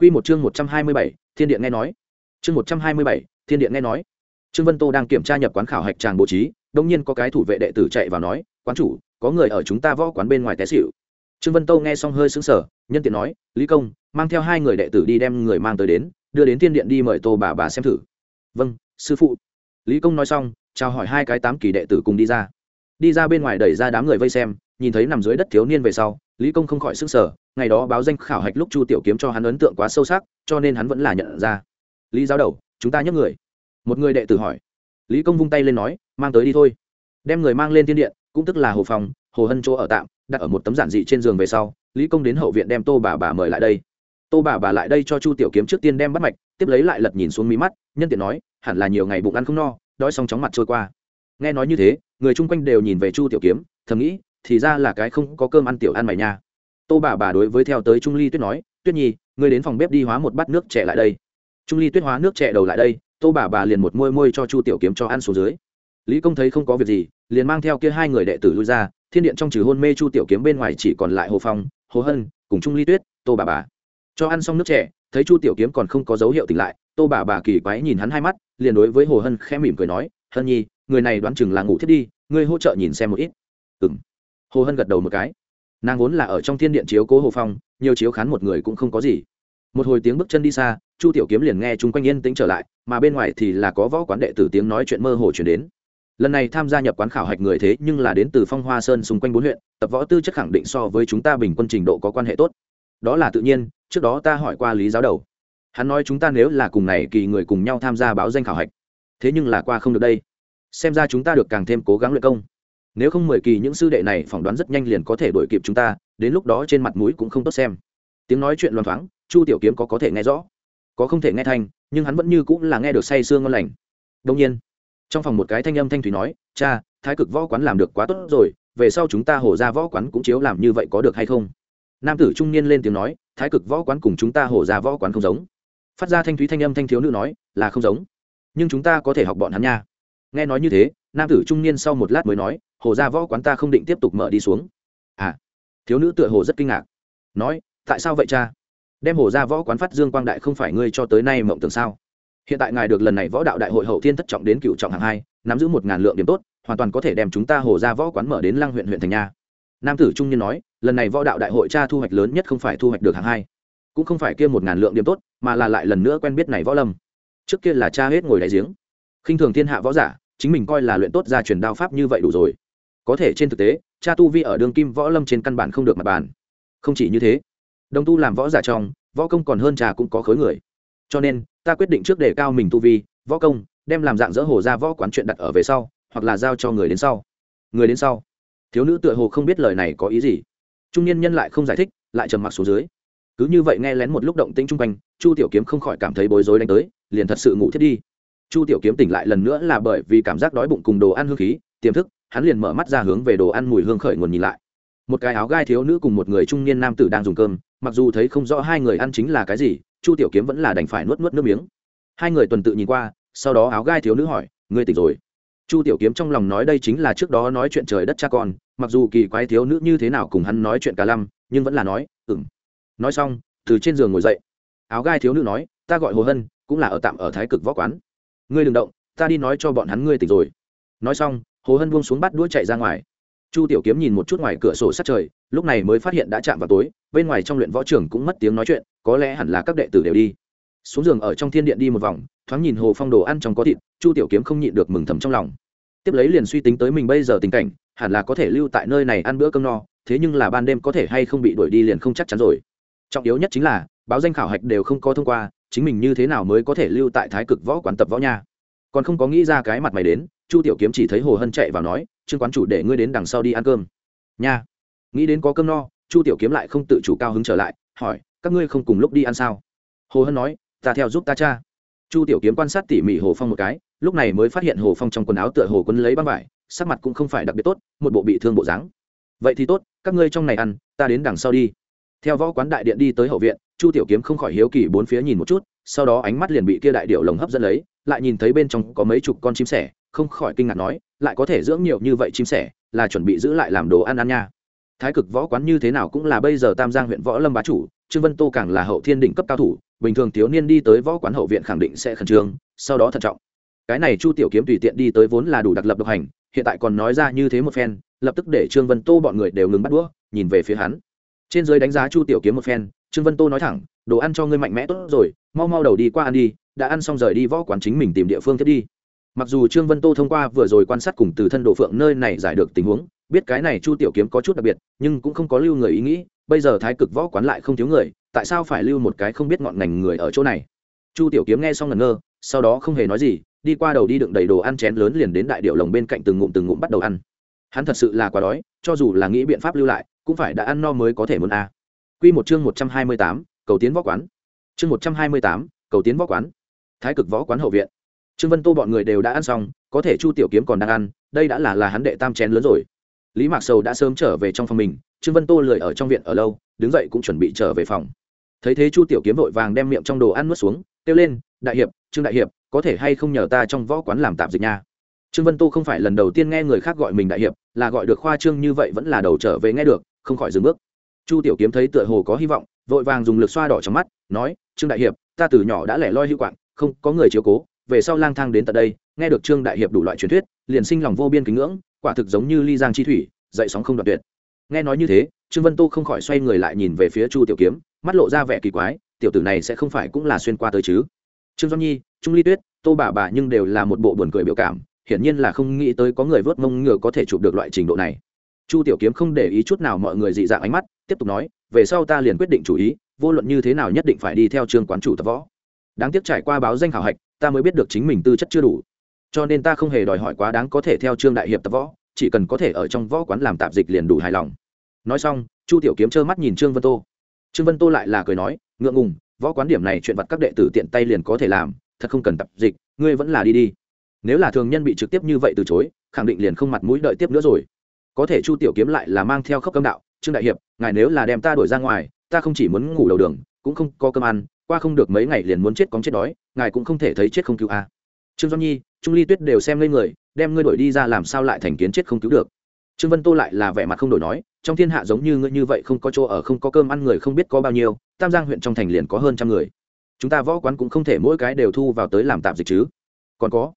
Quy một chương 127, Thiên Điện nghe nói. Chương 127, Thiên Điện nghe nói. Trương Vân Tô đang kiểm tra nhập quán khảo hạch tràng bố trí, đột nhiên có cái thủ vệ đệ tử chạy vào nói, "Quán chủ, có người ở chúng ta võ quán bên ngoài té xỉu." Trương Vân Tô nghe xong hơi sững sờ, nhân tiện nói, "Lý công, mang theo hai người đệ tử đi đem người mang tới đến, đưa đến Thiên Điện đi mời Tô bà bà xem thử." "Vâng, sư phụ." Lý công nói xong, chào hỏi hai cái tám kỳ đệ tử cùng đi ra. Đi ra bên ngoài đẩy ra đám người vây xem, nhìn thấy nằm dưới đất thiếu niên về sau, Lý công không khỏi sức sở, ngày đó báo danh khảo hạch lúc chu tiểu kiếm cho hắn ấn tượng quá sâu sắc cho nên hắn vẫn là nhận ra. Lý giáo đầu chúng ta nhấc người. Một người đệ tử hỏi. Lý công vung tay lên nói mang tới đi thôi. Đem người mang lên tiên điện cũng tức là hồ phòng hồ hân chỗ ở tạm đặt ở một tấm giản dị trên giường về sau lý công đến hậu viện đem tô bà bà mời lại đây. Tô bà bà lại đây cho chu tiểu kiếm trước tiên đem bắt mạch tiếp lấy lại lật nhìn xuống mí mắt nhân tiện nói hẳn là nhiều ngày bụng ăn không no đói xong chóng mặt trôi qua. Nghe nói như thế người chung quanh đều nhìn về chu tiểu kiếm thầm nghĩ thì ra là cái không có cơm ăn tiểu ăn mày nha. Tô bà bà đối với theo tới trung ly tuyết nói, tuyết nhi, ngươi đến phòng bếp đi hóa một bát nước trẻ lại đây. Trung ly tuyết hóa nước trẻ đầu lại đây, tô bà bà liền một môi môi cho chu tiểu kiếm cho ăn xuống dưới. Lý công thấy không có việc gì, liền mang theo kia hai người đệ tử lui ra, thiên điện trong trừ hôn mê chu tiểu kiếm bên ngoài chỉ còn lại hồ phong, hồ hân cùng trung ly tuyết, tô bà bà. Cho ăn xong nước trẻ thấy chu tiểu kiếm còn không có dấu hiệu tỉnh lại, tô bà bà kỳ quái nhìn hắn hai mắt, liền đối với hồ hân khẽ mỉm cười nói, hân nhi, người này đoán chừng là ngủ thiết đi, ngươi hỗ trợ nhìn xem một ít. Ừng hồ hân gật đầu một cái. Nàng vốn là ở trong thiên điện chiếu cố hồ phong, nhiều chiếu khán một người cũng không có gì. Một hồi tiếng bước chân đi xa, chu tiểu kiếm liền nghe chung quanh yên tĩnh trở lại, mà bên ngoài thì là có võ quán đệ tử tiếng nói chuyện mơ hồ chuyển đến. Lần này tham gia nhập quán khảo hạch người thế nhưng là đến từ phong hoa sơn xung quanh bốn huyện, tập võ tư chất khẳng định so với chúng ta bình quân trình độ có quan hệ tốt. Đó là tự nhiên, trước đó ta hỏi qua lý giáo đầu. Hắn nói chúng ta nếu là cùng này kỳ người cùng nhau tham gia báo danh khảo hạch. Thế nhưng là qua không được đây. Xem ra chúng ta được càng thêm cố gắng luyện công nếu không mười kỳ những sư đệ này phỏng đoán rất nhanh liền có thể đuổi kịp chúng ta, đến lúc đó trên mặt mũi cũng không tốt xem. Tiếng nói chuyện loan thoáng, chu tiểu kiếm có có thể nghe rõ. Có không thể nghe thanh, nhưng hắn vẫn như cũng là nghe được say sương ngon lành. Đông nhiên, trong phòng một cái thanh âm thanh thủy nói, cha, thái cực võ quán làm được quá tốt rồi, về sau chúng ta hổ ra võ quán cũng chiếu làm như vậy có được hay không? Nam tử trung niên lên tiếng nói, thái cực võ quán cùng chúng ta hổ ra võ quán không giống. Phát ra thanh thúy thanh âm thanh thiếu nữ nói, là không giống, nhưng chúng ta có thể học bọn hắn nha. Nghe nói như thế nam tử trung niên sau một lát mới nói, hồ gia võ quán ta không định tiếp tục mở đi xuống. À? Thiếu nữ tựa hồ rất kinh ngạc, nói, tại sao vậy cha? Đem hồ gia võ quán phát dương quang đại không phải ngươi cho tới nay mộng tưởng sao? Hiện tại ngài được lần này võ đạo đại hội hậu thiên thất trọng đến cựu trọng hạng hai, nắm giữ một ngàn lượng điểm tốt, hoàn toàn có thể đem chúng ta hồ gia võ quán mở đến lăng huyện huyện thành nha. Nam tử trung niên nói, lần này võ đạo đại hội cha thu hoạch lớn nhất không phải thu hoạch được hạng hai, cũng không phải kia một ngàn lượng điểm tốt, mà là lại lần nữa quen biết này võ lâm. Trước kia là cha hết ngồi đáy giếng. Khinh thường thiên hạ võ giả chính mình coi là luyện tốt ra truyền đao pháp như vậy đủ rồi. Có thể trên thực tế, cha tu vi ở đường kim võ lâm trên căn bản không được mặt bàn. Không chỉ như thế, đồng tu làm võ giả trong, võ công còn hơn trà cũng có khối người. Cho nên, ta quyết định trước để cao mình tu vi, võ công, đem làm dạng dỡ hồ ra võ quán chuyện đặt ở về sau, hoặc là giao cho người đến sau. Người đến sau. Thiếu nữ tựa hồ không biết lời này có ý gì. Trung niên nhân lại không giải thích, lại trầm mặc xuống dưới. Cứ như vậy nghe lén một lúc động tĩnh chung quanh, chu tiểu kiếm không khỏi cảm thấy bối rối đánh tới, liền thật sự ngủ thiết đi chu tiểu kiếm tỉnh lại lần nữa là bởi vì cảm giác đói bụng cùng đồ ăn hương khí, tiềm thức, hắn liền mở mắt ra hướng về đồ ăn mùi hương khởi nguồn nhìn lại. Một cái áo gai thiếu nữ cùng một người trung niên nam tử đang dùng cơm, mặc dù thấy không rõ hai người ăn chính là cái gì, chu tiểu kiếm vẫn là đành phải nuốt nuốt nước miếng. Hai người tuần tự nhìn qua, sau đó áo gai thiếu nữ hỏi, ngươi tỉnh rồi? Chu tiểu kiếm trong lòng nói đây chính là trước đó nói chuyện trời đất cha con, mặc dù kỳ quái thiếu nữ như thế nào cùng hắn nói chuyện cả lăm, nhưng vẫn là nói ừng nói xong, từ trên giường ngồi dậy. Áo gai thiếu nữ nói, ta gọi hồ hân, cũng là ở tạm ở thái cực võ quán ngươi đừng động, ta đi nói cho bọn hắn ngươi tỉnh rồi. Nói xong, hồ hân buông xuống bắt đuôi chạy ra ngoài. Chu tiểu kiếm nhìn một chút ngoài cửa sổ sát trời, lúc này mới phát hiện đã chạm vào tối, bên ngoài trong luyện võ trường cũng mất tiếng nói chuyện, có lẽ hẳn là các đệ tử đều đi. Xuống giường ở trong thiên điện đi một vòng, thoáng nhìn hồ phong đồ ăn trong có thịt, chu tiểu kiếm không nhịn được mừng thầm trong lòng. Tiếp lấy liền suy tính tới mình bây giờ tình cảnh, hẳn là có thể lưu tại nơi này ăn bữa cơm no, thế nhưng là ban đêm có thể hay không bị đuổi đi liền không chắc chắn rồi. Trọng yếu nhất chính là, báo danh khảo hạch đều không có thông qua chính mình như thế nào mới có thể lưu tại thái cực võ quán tập võ nha? Còn không có nghĩ ra cái mặt mày đến, chu tiểu kiếm chỉ thấy hồ hân chạy vào nói, trương quán chủ để ngươi đến đằng sau đi ăn cơm. Nha. Nghĩ đến có cơm no, chu tiểu kiếm lại không tự chủ cao hứng trở lại, hỏi, các ngươi không cùng lúc đi ăn sao? Hồ hân nói, ta theo giúp ta cha. Chu tiểu kiếm quan sát tỉ mỉ hồ phong một cái, lúc này mới phát hiện hồ phong trong quần áo tựa hồ quấn lấy băng vải, sắc mặt cũng không phải đặc biệt tốt, một bộ bị thương bộ dáng. Vậy thì tốt, các ngươi trong này ăn, ta đến đằng sau đi theo võ quán đại điện đi tới hậu viện, chu tiểu kiếm không khỏi hiếu kỳ bốn phía nhìn một chút, sau đó ánh mắt liền bị kia đại điệu lồng hấp dẫn lấy, lại nhìn thấy bên trong có mấy chục con chim sẻ, không khỏi kinh ngạc nói, lại có thể dưỡng nhiều như vậy chim sẻ, là chuẩn bị giữ lại làm đồ ăn ăn nha. Thái cực võ quán như thế nào cũng là bây giờ tam giang huyện võ lâm bá chủ, trương vân tô càng là hậu thiên đỉnh cấp cao thủ, bình thường thiếu niên đi tới võ quán hậu viện khẳng định sẽ khẩn trương, sau đó thận trọng. Cái này chu tiểu kiếm tùy tiện đi tới vốn là đủ đặc lập độc hành, hiện tại còn nói ra như thế một phen, lập tức để trương vân tô bọn người đều ngừng bắt đũa, nhìn về phía hắn trên dưới đánh giá chu tiểu kiếm một phen, trương vân tô nói thẳng, đồ ăn cho ngươi mạnh mẽ tốt rồi, mau mau đầu đi qua ăn đi, đã ăn xong rời đi võ quán chính mình tìm địa phương thiết đi. Mặc dù trương vân tô thông qua vừa rồi quan sát cùng từ thân đồ phượng nơi này giải được tình huống, biết cái này chu tiểu kiếm có chút đặc biệt, nhưng cũng không có lưu người ý nghĩ, bây giờ thái cực võ quán lại không thiếu người, tại sao phải lưu một cái không biết ngọn ngành người ở chỗ này? Chu tiểu kiếm nghe xong ngẩn ngơ, sau đó không hề nói gì, đi qua đầu đi đựng đầy đồ ăn chén lớn liền đến đại điệu lồng bên cạnh từng ngụm từng ngụm bắt đầu ăn. Hắn thật sự là quá đói, cho dù là nghĩ biện pháp lưu lại cũng phải đã ăn no mới có thể muốn a. À. q một chương một trăm hai mươi tám, cầu tiến võ quán. Chương một trăm hai mươi tám, cầu tiến võ quán. Thái cực võ quán hậu viện. Trương vân tô bọn người đều đã ăn xong, có thể chu tiểu kiếm còn đang ăn, đây đã là là hắn đệ tam chén lớn rồi. Lý mạc sầu đã sớm trở về trong phòng mình, trương vân tô lười ở trong viện ở lâu, đứng dậy cũng chuẩn bị trở về phòng. Thấy thế chu tiểu kiếm vội vàng đem miệng trong đồ ăn nuốt xuống, kêu lên, đại hiệp, trương đại hiệp, có thể hay không nhờ ta trong võ quán làm tạp dịch nha? Trương vân tô không phải lần đầu tiên nghe người khác gọi mình đại hiệp, là gọi được khoa trương như vậy vẫn là đầu trở về nghe được không khỏi dừng bước. Chu tiểu kiếm thấy tựa hồ có hy vọng, vội vàng dùng lực xoa đỏ trong mắt, nói, trương đại hiệp, ta từ nhỏ đã lẻ loi hữu quạng, không có người chiếu cố, về sau lang thang đến tận đây, nghe được trương đại hiệp đủ loại truyền thuyết, liền sinh lòng vô biên kính ngưỡng, quả thực giống như ly giang chi thủy, dậy sóng không đoạn tuyệt. Nghe nói như thế, trương vân tô không khỏi xoay người lại nhìn về phía chu tiểu kiếm, mắt lộ ra vẻ kỳ quái, tiểu tử này sẽ không phải cũng là xuyên qua tới chứ? Trương doan nhi, trung ly tuyết, tô bà bà nhưng đều là một bộ buồn cười biểu cảm, hiển nhiên là không nghĩ tới có người vớt mông ngựa có thể chụp được loại trình độ này chu tiểu kiếm không để ý chút nào mọi người dị dạng ánh mắt, tiếp tục nói, về sau ta liền quyết định chủ ý, vô luận như thế nào nhất định phải đi theo trường quán chủ tập võ. Đáng tiếc trải qua báo danh khảo hạch, ta mới biết được chính mình tư chất chưa đủ. Cho nên ta không hề đòi hỏi quá đáng có thể theo trương đại hiệp tập võ, chỉ cần có thể ở trong võ quán làm tạp dịch liền đủ hài lòng. Nói xong, chu tiểu kiếm trơ mắt nhìn trương vân tô. Trương vân tô lại là cười nói, ngượng ngùng, võ quán điểm này chuyện vặt các đệ tử tiện tay liền có thể làm, thật không cần tập dịch, ngươi vẫn là đi đi. Nếu là thường nhân bị trực tiếp như vậy từ chối, khẳng định liền không mặt mũi đợi tiếp nữa rồi có thể chu tiểu kiếm lại là mang theo khốc cơm đạo, trương đại hiệp, ngài nếu là đem ta đuổi ra ngoài, ta không chỉ muốn ngủ đầu đường, cũng không có cơm ăn, qua không được mấy ngày liền muốn chết cóng chết đói, ngài cũng không thể thấy chết không cứu a. Trương doan nhi, trung ly tuyết đều xem lên người, đem ngươi đổi đi ra làm sao lại thành kiến chết không cứu được? Trương vân tô lại là vẻ mặt không đổi nói, trong thiên hạ giống như ngươi như vậy không có chỗ ở, không có cơm ăn người không biết có bao nhiêu, tam giang huyện trong thành liền có hơn trăm người. Chúng ta võ quán cũng không thể mỗi cái đều thu vào tới làm tạm dịch chứ. Còn có,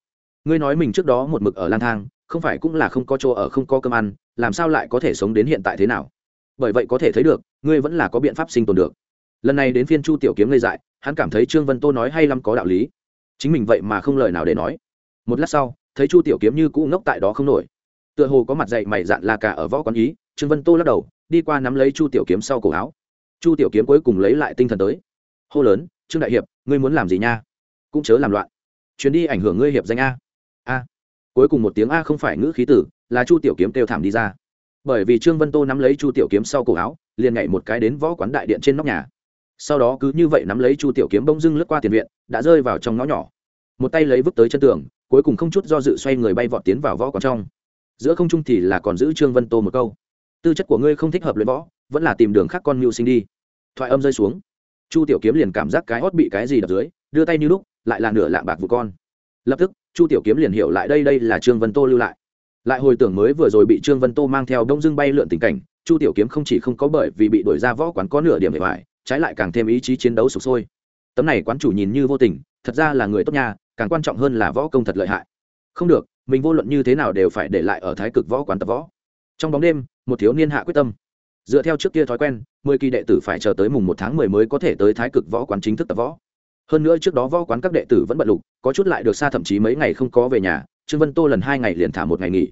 ngươi nói mình trước đó một mực ở lang thang không phải cũng là không có chỗ ở, không có cơm ăn, làm sao lại có thể sống đến hiện tại thế nào? Bởi vậy có thể thấy được, ngươi vẫn là có biện pháp sinh tồn được. Lần này đến phiên chu tiểu kiếm ngây dại, hắn cảm thấy trương vân tô nói hay lắm có đạo lý. Chính mình vậy mà không lời nào để nói. Một lát sau, thấy chu tiểu kiếm như cũ ngốc tại đó không nổi. Tựa hồ có mặt dậy mày dạn là cả ở võ quán ý, trương vân tô lắc đầu, đi qua nắm lấy chu tiểu kiếm sau cổ áo. Chu tiểu kiếm cuối cùng lấy lại tinh thần tới. Hô lớn, trương đại hiệp, ngươi muốn làm gì nha? Cũng chớ làm loạn. Chuyến đi ảnh hưởng ngươi hiệp danh a cuối cùng một tiếng a không phải ngữ khí tử, là chu tiểu kiếm kêu thảm đi ra. Bởi vì trương vân tô nắm lấy chu tiểu kiếm sau cổ áo, liền nhảy một cái đến võ quán đại điện trên nóc nhà. Sau đó cứ như vậy nắm lấy chu tiểu kiếm bông dưng lướt qua tiền viện, đã rơi vào trong ngõ nhỏ. Một tay lấy vứt tới chân tường, cuối cùng không chút do dự xoay người bay vọt tiến vào võ quán trong. Giữa không trung thì là còn giữ trương vân tô một câu. Tư chất của ngươi không thích hợp luyện võ, vẫn là tìm đường khác con mưu sinh đi. Thoại âm rơi xuống. Chu tiểu kiếm liền cảm giác cái hót bị cái gì đập dưới, đưa tay như lúc, lại là nửa lạng bạc vụ con. Lập tức chu tiểu kiếm liền hiểu lại đây đây là trương vân tô lưu lại. Lại hồi tưởng mới vừa rồi bị trương vân tô mang theo đông dưng bay lượn tình cảnh chu tiểu kiếm không chỉ không có bởi vì bị đuổi ra võ quán có nửa điểm để bài, trái lại càng thêm ý chí chiến đấu sụp sôi. Tấm này quán chủ nhìn như vô tình thật ra là người tốt nha càng quan trọng hơn là võ công thật lợi hại. Không được mình vô luận như thế nào đều phải để lại ở thái cực võ quán tập võ. Trong bóng đêm một thiếu niên hạ quyết tâm. Dựa theo trước kia thói quen mười kỳ đệ tử phải chờ tới mùng một tháng mười mới có thể tới thái cực võ quán chính thức tập võ hơn nữa trước đó võ quán các đệ tử vẫn bận lục, có chút lại được xa thậm chí mấy ngày không có về nhà, trương vân tô lần hai ngày liền thả một ngày nghỉ.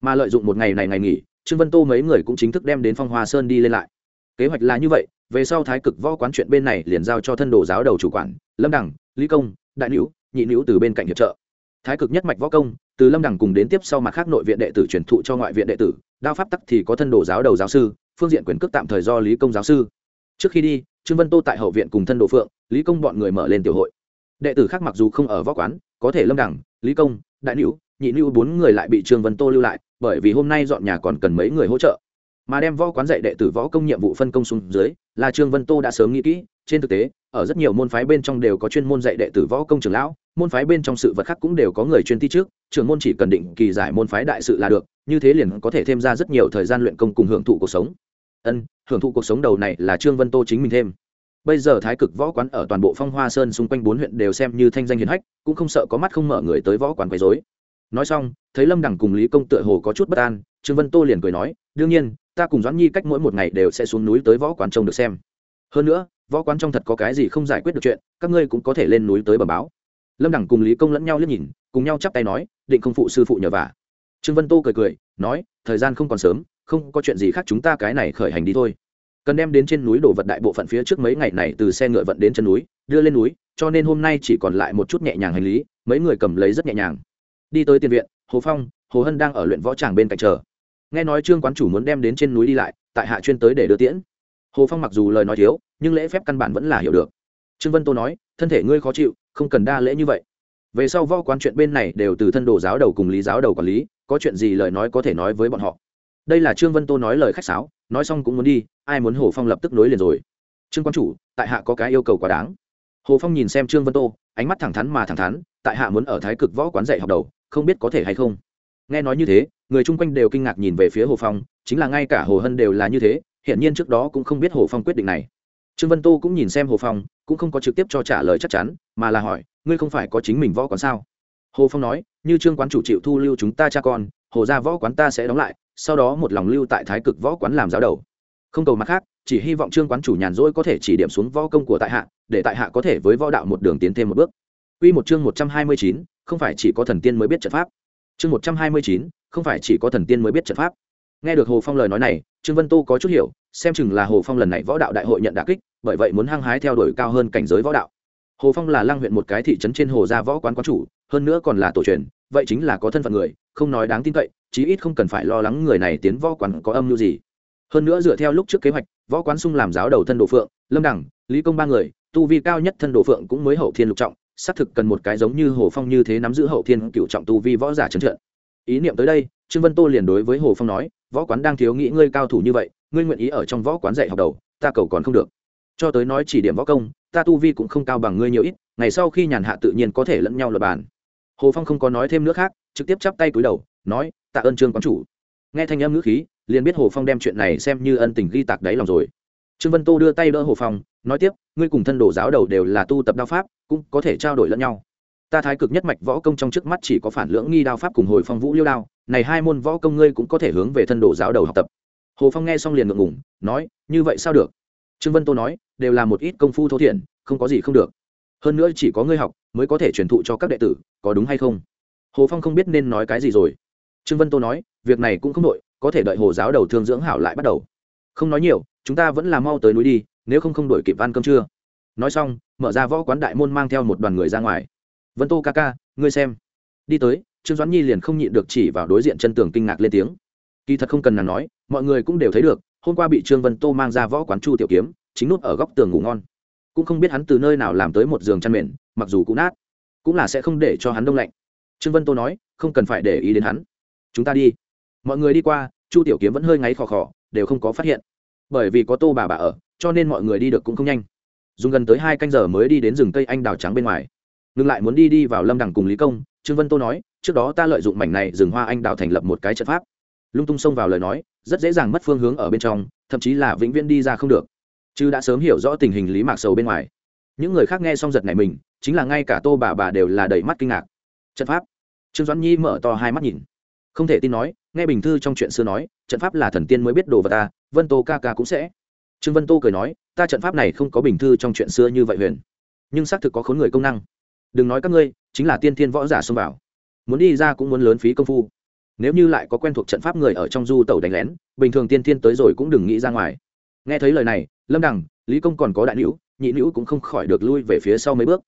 Mà lợi dụng một ngày này ngày nghỉ, trương vân tô mấy người cũng chính thức đem đến phong hoa sơn đi lên lại. Kế hoạch là như vậy, về sau thái cực võ quán chuyện bên này liền giao cho thân đồ giáo đầu chủ quản, lâm đẳng lý công, đại nữ nhị nữ từ bên cạnh hiệp trợ. Thái cực nhất mạch võ công, từ lâm đẳng cùng đến tiếp sau mặt khác nội viện đệ tử truyền thụ cho ngoại viện đệ tử, đao pháp tắc thì có thân đồ giáo đầu giáo sư, phương diện quyền cước tạm thời do lý công giáo sư. Trước khi đi trương vân tô tại hậu viện cùng thân đồ phượng, lý công bọn người mở lên tiểu hội. Đệ tử khác mặc dù không ở võ quán, có thể lâm đẳng, lý công, đại nữ nhị nữ bốn người lại bị trương vân tô lưu lại, bởi vì hôm nay dọn nhà còn cần mấy người hỗ trợ. Mà đem võ quán dạy đệ tử võ công nhiệm vụ phân công xuống dưới, là trương vân tô đã sớm nghĩ kỹ, trên thực tế, ở rất nhiều môn phái bên trong đều có chuyên môn dạy đệ tử võ công trường lão, môn phái bên trong sự vật khác cũng đều có người chuyên thi trước trường môn chỉ cần định kỳ giải môn phái đại sự là được, như thế liền có thể thêm ra rất nhiều thời gian luyện công cùng hưởng thụ cuộc sống ân, hưởng thụ cuộc sống đầu này là trương vân tô chính mình thêm. Bây giờ thái cực võ quán ở toàn bộ phong hoa sơn xung quanh bốn huyện đều xem như thanh danh hiền hách, cũng không sợ có mắt không mở người tới võ quán quấy dối nói xong, thấy lâm đẳng cùng lý công tựa hồ có chút bất an, trương vân tô liền cười nói, đương nhiên, ta cùng doãn nhi cách mỗi một ngày đều sẽ xuống núi tới võ quán trông được xem. Hơn nữa, võ quán trong thật có cái gì không giải quyết được chuyện, các ngươi cũng có thể lên núi tới bờ báo. Lâm đẳng cùng lý công lẫn nhau liếc nhìn, cùng nhau chắp tay nói, định không phụ sư phụ nhờ vả. Trương vân tô cười cười, nói, thời gian không còn sớm không có chuyện gì khác chúng ta cái này khởi hành đi thôi. Cần đem đến trên núi đổ vật đại bộ phận phía trước mấy ngày này từ xe ngựa vận đến chân núi, đưa lên núi, cho nên hôm nay chỉ còn lại một chút nhẹ nhàng hành lý, mấy người cầm lấy rất nhẹ nhàng. Đi tới tiền viện, hồ phong, hồ hân đang ở luyện võ tràng bên cạnh chờ. Nghe nói trương quán chủ muốn đem đến trên núi đi lại, tại hạ chuyên tới để đưa tiễn. Hồ phong mặc dù lời nói thiếu, nhưng lễ phép căn bản vẫn là hiểu được. Trương vân tô nói, thân thể ngươi khó chịu, không cần đa lễ như vậy. Về sau võ quán chuyện bên này đều từ thân đồ giáo đầu cùng lý giáo đầu quản lý, có chuyện gì lời nói có thể nói với bọn họ đây là trương vân tô nói lời khách sáo nói xong cũng muốn đi ai muốn hồ phong lập tức nối liền rồi trương quan chủ tại hạ có cái yêu cầu quá đáng hồ phong nhìn xem trương vân tô ánh mắt thẳng thắn mà thẳng thắn tại hạ muốn ở thái cực võ quán dạy học đầu không biết có thể hay không nghe nói như thế người chung quanh đều kinh ngạc nhìn về phía hồ phong chính là ngay cả hồ hân đều là như thế hiện nhiên trước đó cũng không biết hồ phong quyết định này trương vân tô cũng nhìn xem hồ phong cũng không có trực tiếp cho trả lời chắc chắn mà là hỏi ngươi không phải có chính mình võ quán sao hồ phong nói như trương quán chủ chịu thu lưu chúng ta cha con hồ ra võ quán ta sẽ đóng lại sau đó một lòng lưu tại thái cực võ quán làm giáo đầu không cầu mặt khác chỉ hy vọng trương quán chủ nhàn rỗi có thể chỉ điểm xuống võ công của tại hạ để tại hạ có thể với võ đạo một đường tiến thêm một bước Quy một chương một trăm hai mươi chín, không phải chỉ có thần tiên mới biết trận pháp. Chương một trăm hai mươi chín, không phải chỉ có thần tiên mới biết trận pháp. Nghe được Hồ Phong lời nói này, Trương Vân Tu có chút hiểu, xem chừng là Hồ Phong lần này võ đạo đại hội nhận đả kích, bởi vậy muốn hăng hái theo đuổi cao hơn cảnh giới võ đạo. Hồ Phong là Lăng huyện một cái thị trấn trên hồ gia võ quán quán chủ, hơn nữa còn là tổ truyền, vậy chính là có thân phận người, không nói đáng tin cậy, chí ít không cần phải lo lắng người này tiến võ quán có âm mưu gì. Hơn nữa dựa theo lúc trước kế hoạch, võ quán sung làm giáo đầu thân đồ phượng, lâm đẳng lý công ba người, tu vi cao nhất thân đồ phượng cũng mới hậu thiên lục trọng, xác thực cần một cái giống như hồ phong như thế nắm giữ hậu thiên cựu trọng tu vi võ giả trấn trận. Ý niệm tới đây, trương vân tô liền đối với hồ phong nói, võ quán đang thiếu nghĩ ngươi cao thủ như vậy, ngươi nguyện ý ở trong võ quán dạy học đầu, ta cầu còn không được. Cho tới nói chỉ điểm võ công, ta tu vi cũng không cao bằng ngươi nhiều ít, ngày sau khi nhàn hạ tự nhiên có thể lẫn nhau luận bàn. Hồ phong không có nói thêm nữa khác, trực tiếp chắp tay cúi đầu nói, tạ ơn trương quán chủ. Nghe thanh âm ngữ khí, liền biết hồ phong đem chuyện này xem như ân tình ghi tạc đáy lòng rồi. Trương vân tô đưa tay đỡ hồ phong, nói tiếp, ngươi cùng thân đồ giáo đầu đều là tu tập đao pháp, cũng có thể trao đổi lẫn nhau. Ta thái cực nhất mạch võ công trong trước mắt chỉ có phản lưỡng nghi đao pháp cùng hồi phong vũ liêu đao, này hai môn võ công ngươi cũng có thể hướng về thân đồ giáo đầu học tập. Hồ phong nghe xong liền ngượng ngủng nói, như vậy sao được? Trương vân tô nói, đều là một ít công phu thô thiển, không có gì không được. Hơn nữa chỉ có ngươi học, mới có thể truyền thụ cho các đệ tử, có đúng hay không? Hồ phong không biết nên nói cái gì rồi trương vân tô nói, việc này cũng không đội có thể đợi hồ giáo đầu thương dưỡng hảo lại bắt đầu. Không nói nhiều, chúng ta vẫn là mau tới núi đi, nếu không không đổi kịp ăn cơm trưa. Nói xong, mở ra võ quán đại môn mang theo một đoàn người ra ngoài. Vân tô ca ca, ngươi xem. Đi tới, trương doãn nhi liền không nhịn được chỉ vào đối diện chân tường kinh ngạc lên tiếng. Kỳ thật không cần nàng nói, mọi người cũng đều thấy được, hôm qua bị trương vân tô mang ra võ quán chu tiểu kiếm, chính nút ở góc tường ngủ ngon. Cũng không biết hắn từ nơi nào làm tới một giường chăn mền, mặc dù cũng nát, cũng là sẽ không để cho hắn đông lạnh. Trương vân tô nói, không cần phải để ý đến hắn chúng ta đi. Mọi người đi qua, chu tiểu kiếm vẫn hơi ngáy khò khò, đều không có phát hiện. Bởi vì có tô bà bà ở, cho nên mọi người đi được cũng không nhanh. Dùng gần tới hai canh giờ mới đi đến rừng cây anh đào trắng bên ngoài. Ngừng lại muốn đi đi vào lâm đằng cùng lý công, trương vân tô nói, trước đó ta lợi dụng mảnh này rừng hoa anh đào thành lập một cái trận pháp. Lung tung xông vào lời nói, rất dễ dàng mất phương hướng ở bên trong, thậm chí là vĩnh viễn đi ra không được. Chứ đã sớm hiểu rõ tình hình lý mạc sầu bên ngoài. Những người khác nghe xong giật này mình, chính là ngay cả tô bà bà đều là đầy mắt kinh ngạc. Trận pháp. Trương doãn nhi mở to hai mắt nhìn không thể tin nói, nghe bình thư trong chuyện xưa nói, trận pháp là thần tiên mới biết đồ vật ta, vân tô ca ca cũng sẽ. Trương vân tô cười nói, ta trận pháp này không có bình thư trong chuyện xưa như vậy huyền. Nhưng xác thực có khốn người công năng. Đừng nói các ngươi, chính là tiên thiên võ giả xông vào. Muốn đi ra cũng muốn lớn phí công phu. Nếu như lại có quen thuộc trận pháp người ở trong du tàu đánh lén, bình thường tiên thiên tới rồi cũng đừng nghĩ ra ngoài. Nghe thấy lời này, lâm đằng, lý công còn có đại nữ, nhị nữ cũng không khỏi được lui về phía sau mấy bước.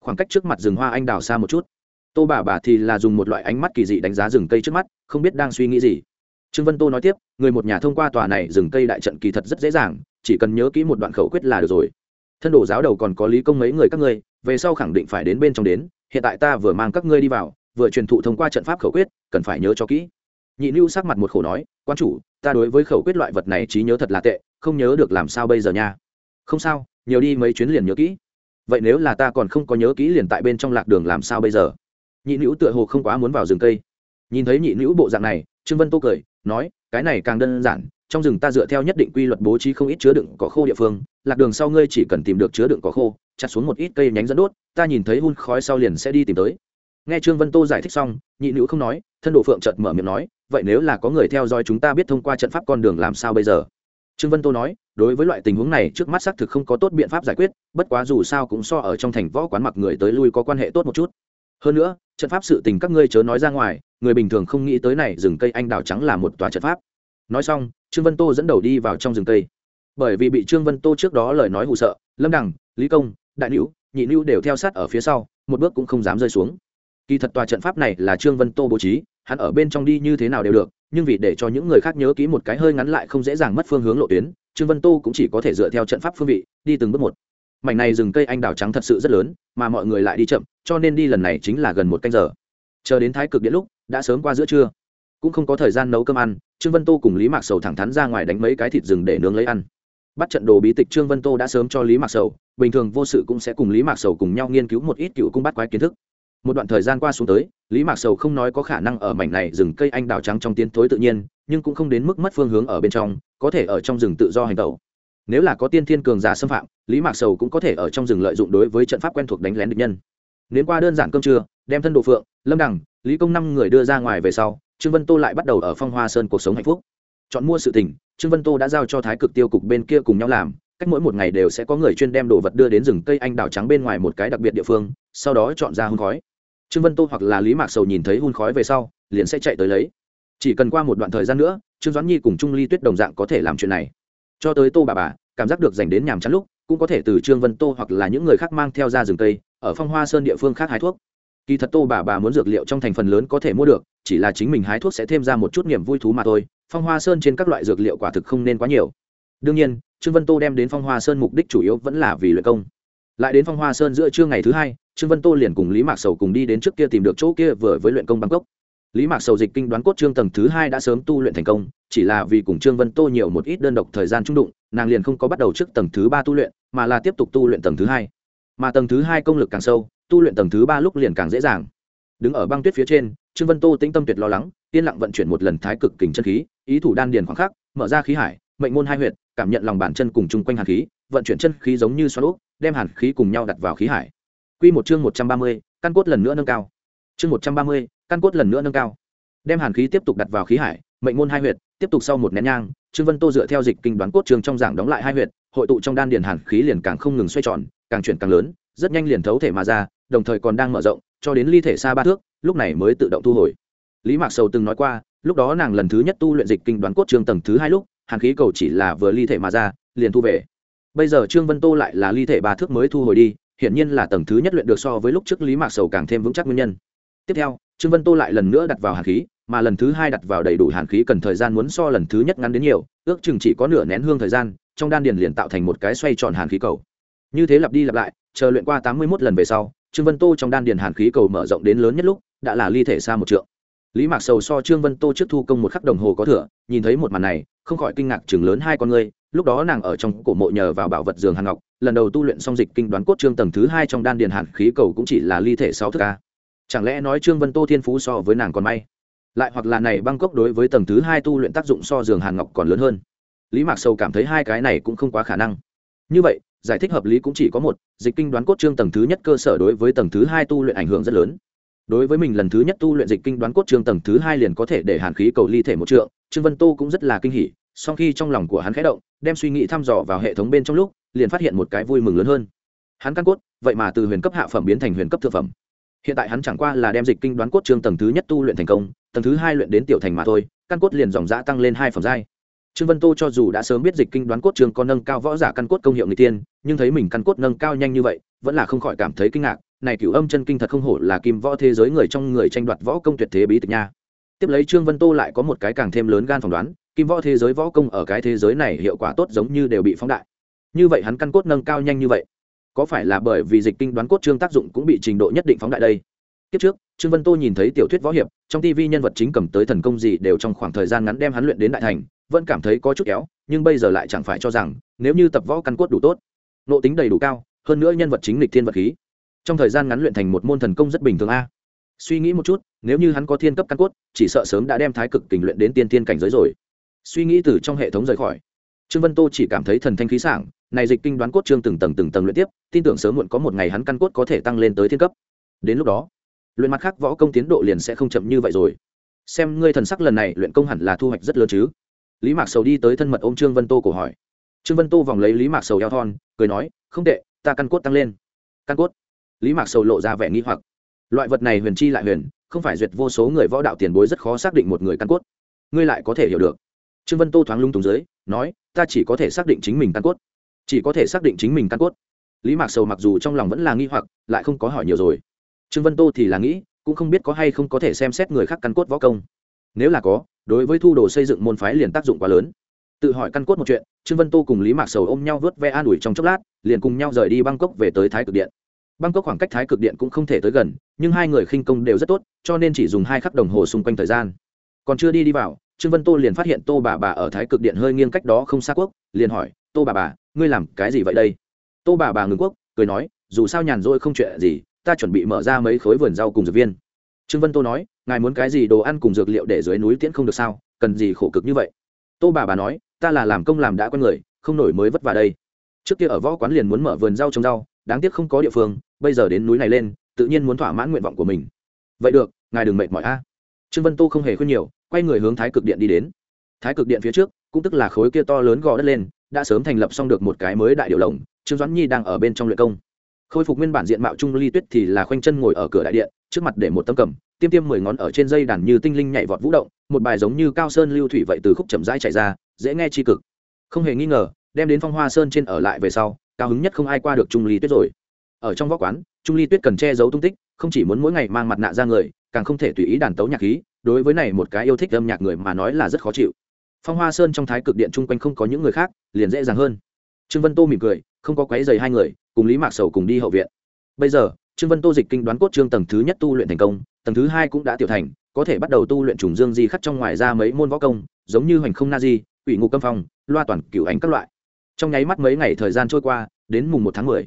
Khoảng cách trước mặt rừng hoa anh đào xa một chút tô bà bà thì là dùng một loại ánh mắt kỳ dị đánh giá rừng cây trước mắt, không biết đang suy nghĩ gì. Trương vân tô nói tiếp, người một nhà thông qua tòa này rừng cây đại trận kỳ thật rất dễ dàng, chỉ cần nhớ kỹ một đoạn khẩu quyết là được rồi. Thân đồ giáo đầu còn có lý công mấy người các ngươi, về sau khẳng định phải đến bên trong đến, hiện tại ta vừa mang các ngươi đi vào, vừa truyền thụ thông qua trận pháp khẩu quyết, cần phải nhớ cho kỹ. Nhị lưu sắc mặt một khổ nói, quan chủ, ta đối với khẩu quyết loại vật này trí nhớ thật là tệ, không nhớ được làm sao bây giờ nha? Không sao, nhiều đi mấy chuyến liền nhớ kỹ. Vậy nếu là ta còn không có nhớ kỹ liền tại bên trong lạc đường làm sao bây giờ? Nhị nữ tựa hồ không quá muốn vào rừng cây. Nhìn thấy nhị nữ bộ dạng này, trương vân tô cười, nói, cái này càng đơn giản, trong rừng ta dựa theo nhất định quy luật bố trí không ít chứa đựng cỏ khô địa phương, lạc đường sau ngươi chỉ cần tìm được chứa đựng cỏ khô, chặt xuống một ít cây nhánh dẫn đốt, ta nhìn thấy hun khói sau liền sẽ đi tìm tới. Nghe trương vân tô giải thích xong, nhị nữ không nói, thân độ phượng chợt mở miệng nói, vậy nếu là có người theo dõi chúng ta biết thông qua trận pháp con đường làm sao bây giờ? Trương vân tô nói, đối với loại tình huống này, trước mắt xác thực không có tốt biện pháp giải quyết, bất quá dù sao cũng so ở trong thành võ quán mặc người tới lui có quan hệ tốt một chút hơn nữa, trận pháp sự tình các ngươi chớ nói ra ngoài, người bình thường không nghĩ tới này rừng cây anh đào trắng là một tòa trận pháp. Nói xong, trương vân tô dẫn đầu đi vào trong rừng cây. Bởi vì bị trương vân tô trước đó lời nói hù sợ, lâm đằng, lý công, đại nữ nhị nữ đều theo sát ở phía sau, một bước cũng không dám rơi xuống. Kỳ thật tòa trận pháp này là trương vân tô bố trí, hắn ở bên trong đi như thế nào đều được, nhưng vì để cho những người khác nhớ kỹ một cái hơi ngắn lại không dễ dàng mất phương hướng lộ tuyến, trương vân tô cũng chỉ có thể dựa theo trận pháp phương vị, đi từng bước một mảnh này rừng cây anh đào trắng thật sự rất lớn, mà mọi người lại đi chậm, cho nên đi lần này chính là gần một canh giờ. Chờ đến thái cực điện lúc, đã sớm qua giữa trưa. Cũng không có thời gian nấu cơm ăn, trương vân tô cùng lý mạc sầu thẳng thắn ra ngoài đánh mấy cái thịt rừng để nướng lấy ăn. Bắt trận đồ bí tịch trương vân tô đã sớm cho lý mạc sầu, bình thường vô sự cũng sẽ cùng lý mạc sầu cùng nhau nghiên cứu một ít cựu cung bắt quái kiến thức. Một đoạn thời gian qua xuống tới, lý mạc sầu không nói có khả năng ở mảnh này rừng cây anh đào trắng trong tiến thối tự nhiên, nhưng cũng không đến mức mất phương hướng ở bên trong, có thể ở trong rừng tự do hành tẩu nếu là có tiên thiên cường giả xâm phạm lý mạc sầu cũng có thể ở trong rừng lợi dụng đối với trận pháp quen thuộc đánh lén địch nhân. Nếu qua đơn giản cơm trưa đem thân đồ phượng lâm đằng lý công năm người đưa ra ngoài về sau trương vân tô lại bắt đầu ở phong hoa sơn cuộc sống hạnh phúc. Chọn mua sự tỉnh, trương vân tô đã giao cho thái cực tiêu cục bên kia cùng nhau làm cách mỗi một ngày đều sẽ có người chuyên đem đồ vật đưa đến rừng cây anh đào trắng bên ngoài một cái đặc biệt địa phương sau đó chọn ra hun khói. Trương vân tô hoặc là lý mạc sầu nhìn thấy hun khói về sau liền sẽ chạy tới lấy. Chỉ cần qua một đoạn thời gian nữa trương doãn nhi cùng trung ly tuyết đồng dạng có thể làm chuyện này cho tới tô bà bà, cảm giác được dành đến nhàm chán lúc, cũng có thể từ trương vân tô hoặc là những người khác mang theo ra rừng tây ở phong hoa sơn địa phương khác hái thuốc. Kỳ thật tô bà bà muốn dược liệu trong thành phần lớn có thể mua được, chỉ là chính mình hái thuốc sẽ thêm ra một chút niềm vui thú mà thôi, phong hoa sơn trên các loại dược liệu quả thực không nên quá nhiều. Đương nhiên, trương vân tô đem đến phong hoa sơn mục đích chủ yếu vẫn là vì luyện công. Lại đến phong hoa sơn giữa trưa ngày thứ hai, trương vân tô liền cùng lý mạc sầu cùng đi đến trước kia tìm được chỗ kia vừa với luyện công bangkok lý mạc sầu dịch kinh đoán cốt trương tầng thứ hai đã sớm tu luyện thành công chỉ là vì cùng trương vân tô nhiều một ít đơn độc thời gian trung đụng nàng liền không có bắt đầu trước tầng thứ ba tu luyện mà là tiếp tục tu luyện tầng thứ hai. Mà tầng thứ hai công lực càng sâu tu luyện tầng thứ ba lúc liền càng dễ dàng. Đứng ở băng tuyết phía trên trương vân tô tĩnh tâm tuyệt lo lắng yên lặng vận chuyển một lần thái cực kình chân khí ý thủ đan điền khoảng khắc mở ra khí hải mệnh môn hai huyệt cảm nhận lòng bàn chân cùng chung quanh hàn khí vận chuyển chân khí giống như xoắn úp đem hàn khí cùng nhau đặt vào khí hải. Quy một chương một trăm ba mươi, căn cốt lần nữa nâng cao. Chương một trăm ba mươi, căn cốt lần nữa nâng cao. Đem hàn khí tiếp tục đặt vào khí hải, mệnh môn hai huyệt, tiếp tục sau một nén nhang, Trương Vân Tô dựa theo dịch kinh đoán cốt trường trong giảng đóng lại hai huyệt, hội tụ trong đan điền hàn khí liền càng không ngừng xoay tròn, càng chuyển càng lớn, rất nhanh liền thấu thể mà ra, đồng thời còn đang mở rộng, cho đến ly thể xa ba thước, lúc này mới tự động thu hồi. Lý Mạc Sầu từng nói qua, lúc đó nàng lần thứ nhất tu luyện dịch kinh đoán cốt trường tầng thứ hai lúc, hàn khí cầu chỉ là vừa ly thể mà ra, liền thu về. Bây giờ Trương Vân Tô lại là ly thể ba thước mới thu hồi đi, hiển nhiên là tầng thứ nhất luyện được so với lúc trước Lý Mạc Sầu càng thêm vững chắc nguyên nhân. Tiếp theo, Trương Vân Tô lại lần nữa đặt vào hàn khí, mà lần thứ hai đặt vào đầy đủ hàn khí cần thời gian muốn so lần thứ nhất ngắn đến nhiều, ước chừng chỉ có nửa nén hương thời gian, trong đan điền liền tạo thành một cái xoay tròn hàn khí cầu. Như thế lặp đi lặp lại, chờ luyện qua tám mươi mốt lần về sau, Trương Vân Tô trong đan điền hàn khí cầu mở rộng đến lớn nhất lúc, đã là ly thể xa một trượng. Lý Mạc Sầu so Trương Vân Tô trước thu công một khắc đồng hồ có thửa, nhìn thấy một màn này, không khỏi kinh ngạc chừng lớn hai con ngươi, lúc đó nàng ở trong cổ mộ nhờ vào bảo vật giường hàn ngọc, lần đầu tu luyện xong dịch kinh đoán cốt trương tầng thứ hai trong đan điền hàn khí cầu cũng chỉ là ly thể sáu thức a. Chẳng lẽ nói Trương Vân Tô thiên phú so với nàng còn may? Lại hoặc là này băng đối với tầng thứ hai tu luyện tác dụng so giường hàn ngọc còn lớn hơn. Lý Mạc Sầu cảm thấy hai cái này cũng không quá khả năng. Như vậy, giải thích hợp lý cũng chỉ có một, dịch kinh đoán cốt trương tầng thứ nhất cơ sở đối với tầng thứ hai tu luyện ảnh hưởng rất lớn đối với mình lần thứ nhất tu luyện dịch kinh đoán cốt trương tầng thứ hai liền có thể để hàn khí cầu ly thể một trượng trương vân tô cũng rất là kinh hỉ sau khi trong lòng của hắn khẽ động đem suy nghĩ thăm dò vào hệ thống bên trong lúc liền phát hiện một cái vui mừng lớn hơn hắn căn cốt vậy mà từ huyền cấp hạ phẩm biến thành huyền cấp thượng phẩm hiện tại hắn chẳng qua là đem dịch kinh đoán cốt trương tầng thứ nhất tu luyện thành công, tầng thứ hai luyện đến tiểu thành mà thôi, căn cốt liền dòng giã tăng lên hai phẩm giai. Trương vân tô cho dù đã sớm biết dịch kinh đoán cốt trương có nâng cao võ giả căn cốt công hiệu người tiên, nhưng thấy mình căn cốt nâng cao nhanh như vậy, vẫn là không khỏi cảm thấy kinh ngạc, này cửu âm chân kinh thật không hổ là kim võ thế giới người trong người tranh đoạt võ công tuyệt thế bí tịch nha. Tiếp lấy trương vân tô lại có một cái càng thêm lớn gan phỏng đoán, kim võ thế giới võ công ở cái thế giới này hiệu quả tốt giống như đều bị phóng đại. Như vậy hắn căn cốt nâng cao nhanh như vậy có phải là bởi vì dịch kinh đoán cốt trương tác dụng cũng bị trình độ nhất định phóng đại đây? Kiếp trước, trương vân tô nhìn thấy tiểu thuyết võ hiệp, trong tv nhân vật chính cầm tới thần công gì đều trong khoảng thời gian ngắn đem hắn luyện đến đại thành, vẫn cảm thấy có chút kéo, nhưng bây giờ lại chẳng phải cho rằng, nếu như tập võ căn cốt đủ tốt, nộ tính đầy đủ cao, hơn nữa nhân vật chính lịch thiên vật khí, trong thời gian ngắn luyện thành một môn thần công rất bình thường a. Suy nghĩ một chút, nếu như hắn có thiên cấp căn cốt, chỉ sợ sớm đã đem thái cực kình luyện đến tiên tiên cảnh giới rồi. Suy nghĩ từ trong hệ thống rời khỏi trương vân tô chỉ cảm thấy thần thanh khí sảng, này dịch kinh đoán cốt trương từng tầng từng tầng luyện tiếp, tin tưởng sớm muộn có một ngày hắn căn cốt có thể tăng lên tới thiên cấp. Đến lúc đó, luyện mặt khác võ công tiến độ liền sẽ không chậm như vậy rồi. Xem ngươi thần sắc lần này, luyện công hẳn là thu hoạch rất lớn chứ? Lý mạc sầu đi tới thân mật ô m trương vân tô cổ hỏi. Trương vân tô vòng lấy lý mạc sầu eo thon, cười nói, không tệ, ta căn cốt tăng lên. Căn cốt? Lý mạc sầu lộ ra vẻ nghi hoặc. Loại vật này huyền chi lại huyền, không phải duyệt vô số người võ đạo tiền bối rất khó xác định một người căn cốt. Ngươi lại có thể hiểu được trương vân tô thoáng lung túng dưới, nói, ta chỉ có thể xác định chính mình căn cốt. Chỉ có thể xác định chính mình căn cốt. Lý mạc sầu mặc dù trong lòng vẫn là nghi hoặc, lại không có hỏi nhiều rồi. Trương vân tô thì là nghĩ, cũng không biết có hay không có thể xem xét người khác căn cốt võ công. Nếu là có, đối với thu đồ xây dựng môn phái liền tác dụng quá lớn. Tự hỏi căn cốt một chuyện, trương vân tô cùng lý mạc sầu ôm nhau vớt ve an ủi trong chốc lát, liền cùng nhau rời đi bangkok về tới thái cực điện. Bangkok khoảng cách thái cực điện cũng không thể tới gần, nhưng hai người khinh công đều rất tốt, cho nên chỉ dùng hai khắc đồng hồ xung quanh thời gian. Còn chưa đi đi vào trương vân tô liền phát hiện tô bà bà ở thái cực điện hơi nghiêng cách đó không xa quốc, liền hỏi, tô bà bà, ngươi làm cái gì vậy đây? Tô bà bà ngừng quốc, cười nói, dù sao nhàn rỗi không chuyện gì, ta chuẩn bị mở ra mấy khối vườn rau cùng dược viên. Trương vân tô nói, ngài muốn cái gì đồ ăn cùng dược liệu để dưới núi tiễn không được sao? Cần gì khổ cực như vậy? Tô bà bà nói, ta là làm công làm đã quen người, không nổi mới vất vả đây. Trước kia ở võ quán liền muốn mở vườn rau trồng rau, đáng tiếc không có địa phương, bây giờ đến núi này lên, tự nhiên muốn thỏa mãn nguyện vọng của mình. Vậy được, ngài đừng mệt mỏi a. Trương vân tô không hề khuyên nhiều quay người hướng thái cực điện đi đến. Thái cực điện phía trước, cũng tức là khối kia to lớn gò đất lên, đã sớm thành lập xong được một cái mới đại điệu lồng, trương doãn nhi đang ở bên trong luyện công. Khôi phục nguyên bản diện mạo trung ly tuyết thì là khoanh chân ngồi ở cửa đại điện, trước mặt để một tấm cầm, tiêm tiêm mười ngón ở trên dây đàn như tinh linh nhảy vọt vũ động, một bài giống như cao sơn lưu thủy vậy từ khúc chậm rãi chạy ra, dễ nghe tri cực. Không hề nghi ngờ, đem đến phong hoa sơn trên ở lại về sau, cao hứng nhất không ai qua được trung ly tuyết rồi. Ở trong võ quán, trung ly tuyết cần che giấu tung tích, không chỉ muốn mỗi ngày mang mặt nạ ra người, càng không thể tùy ý đàn tấu nhạc khí đối với này một cái yêu thích âm nhạc người mà nói là rất khó chịu. Phong hoa sơn trong thái cực điện chung quanh không có những người khác, liền dễ dàng hơn. Trương vân tô mỉm cười, không có quấy giày hai người, cùng lý mạc sầu cùng đi hậu viện. Bây giờ, trương vân tô dịch kinh đoán cốt trương tầng thứ nhất tu luyện thành công, tầng thứ hai cũng đã tiểu thành, có thể bắt đầu tu luyện trùng dương di khắc trong ngoài ra mấy môn võ công, giống như hoành không na di ủy ngục câm phong, loa toàn cửu ánh các loại. Trong nháy mắt mấy ngày thời gian trôi qua, đến mùng một tháng mười.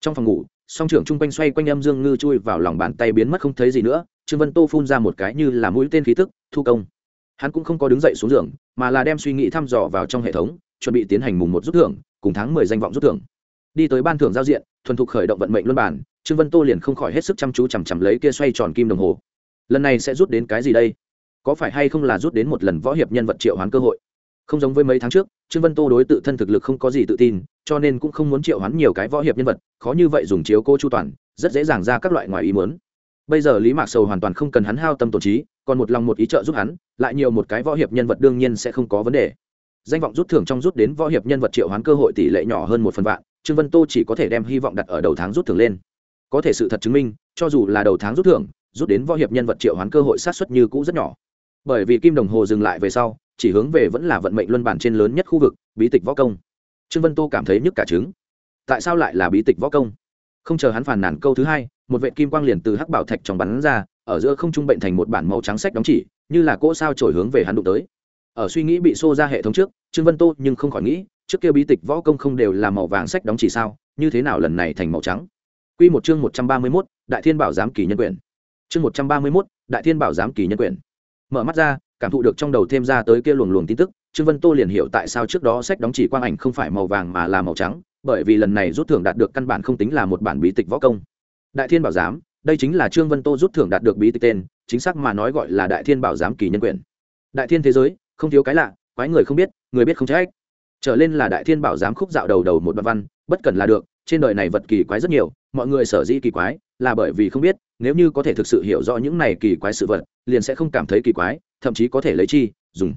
Trong phòng ngủ, song trưởng chung quanh xoay quanh âm dương ngư chui vào lòng bàn tay biến mất không thấy gì nữa trương vân tô phun ra một cái như là mũi tên khí tức, thu công. Hắn cũng không có đứng dậy xuống giường, mà là đem suy nghĩ thăm dò vào trong hệ thống, chuẩn bị tiến hành mùng một rút thưởng, cùng tháng mười danh vọng rút thưởng. Đi tới ban thưởng giao diện, thuần thục khởi động vận mệnh luân bản trương vân tô liền không khỏi hết sức chăm chú chằm chằm lấy kia xoay tròn kim đồng hồ. Lần này sẽ rút đến cái gì đây? Có phải hay không là rút đến một lần võ hiệp nhân vật triệu hoán cơ hội? Không giống với mấy tháng trước, trương vân tô đối tự thân thực lực không có gì tự tin, cho nên cũng không muốn triệu hoán nhiều cái võ hiệp nhân vật, khó như vậy dùng chiếu cô chu toàn, rất dễ dàng ra các loại ngoài ý muốn bây giờ lý mạc sầu hoàn toàn không cần hắn hao tâm tổn trí, còn một lòng một ý trợ giúp hắn, lại nhiều một cái võ hiệp nhân vật đương nhiên sẽ không có vấn đề. Danh vọng rút thưởng trong rút đến võ hiệp nhân vật triệu hoán cơ hội tỷ lệ nhỏ hơn một phần vạn, trương vân tô chỉ có thể đem hy vọng đặt ở đầu tháng rút thưởng lên. Có thể sự thật chứng minh, cho dù là đầu tháng rút thưởng, rút đến võ hiệp nhân vật triệu hoán cơ hội sát xuất như cũ rất nhỏ. Bởi vì kim đồng hồ dừng lại về sau, chỉ hướng về vẫn là vận mệnh luân bản trên lớn nhất khu vực, bí tịch võ công. Trương vân tô cảm thấy nhức cả trứng. Tại sao lại là bí tịch võ công? Không chờ hắn phàn nàn câu thứ hai một vệ kim quang liền từ hắc bảo thạch trong bắn ra ở giữa không trung bệnh thành một bản màu trắng sách đóng chỉ như là cỗ sao trổi hướng về hắn đụng tới ở suy nghĩ bị xô ra hệ thống trước trương vân tô nhưng không khỏi nghĩ trước kia bí tịch võ công không đều là màu vàng sách đóng chỉ sao như thế nào lần này thành màu trắng Quy một chương một trăm ba mươi 131, Đại Thiên Bảo giám kỳ nhân quyển. Chương một trăm ba mươi 131, Đại Thiên Bảo giám kỳ nhân quyển. Mở mắt ra, cảm thụ được trong đầu thêm ra tới kia luồng luồng tin tức, Trương Vân Tô liền hiểu tại sao trước đó sách đóng chỉ quang ảnh không phải màu vàng mà là màu trắng, bởi vì lần này rút thưởng đạt được căn bản không tính là một bản bí tịch võ công. Đại Thiên Bảo giám, đây chính là Trương Vân Tô rút thưởng đạt được bí tịch tên, chính xác mà nói gọi là Đại Thiên Bảo giám kỳ nhân Quyền. Đại Thiên thế giới, không thiếu cái lạ, quái người không biết, người biết không trách. Trở lên là Đại Thiên Bảo giám khúc dạo đầu đầu một đoạn văn, bất cần là được, trên đời này vật kỳ quái rất nhiều, mọi người sở dĩ kỳ quái là bởi vì không biết nếu như có thể thực sự hiểu rõ những này kỳ quái sự vật liền sẽ không cảm thấy kỳ quái thậm chí có thể lấy chi dùng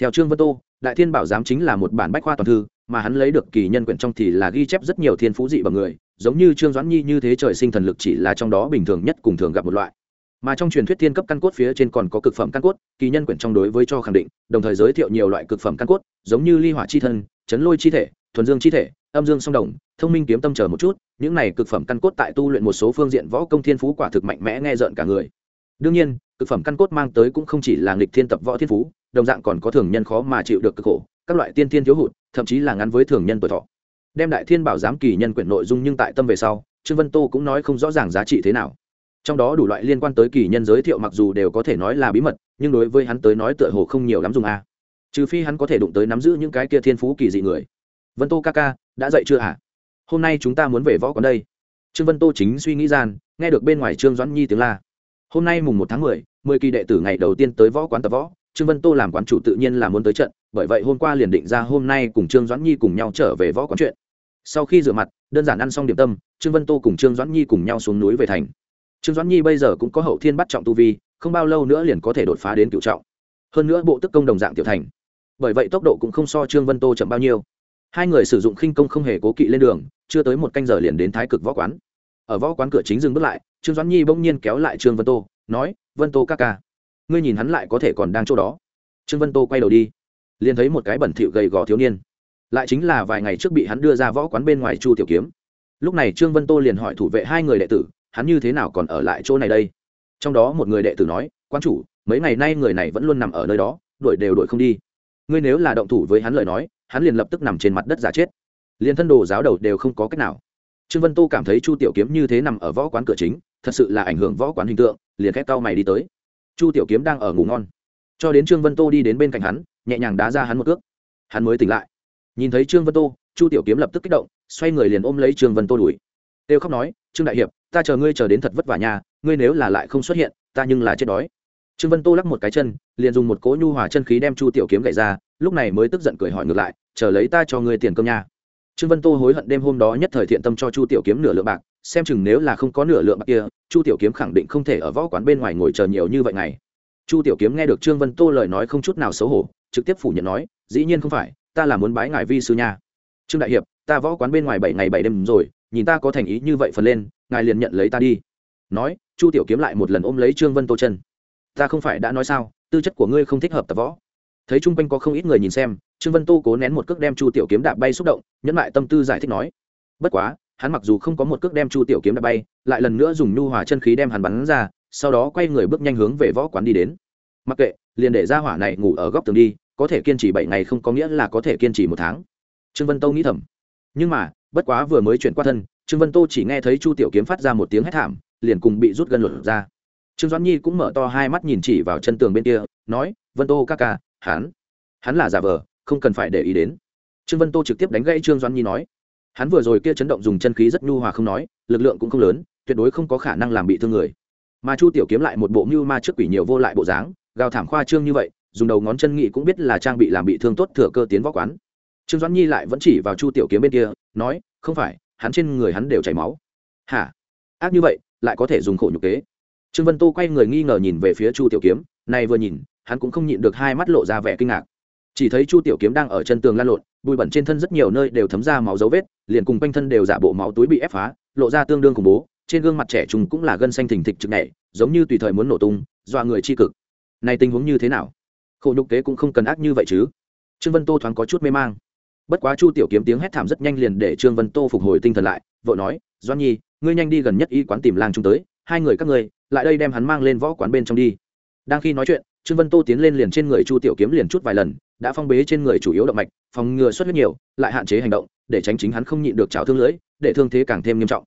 theo trương vân tô, đại thiên bảo giám chính là một bản bách khoa toàn thư, mà hắn lấy được kỳ nhân quyển trong thì là ghi chép rất nhiều thiên phú dị bằng người, giống như trương doãn nhi như thế trời sinh thần lực chỉ là trong đó bình thường nhất cùng thường gặp một loại. Mà trong truyền thuyết thiên cấp căn cốt phía trên còn có cực phẩm căn cốt, kỳ nhân quyển trong đối với cho khẳng định, đồng thời giới thiệu nhiều loại cực phẩm căn cốt, giống như ly hỏa chi thân, chấn lôi chi thể, thuần dương chi thể, âm dương song đồng, thông minh kiếm tâm chờ một chút, những này cực phẩm căn cốt tại tu luyện một số phương diện võ công thiên phú quả thực mạnh mẽ nghe rợn cả người. Đương nhiên, cực phẩm căn cốt mang tới cũng không chỉ là nghịch thiên tập võ thiên phú đồng dạng còn có thường nhân khó mà chịu được cực khổ, các loại tiên thiên thiếu hụt, thậm chí là ngắn với thường nhân tuổi thọ. Đem đại thiên bảo giám kỳ nhân quyển nội dung nhưng tại tâm về sau, trương vân tô cũng nói không rõ ràng giá trị thế nào. Trong đó đủ loại liên quan tới kỳ nhân giới thiệu mặc dù đều có thể nói là bí mật, nhưng đối với hắn tới nói tựa hồ không nhiều lắm dùng a. Trừ phi hắn có thể đụng tới nắm giữ những cái kia thiên phú kỳ dị người. Vân tô ca ca, đã dậy chưa hả? À? hôm nay chúng ta muốn về võ quán đây. Trương vân tô chính suy nghĩ gian, nghe được bên ngoài trương doãn nhi tiếng la. Hôm nay mùng một tháng mười mười kỳ đệ tử ngày đầu tiên tới võ quán tập võ trương vân tô làm quán chủ tự nhiên là muốn tới trận, bởi vậy hôm qua liền định ra hôm nay cùng trương doãn nhi cùng nhau trở về võ quán chuyện. Sau khi rửa mặt, đơn giản ăn xong điểm tâm, trương vân tô cùng trương doãn nhi cùng nhau xuống núi về thành. Trương doãn nhi bây giờ cũng có hậu thiên bắt trọng tu vi, không bao lâu nữa liền có thể đột phá đến cựu trọng. Hơn nữa bộ tức công đồng dạng tiểu thành. Bởi vậy tốc độ cũng không so trương vân tô chậm bao nhiêu. Hai người sử dụng khinh công không hề cố kỵ lên đường, chưa tới một canh giờ liền đến thái cực võ quán. Ở võ quán cửa chính dừng bước lại, trương doãn nhi bỗng nhiên kéo lại trương vân tô, nói, vân tô ca ca ngươi nhìn hắn lại có thể còn đang chỗ đó. Trương vân tô quay đầu đi, liền thấy một cái bẩn thịu gầy gò thiếu niên. Lại chính là vài ngày trước bị hắn đưa ra võ quán bên ngoài chu tiểu kiếm. Lúc này trương vân tô liền hỏi thủ vệ hai người đệ tử, hắn như thế nào còn ở lại chỗ này đây? Trong đó một người đệ tử nói quan chủ, mấy ngày nay người này vẫn luôn nằm ở nơi đó, đuổi đều đuổi không đi. Ngươi nếu là động thủ với hắn lời nói, hắn liền lập tức nằm trên mặt đất giả chết. Liền thân đồ giáo đầu đều không có cách nào. Trương vân tô cảm thấy chu tiểu kiếm như thế nằm ở võ quán cửa chính, thật sự là ảnh hưởng võ quán hình tượng, liền khét cau mày đi tới chu tiểu kiếm đang ở ngủ ngon. Cho đến trương vân tô đi đến bên cạnh hắn, nhẹ nhàng đá ra hắn một cước. Hắn mới tỉnh lại. Nhìn thấy trương vân tô, chu tiểu kiếm lập tức kích động, xoay người liền ôm lấy trương vân tô đuổi. Têu khóc nói, trương đại hiệp, ta chờ ngươi chờ đến thật vất vả nhà ngươi nếu là lại không xuất hiện, ta nhưng là chết đói. Trương vân tô lắc một cái chân, liền dùng một cỗ nhu hòa chân khí đem chu tiểu kiếm gậy ra, lúc này mới tức giận cười hỏi ngược lại, chờ lấy ta cho ngươi tiền cơm nha. Trương vân tô hối hận đêm hôm đó nhất thời thiện tâm cho chu tiểu kiếm nửa lượng bạc xem chừng nếu là không có nửa lượng bạc kia, chu tiểu kiếm khẳng định không thể ở võ quán bên ngoài ngồi chờ nhiều như vậy ngày. Chu tiểu kiếm nghe được trương vân tô lời nói không chút nào xấu hổ, trực tiếp phủ nhận nói, dĩ nhiên không phải, ta là muốn bái ngài vi sư nha. Trương đại hiệp, ta võ quán bên ngoài bảy ngày bảy đêm rồi, nhìn ta có thành ý như vậy phần lên, ngài liền nhận lấy ta đi. Nói, chu tiểu kiếm lại một lần ôm lấy trương vân tô chân. Ta không phải đã nói sao, tư chất của ngươi không thích hợp tập võ. Thấy chung quanh có không ít người nhìn xem, trương vân tô cố nén một cước đem chu tiểu kiếm đạp bay xúc động, nhẫn lại tâm tư giải thích nói, bất quá hắn mặc dù không có một cước đem chu tiểu kiếm đã bay, lại lần nữa dùng nhu hòa chân khí đem hắn bắn ra, sau đó quay người bước nhanh hướng về võ quán đi đến. Mặc kệ, liền để ra hỏa này ngủ ở góc tường đi, có thể kiên trì bảy ngày không có nghĩa là có thể kiên trì một tháng. Trương vân tô nghĩ thầm. Nhưng mà, bất quá vừa mới chuyển qua thân, trương vân tô chỉ nghe thấy chu tiểu kiếm phát ra một tiếng hét thảm, liền cùng bị rút gân luật ra. Trương doãn nhi cũng mở to hai mắt nhìn chỉ vào chân tường bên kia, nói, vân tô ca ca, hắn hắn là giả vờ, không cần phải để ý đến. Trương vân tô trực tiếp đánh gãy trương doãn nhi nói hắn vừa rồi kia chấn động dùng chân khí rất nhu hòa không nói, lực lượng cũng không lớn, tuyệt đối không có khả năng làm bị thương người. Mà chu tiểu kiếm lại một bộ mưu ma trước quỷ nhiều vô lại bộ dáng, gào thảm khoa trương như vậy, dùng đầu ngón chân nghị cũng biết là trang bị làm bị thương tốt thừa cơ tiến võ quán. Trương doãn nhi lại vẫn chỉ vào chu tiểu kiếm bên kia, nói, không phải, hắn trên người hắn đều chảy máu. Hả? Ác như vậy, lại có thể dùng khổ nhục kế. Trương vân tô quay người nghi ngờ nhìn về phía chu tiểu kiếm, này vừa nhìn, hắn cũng không nhịn được hai mắt lộ ra vẻ kinh ngạc. Chỉ thấy chu tiểu kiếm đang ở chân tường lan lộn, bụi bẩn trên thân rất nhiều nơi đều thấm ra máu dấu vết liền cùng quanh thân đều giả bộ máu túi bị ép phá, lộ ra tương đương khủng bố, trên gương mặt trẻ trung cũng là gân xanh thình thịch trực nhảy, giống như tùy thời muốn nổ tung, dọa người chi cực. Này tình huống như thế nào? Khổ nhục kế cũng không cần ác như vậy chứ. Trương vân tô thoáng có chút mê mang. Bất quá chu tiểu kiếm tiếng hét thảm rất nhanh liền để trương vân tô phục hồi tinh thần lại vợ nói doan nhi, ngươi nhanh đi gần nhất y quán tìm làng chúng tới, hai người các ngươi, lại đây đem hắn mang lên võ quán bên trong đi. Đang khi nói chuyện, trương vân tô tiến lên liền trên người chu tiểu kiếm liền chút vài lần, đã phong bế trên người chủ yếu động mạch, phòng ngừa xuất huyết nhiều, lại hạn chế hành động để tránh chính hắn không nhịn được trào thương lưỡi, để thương thế càng thêm nghiêm trọng.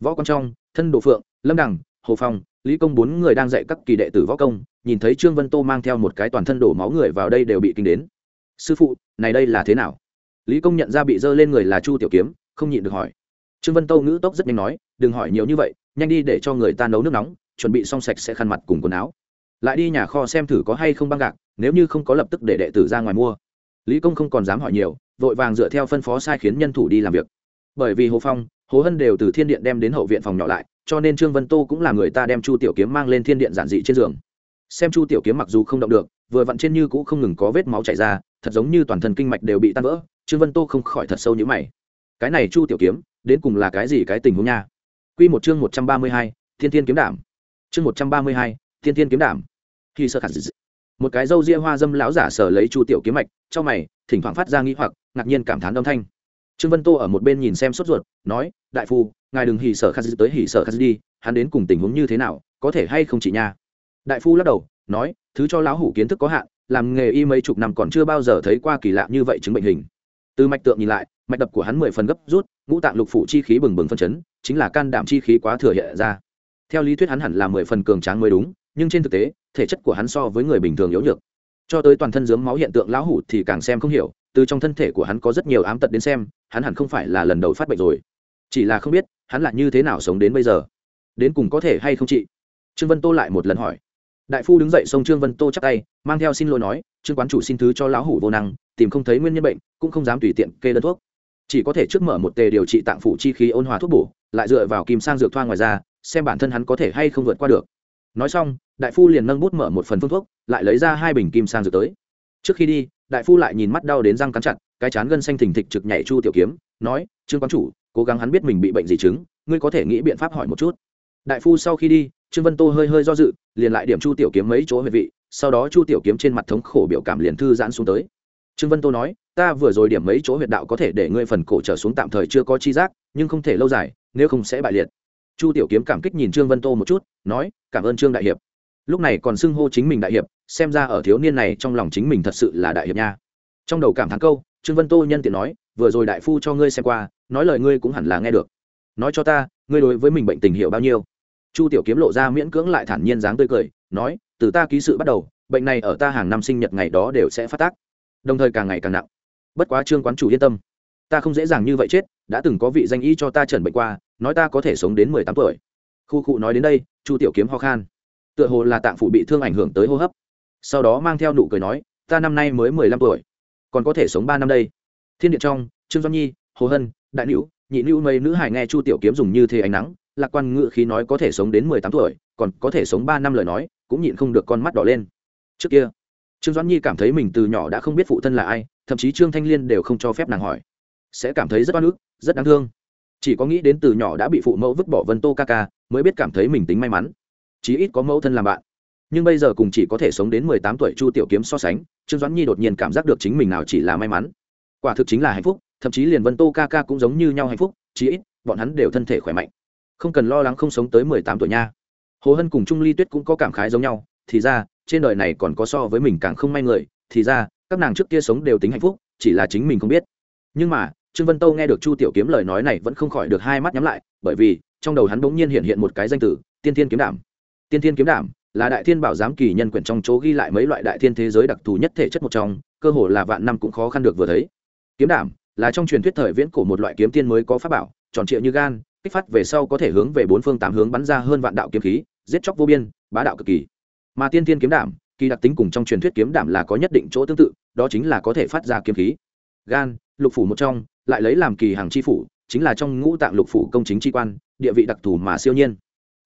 Võ quan trong, thân đồ phượng, lâm đằng, hồ phong, lý công bốn người đang dạy các kỳ đệ tử võ công, nhìn thấy trương vân tô mang theo một cái toàn thân đổ máu người vào đây đều bị kinh đến. Sư phụ, này đây là thế nào? Lý công nhận ra bị dơ lên người là chu tiểu kiếm, không nhịn được hỏi. Trương vân tô ngữ tốc rất nhanh nói, đừng hỏi nhiều như vậy, nhanh đi để cho người ta nấu nước nóng, chuẩn bị xong sạch sẽ khăn mặt cùng quần áo. Lại đi nhà kho xem thử có hay không băng gạc, nếu như không có lập tức để đệ tử ra ngoài mua lý công không còn dám hỏi nhiều vội vàng dựa theo phân phó sai khiến nhân thủ đi làm việc. Bởi vì hồ phong hồ hân đều từ thiên điện đem đến hậu viện phòng nhỏ lại cho nên trương vân tô cũng là người ta đem chu tiểu kiếm mang lên thiên điện giản dị trên giường. Xem chu tiểu kiếm mặc dù không động được vừa vặn trên như cũng không ngừng có vết máu chảy ra thật giống như toàn thân kinh mạch đều bị tan vỡ trương vân tô không khỏi thật sâu như mày. Cái này chu tiểu kiếm đến cùng là cái gì cái tình huống nha? Quy một chương một trăm ba mươi hai, Thiên Thiên kiếm đảm. Chương một trăm ba mươi hai, Thiên Thiên kiếm đảm. Khi sơ khẩn một cái râu ria hoa dâm lão giả sở lấy chu tiểu kiếm mạch, trong mày, thỉnh thoảng phát ra nghi hoặc, ngạc nhiên cảm thán âm thanh. Trương Vân Tô ở một bên nhìn xem sốt ruột, nói: "Đại phu, ngài đừng hỉ sở khẩn tới hỉ sở khẩn đi, hắn đến cùng tình huống như thế nào, có thể hay không chị nha?" Đại phu lắc đầu, nói: "Thứ cho lão hủ kiến thức có hạn, làm nghề y mấy chục năm còn chưa bao giờ thấy qua kỳ lạ như vậy chứng bệnh hình." Từ mạch tượng nhìn lại, mạch đập của hắn mười phần gấp rút, ngũ tạng lục phủ chi khí bừng bừng phân chấn, chính là can đảm chi khí quá thừa hiện ra theo lý thuyết hắn hẳn là mười phần cường tráng mới đúng nhưng trên thực tế, thể chất của hắn so với người bình thường yếu nhược. Cho tới toàn thân dướng máu hiện tượng lão hủ thì càng xem không hiểu, từ trong thân thể của hắn có rất nhiều ám tật đến xem, hắn hẳn không phải là lần đầu phát bệnh rồi. Chỉ là không biết, hắn là như thế nào sống đến bây giờ. Đến cùng có thể hay không chị? Trương vân tô lại một lần hỏi. Đại phu đứng dậy xông trương vân tô chắc tay, mang theo xin lỗi nói, trương quán chủ xin thứ cho lão hủ vô năng, tìm không thấy nguyên nhân bệnh, cũng không dám tùy tiện kê đơn thuốc. Chỉ có thể trước mở một tề điều trị tạng phủ chi khí ôn hòa thuốc bổ, lại dựa vào kim sang dược thoa ngoài ra, xem bản thân hắn có thể hay không vượt qua được. Nói xong đại phu liền nâng bút mở một phần phương thuốc, lại lấy ra hai bình kim sang dược tới. Trước khi đi, đại phu lại nhìn mắt đau đến răng cắn chặt, cái chán gân xanh thình thịch trực nhảy chu tiểu kiếm, nói, trương quán chủ, cố gắng hắn biết mình bị bệnh gì chứng, ngươi có thể nghĩ biện pháp hỏi một chút. Đại phu sau khi đi, trương vân tô hơi hơi do dự, liền lại điểm chu tiểu kiếm mấy chỗ huyệt vị, sau đó chu tiểu kiếm trên mặt thống khổ biểu cảm liền thư giãn xuống tới. Trương vân tô nói, ta vừa rồi điểm mấy chỗ huyệt đạo có thể để ngươi phần cổ trở xuống tạm thời chưa có chi giác, nhưng không thể lâu dài, nếu không sẽ bại liệt. Chu tiểu kiếm cảm kích nhìn trương vân tô một chút, nói, cảm ơn trương đại hiệp lúc này còn xưng hô chính mình đại hiệp, xem ra ở thiếu niên này trong lòng chính mình thật sự là đại hiệp nha. Trong đầu cảm thán câu, trương vân tô nhân tiện nói, vừa rồi đại phu cho ngươi xem qua, nói lời ngươi cũng hẳn là nghe được. Nói cho ta, ngươi đối với mình bệnh tình hiểu bao nhiêu? Chu tiểu kiếm lộ ra miễn cưỡng lại thản nhiên dáng tươi cười, nói, từ ta ký sự bắt đầu, bệnh này ở ta hàng năm sinh nhật ngày đó đều sẽ phát tác, đồng thời càng ngày càng nặng. Bất quá trương quán chủ yên tâm, ta không dễ dàng như vậy chết, đã từng có vị danh y cho ta trần bệnh qua, nói ta có thể sống đến mười tám tuổi. Khu cụ nói đến đây, chu tiểu kiếm ho khan tựa hồ là tạng phụ bị thương ảnh hưởng tới hô hấp. Sau đó mang theo nụ cười nói, ta năm nay mới mười lăm tuổi, còn có thể sống ba năm đây. Thiên điện trong, trương doanh nhi, hồ hân, đại nữ nhị nữ mấy nữ hải nghe chu tiểu kiếm dùng như thế ánh nắng, lạc quan ngự khí nói có thể sống đến mười tám tuổi, còn có thể sống ba năm lời nói, cũng nhịn không được con mắt đỏ lên. Trước kia, trương doãn nhi cảm thấy mình từ nhỏ đã không biết phụ thân là ai, thậm chí trương thanh liên đều không cho phép nàng hỏi. Sẽ cảm thấy rất oan ức, rất đáng thương. Chỉ có nghĩ đến từ nhỏ đã bị phụ mẫu vứt bỏ vân tô ca ca, mới biết cảm thấy mình tính may mắn chí ít có mẫu thân làm bạn. Nhưng bây giờ cùng chỉ có thể sống đến mười tám tuổi chu tiểu kiếm so sánh, trương doãn nhi đột nhiên cảm giác được chính mình nào chỉ là may mắn. Quả thực chính là hạnh phúc, thậm chí liền vân tô ca ca cũng giống như nhau hạnh phúc, chí ít, bọn hắn đều thân thể khỏe mạnh. Không cần lo lắng không sống tới mười tám tuổi nha. Hồ hân cùng trung ly tuyết cũng có cảm khái giống nhau, thì ra, trên đời này còn có so với mình càng không may người, thì ra, các nàng trước kia sống đều tính hạnh phúc, chỉ là chính mình không biết. Nhưng mà, trương vân tâu nghe được chu tiểu kiếm lời nói này vẫn không khỏi được hai mắt nhắm lại, bởi vì trong đầu hắn bỗng nhiên hiện hiện một cái danh từ, tiên thiên kiếm đảm tiên thiên kiếm đảm là đại thiên bảo giám kỳ nhân quyển trong chỗ ghi lại mấy loại đại thiên thế giới đặc thù nhất thể chất một trong, cơ hồ là vạn năm cũng khó khăn được vừa thấy. Kiếm đảm là trong truyền thuyết thời viễn cổ một loại kiếm tiên mới có pháp bảo, tròn trịa như gan, kích phát về sau có thể hướng về bốn phương tám hướng bắn ra hơn vạn đạo kiếm khí, giết chóc vô biên, bá đạo cực kỳ. Mà tiên thiên kiếm đảm, kỳ đặc tính cùng trong truyền thuyết kiếm đảm là có nhất định chỗ tương tự, đó chính là có thể phát ra kiếm khí. Gan, lục phủ một trong, lại lấy làm kỳ hàng chi phủ, chính là trong ngũ tạng lục phủ công chính chi quan, địa vị đặc thù mà siêu nhiên.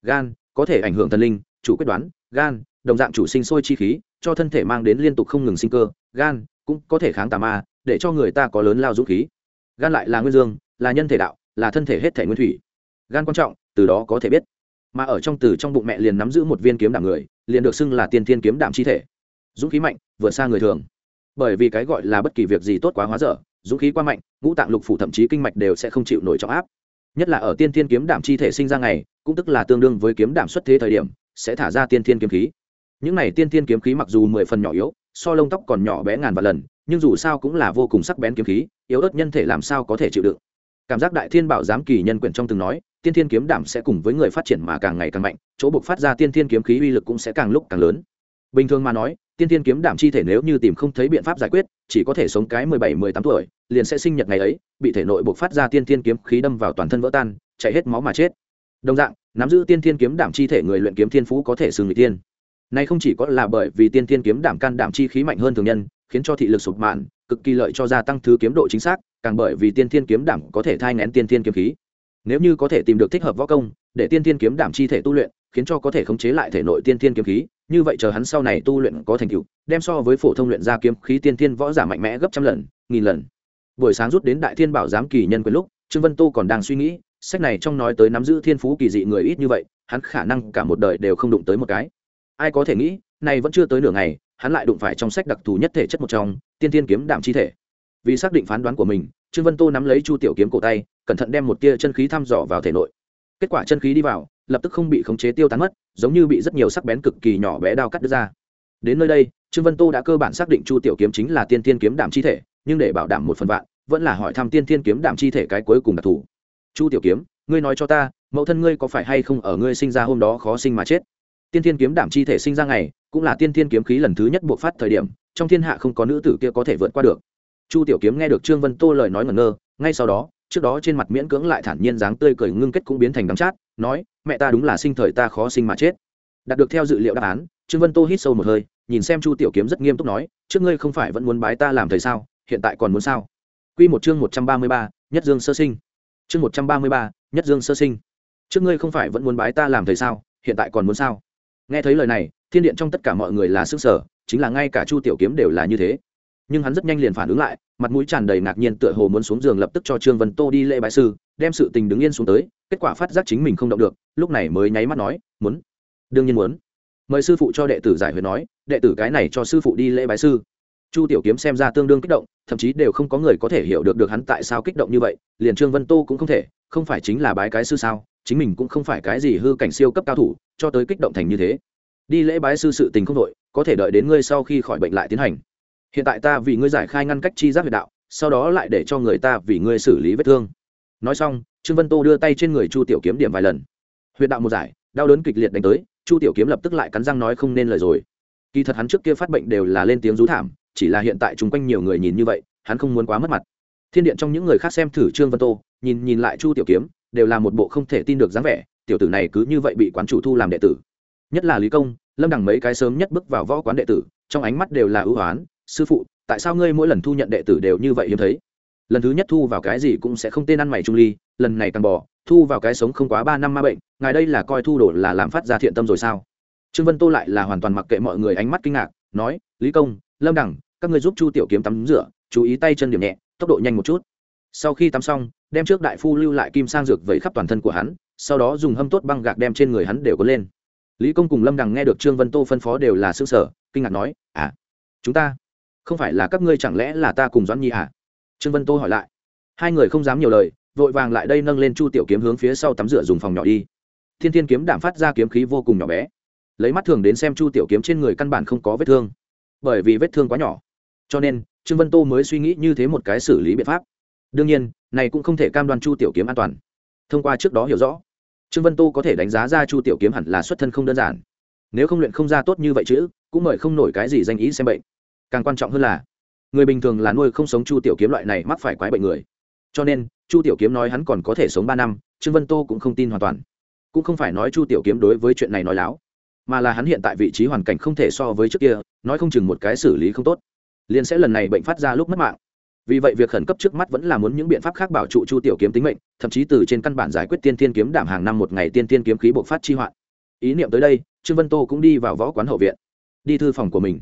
Gan có thể ảnh hưởng thần linh, chủ quyết đoán, gan, đồng dạng chủ sinh sôi chi khí, cho thân thể mang đến liên tục không ngừng sinh cơ, gan cũng có thể kháng tà ma, để cho người ta có lớn lao dũng khí. Gan lại là nguyên dương, là nhân thể đạo, là thân thể hết thể nguyên thủy. Gan quan trọng, từ đó có thể biết. Mà ở trong từ trong bụng mẹ liền nắm giữ một viên kiếm đảm người, liền được xưng là tiên thiên kiếm đảm chi thể. Dũng khí mạnh, vượt xa người thường. Bởi vì cái gọi là bất kỳ việc gì tốt quá hóa dở, dũng khí quá mạnh, ngũ tạng lục phủ thậm chí kinh mạch đều sẽ không chịu nổi trọng áp. Nhất là ở tiên thiên kiếm đảm chi thể sinh ra ngày cũng tức là tương đương với kiếm đảm xuất thế thời điểm, sẽ thả ra tiên thiên kiếm khí. Những này tiên thiên kiếm khí mặc dù mười phần nhỏ yếu, so lông tóc còn nhỏ bé ngàn và lần, nhưng dù sao cũng là vô cùng sắc bén kiếm khí, yếu ớt nhân thể làm sao có thể chịu đựng. Cảm giác đại thiên bảo giám kỳ nhân quyển trong từng nói, tiên thiên kiếm đảm sẽ cùng với người phát triển mà càng ngày càng mạnh, chỗ buộc phát ra tiên thiên kiếm khí uy lực cũng sẽ càng lúc càng lớn. Bình thường mà nói, tiên thiên kiếm đảm chi thể nếu như tìm không thấy biện pháp giải quyết, chỉ có thể sống cái mười bảy, mười tám tuổi, liền sẽ sinh nhật ngày ấy, bị thể nội buộc phát ra tiên thiên kiếm khí đâm vào toàn thân vỡ tan, chạy hết máu mà chết đồng dạng, nắm giữ tiên thiên kiếm đảm chi thể người luyện kiếm thiên phú có thể xưng người tiên nay không chỉ có là bởi vì tiên thiên kiếm đảm can đảm chi khí mạnh hơn thường nhân, khiến cho thị lực sụp mạn, cực kỳ lợi cho gia tăng thứ kiếm độ chính xác, càng bởi vì tiên thiên kiếm đảm có thể thai ngén tiên thiên kiếm khí. Nếu như có thể tìm được thích hợp võ công, để tiên thiên kiếm đảm chi thể tu luyện, khiến cho có thể khống chế lại thể nội tiên thiên kiếm khí, như vậy chờ hắn sau này tu luyện có thành tựu, đem so với phổ thông luyện ra kiếm khí tiên thiên võ giả mạnh mẽ gấp trăm lần, nghìn lần. Buổi sáng rút đến đại thiên bảo giám kỳ nhân quyền lúc, trương vân tô còn đang suy nghĩ sách này trong nói tới nắm giữ thiên phú kỳ dị người ít như vậy, hắn khả năng cả một đời đều không đụng tới một cái. Ai có thể nghĩ, này vẫn chưa tới nửa ngày, hắn lại đụng phải trong sách đặc thù nhất thể chất một trong, tiên tiên kiếm đảm chi thể. Vì xác định phán đoán của mình, trương vân tô nắm lấy chu tiểu kiếm cổ tay, cẩn thận đem một tia chân khí thăm dò vào thể nội. Kết quả chân khí đi vào, lập tức không bị khống chế tiêu tán mất, giống như bị rất nhiều sắc bén cực kỳ nhỏ bé đao cắt đứt ra. Đến nơi đây, trương vân tô đã cơ bản xác định chu tiểu kiếm chính là tiên tiên kiếm đảm chi thể, nhưng để bảo đảm một phần vạn, vẫn là hỏi thăm tiên tiên kiếm đảm chi thể cái cuối cùng đặc thù chu tiểu kiếm ngươi nói cho ta mẫu thân ngươi có phải hay không ở ngươi sinh ra hôm đó khó sinh mà chết? Tiên Thiên kiếm đảm chi thể sinh ra ngày cũng là tiên Thiên kiếm khí lần thứ nhất buộc phát thời điểm trong thiên hạ không có nữ tử kia có thể vượt qua được. Chu tiểu kiếm nghe được trương vân tô lời nói ngẩn ngơ ngay sau đó trước đó trên mặt miễn cưỡng lại thản nhiên dáng tươi cười ngưng kết cũng biến thành đắng chát nói mẹ ta đúng là sinh thời ta khó sinh mà chết. Đạt được theo dự liệu đáp án trương vân tô hít sâu một hơi nhìn xem chu tiểu kiếm rất nghiêm túc nói trước ngươi không phải vẫn muốn bái ta làm thầy sao? Hiện tại còn muốn sao? Quy một chương một trăm ba mươi ba, Nhất Dương sơ sinh. Chương một trăm ba mươi ba, Nhất Dương sơ sinh. Trước ngươi không phải vẫn muốn bái ta làm thầy sao, hiện tại còn muốn sao? Nghe thấy lời này, thiên điện trong tất cả mọi người là sức sở, chính là ngay cả Chu Tiểu Kiếm đều là như thế. Nhưng hắn rất nhanh liền phản ứng lại, mặt mũi tràn đầy ngạc nhiên tựa hồ muốn xuống giường lập tức cho Trương Vân Tô đi lễ bại sư, đem sự tình đứng yên xuống tới, kết quả phát giác chính mình không động được, lúc này mới nháy mắt nói, muốn. Đương nhiên muốn. Mời sư phụ cho đệ tử giải huyền nói, đệ tử cái này cho sư phụ đi lễ bái sư chu tiểu kiếm xem ra tương đương kích động, thậm chí đều không có người có thể hiểu được được hắn tại sao kích động như vậy, liền trương vân tô cũng không thể, không phải chính là bái cái sư sao, chính mình cũng không phải cái gì hư cảnh siêu cấp cao thủ, cho tới kích động thành như thế. Đi lễ bái sư sự tình không đội có thể đợi đến ngươi sau khi khỏi bệnh lại tiến hành. Hiện tại ta vì ngươi giải khai ngăn cách chi giác huyệt đạo, sau đó lại để cho người ta vì ngươi xử lý vết thương. Nói xong, trương vân tô đưa tay trên người chu tiểu kiếm điểm vài lần. Huyệt đạo một giải, đau đớn kịch liệt đánh tới, chu tiểu kiếm lập tức lại cắn răng nói không nên lời rồi. Kỳ thật hắn trước kia phát bệnh đều là lên tiếng rú thảm chỉ là hiện tại chung quanh nhiều người nhìn như vậy, hắn không muốn quá mất mặt. Thiên điện trong những người khác xem thử trương vân tô, nhìn nhìn lại chu tiểu kiếm, đều là một bộ không thể tin được dáng vẻ, tiểu tử này cứ như vậy bị quán chủ thu làm đệ tử. Nhất là lý công, lâm đằng mấy cái sớm nhất bước vào võ quán đệ tử, trong ánh mắt đều là ưu hoán sư phụ, tại sao ngươi mỗi lần thu nhận đệ tử đều như vậy hiếm thấy? Lần thứ nhất thu vào cái gì cũng sẽ không tên ăn mày trung ly, lần này càng bỏ thu vào cái sống không quá ba năm ma bệnh, ngài đây là coi thu đổ là làm phát ra thiện tâm rồi sao? Trương vân tô lại là hoàn toàn mặc kệ mọi người ánh mắt kinh ngạc, nói, lý công, lâm đẳng các người giúp chu tiểu kiếm tắm rửa, chú ý tay chân điểm nhẹ, tốc độ nhanh một chút. Sau khi tắm xong, đem trước đại phu lưu lại kim sang dược vẩy khắp toàn thân của hắn, sau đó dùng hâm tốt băng gạc đem trên người hắn đều có lên. Lý công cùng lâm đằng nghe được trương vân tô phân phó đều là xương sở kinh ngạc nói à chúng ta, không phải là các ngươi chẳng lẽ là ta cùng doãn nhi à? Trương vân tô hỏi lại. Hai người không dám nhiều lời, vội vàng lại đây nâng lên chu tiểu kiếm hướng phía sau tắm rửa dùng phòng nhỏ đi. Thiên thiên kiếm đảm phát ra kiếm khí vô cùng nhỏ bé. Lấy mắt thường đến xem chu tiểu kiếm trên người căn bản không có vết thương. Bởi vì vết thương quá nhỏ cho nên, trương vân tô mới suy nghĩ như thế một cái xử lý biện pháp. Đương nhiên, này cũng không thể cam đoan chu tiểu kiếm an toàn. Thông qua trước đó hiểu rõ, trương vân tô có thể đánh giá ra chu tiểu kiếm hẳn là xuất thân không đơn giản. Nếu không luyện không ra tốt như vậy chứ, cũng mời không nổi cái gì danh ý xem bệnh. Càng quan trọng hơn là, người bình thường là nuôi không sống chu tiểu kiếm loại này mắc phải quái bệnh người. Cho nên, chu tiểu kiếm nói hắn còn có thể sống ba năm, trương vân tô cũng không tin hoàn toàn. Cũng không phải nói chu tiểu kiếm đối với chuyện này nói láo, mà là hắn hiện tại vị trí hoàn cảnh không thể so với trước kia, nói không chừng một cái xử lý không tốt liền sẽ lần này bệnh phát ra lúc mất mạng. Vì vậy việc khẩn cấp trước mắt vẫn là muốn những biện pháp khác bảo trụ chu tiểu kiếm tính mệnh, thậm chí từ trên căn bản giải quyết tiên tiên kiếm đảm hàng năm một ngày tiên tiên kiếm khí bộc phát chi hoạn. Ý niệm tới đây, trương vân tô cũng đi vào võ quán hậu viện, đi thư phòng của mình.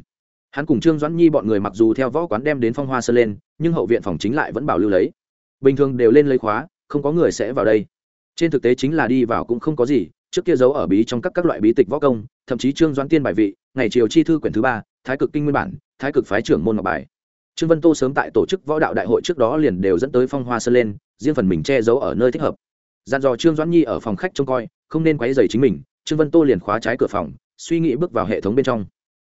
Hắn cùng trương doãn nhi bọn người mặc dù theo võ quán đem đến phong hoa sơn lên, nhưng hậu viện phòng chính lại vẫn bảo lưu lấy. Bình thường đều lên lấy khóa, không có người sẽ vào đây. Trên thực tế chính là đi vào cũng không có gì, trước kia giấu ở bí trong các các loại bí tịch võ công, thậm chí trương doãn tiên bài vị, ngày chiều chi thư quyển thứ ba, thái cực kinh nguyên bản thái cực phái trưởng môn ngọc bài. Trương vân tô sớm tại tổ chức võ đạo đại hội trước đó liền đều dẫn tới phong hoa sơn lên, riêng phần mình che giấu ở nơi thích hợp. Dặn dò trương doãn nhi ở phòng khách trông coi, không nên quấy dày chính mình, trương vân tô liền khóa trái cửa phòng, suy nghĩ bước vào hệ thống bên trong.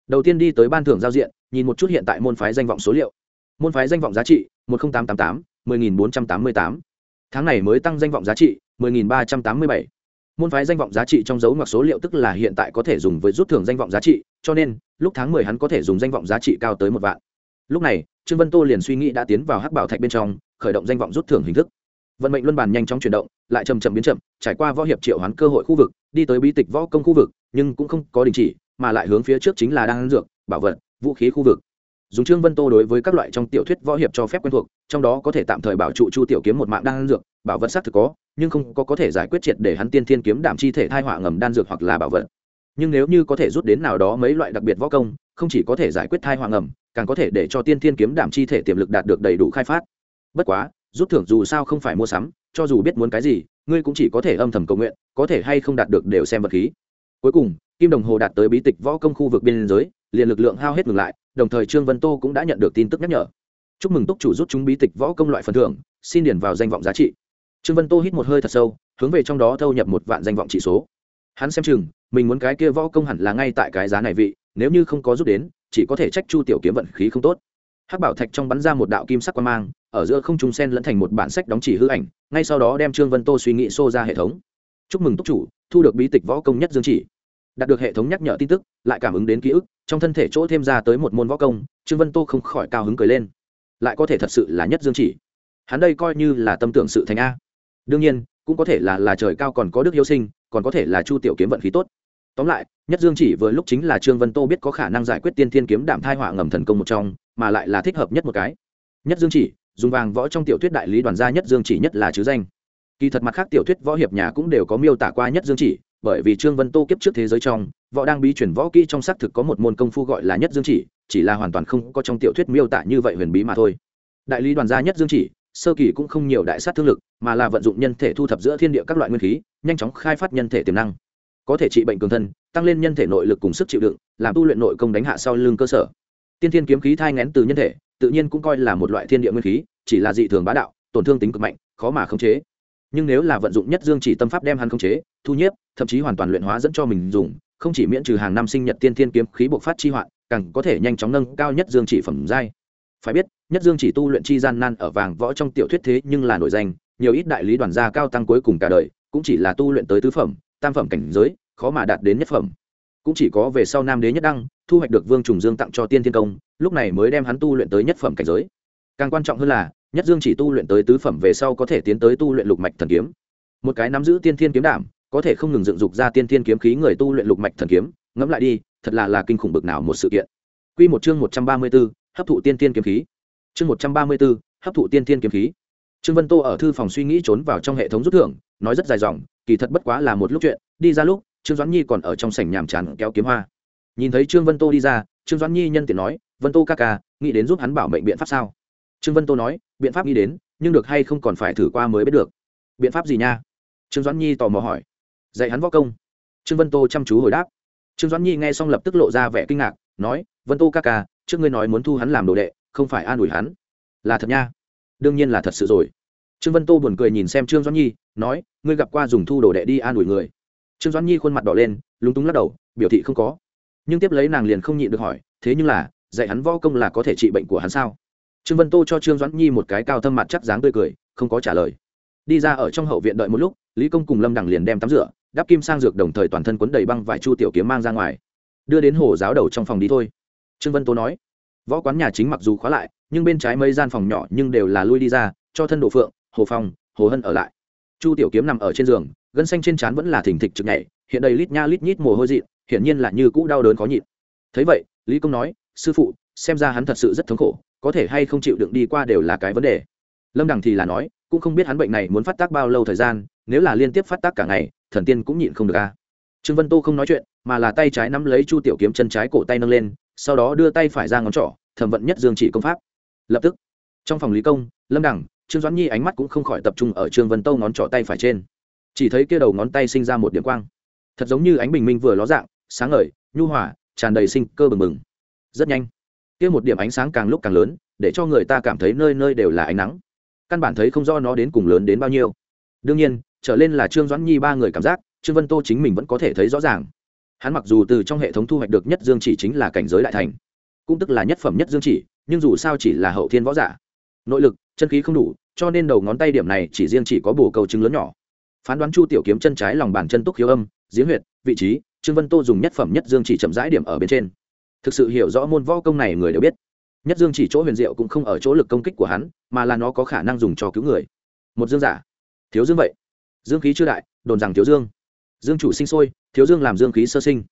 Đầu tiên đi tới ban thưởng giao diện, nhìn một chút hiện tại môn phái danh vọng số liệu. Môn phái danh vọng giá trị, một nghìn tám trăm tám mươi tám bốn trăm tám mươi tám. Tháng này mới tăng danh vọng giá trị một nghìn ba trăm tám mươi bảy. Môn phái danh vọng giá trị trong dấu ngoặc số liệu tức là hiện tại có thể dùng với rút thưởng danh vọng giá trị cho nên, lúc tháng mười hắn có thể dùng danh vọng giá trị cao tới một vạn. Lúc này, trương vân tô liền suy nghĩ đã tiến vào hắc bảo thạch bên trong, khởi động danh vọng rút thưởng hình thức. Vận mệnh luân bàn nhanh chóng chuyển động, lại chầm chậm biến chậm, trải qua võ hiệp triệu hoán cơ hội khu vực, đi tới bí tịch võ công khu vực, nhưng cũng không có đình chỉ, mà lại hướng phía trước chính là đang dược, bảo vật, vũ khí khu vực. Dùng trương vân tô đối với các loại trong tiểu thuyết võ hiệp cho phép quen thuộc, trong đó có thể tạm thời bảo trụ chu tiểu kiếm một mạng đan dược, bảo vật xác thực có, nhưng không có có thể giải quyết triệt để hắn tiên thiên kiếm đảm chi thể thai họa ngầm đan dược hoặc là bảo vật nhưng nếu như có thể rút đến nào đó mấy loại đặc biệt võ công, không chỉ có thể giải quyết thai hoàng ẩm, càng có thể để cho tiên thiên kiếm đảm chi thể tiềm lực đạt được đầy đủ khai phát. Bất quá, rút thưởng dù sao không phải mua sắm, cho dù biết muốn cái gì, ngươi cũng chỉ có thể âm thầm cầu nguyện, có thể hay không đạt được đều xem vật khí. Cuối cùng, kim đồng hồ đạt tới bí tịch võ công khu vực biên giới, liền lực lượng hao hết ngừng lại, đồng thời trương vân tô cũng đã nhận được tin tức nhắc nhở. Chúc mừng túc chủ rút chúng bí tịch võ công loại phần thưởng, xin điền vào danh vọng giá trị. Trương vân tô hít một hơi thật sâu, hướng về trong đó thâu nhập một vạn danh vọng trị số. Hắn xem chừng mình muốn cái kia võ công hẳn là ngay tại cái giá này vị, nếu như không có giúp đến, chỉ có thể trách chu tiểu kiếm vận khí không tốt. Hắc bảo thạch trong bắn ra một đạo kim sắc quan mang, ở giữa không trung sen lẫn thành một bản sách đóng chỉ hư ảnh, ngay sau đó đem trương vân tô suy nghĩ xô ra hệ thống. Chúc mừng túc chủ, thu được bí tịch võ công nhất dương chỉ. Đạt được hệ thống nhắc nhở tin tức, lại cảm ứng đến ký ức, trong thân thể chỗ thêm ra tới một môn võ công, trương vân tô không khỏi cao hứng cười lên. Lại có thể thật sự là nhất dương chỉ. Hắn đây coi như là tâm tưởng sự thành a. Đương nhiên, cũng có thể là là trời cao còn có đức hiếu sinh, còn có thể là chu tiểu kiếm vận khí tốt tóm lại, nhất dương chỉ vừa lúc chính là trương vân tô biết có khả năng giải quyết tiên thiên kiếm đạm thai họa ngầm thần công một trong, mà lại là thích hợp nhất một cái. Nhất dương chỉ, dùng vàng võ trong tiểu thuyết đại lý đoàn gia nhất dương chỉ nhất là chứ danh. Kỳ thật mặt khác tiểu thuyết võ hiệp nhà cũng đều có miêu tả qua nhất dương chỉ, bởi vì trương vân tô kiếp trước thế giới trong, võ đang bí chuyển võ kỹ trong xác thực có một môn công phu gọi là nhất dương chỉ chỉ là hoàn toàn không có trong tiểu thuyết miêu tả như vậy huyền bí mà thôi. Đại lý đoàn gia nhất dương chỉ, sơ kỳ cũng không nhiều đại sát thương lực, mà là vận dụng nhân thể thu thập giữa thiên địa các loại nguyên khí, nhanh chóng khai phát nhân thể tiềm năng có thể trị bệnh cường thân, tăng lên nhân thể nội lực cùng sức chịu đựng, làm tu luyện nội công đánh hạ sau lưng cơ sở. Tiên thiên kiếm khí thai ngén từ nhân thể, tự nhiên cũng coi là một loại thiên địa nguyên khí, chỉ là dị thường bá đạo, tổn thương tính cực mạnh, khó mà khống chế. Nhưng nếu là vận dụng nhất dương chỉ tâm pháp đem hắn khống chế, thu nhiếp, thậm chí hoàn toàn luyện hóa dẫn cho mình dùng, không chỉ miễn trừ hàng năm sinh nhật tiên thiên kiếm khí bộc phát chi hoạn, càng có thể nhanh chóng nâng cao nhất dương chỉ phẩm giai. Phải biết, nhất dương chỉ tu luyện chi gian nan ở vàng võ trong tiểu thuyết thế nhưng là nổi danh, nhiều ít đại lý đoàn gia cao tăng cuối cùng cả đời, cũng chỉ là tu luyện tới tứ phẩm, tam phẩm cảnh giới khó mà đạt đến nhất phẩm. Cũng chỉ có về sau nam đế nhất đăng thu hoạch được vương trùng dương tặng cho tiên thiên công lúc này mới đem hắn tu luyện tới nhất phẩm cảnh giới. Càng quan trọng hơn là nhất dương chỉ tu luyện tới tứ phẩm về sau có thể tiến tới tu luyện lục mạch thần kiếm. Một cái nắm giữ tiên thiên kiếm đảm có thể không ngừng dựng dục ra tiên thiên kiếm khí người tu luyện lục mạch thần kiếm. Ngẫm lại đi thật là là kinh khủng bực nào một sự kiện. Quy một chương một trăm ba mươi 134, hấp thụ tiên thiên kiếm khí. Chương một trăm ba mươi 134, hấp thụ tiên thiên kiếm khí. Trương Vân Tô ở thư phòng suy nghĩ trốn vào trong hệ thống rút thưởng, nói rất dài dòng, kỳ thật bất quá là một lúc chuyện, đi ra lúc, Trương Doãn Nhi còn ở trong sảnh nhàm chán kéo kiếm hoa. Nhìn thấy Trương Vân Tô đi ra, Trương Doãn Nhi nhân tiện nói, "Vân Tô ca ca, nghĩ đến giúp hắn bảo mệnh biện pháp sao?" Trương Vân Tô nói, "Biện pháp nghĩ đến, nhưng được hay không còn phải thử qua mới biết được." "Biện pháp gì nha?" Trương Doãn Nhi tò mò hỏi. "Dạy hắn võ công." Trương Vân Tô chăm chú hồi đáp. Trương Doãn Nhi nghe xong lập tức lộ ra vẻ kinh ngạc, nói, "Vân Tô ca ca, trước ngươi nói muốn thu hắn làm đồ đệ, không phải an ủi hắn." "Là thật nha." "Đương nhiên là thật sự rồi." Trương Vân Tô buồn cười nhìn xem Trương Doãn Nhi, nói, "Ngươi gặp qua dùng thu đồ đệ đi an ủi người." Trương Doãn Nhi khuôn mặt đỏ lên, lúng túng lắc đầu, biểu thị không có. Nhưng tiếp lấy nàng liền không nhịn được hỏi, "Thế nhưng là, dạy hắn võ công là có thể trị bệnh của hắn sao?" Trương Vân Tô cho Trương Doãn Nhi một cái cao thâm mặt chắc dáng tươi cười, không có trả lời. Đi ra ở trong hậu viện đợi một lúc, Lý Công cùng Lâm Đằng liền đem tắm rửa, đắp kim sang dược đồng thời toàn thân quấn đầy băng vải chu tiểu kiếm mang ra ngoài đưa đến hồ giáo đầu trong phòng đi thôi trương vân Tô nói võ quán nhà chính mặc dù khóa lại nhưng bên trái mấy gian phòng nhỏ nhưng đều là lui đi ra cho thân độ phượng hồ phong hồ hân ở lại chu tiểu kiếm nằm ở trên giường gân xanh trên trán vẫn là thình thịch trực nhảy, hiện đầy lít nha lít nhít mồ hôi dị hiển nhiên là như cũ đau đớn khó nhịn. Thấy vậy, lý công nói, sư phụ, xem ra hắn thật sự rất thống khổ, có thể hay không chịu đựng đi qua đều là cái vấn đề. Lâm đằng thì là nói, cũng không biết hắn bệnh này muốn phát tác bao lâu thời gian, nếu là liên tiếp phát tác cả ngày, thần tiên cũng nhịn không được a. Trương vân tô không nói chuyện, mà là tay trái nắm lấy chu tiểu kiếm chân trái cổ tay nâng lên, sau đó đưa tay phải ra ngón trỏ, thẩm vận nhất dương chỉ công pháp. Lập tức, trong phòng lý công, lâm đẳng trương doãn nhi ánh mắt cũng không khỏi tập trung ở trương vân tô ngón trỏ tay phải trên chỉ thấy kia đầu ngón tay sinh ra một điểm quang. Thật giống như ánh bình minh vừa ló dạng, sáng ngời, nhu hòa, tràn đầy sinh cơ bừng bừng. Rất nhanh, kia một điểm ánh sáng càng lúc càng lớn, để cho người ta cảm thấy nơi nơi đều là ánh nắng. Căn bản thấy không do nó đến cùng lớn đến bao nhiêu. Đương nhiên, trở lên là trương doãn nhi ba người cảm giác, trương vân tô chính mình vẫn có thể thấy rõ ràng. Hắn mặc dù từ trong hệ thống thu hoạch được nhất dương chỉ chính là cảnh giới đại thành, cũng tức là nhất phẩm nhất dương chỉ, nhưng dù sao chỉ là hậu thiên võ giả. Nội lực, chân khí không đủ, cho nên đầu ngón tay điểm này chỉ riêng chỉ có bổ cầu chứng lớn nhỏ phán đoán chu tiểu kiếm chân trái lòng bàn chân túc hiếu âm diễn huyệt, vị trí, trương vân tô dùng nhất phẩm nhất dương chỉ chậm rãi điểm ở bên trên. Thực sự hiểu rõ môn võ công này người đều biết. Nhất dương chỉ chỗ huyền diệu cũng không ở chỗ lực công kích của hắn, mà là nó có khả năng dùng cho cứu người. Một dương giả. Thiếu dương vậy. Dương khí chưa đại, đồn rằng thiếu dương. Dương chủ sinh sôi, thiếu dương làm dương khí sơ sinh.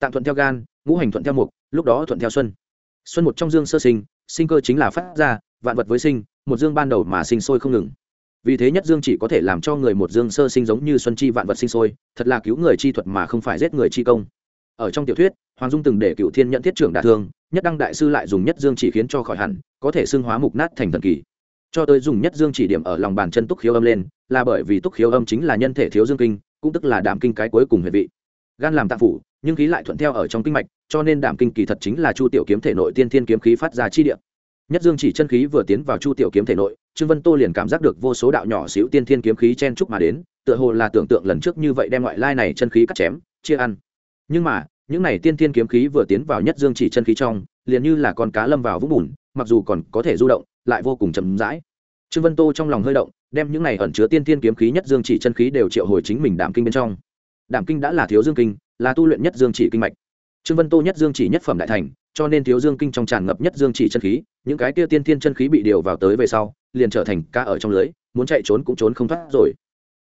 Tạm thuận theo gan, ngũ hành thuận theo mục, lúc đó thuận theo xuân. Xuân một trong dương sơ sinh sinh cơ chính là phát ra, vạn vật với sinh, một dương ban đầu mà sinh sôi không ngừng vì thế nhất dương chỉ có thể làm cho người một dương sơ sinh giống như xuân chi vạn vật sinh sôi, thật là cứu người chi thuật mà không phải giết người chi công. Ở trong tiểu thuyết, hoàng dung từng để cựu thiên nhận thiết trưởng đả thương, nhất đăng đại sư lại dùng nhất dương chỉ khiến cho khỏi hẳn, có thể xưng hóa mục nát thành thần kỳ. Cho tới dùng nhất dương chỉ điểm ở lòng bàn chân túc khiếu âm lên, là bởi vì túc khiếu âm chính là nhân thể thiếu dương kinh, cũng tức là đảm kinh cái cuối cùng huyệt vị. Gan làm tạng phủ, nhưng khí lại thuận theo ở trong kinh mạch, cho nên đảm kinh kỳ thật chính là chu tiểu kiếm thể nội tiên thiên kiếm khí phát ra chi địa nhất dương chỉ chân khí vừa tiến vào chu tiểu kiếm thể nội, trương vân tô liền cảm giác được vô số đạo nhỏ xíu tiên thiên kiếm khí chen trúc mà đến, tựa hồ là tưởng tượng lần trước như vậy đem ngoại lai này chân khí cắt chém, chia ăn. Nhưng mà, những này tiên thiên kiếm khí vừa tiến vào nhất dương chỉ chân khí trong, liền như là con cá lâm vào vũng bùn, mặc dù còn có thể du động, lại vô cùng chậm rãi. Trương vân tô trong lòng hơi động, đem những này ẩn chứa tiên Thiên kiếm khí nhất dương chỉ chân khí đều triệu hồi chính mình đảm kinh bên trong. Đảm kinh đã là thiếu dương kinh, là tu luyện nhất dương chỉ kinh mạch. Trương vân tô nhất dương chỉ nhất phẩm đại thành cho nên thiếu dương kinh trong tràn ngập nhất dương chỉ chân khí, những cái kia tiên thiên chân khí bị điều vào tới về sau, liền trở thành ca ở trong lưới, muốn chạy trốn cũng trốn không thoát rồi.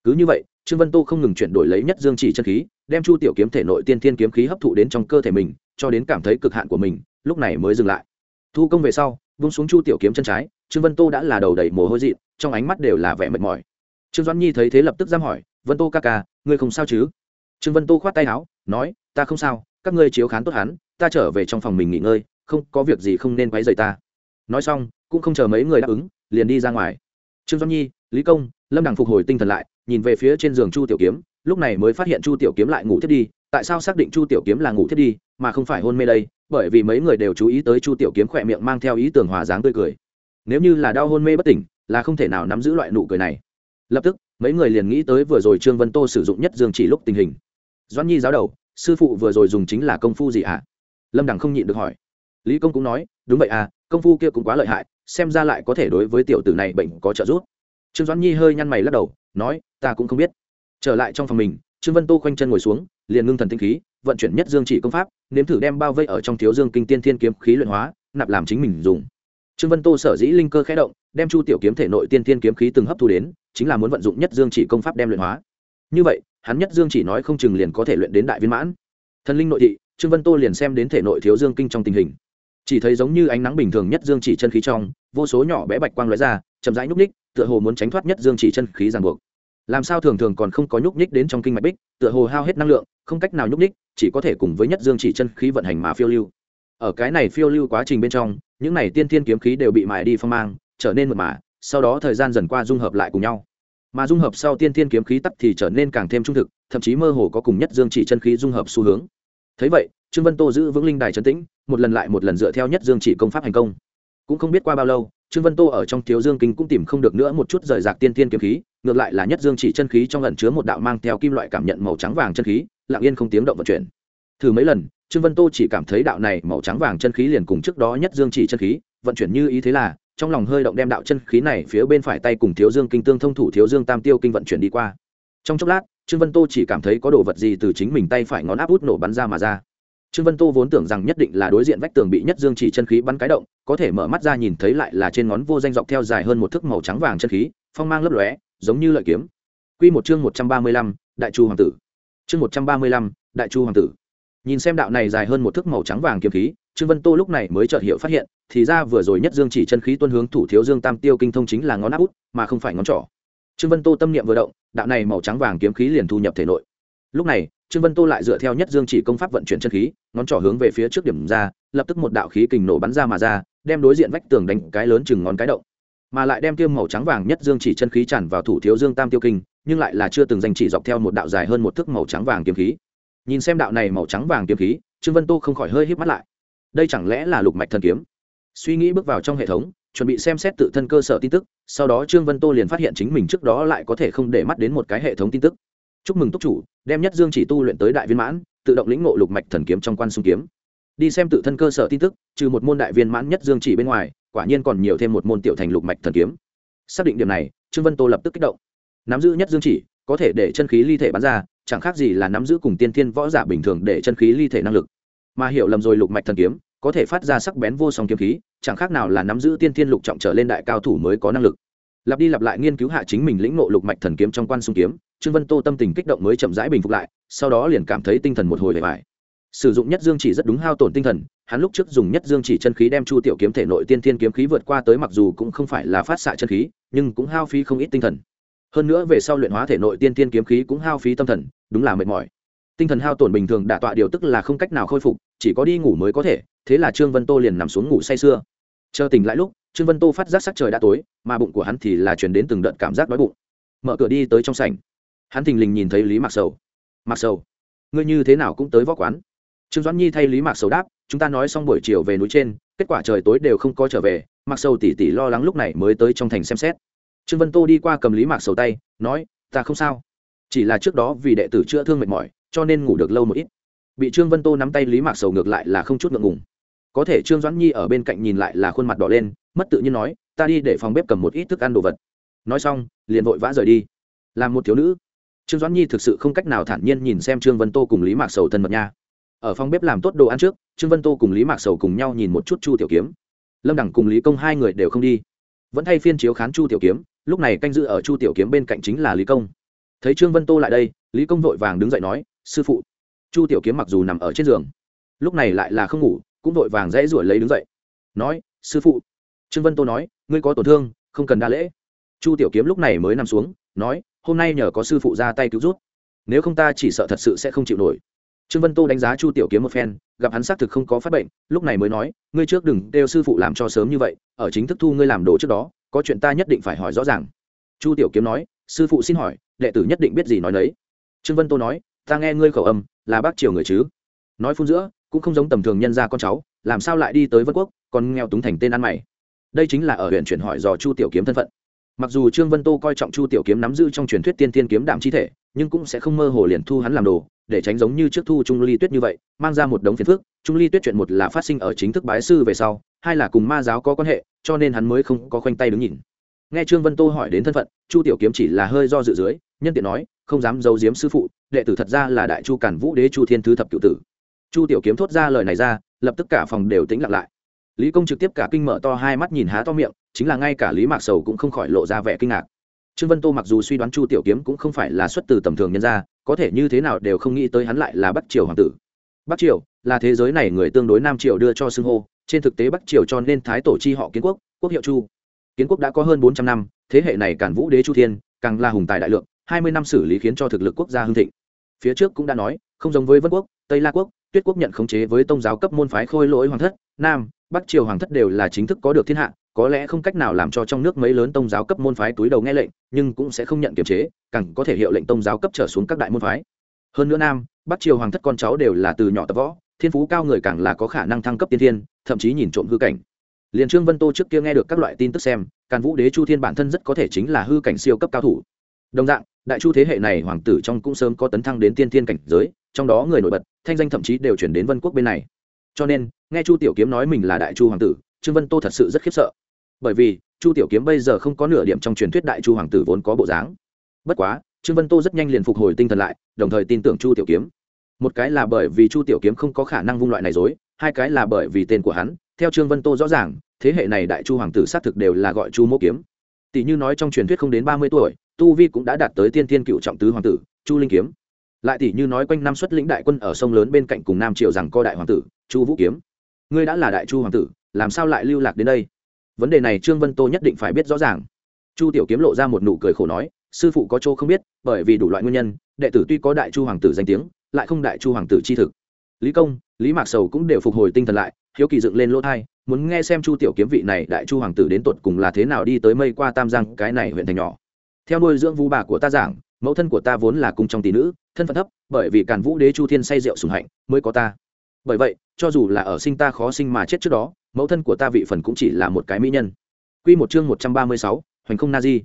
Cứ như vậy, trương vân tô không ngừng chuyển đổi lấy nhất dương chỉ chân khí, đem chu tiểu kiếm thể nội tiên thiên kiếm khí hấp thụ đến trong cơ thể mình, cho đến cảm thấy cực hạn của mình, lúc này mới dừng lại. Thu công về sau, vung xuống chu tiểu kiếm chân trái, trương vân tô đã là đầu đầy mồ hôi dị trong ánh mắt đều là vẻ mệt mỏi. Trương doãn nhi thấy thế lập tức giam hỏi, vân tô ca ca, ngươi không sao chứ? Trương vân tô khoát tay áo, nói, ta không sao các ngươi chiếu khán tốt hắn, ta trở về trong phòng mình nghỉ ngơi, không có việc gì không nên quấy rầy ta. Nói xong, cũng không chờ mấy người đáp ứng, liền đi ra ngoài. Trương doãn nhi, lý công, lâm đằng phục hồi tinh thần lại, nhìn về phía trên giường chu tiểu kiếm, lúc này mới phát hiện chu tiểu kiếm lại ngủ thiết đi. Tại sao xác định chu tiểu kiếm là ngủ thiết đi, mà không phải hôn mê đây? Bởi vì mấy người đều chú ý tới chu tiểu kiếm khỏe miệng mang theo ý tưởng hòa dáng tươi cười. Nếu như là đau hôn mê bất tỉnh, là không thể nào nắm giữ loại nụ cười này. Lập tức, mấy người liền nghĩ tới vừa rồi trương vân tô sử dụng nhất dương chỉ lúc tình hình. Doãn nhi giáo đầu sư phụ vừa rồi dùng chính là công phu gì ạ? À? lâm đằng không nhịn được hỏi. Lý công cũng nói, đúng vậy à công phu kia cũng quá lợi hại, xem ra lại có thể đối với tiểu tử này bệnh có trợ giúp. Trương doãn nhi hơi nhăn mày lắc đầu, nói, ta cũng không biết. Trở lại trong phòng mình, trương vân tô khoanh chân ngồi xuống, liền ngưng thần tinh khí, vận chuyển nhất dương chỉ công pháp, nếm thử đem bao vây ở trong thiếu dương kinh tiên thiên kiếm khí luyện hóa, nạp làm chính mình dùng. Trương vân tô sở dĩ linh cơ khẽ động, đem chu tiểu kiếm thể nội tiên thiên kiếm khí từng hấp thu đến, chính là muốn vận dụng nhất dương chỉ công pháp đem luyện hóa. Như vậy hắn nhất dương chỉ nói không chừng liền có thể luyện đến đại viên mãn. Thần linh nội thị, trương vân tô liền xem đến thể nội thiếu dương kinh trong tình hình. Chỉ thấy giống như ánh nắng bình thường nhất dương chỉ chân khí trong, vô số nhỏ bé bạch quang lóe ra, chậm rãi nhúc ních tựa hồ muốn tránh thoát nhất dương chỉ chân khí ràng buộc. Làm sao thường thường còn không có nhúc nhích đến trong kinh mạch bích, tựa hồ hao hết năng lượng, không cách nào nhúc nhích, chỉ có thể cùng với nhất dương chỉ chân khí vận hành mà phiêu lưu. Ở cái này phiêu lưu quá trình bên trong, những này tiên thiên kiếm khí đều bị mài đi phong mang, trở nên mượt mà. sau đó thời gian dần qua dung hợp lại cùng nhau mà dung hợp sau tiên thiên kiếm khí tắt thì trở nên càng thêm trung thực, thậm chí mơ hồ có cùng nhất dương chỉ chân khí dung hợp xu hướng. Thấy vậy, trương vân tô giữ vững linh đài trấn tĩnh, một lần lại một lần dựa theo nhất dương chỉ công pháp hành công. Cũng không biết qua bao lâu, trương vân tô ở trong thiếu dương kinh cũng tìm không được nữa một chút rời rạc tiên thiên kiếm khí, ngược lại là nhất dương chỉ chân khí trong lần chứa một đạo mang theo kim loại cảm nhận màu trắng vàng chân khí, lặng yên không tiếng động vận chuyển. Thử mấy lần, trương vân tô chỉ cảm thấy đạo này màu trắng vàng chân khí liền cùng trước đó nhất dương chỉ chân khí, vận chuyển như ý thế là trong lòng hơi động đem đạo chân khí này phía bên phải tay cùng thiếu dương kinh tương thông thủ thiếu dương tam tiêu kinh vận chuyển đi qua trong chốc lát trương vân tô chỉ cảm thấy có đồ vật gì từ chính mình tay phải ngón áp út nổ bắn ra mà ra trương vân tô vốn tưởng rằng nhất định là đối diện vách tường bị nhất dương chỉ chân khí bắn cái động có thể mở mắt ra nhìn thấy lại là trên ngón vô danh dọc theo dài hơn một thước màu trắng vàng chân khí phong mang lấp lóe giống như lợi kiếm Quy một chương một trăm ba mươi lăm, Đại Chu hoàng tử. Chương một trăm ba mươi lăm, Đại Chu hoàng tử. Nhìn xem đạo này dài hơn một thước màu trắng vàng kiếm khí, Trương Vân Tô lúc này mới chợt hiểu phát hiện, thì ra vừa rồi nhất dương chỉ chân khí tuân hướng thủ thiếu dương tam tiêu kinh thông chính là ngón áp út, mà không phải ngón trỏ. Trương Vân Tô tâm niệm vừa động, đạo này màu trắng vàng kiếm khí liền thu nhập thể nội. Lúc này, Trương Vân Tô lại dựa theo nhất dương chỉ công pháp vận chuyển chân khí, ngón trỏ hướng về phía trước điểm ra, lập tức một đạo khí kình nổ bắn ra mà ra, đem đối diện vách tường đánh cái lớn chừng ngón cái động mà lại đem tiêm màu trắng vàng nhất dương chỉ chân khí tràn vào thủ thiếu dương tam tiêu kinh nhưng lại là chưa từng danh chỉ dọc theo một đạo dài hơn một thước màu trắng vàng kiếm khí nhìn xem đạo này màu trắng vàng kiếm khí trương vân tô không khỏi hơi híp mắt lại đây chẳng lẽ là lục mạch thần kiếm? Suy nghĩ bước vào trong hệ thống, chuẩn bị xem xét tự thân cơ sở tin tức, sau đó trương vân tô liền phát hiện chính mình trước đó lại có thể không để mắt đến một cái hệ thống tin tức. Chúc mừng túc chủ, đem nhất dương chỉ tu luyện tới đại viên mãn, tự động lĩnh ngộ lục mạch thần kiếm trong quan xung kiếm. Đi xem tự thân cơ sở tin tức, trừ một môn đại viên mãn nhất dương chỉ bên ngoài, quả nhiên còn nhiều thêm một môn tiểu thành lục mạch thần kiếm. Xác định điểm này, trương vân tô lập tức kích động. Nắm giữ nhất dương chỉ, có thể để chân khí ly thể bắn ra, chẳng khác gì là nắm giữ cùng tiên thiên võ giả bình thường để chân khí ly thể năng lực mà hiểu lầm rồi lục mạch thần kiếm, có thể phát ra sắc bén vô song kiếm khí, chẳng khác nào là nắm giữ tiên thiên lục trọng trở lên đại cao thủ mới có năng lực. Lặp đi lặp lại nghiên cứu hạ chính mình lĩnh ngộ lục mạch thần kiếm trong quan xung kiếm, trương vân tô tâm tình kích động mới chậm rãi bình phục lại, sau đó liền cảm thấy tinh thần một hồi để vải sử dụng nhất dương chỉ rất đúng hao tổn tinh thần, hắn lúc trước dùng nhất dương chỉ chân khí đem chu tiểu kiếm thể nội tiên thiên kiếm khí vượt qua tới mặc dù cũng không phải là phát xạ chân khí, nhưng cũng hao phí không ít tinh thần. Hơn nữa về sau luyện hóa thể nội tiên thiên kiếm khí cũng hao phí tâm thần, đúng là mệt mỏi tinh thần hao tổn bình thường đả tọa điều tức là không cách nào khôi phục, chỉ có đi ngủ mới có thể, thế là trương vân tô liền nằm xuống ngủ say sưa. Chờ tỉnh lại lúc, trương vân tô phát giác sắc trời đã tối, mà bụng của hắn thì là chuyển đến từng đợt cảm giác đói bụng. Mở cửa đi tới trong sảnh. Hắn thình lình nhìn thấy lý mạc sầu. Mặc sầu, ngươi như thế nào cũng tới võ quán. Trương doãn nhi thay lý mạc sầu đáp, chúng ta nói xong buổi chiều về núi trên, kết quả trời tối đều không có trở về mặc sầu tỉ tỉ lo lắng lúc này mới tới trong thành xem xét. Trương vân tô đi qua cầm lý mạc sầu tay, nói, ta không sao, chỉ là trước đó vì đệ tử chữa thương mệt mỏi cho nên ngủ được lâu một ít. Bị trương vân tô nắm tay lý mạc sầu ngược lại là không chút ngượng ngùng. Có thể trương doãn nhi ở bên cạnh nhìn lại là khuôn mặt đỏ lên, mất tự nhiên nói, ta đi để phòng bếp cầm một ít thức ăn đồ vật. Nói xong, liền vội vã rời đi. Làm một thiếu nữ. Trương doãn nhi thực sự không cách nào thản nhiên nhìn xem trương vân tô cùng lý mạc sầu thân mật nha. Ở phòng bếp làm tốt đồ ăn trước, trương vân tô cùng lý mạc sầu cùng nhau nhìn một chút chu tiểu kiếm. Lâm đẳng cùng lý công hai người đều không đi. Vẫn thay phiên chiếu khán chu tiểu kiếm, lúc này canh giữ ở chu tiểu kiếm bên cạnh chính là lý công. Thấy trương vân tô lại đây, lý công vội vàng đứng dậy nói sư phụ. Chu tiểu kiếm mặc dù nằm ở trên giường, lúc này lại là không ngủ, cũng vội vàng dãy ruổi lấy đứng dậy. Nói, sư phụ. Trương vân tô nói, ngươi có tổn thương, không cần đa lễ. Chu tiểu kiếm lúc này mới nằm xuống, nói, hôm nay nhờ có sư phụ ra tay cứu rút nếu không ta chỉ sợ thật sự sẽ không chịu nổi. Trương vân tô đánh giá chu tiểu kiếm một phen, gặp hắn xác thực không có phát bệnh, lúc này mới nói, ngươi trước đừng đều sư phụ làm cho sớm như vậy, ở chính thức thu ngươi làm đồ trước đó, có chuyện ta nhất định phải hỏi rõ ràng. Chu tiểu kiếm nói, sư phụ xin hỏi, đệ tử nhất định biết gì nói đấy. Trương vân tô nói ta nghe ngươi khẩu âm, là bác triều người chứ? Nói phun giữa, cũng không giống tầm thường nhân gia con cháu, làm sao lại đi tới vân quốc, còn nghèo túng thành tên ăn mày. Đây chính là ở huyện chuyển hỏi dò chu tiểu kiếm thân phận. Mặc dù trương vân tô coi trọng chu tiểu kiếm nắm giữ trong truyền thuyết tiên tiên kiếm đạm chi thể, nhưng cũng sẽ không mơ hồ liền thu hắn làm đồ, để tránh giống như trước thu trung ly tuyết như vậy, mang ra một đống phiền phức. Trung ly tuyết chuyện một là phát sinh ở chính thức bái sư về sau, hai là cùng ma giáo có quan hệ, cho nên hắn mới không có khoanh tay đứng nhìn. Nghe trương vân tô hỏi đến thân phận, chu tiểu kiếm chỉ là hơi do dự dưới, nhân tiện nói không dám giấu giếm sư phụ, đệ tử thật ra là đại chu cản vũ đế chu thiên thứ thập cựu tử. Chu tiểu kiếm thốt ra lời này ra, lập tức cả phòng đều tĩnh lặng lại. Lý công trực tiếp cả kinh mở to hai mắt nhìn há to miệng, chính là ngay cả lý mạc sầu cũng không khỏi lộ ra vẻ kinh ngạc. Trương vân tô mặc dù suy đoán chu tiểu kiếm cũng không phải là xuất từ tầm thường nhân gia, có thể như thế nào đều không nghĩ tới hắn lại là bắc triều hoàng tử. Bắc triều là thế giới này người tương đối nam triều đưa cho xưng hô, trên thực tế bắc triều cho nên thái tổ chi họ kiến quốc quốc hiệu chu. Kiến quốc đã có hơn bốn trăm năm, thế hệ này cản vũ đế chu thiên, càng là hùng tài đại lượng hai mươi năm xử lý khiến cho thực lực quốc gia hưng thịnh. Phía trước cũng đã nói, không giống với vân quốc, tây la quốc, tuyết quốc nhận khống chế với tôn giáo cấp môn phái khôi lỗi hoàng thất, nam, bắc triều hoàng thất đều là chính thức có được thiên hạ, có lẽ không cách nào làm cho trong nước mấy lớn tôn giáo cấp môn phái túi đầu nghe lệnh, nhưng cũng sẽ không nhận kiềm chế, càng có thể hiệu lệnh tôn giáo cấp trở xuống các đại môn phái. Hơn nữa nam, bắc triều hoàng thất con cháu đều là từ nhỏ tập võ, thiên phú cao người càng là có khả năng thăng cấp tiên thiên, thậm chí nhìn trộm hư cảnh. Liền trương vân tô trước kia nghe được các loại tin tức xem, càn vũ đế chu thiên bản thân rất có thể chính là hư cảnh siêu cấp cao thủ. Đồng dạng đại chu thế hệ này hoàng tử trong cũng sớm có tấn thăng đến tiên thiên cảnh giới, trong đó người nổi bật, thanh danh thậm chí đều chuyển đến vân quốc bên này. Cho nên, nghe chu tiểu kiếm nói mình là đại chu hoàng tử, trương vân tô thật sự rất khiếp sợ. Bởi vì, chu tiểu kiếm bây giờ không có nửa điểm trong truyền thuyết đại chu hoàng tử vốn có bộ dáng. Bất quá, trương vân tô rất nhanh liền phục hồi tinh thần lại, đồng thời tin tưởng chu tiểu kiếm. Một cái là bởi vì chu tiểu kiếm không có khả năng vung loại này dối, hai cái là bởi vì tên của hắn, theo trương vân tô rõ ràng, thế hệ này đại chu hoàng tử xác thực đều là gọi chu mô kiếm. Tỷ như nói trong truyền thuyết không đến ba mươi tuổi tu vi cũng đã đạt tới tiên tiên cựu trọng tứ hoàng tử, chu linh kiếm. Lại tỷ như nói quanh năm xuất lĩnh đại quân ở sông lớn bên cạnh cùng nam triều rằng co đại hoàng tử, chu vũ kiếm. Ngươi đã là đại chu hoàng tử, làm sao lại lưu lạc đến đây? Vấn đề này trương vân tô nhất định phải biết rõ ràng. Chu tiểu kiếm lộ ra một nụ cười khổ nói, sư phụ có chỗ không biết, bởi vì đủ loại nguyên nhân, đệ tử tuy có đại chu hoàng tử danh tiếng, lại không đại chu hoàng tử chi thực. Lý công, lý mạc sầu cũng đều phục hồi tinh thần lại, hiếu kỳ dựng lên lỗ thai, muốn nghe xem chu tiểu kiếm vị này đại chu hoàng tử đến tột cùng là thế nào đi tới mây qua tam giang, cái này huyện thành nhỏ theo nuôi dưỡng vũ bà của ta giảng mẫu thân của ta vốn là cung trong tỷ nữ thân phận thấp bởi vì càn vũ đế chu thiên say rượu sùng hạnh mới có ta bởi vậy cho dù là ở sinh ta khó sinh mà chết trước đó mẫu thân của ta vị phần cũng chỉ là một cái mỹ nhân Quy một chương một trăm ba mươi sáu, Hoành không Nazi.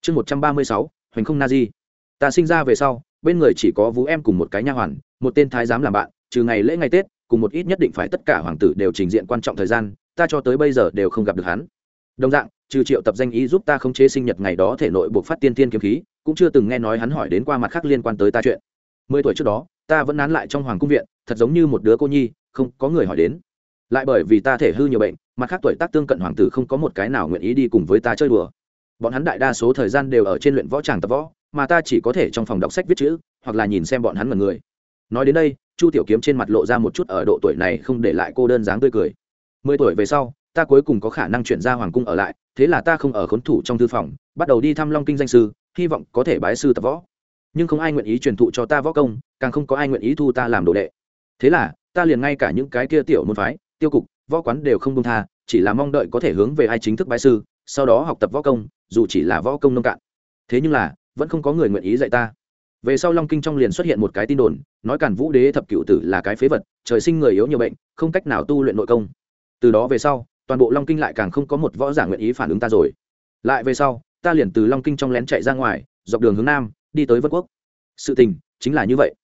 Chương một trăm ba mươi sáu, Hoành không Nazi. Ta sinh ra về sau, bên người chỉ có Vũ em cùng một cái nha hoàn, một tên thái giám làm bạn, trừ ngày lễ ngày Tết, cùng một ít nhất định phải tất cả hoàng tử đều trình diện quan trọng thời gian, ta cho tới bây giờ đều không gặp được hắn. Đồng dạng, trừ triệu tập danh ý giúp ta khống chế sinh nhật ngày đó thể nội buộc phát tiên tiên kiếm khí, cũng chưa từng nghe nói hắn hỏi đến qua mặt khác liên quan tới ta chuyện. Mười tuổi trước đó, ta vẫn nán lại trong hoàng cung viện, thật giống như một đứa cô nhi, không có người hỏi đến. Lại bởi vì ta thể hư nhiều bệnh mặt khác tuổi tác tương cận hoàng tử không có một cái nào nguyện ý đi cùng với ta chơi đùa. Bọn hắn đại đa số thời gian đều ở trên luyện võ tràng tập võ mà ta chỉ có thể trong phòng đọc sách viết chữ hoặc là nhìn xem bọn hắn mật người. Nói đến đây chu tiểu kiếm trên mặt lộ ra một chút ở độ tuổi này không để lại cô đơn dáng tươi cười. Mười tuổi về sau ta cuối cùng có khả năng chuyển ra hoàng cung ở lại, thế là ta không ở khốn thủ trong thư phòng, bắt đầu đi thăm long kinh danh sư, hy vọng có thể bái sư tập võ. Nhưng không ai nguyện ý truyền thụ cho ta võ công, càng không có ai nguyện ý thu ta làm đồ đệ. Thế là, ta liền ngay cả những cái kia tiểu môn phái, tiêu cục, võ quán đều không công tha, chỉ là mong đợi có thể hướng về ai chính thức bái sư, sau đó học tập võ công, dù chỉ là võ công nông cạn. Thế nhưng là, vẫn không có người nguyện ý dạy ta. Về sau long kinh trong liền xuất hiện một cái tin đồn, nói cản vũ đế thập cựu tử là cái phế vật, trời sinh người yếu nhiều bệnh, không cách nào tu luyện nội công. Từ đó về sau toàn bộ long kinh lại càng không có một võ giả nguyện ý phản ứng ta rồi. Lại về sau, ta liền từ long kinh trong lén chạy ra ngoài, dọc đường hướng nam, đi tới vân quốc. Sự tình chính là như vậy.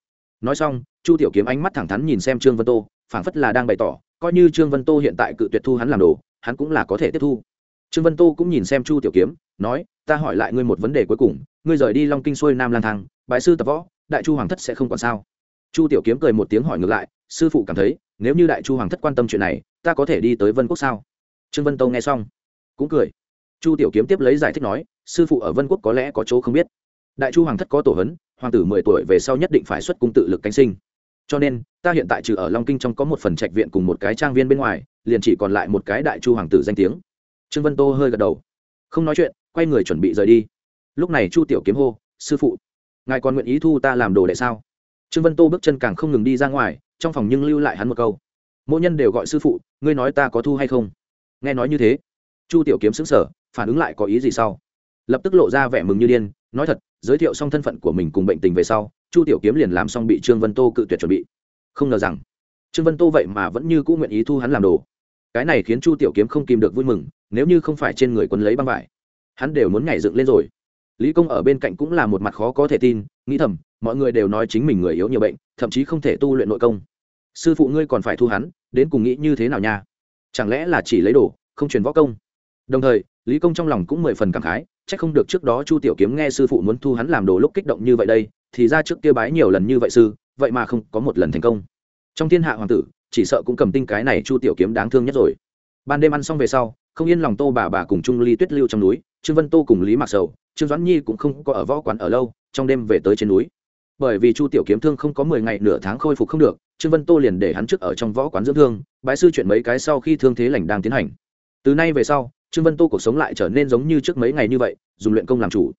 Nói xong, chu tiểu kiếm ánh mắt thẳng thắn nhìn xem trương vân tô, phảng phất là đang bày tỏ, coi như trương vân tô hiện tại cự tuyệt thu hắn làm đồ, hắn cũng là có thể tiếp thu. Trương vân tô cũng nhìn xem chu tiểu kiếm, nói, ta hỏi lại ngươi một vấn đề cuối cùng, ngươi rời đi long kinh xuôi nam lang thang, bái sư tập võ, đại chu hoàng thất sẽ không còn sao? Chu tiểu kiếm cười một tiếng hỏi ngược lại, sư phụ cảm thấy, nếu như đại chu hoàng thất quan tâm chuyện này, ta có thể đi tới vân quốc sao? Trương vân tâu nghe xong, cũng cười. Chu tiểu kiếm tiếp lấy giải thích nói, sư phụ ở vân quốc có lẽ có chỗ không biết. Đại chu hoàng thất có tổ hấn, hoàng tử mười tuổi về sau nhất định phải xuất cung tự lực cánh sinh. Cho nên, ta hiện tại trừ ở long kinh trong có một phần trạch viện cùng một cái trang viên bên ngoài, liền chỉ còn lại một cái đại chu hoàng tử danh tiếng. Trương vân tô hơi gật đầu. Không nói chuyện, quay người chuẩn bị rời đi. Lúc này chu tiểu kiếm hô, sư phụ, ngài còn nguyện ý thu ta làm đồ đệ sao? Trương vân tô bước chân càng không ngừng đi ra ngoài, trong phòng nhưng lưu lại hắn một câu. Mỗi nhân đều gọi sư phụ, ngươi nói ta có thu hay không? Nghe nói như thế, chu tiểu kiếm xứng sở phản ứng lại có ý gì sau? Lập tức lộ ra vẻ mừng như điên, nói thật, giới thiệu xong thân phận của mình cùng bệnh tình về sau, chu tiểu kiếm liền làm xong bị trương vân tô cự tuyệt chuẩn bị. Không ngờ rằng, trương vân tô vậy mà vẫn như cũng nguyện ý thu hắn làm đồ. Cái này khiến chu tiểu kiếm không kìm được vui mừng, nếu như không phải trên người quân lấy băng vải, hắn đều muốn nhảy dựng lên rồi. Lý công ở bên cạnh cũng là một mặt khó có thể tin, nghĩ thầm, mọi người đều nói chính mình người yếu nhiều bệnh, thậm chí không thể tu luyện nội công. Sư phụ ngươi còn phải thu hắn, đến cùng nghĩ như thế nào nha? Chẳng lẽ là chỉ lấy đồ, không truyền võ công? Đồng thời, lý công trong lòng cũng mười phần cảm khái c h ắ c không được trước đó chu tiểu kiếm nghe sư phụ muốn thu hắn làm đồ lúc kích động như vậy đây, thì ra trước kia bái nhiều lần như vậy sư, vậy mà không có một lần thành công. Trong thiên hạ hoàng tử, chỉ sợ cũng cầm tinh cái này chu tiểu kiếm đáng thương nhất rồi. Ban đêm ăn xong về sau, không yên lòng tô bà bà cùng trung ly tuyết lưu trong núi, trương vân tô cùng lý mạc sầu, trương doãn nhi cũng không có ở võ quán ở lâu, trong đêm về tới trên núi bởi vì chu tiểu kiếm thương không có mười ngày nửa tháng khôi phục không được, trương vân tô liền để hắn trước ở trong võ quán dưỡng thương bãi sư chuyện mấy cái sau khi thương thế lành đang tiến hành. Từ nay về sau, trương vân tô cuộc sống lại trở nên giống như trước mấy ngày như vậy, dùng luyện công làm chủ.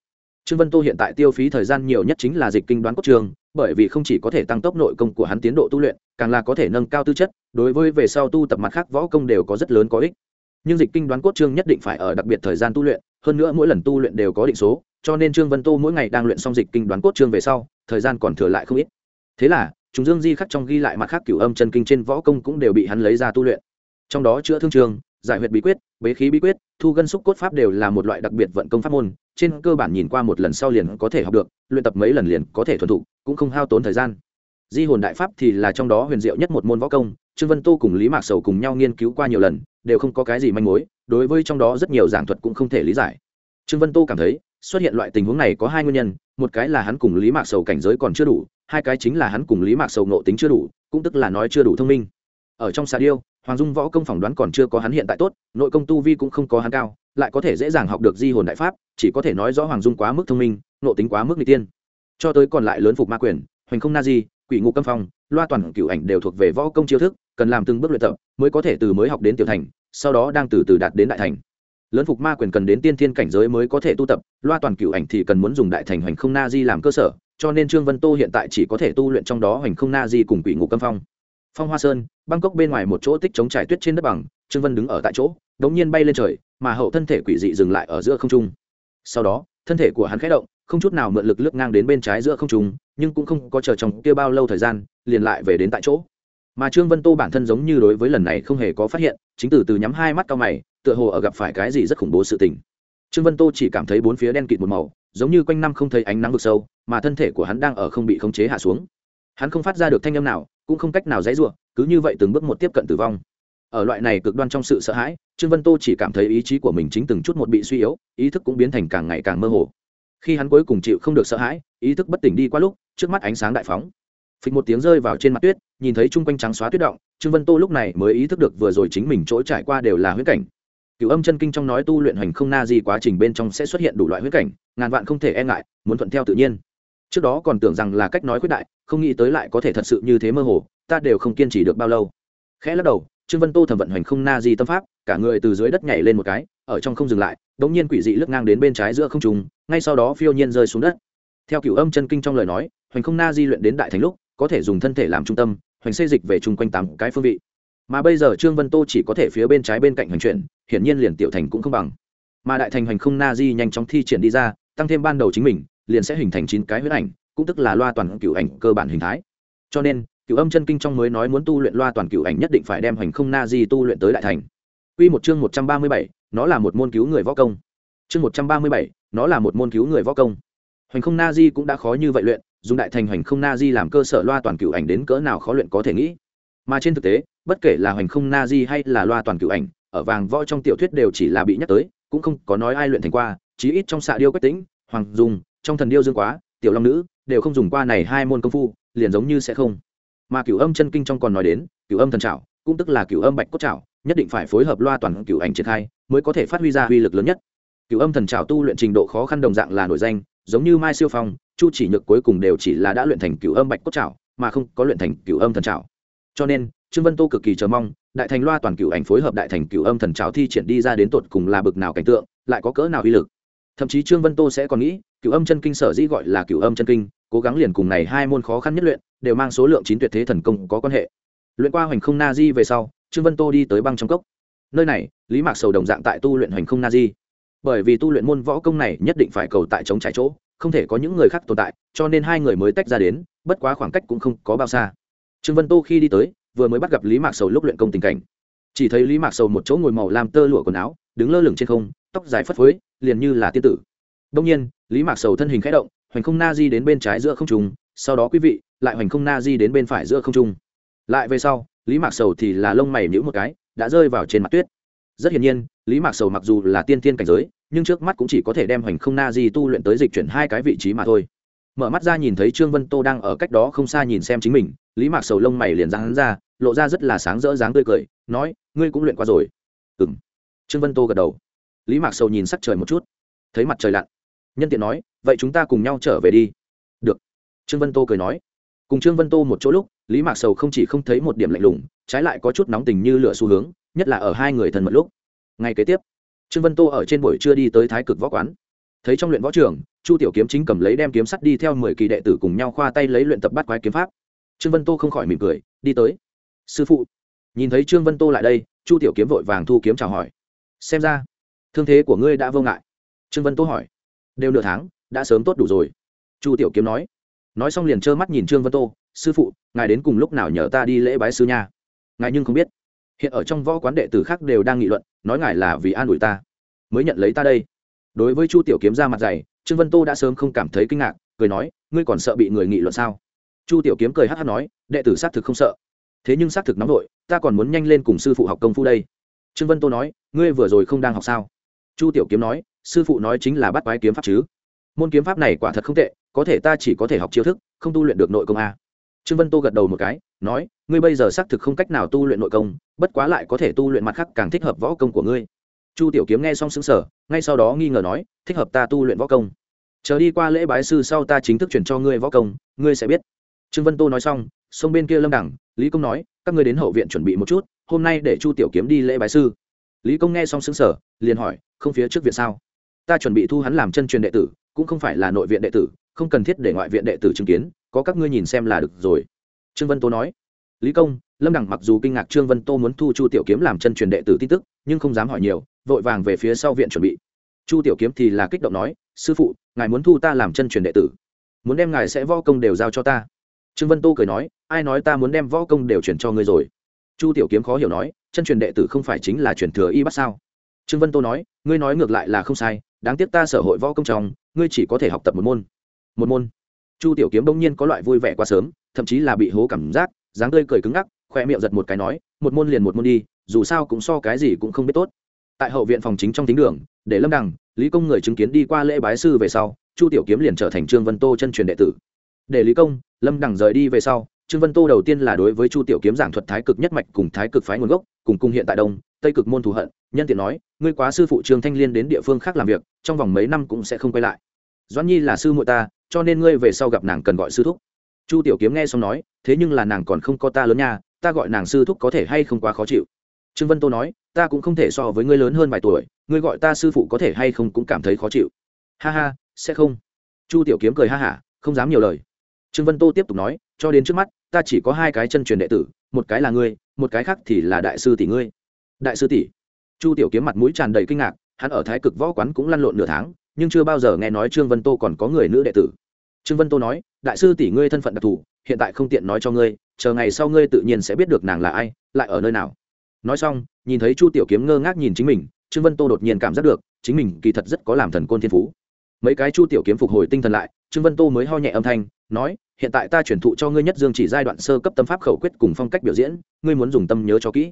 Trương vân tô hiện tại tiêu phí thời gian nhiều nhất chính là dịch kinh đoán cốt trường, bởi vì không chỉ có thể tăng tốc nội công của hắn tiến độ tu luyện, càng là có thể nâng cao tư chất, đối với về sau tu tập mặt khác võ công đều có rất lớn có ích. Nhưng dịch kinh đoán cốt trương nhất định phải ở đặc biệt thời gian tu luyện, hơn nữa mỗi lần tu luyện đều có định số, cho nên trương vân tô mỗi ngày đang luyện xong dịch kinh đoán cốt trương về sau thời gian còn thừa lại không ít. Thế là chúng dương di khắc trong ghi lại mặt khác cửu âm chân kinh trên võ công cũng đều bị hắn lấy ra tu luyện. Trong đó chữa thương trường, giải huyệt bí quyết, bế khí bí quyết, thu gân xúc cốt pháp đều là một loại đặc biệt vận công pháp môn, trên cơ bản nhìn qua một lần sau liền có thể học được, luyện tập mấy lần liền có thể thuần thụ cũng không hao tốn thời gian. Di hồn đại pháp thì là trong đó huyền diệu nhất một môn võ công, trương vân tô cùng lý mạc sầu cùng nhau nghiên cứu qua nhiều lần, đều không có cái gì manh mối, đối với trong đó rất nhiều giảng thuật cũng không thể lý giải. Trương vân tô cảm thấy xuất hiện loại tình huống này có hai nguyên nhân, một cái là hắn cùng lý mạc sầu cảnh giới còn chưa đủ, hai cái chính là hắn cùng lý mạc sầu nộ tính chưa đủ, cũng tức là nói chưa đủ thông minh. Ở trong xà điêu, hoàng dung võ công phỏng đoán còn chưa có hắn hiện tại tốt, nội công tu vi cũng không có hắn cao, lại có thể dễ dàng học được di hồn đại pháp, chỉ có thể nói rõ hoàng dung quá mức thông minh nộ tính quá mức n tiên. Cho tới còn lại lớn phục ma quyền, hoành không na di, quỷ ngục câm phong, loa toàn cựu ảnh đều thuộc về võ công chiêu thức, cần làm từng bước luyện tập mới có thể từ mới học đến tiểu thành, sau đó đang từ từ đạt đến đại thành lớn phục ma quyền cần đến tiên thiên cảnh giới mới có thể tu tập, loa toàn cựu ảnh thì cần muốn dùng đại thành hoành không na di làm cơ sở, cho nên trương vân tô hiện tại chỉ có thể tu luyện trong đó hoành không na di cùng quỷ ngục câm phong. Phong hoa sơn, bangkok bên ngoài một chỗ tích chống trải tuyết trên đất bằng, trương vân đứng ở tại chỗ đống nhiên bay lên trời, mà hậu thân thể quỷ dị dừng lại ở giữa không trung. Sau đó, thân thể của hắn khẽ động, không chút nào mượn lực lướt ngang đến bên trái giữa không trung, nhưng cũng không có chờ trong kia bao lâu thời gian, liền lại về đến tại chỗ. Mà trương vân tô bản thân giống như đối với lần này không hề có phát hiện, chính từ từ nhắm hai mắt cao mày tựa hồ ở gặp phải cái gì rất khủng bố sự tình. Trương vân tô chỉ cảm thấy bốn phía đen kịt một màu, giống như quanh năm không thấy ánh nắng vực sâu, mà thân thể của hắn đang ở không bị khống chế hạ xuống. Hắn không phát ra được thanh âm nào, cũng không cách nào dãy ruộng cứ như vậy từng bước một tiếp cận tử vong. Ở loại này cực đoan trong sự sợ hãi, trương vân tô chỉ cảm thấy ý chí của mình chính từng chút một bị suy yếu, ý thức cũng biến thành càng ngày càng mơ hồ. Khi hắn cuối cùng chịu không được sợ hãi, ý thức bất tỉnh đi qua lúc, trước mắt ánh sáng đại phóng. Phịch một tiếng rơi vào trên mặt tuyết, nhìn thấy chung quanh trắng xóa tuyết động, trương vân tô lúc này mới ý thức được vừa rồi chính mình chỗ trải qua đều là huyết cảnh cựu âm chân kinh trong nói tu luyện hành không na di quá trình bên trong sẽ xuất hiện đủ loại huyết cảnh, ngàn vạn không thể e ngại, muốn thuận theo tự nhiên. Trước đó còn tưởng rằng là cách nói quyết đại, không nghĩ tới lại có thể thật sự như thế mơ hồ, ta đều không kiên trì được bao lâu. Khẽ lắc đầu, trương vân tô thẩm vận hành không na di tâm pháp, cả người từ dưới đất nhảy lên một cái, ở trong không dừng lại đ ỗ n g nhiên quỷ dị lướt ngang đến bên trái giữa không trùng ngay sau đó phiêu nhiên rơi xuống đất. Theo cựu âm chân kinh trong lời nói, hoành không na di luyện đến đại thành lúc, có thể dùng thân thể làm trung tâm, hoành xây dịch về chung quanh tám cái phương vị. Mà bây giờ trương vân tô chỉ có thể phía bên trái bên cạnh hoành chuyển hiển nhiên liền tiểu thành cũng không bằng mà đại thành hành không na di nhanh chóng thi triển đi ra tăng thêm ban đầu chính mình liền sẽ hình thành chín cái huyết ảnh cũng tức là loa toàn cựu ảnh cơ bản hình thái cho nên cựu âm chân kinh trong mới nói muốn tu luyện loa toàn cựu ảnh nhất định phải đem hành không na di tu luyện tới đại thành Quy một chương một trăm ba mươi bảy, nó là một môn cứu người võ công. Chương một trăm ba mươi bảy, nó là một môn cứu người võ công. Hành không na di cũng đã khó như vậy luyện, dùng đại thành hành không na di làm cơ sở loa toàn cửu ảnh đến cỡ nào khó luyện có thể nghĩ. Mà trên thực tế, bất kể là hành không na di hay là loa toàn cửu ảnh, ở vàng võ trong tiểu thuyết đều chỉ là bị nhắc tới, cũng không có nói ai luyện thành qua, chí ít trong xạ điêu quách tĩnh, hoàng dung, trong thần điêu dương quá, tiểu long nữ, đều không dùng qua này hai môn công phu liền giống như sẽ không. Mà cửu âm chân kinh trong còn nói đến cửu âm thần trảo cũng tức là cửu âm bạch cốt trảo nhất định phải phối hợp loa toàn cửu ảnh triển khai mới có thể phát huy ra uy lực lớn nhất. Cửu âm thần trảo tu luyện trình độ khó khăn đồng dạng là nổi danh giống như mai siêu phong chu chỉ nhược cuối cùng đều chỉ là đã luyện thành cửu âm bạch cốt trảo mà không có luyện thành cửu âm thần trảo. Cho nên trương vân tô cực kỳ chờ mong, đại thành loa toàn cửu ảnh phối hợp đại thành cửu âm thần trào thi triển đi ra đến tột cùng là bực nào cảnh tượng, lại có cỡ nào uy lực. Thậm chí trương vân tô sẽ còn nghĩ, cửu âm chân kinh sở dĩ gọi là cửu âm chân kinh, cố gắng liền cùng này hai môn khó khăn nhất luyện, đều mang số lượng chín tuyệt thế thần công có quan hệ. Luyện qua hoành không na di về sau, trương vân tô đi tới băng trong cốc. Nơi này, lý mạc sầu đồng dạng tại tu luyện hoành không na di. Bởi vì tu luyện môn võ công này nhất định phải cầu tại chống trái chỗ, không thể có những người khác tồn tại, cho nên hai người mới tách ra đến, bất quá khoảng cách cũng không có bao xa. Trương vân tô khi đi tới vừa mới bắt gặp lý mạc sầu lúc luyện công tình cảnh. Chỉ thấy lý mạc sầu một chỗ ngồi màu làm tơ lụa quần áo, đứng lơ lửng trên không, tóc dài phất phới, liền như là tiên tử. Đông nhiên, lý mạc sầu thân hình khẽ động, hoành không na di đến bên trái giữa không trung, sau đó quý vị, lại hoành không na di đến bên phải giữa không trung. Lại về sau, lý mạc sầu thì là lông mày nhữ một cái, đã rơi vào trên mặt tuyết. Rất hiển nhiên, lý mạc sầu mặc dù là tiên thiên cảnh giới, nhưng trước mắt cũng chỉ có thể đem hoành không na di tu luyện tới dịch chuyển hai cái vị trí mà thôi. Mở mắt ra nhìn thấy trương vân tô đang ở cách đó không xa nhìn xem chính mình, lý mạc sầu lông mày liền ra hắn ra lộ ra rất là sáng rỡ dáng tươi cười, nói, ngươi cũng luyện qua rồi. Ừ m trương vân tô gật đầu. Lý mạc sầu nhìn sắc trời một chút, thấy mặt trời lặn. Nhân tiện nói, vậy chúng ta cùng nhau trở về đi. Được. Trương vân tô cười nói. Cùng trương vân tô một chỗ lúc, lý mạc sầu không chỉ không thấy một điểm lạnh lùng, trái lại có chút nóng tình như lửa xu hướng, nhất là ở hai người thân mật lúc. Ngay kế tiếp, trương vân tô ở trên buổi trưa đi tới thái cực võ quán. Thấy trong luyện võ trường, chu tiểu kiếm chính cầm lấy đem kiếm sắt đi theo mười kỳ đệ tử cùng nhau khoa tay lấy luyện tập bắt quái kiếm pháp. Trương vân tô không khỏi mỉm cười, đi tới sư phụ. Nhìn thấy trương vân tô lại đây, chu tiểu kiếm vội vàng thu kiếm chào hỏi. Xem ra, thương thế của ngươi đã vô ngại. Trương vân tô hỏi. Đều nửa tháng, đã sớm tốt đủ rồi. Chu tiểu kiếm nói. Nói xong liền trơ mắt nhìn trương vân tô. Sư phụ, ngài đến cùng lúc nào nhờ ta đi lễ bái sư nha? Ngài nhưng không biết. Hiện ở trong võ quán đệ tử khác đều đang nghị luận, nói ngài là vì an ủi ta. Mới nhận lấy ta đây. Đối với chu tiểu kiếm ra mặt dày, trương vân tô đã sớm không cảm thấy kinh ngạc, cười nói, ngươi còn sợ bị người nghị luận sao? Chu tiểu kiếm cười hát hát nói, đệ tử xác thực không sợ thế nhưng xác thực nóng vội, ta còn muốn nhanh lên cùng sư phụ học công phu đây. Trương vân tô nói, ngươi vừa rồi không đang học sao? Chu tiểu kiếm nói, sư phụ nói chính là bắt quái kiếm pháp chứ. Môn kiếm pháp này quả thật không tệ, có thể ta chỉ có thể học chiêu thức, không tu luyện được nội công a. Trương vân tô gật đầu một cái, nói, ngươi bây giờ xác thực không cách nào tu luyện nội công, bất quá lại có thể tu luyện mặt khác càng thích hợp võ công của ngươi. Chu tiểu kiếm nghe xong xứng sở ngay sau đó nghi ngờ nói, thích hợp ta tu luyện võ công. Chờ đi qua lễ bái sư sau ta chính thức chuyển cho ngươi võ công, ngươi sẽ biết. Trương vân tô nói xong sông bên kia lâm đẳng lý công nói, các ngươi đến hậu viện chuẩn bị một chút, hôm nay để chu tiểu kiếm đi lễ bái sư. Lý công nghe xong xứng sở liền hỏi, không phía trước viện sao? Ta chuẩn bị thu hắn làm chân truyền đệ tử, cũng không phải là nội viện đệ tử, không cần thiết để ngoại viện đệ tử chứng kiến, có các ngươi nhìn xem là được rồi. Trương vân tô nói, lý công, lâm đẳng mặc dù kinh ngạc trương vân tô muốn thu chu tiểu kiếm làm chân truyền đệ tử tin tức, nhưng không dám hỏi nhiều, vội vàng về phía sau viện chuẩn bị. Chu tiểu kiếm thì là kích động nói, sư phụ, ngài muốn thu ta làm chân truyền đệ tử. Muốn đem ngài sẽ võ công đều giao cho ta. Trương vân tô cười nói ai nói ta muốn đem võ công đều chuyển cho ngươi rồi? Chu tiểu kiếm khó hiểu nói, chân truyền đệ tử không phải chính là truyền thừa y bắt sao? Trương vân tô nói, ngươi nói ngược lại là không sai, đáng tiếc ta sở hội võ công trong, ngươi chỉ có thể học tập một môn. Một môn. Chu tiểu kiếm đông nhiên có loại vui vẻ quá sớm, thậm chí là bị hố cảm giác, dáng tươi cười cứng ngắc, khoe miệng giật một cái nói, một môn liền một môn đi, dù sao cũng so cái gì cũng không biết tốt. Tại hậu viện phòng chính trong thính đường, để lâm đằng, lý công người chứng kiến đi qua lễ bái sư về sau, chu tiểu kiếm liền trở thành trương vân tô chân truyền đệ tử. Để lý công, lâm đằng rời đi về sau trương vân tô đầu tiên là đối với chu tiểu kiếm giảng thuật thái cực nhất mạch cùng thái cực phái nguồn gốc, cùng cung hiện tại đông, tây cực môn thù hận, nhân tiện nói, ngươi quá sư phụ trương thanh liên đến địa phương khác làm việc, trong vòng mấy năm cũng sẽ không quay lại. Doãn nhi là sư muội ta, cho nên ngươi về sau gặp nàng cần gọi sư thúc. Chu tiểu kiếm nghe xong nói, thế nhưng là nàng còn không có ta lớn nha, ta gọi nàng sư thúc có thể hay không quá khó chịu? Trương vân tô nói, ta cũng không thể so với ngươi lớn hơn vài tuổi, ngươi gọi ta sư phụ có thể hay không cũng cảm thấy khó chịu. Ha ha, sẽ không. Chu tiểu kiếm cười ha hả, không dám nhiều lời. Trương vân tô tiếp tục nói, cho đến trước mắt ta chỉ có hai cái chân truyền đệ tử, một cái là ngươi, một cái khác thì là đại sư tỷ ngươi. Đại sư tỷ? Chu tiểu kiếm mặt mũi tràn đầy kinh ngạc, hắn ở thái cực võ quán cũng lăn lộn nửa tháng, nhưng chưa bao giờ nghe nói trương vân tô còn có người nữ đệ tử. Trương vân tô nói, đại sư tỷ ngươi thân phận đặc thù, hiện tại không tiện nói cho ngươi, chờ ngày sau ngươi tự nhiên sẽ biết được nàng là ai, lại ở nơi nào. Nói xong, nhìn thấy chu tiểu kiếm ngơ ngác nhìn chính mình, trương vân tô đột nhiên cảm giác được, chính mình kỳ thật rất có làm thần côn thiên phú. Mấy cái chu tiểu kiếm phục hồi tinh thần lại, trương vân tô mới ho nhẹ âm thanh nói, hiện tại ta chuyển thụ cho ngươi nhất dương chỉ giai đoạn sơ cấp tâm pháp khẩu quyết cùng phong cách biểu diễn, ngươi muốn dùng tâm nhớ cho kỹ.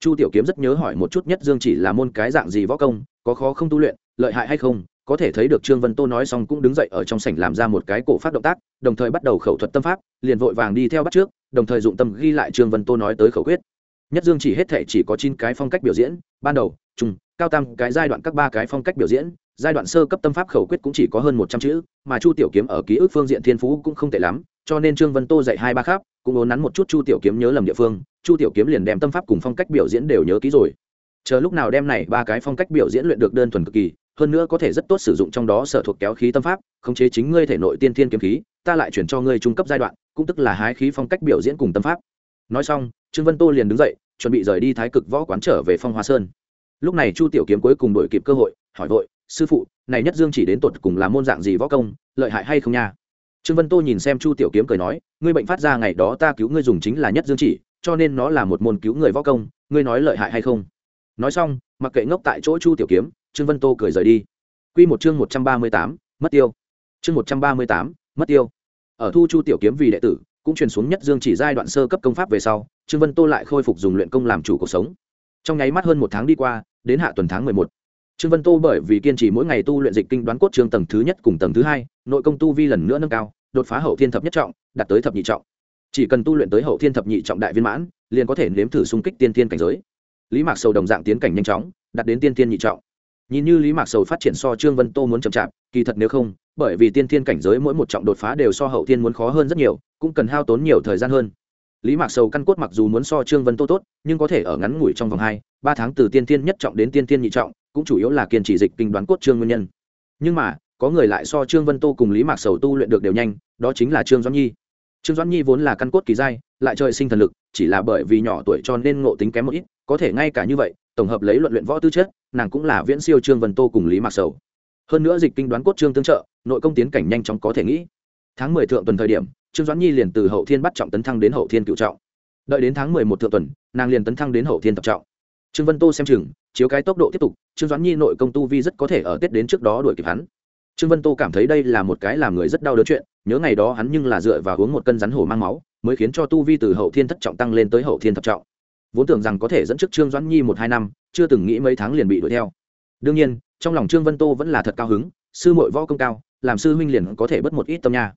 Chu tiểu kiếm rất nhớ hỏi một chút nhất dương chỉ là môn cái dạng gì võ công, có khó không tu luyện, lợi hại hay không, có thể thấy được trương vân tô nói xong cũng đứng dậy ở trong sảnh làm ra một cái cổ phát động tác, đồng thời bắt đầu khẩu thuật tâm pháp, liền vội vàng đi theo bắt trước, đồng thời dụng tâm ghi lại trương vân tô nói tới khẩu quyết. Nhất dương chỉ hết thể chỉ có chín cái phong cách biểu diễn, ban đầu trung cao tam cái giai đoạn các ba cái phong cách biểu diễn giai đoạn sơ cấp tâm pháp khẩu quyết cũng chỉ có hơn một trăm chữ, mà chu tiểu kiếm ở ký ức phương diện thiên phú cũng không tệ lắm, cho nên trương vân tô dạy hai ba khác cũng ốn nắn một chút chu tiểu kiếm nhớ lầm địa phương, chu tiểu kiếm liền đem tâm pháp cùng phong cách biểu diễn đều nhớ kỹ rồi. Chờ lúc nào đem này ba cái phong cách biểu diễn luyện được đơn thuần cực kỳ, hơn nữa có thể rất tốt sử dụng trong đó sở thuộc kéo khí tâm pháp, khống chế chính ngươi thể nội tiên thiên kiếm khí, ta lại chuyển cho ngươi trung cấp giai đoạn, cũng tức là hái khí phong cách biểu diễn cùng tâm pháp. Nói xong, trương vân tô liền đứng dậy, chuẩn bị rời đi thái cực võ quán trở về phong hoa sơn. Lúc này chu tiểu kiếm cuối cùng đổi kịp cơ hội, hỏi vội sư phụ, này nhất dương chỉ đến tột cùng là môn dạng gì võ công, lợi hại hay không nha? Trương vân tô nhìn xem chu tiểu kiếm cười nói, ngươi bệnh phát ra ngày đó ta cứu ngươi dùng chính là nhất dương chỉ, cho nên nó là một môn cứu người võ công, ngươi nói lợi hại hay không? Nói xong, mặc kệ ngốc tại chỗ chu tiểu kiếm, trương vân tô cười rời đi. Q một chương một trăm ba mươi tám, mất tiêu. Chương một trăm ba mươi tám, mất tiêu. Ở thu chu tiểu kiếm vì đệ tử, cũng truyền xuống nhất dương chỉ giai đoạn sơ cấp công pháp về sau, trương vân tô lại khôi phục dùng luyện công làm chủ cuộc sống. Trong nháy mắt hơn một tháng đi qua, đến hạ tuần tháng mười một trương vân tô bởi vì kiên trì mỗi ngày tu luyện dịch kinh đoán cốt trường tầng thứ nhất cùng tầng thứ hai, nội công tu vi lần nữa nâng cao, đột phá hậu thiên thập nhất trọng, đạt tới thập nhị trọng. Chỉ cần tu luyện tới hậu thiên thập nhị trọng đại viên mãn, liền có thể nếm thử xung kích tiên thiên cảnh giới. Lý mạc sầu đồng dạng tiến cảnh nhanh chóng, đạt đến tiên thiên nhị trọng. Nhìn như lý mạc sầu phát triển so trương vân tô muốn chậm chạp, kỳ thật nếu không, bởi vì tiên thiên cảnh giới mỗi một trọng đột phá đều so hậu thiên muốn khó hơn rất nhiều, cũng cần hao tốn nhiều thời gian hơn. Lý mạc sầu căn cốt mặc dù muốn so trương vân tô tốt, nhưng có thể ở ngắn ngủi trong vòng hai, ba tháng từ tiên thiên nhất trọng đến tiên thiên nhị trọng cũng chủ yếu là kiên trì dịch kinh đoán cốt trương nguyên nhân. Nhưng mà, có người lại so trương vân tô cùng lý mạc sầu tu luyện được đều nhanh, đó chính là trương doãn nhi. Trương doãn nhi vốn là căn cốt kỳ giai, lại trời sinh thần lực, chỉ là bởi vì nhỏ tuổi cho nên ngộ tính kém một ít, có thể ngay cả như vậy, tổng hợp lấy luận luyện võ tư chất, nàng cũng là viễn siêu trương vân tô cùng lý mạc sầu. Hơn nữa dịch kinh đoán cốt trương tương trợ, nội công tiến cảnh nhanh chóng có thể nghĩ. Tháng mười thượng tuần thời điểm, trương doãn nhi liền từ hậu thiên bắt trọng tấn thăng đến hậu thiên cựu trọng. Đợi đến tháng mười một thượng tuần, nàng liền tấn thăng đến hậu thiên tập trọng. Trương vân tô xem chừng chiếu cái tốc độ tiếp tục, trương doãn nhi nội công tu vi rất có thể ở tết đến trước đó đuổi kịp hắn. Trương vân tô cảm thấy đây là một cái làm người rất đau đớn chuyện, nhớ ngày đó hắn nhưng là dựa vào uống một cân rắn hổ mang máu, mới khiến cho tu vi từ hậu thiên thất trọng tăng lên tới hậu thiên thập trọng. Vốn tưởng rằng có thể dẫn trước trương doãn nhi một hai năm, chưa từng nghĩ mấy tháng liền bị đuổi theo. Đương nhiên, trong lòng trương vân tô vẫn là thật cao hứng, sư mội võ công cao, làm sư huynh liền có thể bớt một ít tâm nha.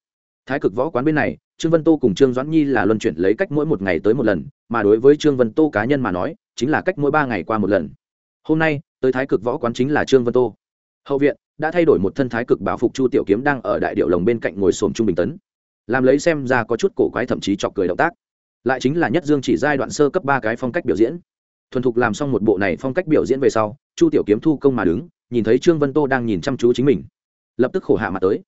Thái cực võ quán bên này, trương vân tô cùng trương doãn nhi là luân chuyển lấy cách mỗi một ngày tới một lần, mà đối với trương vân tô cá nhân mà nói, chính là cách mỗi ba ngày qua một lần hôm nay, tới thái cực võ quán chính là trương vân tô. Hậu viện, đã thay đổi một thân thái cực bảo phục chu tiểu kiếm đang ở đại điệu lồng bên cạnh ngồi xổm trung bình tấn. Làm lấy xem ra có chút cổ quái thậm chí chọc cười động tác. Lại chính là nhất dương chỉ giai đoạn sơ cấp ba cái phong cách biểu diễn. Thuần thục làm xong một bộ này phong cách biểu diễn về sau, chu tiểu kiếm thu công mà đứng, nhìn thấy trương vân tô đang nhìn chăm chú chính mình. Lập tức khổ hạ mặt tới.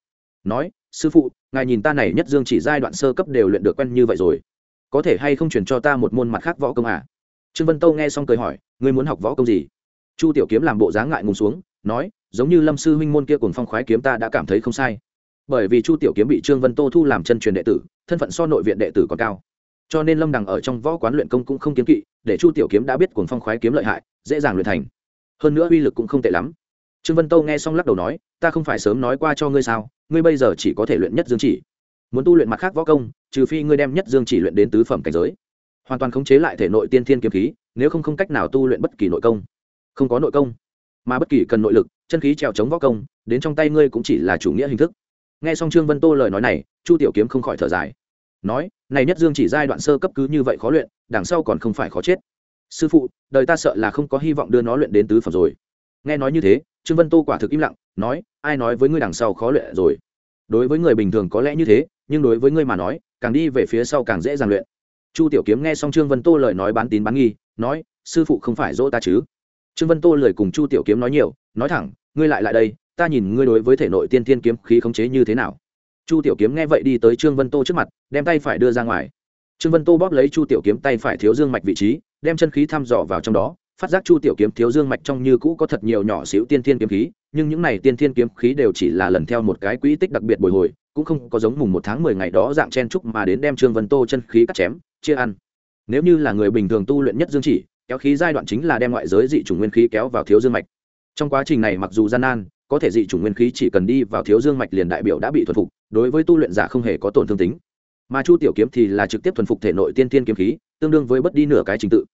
Nói, sư phụ, ngài nhìn ta này nhất dương chỉ giai đoạn sơ cấp đều luyện được quen như vậy rồi. Có thể hay không chuyển cho ta một môn mặt khác võ công à? Trương vân tô nghe xong cười hỏi, ngươi muốn học võ công gì? Chu tiểu kiếm làm bộ dáng ngại ngùng xuống, nói, giống như lâm sư huynh môn kia cùng phong khoái kiếm ta đã cảm thấy không sai. Bởi vì chu tiểu kiếm bị trương vân tô thu làm chân truyền đệ tử, thân phận so nội viện đệ tử còn cao. Cho nên lâm đằng ở trong võ quán luyện công cũng không kiếm kỵ, để chu tiểu kiếm đã biết cuồng phong khoái kiếm lợi hại, dễ dàng luyện thành. Hơn nữa uy lực cũng không tệ lắm. Trương vân tô nghe xong lắc đầu nói, ta không phải sớm nói qua cho ngươi sao, ngươi bây giờ chỉ có thể luyện nhất dương chỉ. Muốn tu luyện mặt khác võ công, trừ phi ngươi đem nhất dương chỉ luyện đến tứ phẩm cảnh giới. Hoàn toàn khống chế lại thể nội tiên thiên kiếm khí, nếu không không cách nào tu luyện bất kỳ nội công không có nội công, mà bất kỳ cần nội lực, chân khí trèo chống võ công, đến trong tay ngươi cũng chỉ là chủ nghĩa hình thức. Nghe xong trương vân tô lời nói này, chu tiểu kiếm không khỏi thở dài. Nói, này nhất dương chỉ giai đoạn sơ cấp cứ như vậy khó luyện, đằng sau còn không phải khó chết. Sư phụ, đời ta sợ là không có hy vọng đưa nó luyện đến tứ phẩm rồi. Nghe nói như thế, trương vân tô quả thực im lặng, nói, ai nói với ngươi đằng sau khó luyện rồi? Đối với người bình thường có lẽ như thế, nhưng đối với ngươi mà nói, càng đi về phía sau càng dễ dàng luyện. Chu tiểu kiếm nghe xong trương vân tô lời nói bán tín bán nghi, nói, sư phụ không phải dỗ ta chứ? Trương vân tô lời cùng chu tiểu kiếm nói nhiều, nói thẳng, ngươi lại lại đây, ta nhìn ngươi đối với thể nội tiên thiên kiếm khí khống chế như thế nào? Chu tiểu kiếm nghe vậy đi tới trương vân tô trước mặt, đem tay phải đưa ra ngoài. Trương vân tô bóp lấy chu tiểu kiếm tay phải thiếu dương mạch vị trí, đem chân khí thăm dò vào trong đó, phát giác chu tiểu kiếm thiếu dương mạch trong như cũ có thật nhiều nhỏ xíu tiên thiên kiếm khí, nhưng những này tiên thiên kiếm khí đều chỉ là lần theo một cái quỹ tích đặc biệt bồi hồi, cũng không có giống mùng một tháng mười ngày đó dạng chen trúc mà đến đem trương vân tô chân khí cắt chém, chia ăn. Nếu như là người bình thường tu luyện nhất dương chỉ kéo khí giai đoạn chính là đem ngoại giới dị chủng nguyên khí kéo vào thiếu dương mạch. Trong quá trình này mặc dù gian nan, có thể dị chủng nguyên khí chỉ cần đi vào thiếu dương mạch liền đại biểu đã bị thuần phục, đối với tu luyện giả không hề có tổn thương tính. Mà chu tiểu kiếm thì là trực tiếp thuần phục thể nội tiên tiên kiếm khí, tương đương với bất đi nửa cái trình tự.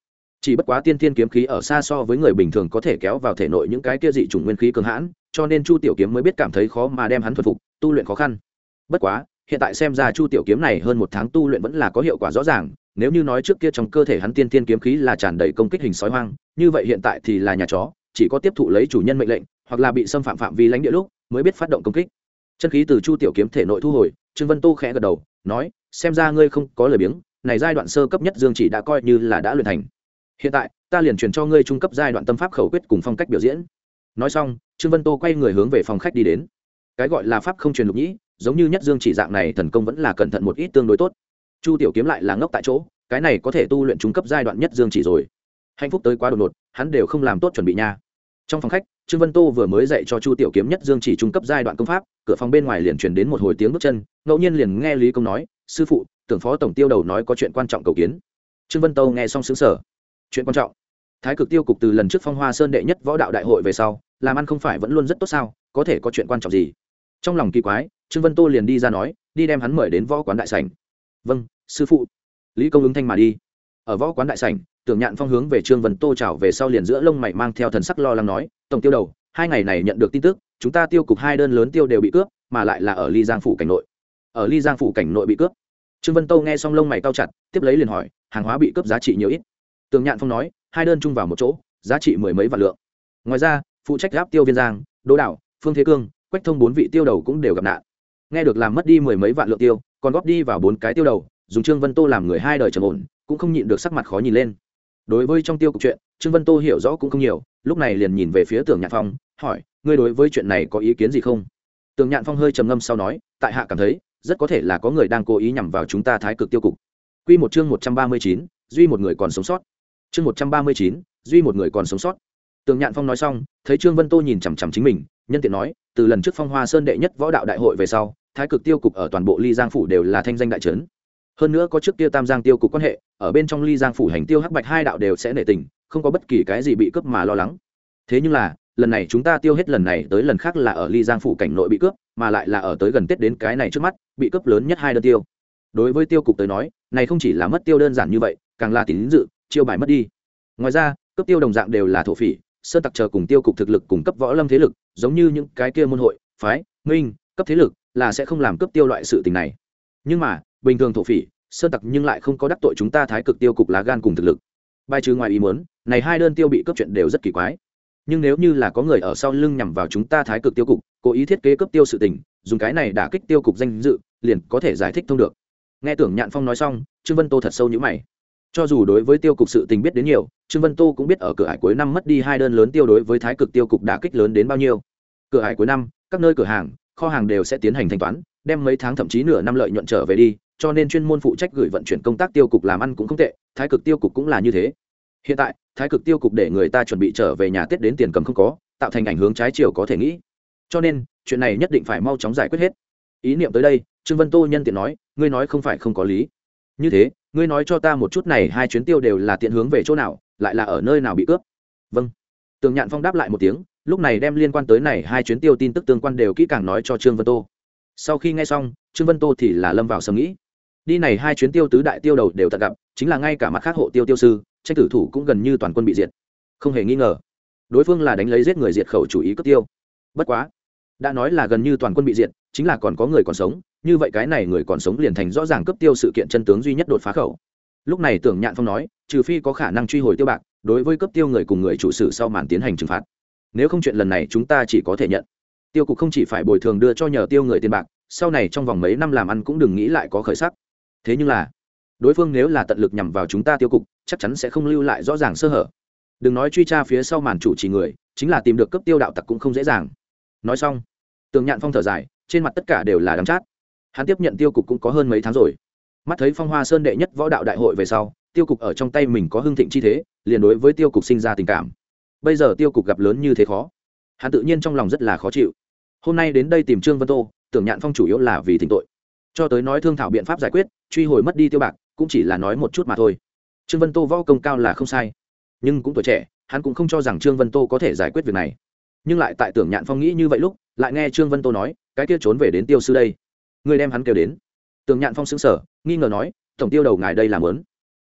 Chỉ bất quá tiên tiên kiếm khí ở xa so với người bình thường có thể kéo vào thể nội những cái kia dị chủng nguyên khí cường hãn, cho nên chu tiểu kiếm mới biết cảm thấy khó mà đem hắn thuần phục, tu luyện khó khăn. Bất quá, hiện tại xem ra chu tiểu kiếm này hơn một tháng tu luyện vẫn là có hiệu quả rõ ràng nếu như nói trước kia trong cơ thể hắn tiên tiên kiếm khí là tràn đầy công kích hình sói hoang, như vậy hiện tại thì là nhà chó, chỉ có tiếp thụ lấy chủ nhân mệnh lệnh, hoặc là bị xâm phạm phạm vi lãnh địa lúc, mới biết phát động công kích. Chân khí từ chu tiểu kiếm thể nội thu hồi, trương vân tô khẽ gật đầu, nói, xem ra ngươi không có lời biếng, này giai đoạn sơ cấp nhất dương chỉ đã coi như là đã luyện thành. Hiện tại, ta liền truyền cho ngươi trung cấp giai đoạn tâm pháp khẩu quyết cùng phong cách biểu diễn. Nói xong, trương vân tô quay người hướng về phòng khách đi đến. Cái gọi là pháp không truyền lục nhĩ, giống như nhất dương chỉ dạng này thần công vẫn là cẩn thận một ít tương đối tốt chu tiểu kiếm lại là ngốc tại chỗ, cái này có thể tu luyện trung cấp giai đoạn nhất dương chỉ rồi. Hạnh phúc tới quá đột ngột, hắn đều không làm tốt chuẩn bị nha. Trong phòng khách, trương vân tô vừa mới dạy cho chu tiểu kiếm nhất dương chỉ trung cấp giai đoạn công pháp, cửa phòng bên ngoài liền truyền đến một hồi tiếng bước chân, ngẫu nhiên liền nghe lý công nói, sư phụ, tưởng phó tổng tiêu đầu nói có chuyện quan trọng cầu kiến. Trương vân tô nghe xong xứng sở chuyện quan trọng? Thái cực tiêu cục từ lần trước phong hoa sơn đệ nhất võ đạo đại hội về sau, làm ăn không phải vẫn luôn rất tốt sao? Có thể có chuyện quan trọng gì? Trong lòng kỳ quái, trương vân tô liền đi ra nói, đi đem hắn mời đến võ quán đại sảnh vâng sư phụ. Lý công ứng thanh mà đi. Ở võ quán đại sảnh, tưởng nhạn phong hướng về trương vân tô trào về sau liền giữa lông mày mang theo thần sắc lo lắng nói, tổng tiêu đầu, hai ngày này nhận được tin tức, chúng ta tiêu cục hai đơn lớn tiêu đều bị cướp, mà lại là ở ly giang phủ cảnh nội. Ở ly giang phủ cảnh nội bị cướp. Trương vân tô nghe xong lông mày cao chặt, tiếp lấy liền hỏi, hàng hóa bị cướp giá trị nhiều ít? Tường nhạn phong nói, hai đơn chung vào một chỗ, giá trị mười mấy vạn lượng. Ngoài ra, phụ trách gáp tiêu viên giang đỗ đảo, phương thế cương, quách thông bốn vị tiêu đầu cũng đều gặp nạn nghe được làm mất đi mười mấy vạn lượng tiêu, còn góp đi vào bốn cái tiêu đầu, dùng trương vân tô làm người hai đời trầm ổn, cũng không nhịn được sắc mặt khó nhìn lên. Đối với trong tiêu cục chuyện, trương vân tô hiểu rõ cũng không nhiều, lúc này liền nhìn về phía tưởng nhạn phong, hỏi, ngươi đối với chuyện này có ý kiến gì không? Tường nhạn phong hơi trầm ngâm sau nói, tại hạ cảm thấy, rất có thể là có người đang cố ý nhằm vào chúng ta thái cực tiêu cục. Q một chương một trăm ba mươi chín, duy một người còn sống sót. Chương một trăm ba mươi chín, duy một người còn sống sót. Tường nhạn phong nói xong, thấy trương vân tô nhìn chằm chằm chính mình, nhân tiện nói, từ lần trước phong hoa sơn đệ nhất võ đạo đại hội về sau thái cực tiêu cục ở toàn bộ ly giang phủ đều là thanh danh đại trấn. Hơn nữa có trước kia tam giang tiêu cục quan hệ, ở bên trong ly giang phủ hành tiêu hắc bạch hai đạo đều sẽ nể tình, không có bất kỳ cái gì bị cướp mà lo lắng. Thế nhưng là, lần này chúng ta tiêu hết lần này tới lần khác là ở ly giang phủ cảnh nội bị cướp, mà lại là ở tới gần tết đến cái này trước mắt, bị cướp lớn nhất hai đơn tiêu. Đối với tiêu cục tới nói, này không chỉ là mất tiêu đơn giản như vậy, càng là tín dự, chiêu bài mất đi. Ngoài ra cấp tiêu đồng dạng đều là thổ phỉ, sơn tặc chờ cùng tiêu cục thực lực cùng cấp võ lâm thế lực, giống như những cái kia môn hội, phái, minh, cấp thế lực là sẽ không làm cướp tiêu loại sự tình này. Nhưng mà, bình thường thổ phỉ sơn tặc nhưng lại không có đắc tội chúng ta thái cực tiêu cục lá gan cùng thực lực. Bài trừ ngoài ý muốn, này hai đơn tiêu bị cướp chuyện đều rất kỳ quái. Nhưng nếu như là có người ở sau lưng nhằm vào chúng ta thái cực tiêu cục, cố ý thiết kế cấp tiêu sự tình, dùng cái này đả kích tiêu cục danh dự, liền có thể giải thích thông được. Nghe tưởng nhạn phong nói xong, trương vân tô thật sâu như mày. Cho dù đối với tiêu cục sự tình biết đến nhiều, trương vân tô cũng biết ở cửa hải cuối năm mất đi hai đơn lớn tiêu đối với thái cực tiêu cục đả kích lớn đến bao nhiêu. Cửa hải cuối năm, các nơi cửa hàng kho hàng đều sẽ tiến hành thanh toán, đem mấy tháng thậm chí nửa năm lợi nhuận trở về đi, cho nên chuyên môn phụ trách gửi vận chuyển công tác tiêu cục làm ăn cũng không tệ, thái cực tiêu cục cũng là như thế. Hiện tại, thái cực tiêu cục để người ta chuẩn bị trở về nhà tết đến tiền cầm không có, tạo thành ảnh hướng trái chiều có thể nghĩ. Cho nên, chuyện này nhất định phải mau chóng giải quyết hết. Ý niệm tới đây, trương vân tô nhân tiện nói, ngươi nói không phải không có lý. Như thế, ngươi nói cho ta một chút này hai chuyến tiêu đều là tiện hướng về chỗ nào, lại là ở nơi nào bị cướp? Vâng. Tường nhạn phong đáp lại một tiếng lúc này đem liên quan tới này hai chuyến tiêu tin tức tương quan đều kỹ càng nói cho trương vân tô. Sau khi nghe xong, trương vân tô thì là lâm vào sầm nghĩ. Đi này hai chuyến tiêu tứ đại tiêu đầu đều tận gặp, chính là ngay cả mặt khác hộ tiêu tiêu sư, tranh tử thủ cũng gần như toàn quân bị diệt. Không hề nghi ngờ, đối phương là đánh lấy giết người diệt khẩu chủ ý cướp tiêu. Bất quá, đã nói là gần như toàn quân bị diệt, chính là còn có người còn sống, như vậy cái này người còn sống liền thành rõ ràng cấp tiêu sự kiện chân tướng duy nhất đột phá khẩu. Lúc này tưởng nhạn phong nói, trừ phi có khả năng truy hồi tiêu bạc, đối với cấp tiêu người cùng người chủ sử sau màn tiến hành trừng phạt nếu không chuyện lần này chúng ta chỉ có thể nhận. Tiêu cục không chỉ phải bồi thường đưa cho nhờ tiêu người tiền bạc, sau này trong vòng mấy năm làm ăn cũng đừng nghĩ lại có khởi sắc. Thế nhưng là, đối phương nếu là tận lực nhằm vào chúng ta tiêu cục, chắc chắn sẽ không lưu lại rõ ràng sơ hở. Đừng nói truy tra phía sau màn chủ trì người, chính là tìm được cấp tiêu đạo tặc cũng không dễ dàng. Nói xong, tường nhạn phong thở dài, trên mặt tất cả đều là đắm chát. Hắn tiếp nhận tiêu cục cũng có hơn mấy tháng rồi. Mắt thấy phong hoa sơn đệ nhất võ đạo đại hội về sau, tiêu cục ở trong tay mình có hưng thịnh chi thế, liền đối với tiêu cục sinh ra tình cảm bây giờ tiêu cục gặp lớn như thế khó. Hắn tự nhiên trong lòng rất là khó chịu. Hôm nay đến đây tìm trương vân tô, tưởng nhạn phong chủ yếu là vì thỉnh tội. Cho tới nói thương thảo biện pháp giải quyết, truy hồi mất đi tiêu bạc, cũng chỉ là nói một chút mà thôi. Trương vân tô võ công cao là không sai, nhưng cũng tuổi trẻ, hắn cũng không cho rằng trương vân tô có thể giải quyết việc này. Nhưng lại tại tưởng nhạn phong nghĩ như vậy lúc, lại nghe trương vân tô nói, cái kia trốn về đến tiêu sư đây, người đem hắn kêu đến. Tưởng nhạn phong xứng sở nghi ngờ nói, tổng tiêu đầu ngài đây làm lớn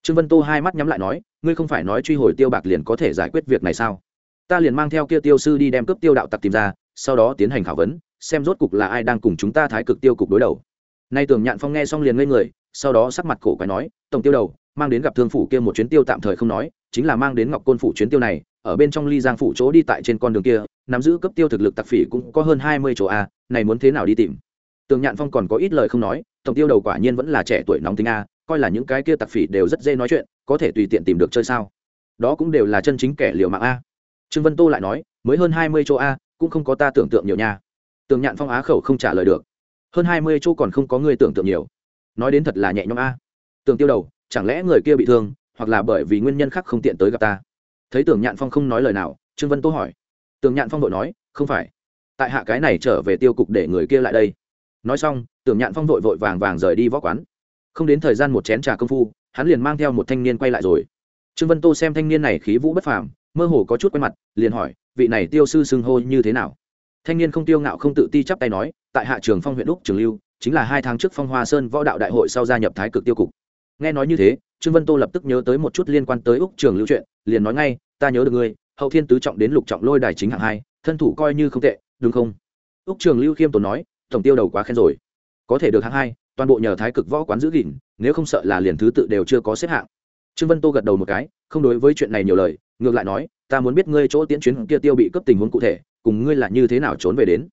trương vân tô hai mắt nhắm lại nói ngươi không phải nói truy hồi tiêu bạc liền có thể giải quyết việc này sao? Ta liền mang theo kia tiêu sư đi đem cướp tiêu đạo tặc tìm ra, sau đó tiến hành khảo vấn, xem rốt cục là ai đang cùng chúng ta thái cực tiêu cục đối đầu. Nay tưởng nhạn phong nghe xong liền ngây người, sau đó sắc mặt cổ quái nói, tổng tiêu đầu, mang đến gặp thương phủ kia một chuyến tiêu tạm thời không nói, chính là mang đến ngọc côn phủ chuyến tiêu này, ở bên trong ly giang phủ chỗ đi tại trên con đường kia, nắm giữ cấp tiêu thực lực tặc phỉ cũng có hơn hai mươi chỗ a, này muốn thế nào đi tìm? Tường nhạn phong còn có ít lời không nói, tổng tiêu đầu quả nhiên vẫn là trẻ tuổi nóng tính a, coi là những cái kia tặc phỉ đều rất dễ nói chuyện có thể tùy tiện tìm được chơi sao? Đó cũng đều là chân chính kẻ liều mạng a. Trương vân tô lại nói, mới hơn hai mươi chỗ a, cũng không có ta tưởng tượng nhiều nha. Tường nhạn phong á khẩu không trả lời được. Hơn hai mươi chỗ còn không có người tưởng tượng nhiều. Nói đến thật là nhẹ nhõm a. Tường tiêu đầu, chẳng lẽ người kia bị thương, hoặc là bởi vì nguyên nhân khác không tiện tới gặp ta? Thấy tưởng nhạn phong không nói lời nào, trương vân tô hỏi. Tường nhạn phong vội nói, không phải. Tại hạ cái này trở về tiêu cục để người kia lại đây. Nói xong tưởng nhạn phong vội vội vàng vàng rời đi võ quán. Không đến thời gian một chén trà công phu hắn liền mang theo một thanh niên quay lại rồi. Trương vân tô xem thanh niên này khí vũ bất phàm, mơ hồ có chút quen mặt, liền hỏi, vị này tiêu sư xưng hô như thế nào? Thanh niên không tiêu ngạo không tự ti chắp tay nói, tại hạ trường phong huyện úc trường lưu, chính là hai tháng trước phong hoa sơn võ đạo đại hội sau gia nhập thái cực tiêu cục. Nghe nói như thế, trương vân tô lập tức nhớ tới một chút liên quan tới úc trường lưu chuyện, liền nói ngay, ta nhớ được ngươi, hậu thiên tứ trọng đến lục trọng lôi đài chính hạng hai, thân thủ coi như không tệ, đúng không? Úc trường lưu khiêm tốn nói, tổng tiêu đầu quá khen rồi. Có thể được hạng hai, toàn bộ nhờ thái cực võ quán giữ gìn nếu không sợ là liền thứ tự đều chưa có xếp hạng. Trương vân tô gật đầu một cái, không đối với chuyện này nhiều lời, ngược lại nói, ta muốn biết ngươi chỗ tiễn chuyến kia tiêu bị cấp tình huống cụ thể, cùng ngươi là như thế nào trốn về đến.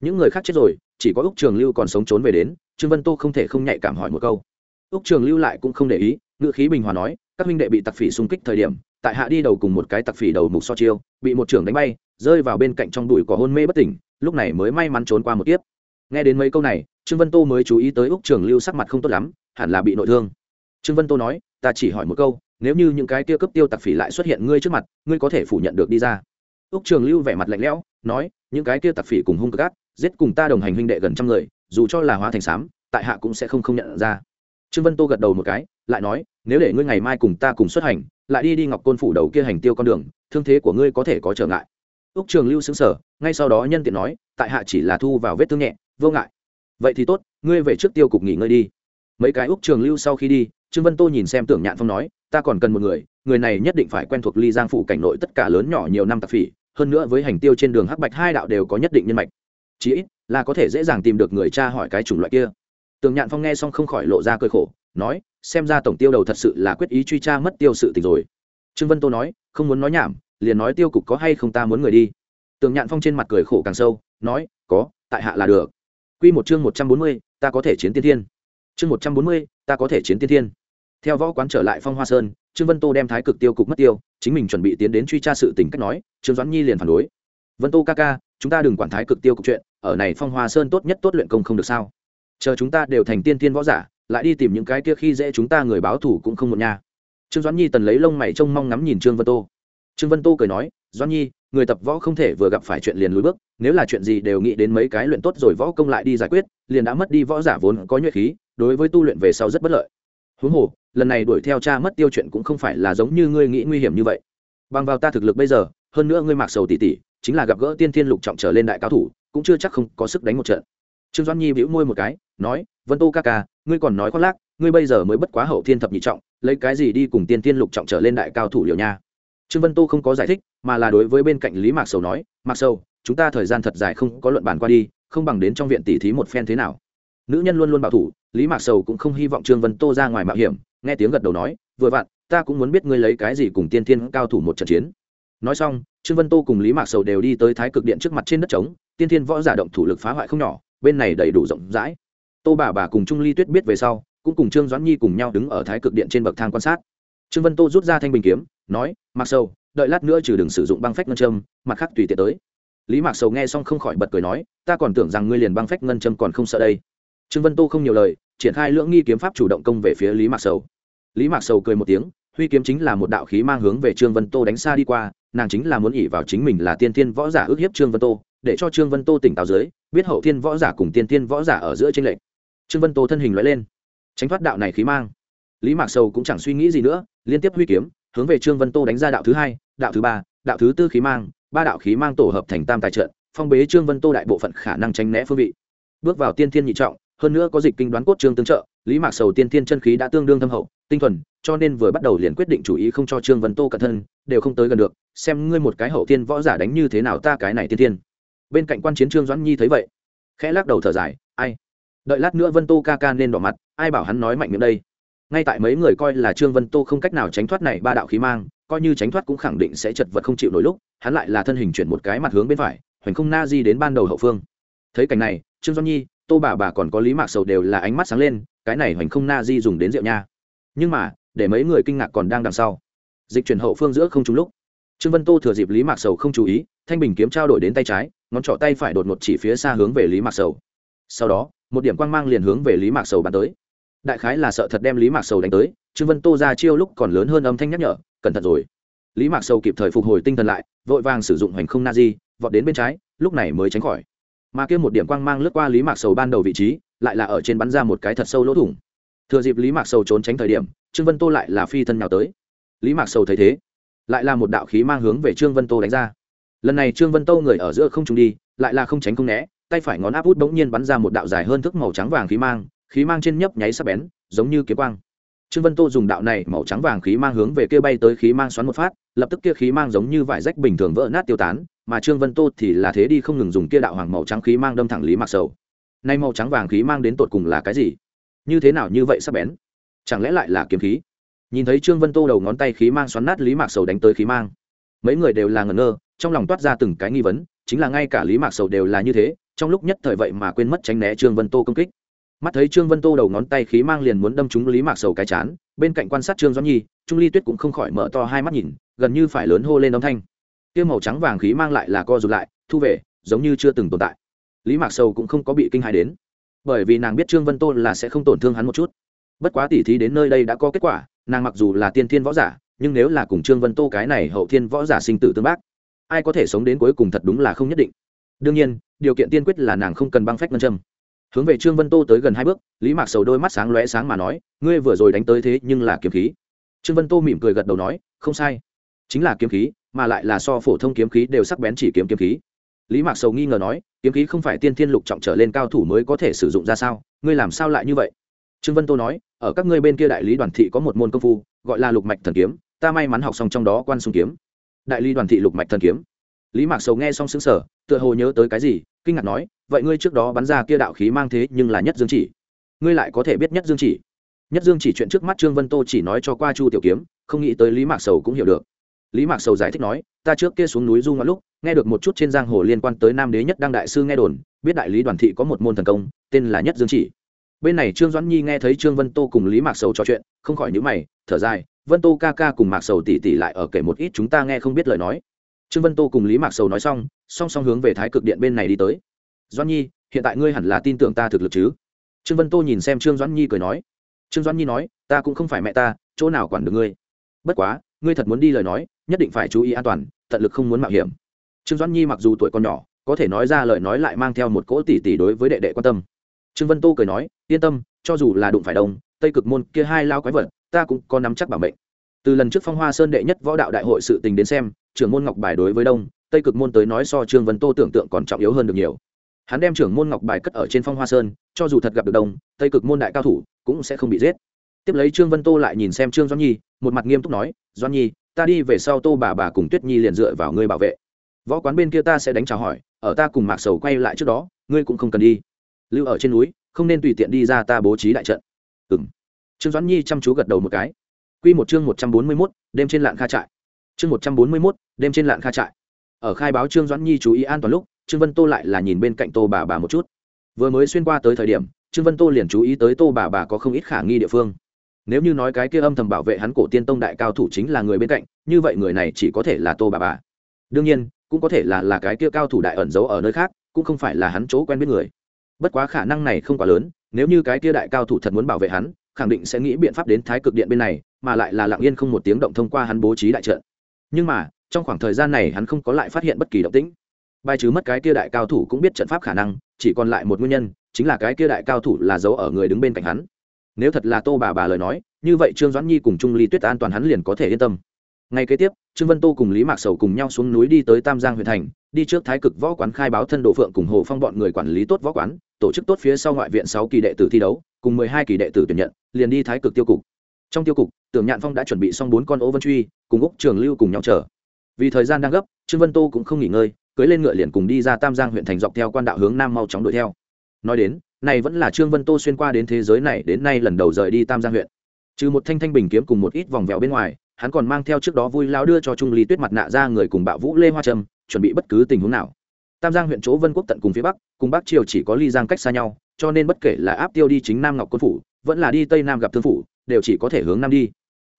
Những người khác chết rồi, chỉ có úc trường lưu còn sống trốn về đến, trương vân tô không thể không nhạy cảm hỏi một câu. Úc trường lưu lại cũng không để ý ngự khí bình hòa nói, các huynh đệ bị tặc phỉ xung kích thời điểm, tại hạ đi đầu cùng một cái tặc phỉ đầu mục so chiêu, bị một trưởng đánh bay, rơi vào bên cạnh trong đùi có hôn mê bất tỉnh, lúc này mới may mắn trốn qua một kiếp. Nghe đến mấy câu này, trương vân tô mới chú ý tới úc trường lưu sắc mặt không tốt lắm hẳn là bị nội thương. Trương vân tô nói, ta chỉ hỏi một câu, nếu như những cái kia cấp tiêu tặc phỉ lại xuất hiện ngươi trước mặt, ngươi có thể phủ nhận được đi ra. Úc trường lưu vẻ mặt lạnh lẽo, nói, những cái kia tặc phỉ cùng hung cực ác, giết cùng ta đồng hành huynh đệ gần trăm người, dù cho là hóa thành xám tại hạ cũng sẽ không không nhận ra. Trương vân tô gật đầu một cái, lại nói, nếu để ngươi ngày mai cùng ta cùng xuất hành, lại đi đi ngọc côn phủ đầu kia hành tiêu con đường, thương thế của ngươi có thể có trở ngại. Úc trường lưu xứng sở ngay sau đó nhân tiện nói, tại hạ chỉ là thu vào vết thương nhẹ, vô ngại. Vậy thì tốt, ngươi về trước tiêu cục nghỉ ngơi đi mấy cái úc trường lưu sau khi đi, trương vân tô nhìn xem tưởng nhạn phong nói, ta còn cần một người người này nhất định phải quen thuộc ly giang phủ cảnh nội tất cả lớn nhỏ nhiều năm tạp phỉ, hơn nữa với hành tiêu trên đường hắc bạch hai đạo đều có nhất định nhân mạch. Chí ít là có thể dễ dàng tìm được người cha hỏi cái chủng loại kia. Tường nhạn phong nghe xong không khỏi lộ ra cơi khổ, nói, xem ra tổng tiêu đầu thật sự là quyết ý truy tra mất tiêu sự tình rồi. Trương vân tô nói, không muốn nói nhảm, liền nói tiêu cục có hay không ta muốn người đi. Tường nhạn phong trên mặt cười khổ càng sâu, nói, có, tại hạ là được. Quy một chương một trăm bốn mươi, ta có thể chiến tiên thiên chương một trăm bốn mươi, ta có thể chiến tiên thiên. Theo võ quán trở lại phong hoa sơn, trương vân tô đem thái cực tiêu cục mất tiêu, chính mình chuẩn bị tiến đến truy tra sự tình cách nói, trương doãn nhi liền phản đối. Vân tô ca ca, chúng ta đừng quản thái cực tiêu cục chuyện, ở này phong hoa sơn tốt nhất tốt luyện công không được sao? Chờ chúng ta đều thành tiên tiên võ giả, lại đi tìm những cái kia khi dễ chúng ta người báo thủ cũng không một nha. Trương doãn nhi tần lấy lông mày trông mong ngắm nhìn trương vân tô. Trương vân tô cười nói, doãn nhi, người tập võ không thể vừa gặp phải chuyện liền lùi bước, nếu là chuyện gì đều nghĩ đến mấy cái luyện tốt rồi võ công lại đi giải quyết, liền đã mất đi võ giả vốn có nhuệ khí đối với tu luyện về sau rất bất lợi. Huống hồ, lần này đuổi theo cha mất tiêu chuyện cũng không phải là giống như ngươi nghĩ nguy hiểm như vậy. Bằng vào ta thực lực bây giờ, hơn nữa ngươi mặc sầu tỉ tỉ, chính là gặp gỡ tiên thiên lục trọng trở lên đại cao thủ, cũng chưa chắc không có sức đánh một trận. Trương doãn nhi bĩu môi một cái, nói, vân tô ca ca, ngươi còn nói khoác lác, ngươi bây giờ mới bất quá hậu thiên thập nhị trọng, lấy cái gì đi cùng tiên thiên lục trọng trở lên đại cao thủ liều nha? Trương vân tô không có giải thích, mà là đối với bên cạnh lý mạc sầu nói, mạc sầu, chúng ta thời gian thật dài không có luận bàn qua đi, không bằng đến trong viện tỉ thí một phen thế nào. Nữ nhân luôn luôn bảo thủ lý mạc sầu cũng không hy vọng trương vân tô ra ngoài mạo hiểm, nghe tiếng gật đầu nói, vừa vặn, ta cũng muốn biết ngươi lấy cái gì cùng tiên thiên cao thủ một trận chiến. Nói xong, trương vân tô cùng lý mạc sầu đều đi tới thái cực điện trước mặt trên đất trống, tiên thiên võ giả động thủ lực phá hoại không nhỏ, bên này đầy đủ rộng rãi. Tô bà bà cùng trung ly tuyết biết về sau, cũng cùng trương doãn nhi cùng nhau đứng ở thái cực điện trên bậc thang quan sát. Trương vân tô rút ra thanh bình kiếm, nói, mạc sầu, đợi lát nữa trừ đừng sử dụng băng phách ngân châm, mặt khác tùy tiện tới. Lý mạc sầu nghe xong không khỏi bật cười nói, ta còn tưởng rằng ngươi liền băng phách ngân châm còn không sợ đây. Trương vân tô không nhiều lời triển khai lưỡng nghi kiếm pháp chủ động công về phía lý mạc sầu. Lý mạc sầu cười một tiếng, huy kiếm chính là một đạo khí mang hướng về trương vân tô đánh xa đi qua, nàng chính là muốn ỉ vào chính mình là tiên thiên võ giả ước hiếp trương vân tô, để cho trương vân tô tỉnh táo dưới, biết hậu thiên võ giả cùng tiên thiên võ giả ở giữa tranh lệch. Trương vân tô thân hình loại lên, tránh thoát đạo này khí mang. Lý mạc sầu cũng chẳng suy nghĩ gì nữa, liên tiếp huy kiếm, hướng về trương vân tô đánh ra đạo thứ hai, đạo thứ ba, đạo thứ tư khí mang, ba đạo khí mang tổ hợp thành tam tài trận, phong bế trương vân tô đại bộ phận khả năng tránh né phương vị. Bước vào tiên thiên nhị trọng hơn nữa có dịch kinh đoán cốt trương tương trợ, lý mạc sầu tiên thiên chân khí đã tương đương thâm hậu, tinh thuần, cho nên vừa bắt đầu liền quyết định chủ ý không cho trương vân tô cẩn thân, đều không tới gần được, xem ngươi một cái hậu tiên võ giả đánh như thế nào ta cái này tiên thiên. Bên cạnh quan chiến trương doãn nhi thấy vậy, khẽ lắc đầu thở dài, ai? Đợi lát nữa vân tô ca ca nên đỏ mặt, ai bảo hắn nói mạnh miệng đây? Ngay tại mấy người coi là trương vân tô không cách nào tránh thoát này ba đạo khí mang, coi như tránh thoát cũng khẳng định sẽ chật vật không chịu nổi lúc, hắn lại là thân hình chuyển một cái mặt hướng bên phải, hoành không na di đến ban đầu hậu phương. Thấy cảnh này, trương doãn nhi tô bà bà còn có lý mạc sầu đều là ánh mắt sáng lên, cái này hoành không na di dùng đến rượu nha. Nhưng mà, để mấy người kinh ngạc còn đang đằng sau. Dịch chuyển hậu phương giữa không trúng lúc, trương vân tô thừa dịp lý mạc sầu không chú ý, thanh bình kiếm trao đổi đến tay trái, ngón trỏ tay phải đột ngột chỉ phía xa hướng về lý mạc sầu. Sau đó, một điểm quang mang liền hướng về lý mạc sầu bắn tới. Đại khái là sợ thật đem lý mạc sầu đánh tới, trương vân tô ra chiêu lúc còn lớn hơn âm thanh nhắc nhở, cẩn thận rồi. Lý mạc sầu kịp thời phục hồi tinh thần lại, vội vàng sử dụng hoành không na di, vọt đến bên trái, lúc này mới tránh khỏi mà kia một điểm quang mang lướt qua lý mạc sầu ban đầu vị trí, lại là ở trên bắn ra một cái thật sâu lỗ thủng. Thừa dịp lý mạc sầu trốn tránh thời điểm, trương vân tô lại là phi thân nào tới. Lý mạc sầu thấy thế, lại là một đạo khí mang hướng về trương vân tô đánh ra. Lần này trương vân tô người ở giữa không trùng đi, lại là không tránh không né, tay phải ngón áp út bỗng nhiên bắn ra một đạo dài hơn thước màu trắng vàng khí mang khí mang trên nhấp nháy sắc bén, giống như kiếm quang trương vân tô dùng đạo này màu trắng vàng khí mang hướng về kia bay tới khí mang xoắn một phát, lập tức kia khí mang giống như vải rách bình thường vỡ nát tiêu tán, mà trương vân tô thì là thế đi không ngừng dùng kia đạo hoàng màu trắng khí mang đâm thẳng lý mạc sầu. Nay màu trắng vàng khí mang đến tột cùng là cái gì? Như thế nào như vậy sắc bén? Chẳng lẽ lại là kiếm khí? Nhìn thấy trương vân tô đầu ngón tay khí mang xoắn nát lý mạc sầu đánh tới khí mang, mấy người đều là ngẩn ngơ, trong lòng toát ra từng cái nghi vấn, chính là ngay cả lý mạc sầu đều là như thế, trong lúc nhất thời vậy mà quên mất tránh né trương vân tô công kích mắt thấy trương vân tô đầu ngón tay khí mang liền muốn đâm trúng lý mạc sầu cái chán, bên cạnh quan sát trương doãn nhi, trung ly tuyết cũng không khỏi mở to hai mắt nhìn, gần như phải lớn hô lên âm thanh. Tiêu màu trắng vàng khí mang lại là co rụt lại, thu về, giống như chưa từng tồn tại. Lý mạc sầu cũng không có bị kinh hại đến, bởi vì nàng biết trương vân tô là sẽ không tổn thương hắn một chút. Bất quá tỉ thí đến nơi đây đã có kết quả, nàng mặc dù là tiên thiên võ giả, nhưng nếu là cùng trương vân tô cái này hậu thiên võ giả sinh tử tương bác, ai có thể sống đến cuối cùng thật đúng là không nhất định. Đương nhiên, điều kiện tiên quyết là nàng không cần băng phách ngân châm hướng về trương vân tô tới gần hai bước, lý mạc sầu đôi mắt sáng lóe sáng mà nói, ngươi vừa rồi đánh tới thế nhưng là kiếm khí. Trương vân tô mỉm cười gật đầu nói, không sai. Chính là kiếm khí, mà lại là so phổ thông kiếm khí đều sắc bén chỉ kiếm kiếm khí. Lý mạc sầu nghi ngờ nói, kiếm khí không phải tiên thiên lục trọng trở lên cao thủ mới có thể sử dụng ra sao? Ngươi làm sao lại như vậy? Trương vân tô nói, ở các ngươi bên kia đại lý đoàn thị có một môn công phu, gọi là lục mạch thần kiếm, ta may mắn học xong trong đó quan xung kiếm. Đại lý đoàn thị lục mạch thần kiếm. Lý mạc sầu nghe xong xứng sở tựa hồ nhớ tới cái gì kinh ngạc nói, vậy ngươi trước đó bắn ra kia đạo khí mang thế nhưng là nhất dương chỉ. Ngươi lại có thể biết nhất dương chỉ. Nhất dương chỉ chuyện trước mắt trương vân tô chỉ nói cho qua chu tiểu kiếm, không nghĩ tới lý mạc sầu cũng hiểu được. Lý mạc sầu giải thích nói, ta trước kia xuống núi du ngoạn lúc, nghe được một chút trên giang hồ liên quan tới nam đế nhất đăng đại sư nghe đồn, biết đại lý đoàn thị có một môn thần công, tên là nhất dương chỉ. Bên này trương doãn nhi nghe thấy trương vân tô cùng lý mạc sầu trò chuyện, không khỏi nhữ mày, thở dài, vân tô ca ca cùng mạc sầu tỉ tỉ lại ở kể một ít chúng ta nghe không biết lời nói. Trương vân tô cùng lý mạc sầu nói xong song song hướng về thái cực điện bên này đi tới. Doãn nhi, hiện tại ngươi hẳn là tin tưởng ta thực lực chứ? Trương vân tô nhìn xem trương doãn nhi cười nói. Trương doãn nhi nói, ta cũng không phải mẹ ta, chỗ nào quản được ngươi? Bất quá, ngươi thật muốn đi lời nói, nhất định phải chú ý an toàn, tận lực không muốn mạo hiểm. Trương doãn nhi mặc dù tuổi còn nhỏ, có thể nói ra lời nói lại mang theo một cỗ tỷ tỷ đối với đệ đệ quan tâm. Trương vân tô cười nói, yên tâm, cho dù là đụng phải đông, tây cực môn kia hai lao quái vật, ta cũng có nắm chắc bảo mệnh. Từ lần trước phong hoa sơn đệ nhất võ đạo đại hội sự tình đến xem, trưởng môn ngọc bài đối với đông tây cực môn tới nói so trương vân tô tưởng tượng còn trọng yếu hơn được nhiều. Hắn đem trưởng môn ngọc bài cất ở trên phong hoa sơn, cho dù thật gặp được đông, tây cực môn đại cao thủ cũng sẽ không bị giết. Tiếp lấy trương vân tô lại nhìn xem trương doan nhi, một mặt nghiêm túc nói doan nhi, ta đi về sau tô bà bà cùng tuyết nhi liền dựa vào ngươi bảo vệ. Võ quán bên kia ta sẽ đánh chào hỏi, ở ta cùng mạc sầu quay lại trước đó, ngươi cũng không cần đi. Lưu ở trên núi, không nên tùy tiện đi ra ta bố trí đại trận. Ừ m trương doãn nhi chăm chú gật đầu một cái. Q một chương một trăm bốn mươi mốt, đêm trên lạng kha trại. Chương một trăm bốn mươi mốt, đêm trên lạng kha trại ở khai báo trương doãn nhi chú ý an toàn lúc, trương vân tô lại là nhìn bên cạnh tô bà bà một chút. Vừa mới xuyên qua tới thời điểm, trương vân tô liền chú ý tới tô bà bà có không ít khả nghi địa phương. Nếu như nói cái kia âm thầm bảo vệ hắn cổ tiên tông đại cao thủ chính là người bên cạnh, như vậy người này chỉ có thể là tô bà bà. Đương nhiên, cũng có thể là là cái kia cao thủ đại ẩn giấu ở nơi khác, cũng không phải là hắn chỗ quen biết người. Bất quá khả năng này không quá lớn, nếu như cái kia đại cao thủ thật muốn bảo vệ hắn, khẳng định sẽ nghĩ biện pháp đến thái cực điện bên này, mà lại là lặng yên không một tiếng động thông qua hắn bố trí đại trận. Nhưng mà trong khoảng thời gian này hắn không có lại phát hiện bất kỳ động tĩnh. Bài trừ mất cái kia đại cao thủ cũng biết trận pháp khả năng, chỉ còn lại một nguyên nhân, chính là cái kia đại cao thủ là giấu ở người đứng bên cạnh hắn. Nếu thật là tô bà bà lời nói, như vậy trương doãn nhi cùng trung ly tuyết an toàn hắn liền có thể yên tâm. Ngay kế tiếp, trương vân tô cùng lý mạc sầu cùng nhau xuống núi đi tới tam giang huyện thành, đi trước thái cực võ quán khai báo thân đồ phượng cùng hồ phong bọn người quản lý tốt võ quán, tổ chức tốt phía sau ngoại viện sáu kỳ đệ tử thi đấu, cùng mười hai kỳ đệ tử tuyển nhận, liền đi thái cực tiêu cục. Trong tiêu cục, tưởng nhạn phong đã chuẩn bị xong bốn con ô vân truy, cùng úc trường lưu cùng nhau chờ vì thời gian đang gấp, trương vân tô cũng không nghỉ ngơi, cưới lên ngựa liền cùng đi ra tam giang huyện thành dọc theo quan đạo hướng nam mau chóng đuổi theo. Nói đến, này vẫn là trương vân tô xuyên qua đến thế giới này, đến nay lần đầu rời đi tam giang huyện. Trừ một thanh thanh bình kiếm cùng một ít vòng vèo bên ngoài, hắn còn mang theo trước đó vui lao đưa cho trung ly tuyết mặt nạ ra người cùng bạo vũ lê hoa trâm, chuẩn bị bất cứ tình huống nào. Tam giang huyện chỗ vân quốc tận cùng phía bắc, cùng bắc triều chỉ có ly giang cách xa nhau, cho nên bất kể là áp tiêu đi chính nam ngọc quân phủ, vẫn là đi tây nam gặp thương phủ, đều chỉ có thể hướng nam đi.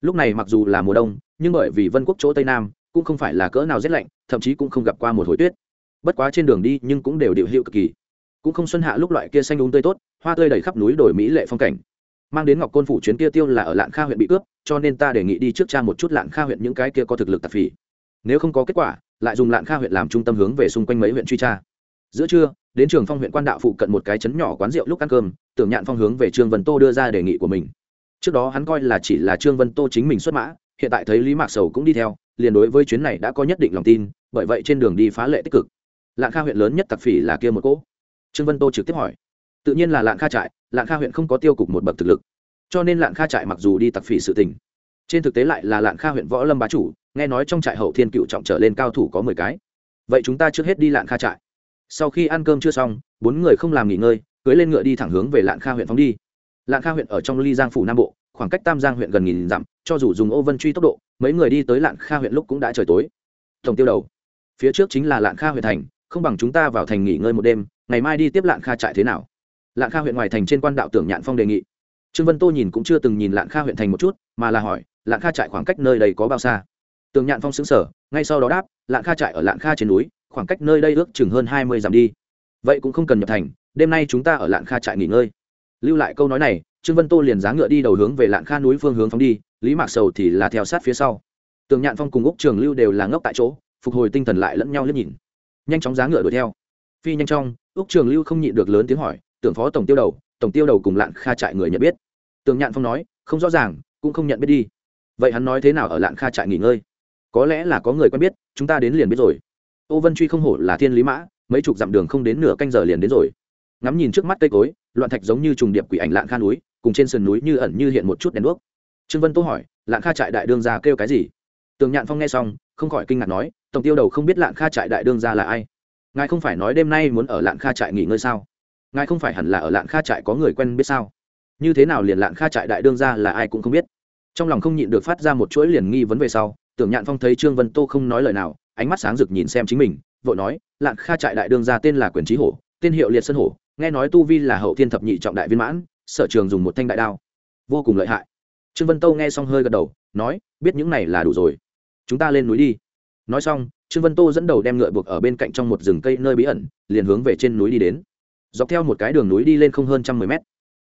Lúc này mặc dù là mùa đông, nhưng bởi vì vân quốc chỗ tây nam cũng không phải là cỡ nào rét lạnh, thậm chí cũng không gặp qua một hồi tuyết. Bất quá trên đường đi nhưng cũng đều điệu hiệu cực kỳ. Cũng không xuân hạ lúc loại kia xanh đúng tươi tốt, hoa tươi đầy khắp núi đồi mỹ lệ phong cảnh. Mang đến ngọc côn phủ chuyến kia tiêu là ở lạng kha huyện bị cướp, cho nên ta đề nghị đi trước cha một chút lạng kha huyện những cái kia có thực lực tạp phỉ nếu không có kết quả, lại dùng lạng kha huyện làm trung tâm hướng về xung quanh mấy huyện truy tra. Giữa trưa, đến trường phong huyện quan đạo phụ cận một cái trấn nhỏ quán rượu lúc ăn cơm, tưởng nhạn phong hướng về trương vân tô đưa ra đề nghị của mình. Trước đó hắn coi là chỉ là trương vân tô chính mình xuất mã hiện tại thấy lý mạc sầu cũng đi theo, liền đối với chuyến này đã có nhất định lòng tin, bởi vậy trên đường đi phá lệ tích cực. Lạng kha huyện lớn nhất tặc phỉ là kia một cỗ. Trương vân tô trực tiếp hỏi. Tự nhiên là lạng kha trại, lạng kha huyện không có tiêu cục một bậc thực lực. Cho nên lạng kha trại mặc dù đi tặc phỉ sự tình, trên thực tế lại là lạng kha huyện võ lâm bá chủ, nghe nói trong trại hậu thiên cựu trọng trở lên cao thủ có mười cái. Vậy chúng ta trước hết đi lạng kha trại. Sau khi ăn cơm chưa xong, bốn người không làm nghỉ ngơi, cưới lên ngựa đi thẳng hướng về lạng kha huyện phóng đi. Lạng kha huyện ở trong ly giang phủ nam bộ khoảng cách tam giang huyện gần nghìn dặm, cho dù dùng ô vân truy tốc độ, mấy người đi tới lạng kha huyện lúc cũng đã trời tối. Tổng tiêu đầu, phía trước chính là lạng kha huyện thành, không bằng chúng ta vào thành nghỉ ngơi một đêm, ngày mai đi tiếp lạng kha trại thế nào? Lạng kha huyện ngoài thành trên quan đạo tưởng nhạn phong đề nghị. Trương vân tô nhìn cũng chưa từng nhìn lạng kha huyện thành một chút, mà là hỏi lạng kha trại khoảng cách nơi đây có bao xa? Tường nhạn phong xứng sở ngay sau đó đáp lạng kha trại ở lạng kha trên núi, khoảng cách nơi đây ước chừng hơn hai mươi dặm đi. Vậy cũng không cần nhập thành, đêm nay chúng ta ở lạng kha trại nghỉ ngơi. Lưu lại câu nói này trương vân tô liền giá ngựa đi đầu hướng về lạng kha núi phương hướng phóng đi, lý mạc sầu thì là theo sát phía sau. Tường nhạn phong cùng úc trường lưu đều là ngốc tại chỗ, phục hồi tinh thần lại lẫn nhau liếc nhìn. Nhanh chóng giá ngựa đuổi theo. Phi nhanh trong úc trường lưu không nhịn được lớn tiếng hỏi, tưởng phó tổng tiêu đầu, tổng tiêu đầu cùng lạng kha trại người nhận biết? Tường nhạn phong nói, không rõ ràng, cũng không nhận biết đi. Vậy hắn nói thế nào ở lạng kha trại nghỉ ngơi? Có lẽ là có người quen biết, chúng ta đến liền biết rồi. Ô vân truy không hổ là thiên lý mã, mấy chục dặm đường không đến nửa canh giờ liền đến rồi. Ngắm nhìn trước mắt cây cối, loạn thạch giống như trùng điệp quỷ ảnh lạng kha núi cùng trên sườn núi như ẩn như hiện một chút đèn đuốc. Trương vân tô hỏi lạng kha trại đại đương gia kêu cái gì? Tường nhạn phong nghe xong, không khỏi kinh ngạc nói, tổng tiêu đầu không biết lạng kha trại đại đương gia là ai? Ngài không phải nói đêm nay muốn ở lạng kha trại nghỉ ngơi sao? Ngài không phải hẳn là ở lạng kha trại có người quen biết sao? Như thế nào liền lạng kha trại đại đương ra là ai cũng không biết. Trong lòng không nhịn được phát ra một chuỗi liền nghi vấn về sau, tưởng nhạn phong thấy trương vân tô không nói lời nào, ánh mắt sáng rực nhìn xem chính mình, vội nói lạng kha trại đại đương ra tên là quyền trí hổ, tên hiệu liệt sơn hổ, nghe nói tu vi là hậu thiên thập nhị trọng đại viên mãn sở trường dùng một thanh đại đao. Vô cùng lợi hại. Trương vân tô nghe xong hơi gật đầu, nói, biết những này là đủ rồi. Chúng ta lên núi đi. Nói xong, trương vân tô dẫn đầu đem ngựa buộc ở bên cạnh trong một rừng cây nơi bí ẩn, liền hướng về trên núi đi đến. Dọc theo một cái đường núi đi lên không hơn trăm mười mét,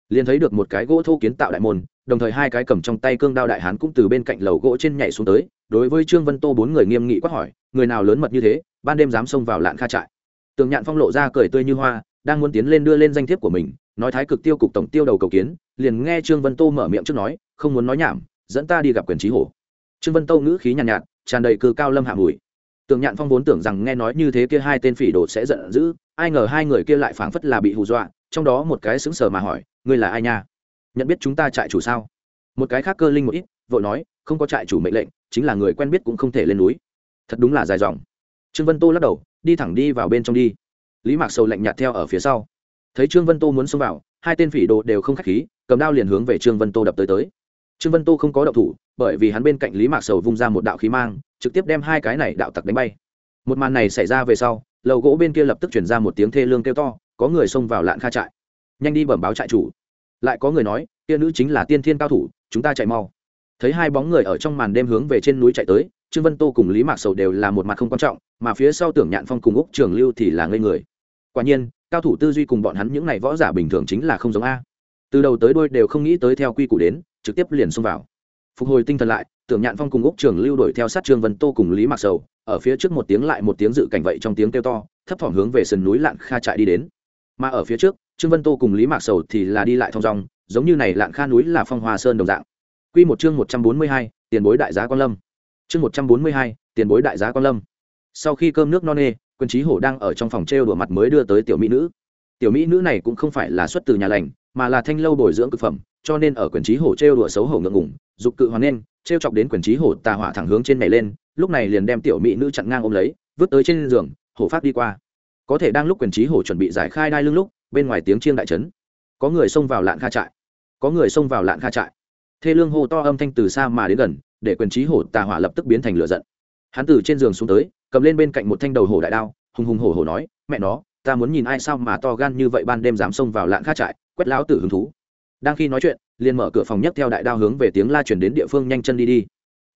liền thấy được một cái gỗ thô kiến tạo đại môn, đồng thời hai cái cầm trong tay cương đao đại hán cũng từ bên cạnh lầu gỗ trên nhảy xuống tới. Đối với trương vân tô bốn người nghiêm nghị quát hỏi, người nào lớn mật như thế, ban đêm dám xông vào lạn kha trại? Tường nhạn phong lộ ra cười tươi như hoa, đang muốn tiến lên đưa lên danh thiếp của mình nói thái cực tiêu cục tổng tiêu đầu cầu kiến liền nghe trương vân tô mở miệng trước nói không muốn nói nhảm dẫn ta đi gặp quyền trí hổ. Trương vân tô ngữ khí nhàn nhạt, nhạt tràn đầy cư cao lâm hạ mùi. Tường nhạn phong vốn tưởng rằng nghe nói như thế kia hai tên phỉ đồ sẽ giận dữ ai ngờ hai người kia lại phảng phất là bị hù dọa trong đó một cái xứng sờ mà hỏi ngươi là ai nha? Nhận biết chúng ta trại chủ sao? Một cái khác cơ linh một ít vội nói không có trại chủ mệnh lệnh chính là người quen biết cũng không thể lên núi. Thật đúng là dài dòng. Trương vân tô lắc đầu đi thẳng đi vào bên trong đi. Lý mạc sầu lạnh nhạt theo ở phía sau thấy trương vân tô muốn xông vào, hai tên phỉ đồ đều không k h á c h khí, cầm đao liền hướng về trương vân tô đập tới tới. Trương vân tô không có động thủ, bởi vì hắn bên cạnh lý mạc sầu vung ra một đạo khí mang, trực tiếp đem hai cái này đạo tặc đánh bay. Một màn này xảy ra về sau, lầu gỗ bên kia lập tức chuyển ra một tiếng thê lương kêu to, có người xông vào lạn kha trại. Nhanh đi bẩm báo trại chủ. Lại có người nói, kia nữ chính là tiên thiên cao thủ, chúng ta chạy mau. Thấy hai bóng người ở trong màn đêm hướng về trên núi chạy tới, trương vân tô cùng lý mạc sầu đều là một mặt không quan trọng, mà phía sau tưởng nhạn phong cùng úc trường lưu thì là ngây người. Quả nhiên cao thủ tư duy cùng bọn hắn những n à y võ giả bình thường chính là không giống a. Từ đầu tới đôi đều không nghĩ tới theo quy củ đến, trực tiếp liền xông vào. Phục hồi tinh thần lại, tưởng nhạn phong cùng úc trường lưu đuổi theo sát trương vân tô cùng lý mạc sầu, ở phía trước một tiếng lại một tiếng dự cảnh vậy trong tiếng kêu to, thấp thỏm hướng về sườn núi lạn kha trại đi đến. Mà ở phía trước, trương vân tô cùng lý mạc sầu thì là đi lại thong dong, giống như này lạn kha núi là phong hoa sơn đồng dạng. Q một chương một trăm bốn mươi hai, tiền bối đại giá quan lâm. Chương một trăm bốn mươi hai, tiền bối đại giá quan lâm. Sau khi cơm nước no nê Quyền trí hổ đang ở trong phòng trêu đùa mặt mới đưa tới tiểu mỹ nữ. Tiểu mỹ nữ này cũng không phải là xuất từ nhà lành, mà là thanh lâu bồi dưỡng cực phẩm, cho nên ở quyền trí hổ trêu đùa xấu hổ ngượng ngủng dục cự hoàn nên, trêu chọc đến quyền trí hổ tà hỏa thẳng hướng trên này lên, lúc này liền đem tiểu mỹ nữ chặn ngang ôm lấy, vứt tới trên giường, hổ phát đi qua. Có thể đang lúc quyền trí hổ chuẩn bị giải khai đai lưng lúc, bên ngoài tiếng chiêng đại trấn có người xông vào lạn kha trại. Có người xông vào lạn kha trại. Thê lương hô to âm thanh từ xa mà đến gần, để quyền trí hổ tà hỏa lập tức biến thành lửa giận. Hắn từ trên giường xuống tới cầm lên bên cạnh một thanh đầu hổ đại đao, hùng hùng hổ hổ nói, mẹ nó, ta muốn nhìn ai sao mà to gan như vậy ban đêm dám xông vào lạng kha trại, quét lão tử hứng thú. Đang khi nói chuyện, liền mở cửa phòng nhất theo đại đao hướng về tiếng la chuyển đến địa phương nhanh chân đi đi.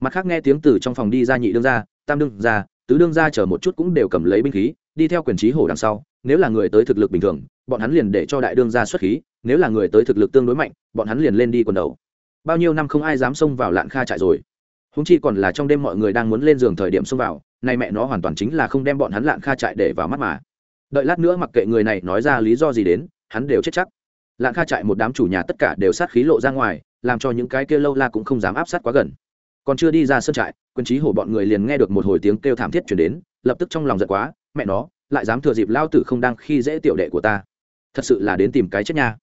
Mặt khác nghe tiếng từ trong phòng đi ra nhị đương ra tam đương ra tứ đương ra chờ một chút cũng đều cầm lấy binh khí, đi theo quyền trí hổ đằng sau, nếu là người tới thực lực bình thường, bọn hắn liền để cho đại đương ra xuất khí, nếu là người tới thực lực tương đối mạnh, bọn hắn liền lên đi quần đầu. Bao nhiêu năm không ai dám xông vào lạn kha trại rồi. Húng chi còn là trong đêm mọi người đang muốn lên giường thời điểm xông vào nay mẹ nó hoàn toàn chính là không đem bọn hắn lạn kha trại để vào mắt mà. Đợi lát nữa mặc kệ người này nói ra lý do gì đến, hắn đều chết chắc. Lạn kha trại một đám chủ nhà tất cả đều sát khí lộ ra ngoài, làm cho những cái kia lâu la cũng không dám áp sát quá gần. Còn chưa đi ra sân trại, quân trí hổ bọn người liền nghe được một hồi tiếng kêu thảm thiết chuyển đến, lập tức trong lòng giận quá, mẹ nó, lại dám thừa dịp lao tử không đang khi dễ tiểu đệ của ta. Thật sự là đến tìm cái chết nha.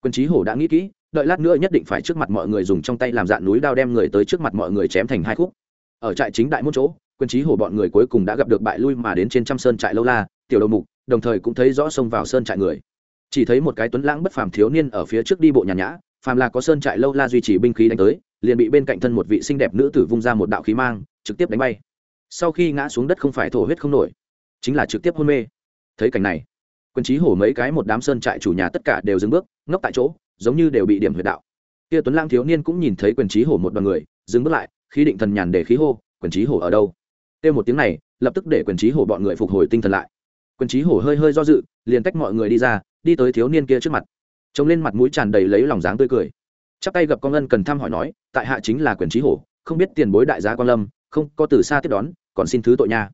Quân trí hổ đã nghĩ kỹ, đợi lát nữa nhất định phải trước mặt mọi người dùng trong tay làm dạn núi đao đem người tới trước mặt mọi người chém thành hai khúc. Ở trại chính đại môn chỗ quân trí hổ bọn người cuối cùng đã gặp được bại lui mà đến trên trăm sơn trại lâu la, tiểu đầu mục, đồng thời cũng thấy rõ xông vào sơn trại người. Chỉ thấy một cái tuấn lãng bất phàm thiếu niên ở phía trước đi bộ nhàn nhã, phàm là có sơn trại lâu la duy trì binh khí đánh tới, liền bị bên cạnh thân một vị xinh đẹp nữ tử vung ra một đạo khí mang, trực tiếp đánh bay. Sau khi ngã xuống đất không phải thổ huyết không nổi, chính là trực tiếp hôn mê. Thấy cảnh này quân trí hổ mấy cái một đám sơn trại chủ nhà tất cả đều dừng bước, ngốc tại chỗ, giống như đều bị điểm huyệt đạo. Kia tuấn lang thiếu niên cũng nhìn thấy quyền trí hổ một đoàn người, dừng bước lại, khí định thần nhàn để khí hô, quyền trí hổ ở đâu? Kêu một tiếng này, lập tức để quyền trí hổ bọn người phục hồi tinh thần lại. Quyền trí hổ hơi hơi do dự, liền tách mọi người đi ra, đi tới thiếu niên kia trước mặt. Trông lên mặt mũi tràn đầy lấy lòng dáng tươi cười. Chắp tay gặp con ân cần thăm hỏi nói, tại hạ chính là quyền trí hổ, không biết tiền bối đại gia quan lâm, không, có từ xa tiếp đón, còn xin thứ tội nha.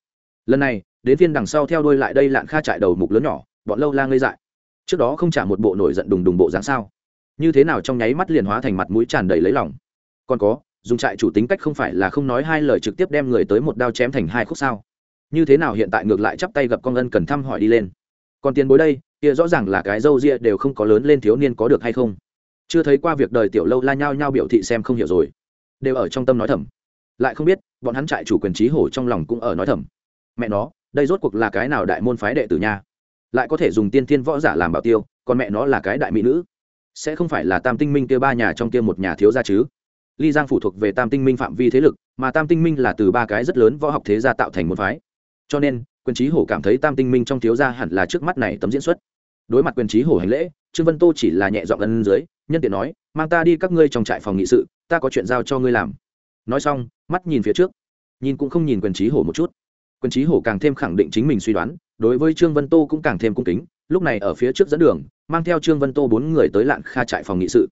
Lần này, đến phiên đằng sau theo đuôi lại đây lạn kha trại đầu mục lớn nhỏ, bọn lâu la ngây dại. Trước đó không trả một bộ nổi giận đùng đùng bộ dáng sao. Như thế nào trong nháy mắt liền hóa thành mặt mũi tràn đầy lấy lòng. Còn có dùng trại chủ tính cách không phải là không nói hai lời trực tiếp đem người tới một đao chém thành hai khúc sao? Như thế nào hiện tại ngược lại chắp tay gặp con ân cần thăm hỏi đi lên? Còn tiền bối đây, kia rõ ràng là cái dâu ria đều không có lớn lên thiếu niên có được hay không? Chưa thấy qua việc đời tiểu lâu la nhao nhao biểu thị xem không hiểu rồi. Đều ở trong tâm nói thầm. Lại không biết, bọn hắn trại chủ quyền trí hổ trong lòng cũng ở nói thầm. Mẹ nó, đây rốt cuộc là cái nào đại môn phái đệ tử nha? Lại có thể dùng tiên thiên võ giả làm bảo tiêu, còn mẹ nó là cái đại mỹ nữ. Sẽ không phải là tam tinh minh kia ba nhà trong kia một nhà thiếu gia chứ? Ly giang phụ thuộc về tam tinh minh phạm vi thế lực, mà tam tinh minh là từ ba cái rất lớn võ học thế gia tạo thành một phái. Cho nên, quyền trí hổ cảm thấy tam tinh minh trong thiếu gia hẳn là trước mắt này tấm diễn xuất. Đối mặt quyền trí hổ hành lễ, trương vân tô chỉ là nhẹ dọn ân dưới, nhân tiện nói, mang ta đi các ngươi trong trại phòng nghị sự, ta có chuyện giao cho ngươi làm. Nói xong, mắt nhìn phía trước, nhìn cũng không nhìn quyền trí hổ một chút. Quyền trí hổ càng thêm khẳng định chính mình suy đoán, đối với trương vân tô cũng càng thêm cung kính, lúc này ở phía trước dẫn đường, mang theo trương vân tô bốn người tới lạn kha trại phòng nghị sự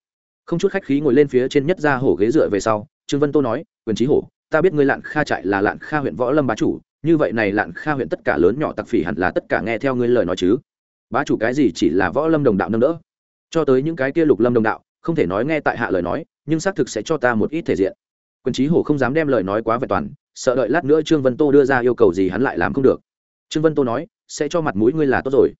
không chút khách khí ngồi lên phía trên nhất ra hổ ghế dựa về sau, trương vân tô nói, quyền trí hổ, ta biết ngươi lạn kha trại là lạn kha huyện võ lâm bá chủ, như vậy này lạn kha huyện tất cả lớn nhỏ tặc phỉ hẳn là tất cả nghe theo ngươi lời nói chứ. Bá chủ cái gì chỉ là võ lâm đồng đạo nâng đỡ? Cho tới những cái kia lục lâm đồng đạo, không thể nói nghe tại hạ lời nói, nhưng xác thực sẽ cho ta một ít thể diện. Quyền trí hổ không dám đem lời nói quá vẹn toàn, sợ đợi lát nữa trương vân tô đưa ra yêu cầu gì hắn lại làm không được. Trương vân tô nói, sẽ cho mặt mũi ngươi là tốt rồi.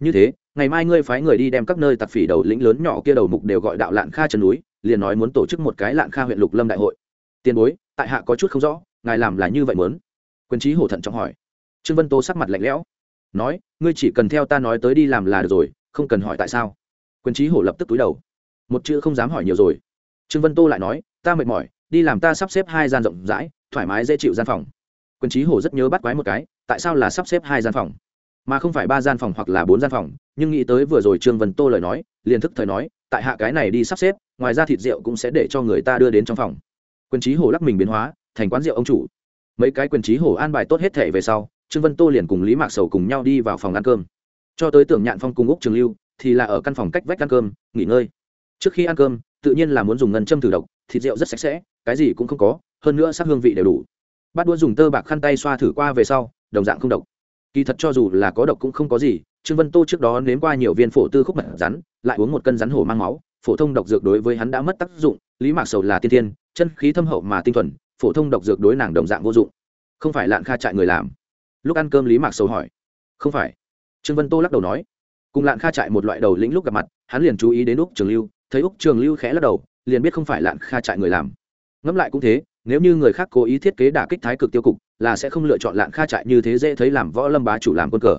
Như thế ngày mai ngươi phái người đi đem các nơi tặc phỉ đầu lĩnh lớn nhỏ kia đầu mục đều gọi đạo lạn kha chân núi, liền nói muốn tổ chức một cái lạn kha huyện lục lâm đại hội. Tiền bối, tại hạ có chút không rõ, ngài làm là như vậy muốn? Quyền trí hổ thận trọng hỏi. Trương vân tô sắc mặt lạnh lẽo, nói, ngươi chỉ cần theo ta nói tới đi làm là được rồi, không cần hỏi tại sao. Quyền trí hổ lập tức túi đầu, một chữ không dám hỏi nhiều rồi. Trương vân tô lại nói, ta mệt mỏi, đi làm ta sắp xếp hai gian rộng rãi, thoải mái dễ chịu gian phòng. Quyền trí hổ rất nhớ bắt quái một cái, tại sao là sắp xếp hai gian phòng? Mà không phải ba gian phòng hoặc là bốn gian phòng, nhưng nghĩ tới vừa rồi trương vân tô lời nói, liền thức thời nói, tại hạ cái này đi sắp xếp, ngoài ra thịt rượu cũng sẽ để cho người ta đưa đến trong phòng. Quyền trí hổ lắc mình biến hóa, thành quán rượu ông chủ. Mấy cái quyền trí hổ an bài tốt hết thể về sau, trương vân tô liền cùng lý mạc sầu cùng nhau đi vào phòng ăn cơm. Cho tới tưởng nhạn phong cùng úc trường lưu, thì là ở căn phòng cách vách ăn cơm, nghỉ ngơi. Trước khi ăn cơm, tự nhiên là muốn dùng ngân châm thử độc, thịt rượu rất sạch sẽ, cái gì cũng không có, hơn nữa sắc hương vị đều đủ. Bát đũa dùng tơ bạc khăn tay xoa thử qua về sau, đồng dạng không độc kỳ thật cho dù là có độc cũng không có gì, trương vân tô trước đó nếm qua nhiều viên phổ tư khúc mật rắn, lại uống một cân rắn hổ mang máu, phổ thông độc dược đối với hắn đã mất tác dụng, lý mạc sầu là tiên tiên, chân khí thâm hậu mà tinh thuần, phổ thông độc dược đối nàng đồng dạng vô dụng. Không phải lạn kha trại người làm. Lúc ăn cơm lý mạc sầu hỏi. Không phải. Trương vân tô lắc đầu nói. Cùng lạn kha trại một loại đầu lĩnh lúc gặp mặt, hắn liền chú ý đến úc trường lưu, thấy úc trường lưu khẽ lắc đầu, liền biết không phải lạn kha trại người làm. Ngẫm lại cũng thế, nếu như người khác cố ý thiết kế đả kích thái cực tiêu cục là sẽ không lựa chọn lạn kha trại như thế dễ thấy làm võ lâm bá chủ làm quân cờ.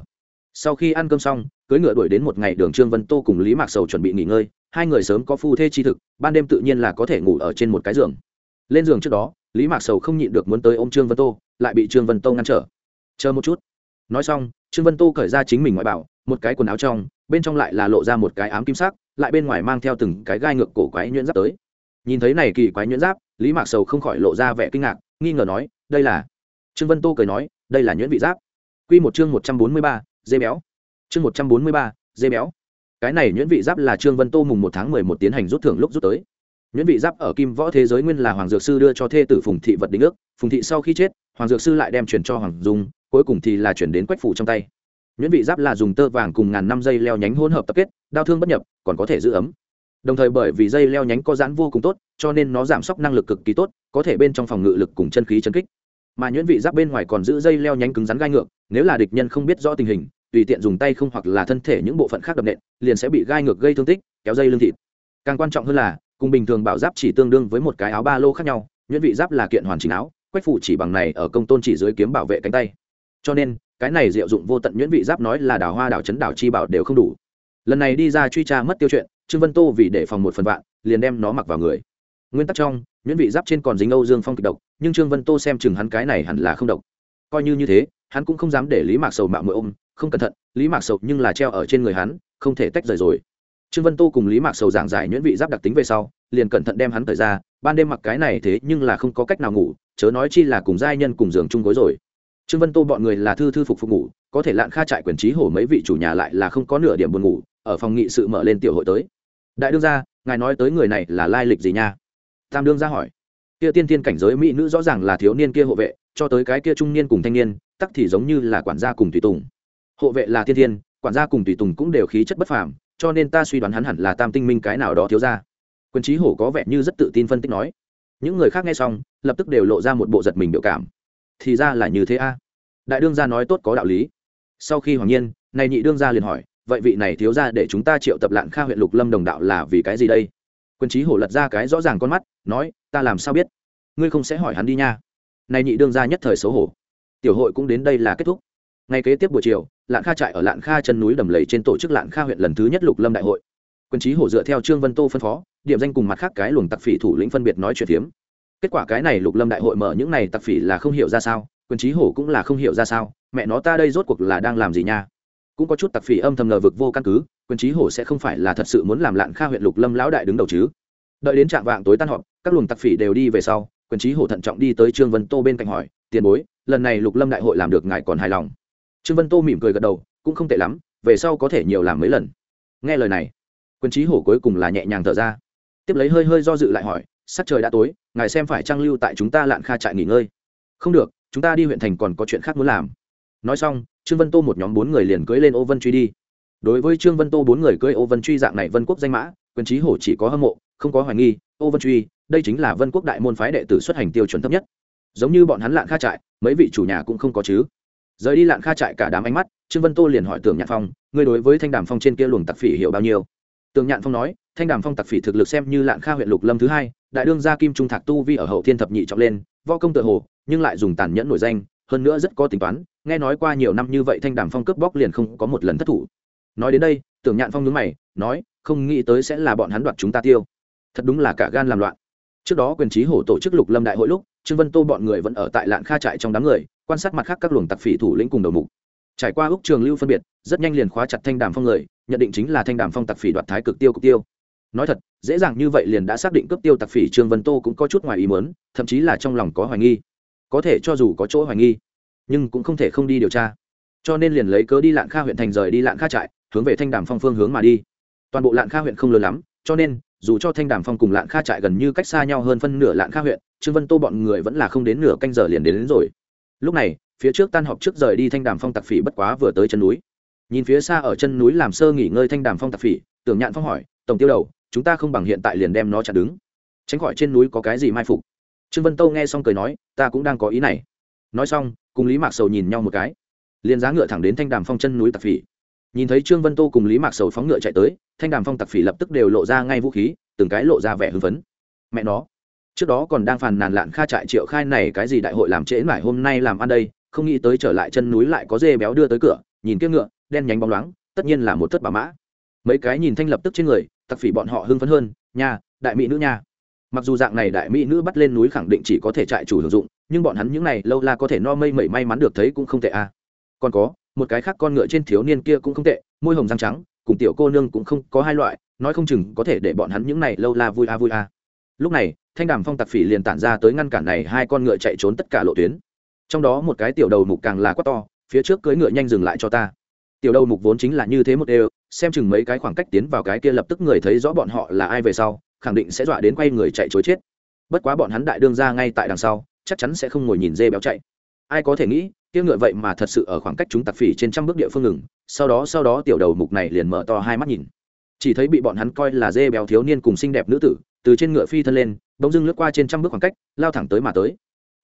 Sau khi ăn cơm xong cưới ngựa đuổi đến một ngày đường trương vân tô cùng lý mạc sầu chuẩn bị nghỉ ngơi, hai người sớm có phu thê chi thực, ban đêm tự nhiên là có thể ngủ ở trên một cái giường. Lên giường trước đó, lý mạc sầu không nhịn được muốn tới ô m trương vân tô, lại bị trương vân tô ngăn trở. Chờ một chút. Nói xong, trương vân tô cởi ra chính mình ngoại bảo, một cái quần áo trong, bên trong lại là lộ ra một cái ám kim sắc, lại bên ngoài mang theo từng cái gai ngược cổ quái nhuyễn giáp tới. Nhìn thấy này kỳ quái nhuyễn giáp, lý mạc sầu không khỏi lộ ra vẻ kinh ngạc, nghi ngờ nói, đây là trương vân tô cười nói, đây là nhuyễn vị giáp. Q một chương một trăm bốn mươi ba, dê béo. Chương một trăm bốn mươi ba, dê béo. Cái này nhuyễn vị giáp là trương vân tô mùng một tháng mười một tiến hành rút thưởng lúc rút tới. Nhuyễn vị giáp ở kim võ thế giới nguyên là hoàng dược sư đưa cho thê tử phùng thị vật đính ước, phùng thị sau khi chết, hoàng dược sư lại đem chuyển cho hoàng dung, cuối cùng thì là chuyển đến quách phủ trong tay. Nhuyễn vị giáp là dùng tơ vàng cùng ngàn năm dây leo nhánh hỗn hợp tập kết đau thương bất nhập, còn có thể giữ ấm. Đồng thời bởi vì dây leo nhánh có giãn vô cùng tốt, cho nên nó giảm sốc năng lực cực kỳ tốt, có thể bên trong phòng ngự lực cùng chân khí chân kích mà nhuyễn vị giáp bên ngoài còn giữ dây leo nhánh cứng rắn gai ngược, nếu là địch nhân không biết rõ tình hình, tùy tiện dùng tay không hoặc là thân thể những bộ phận khác đập nện, liền sẽ bị gai ngược gây thương tích, kéo dây lưng thịt. Càng quan trọng hơn là, cùng bình thường bảo giáp chỉ tương đương với một cái áo ba lô khác nhau, nhuyễn vị giáp là kiện hoàn chỉnh áo, quách phủ chỉ bằng này ở công tôn chỉ dưới kiếm bảo vệ cánh tay. Cho nên, cái này diệu dụng vô tận nhuyễn vị giáp nói là đào hoa đào chấn đào chi bảo đều không đủ. Lần này đi ra truy tra mất tiêu chuyện, trương vân tô vì để phòng một phần vạn, liền đem nó mặc vào người. Nguyên tắc trong nhuyễn vị giáp trên còn dính âu dương phong kịch độc, nhưng trương vân tô xem chừng hắn cái này hẳn là không độc. Coi như như thế, hắn cũng không dám để lý mạc sầu mạo mượn ôm, không cẩn thận, lý mạc sầu nhưng là treo ở trên người hắn, không thể tách rời rồi. Trương vân tô cùng lý mạc sầu giảng giải nhuyễn vị giáp đặc tính về sau, liền cẩn thận đem hắn thời ra, ban đêm mặc cái này thế nhưng là không có cách nào ngủ, chớ nói chi là cùng giai nhân cùng giường chung gối rồi. Trương vân tô bọn người là thư thư phục phục ngủ, có thể lạn kha trại quyền trí hổ mấy vị chủ nhà lại là không có nửa điểm buồn ngủ, ở phòng nghị sự mở lên tiểu hội tới. Đại đương gia, ngài nói tới người này là lai lịch gì nha? Tam đương gia hỏi. Kia tiên tiên cảnh giới mỹ nữ rõ ràng là thiếu niên kia hộ vệ, cho tới cái kia trung niên cùng thanh niên, tắc thì giống như là quản gia cùng tùy tùng. Hộ vệ là tiên tiên quản gia cùng tùy tùng cũng đều khí chất bất phàm, cho nên ta suy đoán hắn hẳn là tam tinh minh cái nào đó thiếu ra quân trí hổ có vẻ như rất tự tin phân tích nói. Những người khác nghe xong, lập tức đều lộ ra một bộ giật mình biểu cảm. Thì ra là như thế a. Đại đương gia nói tốt có đạo lý. Sau khi hoàng nhiên, này nhị đương gia liền hỏi, vậy vị này thiếu ra để chúng ta triệu tập lạng kha huyện lục lâm đồng đạo là vì cái gì đây? Quân trí hổ lật ra cái rõ ràng con mắt, nói, ta làm sao biết? Ngươi không sẽ hỏi hắn đi nha. Này nhị đương gia nhất thời xấu hổ. Tiểu hội cũng đến đây là kết thúc. Ngay kế tiếp buổi chiều lạng kha trại ở lạng kha chân núi đầm lầy trên tổ chức lạng kha huyện lần thứ nhất lục lâm đại hội. Quân trí hổ dựa theo trương vân tô phân phó, điểm danh cùng mặt khác cái luồng tặc phỉ thủ lĩnh phân biệt nói chuyện phiếm. Kết quả cái này lục lâm đại hội mở những này tặc phỉ là không hiểu ra sao quân trí hổ cũng là không hiểu ra sao, mẹ nó ta đây rốt cuộc là đang làm gì nha? Cũng có chút tặc phỉ âm thầm ngờ vực vô căn cứ, quyền trí hổ sẽ không phải là thật sự muốn làm lạn kha huyện lục lâm lão đại đứng đầu chứ. Đợi đến trạng vạng tối tan họp, các luồng tặc phỉ đều đi về sau, quyền trí hổ thận trọng đi tới trương vân tô bên cạnh hỏi, tiền bối, lần này lục lâm đại hội làm được ngài còn hài lòng? Trương vân tô mỉm cười gật đầu, cũng không tệ lắm, về sau có thể nhiều làm mấy lần. Nghe lời này, quyền trí hổ cuối cùng là nhẹ nhàng thở ra. Tiếp lấy hơi hơi do dự lại hỏi, sắc trời đã tối, ngài xem phải trang lưu tại chúng ta lạn kha trại nghỉ ngơi. Không được, chúng ta đi huyện thành còn có chuyện khác muốn làm. Nói xong trương vân tô một nhóm bốn người liền cưỡi lên ô vân truy đi. Đối với trương vân tô bốn người cưỡi ô vân truy dạng này vân quốc danh mã quân trí hổ chỉ có hâm mộ, không có hoài nghi, ô vân truy, đây chính là vân quốc đại môn phái đệ tử xuất hành tiêu chuẩn thấp nhất. Giống như bọn hắn lạn kha trại, mấy vị chủ nhà cũng không có chứ. Rời đi lạn kha trại cả đám ánh mắt, trương vân tô liền hỏi tưởng nhạn phong, ngươi đối với thanh đàm phong trên kia luồng tặc phỉ hiểu bao nhiêu? Tưởng nhạn phong nói, thanh đàm phong tặc phỉ thực lực xem như lạn kha huyện lục lâm thứ hai, đại đương gia kim trung thạc tu vi ở hậu thiên thập nhị trọng lên, võ công tự hồ, nhưng lại dùng tàn nhẫn nổi danh, hơn nữa rất có tính toán nghe nói qua nhiều năm như vậy thanh đàm phong cướp bóc liền không có một lần thất thủ. Nói đến đây, tưởng nhạn phong nhướng mày, nói, không nghĩ tới sẽ là bọn hắn đoạt chúng ta tiêu. Thật đúng là cả gan làm loạn. Trước đó quyền trí hổ tổ chức lục lâm đại hội lúc, trương vân tô bọn người vẫn ở tại lạn kha trại trong đám người, quan sát mặt khác các luồng tặc phỉ thủ lĩnh cùng đầu mục. Trải qua úc trường lưu phân biệt, rất nhanh liền khóa chặt thanh đàm phong người, nhận định chính là thanh đàm phong tặc phỉ đoạt thái cực tiêu cực tiêu. Nói thật, dễ dàng như vậy liền đã xác định cướp tiêu tặc phỉ trương vân tô cũng có chút ngoài ý muốn, thậm chí là trong lòng có hoài nghi. Có thể cho dù có chỗ hoài nghi nhưng cũng không thể không đi điều tra. Cho nên liền lấy cớ đi lạng kha huyện thành rời đi lạng kha trại hướng về thanh đàm phong phương hướng mà đi. Toàn bộ lạng kha huyện không lớn lắm cho nên dù cho thanh đàm phong cùng lạng kha trại gần như cách xa nhau hơn phân nửa lạng kha huyện trương vân tô bọn người vẫn là không đến nửa canh giờ liền đến, đến rồi. Lúc này phía trước tan họp trước rời đi thanh đàm phong tặc phỉ bất quá vừa tới chân núi. Nhìn phía xa ở chân núi làm sơ nghỉ ngơi thanh đàm phong tặc phỉ tưởng nhạn phong hỏi tổng tiêu đầu chúng ta không bằng hiện tại liền đem nó chặn đứng. Tránh khỏi trên núi có cái gì mai phục. Trương vân tô nghe xong cười nói ta cũng đang có ý này. Nói xong cùng lý mạc sầu nhìn nhau một cái. Liền giá ngựa thẳng đến thanh đàm phong chân núi tặc phỉ. Nhìn thấy trương vân tô cùng lý mạc sầu phóng ngựa chạy tới, thanh đàm phong tặc phỉ lập tức đều lộ ra ngay vũ khí, từng cái lộ ra vẻ hưng phấn. Mẹ nó, trước đó còn đang phàn nàn lạn kha trại triệu khai này cái gì đại hội làm trễ mải hôm nay làm ăn đây, không nghĩ tới trở lại chân núi lại có dê béo đưa tới cửa, nhìn kia ngựa, đen nhánh bóng loáng, tất nhiên là một thất bà mã. Mấy cái nhìn thanh lập tức trên người tặc phỉ bọn họ hưng phấn hơn, nha, đại mỹ nữ nha. Mặc dù dạng này đại mỹ nữ bắt lên núi khẳng định chỉ có thể trại chủ hưởng dụng nhưng bọn hắn những này lâu la có thể no mây mẩy may mắn được thấy cũng không tệ à. còn có, một cái khác con ngựa trên thiếu niên kia cũng không tệ, môi hồng răng trắng, cùng tiểu cô nương cũng không có hai loại, nói không chừng có thể để bọn hắn những này lâu la vui a vui a lúc này, thanh đàm phong tặc phỉ liền tản ra tới ngăn cản này hai con ngựa chạy trốn tất cả lộ tuyến. Trong đó một cái tiểu đầu mục càng là quát to, phía trước cưỡi ngựa nhanh dừng lại cho ta. Tiểu đầu mục vốn chính là như thế một đều, xem chừng mấy cái khoảng cách tiến vào cái kia lập tức người thấy rõ bọn họ là ai về sau, khẳng định sẽ dọa đến quay người chạy chối chết. Bất quá bọn hắn đại đương ra ngay tại đằng sau chắc chắn sẽ không ngồi nhìn dê béo chạy. Ai có thể nghĩ, kia ngựa vậy mà thật sự ở khoảng cách chúng tặc phỉ trên trăm bước địa phương ngừng, sau đó sau đó tiểu đầu mục này liền mở to hai mắt nhìn. Chỉ thấy bị bọn hắn coi là dê béo thiếu niên cùng xinh đẹp nữ tử, từ trên ngựa phi thân lên, bỗng dưng lướt qua trên trăm bước khoảng cách, lao thẳng tới mà tới.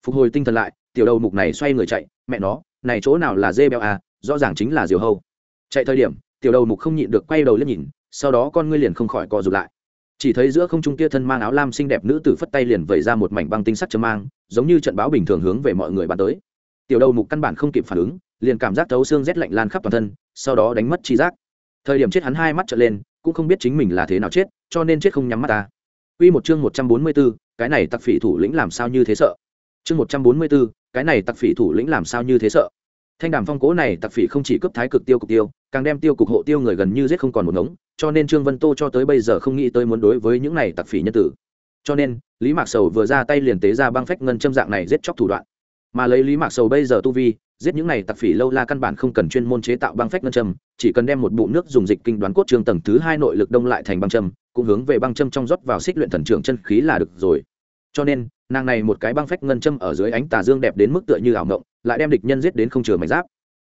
Phục hồi tinh thần lại, tiểu đầu mục này xoay người chạy, mẹ nó, này chỗ nào là dê béo à? Rõ ràng chính là diều hâu. Chạy thời điểm, tiểu đầu mục không nhịn được quay đầu lên nhìn, sau đó con ngươi liền không khỏi co rụt lại chỉ thấy giữa không trung kia thân mang áo lam xinh đẹp nữ tử phất tay liền vẩy ra một mảnh băng tinh sắc châm mang giống như trận báo bình thường hướng về mọi người bắn tới tiểu đầu mục căn bản không kịp phản ứng liền cảm giác thấu xương rét lạnh lan khắp toàn thân sau đó đánh mất chi giác thời điểm chết hắn hai mắt trở lên cũng không biết chính mình là thế nào chết cho nên chết không nhắm mắt ta Quy một chương 144, cái này tặc phỉ thủ lĩnh làm sao như thế sợ. Chương 144, cái này tặc phỉ thủ lĩnh làm sao như thế sợ. Thanh đàm phong cố này tặc phỉ không chỉ cướp thái cực tiêu cục tiêu, càng đem tiêu cục hộ tiêu người gần như giết không còn một ngống, cho nên Trương Vân Tô cho tới bây giờ không nghĩ tới muốn đối với những này tặc phỉ nhân tử. Cho nên, Lý Mạc Sầu vừa ra tay liền tế ra băng phách ngân châm dạng này giết chóc thủ đoạn. Mà lấy Lý Mạc Sầu bây giờ tu vi, giết những này tặc phỉ lâu la căn bản không cần chuyên môn chế tạo băng phách ngân châm chỉ cần đem một bụng nước dùng dịch kinh đoán cốt trường tầng thứ hai nội lực đông lại thành băng châm cũng hướng về băng châm trong rót vào xích luyện thần trưởng chân khí là được rồi cho nên nàng này một cái băng phách ngân châm ở dưới ánh tà dương đẹp đến mức tựa như ảo ngộng lại đem địch nhân giết đến không chừa mảnh giáp.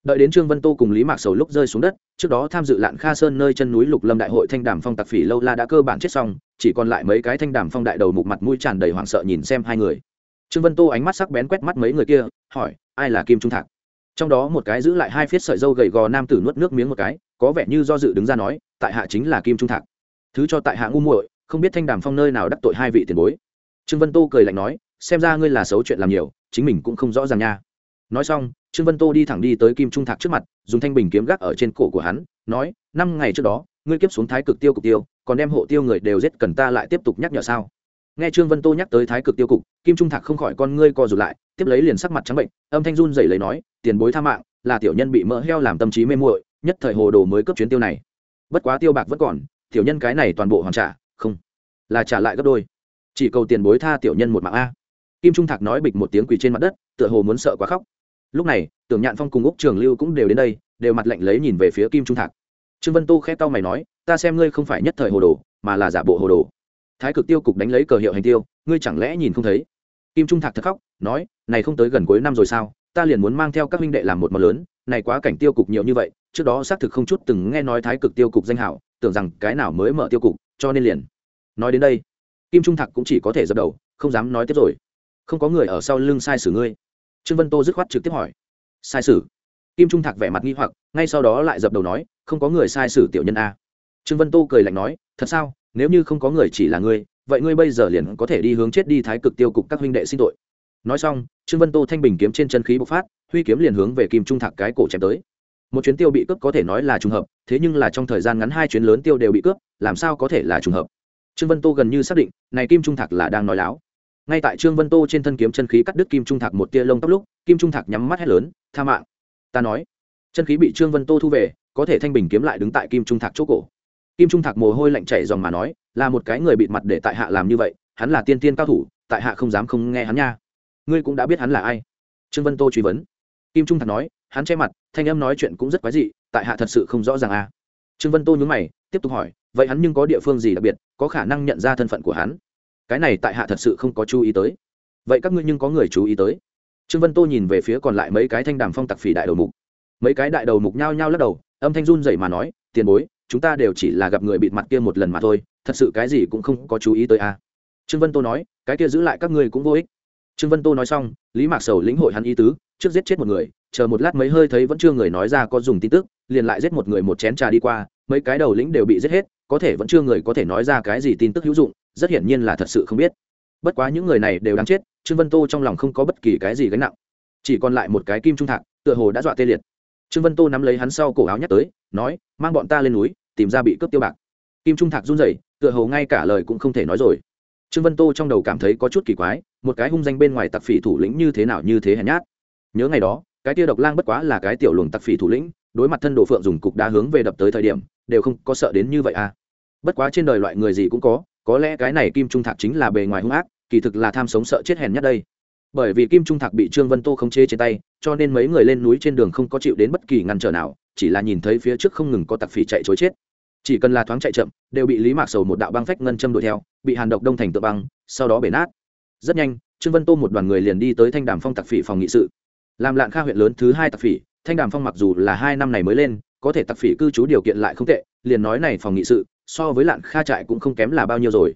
Đợi đến trương vân tô cùng lý mạc sầu lúc rơi xuống đất, trước đó tham dự lạn kha sơn nơi chân núi lục lâm đại hội thanh đàm phong tặc phỉ lâu la đã cơ bản chết xong, chỉ còn lại mấy cái thanh đàm phong đại đầu mục mặt mũi tràn đầy hoảng sợ nhìn xem hai người. Trương vân tô ánh mắt sắc bén quét mắt mấy người kia, hỏi, ai là kim trung thạc? Trong đó một cái giữ lại hai phiết sợi dâu gầy gò nam tử nuốt nước miếng một cái, có vẻ như do dự đứng ra nói, tại hạ chính là kim trung thạc. Thứ cho tại hạ ngu muội, không biết thanh đàm phong nơi nào đắc tội hai vị tiền bối. Trương vân tô cười lạnh nói, xem ra ngươi là xấu chuyện làm nhiều, chính mình cũng không rõ ràng nha nói xong, trương vân tô đi thẳng đi tới kim trung thạc trước mặt, dùng thanh bình kiếm gác ở trên cổ của hắn, nói, năm ngày trước đó, ngươi kiếp xuống thái cực tiêu cục tiêu, còn đem hộ tiêu người đều giết cần ta lại tiếp tục nhắc nhở sao? Nghe trương vân tô nhắc tới thái cực tiêu cục, kim trung thạc không khỏi con ngươi co rụt lại, tiếp lấy liền sắc mặt trắng bệnh, âm thanh run dậy lấy nói, tiền bối tha mạng, là tiểu nhân bị mỡ heo làm tâm trí mê muội, nhất thời hồ đồ mới cướp chuyến tiêu này. Bất quá tiêu bạc vẫn còn, tiểu nhân cái này toàn bộ hoàn trả, không, là trả lại gấp đôi. Chỉ cầu tiền bối tha tiểu nhân một mạng a. Kim trung thạc nói bịch một tiếng quỳ trên mặt đất, tựa hồ muốn sợ quá khóc lúc này, tưởng nhạn phong cùng úc trường lưu cũng đều đến đây, đều mặt lạnh lấy nhìn về phía kim trung thạc. Trương vân tô khẽ tao mày nói, ta xem ngươi không phải nhất thời hồ đồ, mà là giả bộ hồ đồ. Thái cực tiêu cục đánh lấy cờ hiệu hành tiêu, ngươi chẳng lẽ nhìn không thấy? Kim trung thạc thật khóc, nói, này không tới gần cuối năm rồi sao? Ta liền muốn mang theo các huynh đệ làm một món lớn, này quá cảnh tiêu cục nhiều như vậy, trước đó xác thực không chút từng nghe nói thái cực tiêu cục danh hảo, tưởng rằng cái nào mới mở tiêu cục, cho nên liền. Nói đến đây, kim trung thạc cũng chỉ có thể dập đầu, không dám nói tiếp rồi. Không có người ở sau lưng sai xử ngươi trương vân tô dứt khoát trực tiếp hỏi. Sai sử. Kim trung thạc vẻ mặt nghi hoặc, ngay sau đó lại dập đầu nói, không có người sai sử tiểu nhân a. Trương vân tô cười lạnh nói, thật sao? Nếu như không có người chỉ là ngươi, vậy ngươi bây giờ liền có thể đi hướng chết đi thái cực tiêu cục các huynh đệ xin tội. Nói xong, trương vân tô thanh bình kiếm trên chân khí bộc phát, huy kiếm liền hướng về kim trung thạc cái cổ chém tới. Một chuyến tiêu bị cướp có thể nói là trùng hợp, thế nhưng là trong thời gian ngắn hai chuyến lớn tiêu đều bị cướp, làm sao có thể là trùng hợp? Trương vân tô gần như xác định, này kim trung thạc là đang nói láo ngay tại trương vân tô trên thân kiếm chân khí cắt đứt kim trung thạc một tia lông tóc lúc, kim trung thạc nhắm mắt hét lớn, tha mạng. Ta nói, chân khí bị trương vân tô thu về, có thể thanh bình kiếm lại đứng tại kim trung thạc chỗ cổ. Kim trung thạc mồ hôi lạnh chảy dòng mà nói, là một cái người bịt mặt để tại hạ làm như vậy, hắn là tiên tiên cao thủ, tại hạ không dám không nghe hắn nha. Ngươi cũng đã biết hắn là ai? Trương vân tô truy vấn. Kim trung thạc nói, hắn che mặt, thanh âm nói chuyện cũng rất quái dị, tại hạ thật sự không rõ ràng à. Trương vân tô nhớ mày, tiếp tục hỏi, vậy hắn nhưng có địa phương gì đặc biệt, có khả năng nhận ra thân phận của hắn? Cái này tại hạ thật sự không có chú ý tới. Vậy các ngươi nhưng có người chú ý tới? Trương vân tô nhìn về phía còn lại mấy cái thanh đàm phong tặc phỉ đại đầu mục. Mấy cái đại đầu mục nhao nhao lắc đầu, âm thanh run dậy mà nói, tiền bối, chúng ta đều chỉ là gặp người bịt mặt kia một lần mà thôi, thật sự cái gì cũng không có chú ý tới à. trương vân tô nói, cái kia giữ lại các ngươi cũng vô ích. Trương vân tô nói xong, lý mạc sầu lĩnh hội hắn ý tứ, trước giết chết một người, chờ một lát mấy hơi thấy vẫn chưa người nói ra có dùng tin tức, liền lại giết một người một chén trà đi qua, mấy cái đầu lĩnh đều bị giết hết, có thể vẫn chưa người có thể nói ra cái gì tin tức hữu dụng rất hiển nhiên là thật sự không biết. Bất quá những người này đều đáng chết, trương vân tô trong lòng không có bất kỳ cái gì gánh nặng. Chỉ còn lại một cái kim trung thạc, tựa hồ đã dọa tê liệt. Trương vân tô nắm lấy hắn sau cổ áo nhắc tới, nói, mang bọn ta lên núi, tìm ra bị cướp tiêu bạc. Kim trung thạc run rẩy, tựa hồ ngay cả lời cũng không thể nói rồi. Trương vân tô trong đầu cảm thấy có chút kỳ quái, một cái hung danh bên ngoài tặc phỉ thủ lĩnh như thế nào như thế hèn nhát. Nhớ ngày đó, cái tia độc lang bất quá là cái tiểu luồng tặc phỉ thủ lĩnh, đối mặt thân đồ phượng dùng cục đá hướng về đập tới thời điểm, đều không có sợ đến như vậy à. Bất quá trên đời loại người gì cũng có có lẽ cái này kim trung thạc chính là bề ngoài hung ác, kỳ thực là tham sống sợ chết hèn nhất đây. Bởi vì kim trung thạc bị trương vân tô khống chế trên tay, cho nên mấy người lên núi trên đường không có chịu đến bất kỳ ngăn trở nào, chỉ là nhìn thấy phía trước không ngừng có tặc phỉ chạy chối chết. Chỉ cần là thoáng chạy chậm, đều bị lý mạc sầu một đạo băng phách ngân châm đuổi theo, bị hàn độc đông thành tự băng, sau đó bể nát. Rất nhanh, trương vân tô một đoàn người liền đi tới thanh đàm phong tặc phỉ phòng nghị sự. Làm lạng kha huyện lớn thứ hai tặc phỉ, thanh đàm phong mặc dù là hai năm này mới lên, có thể tặc phỉ cư trú điều kiện lại không tệ, liền nói này phòng nghị sự so với lạng kha trại cũng không kém là bao nhiêu rồi.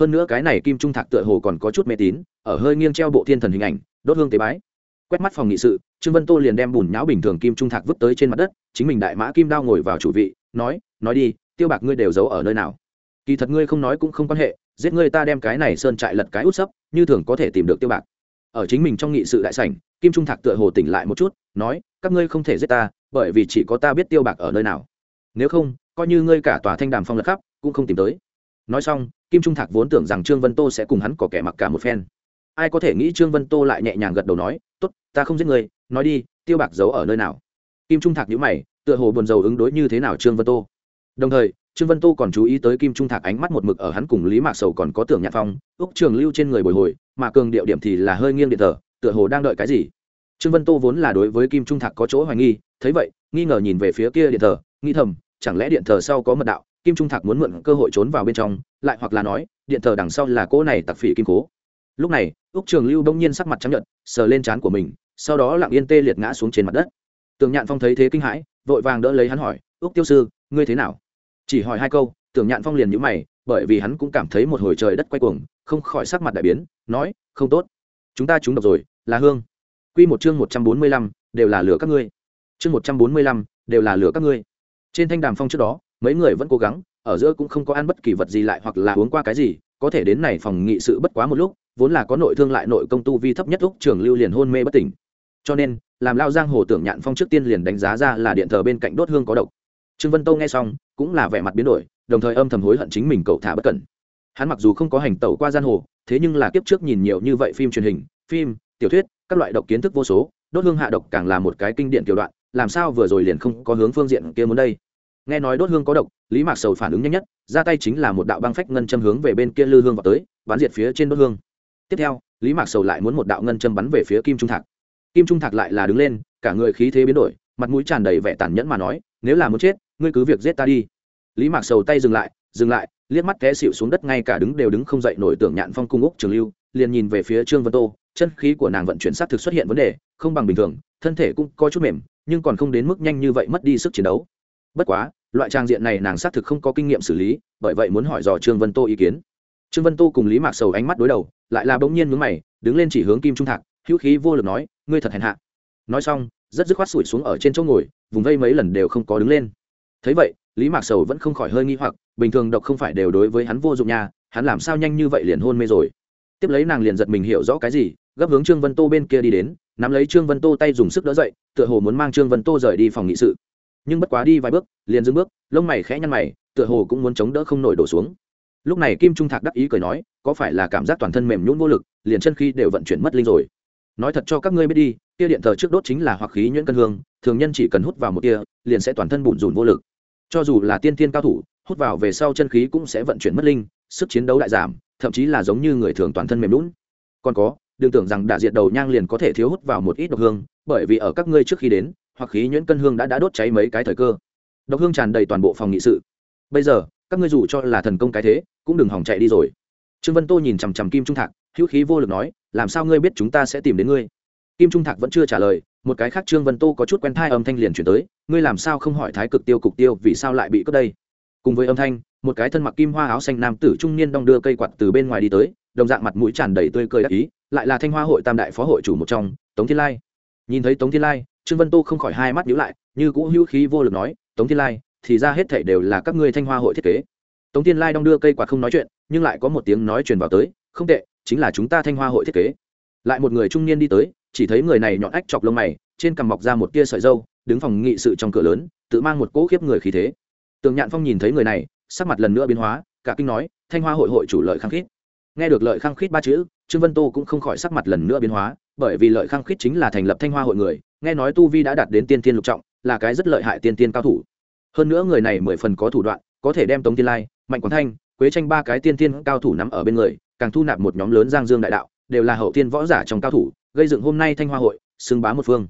Hơn nữa cái này kim trung thạc tựa hồ còn có chút mê tín, ở hơi nghiêng treo bộ thiên thần hình ảnh, đốt hương tế bái. Quét mắt phòng nghị sự, trương vân tô liền đem bùn nhão bình thường kim trung thạc vứt tới trên mặt đất, chính mình đại mã kim đao ngồi vào chủ vị, nói nói đi, tiêu bạc ngươi đều giấu ở nơi nào? Kỳ thật ngươi không nói cũng không quan hệ, giết ngươi ta đem cái này sơn trại lật cái út sấp, như thường có thể tìm được tiêu bạc. Ở chính mình trong nghị sự đại sảnh, kim trung thạc tựa hồ tỉnh lại một chút, nói, các ngươi không thể giết ta, bởi vì chỉ có ta biết tiêu bạc ở nơi nào. Nếu không coi như ngươi cả tòa thanh đàm phong lật khắp, cũng không tìm tới. Nói xong, kim trung thạc vốn tưởng rằng trương vân tô sẽ cùng hắn có kẻ mặc cả một phen. Ai có thể nghĩ trương vân tô lại nhẹ nhàng gật đầu nói t ố t ta không giết người nói đi, tiêu bạc giấu ở nơi nào? Kim trung thạc nhữ mày, tựa hồ buồn rầu ứng đối như thế nào trương vân tô. Đồng thời, trương vân tô còn chú ý tới kim trung thạc ánh mắt một mực ở hắn cùng lý mạc sầu còn có tưởng nhạc phong, úc trường lưu trên người bồi hồi, mà cường điệu điểm thì là hơi nghiêng điện thờ, tựa hồ đang đợi cái gì. Trương vân tô vốn là đối với kim trung thạc có chỗ hoài nghi, thấy vậy, nghi ngờ nhìn về phía kia điện thờ nghi thầm chẳng lẽ điện thờ sau có mật đạo, kim trung thạc muốn mượn cơ hội trốn vào bên trong, lại hoặc là nói, điện thờ đằng sau là cỗ này tặc phỉ kim cố. Lúc này, úc trường lưu đông nhiên sắc mặt chấp nhận sờ lên trán của mình, sau đó lặng yên tê liệt ngã xuống trên mặt đất. Tường nhạn phong thấy thế kinh hãi, vội vàng đỡ lấy hắn hỏi, úc tiêu sư, ngươi thế nào? Chỉ hỏi hai câu, tưởng nhạn phong liền nhữ mày, bởi vì hắn cũng cảm thấy một hồi trời đất quay cuồng, không khỏi sắc mặt đại biến, nói, không tốt. Chúng ta trúng độc rồi, là hương. Quy một chương một trăm bốn mươi lăm, đều là lửa các ngươi. Chương một trăm bốn mươi lăm, đều là lửa các ngươi trên thanh đàm phong trước đó, mấy người vẫn cố gắng, ở giữa cũng không có ăn bất kỳ vật gì lại hoặc là uống qua cái gì, có thể đến này phòng nghị sự bất quá một lúc, vốn là có nội thương lại nội công tu vi thấp nhất lúc trưởng lưu liền hôn mê bất tỉnh. Cho nên, làm lao giang hồ tưởng nhạn phong trước tiên liền đánh giá ra là điện thờ bên cạnh đốt hương có độc. Trương vân tô nghe xong, cũng là vẻ mặt biến đổi, đồng thời âm thầm hối hận chính mình cậu thả bất cẩn. Hắn mặc dù không có hành tẩu qua giang hồ, thế nhưng là kiếp trước nhìn nhiều như vậy phim truyền hình, phim, tiểu thuyết, các loại độc kiến thức vô số, đốt hương hạ độc càng là một cái kinh điển tiểu đoạn làm sao vừa rồi liền không có hướng phương diện kia muốn đây? Nghe nói đốt hương có độc, lý mạc sầu phản ứng nhanh nhất, ra tay chính là một đạo băng phách ngân châm hướng về bên kia lư hương vào tới bắn diệt phía trên đốt hương. Tiếp theo, lý mạc sầu lại muốn một đạo ngân châm bắn về phía kim trung thạc. Kim trung thạc lại là đứng lên, cả người khí thế biến đổi, mặt mũi tràn đầy vẻ tàn nhẫn mà nói, nếu là muốn chết, ngươi cứ việc giết ta đi. Lý mạc sầu tay dừng lại dừng lại, liếc mắt té xịu xuống đất ngay cả đứng đều đứng không dậy nổi tưởng nhạn phong cung úc trường lưu, liền nhìn về phía trương vân tô, chân khí của nàng vận chuyển sát thực xuất hiện vấn đề, không bằng bình thường, thân thể cũng có chút mềm nhưng còn không đến mức nhanh như vậy mất đi sức chiến đấu. Bất quá, loại trang diện này nàng xác thực không có kinh nghiệm xử lý, bởi vậy muốn hỏi dò trương vân tô ý kiến. Trương vân tô cùng lý mạc sầu ánh mắt đối đầu, lại là bỗng nhiên mướn mày, đứng lên chỉ hướng kim trung thạc, hữu khí vô lực nói, ngươi thật hèn hạ. Nói xong, rất dứt khoát sủi xuống ở trên chỗ ngồi, vùng vây mấy lần đều không có đứng lên. Thấy vậy, lý mạc sầu vẫn không khỏi hơi nghi hoặc, bình thường độc không phải đều đối với hắn vô dụng nha, hắn làm sao nhanh như vậy liền hôn mê rồi. Tiếp lấy nàng liền giật mình hiểu rõ cái gì, gấp hướng trương vân tô bên kia đi đến nắm lấy trương vân tô tay dùng sức đỡ dậy, tựa hồ muốn mang trương vân tô rời đi phòng nghị sự. Nhưng bất quá đi vài bước, liền dưng bước, lông mày khẽ nhăn mày, tựa hồ cũng muốn chống đỡ không nổi đổ xuống. Lúc này kim trung thạc đắc ý cười nói, có phải là cảm giác toàn thân mềm nhũn vô lực, liền chân khi đều vận chuyển mất linh rồi. Nói thật cho các ngươi biết đi tia điện thờ trước đốt chính là hoặc khí nhuyễn cân hương, thường nhân chỉ cần hút vào một tia liền sẽ toàn thân bủn rủn vô lực. Cho dù là tiên thiên cao thủ, hút vào về sau chân khí cũng sẽ vận chuyển mất linh, sức chiến đấu đại giảm, thậm chí là giống như người thường toàn thân mềm lún còn có đừng tưởng rằng đả diệt đầu nhang liền có thể thiếu hút vào một ít độc hương, bởi vì ở các ngươi trước khi đến, hoặc khí nhuyễn cân hương đã đã đốt cháy mấy cái thời cơ. Độc hương tràn đầy toàn bộ phòng nghị sự. Bây giờ, các ngươi dù cho là thần công cái thế, cũng đừng hỏng chạy đi rồi. Trương vân tô nhìn chằm chằm kim trung thạc, hữu khí vô lực nói, làm sao ngươi biết chúng ta sẽ tìm đến ngươi? Kim trung thạc vẫn chưa trả lời, một cái khác trương vân tô có chút quen thai âm thanh liền chuyển tới, ngươi làm sao không hỏi thái cực tiêu cục tiêu vì sao lại bị cướp đây? Cùng với âm thanh, một cái thân mặc kim hoa áo xanh nam tử trung niên đong đưa cây quạt từ bên ngoài đi tới, đồng dạng mặt mũi tràn đầy tươi cười đắc ý lại là thanh hoa hội tam đại phó hội chủ một trong, tống thiên lai. Nhìn thấy tống thiên lai, trương vân tô không khỏi hai mắt nhíu lại, như cũ hữu khí vô lực nói, tống thiên lai, thì ra hết thảy đều là các ngươi thanh hoa hội thiết kế. Tống thiên lai đong đưa cây quạt không nói chuyện, nhưng lại có một tiếng nói truyền vào tới, không tệ, chính là chúng ta thanh hoa hội thiết kế. Lại một người trung niên đi tới, chỉ thấy người này nhọn ách chọc lông mày, trên cằm mọc ra một tia sợi dâu đứng phòng nghị sự trong cửa lớn, tự mang một cỗ khiếp người khí thế. Tường nhạn phong nhìn thấy người này, sắc mặt lần nữa biến hóa, cả kinh nói, thanh hoa hội hội chủ lợi khăng khít. Nghe được lợi khăng khít ba chữ trương vân tô cũng không khỏi sắc mặt lần nữa biến hóa, bởi vì lợi khăng khít chính là thành lập thanh hoa hội người, nghe nói tu vi đã đạt đến tiên tiên lục trọng, là cái rất lợi hại tiên tiên cao thủ. Hơn nữa người này mười phần có thủ đoạn, có thể đem tống tiên lai, mạnh quảng thanh, quế tranh ba cái tiên tiên cao thủ nắm ở bên người, càng thu nạp một nhóm lớn giang dương đại đạo, đều là hậu tiên võ giả trong cao thủ, gây dựng hôm nay thanh hoa hội, xưng bá một phương.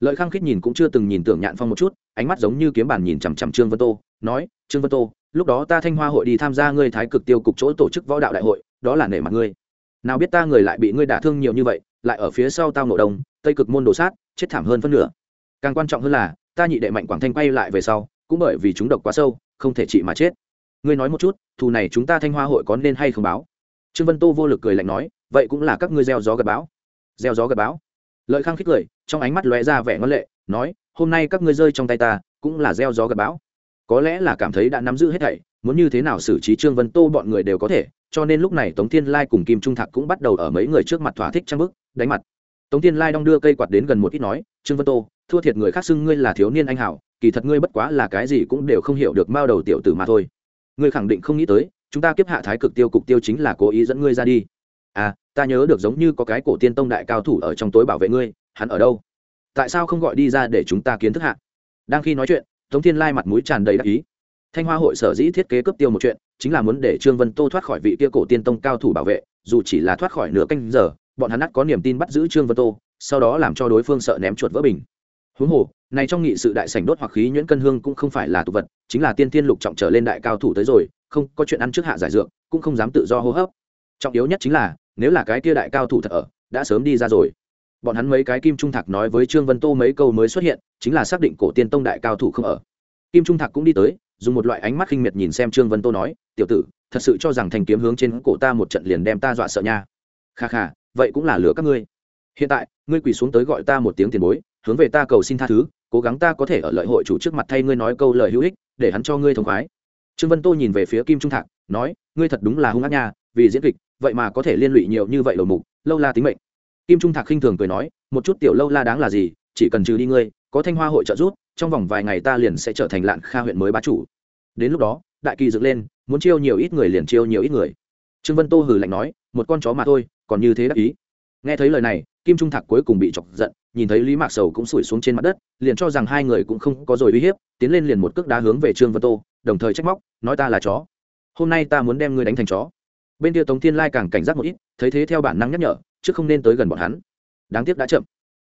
Lợi khăng khít nhìn cũng chưa từng nhìn tưởng nhạn phong một chút, ánh mắt giống như kiếm bản nhìn chằm chằm trương vân tô, nói, trương vân tô, lúc đó ta thanh hoa hội đi tham gia ngươi thái cực tiêu cục chỗ tổ chức võ đạo đại hội, đó là nể mặt ngươi nào biết ta người lại bị ngươi đả thương nhiều như vậy, lại ở phía sau tao nổ đông, tây cực môn đồ sát, chết thảm hơn phân nửa. Càng quan trọng hơn là, ta nhị đệ mạnh quảng thanh quay lại về sau, cũng bởi vì chúng độc quá sâu, không thể trị mà chết. Ngươi nói một chút, thù này chúng ta thanh hoa hội có nên hay không báo? Trương vân tô vô lực cười lạnh nói, vậy cũng là các ngươi gieo gió gặp báo gieo gió gặp báo lợi khang khích cười, trong ánh mắt lóe ra vẻ ngân lệ, nói, hôm nay các ngươi rơi trong tay ta, cũng là gieo gió gặp báo có lẽ là cảm thấy đã nắm giữ hết thảy, muốn như thế nào xử trí trương vân tô bọn người đều có thể cho nên lúc này tống thiên lai cùng kim trung thạc cũng bắt đầu ở mấy người trước mặt thỏa thích trang bức, đánh mặt. Tống thiên lai đong đưa cây quạt đến gần một ít nói, trương vân tô, thua thiệt người khác xưng ngươi là thiếu niên anh hảo, kỳ thật ngươi bất quá là cái gì cũng đều không hiểu được mao đầu tiểu tử mà thôi. Ngươi khẳng định không nghĩ tới, chúng ta kiếp hạ thái cực tiêu cục tiêu chính là cố ý dẫn ngươi ra đi. À ta nhớ được giống như có cái cổ tiên tông đại cao thủ ở trong tối bảo vệ ngươi, hắn ở đâu? Tại sao không gọi đi ra để chúng ta kiến thức hạ? Đang khi nói chuyện, tống thiên lai mặt mũi tràn đầy đắc ý thanh hoa hội sở dĩ thiết kế cấp tiêu một chuyện, chính là muốn để trương vân tô thoát khỏi vị kia cổ tiên tông cao thủ bảo vệ, dù chỉ là thoát khỏi nửa canh giờ, bọn hắn ắt có niềm tin bắt giữ trương vân tô, sau đó làm cho đối phương sợ ném chuột vỡ bình. Huống hồ, này trong nghị sự đại sảnh đốt hoặc khí nhuyễn cân hương cũng không phải là tục vật, chính là tiên tiên lục trọng trở lên đại cao thủ tới rồi, không, có chuyện ăn trước hạ giải dược, cũng không dám tự do hô hấp. Trọng yếu nhất chính là, nếu là cái kia đại cao thủ thật ở, đã sớm đi ra rồi. Bọn hắn mấy cái kim trung thạc nói với trương vân tô mấy câu mới xuất hiện, chính là xác định cổ tiên tông đại cao thủ không ở. Kim trung thạc cũng đi tới dùng một loại ánh mắt khinh miệt nhìn xem trương vân tô nói, tiểu tử, thật sự cho rằng thanh kiếm hướng trên cổ ta một trận liền đem ta dọa sợ nha. Kha kha, vậy cũng là lửa các ngươi. Hiện tại, ngươi quỳ xuống tới gọi ta một tiếng tiền bối, hướng về ta cầu xin tha thứ, cố gắng ta có thể ở lợi hội chủ trước mặt thay ngươi nói câu lời hữu ích, để hắn cho ngươi thông khoái. Trương vân tô nhìn về phía kim trung thạc, nói, ngươi thật đúng là hung ác nha, vì diễn kịch, vậy mà có thể liên lụy nhiều như vậy đầu mục, lâu la tính mệnh. Kim trung thạc khinh thường cười nói, một chút tiểu lâu la đáng là gì, chỉ cần trừ đi ngươi có thanh hoa hội trợ giúp, trong vòng vài ngày ta liền sẽ trở thành lạn kha huyện mới bá chủ. Đến lúc đó, đại kỳ dựng lên, muốn chiêu nhiều ít người liền chiêu nhiều ít người. Trương vân tô hừ lạnh nói, một con chó mà thôi, còn như thế đắc ý. Nghe thấy lời này, kim trung thạc cuối cùng bị chọc giận, nhìn thấy lý mạc sầu cũng sủi xuống trên mặt đất, liền cho rằng hai người cũng không có rồi uy hiếp, tiến lên liền một cước đá hướng về trương vân tô, đồng thời trách móc, nói ta là chó. Hôm nay ta muốn đem ngươi đánh thành chó. Bên kia tống thiên lai càng cảnh giác một ít, thấy thế theo bản năng nhắc nhở, chứ không nên tới gần bọn hắn. Đáng tiếc đã chậm.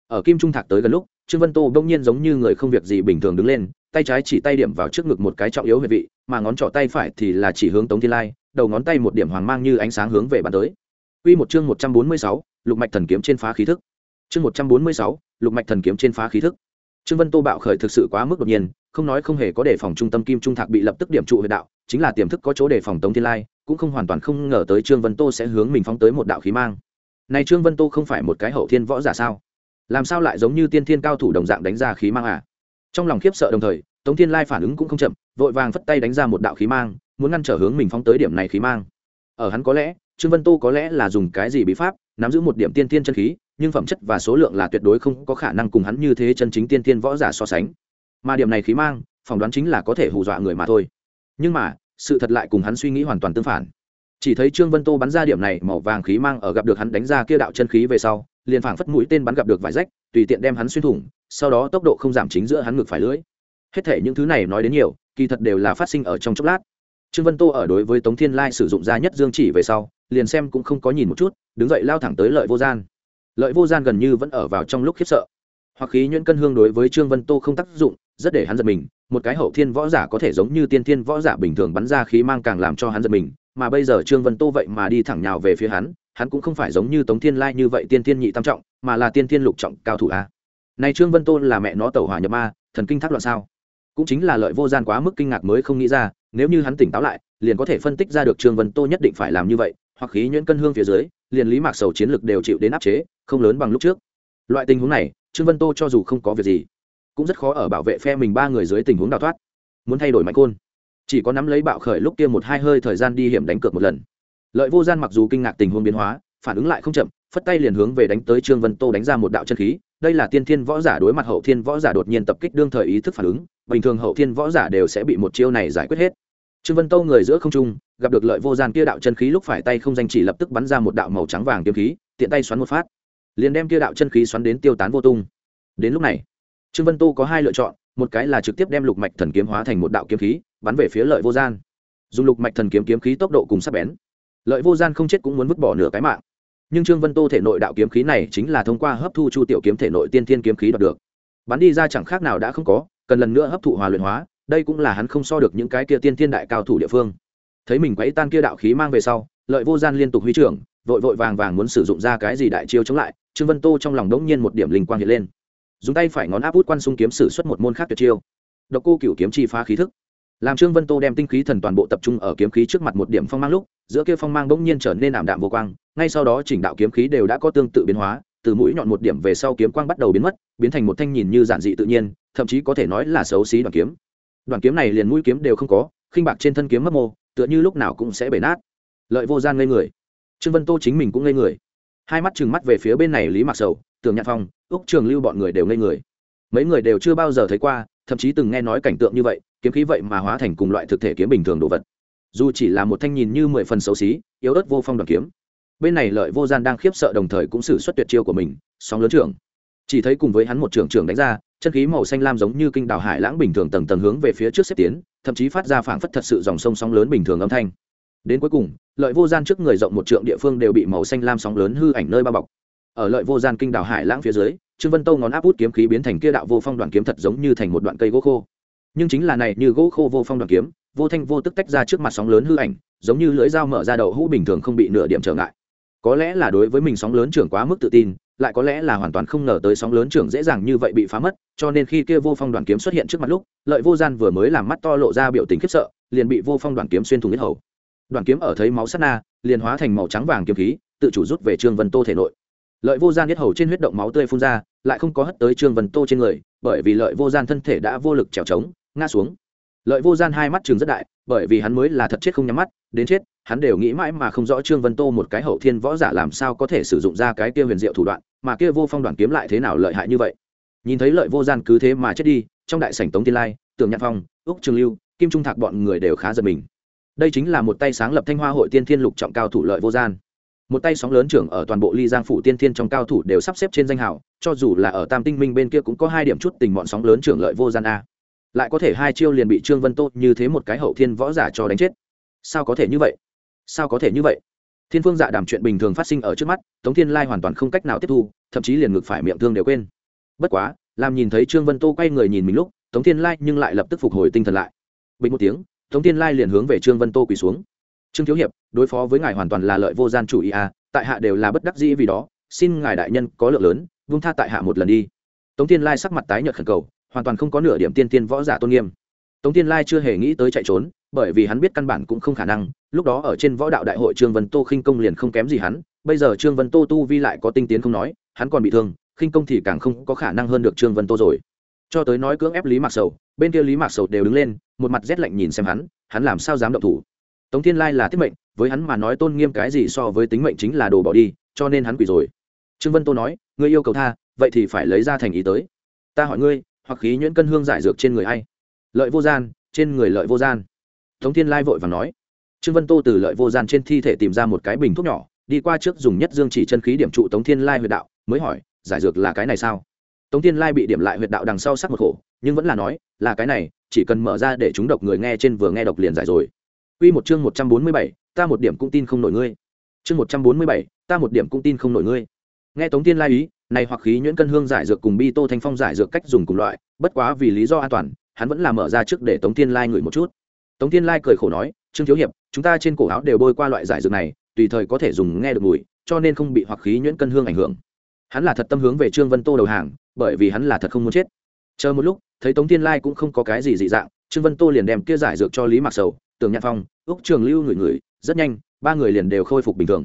Ở kim trung thạc tới gần lúc trương vân tô bỗng nhiên giống như người không việc gì bình thường đứng lên tay trái chỉ tay điểm vào trước ngực một cái trọng yếu huyệt vị mà ngón trỏ tay phải thì là chỉ hướng tống thiên lai đầu ngón tay một điểm hoàng mang như ánh sáng hướng về bàn tới Quy một chương 146, Lục mạch thần kiếm trên phá khí thức. Chương 146, Lục mạch thần kiếm trên phá khí thức. Trương Vân Tô bạo khởi thực sự quá mức đột nhiên, không nói không hề có đề phòng trung tâm kim trung thạc bị lập tức điểm trụ huyệt đạo, chính là tiềm thức có chỗ đề phòng Tống Thiên Lai, cũng không hoàn toàn không ngờ tới Trương Vân Tô sẽ hướng mình phóng tới một đạo khí mang. Này Trương Vân Tô không phải một cái hậu thiên võ giả sao? Làm sao lại giống như tiên thiên cao thủ đồng dạng đánh ra khí mang à? Trong lòng khiếp sợ đồng thời, Tống Thiên Lai phản ứng cũng không chậm, vội vàng phất tay đánh ra một đạo khí mang, muốn ngăn trở hướng mình phóng tới điểm này khí mang. Ở hắn có lẽ, trương vân tô có lẽ là dùng cái gì bí pháp nắm giữ một điểm tiên thiên chân khí nhưng phẩm chất và số lượng là tuyệt đối không có khả năng cùng hắn như thế chân chính tiên thiên võ giả so sánh mà điểm này khí mang phỏng đoán chính là có thể hù dọa người mà thôi nhưng mà sự thật lại cùng hắn suy nghĩ hoàn toàn tương phản chỉ thấy trương vân tô bắn ra điểm này màu vàng khí mang ở gặp được hắn đánh ra kia đạo chân khí về sau liền phảng phất mũi tên bắn gặp được vải rách, tùy tiện đem hắn xuyên thủng, sau đó tốc độ không giảm chính giữa hắn ngực phải lưỡi. Hết thể những thứ này nói đến nhiều, kỳ thật đều là phát sinh ở trong chốc lát. Trương vân tô ở đối với tống thiên lai sử dụng ra nhất dương chỉ về sau, liền xem cũng không có nhìn một chút, đứng dậy lao thẳng tới lợi vô gian. Lợi vô gian gần như vẫn ở vào trong lúc khiếp sợ. Hoặc khí nhuyễn cân hương đối với trương vân tô không tác dụng, rất để hắn giật mình, một cái hậu thiên võ giả có thể giống như tiên thiên võ giả bình thường bắn ra khí mang càng làm cho hắn giật mình, mà bây giờ trương vân tô vậy mà đi thẳng nhào về phía hắn hắn cũng không phải giống như tống thiên lai như vậy tiên thiên nhị tam trọng, mà là tiên thiên lục trọng cao thủ a. Này trương vân tô là mẹ nó tẩu hỏa nhập ma, thần kinh thác loạn sao? Cũng chính là lợi vô gian quá mức kinh ngạc mới không nghĩ ra, nếu như hắn tỉnh táo lại, liền có thể phân tích ra được trương vân tô nhất định phải làm như vậy, hoặc khí nhuyễn cân hương phía dưới, liền lý mạc sầu chiến lực đều chịu đến áp chế, không lớn bằng lúc trước. Loại tình huống này, trương vân tô cho dù không có việc gì, cũng rất khó ở bảo vệ phe mình ba người dưới tình huống đào thoát. Muốn thay đổi mạnh côn, chỉ có nắm lấy bạo khởi lúc kia một hai hơi thời gian đi hiểm đánh cược một lần lợi vô gian mặc dù kinh ngạc tình huống biến hóa, phản ứng lại không chậm, phất tay liền hướng về đánh tới trương vân tô đánh ra một đạo chân khí. Đây là tiên thiên võ giả đối mặt hậu thiên võ giả đột nhiên tập kích đương thời ý thức phản ứng, bình thường hậu thiên võ giả đều sẽ bị một chiêu này giải quyết hết. Trương vân Tô người giữa không trung, gặp được lợi vô gian kia đạo chân khí lúc phải tay không danh chỉ lập tức bắn ra một đạo màu trắng vàng kiếm khí, tiện tay xoắn một phát. Liền đem kia đạo chân khí xoắn đến tiêu tán vô tung. Đến lúc này, trương vân Tô có hai lựa chọn, một cái là trực tiếp đem lục mạch thần kiếm hóa thành một đạo kiếm khí, bắn về phía lợi vô gian. Dùng lục mạch thần kiếm kiếm khí tốc độ cùng sắc bén lợi vô gian không chết cũng muốn vứt bỏ nửa cái mạng. Nhưng trương vân tô thể nội đạo kiếm khí này chính là thông qua hấp thu chu tiểu kiếm thể nội tiên thiên kiếm khí đoạt được. Bắn đi ra chẳng khác nào đã không có, cần lần nữa hấp thụ hòa luyện hóa, đây cũng là hắn không so được những cái kia tiên thiên đại cao thủ địa phương. Thấy mình quấy tan kia đạo khí mang về sau, lợi vô gian liên tục huy trưởng, vội vội vàng vàng muốn sử dụng ra cái gì đại chiêu chống lại, trương vân tô trong lòng đống nhiên một điểm linh quang hiện lên. Dùng tay phải ngón áp út quan xung kiếm sử xuất một môn khác tuyệt chiêu. Độc cô cửu kiếm chi phá khí thức làm trương vân tô đem tinh khí thần toàn bộ tập trung ở kiếm khí trước mặt một điểm phong mang lúc, giữa kia phong mang bỗng nhiên trở nên ảm đạm vô quang, ngay sau đó chỉnh đạo kiếm khí đều đã có tương tự biến hóa, từ mũi nhọn một điểm về sau kiếm quang bắt đầu biến mất, biến thành một thanh nhìn như giản dị tự nhiên, thậm chí có thể nói là xấu xí đoàn kiếm. Đoàn kiếm này liền mũi kiếm đều không có, khinh bạc trên thân kiếm mất mô, tựa như lúc nào cũng sẽ bể nát. Lợi vô gian ngây người. Trương vân tô chính mình cũng ngây người. Hai mắt trừng mắt về phía bên này lý mạc sầu tường nhạc phong, úc trường lưu bọn người đều ngây người. Mấy người đều chưa bao giờ thấy qua, thậm chí từng nghe nói cảnh tượng như vậy kiếm khí vậy mà hóa thành cùng loại thực thể kiếm bình thường đồ vật. Dù chỉ là một thanh nhìn như mười phần xấu xí, yếu ớt vô phong đoàn kiếm, bên này lợi vô gian đang khiếp sợ đồng thời cũng xử suất tuyệt chiêu của mình sóng lớn trưởng. Chỉ thấy cùng với hắn một trưởng trưởng đánh ra, chân khí màu xanh lam giống như kinh đảo hải lãng bình thường tầng tầng hướng về phía trước xếp tiến, thậm chí phát ra phảng phất thật sự dòng sông sóng lớn bình thường âm thanh. Đến cuối cùng, lợi vô gian trước người rộng một trượng địa phương đều bị màu xanh lam sóng lớn hư ảnh nơi bao bọc. Ở lợi vô gian kinh đảo hải lãng phía dưới, trương vân tâu ngón áp út kiếm khí biến thành kia đạo vô phong đoạn kiếm thật giống như thành một đoạn cây gỗ khô nhưng chính là này như gỗ khô vô phong đoàn kiếm, vô thanh vô tức tách ra trước mặt sóng lớn hư ảnh, giống như lưỡi dao mở ra đầu hũ bình thường không bị nửa điểm trở ngại. Có lẽ là đối với mình sóng lớn trưởng quá mức tự tin, lại có lẽ là hoàn toàn không ngờ tới sóng lớn trưởng dễ dàng như vậy bị phá mất, cho nên khi kia vô phong đoàn kiếm xuất hiện trước mặt lúc, lợi vô gian vừa mới làm mắt to lộ ra biểu tình khiếp sợ, liền bị vô phong đoàn kiếm xuyên thủng nhất hầu. Đoàn kiếm ở thấy máu sắt na, liền hóa thành màu trắng vàng kiếm khí, tự chủ rút về trương vân tô thể nội. Lợi vô gian nhất hầu trên huyết động máu tươi phun ra, lại không có hất tới trương vân tô trên người, bởi vì lợi vô gian thân thể đã vô lực trèo trống ngã xuống. Lợi vô gian hai mắt trường rất đại, bởi vì hắn mới là thật chết không nhắm mắt, đến chết, hắn đều nghĩ mãi mà không rõ trương vân tô một cái hậu thiên võ giả làm sao có thể sử dụng ra cái kia huyền diệu thủ đoạn, mà kia vô phong đoàn kiếm lại thế nào lợi hại như vậy. Nhìn thấy lợi vô gian cứ thế mà chết đi, trong đại sảnh tống tiên lai, tưởng nhạc phong, úc trường lưu, kim trung thạc bọn người đều khá giật mình. Đây chính là một tay sáng lập thanh hoa hội tiên thiên lục trọng cao thủ lợi vô gian. Một tay sóng lớn trưởng ở toàn bộ ly giang phủ tiên thiên trong cao thủ đều sắp xếp trên danh hào, cho dù là ở tam tinh minh bên kia cũng có hai điểm chút tình bọn sóng lớn trưởng lợi vô gian a lại có thể hai chiêu liền bị trương vân tô như thế một cái hậu thiên võ giả cho đánh chết. Sao có thể như vậy? Sao có thể như vậy? Thiên phương dạ đàm chuyện bình thường phát sinh ở trước mắt, tống thiên lai hoàn toàn không cách nào tiếp thu, thậm chí liền ngực phải miệng thương đều quên. Bất quá, làm nhìn thấy trương vân tô quay người nhìn mình lúc, tống thiên lai nhưng lại lập tức phục hồi tinh thần lại. Bình một tiếng, tống thiên lai liền hướng về trương vân tô quỳ xuống. Trương thiếu hiệp, đối phó với ngài hoàn toàn là lợi vô gian chủ ý a tại hạ đều là bất đắc dĩ vì đó, xin ngài đại nhân có lượng lớn, vung tha tại hạ một lần đi. Tống thiên lai sắc mặt tái nhợt khẩn cầu hoàn toàn không có nửa điểm tiên tiên võ giả tôn nghiêm. Tống thiên lai chưa hề nghĩ tới chạy trốn, bởi vì hắn biết căn bản cũng không khả năng, lúc đó ở trên võ đạo đại hội trương vân tô khinh công liền không kém gì hắn, bây giờ trương vân tô tu vi lại có tinh tiến không nói, hắn còn bị thương, khinh công thì càng không có khả năng hơn được trương vân tô rồi. Cho tới nói cưỡng ép lý mạc sầu, bên kia lý mạc sầu đều đứng lên, một mặt rét lạnh nhìn xem hắn hắn làm sao dám động thủ? Tống thiên lai là thiết mệnh, với hắn mà nói tôn nghiêm cái gì so với tính mệnh chính là đồ bỏ đi, cho nên hắn quỳ rồi. Trương vân tô nói, ngươi yêu cầu tha, vậy thì phải lấy ra thành ý tới. Ta hỏi ngươi hoặc khí nhuyễn cân hương giải dược trên người hay lợi vô gian trên người lợi vô gian. Tống thiên lai vội và nói. Trương vân tô từ lợi vô gian trên thi thể tìm ra một cái bình thuốc nhỏ đi qua trước dùng nhất dương chỉ chân khí điểm trụ tống thiên lai huyệt đạo mới hỏi giải dược là cái này sao? Tống thiên lai bị điểm lại huyệt đạo đằng sau sắc một khổ nhưng vẫn là nói là cái này chỉ cần mở ra để chúng độc người nghe trên vừa nghe độc liền giải rồi. Quy một chương một trăm bốn mươi bảy, ta một điểm cũng tin không nổi ngươi. Chương một trăm bốn mươi bảy, ta một điểm cũng tin không nổi ngươi. Nghe Tống Thiên Lai ý, này hoặc khí nhuyễn cân hương giải dược cùng bi tô thanh phong giải dược cách dùng cùng loại, bất quá vì lý do an toàn, hắn vẫn là mở ra trước để Tống Thiên Lai ngửi một chút. Tống Thiên Lai cười khổ nói, "Trương thiếu hiệp, chúng ta trên cổ áo đều bôi qua loại giải dược này, tùy thời có thể dùng nghe được mùi, cho nên không bị hoặc khí nhuyễn cân hương ảnh hưởng." Hắn là thật tâm hướng về Trương Vân Tô đầu hàng, bởi vì hắn là thật không muốn chết. Chờ một lúc, thấy Tống Thiên Lai cũng không có cái gì dị dạng, Trương Vân Tô liền đem kia giải dược cho Lý Mạc Sầu, Tưởng nhạc Phong, úc trường lưu ngửi ngửi, rất nhanh ba người liền đều khôi phục bình thường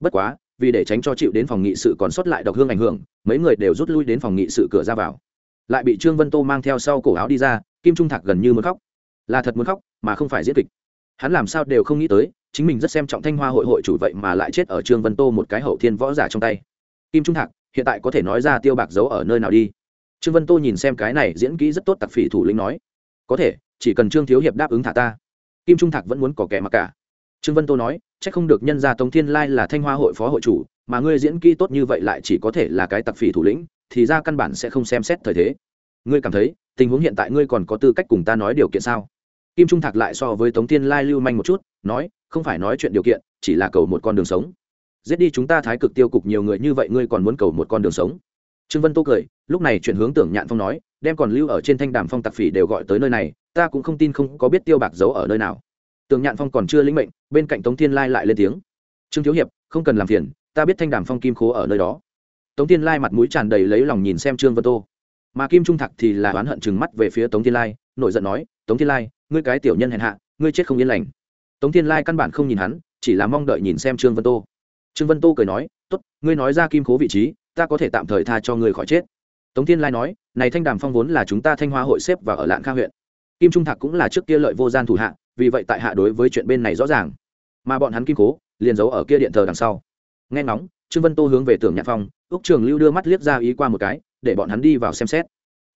bất quá vì để tránh cho chịu đến phòng nghị sự còn sót lại độc hương ảnh hưởng, mấy người đều rút lui đến phòng nghị sự cửa ra vào. Lại bị trương vân tô mang theo sau cổ áo đi ra, kim trung thạc gần như muốn khóc. Là thật muốn khóc, mà không phải diễn kịch. Hắn làm sao đều không nghĩ tới, chính mình rất xem trọng thanh hoa hội hội chủ vậy mà lại chết ở trương vân tô một cái hậu thiên võ giả trong tay. Kim trung thạc, hiện tại có thể nói ra tiêu bạc giấu ở nơi nào đi? Trương vân tô nhìn xem cái này diễn kỹ rất tốt tặc phỉ thủ lĩnh nói. Có thể, chỉ cần trương thiếu hiệp đáp ứng thả ta. Kim trung thạc vẫn muốn có kẻ mặc cả. Trương vân tô nói chắc không được nhân gia tống thiên lai là thanh hoa hội phó hội chủ, mà ngươi diễn kỹ tốt như vậy lại chỉ có thể là cái tặc phỉ thủ lĩnh, thì ra căn bản sẽ không xem xét thời thế. Ngươi cảm thấy, tình huống hiện tại ngươi còn có tư cách cùng ta nói điều kiện sao? Kim trung thạc lại so với tống thiên lai lưu manh một chút, nói, không phải nói chuyện điều kiện, chỉ là cầu một con đường sống. Giết đi chúng ta thái cực tiêu cục nhiều người như vậy ngươi còn muốn cầu một con đường sống? Trương vân tô cười, lúc này chuyển hướng tưởng nhạn phong nói, đem còn lưu ở trên thanh đàm phong tặc phỉ đều gọi tới nơi này, ta cũng không tin không có biết tiêu bạc giấu ở nơi nào tường nhạn phong còn chưa lĩnh mệnh, bên cạnh tống thiên lai lại lên tiếng. Trương thiếu hiệp, không cần làm phiền, ta biết thanh đàm phong kim khố ở nơi đó. Tống thiên lai mặt mũi tràn đầy lấy lòng nhìn xem trương vân tô. Mà kim trung thạc thì là oán hận chừng mắt về phía tống thiên lai, nổi giận nói, tống thiên lai, ngươi cái tiểu nhân hèn hạ, ngươi chết không yên lành. Tống thiên lai căn bản không nhìn hắn, chỉ là mong đợi nhìn xem trương vân tô. Trương vân tô cười nói, tốt, ngươi nói ra kim khố vị trí, ta có thể tạm thời tha cho ngươi khỏi chết. Tống thiên lai nói, này thanh đàm phong vốn là chúng ta thanh hoa hội xếp và ở lạng kha huyện. Kim trung thạc cũng là trước kia lợi vô gian thủ hạ vì vậy tại hạ đối với chuyện bên này rõ ràng. Mà bọn hắn kim cố, liền giấu ở kia điện thờ đằng sau. Nghe ngóng, trương vân tô hướng về tưởng nhạc phong, úc trường lưu đưa mắt liếc ra ý qua một cái, để bọn hắn đi vào xem xét.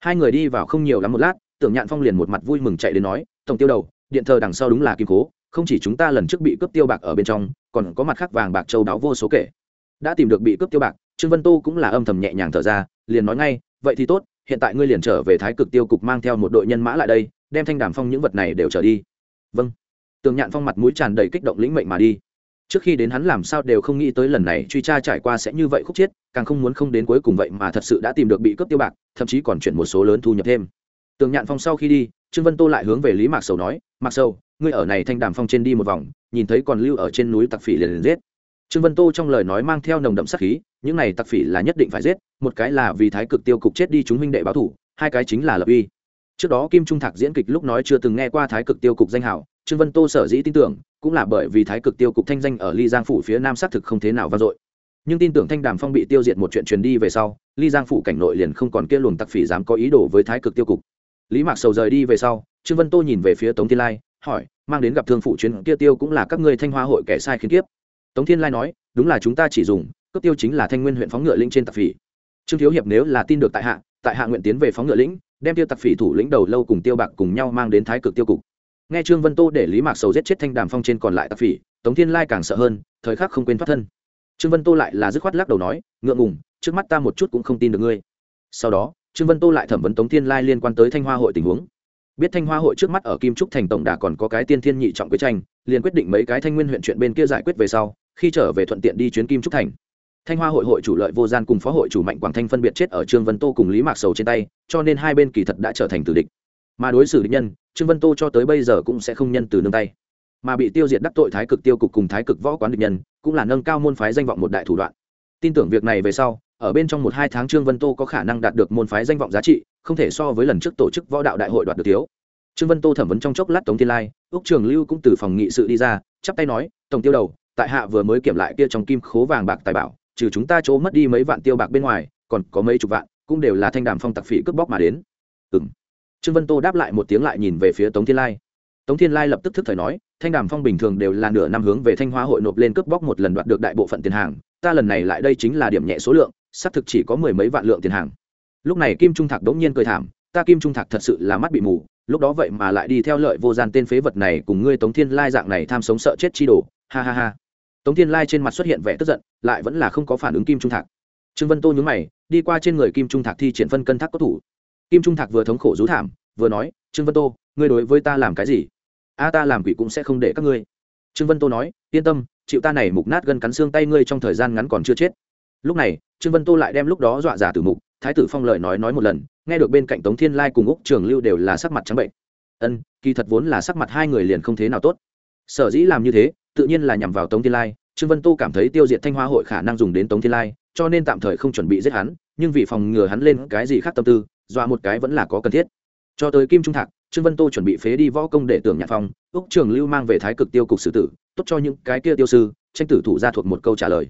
Hai người đi vào không nhiều lắm một lát tưởng nhạn phong liền một mặt vui mừng chạy đến nói, tổng tiêu đầu, điện thờ đằng sau đúng là kim cố, không chỉ chúng ta lần trước bị cướp tiêu bạc ở bên trong, còn có mặt khác vàng bạc châu đáo vô số kể. Đã tìm được bị cướp tiêu bạc, trương vân tô cũng là âm thầm nhẹ nhàng thở ra, liền nói ngay, vậy thì tốt, hiện tại ngươi liền trở về thái cực tiêu cục mang theo một đội nhân mã lại đây, đem thanh đàm phong những vật này đều trở đi vâng. Tường nhạn phong mặt mũi tràn đầy kích động lĩnh mệnh mà đi. Trước khi đến hắn làm sao đều không nghĩ tới lần này truy tra trải qua sẽ như vậy khúc chết, càng không muốn không đến cuối cùng vậy mà thật sự đã tìm được bị cướp tiêu bạc, thậm chí còn chuyển một số lớn thu nhập thêm. Tường nhạn phong sau khi đi, trương vân tô lại hướng về lý mạc sầu nói, mạc sầu, ngươi ở này thanh đàm phong trên đi một vòng, nhìn thấy còn lưu ở trên núi tặc phỉ liền liền giết. Trương vân tô trong lời nói mang theo nồng đậm sắc khí, những này tặc phỉ là nhất định phải giết, một cái là vì thái cực tiêu cục chết đi chúng minh đệ báo thủ, hai cái chính là lập uy trước đó kim trung thạc diễn kịch lúc nói chưa từng nghe qua thái cực tiêu cục danh hảo trương vân tô sở dĩ tin tưởng, cũng là bởi vì thái cực tiêu cục thanh danh ở ly giang phủ phía nam xác thực không thế nào vang dội. Nhưng tin tưởng thanh đàm phong bị tiêu diệt một chuyện truyền đi về sau, ly giang phủ cảnh nội liền không còn kia luồng tặc phỉ dám có ý đồ với thái cực tiêu cục. Lý mạc sầu rời đi về sau, trương vân tô nhìn về phía tống thiên lai, hỏi, mang đến gặp thương phụ chuyến kia tiêu cũng là các người thanh hoa hội kẻ sai khiến kiếp? Tống thiên lai nói, đúng là chúng ta chỉ dùng, cấp tiêu chính là thanh nguyên huyện phóng ngựa linh trên tặc phỉ. Trương thiếu hiệp nếu là tin được tại hạ tại hạ nguyện tiến về phóng ngựa lĩnh đem tiêu tặc phỉ thủ lĩnh đầu lâu cùng tiêu bạc cùng nhau mang đến thái cực tiêu cục. Nghe trương vân tô để lý mạc sầu giết chết thanh đàm phong trên còn lại tặc phỉ, tống thiên lai càng sợ hơn, thời khắc không quên thoát thân. Trương vân tô lại là dứt khoát lắc đầu nói, ngượng ngùng, trước mắt ta một chút cũng không tin được ngươi. Sau đó, trương vân tô lại thẩm vấn tống thiên lai liên quan tới thanh hoa hội tình huống. Biết thanh hoa hội trước mắt ở kim trúc thành tổng đà còn có cái tiên thiên nhị trọng quyết tranh, liền quyết định mấy cái thanh nguyên huyện chuyện bên kia giải quyết về sau, khi trở về thuận tiện đi chuyến kim trúc thành thanh hoa hội hội chủ lợi vô gian cùng phó hội chủ mạnh quảng thanh phân biệt chết ở trương vân tô cùng lý mạc sầu trên tay, cho nên hai bên kỳ thật đã trở thành tử địch. Mà đối xử địch nhân, trương vân tô cho tới bây giờ cũng sẽ không nhân từ nương tay. Mà bị tiêu diệt đắc tội thái cực tiêu cục cùng thái cực võ quán địch nhân, cũng là nâng cao môn phái danh vọng một đại thủ đoạn. Tin tưởng việc này về sau, ở bên trong một hai tháng trương vân tô có khả năng đạt được môn phái danh vọng giá trị, không thể so với lần trước tổ chức võ đạo đại hội đoạt được thiếu. Trương vân tô thẩm vấn trong chốc lát tống thiên lai, úc trường lưu cũng từ phòng nghị sự đi ra, chắp tay nói, tổng tiêu đầu, tại hạ vừa mới kiểm lại kia trong kim khố vàng bạc tài bảo trừ chúng ta chỗ mất đi mấy vạn tiêu bạc bên ngoài, còn có mấy chục vạn, cũng đều là thanh đàm phong tặc phỉ cướp bóc mà đến. Ừ m trương vân tô đáp lại một tiếng lại nhìn về phía tống thiên lai. Tống thiên lai lập tức thức thời nói, thanh đàm phong bình thường đều là nửa năm hướng về thanh hoa hội nộp lên cướp bóc một lần đoạt được đại bộ phận tiền hàng, ta lần này lại đây chính là điểm nhẹ số lượng, xác thực chỉ có mười mấy vạn lượng tiền hàng. Lúc này kim trung thạc đống nhiên cười thảm, ta kim trung thạc thật sự là mắt bị mù, lúc đó vậy mà lại đi theo lợi vô gian tên phế vật này cùng ngươi tống thiên lai dạng này tham sống sợ chết chi đồ, ha ha ha tống thiên lai trên mặt xuất hiện vẻ tức giận, lại vẫn là không có phản ứng kim trung thạc. Trương vân tô nhún mày, đi qua trên người kim trung thạc thi triển phân cân thác có thủ. Kim trung thạc vừa thống khổ rú thảm, vừa nói, trương vân tô, ngươi đối với ta làm cái gì? A, ta làm quỷ cũng sẽ không để các ngươi. Trương vân tô nói, yên tâm, chịu ta này mục nát gần cắn xương tay ngươi trong thời gian ngắn còn chưa chết. Lúc này, trương vân tô lại đem lúc đó dọa giả tử mục, thái tử phong lời nói nói một lần, nghe được bên cạnh tống thiên lai cùng úc trường lưu đều là sắc mặt trắng bệnh. Ân, kỳ thật vốn là sắc mặt hai người liền không thế nào tốt. Sở dĩ làm như thế tự nhiên là nhằm vào tống thiên lai. Trương vân tô cảm thấy tiêu diệt thanh hoa hội khả năng dùng đến tống thiên lai, cho nên tạm thời không chuẩn bị giết hắn, nhưng vì phòng ngừa hắn lên cái gì khác tâm tư, dọa một cái vẫn là có cần thiết. Cho tới kim trung thạc, trương vân tô chuẩn bị phế đi võ công để tưởng nhạc phong, úc trường lưu mang về thái cực tiêu cục xử tử, tốt cho những cái kia tiêu sư, tranh tử thủ ra thuộc một câu trả lời.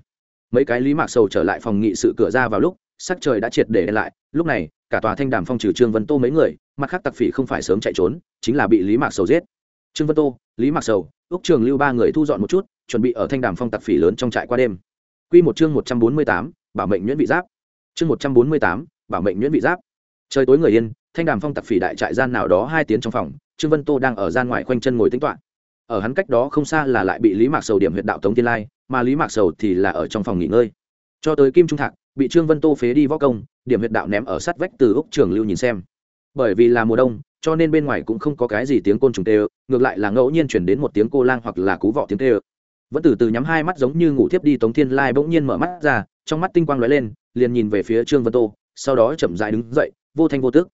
Mấy cái lý mạc sầu trở lại phòng nghị sự cửa ra vào lúc, sắc trời đã triệt để đen lại, lúc này, cả tòa thanh đàm phong trừ trương vân tô mấy người, mặt khác tặc phỉ không phải sớm chạy trốn, chính là bị lý mạc sầu giết. Trương vân tô, lý mạc sầu úc trường lưu ba người thu dọn một chút, chuẩn bị ở thanh đàm phong tặc phỉ lớn trong trại qua đêm. Quy một chương một trăm bốn mươi tám, bảo mệnh nhuyễn vị giáp. Chương một trăm bốn mươi tám, bảo mệnh nhuyễn vị giáp. Trời tối người yên, thanh đàm phong tặc phỉ đại trại gian nào đó hai tiếng trong phòng, trương vân tô đang ở gian ngoài khoanh chân ngồi tính toán. Ở hắn cách đó không xa là lại bị lý mạc sầu điểm huyện đạo tống tiên lai, mà lý mạc sầu thì là ở trong phòng nghỉ ngơi. Cho tới kim trung thạc, bị trương vân tô phế đi võ công, điểm huyệt đạo ném ở sát vách từ úc trường lưu nhìn xem. Bởi vì là mùa đông cho nên bên ngoài cũng không có cái gì tiếng côn trùng tê ơ, ngược lại là ngẫu nhiên chuyển đến một tiếng cô lang hoặc là cú vọ tiếng tê ơ. Vẫn từ từ nhắm hai mắt giống như ngủ thiếp đi tống thiên lai bỗng nhiên mở mắt ra, trong mắt tinh quang lóe lên, liền nhìn về phía trương vân tô, sau đó chậm dại đứng dậy, vô thanh vô tước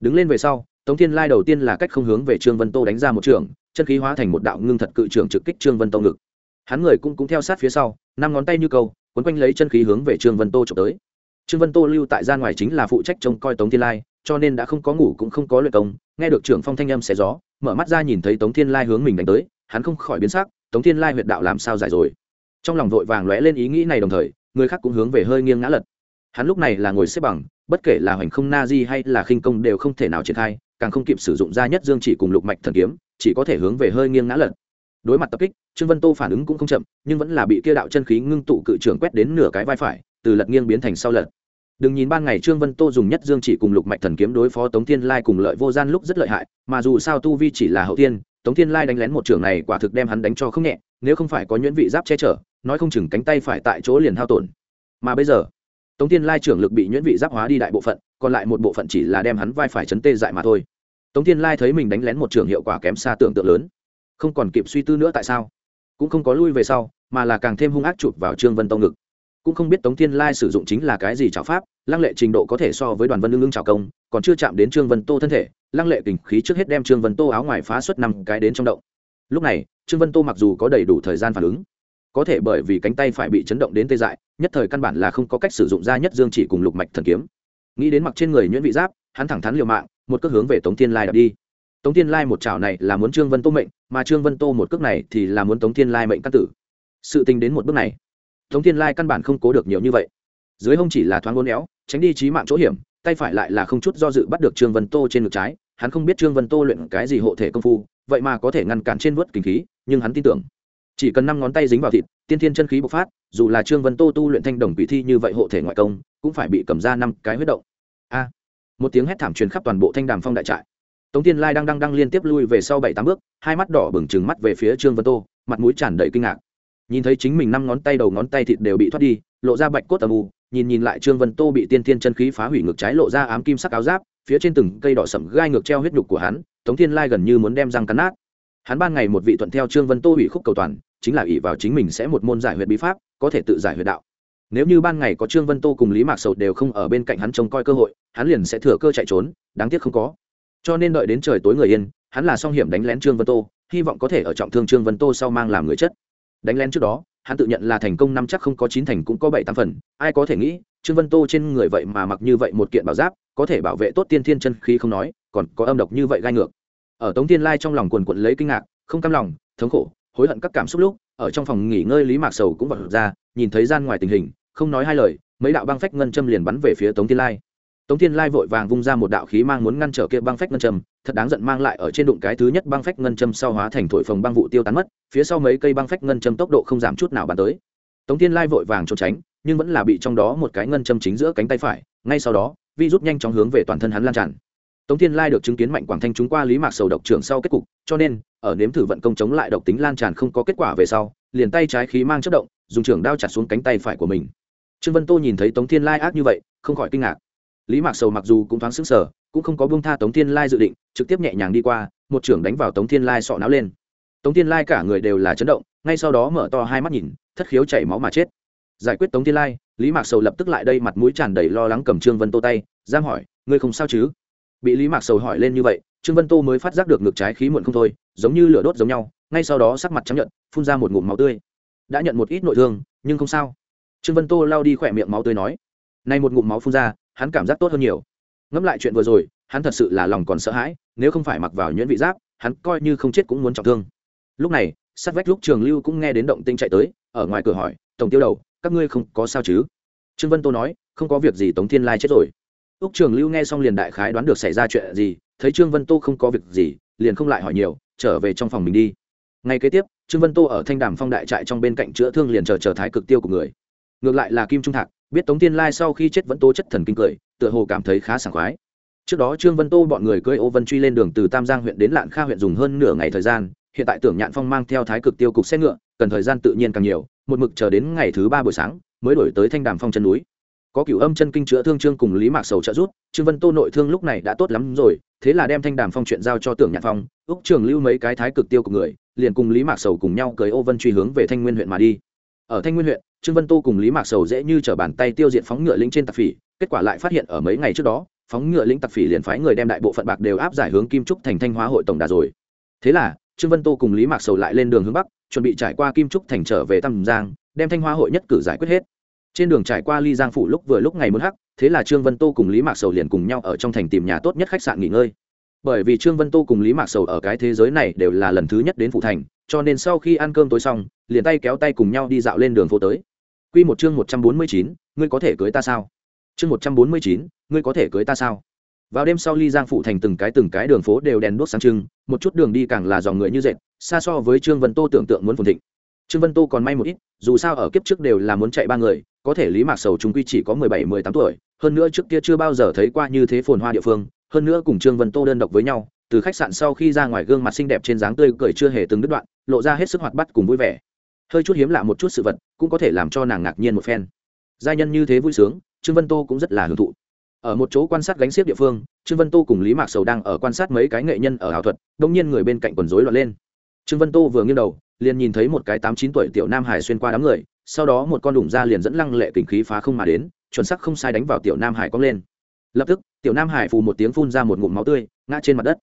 đứng lên về sau, tống thiên lai đầu tiên là cách không hướng về trương vân tô đánh ra một trường, chân khí hóa thành một đạo ngưng thật cự trường trực kích trương vân tô ngực. Hắn người cũng cũng theo sát phía sau, năm ngón tay như câu, quấn quanh lấy chân khí hướng về trương vân tô trộm tới. Trương vân tô lưu tại gian ngoài chính là phụ trách trông coi tống thiên lai, cho nên đã không có ngủ cũng không có luyện công nghe được trưởng phong thanh âm xé gió, mở mắt ra nhìn thấy tống thiên lai hướng mình đánh tới, hắn không khỏi biến sắc, tống thiên lai huyệt đạo làm sao giải rồi? Trong lòng vội vàng lóe lên ý nghĩ này đồng thời, người khác cũng hướng về hơi nghiêng ngã lật. Hắn lúc này là ngồi xếp bằng, bất kể là hoành không na di hay là khinh công đều không thể nào triển khai, càng không kịp sử dụng ra nhất dương chỉ cùng lục mạch thần kiếm, chỉ có thể hướng về hơi nghiêng ngã lật. Đối mặt tập kích, trương vân tô phản ứng cũng không chậm, nhưng vẫn là bị kia đạo chân khí ngưng tụ cự trưởng quét đến nửa cái vai phải, từ lật nghiêng biến thành sau lật đừng nhìn ban ngày trương vân tô dùng nhất dương chỉ cùng lục mạch thần kiếm đối phó tống thiên lai cùng lợi vô gian lúc rất lợi hại, mà dù sao tu vi chỉ là hậu thiên tống thiên lai đánh lén một trường này quả thực đem hắn đánh cho không nhẹ, nếu không phải có nhuyễn vị giáp che chở, nói không chừng cánh tay phải tại chỗ liền hao tổn. Mà bây giờ, tống thiên lai trưởng lực bị nhuyễn vị giáp hóa đi đại bộ phận, còn lại một bộ phận chỉ là đem hắn vai phải chấn tê dại mà thôi. Tống thiên lai thấy mình đánh lén một trường hiệu quả kém xa tưởng tượng lớn. Không còn kịp suy tư nữa tại sao? Cũng không có lui về sau, mà là càng thêm hung ác chụp vào trương vân tông ngực cũng không biết tống thiên lai sử dụng chính là cái gì trào pháp, lăng lệ trình độ có thể so với đoàn vân lương lương trào công, còn chưa chạm đến trương vân tô thân thể, lăng lệ kình khí trước hết đem trương vân tô áo ngoài phá suất năm cái đến trong động. Lúc này, trương vân tô mặc dù có đầy đủ thời gian phản ứng, có thể bởi vì cánh tay phải bị chấn động đến tê dại, nhất thời căn bản là không có cách sử dụng ra nhất dương chỉ cùng lục mạch thần kiếm. Nghĩ đến mặc trên người nhuyễn vị giáp, hắn thẳng thắn liều mạng, một cước hướng về tống thiên lai đập đi. Tống thiên lai một chảo này là muốn trương vân tô mệnh, mà trương vân tô một cước này thì là muốn tống thiên lai mệnh căn tử. Sự tình đến một bước này tống thiên lai căn bản không cố được nhiều như vậy. Dưới hông chỉ là thoáng ngôn éo tránh đi trí mạng chỗ hiểm, tay phải lại là không chút do dự bắt được trương vân tô trên ngực trái, hắn không biết trương vân tô luyện cái gì hộ thể công phu, vậy mà có thể ngăn cản trên vớt kinh khí, nhưng hắn tin tưởng. Chỉ cần năm ngón tay dính vào thịt, tiên thiên chân khí bộc phát, dù là trương vân tô tu luyện thanh đồng quỷ thi như vậy hộ thể ngoại công, cũng phải bị cầm ra năm cái huyết động. A! Một tiếng hét thảm truyền khắp toàn bộ thanh đàm phong đại trại. Tống tiên lai đang đang đang liên tiếp lui về sau bảy tám bước, hai mắt đỏ bừng trừng mắt về phía trương vân tô, mặt mũi tràn đầy kinh ngạc nhìn thấy chính mình năm ngón tay đầu ngón tay thịt đều bị thoát đi, lộ ra bạch cốt âm u, nhìn nhìn lại trương vân tô bị tiên tiên chân khí phá hủy ngược trái lộ ra ám kim sắc áo giáp, phía trên từng cây đỏ sậm gai ngược treo huyết nhục của hắn, tống thiên lai gần như muốn đem răng cắn nát. Hắn ban ngày một vị thuận theo trương vân tô hủy khúc cầu toàn, chính là ỷ vào chính mình sẽ một môn giải huyệt bí pháp, có thể tự giải huyệt đạo. Nếu như ban ngày có trương vân tô cùng lý mạc sầu đều không ở bên cạnh hắn trông coi cơ hội, hắn liền sẽ thừa cơ chạy trốn, đáng tiếc không có. Cho nên đợi đến trời tối người yên, hắn là song hiểm đánh lén trương vân tô, hy vọng có thể ở trọng thương trương vân tô sau mang làm người chất đánh lén trước đó, hắn tự nhận là thành công năm chắc không có chín thành cũng có bảy tám phần. Ai có thể nghĩ, trương vân tô trên người vậy mà mặc như vậy một kiện bảo giáp, có thể bảo vệ tốt tiên thiên chân khí không nói, còn có âm độc như vậy gai ngược. Ở tống tiên lai trong lòng quần quận lấy kinh ngạc, không cam lòng, thống khổ, hối hận các cảm xúc lúc, ở trong phòng nghỉ ngơi lý mạc sầu cũng vật ra, nhìn thấy gian ngoài tình hình, không nói hai lời, mấy đạo băng phách ngân châm liền bắn về phía tống tiên lai. Tống thiên lai vội vàng vung ra một đạo khí mang muốn ngăn trở kia băng phách ngân châm thật đáng giận mang lại ở trên đụng cái thứ nhất băng phách ngân châm sau hóa thành thổi phồng băng vụ tiêu tán mất, phía sau mấy cây băng phách ngân châm tốc độ không giảm chút nào bắn tới. Tống thiên lai vội vàng trốn tránh, nhưng vẫn là bị trong đó một cái ngân châm chính giữa cánh tay phải, ngay sau đó, vi rút nhanh chóng hướng về toàn thân hắn lan tràn. Tống thiên lai được chứng kiến mạnh quảng thanh chúng qua lý mạc sầu độc trưởng sau kết cục, cho nên, ở nếm thử vận công chống lại độc tính lan tràn không có kết quả về sau, liền tay trái khí mang chất động, dùng trưởng đao chặt xuống cánh tay phải của mình. Trương vân tô nhìn thấy tống thiên lai ác như vậy, không khỏi kinh ngạc. Lý mạc sầu mặc dù cũng thoáng sững sờ cũng không có bông tha tống thiên lai dự định, trực tiếp nhẹ nhàng đi qua, một trưởng đánh vào tống thiên lai sọ não lên. Tống thiên lai cả người đều là chấn động, ngay sau đó mở to hai mắt nhìn, thất khiếu chảy máu mà chết. Giải quyết tống thiên lai, lý mạc sầu lập tức lại đây mặt mũi tràn đầy lo lắng cầm trương vân tô tay giam hỏi, ngươi không sao chứ? Bị lý mạc sầu hỏi lên như vậy, trương vân tô mới phát giác được ngược trái khí muộn không thôi, giống như lửa đốt giống nhau, ngay sau đó sắc mặt trắng nhận phun ra một ngụm máu tươi. Đã nhận một ít nội thương, nhưng không sao. Trương vân tô lao đi khỏe miệng máu tươi nói. Nay một ngụm máu phun ra, hắn cảm giác tốt hơn nhiều ngẫm lại chuyện vừa rồi, hắn thật sự là lòng còn sợ hãi, nếu không phải mặc vào nhuyễn vị giáp, hắn coi như không chết cũng muốn trọng thương. Lúc này, sát vách lúc trường lưu cũng nghe đến động tinh chạy tới, ở ngoài cửa hỏi, tổng tiêu đầu, các ngươi không có sao chứ? Trương vân tô nói, không có việc gì, tống thiên lai chết rồi. Úc trường lưu nghe xong liền đại khái đoán được xảy ra chuyện gì, thấy trương vân tô không có việc gì, liền không lại hỏi nhiều, trở về trong phòng mình đi. Ngay kế tiếp, trương vân tô ở thanh đàm phong đại trại trong bên cạnh chữa thương liền chờ chờ thái cực tiêu của người. Ngược lại là kim trung thạc biết tống thiên lai sau khi chết vẫn tố chất thần kinh cười tựa hồ cảm thấy khá sảng khoái. Trước đó trương vân tô bọn người cưỡi ô vân truy lên đường từ tam giang huyện đến lạn kha huyện dùng hơn nửa ngày thời gian hiện tại tưởng nhạn phong mang theo thái cực tiêu cục xe ngựa cần thời gian tự nhiên càng nhiều một mực chờ đến ngày thứ ba buổi sáng mới đổi tới thanh đàm phong chân núi. Có cửu âm chân kinh chữa thương trương cùng lý mạc sầu trợ giúp, trương vân tô nội thương lúc này đã tốt lắm rồi thế là đem thanh đàm phong chuyện giao cho tưởng nhạn phong úc trường lưu mấy cái thái cực tiêu của người liền cùng lý mạc sầu cùng nhau cưới ô vân truy hướng về thanh nguyên huyện mà đi ở thanh nguyên huyện, trương vân tô cùng lý mạc sầu dễ như t bàn tay tiêu diệt phóng ngựa linh trên tạp phỉ, kết quả lại phát hiện ở mấy ngày trước đó, phóng ngựa lính tạp phỉ liền phái người đem đại bộ phận bạc đều áp giải hướng kim trúc thành thanh hóa hội tổng đà rồi. Thế là, trương vân tô cùng lý mạc sầu lại lên đường hướng bắc, chuẩn bị trải qua kim trúc thành trở về tam giang, đem thanh hóa hội nhất cử giải quyết hết. Trên đường trải qua ly giang phủ lúc vừa lúc ngày muốn hắc, thế là trương vân tô cùng lý mạc sầu liền cùng nhau ở trong thành tìm nhà tốt nhất khách sạn nghỉ ngơi. Bởi vì trương vân tô cùng lý mạc sầu ở cái thế giới này đều là lần thứ nhất đến phủ thành cho nên sau khi ăn cơm tối xong, liền tay kéo tay cùng nhau đi dạo lên đường phố tới. Q một chương một trăm bốn mươi chín, ngươi có thể cưới ta sao? Chương một trăm bốn mươi chín, ngươi có thể cưới ta sao? Vào đêm sau ly giang phụ thành từng cái từng cái đường phố đều đèn đuốc sáng trưng, một chút đường đi càng là dòng người như dệt, xa so với trương vân tô tưởng tượng muốn phồn thịnh. Trương vân tô còn may một ít, dù sao ở kiếp trước đều là muốn chạy ba người, có thể lý mạc sầu chúng quy chỉ có mười bảy, mười tám tuổi, hơn nữa trước kia chưa bao giờ thấy qua như thế phồn hoa địa phương, hơn nữa cùng trương vân tô đơn độc với nhau từ khách sạn sau khi ra ngoài gương mặt xinh đẹp trên dáng tươi cười chưa hề từng đứt đoạn, lộ ra hết sức hoạt bắt cùng vui vẻ. Hơi chút hiếm lạ một chút sự vật cũng có thể làm cho nàng ngạc nhiên một phen. Giai nhân như thế vui sướng, trương vân tô cũng rất là hưởng thụ. Ở một chỗ quan sát gánh xiếc địa phương, trương vân tô cùng lý mạc sầu đang ở quan sát mấy cái nghệ nhân ở ảo thuật, đông nhiên người bên cạnh quần rối loạn lên. Trương vân tô vừa nghiêng đầu, liền nhìn thấy một cái tám chín tuổi tiểu nam hải xuyên qua đám người, sau đó một con đủng ra liền dẫn lăng lệ kình khí phá không mà đến, chuẩn sắc không sai đánh vào tiểu nam hải cong lên. Lập tức, tiểu nam hải phù một tiếng phun ra một ngụm máu tươi, ngã trên mặt đất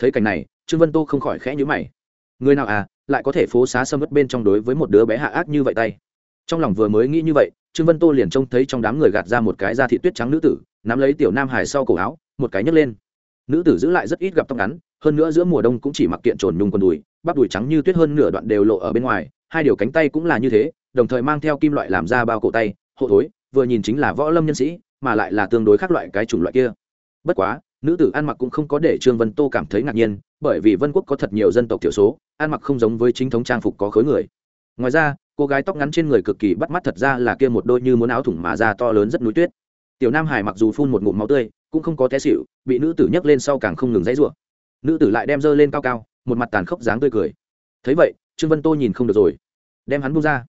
thấy cảnh này, trương vân tô không khỏi khẽ nhữ mày. Người nào à lại có thể phố xá sâm mất bên trong đối với một đứa bé hạ ác như vậy tay? Trong lòng vừa mới nghĩ như vậy, trương vân tô liền trông thấy trong đám người gạt ra một cái da thị tuyết trắng nữ tử, nắm lấy tiểu nam hải sau cổ áo, một cái nhấc lên. Nữ tử giữ lại rất ít gặp tóc ngắn, hơn nữa giữa mùa đông cũng chỉ mặc kiện trồn nhung quần đùi, bắp đùi trắng như tuyết hơn nửa đoạn đều lộ ở bên ngoài, hai điều cánh tay cũng là như thế, đồng thời mang theo kim loại làm ra bao cổ tay, hộ thối, vừa nhìn chính là võ lâm nhân sĩ, mà lại là tương đối khác loại cái chủng loại kia. Bất quá nữ tử ăn mặc cũng không có để trương vân tô cảm thấy ngạc nhiên, bởi vì vân quốc có thật nhiều dân tộc thiểu số ăn mặc không giống với chính thống trang phục có khối người. Ngoài ra, cô gái tóc ngắn trên người cực kỳ bắt mắt thật ra là kia một đôi như muốn áo thủng mà da to lớn rất núi tuyết. Tiểu nam hải mặc dù phun một ngụm máu tươi, cũng không có té xịu bị nữ tử nhấc lên sau càng không ngừng dãy rủa. Nữ tử lại đem dơ lên cao cao, một mặt tàn khốc dáng tươi cười. Thấy vậy, trương vân tô nhìn không được rồi. Đem hắn buông ra.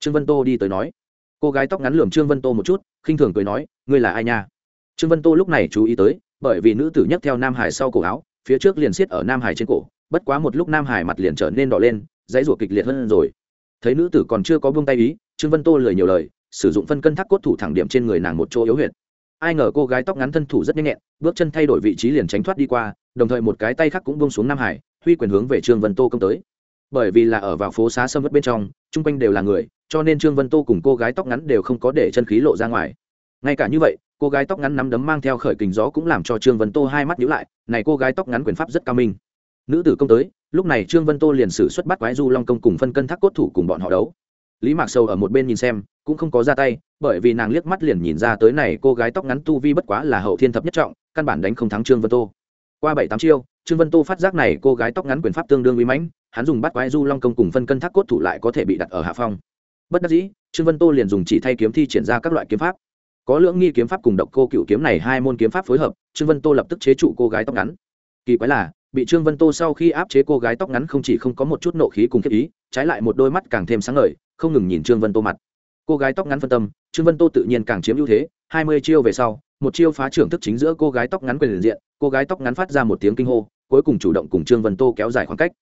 Trương vân tô đi tới nói. Cô gái tóc ngắn lườm trương vân tô một chút, khinh thường cười nói, ngươi là ai nha? Trương vân tô lúc này chú ý tới bởi vì nữ tử nhấc theo nam hải sau cổ áo, phía trước liền xiết ở nam hải trên cổ, bất quá một lúc nam hải mặt liền trở nên đỏ lên, dãy ruột kịch liệt hơn rồi. Thấy nữ tử còn chưa có buông tay ý, trương vân tô lời nhiều lời, sử dụng phân cân thác cốt thủ thẳng điểm trên người nàng một chỗ yếu huyệt. Ai ngờ cô gái tóc ngắn thân thủ rất nhanh nhẹn, bước chân thay đổi vị trí liền tránh thoát đi qua, đồng thời một cái tay khác cũng buông xuống nam hải, huy quyền hướng về trương vân tô công tới. Bởi vì là ở vào phố xá sâm vất bên trong, chung quanh đều là người, cho nên trương vân tô cùng cô gái tóc ngắn đều không có để chân khí lộ ra ngoài. Ngay cả như vậy cô gái tóc ngắn nắm đấm mang theo khởi kình gió cũng làm cho trương vân tô hai mắt nhíu lại, này cô gái tóc ngắn quyền pháp rất cao minh. Nữ tử công tới, lúc này trương vân tô liền sử xuất bắt quái du long công cùng phân cân thác cốt thủ cùng bọn họ đấu. Lý mạc sâu ở một bên nhìn xem, cũng không có ra tay, bởi vì nàng liếc mắt liền nhìn ra tới này cô gái tóc ngắn tu vi bất quá là hậu thiên thập nhất trọng, căn bản đánh không thắng trương vân tô. Qua bảy tám chiêu, trương vân tô phát giác này cô gái tóc ngắn quyền pháp tương đương uy mãnh, hắn dùng bắt quái du long công cùng phân cân thác cốt thủ lại có thể bị đặt ở hạ phong. Bất đắc dĩ, trương vân tô liền dùng chỉ thay kiếm thi triển ra các loại kiếm pháp có lưỡng nghi kiếm pháp cùng độc cô cựu kiếm này hai môn kiếm pháp phối hợp, trương vân tô lập tức chế trụ cô gái tóc ngắn. Kỳ quái là, bị trương vân tô sau khi áp chế cô gái tóc ngắn không chỉ không có một chút nộ khí cùng khiếp ý, trái lại một đôi mắt càng thêm sáng ngời, không ngừng nhìn trương vân tô mặt. Cô gái tóc ngắn phân tâm, trương vân tô tự nhiên càng chiếm ưu thế, hai mươi chiêu về sau, một chiêu phá trưởng thức chính giữa cô gái tóc ngắn quyền diện, cô gái tóc ngắn phát ra một tiếng kinh hô, cuối cùng chủ động cùng trương vân tô kéo dài khoảng cách.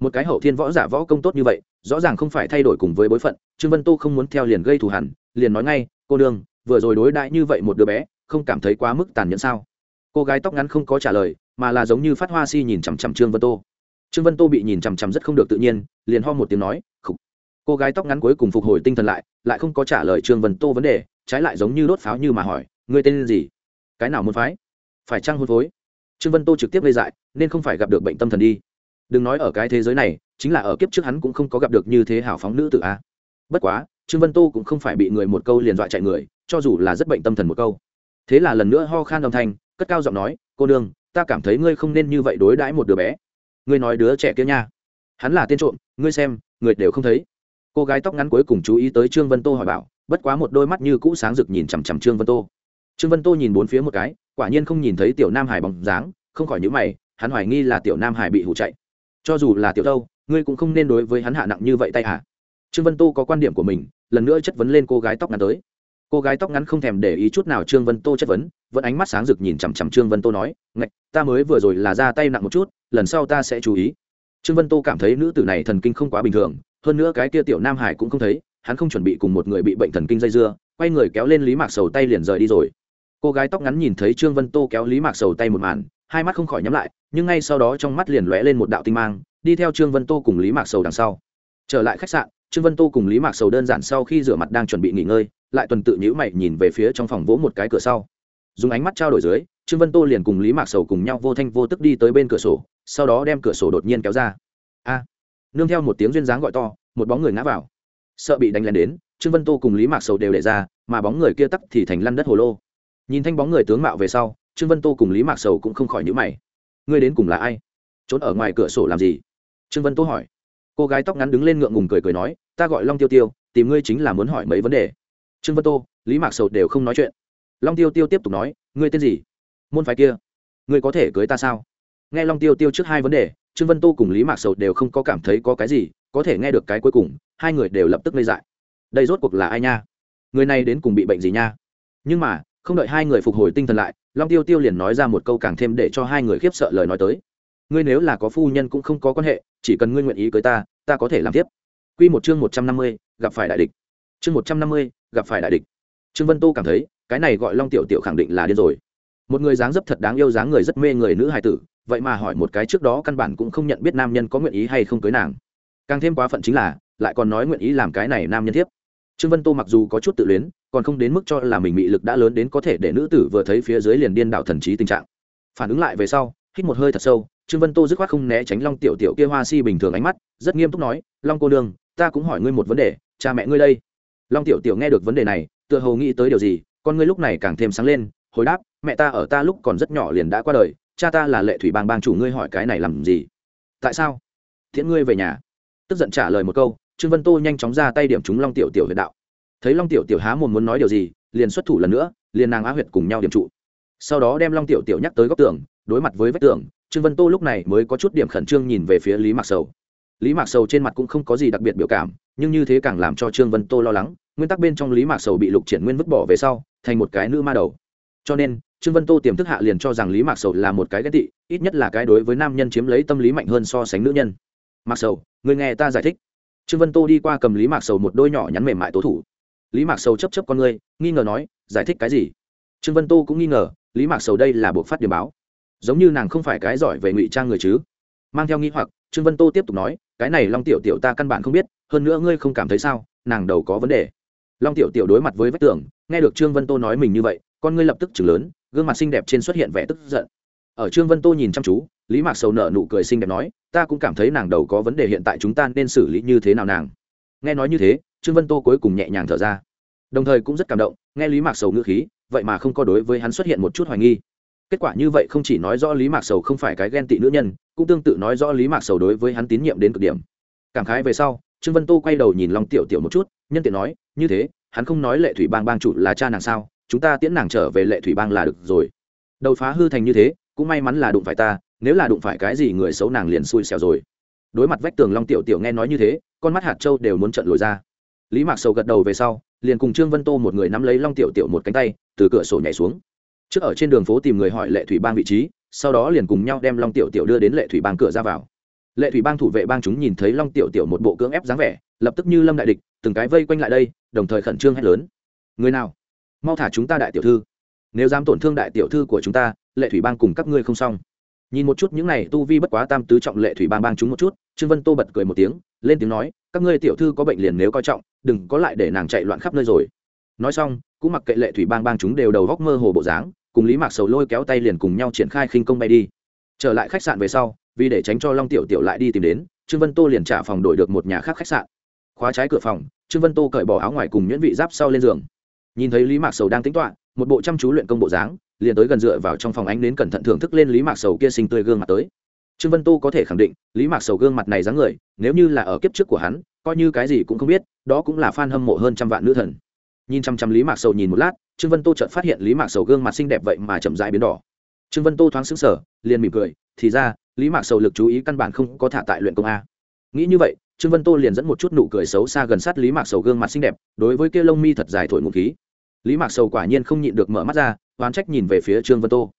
Một cái hậu thiên võ giả võ công tốt như vậy, rõ ràng không phải thay đổi cùng với bối phận, trương vân tô không muốn theo liền gây thù hẳn liền nói ngay, cô đương vừa rồi đối đãi như vậy một đứa bé, không cảm thấy quá mức tàn nhẫn sao? Cô gái tóc ngắn không có trả lời, mà là giống như phát hoa si nhìn chằm chằm trương vân tô. Trương vân tô bị nhìn chằm chằm rất không được tự nhiên, liền ho một tiếng nói, khục. Cô gái tóc ngắn cuối cùng phục hồi tinh thần lại lại không có trả lời trương vân tô vấn đề, trái lại giống như đốt pháo như mà hỏi, ngươi tên gì? Cái nào muốn phái? Phải chăng hôn phối? Trương vân tô trực tiếp gây dại, nên không phải gặp được bệnh tâm thần đi. Đừng nói ở cái thế giới này, chính là ở kiếp trước hắn cũng không có gặp được như thế hảo phóng nữ tự a. Bất quá trương vân tô cũng không phải bị người một câu liền dọa chạy người, cho dù là rất bệnh tâm thần một câu. Thế là lần nữa ho khan âm thanh, cất cao giọng nói, cô đương ta cảm thấy ngươi không nên như vậy đối đãi một đứa bé. Ngươi nói đứa trẻ kia nha. Hắn là tên trộm, ngươi xem, người đều không thấy. Cô gái tóc ngắn cuối cùng chú ý tới trương vân tô hỏi bảo, bất quá một đôi mắt như cũ sáng rực nhìn chằm chằm trương vân tô. Trương vân tô nhìn bốn phía một cái, quả nhiên không nhìn thấy tiểu nam hải bóng dáng, không khỏi nhữ mày, hắn hoài nghi là tiểu nam hải bị hụ chạy. Cho dù là tiểu đâu, ngươi cũng không nên đối với hắn hạ nặng như vậy tay hả? Trương vân tô có quan điểm của mình, lần nữa chất vấn lên cô gái tóc ngắn tới. Cô gái tóc ngắn không thèm để ý chút nào trương vân tô chất vấn, vẫn ánh mắt sáng rực nhìn chằm chằm trương vân tô nói, ngạch, ta mới vừa rồi là ra tay nặng một chút, lần sau ta sẽ chú ý. Trương vân tô cảm thấy nữ tử này thần kinh không quá bình thường, hơn nữa cái kia tiểu nam hải cũng không thấy, hắn không chuẩn bị cùng một người bị bệnh thần kinh dây dưa, quay người kéo lên lý mạc sầu tay liền rời đi rồi. Cô gái tóc ngắn nhìn thấy trương vân tô kéo lý mạc sầu tay một màn, hai mắt không khỏi nhắm lại, nhưng ngay sau đó trong mắt liền lóe lên một đạo tinh mang, đi theo trương vân tô cùng lý mạc sầu đằng sau. Trở lại khách sạn trương vân tô cùng lý mạc sầu đơn giản sau khi rửa mặt đang chuẩn bị nghỉ ngơi, lại tuần tự nhữ mày nhìn về phía trong phòng vỗ một cái cửa sau. Dùng ánh mắt trao đổi dưới, trương vân tô liền cùng lý mạc sầu cùng nhau vô thanh vô tức đi tới bên cửa sổ, sau đó đem cửa sổ đột nhiên kéo ra. A! Nương theo một tiếng duyên dáng gọi to, một bóng người ngã vào. Sợ bị đánh lén đến, trương vân tô cùng lý mạc sầu đều để ra, mà bóng người kia tắc thì thành lăn đất hồ lô. Nhìn thanh bóng người tướng mạo về sau, trương vân tô cùng lý mạc sầu cũng không khỏi nhữ mày. Ngươi đến cùng là ai? Trốn ở ngoài cửa sổ làm gì? Trương vân tô hỏi cô gái tóc ngắn đứng lên ngượng ngùng cười cười nói, ta gọi long tiêu tiêu, tìm ngươi chính là muốn hỏi mấy vấn đề. Trương vân tô, lý mạc sầu đều không nói chuyện. Long tiêu tiêu tiếp tục nói, ngươi tên gì? Môn phái kia, ngươi có thể cưới ta sao? Nghe long tiêu tiêu trước hai vấn đề, trương vân tô cùng lý mạc sầu đều không có cảm thấy có cái gì, có thể nghe được cái cuối cùng, hai người đều lập tức ngây dại. Đây rốt cuộc là ai nha? Người này đến cùng bị bệnh gì nha? Nhưng mà, không đợi hai người phục hồi tinh thần lại, long tiêu tiêu liền nói ra một câu càng thêm để cho hai người khiếp sợ lời nói tới ngươi nếu là có phu nhân cũng không có quan hệ, chỉ cần ngươi nguyện ý cưới ta ta có thể làm tiếp. Q một chương một trăm năm mươi, gặp phải đại địch. Chương một trăm năm mươi, gặp phải đại địch. Trương vân tô cảm thấy, cái này gọi long tiểu tiểu khẳng định là điên rồi. Một người dáng dấp thật đáng yêu dáng người rất mê người nữ hài tử, vậy mà hỏi một cái trước đó căn bản cũng không nhận biết nam nhân có nguyện ý hay không cưới nàng. Càng thêm quá phận chính là, lại còn nói nguyện ý làm cái này nam nhân tiếp trương vân tô mặc dù có chút tự luyến, còn không đến mức cho là mình bị lực đã lớn đến có thể để nữ tử vừa thấy phía dưới liền điên đảo thần trí tình trạng. Phản ứng lại về sau, hít một hơi thật sâu trương vân tô dứt khoát không né tránh long tiểu tiểu kia hoa si bình thường ánh mắt, rất nghiêm túc nói, long cô đương ta cũng hỏi ngươi một vấn đề, cha mẹ ngươi đây. Long tiểu tiểu nghe được vấn đề này, tựa hồ nghĩ tới điều gì, con ngươi lúc này càng thêm sáng lên, hồi đáp, mẹ ta ở ta lúc còn rất nhỏ liền đã qua đời, cha ta là lệ thủy bang bang chủ, ngươi hỏi cái này làm gì? Tại sao? Thiện ngươi về nhà. Tức giận trả lời một câu, trương vân tô nhanh chóng ra tay điểm chúng long tiểu tiểu huyệt đạo. Thấy long tiểu tiểu há mồm muốn nói điều gì, liền xuất thủ lần nữa, liền nàng á huyệt cùng nhau điểm trụ. Sau đó đem long tiểu tiểu nhắc tới góc tường, đối mặt với vách tường trương vân tô lúc này mới có chút điểm khẩn trương nhìn về phía lý mạc sầu. Lý mạc sầu trên mặt cũng không có gì đặc biệt biểu cảm, nhưng như thế càng làm cho trương vân tô lo lắng, nguyên tắc bên trong lý mạc sầu bị lục triển nguyên vứt bỏ về sau, thành một cái nữ ma đầu. Cho nên, trương vân tô tiềm thức hạ liền cho rằng lý mạc sầu là một cái ghét tị, ít nhất là cái đối với nam nhân chiếm lấy tâm lý mạnh hơn so sánh nữ nhân. Mạc sầu người nghe ta giải thích. Trương vân tô đi qua cầm lý mạc sầu một đôi nhỏ nhắn mềm mại tố thủ. Lý mạc sầu chấp chấp con ngươi, nghi ngờ nói, giải thích cái gì? Trương vân tô cũng nghi ngờ, lý mạc sầu đây là buộc phát điểm báo giống như nàng không phải cái giỏi về ngụy trang người chứ. Mang theo nghi hoặc, trương vân tô tiếp tục nói, cái này long tiểu tiểu ta căn bản không biết, hơn nữa ngươi không cảm thấy sao, nàng đầu có vấn đề. Long tiểu tiểu đối mặt với vách tường, nghe được trương vân tô nói mình như vậy, con ngươi lập tức chừng lớn, gương mặt xinh đẹp trên xuất hiện vẻ tức giận. Ở trương vân tô nhìn chăm chú, lý mạc sầu nở nụ cười xinh đẹp nói, ta cũng cảm thấy nàng đầu có vấn đề hiện tại chúng ta nên xử lý như thế nào nàng. Nghe nói như thế, trương vân tô cuối cùng nhẹ nhàng thở ra. Đồng thời cũng rất cảm động, nghe lý mạc sầu ngữ khí, vậy mà không có đối với hắn xuất hiện một chút hoài nghi kết quả như vậy không chỉ nói rõ lý mạc sầu không phải cái ghen tị nữ nhân, cũng tương tự nói rõ lý mạc sầu đối với hắn tín nhiệm đến cực điểm. Cảm khái về sau, trương vân tô quay đầu nhìn long tiểu tiểu một chút, nhân tiện nói, như thế, hắn không nói lệ thủy bang bang chủ là cha nàng sao? Chúng ta tiễn nàng trở về lệ thủy bang là được rồi. Đầu phá hư thành như thế, cũng may mắn là đụng phải ta, nếu là đụng phải cái gì người xấu nàng liền xui xẻo rồi. Đối mặt vách tường long tiểu tiểu nghe nói như thế, con mắt hạt châu đều muốn trận lồi ra. Lý mạc sầu gật đầu về sau, liền cùng trương vân tô một người nắm lấy long tiểu tiểu một cánh tay, từ cửa sổ nhảy xuống trước ở trên đường phố tìm người hỏi lệ thủy bang vị trí, sau đó liền cùng nhau đem long tiểu tiểu đưa đến lệ thủy bang cửa ra vào. Lệ thủy bang thủ vệ bang chúng nhìn thấy long tiểu tiểu một bộ cưỡng ép dáng vẻ, lập tức như lâm đại địch, từng cái vây quanh lại đây, đồng thời khẩn trương hét lớn. Người nào? Mau thả chúng ta đại tiểu thư. Nếu dám tổn thương đại tiểu thư của chúng ta, lệ thủy bang cùng các ngươi không xong. Nhìn một chút những này tu vi bất quá tam tứ trọng lệ thủy bang bang chúng một chút, trương vân tô bật cười một tiếng, lên tiếng nói, các ngươi tiểu thư có bệnh liền nếu coi trọng, đừng có lại để nàng chạy loạn khắp nơi rồi. Nói xong, cũng mặc kệ lệ thủy bang bang chúng đều đầu góc mơ hồ bộ dáng cùng lý mạc sầu lôi kéo tay liền cùng nhau triển khai khinh công bay đi. Trở lại khách sạn về sau, vì để tránh cho long tiểu tiểu lại đi tìm đến, trương vân tô liền trả phòng đổi được một nhà khác khách sạn. Khóa trái cửa phòng, trương vân tô cởi bỏ áo ngoài cùng nhuyễn vị giáp sau lên giường. Nhìn thấy lý mạc sầu đang tính toạ một bộ chăm chú luyện công bộ dáng, liền tới gần dựa vào trong phòng ánh đến cẩn thận thưởng thức lên lý mạc sầu kia sinh tươi gương mặt tới. Trương vân tô có thể khẳng định, lý mạc sầu gương mặt này dáng người, nếu như là ở kiếp trước của hắn, coi như cái gì cũng không biết, đó cũng là f a n hâm mộ hơn trăm vạn nữ thần. Nhìn chăm chăm lý mạc sầu nhìn một lát trương vân tô chợt phát hiện lý mạc sầu gương mặt xinh đẹp vậy mà chậm dãi biến đỏ. Trương vân tô thoáng xứng sở liền mỉm cười, thì ra, lý mạc sầu lực chú ý căn bản không có thả tại luyện công a. Nghĩ như vậy, trương vân tô liền dẫn một chút nụ cười xấu xa gần sát lý mạc sầu gương mặt xinh đẹp, đối với kia lông mi thật dài thổi ngụ khí. Lý mạc sầu quả nhiên không nhịn được mở mắt ra, oán trách nhìn về phía trương vân tô.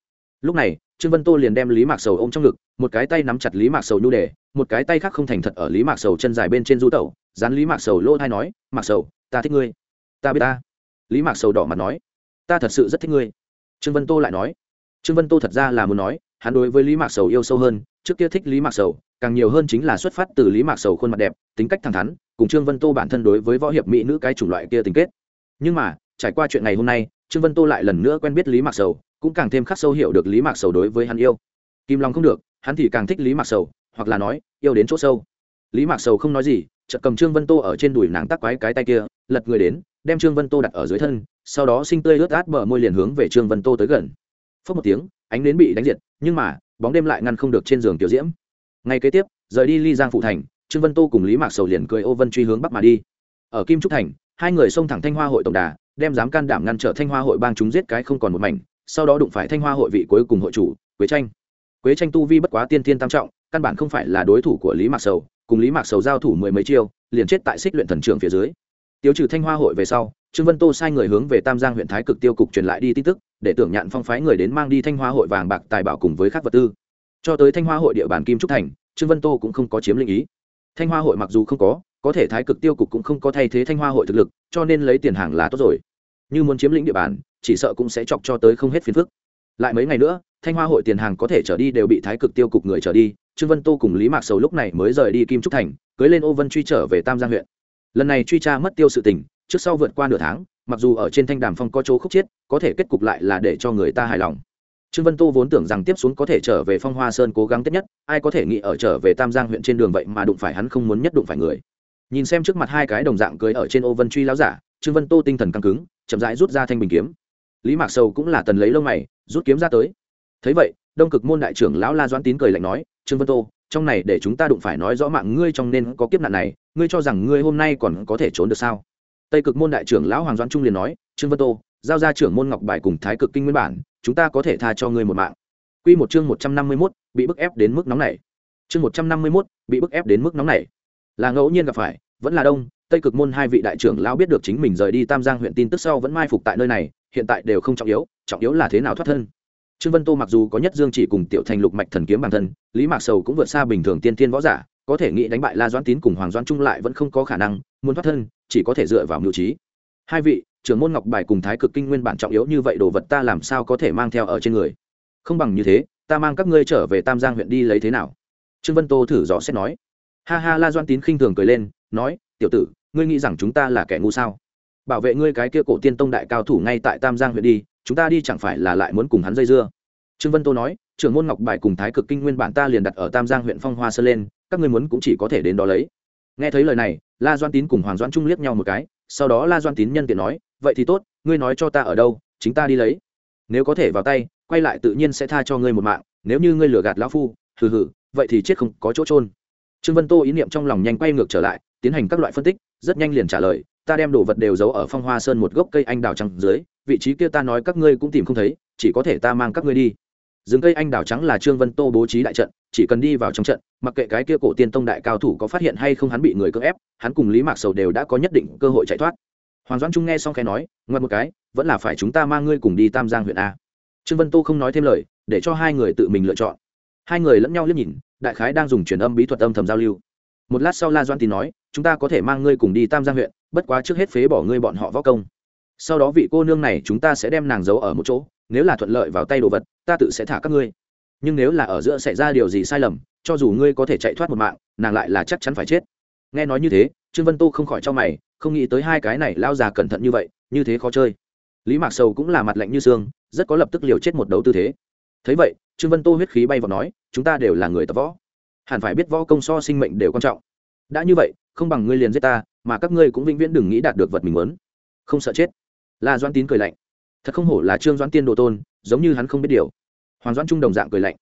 Lúc này, trương vân tô liền đem lý mạc sầu ôm trong ngực, một cái tay nắm chặt lý mạc sầu nhu đề, một cái tay khác không thành thật ở lý mạc sầu chân dài bên trên du tẩu, dán lý mạc sầu lỗ thai nói, mạc sầu, ta thích ngươi. Ta biết ta lý mạc sầu đỏ mặt nói, ta thật sự rất thích ngươi. Trương vân tô lại nói, trương vân tô thật ra là muốn nói, hắn đối với lý mạc sầu yêu sâu hơn, trước kia thích lý mạc sầu, càng nhiều hơn chính là xuất phát từ lý mạc sầu khuôn mặt đẹp, tính cách thẳng thắn, cùng trương vân tô bản thân đối với võ hiệp mỹ nữ cái chủng loại kia tình kết. Nhưng mà, trải qua chuyện ngày hôm nay, trương vân tô lại lần nữa quen biết lý mạc sầu, cũng càng thêm khắc sâu hiểu được lý mạc sầu đối với hắn yêu. Kim long không được, hắn thì càng thích lý mạc sầu, hoặc là nói, yêu đến chỗ sâu. Lý mạc sầu không nói gì, chợt cầm trương vân tô ở trên đùi nàng tắc quái cái tay kia, lật người đến đem trương vân tô đặt ở dưới thân, sau đó sinh tươi ướt át bờ môi liền hướng về trương vân tô tới gần. Phớt một tiếng, ánh nến bị đánh diệt, nhưng mà, bóng đêm lại ngăn không được trên giường tiểu diễm. Ngay kế tiếp, rời đi ly giang phụ thành, trương vân tô cùng lý mạc sầu liền cười ô vân truy hướng bắc mà đi. Ở kim trúc thành, hai người xông thẳng thanh hoa hội tổng đà, đem dám can đảm ngăn trở thanh hoa hội bang chúng giết cái không còn một mảnh, sau đó đụng phải thanh hoa hội vị cuối cùng hội chủ, quế tranh. Quế tranh tu vi bất quá tiên thiên tam trọng, căn bản không phải là đối thủ của lý mạc sầu, cùng lý mạc sầu giao thủ mười mấy chiêu, liền chết tại xích luyện thần trường phía dưới tiêu trừ thanh hoa hội về sau, trương vân tô sai người hướng về tam giang huyện thái cực tiêu cục truyền lại đi tin tức, để tưởng nhạn phong phái người đến mang đi thanh hoa hội vàng bạc tài bảo cùng với các vật tư. Cho tới thanh hoa hội địa bàn kim trúc thành, trương vân tô cũng không có chiếm lĩnh ý. Thanh hoa hội mặc dù không có có thể thái cực tiêu cục cũng không có thay thế thanh hoa hội thực lực, cho nên lấy tiền hàng là tốt rồi. Như muốn chiếm lĩnh địa bàn, chỉ sợ cũng sẽ chọc cho tới không hết phiền phức. Lại mấy ngày nữa, thanh hoa hội tiền hàng có thể trở đi đều bị thái cực tiêu cục người trở đi, trương vân tô cùng lý mạc sầu lúc này mới rời đi kim trúc thành, cưới lên ô vân truy trở về tam giang huyện lần này truy tra mất tiêu sự tình, trước sau vượt qua nửa tháng, mặc dù ở trên thanh đàm phong có chỗ khúc chiết có thể kết cục lại là để cho người ta hài lòng. Trương vân tô vốn tưởng rằng tiếp xuống có thể trở về phong hoa sơn cố gắng tiếp nhất, ai có thể nghĩ ở trở về tam giang huyện trên đường vậy mà đụng phải hắn không muốn nhất đụng phải người. Nhìn xem trước mặt hai cái đồng dạng cưới ở trên ô vân truy láo giả, trương vân tô tinh thần căng cứng, chậm rãi rút ra thanh bình kiếm. Lý mạc sầu cũng là tần lấy lông mày, rút kiếm ra tới. Thấy vậy, đông cực môn đại trưởng lão la doãn tín cười lạnh nói, trương vân tô trong này để chúng ta đụng phải nói rõ mạng ngươi trong nên có kiếp nạn này ngươi cho rằng ngươi hôm nay còn có thể trốn được sao tây cực môn đại trưởng lão hoàng doãn trung liền nói trương vân tô giao ra trưởng môn ngọc bài cùng thái cực kinh nguyên bản chúng ta có thể tha cho ngươi một mạng Quy một chương một trăm năm mươi 151, bị bức ép đến mức nóng này. Chương một trăm năm mươi 151, bị bức ép đến mức nóng này. Là ngẫu nhiên gặp phải, vẫn là đông, Tây Cực môn hai vị đại trưởng lão biết được chính mình rời đi Tam Giang huyện tin tức sau vẫn mai phục tại nơi này, hiện tại đều không trọng yếu, trọng yếu là thế nào thoát thân. Trương Vân Tô mặc dù có nhất dương chỉ cùng tiểu thành lục mạch thần kiếm bản thân, Lý Mạc Sầu cũng vượt xa bình thường tiên tiên võ giả, có thể nghĩ đánh bại La Doãn Tín cùng Hoàng Doãn Trung lại vẫn không có khả năng, muốn thoát thân, chỉ có thể dựa vào mưu trí. Hai vị, trưởng môn ngọc bài cùng thái cực kinh nguyên bản trọng yếu như vậy đồ vật ta làm sao có thể mang theo ở trên người? Không bằng như thế ta mang các ngươi trở về tam giang huyện đi lấy thế nào? Trương vân tô thử rõ xét nói. Ha ha la doan tín khinh thường cười lên nói tiểu tử ngươi nghĩ rằng chúng ta là kẻ ngu sao? Bảo vệ ngươi cái kia cổ tiên tông đại cao thủ ngay tại tam giang huyện đi, chúng ta đi chẳng phải là lại muốn cùng hắn dây dưa? Trương vân tô nói, trưởng môn ngọc bài cùng thái cực kinh nguyên bản ta liền đặt ở tam giang huyện phong hoa sơn lên, các ngươi muốn cũng chỉ có thể đến đó lấy. Nghe thấy lời này, la doan tín cùng hoàng doan trung liếc nhau một cái, sau đó la doan tín nhân tiện nói, vậy thì tốt, ngươi nói cho ta ở đâu, chính ta đi lấy. Nếu có thể vào tay, quay lại tự nhiên sẽ tha cho ngươi một mạng, nếu như ngươi lừa gạt lão phu, hừ hừ, vậy thì chết không có chỗ trôn trương vân tô ý niệm trong lòng nhanh quay ngược trở lại, tiến hành các loại phân tích, rất nhanh liền trả lời ta đem đồ vật đều giấu ở phong hoa sơn một gốc cây anh đào trắng dưới, vị trí kia ta nói các ngươi cũng tìm không thấy, chỉ có thể ta mang các ngươi đi. Rừng cây anh đào trắng là trương vân tô bố trí đại trận, chỉ cần đi vào trong trận, mặc kệ cái kia cổ tiên tông đại cao thủ có phát hiện hay không hắn bị người cưỡng ép, hắn cùng lý mạc sầu đều đã có nhất định cơ hội chạy thoát. Hoàng doãn trung nghe xong khẽ nói ngoặt một cái, vẫn là phải chúng ta mang ngươi cùng đi tam giang huyện a. Trương vân tô không nói thêm lời, để cho hai người tự mình lựa chọn. Hai người lẫn nhau liếc nhìn, đại khái đang dùng truyền âm bí thuật âm thầm giao lưu. Một lát sau la doan tín nói, chúng ta có thể mang ngươi cùng đi tam giang huyện bất quá trước hết phế bỏ ngươi bọn họ võ công. Sau đó vị cô nương này chúng ta sẽ đem nàng giấu ở một chỗ, nếu là thuận lợi vào tay đồ vật, ta tự sẽ thả các ngươi. Nhưng nếu là ở giữa xảy ra điều gì sai lầm, cho dù ngươi có thể chạy thoát một mạng, nàng lại là chắc chắn phải chết. Nghe nói như thế, trương vân tô không khỏi cho mày, không nghĩ tới hai cái này lao già cẩn thận như vậy, như thế khó chơi. Lý mạc sầu cũng là mặt lạnh như xương, rất có lập tức liều chết một đấu tư thế. Thấy vậy, trương vân tô huyết khí bay vào nói, chúng ta đều là người tập võ. Hẳn phải biết võ công so sinh mệnh đều quan trọng đã như vậy, không bằng ngươi liền giết ta, mà các ngươi cũng vĩnh viễn đừng nghĩ đạt được vật mình muốn. Không sợ chết. La doan tín cười lạnh. Thật không hổ là trương doãn tiên đồ tôn, giống như hắn không biết điều. Hoàng doãn trung đồng dạng cười lạnh.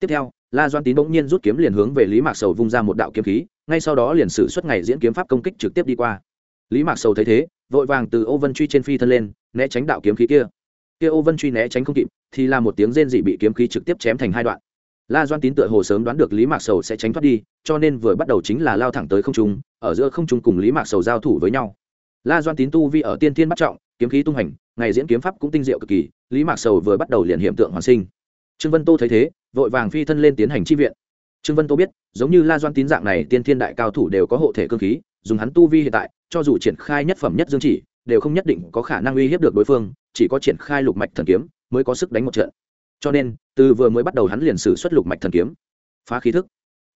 Tiếp theo, la doan tín bỗng nhiên rút kiếm liền hướng về lý mạc sầu vung ra một đạo kiếm khí, ngay sau đó liền sử xuất ngày diễn kiếm pháp công kích trực tiếp đi qua. Lý mạc sầu thấy thế, vội vàng từ ô vân truy trên phi thân lên, né tránh đạo kiếm khí kia. Kia ô vân truy né tránh không kịp, thì là một tiếng rên dị bị kiếm khí trực tiếp chém thành hai đoạn la doan tín tựa hồ sớm đoán được lý mạc sầu sẽ tránh thoát đi, cho nên vừa bắt đầu chính là lao thẳng tới không trung, ở giữa không trung cùng lý mạc sầu giao thủ với nhau. La doan tín tu vi ở tiên thiên bắt trọng, kiếm khí tung hành, ngày diễn kiếm pháp cũng tinh diệu cực kỳ, lý mạc sầu vừa bắt đầu liền hiện tượng hoàn sinh. Trương vân tô thấy thế, vội vàng phi thân lên tiến hành chi viện. Trương vân tô biết, giống như la doan tín dạng này tiên thiên đại cao thủ đều có hộ thể cơ khí, dùng hắn tu vi hiện tại, cho dù triển khai nhất phẩm nhất dương chỉ, đều không nhất định có khả năng uy hiếp được đối phương, chỉ có triển khai lục mạch thần kiếm mới có sức đánh một trận cho nên, từ vừa mới bắt đầu hắn liền sử xuất lục mạch thần kiếm. Phá khí thức.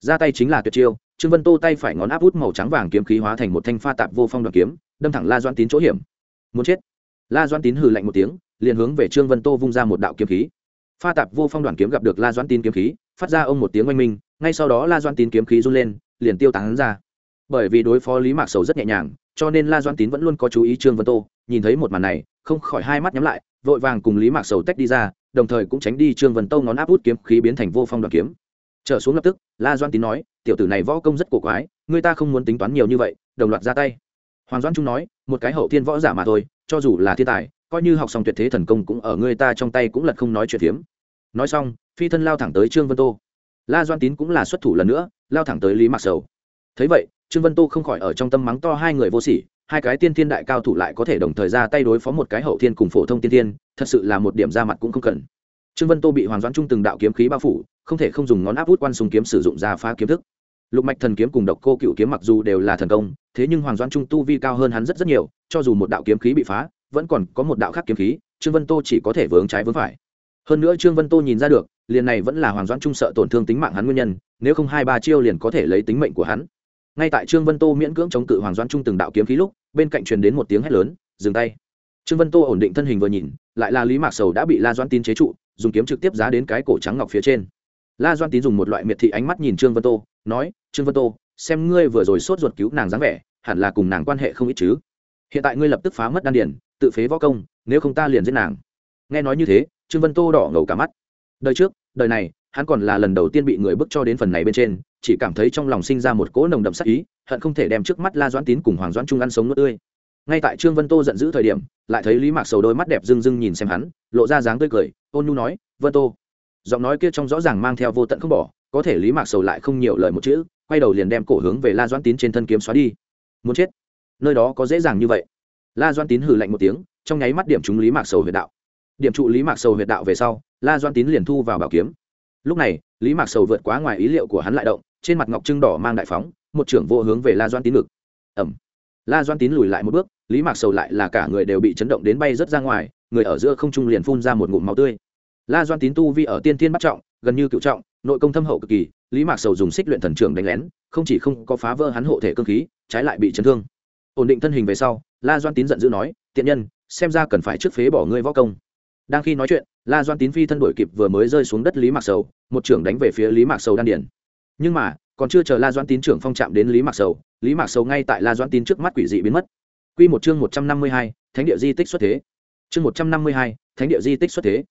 Ra tay chính là tuyệt chiêu, trương vân tô tay phải ngón áp út màu trắng vàng kiếm khí hóa thành một thanh pha tạp vô phong đoàn kiếm, đâm thẳng la doan tín chỗ hiểm. Muốn chết. La doan tín hừ lạnh một tiếng, liền hướng về trương vân tô vung ra một đạo kiếm khí. Pha tạp vô phong đoàn kiếm gặp được la doan tín kiếm khí, phát ra ông một tiếng oanh minh, ngay sau đó la doan tín kiếm khí run lên, liền tiêu tán ra. Bởi vì đối phó lý mạc sầu rất nhẹ nhàng, cho nên la doan tín vẫn luôn có chú ý trương vân tô, nhìn thấy một màn này, không khỏi hai mắt nhắm lại, vội vàng cùng lý mạc sầu tách đi ra đồng thời cũng tránh đi trương vân tô ngón áp út kiếm khí biến thành vô phong đoạn kiếm. Trở xuống lập tức, la doan tín nói, tiểu tử này võ công rất cổ quái, người ta không muốn tính toán nhiều như vậy. Đồng loạt ra tay. Hoàng doan trung nói, một cái hậu thiên võ giả mà thôi, cho dù là thiên tài, coi như học xong tuyệt thế thần công cũng ở người ta trong tay cũng lật không nói chuyện phiếm. Nói xong, phi thân lao thẳng tới trương vân tô la doan tín cũng là xuất thủ lần nữa, lao thẳng tới lý mạc sầu. Thấy vậy, trương vân tô không khỏi ở trong tâm mắng to hai người vô sỉ hai cái tiên thiên đại cao thủ lại có thể đồng thời ra tay đối phó một cái hậu thiên cùng phổ thông tiên thiên, thật sự là một điểm ra mặt cũng không cần. Trương vân tô bị hoàng doãn trung từng đạo kiếm khí bao phủ, không thể không dùng ngón áp út quan súng kiếm sử dụng ra phá kiếm thức. Lục mạch thần kiếm cùng độc cô cựu kiếm mặc dù đều là thần công, thế nhưng hoàng doãn trung tu vi cao hơn hắn rất rất nhiều, cho dù một đạo kiếm khí bị phá, vẫn còn có một đạo khác kiếm khí, trương vân tô chỉ có thể vướng trái vướng phải. Hơn nữa trương vân tô nhìn ra được, liền này vẫn là hoàng doãn trung sợ tổn thương tính mạng hắn nguyên nhân, nếu không hai ba chiêu liền có thể lấy tính mệnh của hắn. Ngay tại trương vân tô miễn cưỡng chống cự hoàng doãn trung từng đạo kiếm khí lúc bên cạnh truyền đến một tiếng hét lớn, dừng tay. Trương vân tô ổn định thân hình vừa nhìn, lại là lý mạc sầu đã bị la doãn tín chế trụ, dùng kiếm trực tiếp giá đến cái cổ trắng ngọc phía trên. La doãn tín dùng một loại miệt thị ánh mắt nhìn trương vân tô, nói, trương vân tô, xem ngươi vừa rồi sốt ruột cứu nàng dáng vẻ, hẳn là cùng nàng quan hệ không ít chứ. Hiện tại ngươi lập tức phá mất đan điển tự phế võ công, nếu không ta liền giết nàng. Nghe nói như thế, trương vân tô đỏ ngầu cả mắt. Đời trước, đời này, hắn còn là lần đầu tiên bị người bức cho đến phần này bên trên chỉ cảm thấy trong lòng sinh ra một cỗ nồng đậm sắc ý, hận không thể đem trước mắt la doãn tín cùng hoàng doãn trung ăn sống nước tươi. Ngay tại trương vân tô giận dữ thời điểm, lại thấy lý mạc sầu đôi mắt đẹp rưng rưng nhìn xem hắn, lộ ra dáng tươi cười, ôn nhu nói, vân tô. Giọng nói kia trong rõ ràng mang theo vô tận không bỏ, có thể lý mạc sầu lại không nhiều lời một chữ, quay đầu liền đem cổ hướng về la doãn tín trên thân kiếm xóa đi. Muốn chết? Nơi đó có dễ dàng như vậy? La doãn tín hừ lạnh một tiếng, trong nháy mắt điểm trúng lý mạc sầu huyệt đạo. Điểm trụ lý mạc sầu huyệt đạo về sau, la doãn tín liền thu vào bảo kiếm. Lúc này, lý mạc sầu vượt quá ngoài ý liệu của hắn lại động trên mặt ngọc trưng đỏ mang đại phóng, một trưởng vô hướng về la doan tín ngực. Ẩm la doan tín lùi lại một bước, lý mạc sầu lại là cả người đều bị chấn động đến bay rớt ra ngoài, người ở giữa không trung liền phun ra một ngụm máu tươi. La doan tín tu vi ở tiên thiên bắt trọng, gần như cựu trọng, nội công thâm hậu cực kỳ, lý mạc sầu dùng xích luyện thần trưởng đánh lén, không chỉ không có phá vỡ hắn hộ thể cơ khí, trái lại bị chấn thương. Ổn định thân hình về sau, la doan tín giận dữ nói, tiện nhân, xem ra cần phải trước phế bỏ ngươi võ công. Đang khi nói chuyện, la doan tín phi thân đổi kịp vừa mới rơi xuống đất lý mạc sầu, một trưởng đánh về phía lý mạc sầu đan điển nhưng mà, còn chưa chờ la Doãn tín trưởng phong chạm đến lý mạc sầu, lý mạc sầu ngay tại la Doãn tín trước mắt quỷ dị biến mất. Q một chương một trăm năm mươi hai, thánh địa di tích xuất thế. Chương một trăm năm mươi hai, thánh địa di tích xuất thế.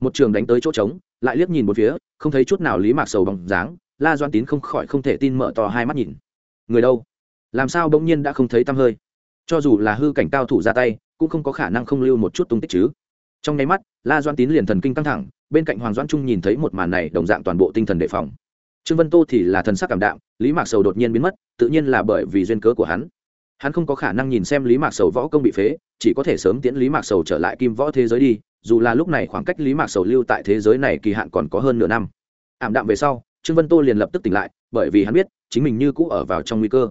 Một trường đánh tới chỗ trống, lại liếc nhìn một phía, không thấy chút nào lý mạc sầu bằng dáng, la Doãn tín không khỏi không thể tin mở to hai mắt nhìn. Người đâu? Làm sao bỗng nhiên đã không thấy tăm hơi? Cho dù là hư cảnh cao thủ ra tay, cũng không có khả năng không lưu một chút tung tích chứ. Trong nháy mắt, la Doãn tín liền thần kinh căng thẳng, bên cạnh hoàng Doãn trung nhìn thấy một màn này, đồng dạng toàn bộ tinh thần đề phòng trương vân tô thì là thần sắc cảm đạm, lý mạc sầu đột nhiên biến mất, tự nhiên là bởi vì duyên cớ của hắn. Hắn không có khả năng nhìn xem lý mạc sầu võ công bị phế, chỉ có thể sớm tiễn lý mạc sầu trở lại kim võ thế giới đi, dù là lúc này khoảng cách lý mạc sầu lưu tại thế giới này kỳ hạn còn có hơn nửa năm. Ảm đạm về sau, trương vân tô liền lập tức tỉnh lại, bởi vì hắn biết, chính mình như cũ ở vào trong nguy cơ.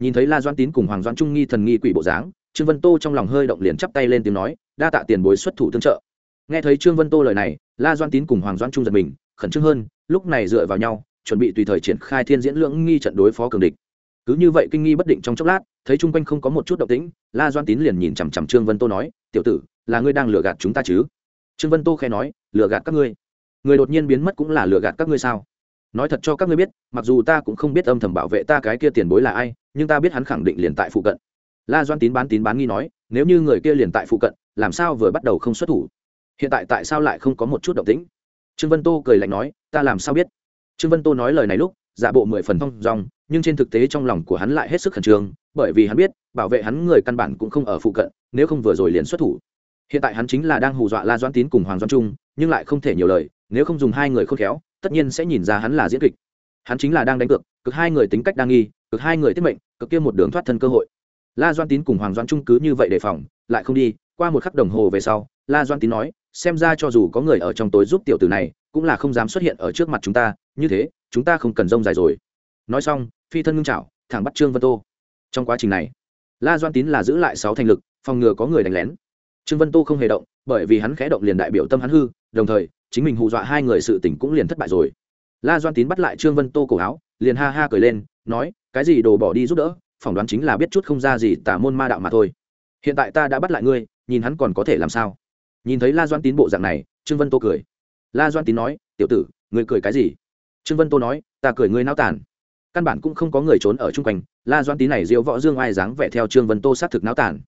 Nhìn thấy la doan tín cùng hoàng doan trung nghi thần nghi quỷ bộ dáng, trương vân tô trong lòng hơi động liền chắp tay lên tiếng nói, đa tạ tiền bối xuất thủ tương trợ. Nghe thấy trương vân tô lời này, la doan tín cùng hoàng doan trung giật mình, khẩn trương hơn, lúc này dựa vào nhau chuẩn bị tùy thời triển khai thiên diễn lưỡng nghi trận đối phó cường địch. Cứ như vậy kinh nghi bất định trong chốc lát, thấy chung quanh không có một chút động tĩnh, la doan tín liền nhìn chằm chằm trương vân tô nói, tiểu tử, là ngươi đang lừa gạt chúng ta chứ? Trương vân tô khẽ nói, lừa gạt các ngươi. Người đột nhiên biến mất cũng là lừa gạt các ngươi sao? Nói thật cho các ngươi biết, mặc dù ta cũng không biết âm thầm bảo vệ ta cái kia tiền bối là ai, nhưng ta biết hắn khẳng định liền tại phụ cận. La doan tín bán tín bán nghi nói, nếu như người kia liền tại phụ cận, làm sao vừa bắt đầu không xuất thủ? Hiện tại tại sao lại không có một chút động tĩnh? Trương vân tô cười lạnh nói, ta làm sao biết? Trương vân tô nói lời này lúc, giả bộ mười phần thong dong, nhưng trên thực tế trong lòng của hắn lại hết sức khẩn trương, bởi vì hắn biết, bảo vệ hắn người căn bản cũng không ở phụ cận, nếu không vừa rồi liền xuất thủ. Hiện tại hắn chính là đang hù dọa la doãn tín cùng hoàng doãn trung, nhưng lại không thể nhiều lời, nếu không dùng hai người khôn khéo, tất nhiên sẽ nhìn ra hắn là diễn kịch. Hắn chính là đang đánh cược, cực hai người tính cách đang nghi, cực hai người tiết mệnh, cực kia một đường thoát thân cơ hội. La Doãn tín cùng hoàng Doãn trung cứ như vậy đề phòng, lại không đi, qua một khắc đồng hồ về sau, la Doãn tín nói, xem ra cho dù có người ở trong tối giúp tiểu tử này, cũng là không dám xuất hiện ở trước mặt chúng ta như thế, chúng ta không cần rông dài rồi. Nói xong, phi thân ngưng trảo, thẳng bắt trương vân tô. Trong quá trình này, la doan tín là giữ lại sáu thành lực, phòng ngừa có người đánh lén. Trương vân tô không hề động, bởi vì hắn khẽ động liền đại biểu tâm hắn hư, đồng thời, chính mình hù dọa hai người sự tỉnh cũng liền thất bại rồi. La doan tín bắt lại trương vân tô cổ áo, liền ha ha cười lên, nói, cái gì đồ bỏ đi giúp đỡ, phỏng đoán chính là biết chút không ra gì tả môn ma đạo mà thôi. Hiện tại ta đã bắt lại ngươi, nhìn hắn còn có thể làm sao? Nhìn thấy la doan tín bộ dạng này, trương vân tô cười. La doan tín nói, tiểu tử, ngươi cười cái gì? Trương vân tô nói, ta cười ngươi náo tàn. Căn bản cũng không có người trốn ở chung quanh, la doan tín này diễu võ dương ai dáng vẻ theo trương vân tô xác thực náo tàn.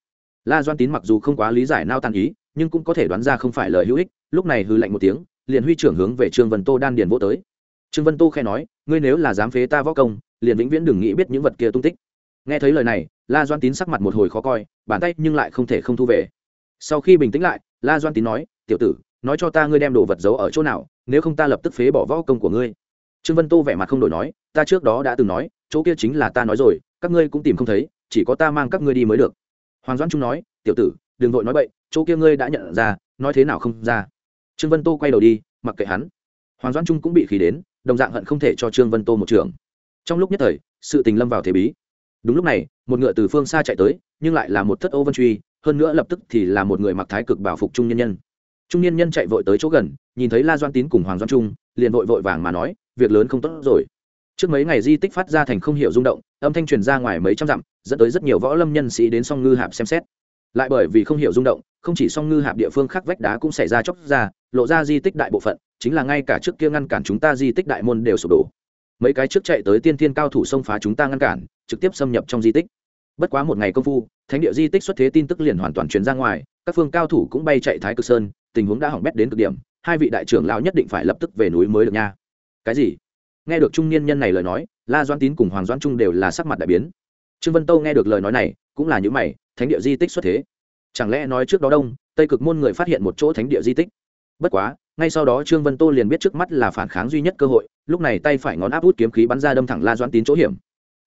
La doan tín mặc dù không quá lý giải nao tàn ý, nhưng cũng có thể đoán ra không phải lời hữu ích, lúc này hư lạnh một tiếng, liền huy trưởng hướng về trương vân tô đan điền vô tới. Trương vân tô khe nói, ngươi nếu là dám phế ta võ công, liền vĩnh viễn đừng nghĩ biết những vật kia tung tích. Nghe thấy lời này, la doan tín sắc mặt một hồi khó coi, bàn tay nhưng lại không thể không thu về. Sau khi bình tĩnh lại, la doan tín nói, tiểu tử, nói cho ta ngươi đem đồ vật giấu ở chỗ nào, nếu không ta lập tức phế bỏ võ công của ngươi trương vân tô vẻ mặt không đổi nói, ta trước đó đã từng nói, chỗ kia chính là ta nói rồi, các ngươi cũng tìm không thấy, chỉ có ta mang các ngươi đi mới được. Hoàng doãn trung nói, tiểu tử, đừng vội nói bậy, chỗ kia ngươi đã nhận ra, nói thế nào không ra. Trương vân tô quay đầu đi, mặc kệ hắn. Hoàng doãn trung cũng bị khí đến, đồng dạng hận không thể cho trương vân tô một trường. Trong lúc nhất thời, sự tình lâm vào thế bí. Đúng lúc này, một ngựa từ phương xa chạy tới, nhưng lại là một thất ô vân truy, hơn nữa lập tức thì là một người mặc thái cực bảo phục trung nhân nhân. Trung nhân nhân chạy vội tới chỗ gần, nhìn thấy la doan tín cùng hoàng doan trung, liền vội vội vàng mà nói việc lớn không tốt rồi. Trước mấy ngày di tích phát ra thành không hiểu rung động, âm thanh truyền ra ngoài mấy trăm dặm, dẫn tới rất nhiều võ lâm nhân sĩ đến song ngư hạp xem xét. Lại bởi vì không hiểu rung động, không chỉ song ngư hạp địa phương khác vách đá cũng xảy ra chóc ra, lộ ra di tích đại bộ phận, chính là ngay cả trước kia ngăn cản chúng ta di tích đại môn đều sụp đổ. Mấy cái trước chạy tới tiên thiên cao thủ xông phá chúng ta ngăn cản, trực tiếp xâm nhập trong di tích. Bất quá một ngày công phu, thánh địa di tích xuất thế tin tức liền hoàn toàn truyền ra ngoài, các phương cao thủ cũng bay chạy thái cực sơn, tình huống đã hỏng bét đến cực điểm, hai vị đại trưởng lão nhất định phải lập tức về núi mới được nha cái gì? Nghe được trung niên nhân này lời nói, la doan tín cùng hoàng doan trung đều là sắc mặt đại biến. Trương vân tâu nghe được lời nói này, cũng là những mày, thánh địa di tích xuất thế. Chẳng lẽ nói trước đó đông, tây cực môn người phát hiện một chỗ thánh địa di tích? Bất quá, ngay sau đó trương vân tô liền biết trước mắt là phản kháng duy nhất cơ hội, lúc này tay phải ngón áp út kiếm khí bắn ra đâm thẳng la doan tín chỗ hiểm.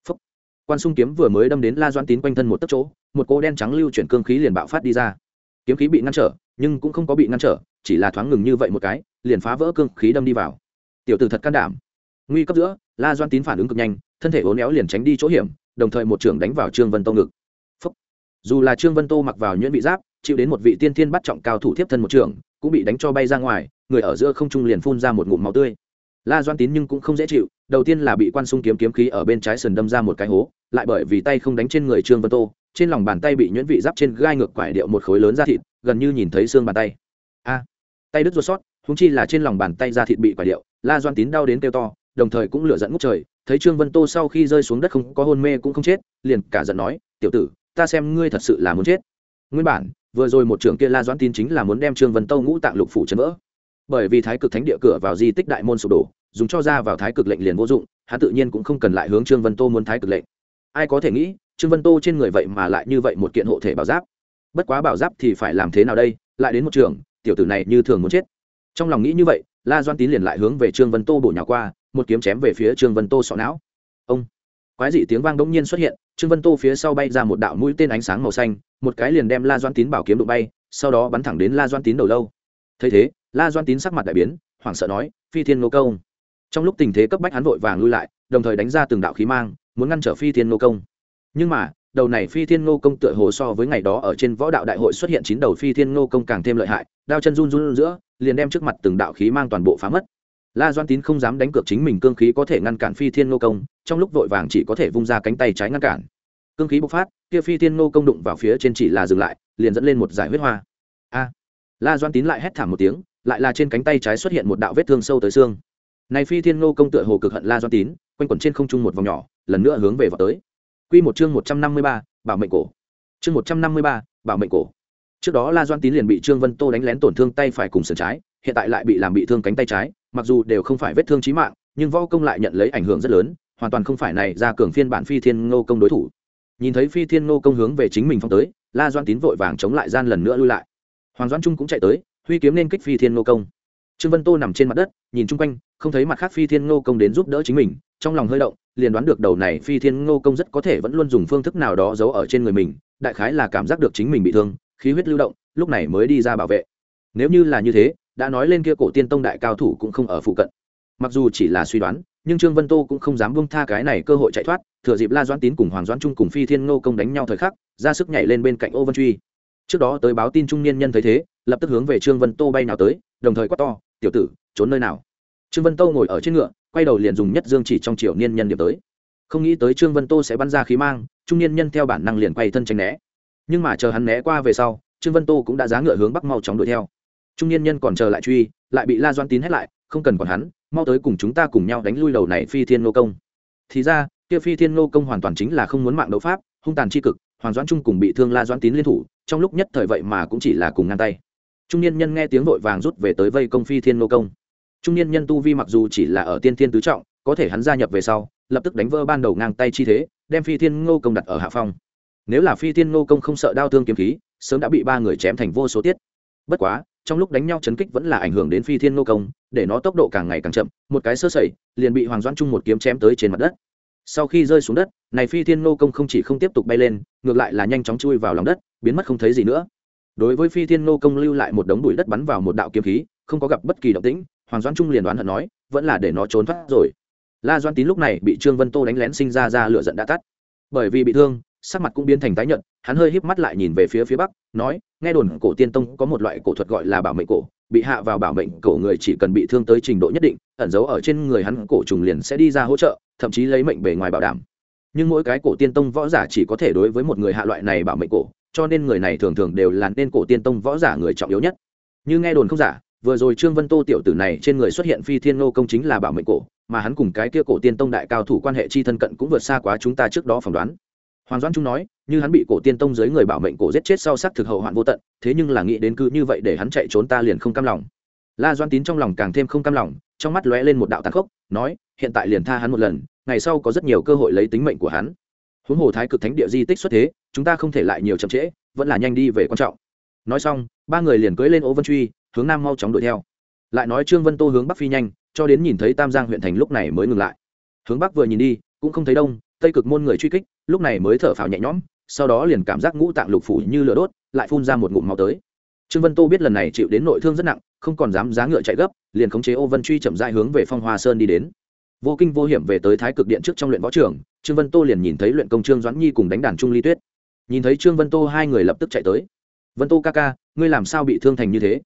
Phúc. quan sung kiếm vừa mới đâm đến la doan tín quanh thân một tấc chỗ, một cô đen trắng lưu chuyển cương khí liền bạo phát đi ra. Kiếm khí bị ngăn trở, nhưng cũng không có bị ngăn trở, chỉ là thoáng ngừng như vậy một cái, liền phá vỡ cương khí đâm đi vào tiểu tử thật can đảm. Nguy cấp giữa, la doan tín phản ứng cực nhanh, thân thể uốn éo liền tránh đi chỗ hiểm, đồng thời một trưởng đánh vào trương vân tô ngực. Phúc. dù là trương vân tô mặc vào nhuyễn bị giáp, chịu đến một vị tiên thiên bắt trọng cao thủ thiếp thân một trưởng, cũng bị đánh cho bay ra ngoài, người ở giữa không trung liền phun ra một ngụm máu tươi. La doan tín nhưng cũng không dễ chịu, đầu tiên là bị quan sung kiếm kiếm khí ở bên trái sườn đâm ra một cái hố, lại bởi vì tay không đánh trên người trương vân tô, trên lòng bàn tay bị nhuyễn vị giáp trên gai ngược quải điệu một khối lớn ra thịt, gần như nhìn thấy xương bàn tay. A. Tay đứt ruột sót húng chi là trên lòng bàn tay ra thịt bị quả điệu, la doan tín đau đến kêu to, đồng thời cũng lửa dẫn ngút trời, thấy trương vân tô sau khi rơi xuống đất không có hôn mê cũng không chết, liền cả giận nói, tiểu tử, ta xem ngươi thật sự là muốn chết. Nguyên bản, vừa rồi một trưởng kia la Doan tín chính là muốn đem trương vân tô ngũ tạng lục phủ chấn vỡ. Bởi vì thái cực thánh địa cửa vào di tích đại môn sụp đổ, dùng cho ra vào thái cực lệnh liền vô dụng, hắn tự nhiên cũng không cần lại hướng trương vân tô muốn thái cực lệnh. Ai có thể nghĩ, trương vân tô trên người vậy mà lại như vậy một kiện hộ thể bảo giáp. Bất quá bảo giáp thì phải làm thế nào đây? Lại đến một trường, tiểu tử này như thường muốn chết trong lòng nghĩ như vậy, la doan tín liền lại hướng về trương vân tô bổ nhỏ qua, một kiếm chém về phía trương vân tô sọ não. Ông! Quái dị tiếng vang đ nhiên xuất hiện, trương vân tô phía sau bay ra một đạo mũi tên ánh sáng màu xanh, một cái liền đem la doan tín bảo kiếm đụng bay, sau đó bắn thẳng đến la doan tín đầu lâu. Thấy thế, la doan tín sắc mặt đại biến, hoảng sợ nói, phi thiên nô công! Trong lúc tình thế cấp bách hắn vội vàng lui lại, đồng thời đánh ra từng đạo khí mang, muốn ngăn trở phi thiên nô công. Nhưng mà đầu này phi thiên nô công tựa hồ so với ngày đó ở trên võ đạo đại hội xuất hiện chín đầu phi thiên nô công càng thêm lợi hại, đao chân run run giữa, liền đem trước mặt từng đạo khí mang toàn bộ phá mất. La doan tín không dám đánh cược chính mình cương khí có thể ngăn cản phi thiên nô công, trong lúc vội vàng chỉ có thể vung ra cánh tay trái ngăn cản. Cương khí bộc phát, kia phi thiên nô công đụng vào phía trên chỉ là dừng lại, liền dẫn lên một giải huyết hoa. A! La doan tín lại hét thảm một tiếng, lại là trên cánh tay trái xuất hiện một đạo vết thương sâu tới xương. Này phi thiên nô công tựa hồ cực hận la doan tín, quanh quẩn trên không trung một vòng nhỏ, lần nữa hướng về vào tới quy một chương một trăm năm mươi ba, bảo mệnh cổ. Chương một trăm năm mươi ba, bảo mệnh cổ. Trước đó la doan tín liền bị trương vân tô đánh lén tổn thương tay phải cùng sườn trái hiện tại lại bị làm bị thương cánh tay trái mặc dù đều không phải vết thương chí mạng nhưng võ công lại nhận lấy ảnh hưởng rất lớn hoàn toàn không phải này ra cường phiên bản phi thiên ngô công đối thủ. Nhìn thấy phi thiên Ngô công hướng về chính mình phong tới la doan tín vội vàng chống lại gian lần nữa lui lại. Hoàng doan trung cũng chạy tới huy kiếm nên kích phi thiên Ngô công. Trương vân tô nằm trên mặt đất nhìn chung quanh không thấy mặt khác phi thiên Ngô công đến giúp đỡ chính mình trong lòng hơi động, liền đoán được đầu này phi thiên ngô công rất có thể vẫn luôn dùng phương thức nào đó giấu ở trên người mình, đại khái là cảm giác được chính mình bị thương, khí huyết lưu động, lúc này mới đi ra bảo vệ. Nếu như là như thế, đã nói lên kia cổ tiên tông đại cao thủ cũng không ở phụ cận. Mặc dù chỉ là suy đoán, nhưng trương vân tô cũng không dám bông tha cái này cơ hội chạy thoát, thừa dịp la doãn tín cùng hoàng doãn trung cùng phi thiên ngô công đánh nhau thời khắc, ra sức nhảy lên bên cạnh ô vân truy. Trước đó tới báo tin trung niên nhân thấy thế, lập tức hướng về trương vân tô bay nào tới, đồng thời quát to, tiểu tử, trốn nơi nào? Trương vân tô ngồi ở trên ngựa, quay đầu liền dùng nhất dương chỉ trong triệu niên nhân điểm tới. Không nghĩ tới trương vân tô sẽ bắn ra khí mang, trung niên nhân theo bản năng liền quay thân tránh né. Nhưng mà chờ hắn né qua về sau, trương vân tô cũng đã giá ngựa hướng bắc mau chóng đuổi theo. Trung niên nhân còn chờ lại truy, lại bị la doan tín hết lại, không cần còn hắn, mau tới cùng chúng ta cùng nhau đánh lui đầu này phi thiên nô công. Thì ra, kia phi thiên nô công hoàn toàn chính là không muốn mạng đấu pháp, hung tàn c h i cực, hoàng doãn trung cùng bị thương la doãn tín liên thủ, trong lúc nhất thời vậy mà cũng chỉ là cùng ngang tay. Trung niên nhân nghe tiếng vội vàng rút về tới vây công phi thiên nô công trung niên nhân tu vi mặc dù chỉ là ở tiên thiên tứ trọng, có thể hắn gia nhập về sau, lập tức đánh vỡ ban đầu ngang tay chi thế, đem phi thiên ngô công đặt ở hạ phong. Nếu là phi thiên ngô công không sợ đao thương kiếm khí, sớm đã bị ba người chém thành vô số tiết. Bất quá, trong lúc đánh nhau chấn kích vẫn là ảnh hưởng đến phi thiên ngô công, để nó tốc độ càng ngày càng chậm, một cái sơ sẩy, liền bị hoàng doãn trung một kiếm chém tới trên mặt đất. Sau khi rơi xuống đất, này phi thiên ngô công không chỉ không tiếp tục bay lên, ngược lại là nhanh chóng chui vào lòng đất, biến mất không thấy gì nữa. Đối với phi thiên ngô công lưu lại một đống bụi đất bắn vào một đạo kiếm khí, không có gặp bất kỳ động tĩnh hoàng doãn trung liền đoán hận nói, vẫn là để nó trốn thoát rồi. La doãn tín lúc này bị trương vân tô đánh lén sinh ra ra lửa giận đã tắt. Bởi vì bị thương, sắc mặt cũng biến thành tái nhợt, hắn hơi híp mắt lại nhìn về phía phía bắc, nói, nghe đồn cổ tiên tông có một loại cổ thuật gọi là bảo mệnh cổ, bị hạ vào bảo mệnh cổ người chỉ cần bị thương tới trình độ nhất định, ẩn giấu ở trên người hắn cổ trùng liền sẽ đi ra hỗ trợ, thậm chí lấy mệnh bề ngoài bảo đảm. Nhưng mỗi cái cổ tiên tông võ giả chỉ có thể đối với một người hạ loại này bảo mệnh cổ, cho nên người này thường thường đều là nên cổ tiên tông võ giả người trọng yếu nhất. Như nghe đồn không giả vừa rồi trương vân tô tiểu tử này trên người xuất hiện phi thiên nô công chính là bảo mệnh cổ, mà hắn cùng cái kia cổ tiên tông đại cao thủ quan hệ chi thân cận cũng vượt xa quá chúng ta trước đó phỏng đoán. Hoàng doãn trung nói, như hắn bị cổ tiên tông dưới người bảo mệnh cổ giết chết sau sắc thực hậu hoạn vô tận, thế nhưng là nghĩ đến cứ như vậy để hắn chạy trốn ta liền không cam lòng. La doan tín trong lòng càng thêm không cam lòng, trong mắt lóe lên một đạo tàn khốc, nói, hiện tại liền tha hắn một lần, ngày sau có rất nhiều cơ hội lấy tính mệnh của hắn. Huống hồ thái cực thánh địa di tích xuất thế, chúng ta không thể lại nhiều chậm trễ, vẫn là nhanh đi về quan trọng. Nói xong, ba người liền cưỡi lên ô vân truy hướng nam mau chóng đuổi theo. Lại nói trương vân tô hướng bắc phi nhanh, cho đến nhìn thấy tam giang huyện thành lúc này mới ngừng lại. Hướng bắc vừa nhìn đi, cũng không thấy đông, tây cực môn người truy kích, lúc này mới thở phào nhẹ nhõm, sau đó liền cảm giác ngũ tạng lục phủ như lửa đốt, lại phun ra một ngụm máu tới. Trương vân tô biết lần này chịu đến nội thương rất nặng, không còn dám giá ngựa chạy gấp, liền khống chế ô vân truy chậm dại hướng về phong hoa sơn đi đến. Vô kinh vô hiểm về tới thái cực điện trước trong luyện võ trường, trương vân tô liền nhìn thấy luyện công trương doãn nhi cùng đánh đàn trung ly tuyết. Nhìn thấy trương vân tô hai người lập tức chạy tới. Vân tô ca ca, ngươi làm sao bị thương thành như thế?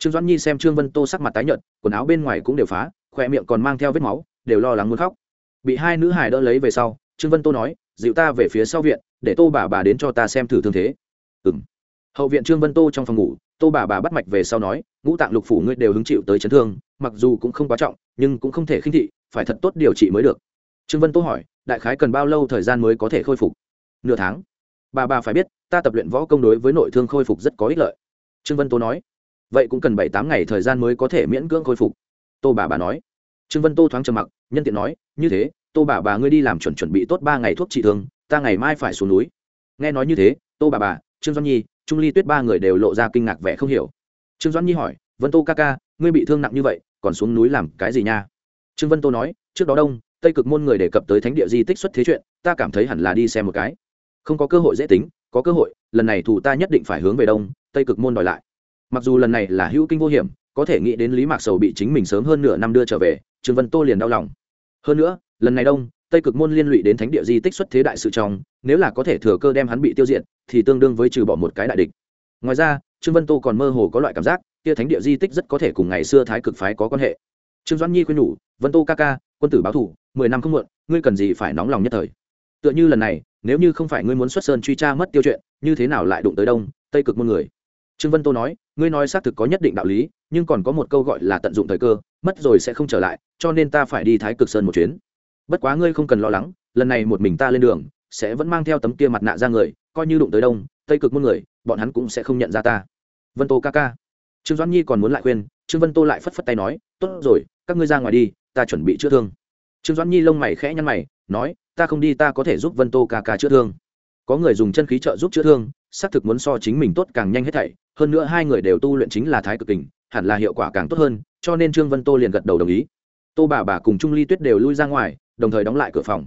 Trương doãn nhi xem trương vân tô sắc mặt tái nhợt, quần áo bên ngoài cũng đều phá khoe miệng còn mang theo vết máu, đều lo lắng muốn khóc. Bị hai nữ hài đỡ lấy về sau, trương vân tô nói, dịu ta về phía sau viện, để tô bà bà đến cho ta xem thử thương thế. Ừ m hậu viện trương vân tô trong phòng ngủ, tô bà bà bắt mạch về sau nói, ngũ tạng lục phủ ngươi đều hứng chịu tới chấn thương, mặc dù cũng không quá trọng, nhưng cũng không thể khinh thị, phải thật tốt điều trị mới được. Trương vân tô hỏi, đại khái cần bao lâu thời gian mới có thể khôi phục? Nửa tháng. Bà bà phải biết, ta tập luyện võ công đối với nội thương khôi phục rất có ích lợi. Trương vân tô nói vậy cũng cần bảy tám ngày thời gian mới có thể miễn cưỡng khôi phục. Tô bà bà nói. Trương vân tô thoáng trầm mặc, nhân tiện nói, như thế, tô bà bà ngươi đi làm chuẩn chuẩn bị tốt ba ngày thuốc trị thương, ta ngày mai phải xuống núi. Nghe nói như thế, tô bà bà, trương doan nhi, trung ly tuyết ba người đều lộ ra kinh ngạc vẻ không hiểu. Trương doan nhi hỏi, vân tô ca ca, ngươi bị thương nặng như vậy, còn xuống núi làm cái gì nha? Trương vân tô nói, trước đó đông, tây cực môn người đề cập tới thánh địa di tích xuất thế chuyện, ta cảm thấy hẳn là đi xem một cái. Không có cơ hội dễ tính, có cơ hội, lần này thủ ta nhất định phải hướng về đông, tây cực môn đòi lại mặc dù lần này là hữu kinh vô hiểm, có thể nghĩ đến lý mạc sầu bị chính mình sớm hơn nửa năm đưa trở về, trương vân tô liền đau lòng. Hơn nữa, lần này đông, tây cực môn liên lụy đến thánh địa di tích xuất thế đại sự trong, nếu là có thể thừa cơ đem hắn bị tiêu diệt, thì tương đương với trừ bỏ một cái đại địch. Ngoài ra, trương vân tô còn mơ hồ có loại cảm giác, kia thánh địa di tích rất có thể cùng ngày xưa thái cực phái có quan hệ. Trương doãn nhi khuyên nhủ, vân tô ca ca, quân tử báo thủ, mười năm không muộn, ngươi cần gì phải nóng lòng nhất thời? Tựa như lần này, nếu như không phải ngươi muốn xuất sơn truy tra mất tiêu chuyện, như thế nào lại đụng tới đông, tây cực môn người? Trương vân tô nói ngươi nói xác thực có nhất định đạo lý, nhưng còn có một câu gọi là tận dụng thời cơ, mất rồi sẽ không trở lại, cho nên ta phải đi thái cực sơn một chuyến. Bất quá ngươi không cần lo lắng, lần này một mình ta lên đường, sẽ vẫn mang theo tấm kia mặt nạ ra người, coi như đụng tới đông, tây cực muôn người, bọn hắn cũng sẽ không nhận ra ta. Vân tô ca ca. Trương doãn nhi còn muốn lại khuyên, trương vân tô lại phất phất tay nói, tốt rồi, các ngươi ra ngoài đi, ta chuẩn bị chữa thương. Trương doãn nhi lông mày khẽ nhăn mày, nói, ta không đi, ta có thể giúp vân tô ca ca chữa thương. Có người dùng chân khí trợ giúp chữa thương xác thực muốn so chính mình tốt càng nhanh hết thảy, hơn nữa hai người đều tu luyện chính là thái cực kình, hẳn là hiệu quả càng tốt hơn, cho nên trương vân tô liền gật đầu đồng ý. Tô bà bà cùng trung ly tuyết đều lui ra ngoài, đồng thời đóng lại cửa phòng.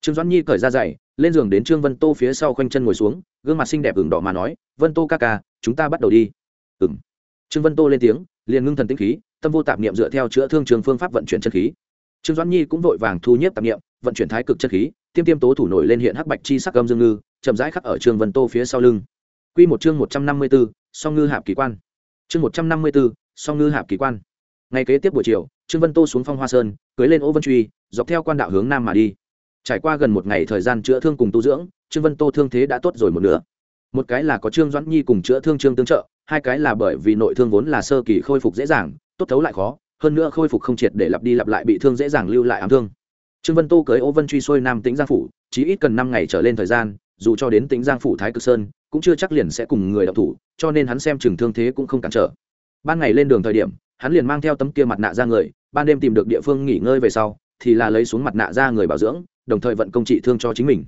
Trương doãn nhi cởi ra giày, lên giường đến trương vân tô phía sau khoanh chân ngồi xuống, gương mặt xinh đẹp ửng đỏ mà nói, vân tô ca ca, chúng ta bắt đầu đi. Ừng trương vân tô lên tiếng, liền ngưng thần tĩnh khí, tâm vô tạp niệm dựa theo chữa thương trường phương pháp vận chuyển chân khí. Trương doãn nhi cũng vội vàng thu nhếp tạp niệm, vận chuyển thái cực chân khí tiêm tiêm tố thủ nổi lên hiện hắc bạch chi sắc gâm dương ngư chậm rãi khắc ở trương vân tô phía sau lưng. Quy một chương một trăm năm mươi 154, song ngư hạp kỳ quan. Chương một trăm năm mươi 154, song ngư hạp kỳ quan. Ngày kế tiếp buổi chiều trương vân tô xuống phong hoa sơn cưới lên ô vân truy dọc theo quan đạo hướng nam mà đi. Trải qua gần một ngày thời gian chữa thương cùng tu dưỡng trương vân tô thương thế đã tốt rồi một nửa. Một cái là có trương doãn nhi cùng chữa thương trương tương trợ hai cái là bởi vì nội thương vốn là sơ kỳ khôi phục dễ dàng tốt thấu lại khó hơn nữa khôi phục không triệt để lặp đi lặp lại bị thương dễ dàng lưu lại ám thương trương vân tô cưới ô vân truy xuôi nam tĩnh giang phủ chỉ ít cần năm ngày trở lên thời gian, dù cho đến tĩnh giang phủ thái cực sơn, cũng chưa chắc liền sẽ cùng người đạo thủ, cho nên hắn xem chừng thương thế cũng không cản trở. Ban ngày lên đường thời điểm, hắn liền mang theo tấm kia mặt nạ ra người, ban đêm tìm được địa phương nghỉ ngơi về sau, thì là lấy xuống mặt nạ ra người bảo dưỡng, đồng thời vận công trị thương cho chính mình.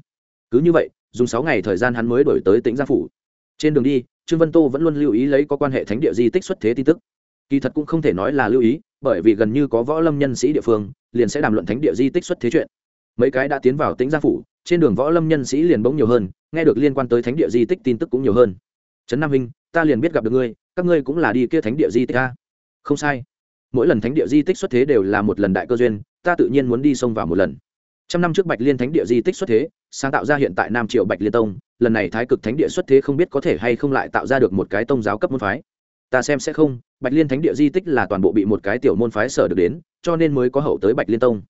Cứ như vậy, dùng sáu ngày thời gian hắn mới đổi tới tỉnh gia phủ. Trên đường đi, trương vân tô vẫn luôn lưu ý lấy có quan hệ thánh địa di tích xuất thế tin tức kỳ thật cũng không thể nói là lưu ý, bởi vì gần như có võ lâm nhân sĩ địa phương, liền sẽ đàm luận thánh địa di tích xuất thế chuyện. Mấy cái đã tiến vào tỉnh gia phủ, trên đường võ lâm nhân sĩ liền bỗng nhiều hơn, nghe được liên quan tới thánh địa di tích tin tức cũng nhiều hơn. Trấn nam hinh ta liền biết gặp được ngươi, các ngươi cũng là đi kia thánh địa di tích ta không sai. Mỗi lần thánh địa di tích xuất thế đều là một lần đại cơ duyên, ta tự nhiên muốn đi xông vào một lần. Trăm năm trước bạch liên thánh địa di tích xuất thế, sáng tạo ra hiện tại nam triệu bạch liên tông, lần này thái cực thánh địa xuất thế không biết có thể hay không lại tạo ra được một cái tông giáo cấp môn phái. Ta xem sẽ không bạch liên thánh địa di tích là toàn bộ bị một cái tiểu môn phái sở được đến, cho nên mới có hậu tới bạch liên tông.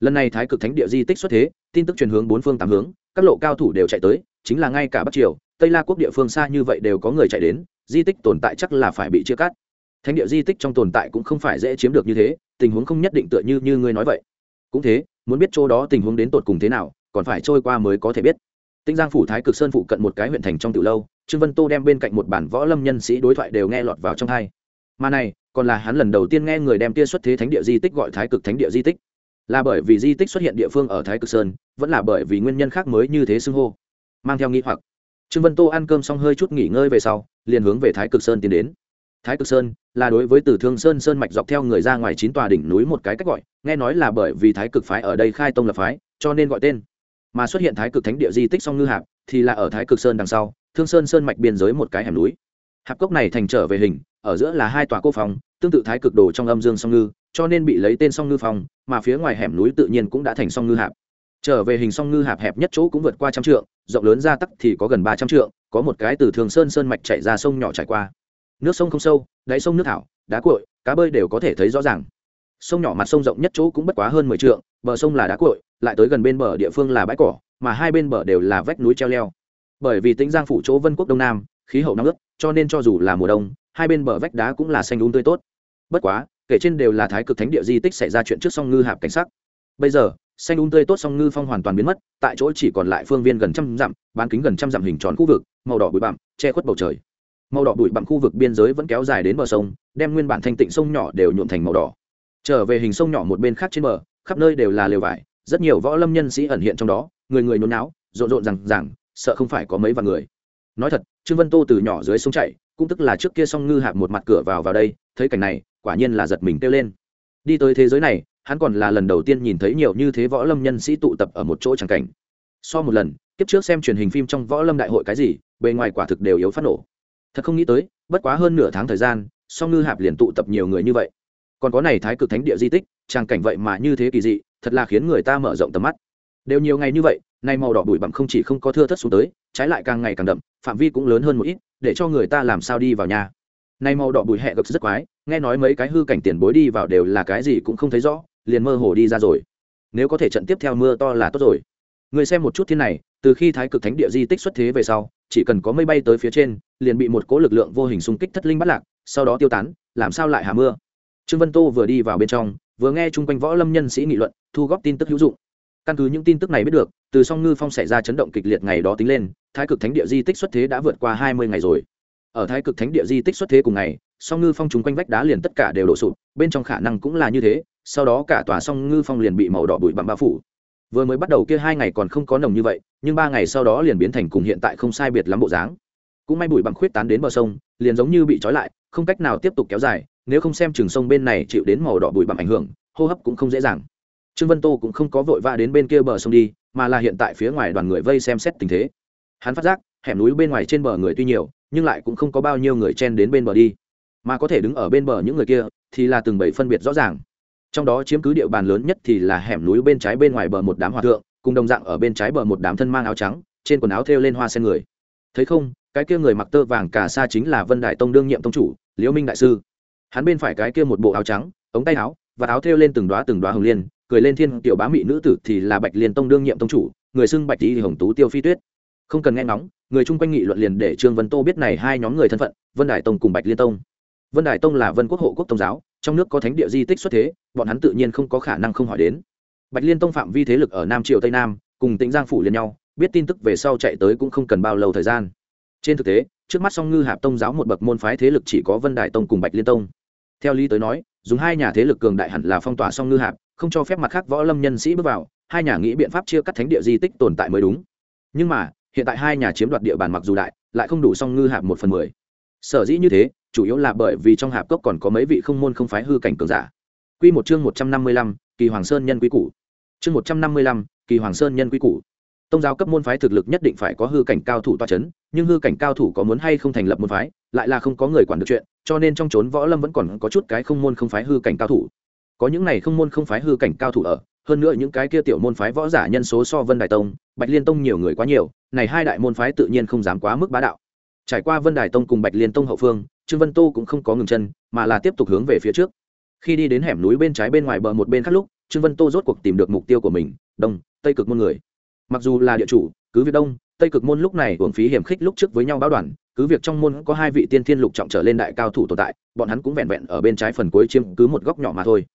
Lần này thái cực thánh địa di tích xuất thế, tin tức truyền hướng bốn phương tám hướng, các lộ cao thủ đều chạy tới, chính là ngay cả bắc triều, tây la quốc địa phương xa như vậy đều có người chạy đến, di tích tồn tại chắc là phải bị chia cắt. Thánh địa di tích trong tồn tại cũng không phải dễ chiếm được như thế, tình huống không nhất định tựa như như ngươi nói vậy. Cũng thế, muốn biết chỗ đó tình huống đến tột cùng thế nào, còn phải trôi qua mới có thể biết. Tinh giang phủ thái cực sơn phụ cận một cái huyện thành trong từ lâu, trương vân tô đem bên cạnh một bản võ lâm nhân sĩ đối thoại đều nghe lọt vào trong hai mà này, còn là hắn lần đầu tiên nghe người đem tia xuất thế thánh địa di tích gọi thái cực thánh địa di tích. Là bởi vì di tích xuất hiện địa phương ở thái cực sơn, vẫn là bởi vì nguyên nhân khác mới như thế xưng hô. Mang theo nghĩ hoặc, trương vân tô ăn cơm xong hơi chút nghỉ ngơi về sau, liền hướng về thái cực sơn tiến đến. Thái cực sơn là đối với từ thương sơn sơn mạch dọc theo người ra ngoài chín tòa đỉnh núi một cái cách gọi, nghe nói là bởi vì thái cực phái ở đây khai tông lập phái, cho nên gọi tên. Mà xuất hiện thái cực thánh địa di tích song ngư hạp thì là ở thái cực sơn đằng sau, thương sơn sơn mạch biên giới một cái hẻm núi. Hạp cốc này thành trở về hình ở giữa là hai tòa cô phòng tương tự thái cực đồ trong âm dương song ngư cho nên bị lấy tên song ngư phòng mà phía ngoài hẻm núi tự nhiên cũng đã thành song ngư hạp. Trở về hình song ngư hạp hẹp nhất chỗ cũng vượt qua trăm trượng rộng lớn ra tắc thì có gần ba trăm trượng có một cái từ thường sơn sơn mạch chạy ra sông nhỏ trải qua. Nước sông không sâu đáy sông nước thảo đá cội cá bơi đều có thể thấy rõ ràng. Sông nhỏ mặt sông rộng nhất chỗ cũng bất quá hơn mười trượng, bờ sông là đá cội lại tới gần bên bờ địa phương là bãi cỏ mà hai bên bờ đều là vách núi treo leo. Bởi vì tính giang phủ chỗ vân quốc đông nam khí hậu nóng ướt cho nên cho dù là mùa đông hai bên bờ vách đá cũng là xanh đúng tươi tốt. Bất quá, kể trên đều là thái cực thánh địa di tích xảy ra chuyện trước sông ngư hạp cảnh sắc. Bây giờ, xanh đúng tươi tốt sông ngư phong hoàn toàn biến mất, tại chỗ chỉ còn lại phương viên gần trăm dặm, bán kính gần trăm dặm hình tròn khu vực, màu đỏ bụi bặm, che khuất bầu trời. Màu đỏ bụi bặm khu vực biên giới vẫn kéo dài đến bờ sông, đem nguyên bản thanh tịnh sông nhỏ đều nhuộm thành màu đỏ. Trở về hình sông nhỏ một bên khác trên bờ, khắp nơi đều là lều vải, rất nhiều võ lâm nhân sĩ ẩn hiện trong đó, người người nôn náo, rộn rộn rằng rằng sợ không phải có mấy vạn người. Nói thật trương vân tô từ nhỏ dưới sông chạy, cũng tức là trước kia song ngư hạp một mặt cửa vào vào đây, thấy cảnh này, quả nhiên là giật mình kêu lên. Đi tới thế giới này, hắn còn là lần đầu tiên nhìn thấy nhiều như thế võ lâm nhân sĩ tụ tập ở một chỗ tràng cảnh. So một lần, kiếp trước xem truyền hình phim trong võ lâm đại hội cái gì, bề ngoài quả thực đều yếu phát nổ. Thật không nghĩ tới, bất quá hơn nửa tháng thời gian, song ngư hạp liền tụ tập nhiều người như vậy. Còn có này thái cực thánh địa di tích, tràng cảnh vậy mà như thế kỳ dị, thật là khiến người ta mở rộng tầm mắt đều nhiều ngày như vậy, nay màu đỏ bụi bặm không chỉ không có thưa thất xuống tới, trái lại càng ngày càng đậm, phạm vi cũng lớn hơn một ít, để cho người ta làm sao đi vào nhà. Nay màu đỏ bụi hẹ gập rất quái, nghe nói mấy cái hư cảnh tiền bối đi vào đều là cái gì cũng không thấy rõ, liền mơ hồ đi ra rồi. Nếu có thể trận tiếp theo mưa to là tốt rồi. Người xem một chút thiên này, từ khi thái cực thánh địa di tích xuất thế về sau, chỉ cần có mây bay tới phía trên, liền bị một cỗ lực lượng vô hình xung kích thất linh bắt lạc, sau đó tiêu tán, làm sao lại hạ mưa? Trương vân tô vừa đi vào bên trong, vừa nghe chung quanh võ lâm nhân sĩ nghị luận, thu góp tin tức hữu dụng căn cứ những tin tức này biết được, từ song ngư phong xảy ra chấn động kịch liệt ngày đó tính lên, thái cực thánh địa di tích xuất thế đã vượt qua hai mươi ngày rồi. Ở thái cực thánh địa di tích xuất thế cùng ngày, song ngư phong chúng quanh vách đá liền tất cả đều đổ sụp, bên trong khả năng cũng là như thế, sau đó cả tòa song ngư phong liền bị màu đỏ bụi bặm bao phủ. Vừa mới bắt đầu kia hai ngày còn không có nồng như vậy, nhưng ba ngày sau đó liền biến thành cùng hiện tại không sai biệt lắm bộ dáng. Cũng may bụi bặm khuyết tán đến bờ sông, liền giống như bị trói lại, không cách nào tiếp tục kéo dài, nếu không xem chừng sông bên này chịu đến màu đỏ bụi bặm ảnh hưởng, hô hấp cũng không dễ dàng trương vân tô cũng không có vội vã đến bên kia bờ sông đi, mà là hiện tại phía ngoài đoàn người vây xem xét tình thế. Hắn phát giác, hẻm núi bên ngoài trên bờ người tuy nhiều, nhưng lại cũng không có bao nhiêu người chen đến bên bờ đi. Mà có thể đứng ở bên bờ những người kia, thì là từng bảy phân biệt rõ ràng. Trong đó chiếm cứ địa bàn lớn nhất thì là hẻm núi bên trái bên ngoài bờ một đám hòa thượng, cùng đồng dạng ở bên trái bờ một đám thân mang áo trắng, trên quần áo thêu lên hoa sen người. Thấy không, cái kia người mặc tơ vàng cả xa chính là vân đại tông đương nhiệm tông chủ, liễu minh đại sư. Hắn bên phải cái kia một bộ áo trắng, ống tay áo, và áo thêu lên từng đoá từng đoá hồng liên cười lên thiên tiểu bá mỹ nữ tử thì là bạch liên tông đương nhiệm tông chủ, người xưng bạch tỷ hồng tú tiêu phi tuyết. Không cần nghe ngóng, người chung quanh nghị luận liền để trương vân tô biết này hai nhóm người thân phận, vân đại tông cùng bạch liên tông. Vân đại tông là vân quốc hộ quốc tông giáo, trong nước có thánh địa di tích xuất thế, bọn hắn tự nhiên không có khả năng không hỏi đến. Bạch liên tông phạm vi thế lực ở nam triều tây nam, cùng tĩnh giang phủ liền nhau, biết tin tức về sau chạy tới cũng không cần bao lâu thời gian. Trên thực tế, trước mắt song ngư hạp tông giáo một bậc môn phái thế lực chỉ có vân đại tông cùng bạch liên tông. Theo lý tới nói, dùng hai nhà thế lực cường đại hẳn là phong tỏa song ngư hạp không cho phép mặt khác võ lâm nhân sĩ bước vào hai nhà nghĩ biện pháp chia cắt thánh địa di tích tồn tại mới đúng nhưng mà hiện tại hai nhà chiếm đoạt địa bàn mặc dù đại lại không đủ song ngư hạp một phần mười sở dĩ như thế chủ yếu là bởi vì trong hạp cốc còn có mấy vị không môn không phái hư cảnh cường giả Quy một chương một trăm năm mươi lăm, Kỳ Hoàng Sơn nhân quý cũ. Chương một trăm năm mươi lăm, Kỳ Hoàng Sơn nhân quý cũ. Tông giáo cấp môn phái thực lực nhất định phải có hư cảnh cao thủ tọa chấn, nhưng hư cảnh cao thủ có muốn hay không thành lập môn phái, lại là không có người quản được chuyện, cho nên trong chốn võ lâm vẫn còn có chút cái không môn không phái hư cảnh cao thủ. Có những này không môn không phái hư cảnh cao thủ ở, hơn nữa những cái kia tiểu môn phái võ giả nhân số so Vân đài Tông, Bạch Liên Tông nhiều người quá nhiều, này hai đại môn phái tự nhiên không dám quá mức bá đạo. Trải qua Vân Đài Tông cùng Bạch Liên Tông hậu phương, Trương Vân Tô cũng không có ngừng chân, mà là tiếp tục hướng về phía trước. Khi đi đến hẻm núi bên trái bên ngoài bờ một bên khác lúc, Trương Vân Tô rốt cuộc tìm được mục tiêu của mình, Đông, Tây cực môn người. Mặc dù là địa chủ, cứ việc Đông, Tây cực môn lúc này uổng phí hiểm khích lúc trước với nhau báo đoàn, cứ việc trong môn có hai vị tiên thiên lục trọng trở lên đại cao thủ tồn tại, bọn hắn cũng vẹn vẹn ở bên trái phần cuối chiếm cứ một góc nhỏ mà thôi.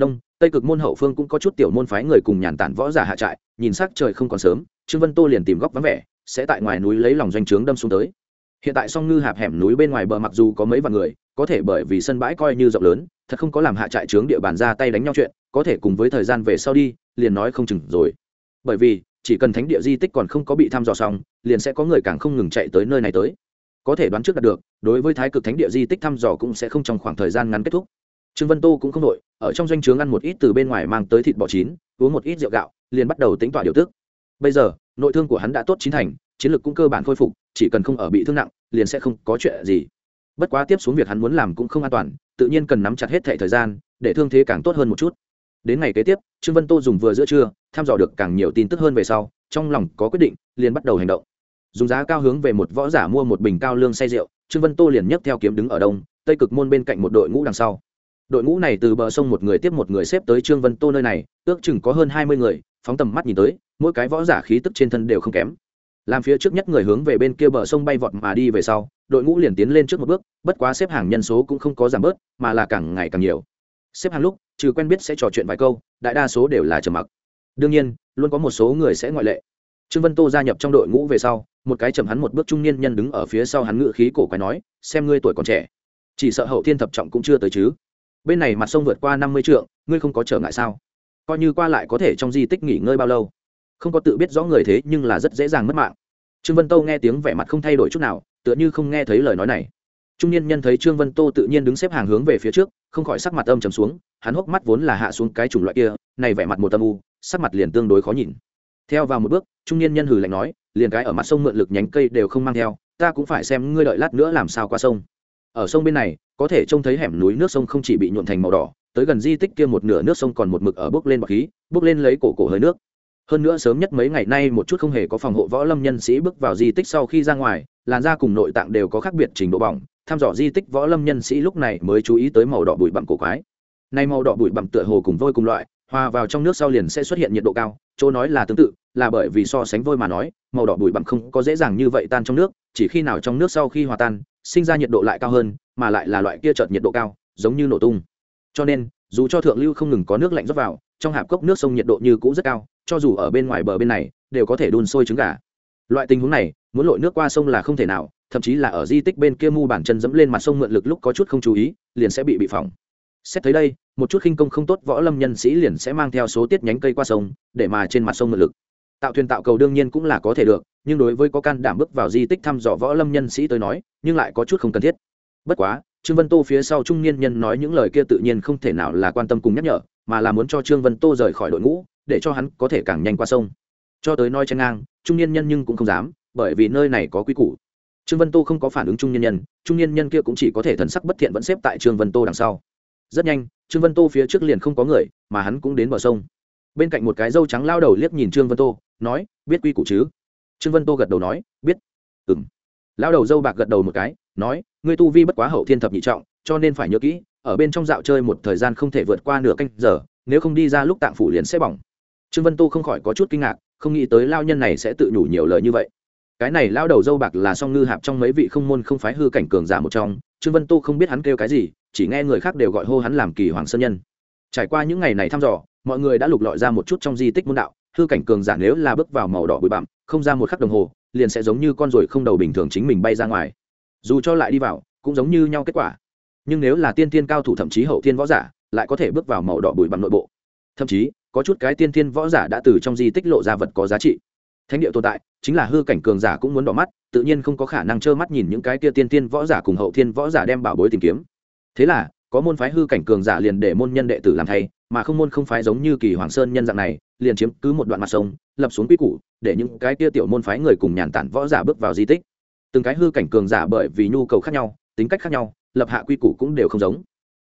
Đông, Tây cực môn hậu phương cũng có chút tiểu môn phái người cùng nhàn tản võ giả hạ trại, nhìn sắc trời không còn sớm, Trương Vân Tô liền tìm góc vắng vẻ, sẽ tại ngoài núi lấy lòng doanh trướng đâm xuống tới. Hiện tại song ngư hạp hẻm núi bên ngoài bờ mặc dù có mấy vạn người có thể bởi vì sân bãi coi như rộng lớn thật không có làm hạ trại trướng địa bàn ra tay đánh nhau chuyện có thể cùng với thời gian về sau đi liền nói không chừng rồi. Bởi vì chỉ cần thánh địa di tích còn không có bị thăm dò xong liền sẽ có người càng không ngừng chạy tới nơi này tới. Có thể đoán trước đạt được đối với thái cực thánh địa di tích thăm dò cũng sẽ không trong khoảng thời gian ngắn kết thúc trương vân tô cũng không đội ở trong doanh trướng ăn một ít từ bên ngoài mang tới thịt bò chín, uống một ít rượu gạo, liền bắt đầu tính tỏa điều tức. Bây giờ, nội thương của hắn đã tốt chín thành, chiến lược cũng cơ bản khôi phục, chỉ cần không ở bị thương nặng, liền sẽ không có chuyện gì. Bất quá tiếp xuống việc hắn muốn làm cũng không an toàn, tự nhiên cần nắm chặt hết thẻ thời gian, để thương thế càng tốt hơn một chút. Đến ngày kế tiếp, trương vân tô dùng vừa giữa trưa thăm dò được càng nhiều tin tức hơn về sau, trong lòng có quyết định, liền bắt đầu hành động. Dùng giá cao hướng về một võ giả mua một bình cao lương say rượu, trương vân tô liền nhấc theo kiếm đứng ở đông, tây cực môn bên cạnh một đội ngũ đằng sau đội ngũ này từ bờ sông một người tiếp một người xếp tới trương vân tô nơi này, ước chừng có hơn hai mươi người, phóng tầm mắt nhìn tới, mỗi cái võ giả khí tức trên thân đều không kém. Làm phía trước nhất người hướng về bên kia bờ sông bay vọt mà đi về sau, đội ngũ liền tiến lên trước một bước, bất quá xếp hàng nhân số cũng không có giảm bớt, mà là càng ngày càng nhiều. Xếp hàng lúc, trừ quen biết sẽ trò chuyện vài câu, đại đa số đều là trầm mặc. Đương nhiên, luôn có một số người sẽ ngoại lệ. Trương vân tô gia nhập trong đội ngũ về sau, một cái chầm hắn một bước trung niên nhân đứng ở phía sau hắn ngự khí cổ quái nói, xem ngươi tuổi còn trẻ. Chỉ sợ hậu thiên thập trọng cũng chưa tới chứ bên này mặt sông vượt qua năm mươi trượng, ngươi không có trở ngại sao? Coi như qua lại có thể trong di tích nghỉ ngơi bao lâu. Không có tự biết rõ người thế nhưng là rất dễ dàng mất mạng. Trương vân tô nghe tiếng vẻ mặt không thay đổi chút nào, tựa như không nghe thấy lời nói này. Trung niên nhân thấy trương vân tô tự nhiên đứng xếp hàng hướng về phía trước, không khỏi sắc mặt âm trầm xuống, hắn hốc mắt vốn là hạ xuống cái chủng loại kia, này vẻ mặt một tâm u, sắc mặt liền tương đối khó nhìn. Theo vào một bước, trung niên nhân hừ lạnh nói, liền cái ở mặt sông mượn lực nhánh cây đều không mang theo, ta cũng phải xem ngươi đợi lát nữa làm sao qua sông ở sông bên này, có thể trông thấy hẻm núi nước sông không chỉ bị nhuộn thành màu đỏ, tới gần di tích kia một nửa nước sông còn một mực ở bước lên bọc khí, bước lên lấy cổ cổ hơi nước. Hơn nữa sớm nhất mấy ngày nay một chút không hề có phòng hộ võ lâm nhân sĩ bước vào di tích sau khi ra ngoài, làn da cùng nội tạng đều có khác biệt trình độ bỏng, thăm dò di tích võ lâm nhân sĩ lúc này mới chú ý tới màu đỏ bụi bặm cổ quái. Nay màu đỏ bụi bặm tựa hồ cùng vôi cùng loại, hòa vào trong nước sau liền sẽ xuất hiện nhiệt độ cao, chỗ nói là tương tự, là bởi vì so sánh vôi mà nói, màu đỏ bụi bặm không có dễ dàng như vậy tan trong nước, chỉ khi nào trong nước sau khi hòa tan sinh ra nhiệt độ lại cao hơn, mà lại là loại kia chợt nhiệt độ cao, giống như nổ tung. Cho nên, dù cho thượng lưu không ngừng có nước lạnh rót vào, trong hạp cốc nước sông nhiệt độ như cũ rất cao, cho dù ở bên ngoài bờ bên này, đều có thể đun sôi trứng gà. Loại tình huống này, muốn lội nước qua sông là không thể nào, thậm chí là ở di tích bên kia mu bản chân dẫm lên mặt sông mượn lực lúc có chút không chú ý, liền sẽ bị bị phỏng. Xét thấy đây, một chút khinh công không tốt võ lâm nhân sĩ liền sẽ mang theo số tiết nhánh cây qua sông, để mà trên mặt sông mượn lực tạo thuyền tạo cầu đương nhiên cũng là có thể được, nhưng đối với có can đảm bước vào di tích thăm dò võ lâm nhân sĩ tới nói, nhưng lại có chút không cần thiết. Bất quá, trương vân tô phía sau trung niên nhân nói những lời kia tự nhiên không thể nào là quan tâm cùng nhắc nhở, mà là muốn cho trương vân tô rời khỏi đội ngũ, để cho hắn có thể càng nhanh qua sông. Cho tới nói chen ngang, trung niên nhân nhưng cũng không dám, bởi vì nơi này có quy củ. Trương vân tô không có phản ứng trung niên nhân, trung niên nhân kia cũng chỉ có thể thần sắc bất thiện vẫn xếp tại trương vân tô đằng sau. Rất nhanh, trương vân tô phía trước liền không có người, mà hắn cũng đến bờ sông bên cạnh một cái dâu trắng lao đầu liếc nhìn trương vân tô, nói, biết quy củ chứ? Trương vân tô gật đầu nói, biết. Ừ m lao đầu dâu bạc gật đầu một cái, nói, ngươi tu vi bất quá hậu thiên thập nhị trọng, cho nên phải nhớ kỹ, ở bên trong dạo chơi một thời gian không thể vượt qua nửa canh giờ, nếu không đi ra lúc tạng phủ liền sẽ bỏng. Trương vân tô không khỏi có chút kinh ngạc, không nghĩ tới lao nhân này sẽ tự nhủ nhiều lời như vậy. Cái này lao đầu dâu bạc là song ngư hạp trong mấy vị không môn không phái hư cảnh cường giả một trong, trương vân tô không biết hắn kêu cái gì, chỉ nghe người khác đều gọi hô hắn làm kỳ hoàng sơn nhân trải qua những ngày này thăm dò, mọi người đã lục lọi ra một chút trong di tích môn đạo. Hư cảnh cường giả nếu là bước vào màu đỏ bụi bặm, không ra một khắc đồng hồ, liền sẽ giống như con ruồi không đầu bình thường chính mình bay ra ngoài. Dù cho lại đi vào, cũng giống như nhau kết quả. Nhưng nếu là tiên tiên cao thủ thậm chí hậu tiên võ giả, lại có thể bước vào màu đỏ bụi bặm nội bộ. Thậm chí, có chút cái tiên tiên võ giả đã từ trong di tích lộ ra vật có giá trị. Thánh địa tồn tại, chính là hư cảnh cường giả cũng muốn đỏ mắt, tự nhiên không có khả năng trơ mắt nhìn những cái kia tiên tiên võ giả cùng hậu thiên võ giả đem bảo bối tìm kiếm. Thế là có môn phái hư cảnh cường giả liền để môn nhân đệ tử làm thay, mà không môn không phái giống như kỳ hoàng sơn nhân dạng này, liền chiếm cứ một đoạn mặt sông, lập xuống quy củ, để những cái tia tiểu môn phái người cùng nhàn tản võ giả bước vào di tích. Từng cái hư cảnh cường giả bởi vì nhu cầu khác nhau, tính cách khác nhau, lập hạ quy củ cũng đều không giống.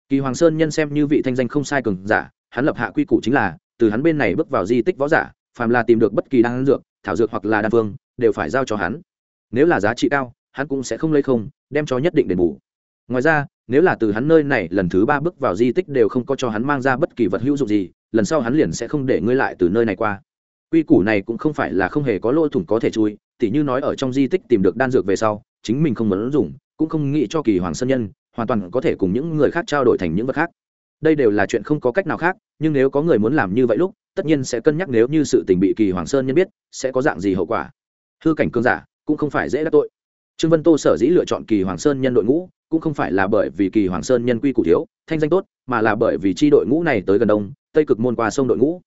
Kỳ hoàng sơn nhân xem như vị thanh danh không sai cường giả, hắn lập hạ quy củ chính là, từ hắn bên này bước vào di tích võ giả, phàm là tìm được bất kỳ đan dược, thảo dược hoặc là đan phương, đều phải giao cho hắn. Nếu là giá trị cao, hắn cũng sẽ không lấy không, đem cho nhất định đền bù. Ngoài ra nếu là từ hắn nơi này, lần thứ ba bước vào di tích đều không có cho hắn mang ra bất kỳ vật hữu dụng gì, lần sau hắn liền sẽ không để ngươi lại từ nơi này qua. Quy củ này cũng không phải là không hề có lỗ thủng có thể chui, tỉ như nói ở trong di tích tìm được đan dược về sau, chính mình không muốn dùng, cũng không nghĩ cho kỳ hoàng sơn nhân, hoàn toàn có thể cùng những người khác trao đổi thành những vật khác. Đây đều là chuyện không có cách nào khác, nhưng nếu có người muốn làm như vậy lúc, tất nhiên sẽ cân nhắc nếu như sự tình bị kỳ hoàng sơn nhân biết, sẽ có dạng gì hậu quả. Hư cảnh cương giả cũng không phải dễ đắc tội trương vân tô sở dĩ lựa chọn kỳ hoàng sơn nhân đội ngũ cũng không phải là bởi vì kỳ hoàng sơn nhân quy củ thiếu thanh danh tốt mà là bởi vì chi đội ngũ này tới gần đông tây cực môn qua sông đội ngũ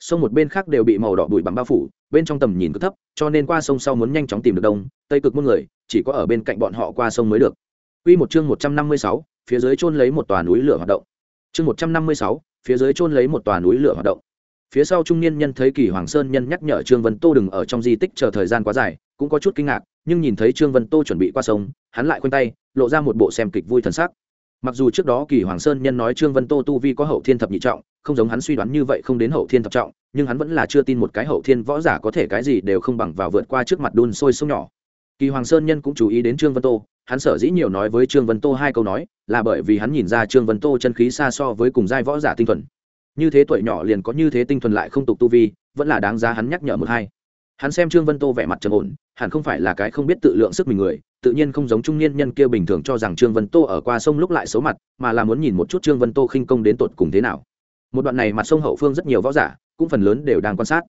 sông một bên khác đều bị màu đỏ bụi bằng bao phủ bên trong tầm nhìn cứ thấp cho nên qua sông sau muốn nhanh chóng tìm được đông tây cực môn người chỉ có ở bên cạnh bọn họ qua sông mới được Quy một chương 156, phía dưới chôn lấy một tòa núi lửa hoạt động. Chương 156, phía dưới chôn lấy một tòa núi lửa hoạt động. Phía sau trung niên nhân thấy Kỳ Hoàng Sơn nhân nhắc nhở Trương Vân Tô đừng ở trong di tích chờ thời gian quá dài, cũng có chút kinh ngạc, nhưng nhìn thấy Trương Vân Tô chuẩn bị qua sông, hắn lại khoanh tay, lộ ra một bộ xem kịch vui thần sắc. Mặc dù trước đó Kỳ Hoàng Sơn nhân nói Trương Vân Tô tu vi có hậu thiên thập nhị trọng, không giống hắn suy đoán như vậy không đến hậu thiên thập trọng, nhưng hắn vẫn là chưa tin một cái hậu thiên võ giả có thể cái gì đều không bằng vào vượt qua trước mặt đun sôi sông nhỏ. Kỳ Hoàng Sơn nhân cũng chú ý đến Trương Vân Tô, hắn sở dĩ nhiều nói với trương vân tô hai câu nói là bởi vì hắn nhìn ra trương vân tô chân khí xa so với cùng giai võ giả tinh thuần như thế tuổi nhỏ liền có như thế tinh thuần lại không tục tu vi vẫn là đáng giá hắn nhắc nhở một hai hắn xem trương vân tô vẻ mặt trầm ổn, hẳn không phải là cái không biết tự lượng sức mình người, tự nhiên không giống trung niên nhân kia bình thường cho rằng trương vân tô ở qua sông lúc lại xấu mặt, mà là muốn nhìn một chút trương vân tô khinh công đến tột cùng thế nào. Một đoạn này mặt sông hậu phương rất nhiều võ giả, cũng phần lớn đều đang quan sát.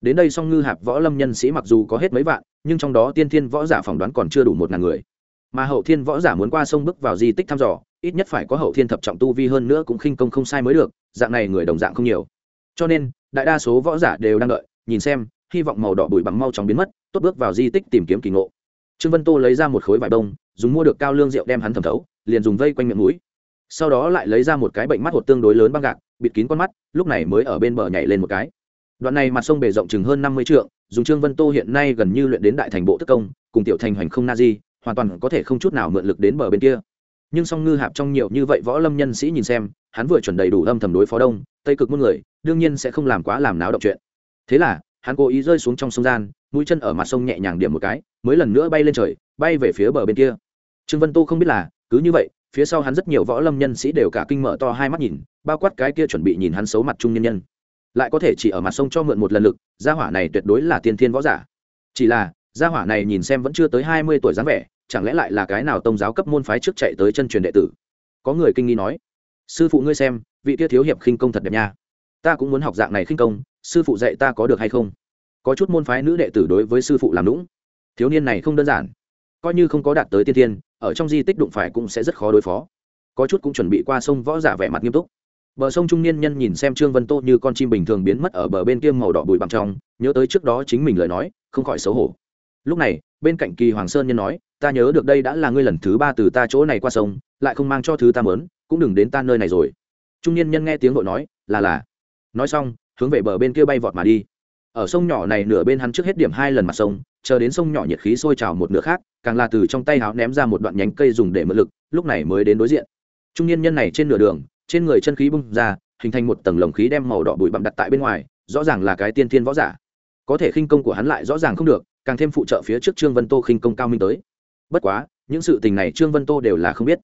Đến đây song ngư hạp võ lâm nhân sĩ mặc dù có hết mấy vạn, nhưng trong đó tiên thiên võ giả phỏng đoán còn chưa đủ một ngàn người. Mà hậu thiên võ giả muốn qua sông bước vào di tích thăm dò, ít nhất phải có hậu thiên thập trọng tu vi hơn nữa cũng khinh công không sai mới được, dạng này người đồng dạng không nhiều. Cho nên, đại đa số võ giả đều đang đợi, nhìn xem hy vọng màu đỏ bụi bằng mau chóng biến mất, tốt bước vào di tích tìm kiếm kỳ ngộ. Trương vân tô lấy ra một khối vải bông, dùng mua được cao lương rượu đem hắn thẩm thấu, liền dùng vây quanh miệng mũi. Sau đó lại lấy ra một cái bệnh mắt hột tương đối lớn băng gạc, bịt kín con mắt, lúc này mới ở bên bờ nhảy lên một cái. Đoạn này mặt sông bề rộng chừng hơn năm mươi trượng, dùng trương vân tô hiện nay gần như luyện đến đại thành bộ tức công, cùng tiểu thành hoành không na di, hoàn toàn có thể không chút nào mượn lực đến bờ bên kia. Nhưng song ngư hạp trong nhiều như vậy võ lâm nhân sĩ nhìn xem, hắn vừa chuẩn đầy đủ âm thầm đối phó đông, tây cực muôn người, đương nhiên sẽ không làm quá làm náo động chuyện. Thế là hắn cố ý rơi xuống trong sông gian, mũi chân ở mặt sông nhẹ nhàng điểm một cái, mới lần nữa bay lên trời, bay về phía bờ bên kia. Trương vân tô không biết là, cứ như vậy, phía sau hắn rất nhiều võ lâm nhân sĩ đều cả kinh mở to hai mắt nhìn, bao quát cái kia chuẩn bị nhìn hắn xấu mặt trung nhân nhân. Lại có thể chỉ ở mặt sông cho mượn một lần lực, gia hỏa này tuyệt đối là tiên thiên võ giả. Chỉ là, gia hỏa này nhìn xem vẫn chưa tới hai mươi tuổi dáng vẻ, chẳng lẽ lại là cái nào tông giáo cấp môn phái trước chạy tới chân truyền đệ tử? Có người kinh nghi nói, sư phụ ngươi xem, vị kia thiếu hiệp khinh công thật đẹp nha. Ta cũng muốn học dạng này khinh công sư phụ dạy ta có được hay không? Có chút môn phái nữ đệ tử đối với sư phụ làm lũng thiếu niên này không đơn giản. Coi như không có đạt tới tiên tiên ở trong di tích đụng phải cũng sẽ rất khó đối phó. Có chút cũng chuẩn bị qua sông võ giả vẻ mặt nghiêm túc. Bờ sông trung niên nhân nhìn xem trương vân tô như con chim bình thường biến mất ở bờ bên kia màu đỏ bụi bặm trong, nhớ tới trước đó chính mình lời nói, không khỏi xấu hổ. Lúc này, bên cạnh kỳ hoàng sơn nhân nói, ta nhớ được đây đã là ngươi lần thứ ba từ ta chỗ này qua sông, lại không mang cho thứ ta mớn, cũng đừng đến ta nơi này rồi. Trung niên nhân nghe tiếng vội nói, là là. Nói xong hướng về bờ bên kia bay vọt mà đi. Ở sông nhỏ này nửa bên hắn trước hết điểm hai lần mặt sông, chờ đến sông nhỏ nhiệt khí sôi trào một nửa khác, càng là từ trong tay háo ném ra một đoạn nhánh cây dùng để mượn lực, lúc này mới đến đối diện. Trung niên nhân này trên nửa đường, trên người chân khí bung ra, hình thành một tầng lồng khí đem màu đỏ bụi bặm đặt tại bên ngoài, rõ ràng là cái tiên thiên võ giả. Có thể khinh công của hắn lại rõ ràng không được, càng thêm phụ trợ phía trước trương vân tô khinh công cao minh tới. Bất quá, những sự tình này trương vân tô đều là không biết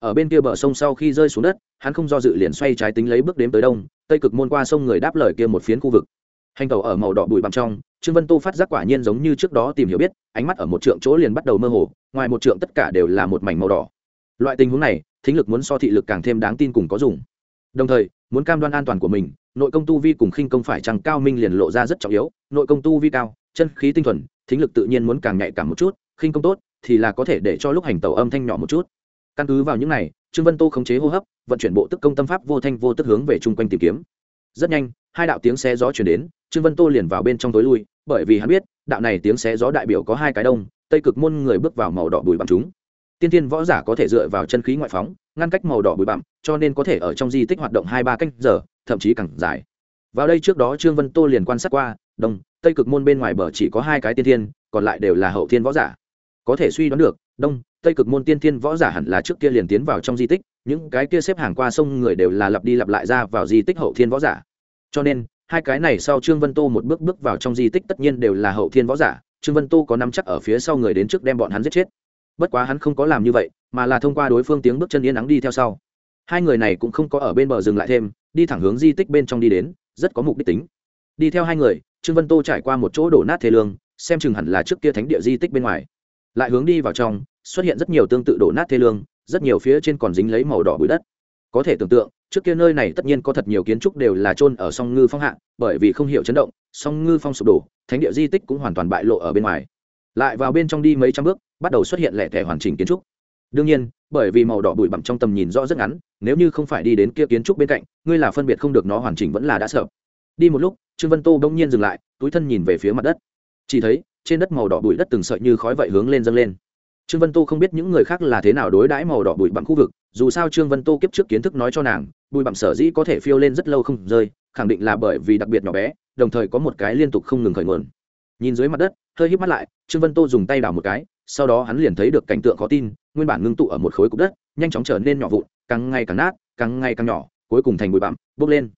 ở bên kia bờ sông sau khi rơi xuống đất, hắn không do dự liền xoay trái tính lấy bước đếm tới đông, tây cực môn qua sông người đáp lời kia một phiến khu vực. Hành tàu ở màu đỏ bụi bặm trong, trương vân tô phát giác quả nhiên giống như trước đó tìm hiểu biết, ánh mắt ở một trượng chỗ liền bắt đầu mơ hồ, ngoài một trượng tất cả đều là một mảnh màu đỏ. Loại tình huống này, thính lực muốn so thị lực càng thêm đáng tin cùng có dùng. Đồng thời, muốn cam đoan an toàn của mình, nội công tu vi cùng khinh công phải chăng cao minh liền lộ ra rất trọng yếu, nội công tu vi cao, chân khí tinh thuần, thính lực tự nhiên muốn càng nhạy cảm một chút, khinh công tốt thì là có thể để cho lúc hành tàu âm thanh nhỏ một chút căn cứ vào những này, trương vân tô khống chế hô hấp, vận chuyển bộ tức công tâm pháp vô thanh vô tức hướng về chung quanh tìm kiếm. Rất nhanh, hai đạo tiếng xe gió chuyển đến, trương vân tô liền vào bên trong tối lui, bởi vì hắn biết, đạo này tiếng xé gió đại biểu có hai cái đông, tây cực môn người bước vào màu đỏ bụi bặm chúng. Tiên tiên võ giả có thể dựa vào chân khí ngoại phóng, ngăn cách màu đỏ bụi bặm, cho nên có thể ở trong di tích hoạt động hai ba canh giờ, thậm chí càng dài. Vào đây trước đó trương vân tô liền quan sát qua, đông, tây cực môn bên ngoài bờ chỉ có hai cái tiên thiên, còn lại đều là hậu thiên võ giả. Có thể suy đoán được, đông tây cực môn tiên thiên võ giả hẳn là trước kia liền tiến vào trong di tích, những cái kia xếp hàng qua sông người đều là lặp đi lặp lại ra vào di tích hậu thiên võ giả. Cho nên, hai cái này sau trương vân tô một bước bước vào trong di tích tất nhiên đều là hậu thiên võ giả, trương vân tô có nắm chắc ở phía sau người đến trước đem bọn hắn giết chết. Bất quá hắn không có làm như vậy, mà là thông qua đối phương tiếng bước chân yên ắng đi theo sau. Hai người này cũng không có ở bên bờ dừng lại thêm, đi thẳng hướng di tích bên trong đi đến, rất có mục đích tính. Đi theo hai người, trương vân tô trải qua một chỗ đổ nát thế lương, xem chừng hẳn là trước kia thánh địa di tích bên ngoài. Lại hướng đi vào trong xuất hiện rất nhiều tương tự đổ nát thê lương, rất nhiều phía trên còn dính lấy màu đỏ bụi đất. Có thể tưởng tượng, trước kia nơi này tất nhiên có thật nhiều kiến trúc đều là trôn ở song ngư phong hạ, bởi vì không hiểu chấn động, song ngư phong sụp đổ, thánh địa di tích cũng hoàn toàn bại lộ ở bên ngoài. Lại vào bên trong đi mấy trăm bước, bắt đầu xuất hiện lẻ tẻ hoàn chỉnh kiến trúc. Đương nhiên, bởi vì màu đỏ bụi bặm trong tầm nhìn rõ rất ngắn, nếu như không phải đi đến kia kiến trúc bên cạnh, ngươi là phân biệt không được nó hoàn chỉnh vẫn là đã sợ. Đi một lúc, trương vân tô bỗng nhiên dừng lại, túi thân nhìn về phía mặt đất. Chỉ thấy, trên đất màu đỏ bụi đất từng sợi như khói vậy hướng lên dâng lên trương vân tô không biết những người khác là thế nào đối đãi màu đỏ bụi bặm khu vực, dù sao trương vân tô kiếp trước kiến thức nói cho nàng, bụi bặm sở dĩ có thể phiêu lên rất lâu không rơi, khẳng định là bởi vì đặc biệt nhỏ bé, đồng thời có một cái liên tục không ngừng khởi nguồn. Nhìn dưới mặt đất, hơi hít mắt lại, trương vân tô dùng tay đào một cái, sau đó hắn liền thấy được cảnh tượng khó tin, nguyên bản ngưng tụ ở một khối cục đất, nhanh chóng trở nên nhỏ vụn, càng ngày càng nát, càng ngày càng nhỏ, cuối cùng thành bụi bặm, bốc lên.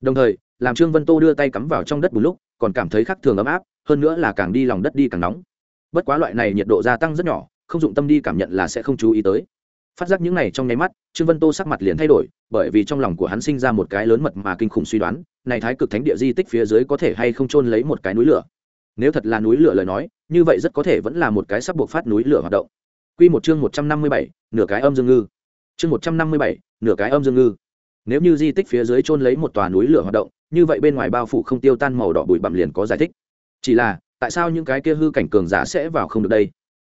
Đồng thời, làm trương vân tô đưa tay cắm vào trong đất một lúc, còn cảm thấy khắc thường ấm áp, hơn nữa là càng đi lòng đất đi càng nóng. Bất quá loại này nhiệt độ gia tăng rất nhỏ không dụng tâm đi cảm nhận là sẽ không chú ý tới phát giác những này trong nháy mắt trương vân tô sắc mặt liền thay đổi bởi vì trong lòng của hắn sinh ra một cái lớn mật mà kinh khủng suy đoán này thái cực thánh địa di tích phía dưới có thể hay không trôn lấy một cái núi lửa nếu thật là núi lửa lời nói như vậy rất có thể vẫn là một cái sắp buộc phát núi lửa hoạt động Quy một chương một trăm năm mươi bảy, nửa cái âm dương ngư. Chương một trăm năm mươi bảy, nửa cái âm dương ngư. Nếu như di tích phía dưới chôn lấy một tòa núi lửa hoạt động, như vậy bên ngoài bao phủ không tiêu tan màu đỏ bụi bặm liền có giải thích. Chỉ là, tại sao những cái kia hư cảnh cường giả sẽ vào không được đây?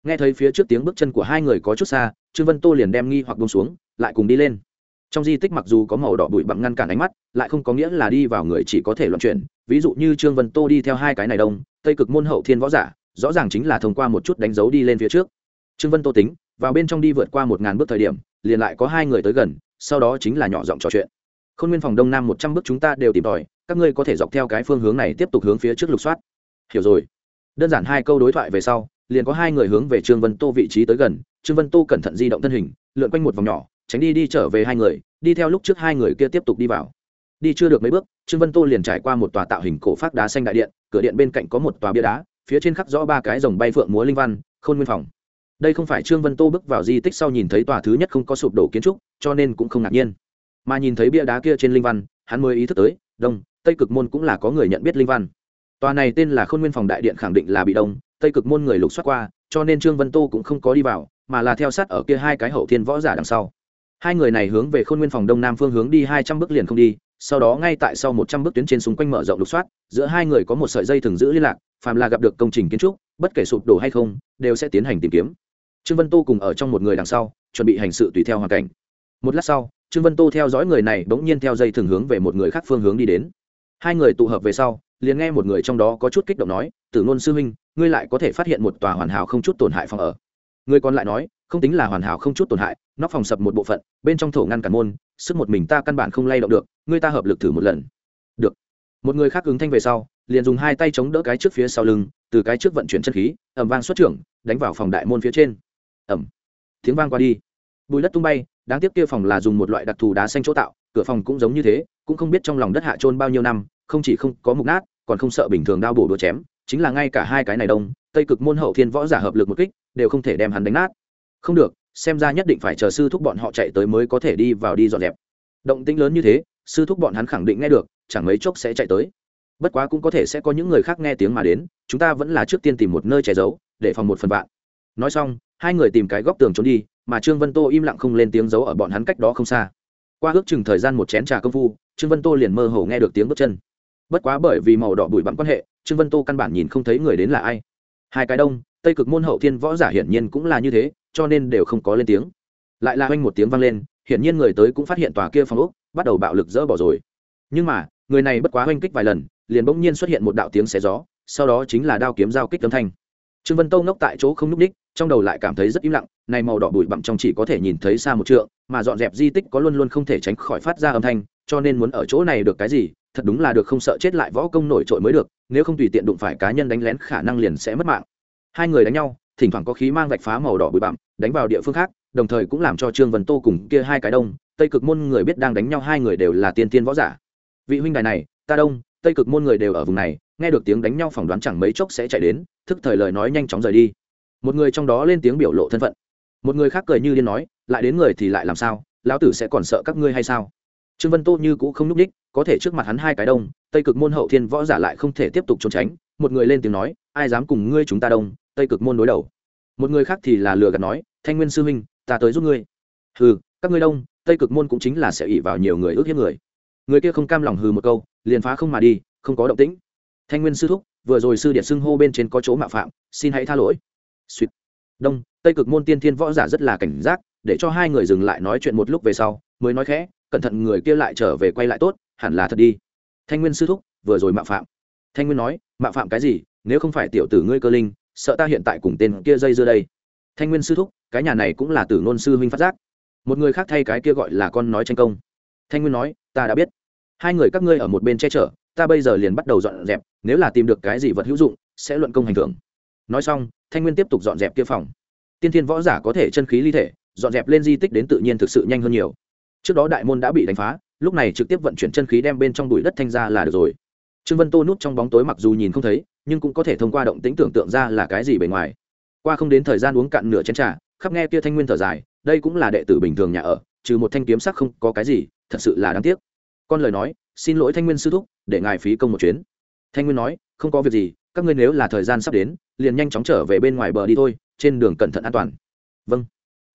Nghe thấy phía trước tiếng bước chân của hai người có chút xa, Trương Vân Tô liền đem nghi hoặc buông xuống, lại cùng đi lên. Trong di tích mặc dù có màu đỏ bụi bặm ngăn cản ánh mắt, lại không có nghĩa là đi vào người chỉ có thể loạn chuyển, ví dụ như Trương Vân Tô đi theo hai cái này đông, Tây Cực môn hậu thiên võ giả, rõ ràng chính là thông qua một chút đánh dấu đi lên phía trước. Trương vân tô tính vào bên trong đi vượt qua một ngàn bước thời điểm liền lại có hai người tới gần sau đó chính là nhỏ giọng trò chuyện. Khôn nguyên phòng đông nam một trăm bước chúng ta đều tìm tòi các ngươi có thể dọc theo cái phương hướng này tiếp tục hướng phía trước lục soát. Hiểu rồi đơn giản hai câu đối thoại về sau, liền có hai người hướng về trương vân tô vị trí tới gần. Trương vân tô cẩn thận di động thân hình, lượn quanh một vòng nhỏ, tránh đi đi trở về hai người, đi theo lúc trước hai người kia tiếp tục đi vào. Đi chưa được mấy bước, trương vân tô liền trải qua một tòa tạo hình cổ phát đá xanh đại điện, cửa điện bên cạnh có một tòa bia đá, phía trên khắc rõ ba cái dòng bay phượng múa linh văn, khôn nguyên phòng. Đây không phải trương vân tô bước vào di tích sau nhìn thấy tòa thứ nhất không có sụp đổ kiến trúc, cho nên cũng không ngạc nhiên. Mà nhìn thấy bia đá kia trên linh văn, hắn mới ý thức tới, đông, tây cực môn cũng là có người nhận biết linh văn tòa này tên là khôn nguyên phòng đại điện khẳng định là bị đông, tây cực môn người lục soát qua, cho nên trương vân tô cũng không có đi vào, mà là theo sát ở kia hai cái hậu thiên võ giả đằng sau. Hai người này hướng về khôn nguyên phòng đông nam phương hướng đi hai trăm bước liền không đi, sau đó ngay tại sau một trăm bước tuyến trên xung quanh mở rộng lục soát, giữa hai người có một sợi dây thường giữ liên lạc, phàm là gặp được công trình kiến trúc, bất kể sụp đổ hay không, đều sẽ tiến hành tìm kiếm. Trương vân tô cùng ở trong một người đằng sau, chuẩn bị hành sự tùy theo hoàn cảnh. Một lát sau, trương vân tô theo dõi người này bỗng nhiên theo dây thường hướng về một người khác phương hướng đi đến. Hai người tụ hợp về sau liền nghe một người trong đó có chút kích động nói, tử ngôn sư huynh, ngươi lại có thể phát hiện một tòa hoàn hảo không chút tổn hại phòng ở. Người còn lại nói, không tính là hoàn hảo không chút tổn hại nóc phòng sập một bộ phận, bên trong thổ ngăn cản môn, sức một mình ta căn bản không lay động được, ngươi ta hợp lực thử một lần. Được. Một người khác ứng thanh về sau, liền dùng hai tay chống đỡ cái trước phía sau lưng, từ cái trước vận chuyển chân khí ẩm vang xuất trưởng, đánh vào phòng đại môn phía trên. Ẩm tiếng vang qua đi. Bùi đất tung bay, đáng tiếc kia phòng là dùng một loại đặc thù đá xanh chỗ tạo, cửa phòng cũng giống như thế, cũng không biết trong lòng đất hạ trôn bao nhiêu năm, không chỉ không có mục nát còn không sợ bình thường đao bổ đũa chém, chính là ngay cả hai cái này đông, tây cực môn hậu thiên võ giả hợp lực một kích, đều không thể đem hắn đánh nát. Không được, xem ra nhất định phải chờ sư thúc bọn họ chạy tới mới có thể đi vào đi dọn dẹp. Động tĩnh lớn như thế, sư thúc bọn hắn khẳng định nghe được, chẳng mấy chốc sẽ chạy tới. Bất quá cũng có thể sẽ có những người khác nghe tiếng mà đến, chúng ta vẫn là trước tiên tìm một nơi che giấu, để phòng một phần vạn. Nói xong, hai người tìm cái góc tường trốn đi, mà trương vân tô im lặng không lên tiếng giấu ở bọn hắn cách đó không xa. Qua ước chừng thời gian một chén trà công phu, trương vân tô liền mơ hồ nghe được tiếng bước chân bất quá bởi vì màu đỏ bụi bặm quan hệ, trương vân tô căn bản nhìn không thấy người đến là ai. Hai cái đông, tây cực môn hậu thiên võ giả hiển nhiên cũng là như thế, cho nên đều không có lên tiếng. Lại là oanh một tiếng vang lên, hiển nhiên người tới cũng phát hiện tòa kia phong ốc, bắt đầu bạo lực dỡ bỏ rồi. Nhưng mà, người này bất quá oanh kích vài lần, liền bỗng nhiên xuất hiện một đạo tiếng xé gió, sau đó chính là đao kiếm giao kích âm thanh. Trương vân tô ngốc tại chỗ không n ú c ních trong đầu lại cảm thấy rất im lặng, này màu đỏ bụi bặm trong chỉ có thể nhìn thấy xa một trượng, mà dọn dẹp di tích có luôn luôn không thể tránh khỏi phát ra âm thanh, cho nên muốn ở chỗ này được cái gì thật đúng là được không sợ chết lại võ công nổi trội mới được, nếu không tùy tiện đụng phải cá nhân đánh lén khả năng liền sẽ mất mạng. Hai người đánh nhau, thỉnh thoảng có khí mang vạch phá màu đỏ bụi bặm, đánh vào địa phương khác, đồng thời cũng làm cho trương vân tô cùng kia hai cái đông, tây cực môn người biết đang đánh nhau hai người đều là tiên tiên võ giả. Vị huynh đài này, ta đông, tây cực môn người đều ở vùng này, nghe được tiếng đánh nhau phỏng đoán chẳng mấy chốc sẽ chạy đến, thức thời lời nói nhanh chóng rời đi. Một người trong đó lên tiếng biểu lộ thân phận. Một người khác cười như điên nói, lại đến người thì lại làm sao? Lão tử sẽ còn sợ các ngươi hay sao? Trương vân tô như cũ không n ú c ních có thể trước mặt hắn hai cái đông, tây cực môn hậu thiên võ giả lại không thể tiếp tục trốn tránh. Một người lên tiếng nói, ai dám cùng ngươi chúng ta đông, tây cực môn đối đầu? Một người khác thì là lừa gạt nói, thanh nguyên sư huynh, ta tới giúp ngươi. Hừ, các ngươi đông, tây cực môn cũng chính là sẽ ỉ vào nhiều người ước hiếp người. Người kia không cam lòng hừ một câu, liền phá không mà đi, không có động tĩnh. Thanh nguyên sư thúc, vừa rồi sư điện xưng hô bên trên có chỗ mạo phạm, xin hãy tha lỗi. Suýt. Đông, tây cực môn tiên thiên võ giả rất là cảnh giác, để cho hai người dừng lại nói chuyện một lúc về sau, mới nói khẽ cẩn thận người kia lại trở về quay lại tốt, hẳn là thật đi. Thanh nguyên sư thúc, vừa rồi mạo phạm. Thanh nguyên nói, mạo phạm cái gì? Nếu không phải tiểu tử ngươi cơ linh, sợ ta hiện tại cùng tên kia dây dưa đây. Thanh nguyên sư thúc, cái nhà này cũng là tử ngôn sư huynh phát giác. Một người khác thay cái kia gọi là con nói tranh công. Thanh nguyên nói, ta đã biết. Hai người các ngươi ở một bên che chở, ta bây giờ liền bắt đầu dọn dẹp, nếu là tìm được cái gì vật hữu dụng, sẽ luận công hành thưởng. Nói xong, thanh nguyên tiếp tục dọn dẹp kia phòng. Tiên thiên võ giả có thể chân khí ly thể, dọn dẹp lên di tích đến tự nhiên thực sự nhanh hơn nhiều trước đó đại môn đã bị đánh phá, lúc này trực tiếp vận chuyển chân khí đem bên trong bụi đất thanh ra là được rồi. Trương vân tô núp trong bóng tối mặc dù nhìn không thấy, nhưng cũng có thể thông qua động tính tưởng tượng ra là cái gì bề ngoài. Qua không đến thời gian uống cạn nửa chén trà, khắp nghe kia thanh nguyên thở dài, đây cũng là đệ tử bình thường nhà ở, trừ một thanh kiếm sắc không có cái gì, thật sự là đáng tiếc. Con lời nói, xin lỗi thanh nguyên sư thúc, để ngài phí công một chuyến. Thanh nguyên nói, không có việc gì, các ngươi nếu là thời gian sắp đến, liền nhanh chóng trở về bên ngoài bờ đi thôi, trên đường cẩn thận an toàn. Vâng.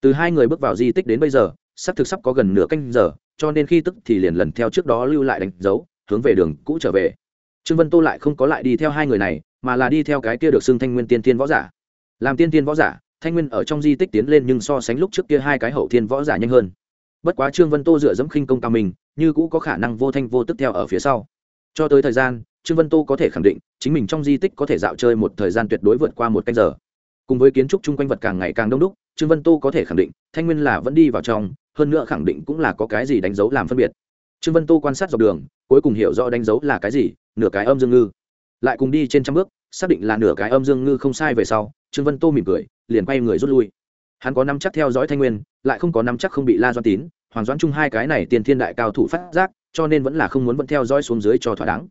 Từ hai người bước vào di tích đến bây giờ sắp thực sắp có gần nửa canh giờ, cho nên khi tức thì liền lần theo trước đó lưu lại đánh dấu, hướng về đường cũ trở về. Trương vân tô lại không có lại đi theo hai người này, mà là đi theo cái kia được xưng thanh nguyên tiên tiên võ giả. Làm tiên tiên võ giả, thanh nguyên ở trong di tích tiến lên nhưng so sánh lúc trước kia hai cái hậu thiên võ giả nhanh hơn. Bất quá trương vân tô dựa dẫm khinh công cao mình, như cũ có khả năng vô thanh vô tức theo ở phía sau. Cho tới thời gian, trương vân tô có thể khẳng định, chính mình trong di tích có thể dạo chơi một thời gian tuyệt đối vượt qua một canh giờ. Cùng với kiến trúc chung quanh vật càng ngày càng đông đúc, trương vân tô có thể khẳng định, thanh nguyên là vẫn đi vào trong hơn nữa khẳng định cũng là có cái gì đánh dấu làm phân biệt. Trương vân tô quan sát dọc đường, cuối cùng hiểu rõ đánh dấu là cái gì, nửa cái âm dương ngư. Lại cùng đi trên trăm bước, xác định là nửa cái âm dương ngư không sai về sau, trương vân tô mỉm cười, liền quay người rút lui. Hắn có nắm chắc theo dõi thanh nguyên, lại không có nắm chắc không bị la doan tín, hoàng doãn chung hai cái này tiền thiên đại cao thủ phát giác, cho nên vẫn là không muốn vẫn theo dõi xuống dưới cho thỏa đáng.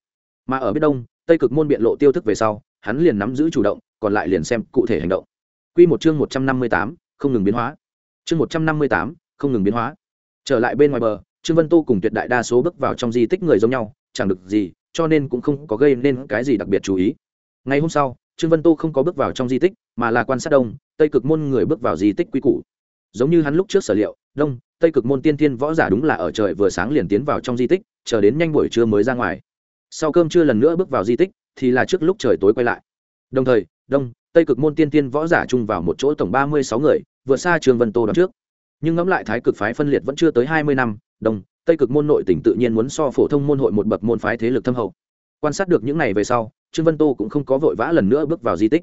Mà ở biết đông, tây cực môn biện lộ tiêu thức về sau, hắn liền nắm giữ chủ động, còn lại liền xem cụ thể hành động. Quy một chương một trăm năm mươi tám, không ngừng biến hóa. Chương một trăm năm mươi tám không ngừng biến hóa. Trở lại bên ngoài bờ, trương vân tô cùng tuyệt đại đa số bước vào trong di tích người giống nhau, chẳng được gì, cho nên cũng không có gây nên cái gì đặc biệt chú ý. Ngày hôm sau, trương vân tô không có bước vào trong di tích, mà là quan sát đông, tây cực môn người bước vào di tích quy củ. Giống như hắn lúc trước sở liệu, đông, tây cực môn tiên tiên võ giả đúng là ở trời vừa sáng liền tiến vào trong di tích, chờ đến nhanh buổi trưa mới ra ngoài. Sau cơm trưa lần nữa bước vào di tích, thì là trước lúc trời tối quay lại. Đồng thời, đông, tây cực môn tiên tiên võ giả chung vào một chỗ tổng ba mươi sáu người, vượt xa Trương vân tô đón trước nhưng ngẫm lại thái cực phái phân liệt vẫn chưa tới hai mươi năm, đông, tây cực môn nội tỉnh tự nhiên muốn so phổ thông môn hội một bậc môn phái thế lực thâm hậu. Quan sát được những này về sau, trương vân tô cũng không có vội vã lần nữa bước vào di tích.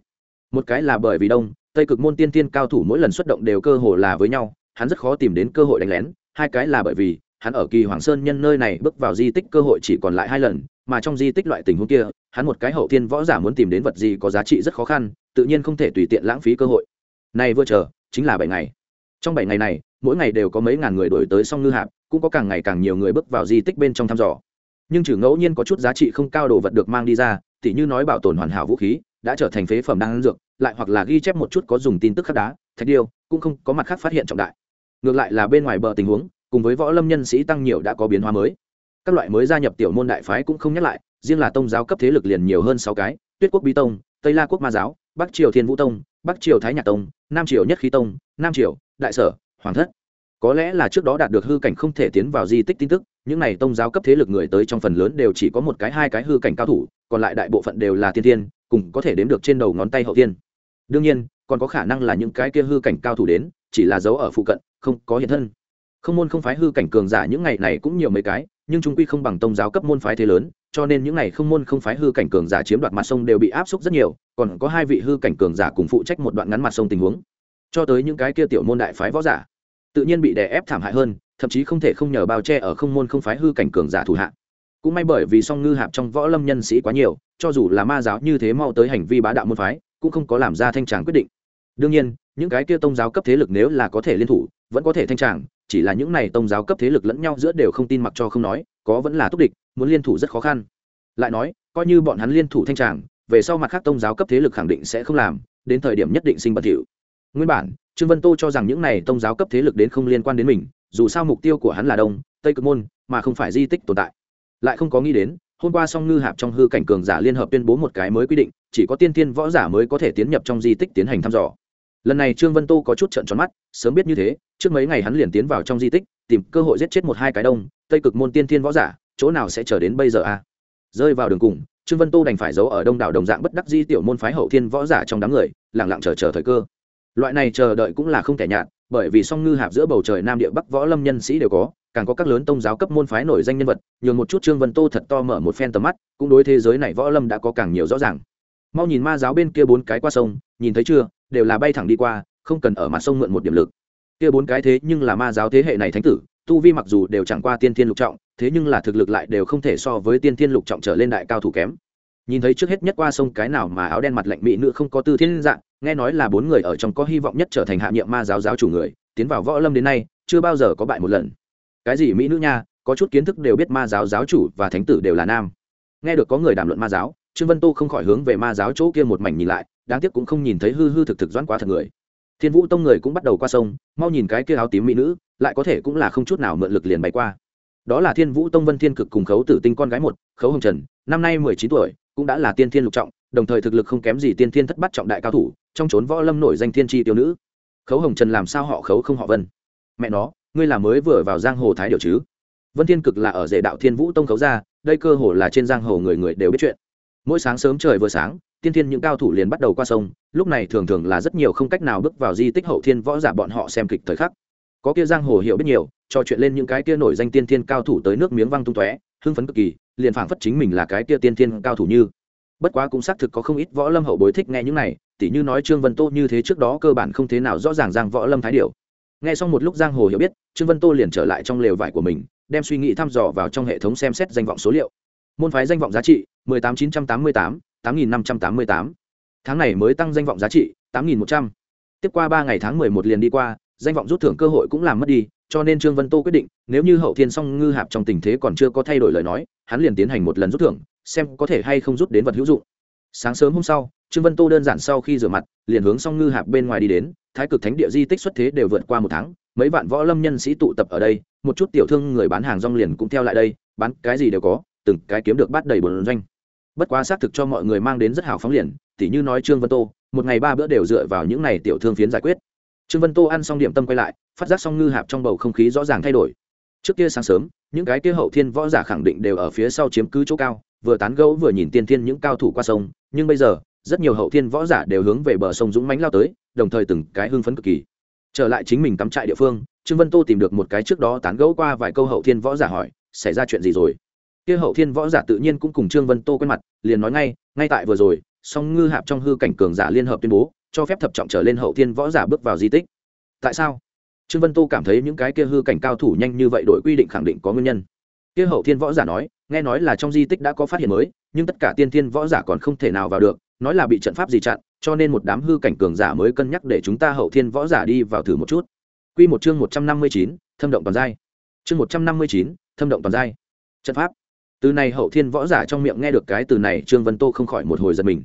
Một cái là bởi vì đông, tây cực môn tiên tiên cao thủ mỗi lần xuất động đều cơ hồ là với nhau, hắn rất khó tìm đến cơ hội đánh lén. Hai cái là bởi vì, hắn ở kỳ hoàng sơn nhân nơi này bước vào di tích cơ hội chỉ còn lại hai lần, mà trong di tích loại tình huống kia, hắn một cái hậu thiên võ giả muốn tìm đến vật gì có giá trị rất khó khăn, tự nhiên không thể tùy tiện lãng phí cơ hội. Này vừa chờ, chính là bảy ngày. Trong bảy ngày này mỗi ngày đều có mấy ngàn người đổi tới song ngư hạp, cũng có càng ngày càng nhiều người bước vào di tích bên trong thăm dò. Nhưng trừ ngẫu nhiên có chút giá trị không cao đồ vật được mang đi ra, tỉ như nói bảo tồn hoàn hảo vũ khí, đã trở thành phế phẩm đang ăn dược, lại hoặc là ghi chép một chút có dùng tin tức khắc đá, thạch điêu, cũng không có mặt khác phát hiện trọng đại. Ngược lại là bên ngoài bờ tình huống, cùng với võ lâm nhân sĩ tăng nhiều đã có biến hóa mới. Các loại mới gia nhập tiểu môn đại phái cũng không nhắc lại, riêng là tông giáo cấp thế lực liền nhiều hơn sáu cái, tuyết quốc bí tông, tây la quốc ma giáo, bắc triều thiên vũ tông, bắc triều thái nhạc tông, nam triều nhất khí tông, nam triều, đại sở hoàng thất. Có lẽ là trước đó đạt được hư cảnh không thể tiến vào di tích tin tức những này tông giáo cấp thế lực người tới trong phần lớn đều chỉ có một cái hai cái hư cảnh cao thủ còn lại đại bộ phận đều là tiên thiên, cùng có thể đếm được trên đầu ngón tay hậu tiên đương nhiên còn có khả năng là những cái kia hư cảnh cao thủ đến chỉ là dấu ở phụ cận không có hiện thân. Không môn không phái hư cảnh cường giả những ngày này cũng nhiều mấy cái nhưng chúng quy không bằng tông giáo cấp môn phái thế lớn cho nên những ngày không môn không phái hư cảnh cường giả chiếm đoạt mặt sông đều bị áp suất rất nhiều còn có hai vị hư cảnh cường giả cùng phụ trách một đoạn ngắn mặt sông tình huống. Cho tới những cái kia tiểu môn đại phái võ giả tự nhiên bị đè ép thảm hại hơn, thậm chí không thể không nhờ bao che ở không môn không phái hư cảnh cường giả thủ hạ. Cũng may bởi vì song ngư hạp trong võ lâm nhân sĩ quá nhiều, cho dù là ma giáo như thế mau tới hành vi bá đạo môn phái, cũng không có làm ra thanh tràng quyết định. Đương nhiên, những cái kia tông giáo cấp thế lực nếu là có thể liên thủ, vẫn có thể thanh tràng, chỉ là những này tông giáo cấp thế lực lẫn nhau giữa đều không tin mặc cho không nói, có vẫn là túc địch, muốn liên thủ rất khó khăn. Lại nói, coi như bọn hắn liên thủ thanh tràng, về sau mặt khác tông giáo cấp thế lực khẳng định sẽ không làm, đến thời điểm nhất định sinh bật hiệu nguyên bản, trương vân tô cho rằng những này tông giáo cấp thế lực đến không liên quan đến mình, dù sao mục tiêu của hắn là đông, tây cực môn, mà không phải di tích tồn tại. Lại không có nghĩ đến, hôm qua song ngư hạp trong hư cảnh cường giả liên hợp tuyên bố một cái mới quy định, chỉ có tiên tiên võ giả mới có thể tiến nhập trong di tích tiến hành thăm dò. Lần này trương vân tô có chút trận tròn mắt, sớm biết như thế, trước mấy ngày hắn liền tiến vào trong di tích, tìm cơ hội giết chết một hai cái đông, tây cực môn tiên tiên võ giả, chỗ nào sẽ chờ đến bây giờ a? À? rơi vào đường cùng, trương vân tô đành phải giấu ở đông đảo đồng dạng bất đắc di tiểu môn phái hậu thiên võ giả trong đám người lẳng lặng chờ chờ thời cơ loại này chờ đợi cũng là không thể nhạt, bởi vì song ngư hạp giữa bầu trời nam địa bắc võ lâm nhân sĩ đều có, càng có các lớn tông giáo cấp môn phái nổi danh nhân vật, nhường một chút trương vân tô thật to mở một phen tầm mắt, cũng đối thế giới này võ lâm đã có càng nhiều rõ ràng. Mau nhìn ma giáo bên kia bốn cái qua sông, nhìn thấy chưa, đều là bay thẳng đi qua, không cần ở mặt sông mượn một điểm lực. Kia bốn cái thế nhưng là ma giáo thế hệ này thánh tử, tu vi mặc dù đều chẳng qua tiên thiên lục trọng, thế nhưng là thực lực lại đều không thể so với tiên thiên lục trọng trở lên đại cao thủ kém nhìn thấy trước hết nhất qua sông cái nào mà áo đen mặt lạnh mỹ nữ không có tư thiên dạng, nghe nói là bốn người ở trong có hy vọng nhất trở thành hạ nhiệm ma giáo giáo chủ người, tiến vào võ lâm đến nay, chưa bao giờ có bại một lần. Cái gì mỹ nữ nha, có chút kiến thức đều biết ma giáo giáo chủ và thánh tử đều là nam. Nghe được có người đàm luận ma giáo, trương vân tô không khỏi hướng về ma giáo chỗ kia một mảnh nhìn lại, đáng tiếc cũng không nhìn thấy hư hư thực thực doãn quá thật người. Thiên vũ tông người cũng bắt đầu qua sông, mau nhìn cái kia áo tím mỹ nữ, lại có thể cũng là không chút nào mượn lực liền bay qua. Đó là thiên vũ tông vân thiên cực cùng khấu tử tinh con gái một, khấu hồng trần, năm nay mười chín tuổi cũng đã là tiên thiên lục trọng, đồng thời thực lực không kém gì tiên thiên thất bát trọng đại cao thủ, trong trốn võ lâm nổi danh thiên tri tiêu nữ. Khấu hồng trần làm sao họ khấu không họ vân? Mẹ nó, ngươi là mới vừa vào giang hồ thái điều chứ? Vân thiên cực là ở rể đạo thiên vũ tông khấu ra đây cơ hồ là trên giang hồ người người đều biết chuyện. Mỗi sáng sớm trời vừa sáng, tiên thiên những cao thủ liền bắt đầu qua sông, lúc này thường thường là rất nhiều không cách nào bước vào di tích hậu thiên võ giả bọn họ xem kịch thời khắc. Có kia giang hồ hiểu biết nhiều trò chuyện lên những cái kia nổi danh tiên thiên cao thủ tới nước miếng văng tung tóe hưng phấn cực kỳ liền phảng phất chính mình là cái kia tiên thiên cao thủ như bất quá cũng xác thực có không ít võ lâm hậu bối thích nghe những này tỉ như nói trương vân tô như thế trước đó cơ bản không thế nào rõ ràng giang võ lâm thái điệu nghe xong một lúc giang hồ hiểu biết trương vân tô liền trở lại trong lều vải của mình đem suy nghĩ thăm dò vào trong hệ thống xem xét danh vọng số liệu môn phái danh vọng giá trị 18988, 8588. tháng này mới tăng danh vọng giá trị 8100. tiếp qua ba ngày tháng 11 liền đi qua danh vọng rút thưởng cơ hội cũng làm mất đi cho nên trương vân tô quyết định, nếu như hậu thiên song ngư hạp trong tình thế còn chưa có thay đổi lời nói, hắn liền tiến hành một lần rút thưởng, xem có thể hay không rút đến vật hữu dụng. Sáng sớm hôm sau, trương vân tô đơn giản sau khi rửa mặt, liền hướng song ngư hạp bên ngoài đi đến, thái cực thánh địa di tích xuất thế đều vượt qua một tháng, mấy vạn võ lâm nhân sĩ tụ tập ở đây, một chút tiểu thương người bán hàng rong liền cũng theo lại đây, bán cái gì đều có, từng cái kiếm được bắt đầy bồn doanh. Bất quá xác thực cho mọi người mang đến rất hào phóng liền, tỉ như nói trương vân tô, một ngày ba bữa đều dựa vào những này tiểu thương phiến giải quyết trương vân tô ăn xong điểm tâm quay lại, phát giác xong ngư hạp trong bầu không khí rõ ràng thay đổi. Trước kia sáng sớm, những cái kia hậu thiên võ giả khẳng định đều ở phía sau chiếm cứ chỗ cao, vừa tán gẫu vừa nhìn tiên thiên những cao thủ qua sông, nhưng bây giờ, rất nhiều hậu thiên võ giả đều hướng về bờ sông dũng mánh lao tới, đồng thời từng cái hưng phấn cực kỳ. Trở lại chính mình cắm trại địa phương, trương vân tô tìm được một cái trước đó tán gẫu qua vài câu hậu thiên võ giả hỏi, xảy ra chuyện gì rồi? Kia hậu thiên võ giả tự nhiên cũng cùng trương vân tô quen mặt, liền nói ngay ngay tại vừa rồi, song ngư hạp trong hư cảnh cường giả liên hợp tuyên bố cho phép thập trọng trở lên hậu thiên võ giả bước vào di tích tại sao trương vân tô cảm thấy những cái kia hư cảnh cao thủ nhanh như vậy đổi quy định khẳng định có nguyên nhân kia hậu thiên võ giả nói nghe nói là trong di tích đã có phát hiện mới nhưng tất cả tiên thiên võ giả còn không thể nào vào được nói là bị trận pháp gì chặn cho nên một đám hư cảnh cường giả mới cân nhắc để chúng ta hậu thiên võ giả đi vào thử một chút Quy một chương một trăm năm mươi chín, thâm động toàn giai. Chương một trăm năm mươi chín, thâm động toàn giai. Trận pháp. Từ này hậu thiên võ giả trong miệng nghe được cái từ này, Trương Vân Tô không khỏi một hồi giật mình.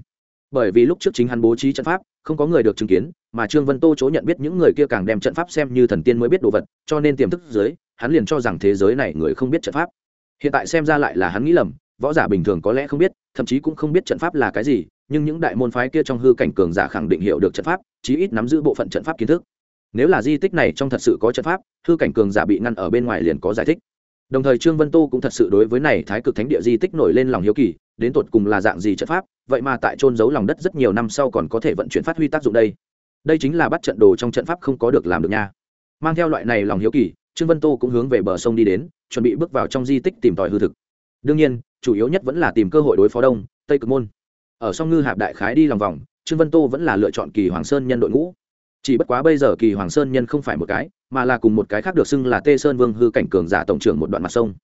Bởi vì lúc trước chính hắn bố trí trận pháp, không có người được chứng kiến, mà Trương Vân Tô chỗ nhận biết những người kia càng đem trận pháp xem như thần tiên mới biết đồ vật, cho nên tiềm thức dưới, hắn liền cho rằng thế giới này người không biết trận pháp. Hiện tại xem ra lại là hắn nghĩ lầm, võ giả bình thường có lẽ không biết, thậm chí cũng không biết trận pháp là cái gì, nhưng những đại môn phái kia trong hư cảnh cường giả khẳng định hiểu được trận pháp, chí ít nắm giữ bộ phận trận pháp kiến thức nếu là di tích này trong thật sự có trận pháp hư cảnh cường giả bị ngăn ở bên ngoài liền có giải thích đồng thời trương vân tô cũng thật sự đối với này thái cực thánh địa di tích nổi lên lòng hiếu kỳ đến tột cùng là dạng gì trận pháp, vậy mà tại trôn giấu lòng đất rất nhiều năm sau còn có thể vận chuyển phát huy tác dụng đây. Đây chính là bắt trận đồ trong trận pháp không có được làm được nha. Mang theo loại này lòng hiếu kỳ, trương vân tô cũng hướng về bờ sông đi đến, chuẩn bị bước vào trong di tích tìm tòi hư thực. Đương nhiên, chủ yếu nhất vẫn là tìm cơ hội đối phó đông, tây cực môn. Ở song ngư hạp đại khái đi lòng vòng, trương vân tô vẫn là lựa chọn kỳ hoàng sơn nhân đội ngũ. Chỉ bất quá bây giờ kỳ hoàng sơn nhân không phải một cái, mà là cùng một cái khác được xưng là tê sơn vương hư cảnh cường giả tổng trưởng một đoạn mặt sông.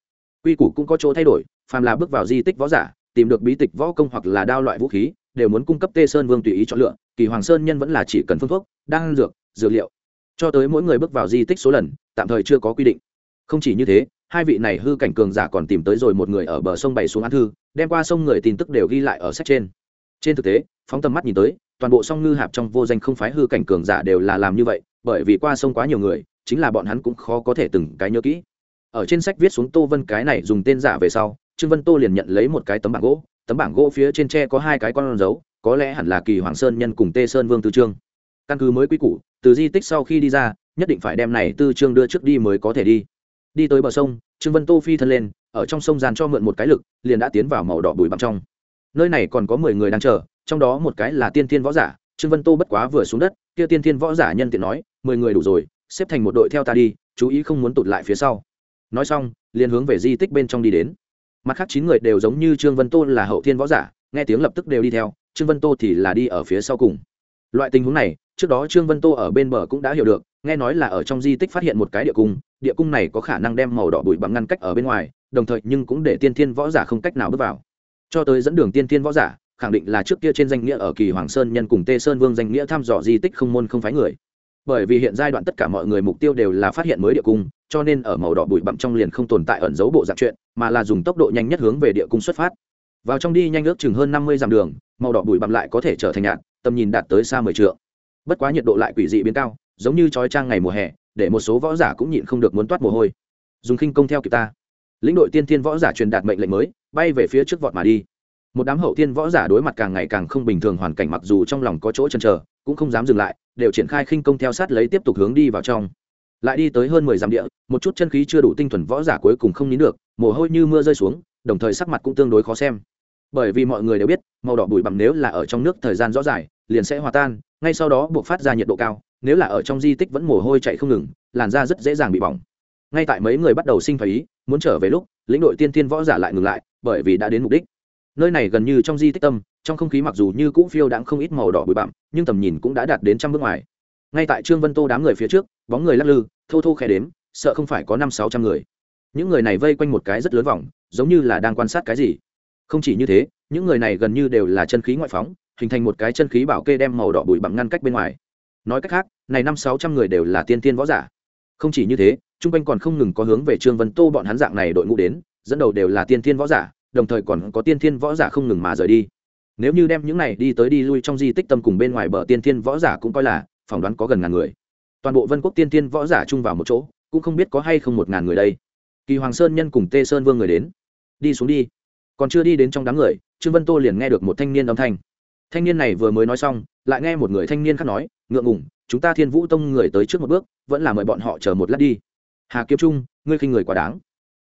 Quy củ cũng có chỗ thay đổi, phàm là bước vào di tích võ giả tìm được bí tịch võ công hoặc là đao loại vũ khí, đều muốn cung cấp tê sơn vương tùy ý chọn lựa, kỳ hoàng sơn nhân vẫn là chỉ cần phương thuốc, đan dược dược liệu. Cho tới mỗi người bước vào di tích số lần, tạm thời chưa có quy định. Không chỉ như thế, hai vị này hư cảnh cường giả còn tìm tới rồi một người ở bờ sông bày xuống án thư, đem qua sông người tin tức đều ghi lại ở sách trên. Trên thực tế, phóng tầm mắt nhìn tới, toàn bộ song ngư hạp trong vô danh không phái hư cảnh cường giả đều là làm như vậy, bởi vì qua sông quá nhiều người, chính là bọn hắn cũng khó có thể từng cái nhớ kỹ. Ở trên sách viết xuống tô vân cái này dùng tên giả về sau trương vân tô liền nhận lấy một cái tấm bảng gỗ, tấm bảng gỗ phía trên tre có hai cái con dấu, có lẽ hẳn là kỳ hoàng sơn nhân cùng tê sơn vương tư trương. Căn cứ mới quy củ, từ di tích sau khi đi ra, nhất định phải đem này tư trương đưa trước đi mới có thể đi. Đi tới bờ sông, trương vân tô phi thân lên, ở trong sông gian cho mượn một cái lực, liền đã tiến vào màu đỏ bụi bặm trong. Nơi này còn có mười người đang chờ, trong đó một cái là tiên thiên võ giả, trương vân tô bất quá vừa xuống đất, kia tiên thiên võ giả nhân tiện nói, mười người đủ rồi, xếp thành một đội theo ta đi, chú ý không muốn tụt lại phía sau. Nói xong, liền hướng về di tích bên trong đi đến mặt khác chín người đều giống như trương vân tô là hậu thiên võ giả, nghe tiếng lập tức đều đi theo, trương vân tô thì là đi ở phía sau cùng. Loại tình huống này, trước đó trương vân tô ở bên bờ cũng đã hiểu được, nghe nói là ở trong di tích phát hiện một cái địa cung địa cung này có khả năng đem màu đỏ bụi bặm ngăn cách ở bên ngoài, đồng thời nhưng cũng để tiên thiên võ giả không cách nào bước vào. Cho tới dẫn đường tiên thiên võ giả, khẳng định là trước kia trên danh nghĩa ở kỳ hoàng sơn nhân cùng tê sơn vương danh nghĩa thăm dò di tích không môn không phái người. Bởi vì hiện giai đoạn tất cả mọi người mục tiêu đều là phát hiện mới địa cung, cho nên ở màu đỏ bụi bặm trong liền không tồn tại ẩn dấu bộ dạng chuyện mà là dùng tốc độ nhanh nhất hướng về địa cung xuất phát. Vào trong đi nhanh ước chừng hơn năm mươi dặm đường, màu đỏ bụi bặm lại có thể trở thành nhạt, tầm nhìn đạt tới xa mười trượng. Bất quá nhiệt độ lại quỷ dị biến cao, giống như trói trang ngày mùa hè, để một số võ giả cũng nhịn không được muốn toát mồ hôi. Dùng khinh công theo kịp ta. Lĩnh đội tiên thiên võ giả truyền đạt mệnh lệnh mới, bay về phía trước vọt mà đi. Một đám hậu thiên võ giả đối mặt càng ngày càng không bình thường hoàn cảnh mặc dù trong lòng có chỗ chần chờ, cũng không dám dừng lại, đều triển khai khinh công theo sát lấy tiếp tục hướng đi vào trong lại đi tới hơn mười dặm địa, một chút chân khí chưa đủ tinh thuần võ giả cuối cùng không nín được, mồ hôi như mưa rơi xuống, đồng thời sắc mặt cũng tương đối khó xem. Bởi vì mọi người đều biết, màu đỏ bụi bặm nếu là ở trong nước thời gian rõ dài liền sẽ hòa tan, ngay sau đó buộc phát ra nhiệt độ cao, nếu là ở trong di tích vẫn mồ hôi chạy không ngừng, làn da rất dễ dàng bị bỏng. Ngay tại mấy người bắt đầu sinh phải ý muốn trở về lúc, lĩnh đội tiên tiên võ giả lại ngừng lại, bởi vì đã đến mục đích. Nơi này gần như trong di tích tâm, trong không khí mặc dù như cũ phiêu đãng không ít màu đỏ bụi bặm, nhưng tầm nhìn cũng đã đạt đến trăm bước ngoài. Ngay tại trương vân tô đám người phía trước bóng người lắc lư, thô thô khe đếm, sợ không phải có năm sáu trăm người. Những người này vây quanh một cái rất lớn vòng, giống như là đang quan sát cái gì. Không chỉ như thế, những người này gần như đều là chân khí ngoại phóng, hình thành một cái chân khí bảo kê đem màu đỏ bụi bặm ngăn cách bên ngoài. Nói cách khác, này năm sáu trăm người đều là tiên tiên võ giả. Không chỉ như thế, chung quanh còn không ngừng có hướng về trương vân tô bọn hắn dạng này đội ngũ đến, dẫn đầu đều là tiên tiên võ giả, đồng thời còn có tiên thiên võ giả không ngừng mà rời đi. Nếu như đem những này đi tới đi lui trong di tích tâm cùng bên ngoài bờ tiên thiên võ giả cũng coi là, phỏng đoán có gần ngàn người toàn bộ vân quốc tiên tiên võ giả chung vào một chỗ, cũng không biết có hay không một ngàn người đây. Kỳ hoàng sơn nhân cùng tê sơn vương người đến. Đi xuống đi. Còn chưa đi đến trong đám người, trương vân tô liền nghe được một thanh niên âm thanh. Thanh niên này vừa mới nói xong, lại nghe một người thanh niên khác nói, ngượng ngủng chúng ta thiên vũ tông người tới trước một bước, vẫn là mời bọn họ chờ một lát đi. Hà kiếm trung, ngươi khinh người quá đáng.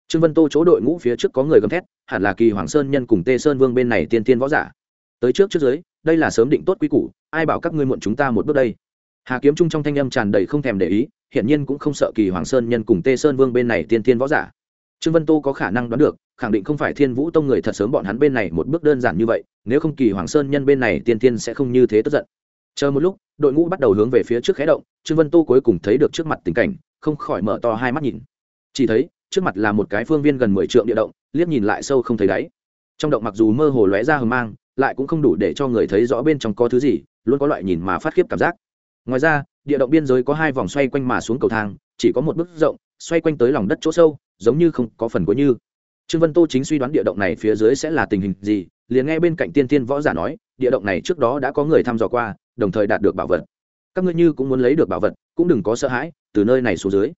Trương vân tô chỗ đội ngũ phía trước có người gầm thét, hẳn là kỳ hoàng sơn nhân cùng tê sơn vương bên này tiên tiên võ giả. Tới trước trước dưới, đây là sớm định tốt quy củ, ai bảo các ngươi muộn chúng ta một bước đây? Hà kiếm trung trong thanh âm tràn đầy không thèm để ý, hiển nhiên cũng không sợ kỳ hoàng sơn nhân cùng tê sơn vương bên này tiên tiên võ giả. Trương vân tô có khả năng đoán được, khẳng định không phải thiên vũ tông người thật sớm bọn hắn bên này một bước đơn giản như vậy, nếu không kỳ hoàng sơn nhân bên này tiên tiên sẽ không như thế tức giận. Chờ một lúc, đội ngũ bắt đầu hướng về phía trước khé động, trương vân tô cuối cùng thấy được trước mặt tình cảnh, không khỏi mở to hai mắt nhìn. Chỉ thấy, trước mặt là một cái phương viên gần mười trượng địa động, liếc nhìn lại sâu không thấy đáy. Trong động mặc dù mơ hồ lóe ra hờ mang, lại cũng không đủ để cho người thấy rõ bên trong có thứ gì, luôn có loại nhìn mà phát khiếp cảm giác ngoài ra, địa động biên giới có hai vòng xoay quanh mà xuống cầu thang, chỉ có một bức rộng, xoay quanh tới lòng đất chỗ sâu, giống như không có phần cuối như. Trương vân tô chính suy đoán địa động này phía dưới sẽ là tình hình gì, liền nghe bên cạnh tiên tiên võ giả nói, địa động này trước đó đã có người thăm dò qua, đồng thời đạt được bảo vật. Các ngươi như cũng muốn lấy được bảo vật, cũng đừng có sợ hãi, từ nơi này xuống dưới.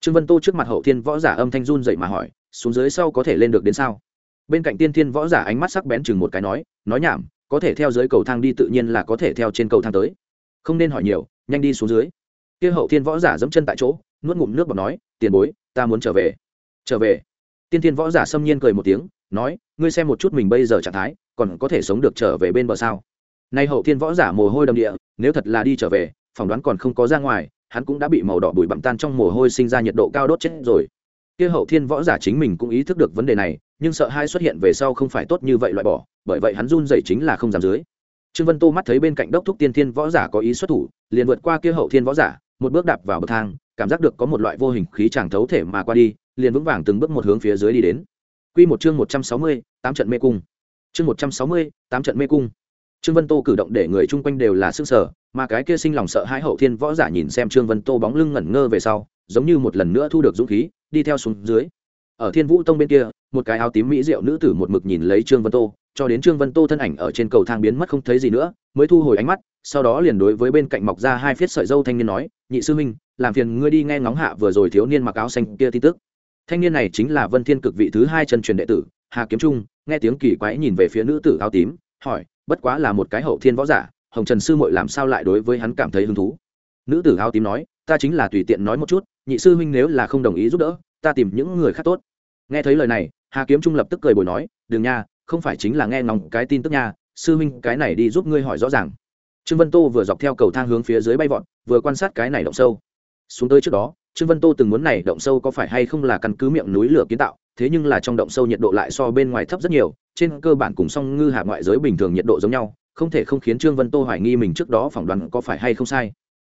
Trương vân tô trước mặt hậu thiên võ giả âm thanh run dậy mà hỏi, xuống dưới sau có thể lên được đến sao? Bên cạnh tiên thiên võ giả ánh mắt sắc bén chừng một cái nói nói nhảm, có thể theo dưới cầu thang đi tự nhiên là có thể theo trên cầu thang tới không nên hỏi nhiều, nhanh đi xuống dưới. Kia hậu thiên võ giả dẫm chân tại chỗ, nuốt ngụm nước bọt nói, tiền bối, ta muốn trở về. Trở về? Tiên thiên võ giả xâm nhiên cười một tiếng, nói, ngươi xem một chút mình bây giờ trạng thái, còn có thể sống được trở về bên bờ sao? Nay hậu thiên võ giả mồ hôi đầm địa, nếu thật là đi trở về, phỏng đoán còn không có ra ngoài, hắn cũng đã bị màu đỏ bụi bặm tan trong mồ hôi sinh ra nhiệt độ cao đốt chết rồi. Kia hậu thiên võ giả chính mình cũng ý thức được vấn đề này, nhưng sợ hai xuất hiện về sau không phải tốt như vậy loại bỏ, bởi vậy hắn run dậy chính là không dám dưới trương vân tô mắt thấy bên cạnh đốc thúc tiên thiên võ giả có ý xuất thủ liền vượt qua kia hậu thiên võ giả một bước đạp vào bậc thang cảm giác được có một loại vô hình khí chàng thấu thể mà qua đi liền vững vàng từng bước một hướng phía dưới đi đến Quy một chương một trăm sáu mươi, tám trận mê cung. Chương một trăm sáu mươi, tám trận mê cung. Trương Vân Tô cử động để người chung quanh đều là sức sở, mà cái kia sinh lòng sợ hãi hậu thiên võ giả nhìn xem Trương Vân Tô bóng lưng ngẩn ngơ về sau, giống như một lần nữa thu được dũng khí, đi theo xuống dưới. Ở Thiên Vũ Tông bên kia, một cái áo tím mỹ diệu nữ tử một mực nhìn lấy Trương Vân Tô, cho đến Trương Vân Tô thân ảnh ở trên cầu thang biến mất không thấy gì nữa, mới thu hồi ánh mắt, sau đó liền đối với bên cạnh mọc ra hai phiết sợi dâu thanh niên nói, "Nhị sư huynh, làm phiền ngươi đi nghe ngóng hạ vừa rồi thiếu niên mặc áo xanh kia tin tức." Thanh niên này chính là Vân Thiên Cực vị thứ hai chân truyền đệ tử, Hà Kiếm Trung, nghe tiếng kỳ quái nhìn về phía nữ tử áo tím, hỏi, bất quá là một cái hậu thiên võ giả hồng trần sư muội làm sao lại đối với hắn cảm thấy hứng thú nữ tử áo tím nói ta chính là tùy tiện nói một chút nhị sư huynh nếu là không đồng ý giúp đỡ ta tìm những người khác tốt nghe thấy lời này hà kiếm trung lập tức cười bồi nói đừng nha không phải chính là nghe ngóng cái tin tức nha, sư huynh, cái này đi giúp ngươi hỏi rõ ràng. Trương vân tô vừa dọc theo cầu thang hướng phía dưới bay vọt, vừa quan sát cái này động sâu. Xuống tới trước đó, trương vân tô từng muốn này động sâu có phải hay không là căn cứ miệng núi lửa kiến tạo, thế nhưng là trong động sâu nhiệt độ lại so bên ngoài thấp rất nhiều, trên cơ bản cùng song ngư hạ ngoại giới bình thường nhiệt độ giống nhau, không thể không khiến trương vân tô hoài nghi mình trước đó phỏng đoán có phải hay không sai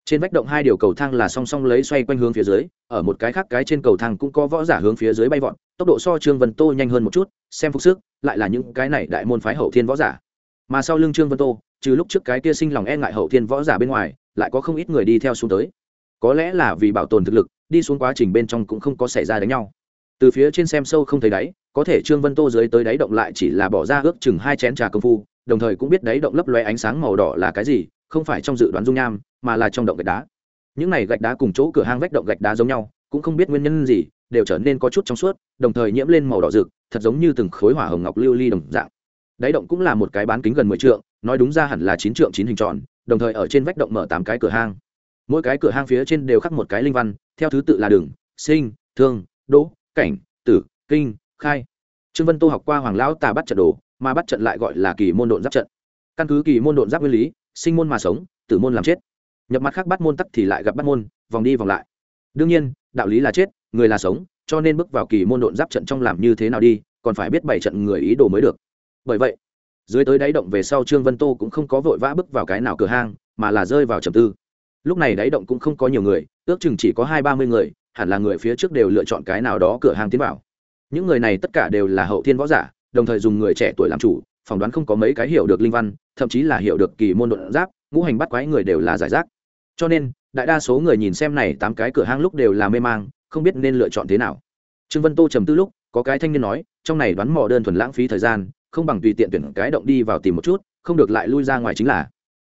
trên vách động hai điều cầu thang là song song lấy xoay quanh hướng phía dưới, ở một cái khác cái trên cầu thang cũng có võ giả hướng phía dưới bay vọt, tốc độ so trương vân tô nhanh hơn một chút, xem phục sức, lại là những cái này đại môn phái hậu thiên võ giả. Mà sau lưng trương vân tô, trừ lúc trước cái kia sinh lòng e ngại hậu thiên võ giả bên ngoài, lại có không ít người đi theo xuống tới. Có lẽ là vì bảo tồn thực lực, đi xuống quá trình bên trong cũng không có xảy ra đánh nhau. Từ phía trên xem sâu không thấy đáy, có thể trương vân tô dưới tới đáy động lại chỉ là bỏ ra ước chừng hai chén trà công phu đồng thời cũng biết đáy động lấp loe ánh sáng màu đỏ là cái gì, không phải trong dự đoán dung nham, mà là trong động gạch đá. Những này gạch đá cùng chỗ cửa hang vách động gạch đá giống nhau, cũng không biết nguyên nhân gì, đều trở nên có chút trong suốt, đồng thời nhiễm lên màu đỏ rực, thật giống như từng khối hỏa hồng ngọc lưu ly đồng dạng. Đáy động cũng là một cái bán kính gần mười trượng, nói đúng ra hẳn là chín trượng chín hình tròn, đồng thời ở trên vách động mở tám cái cửa hang. Mỗi cái cửa hang phía trên đều khắc một cái linh văn, theo thứ tự là đường, sinh, thương, đỗ, cảnh, tử, kinh, khai. Trương vân tô học qua hoàng lão tà bắt trận đồ mà bắt trận lại gọi là kỳ môn độn giáp trận. Căn cứ kỳ môn độn giáp nguyên lý, sinh môn mà sống, tử môn làm chết. Nhập mặt khác bắt môn tắc thì lại gặp bắt môn, vòng đi vòng lại. Đương nhiên, đạo lý là chết, người là sống, cho nên bước vào kỳ môn độn giáp trận trong làm như thế nào đi, còn phải biết bảy trận người ý đồ mới được. Bởi vậy, dưới tới đáy động về sau trương vân tô cũng không có vội vã bước vào cái nào cửa hang, mà là rơi vào trầm tư. Lúc này đáy động cũng không có nhiều người, ước chừng chỉ có hai ba mươi người, hẳn là người phía trước đều lựa chọn cái nào đó cửa hàng tiến vào. Những người này tất cả đều là hậu thiên võ giả đồng thời dùng người trẻ tuổi làm chủ, phỏng đoán không có mấy cái hiểu được linh văn, thậm chí là hiểu được kỳ môn đột giáp, ngũ hành bắt quái người đều là giải rác. Cho nên, đại đa số người nhìn xem này tám cái cửa hang lúc đều là mê mang, không biết nên lựa chọn thế nào. Trương vân tô trầm tư lúc, có cái thanh niên nói, trong này đoán mò đơn thuần lãng phí thời gian, không bằng tùy tiện tuyển cái động đi vào tìm một chút, không được lại lui ra ngoài chính là.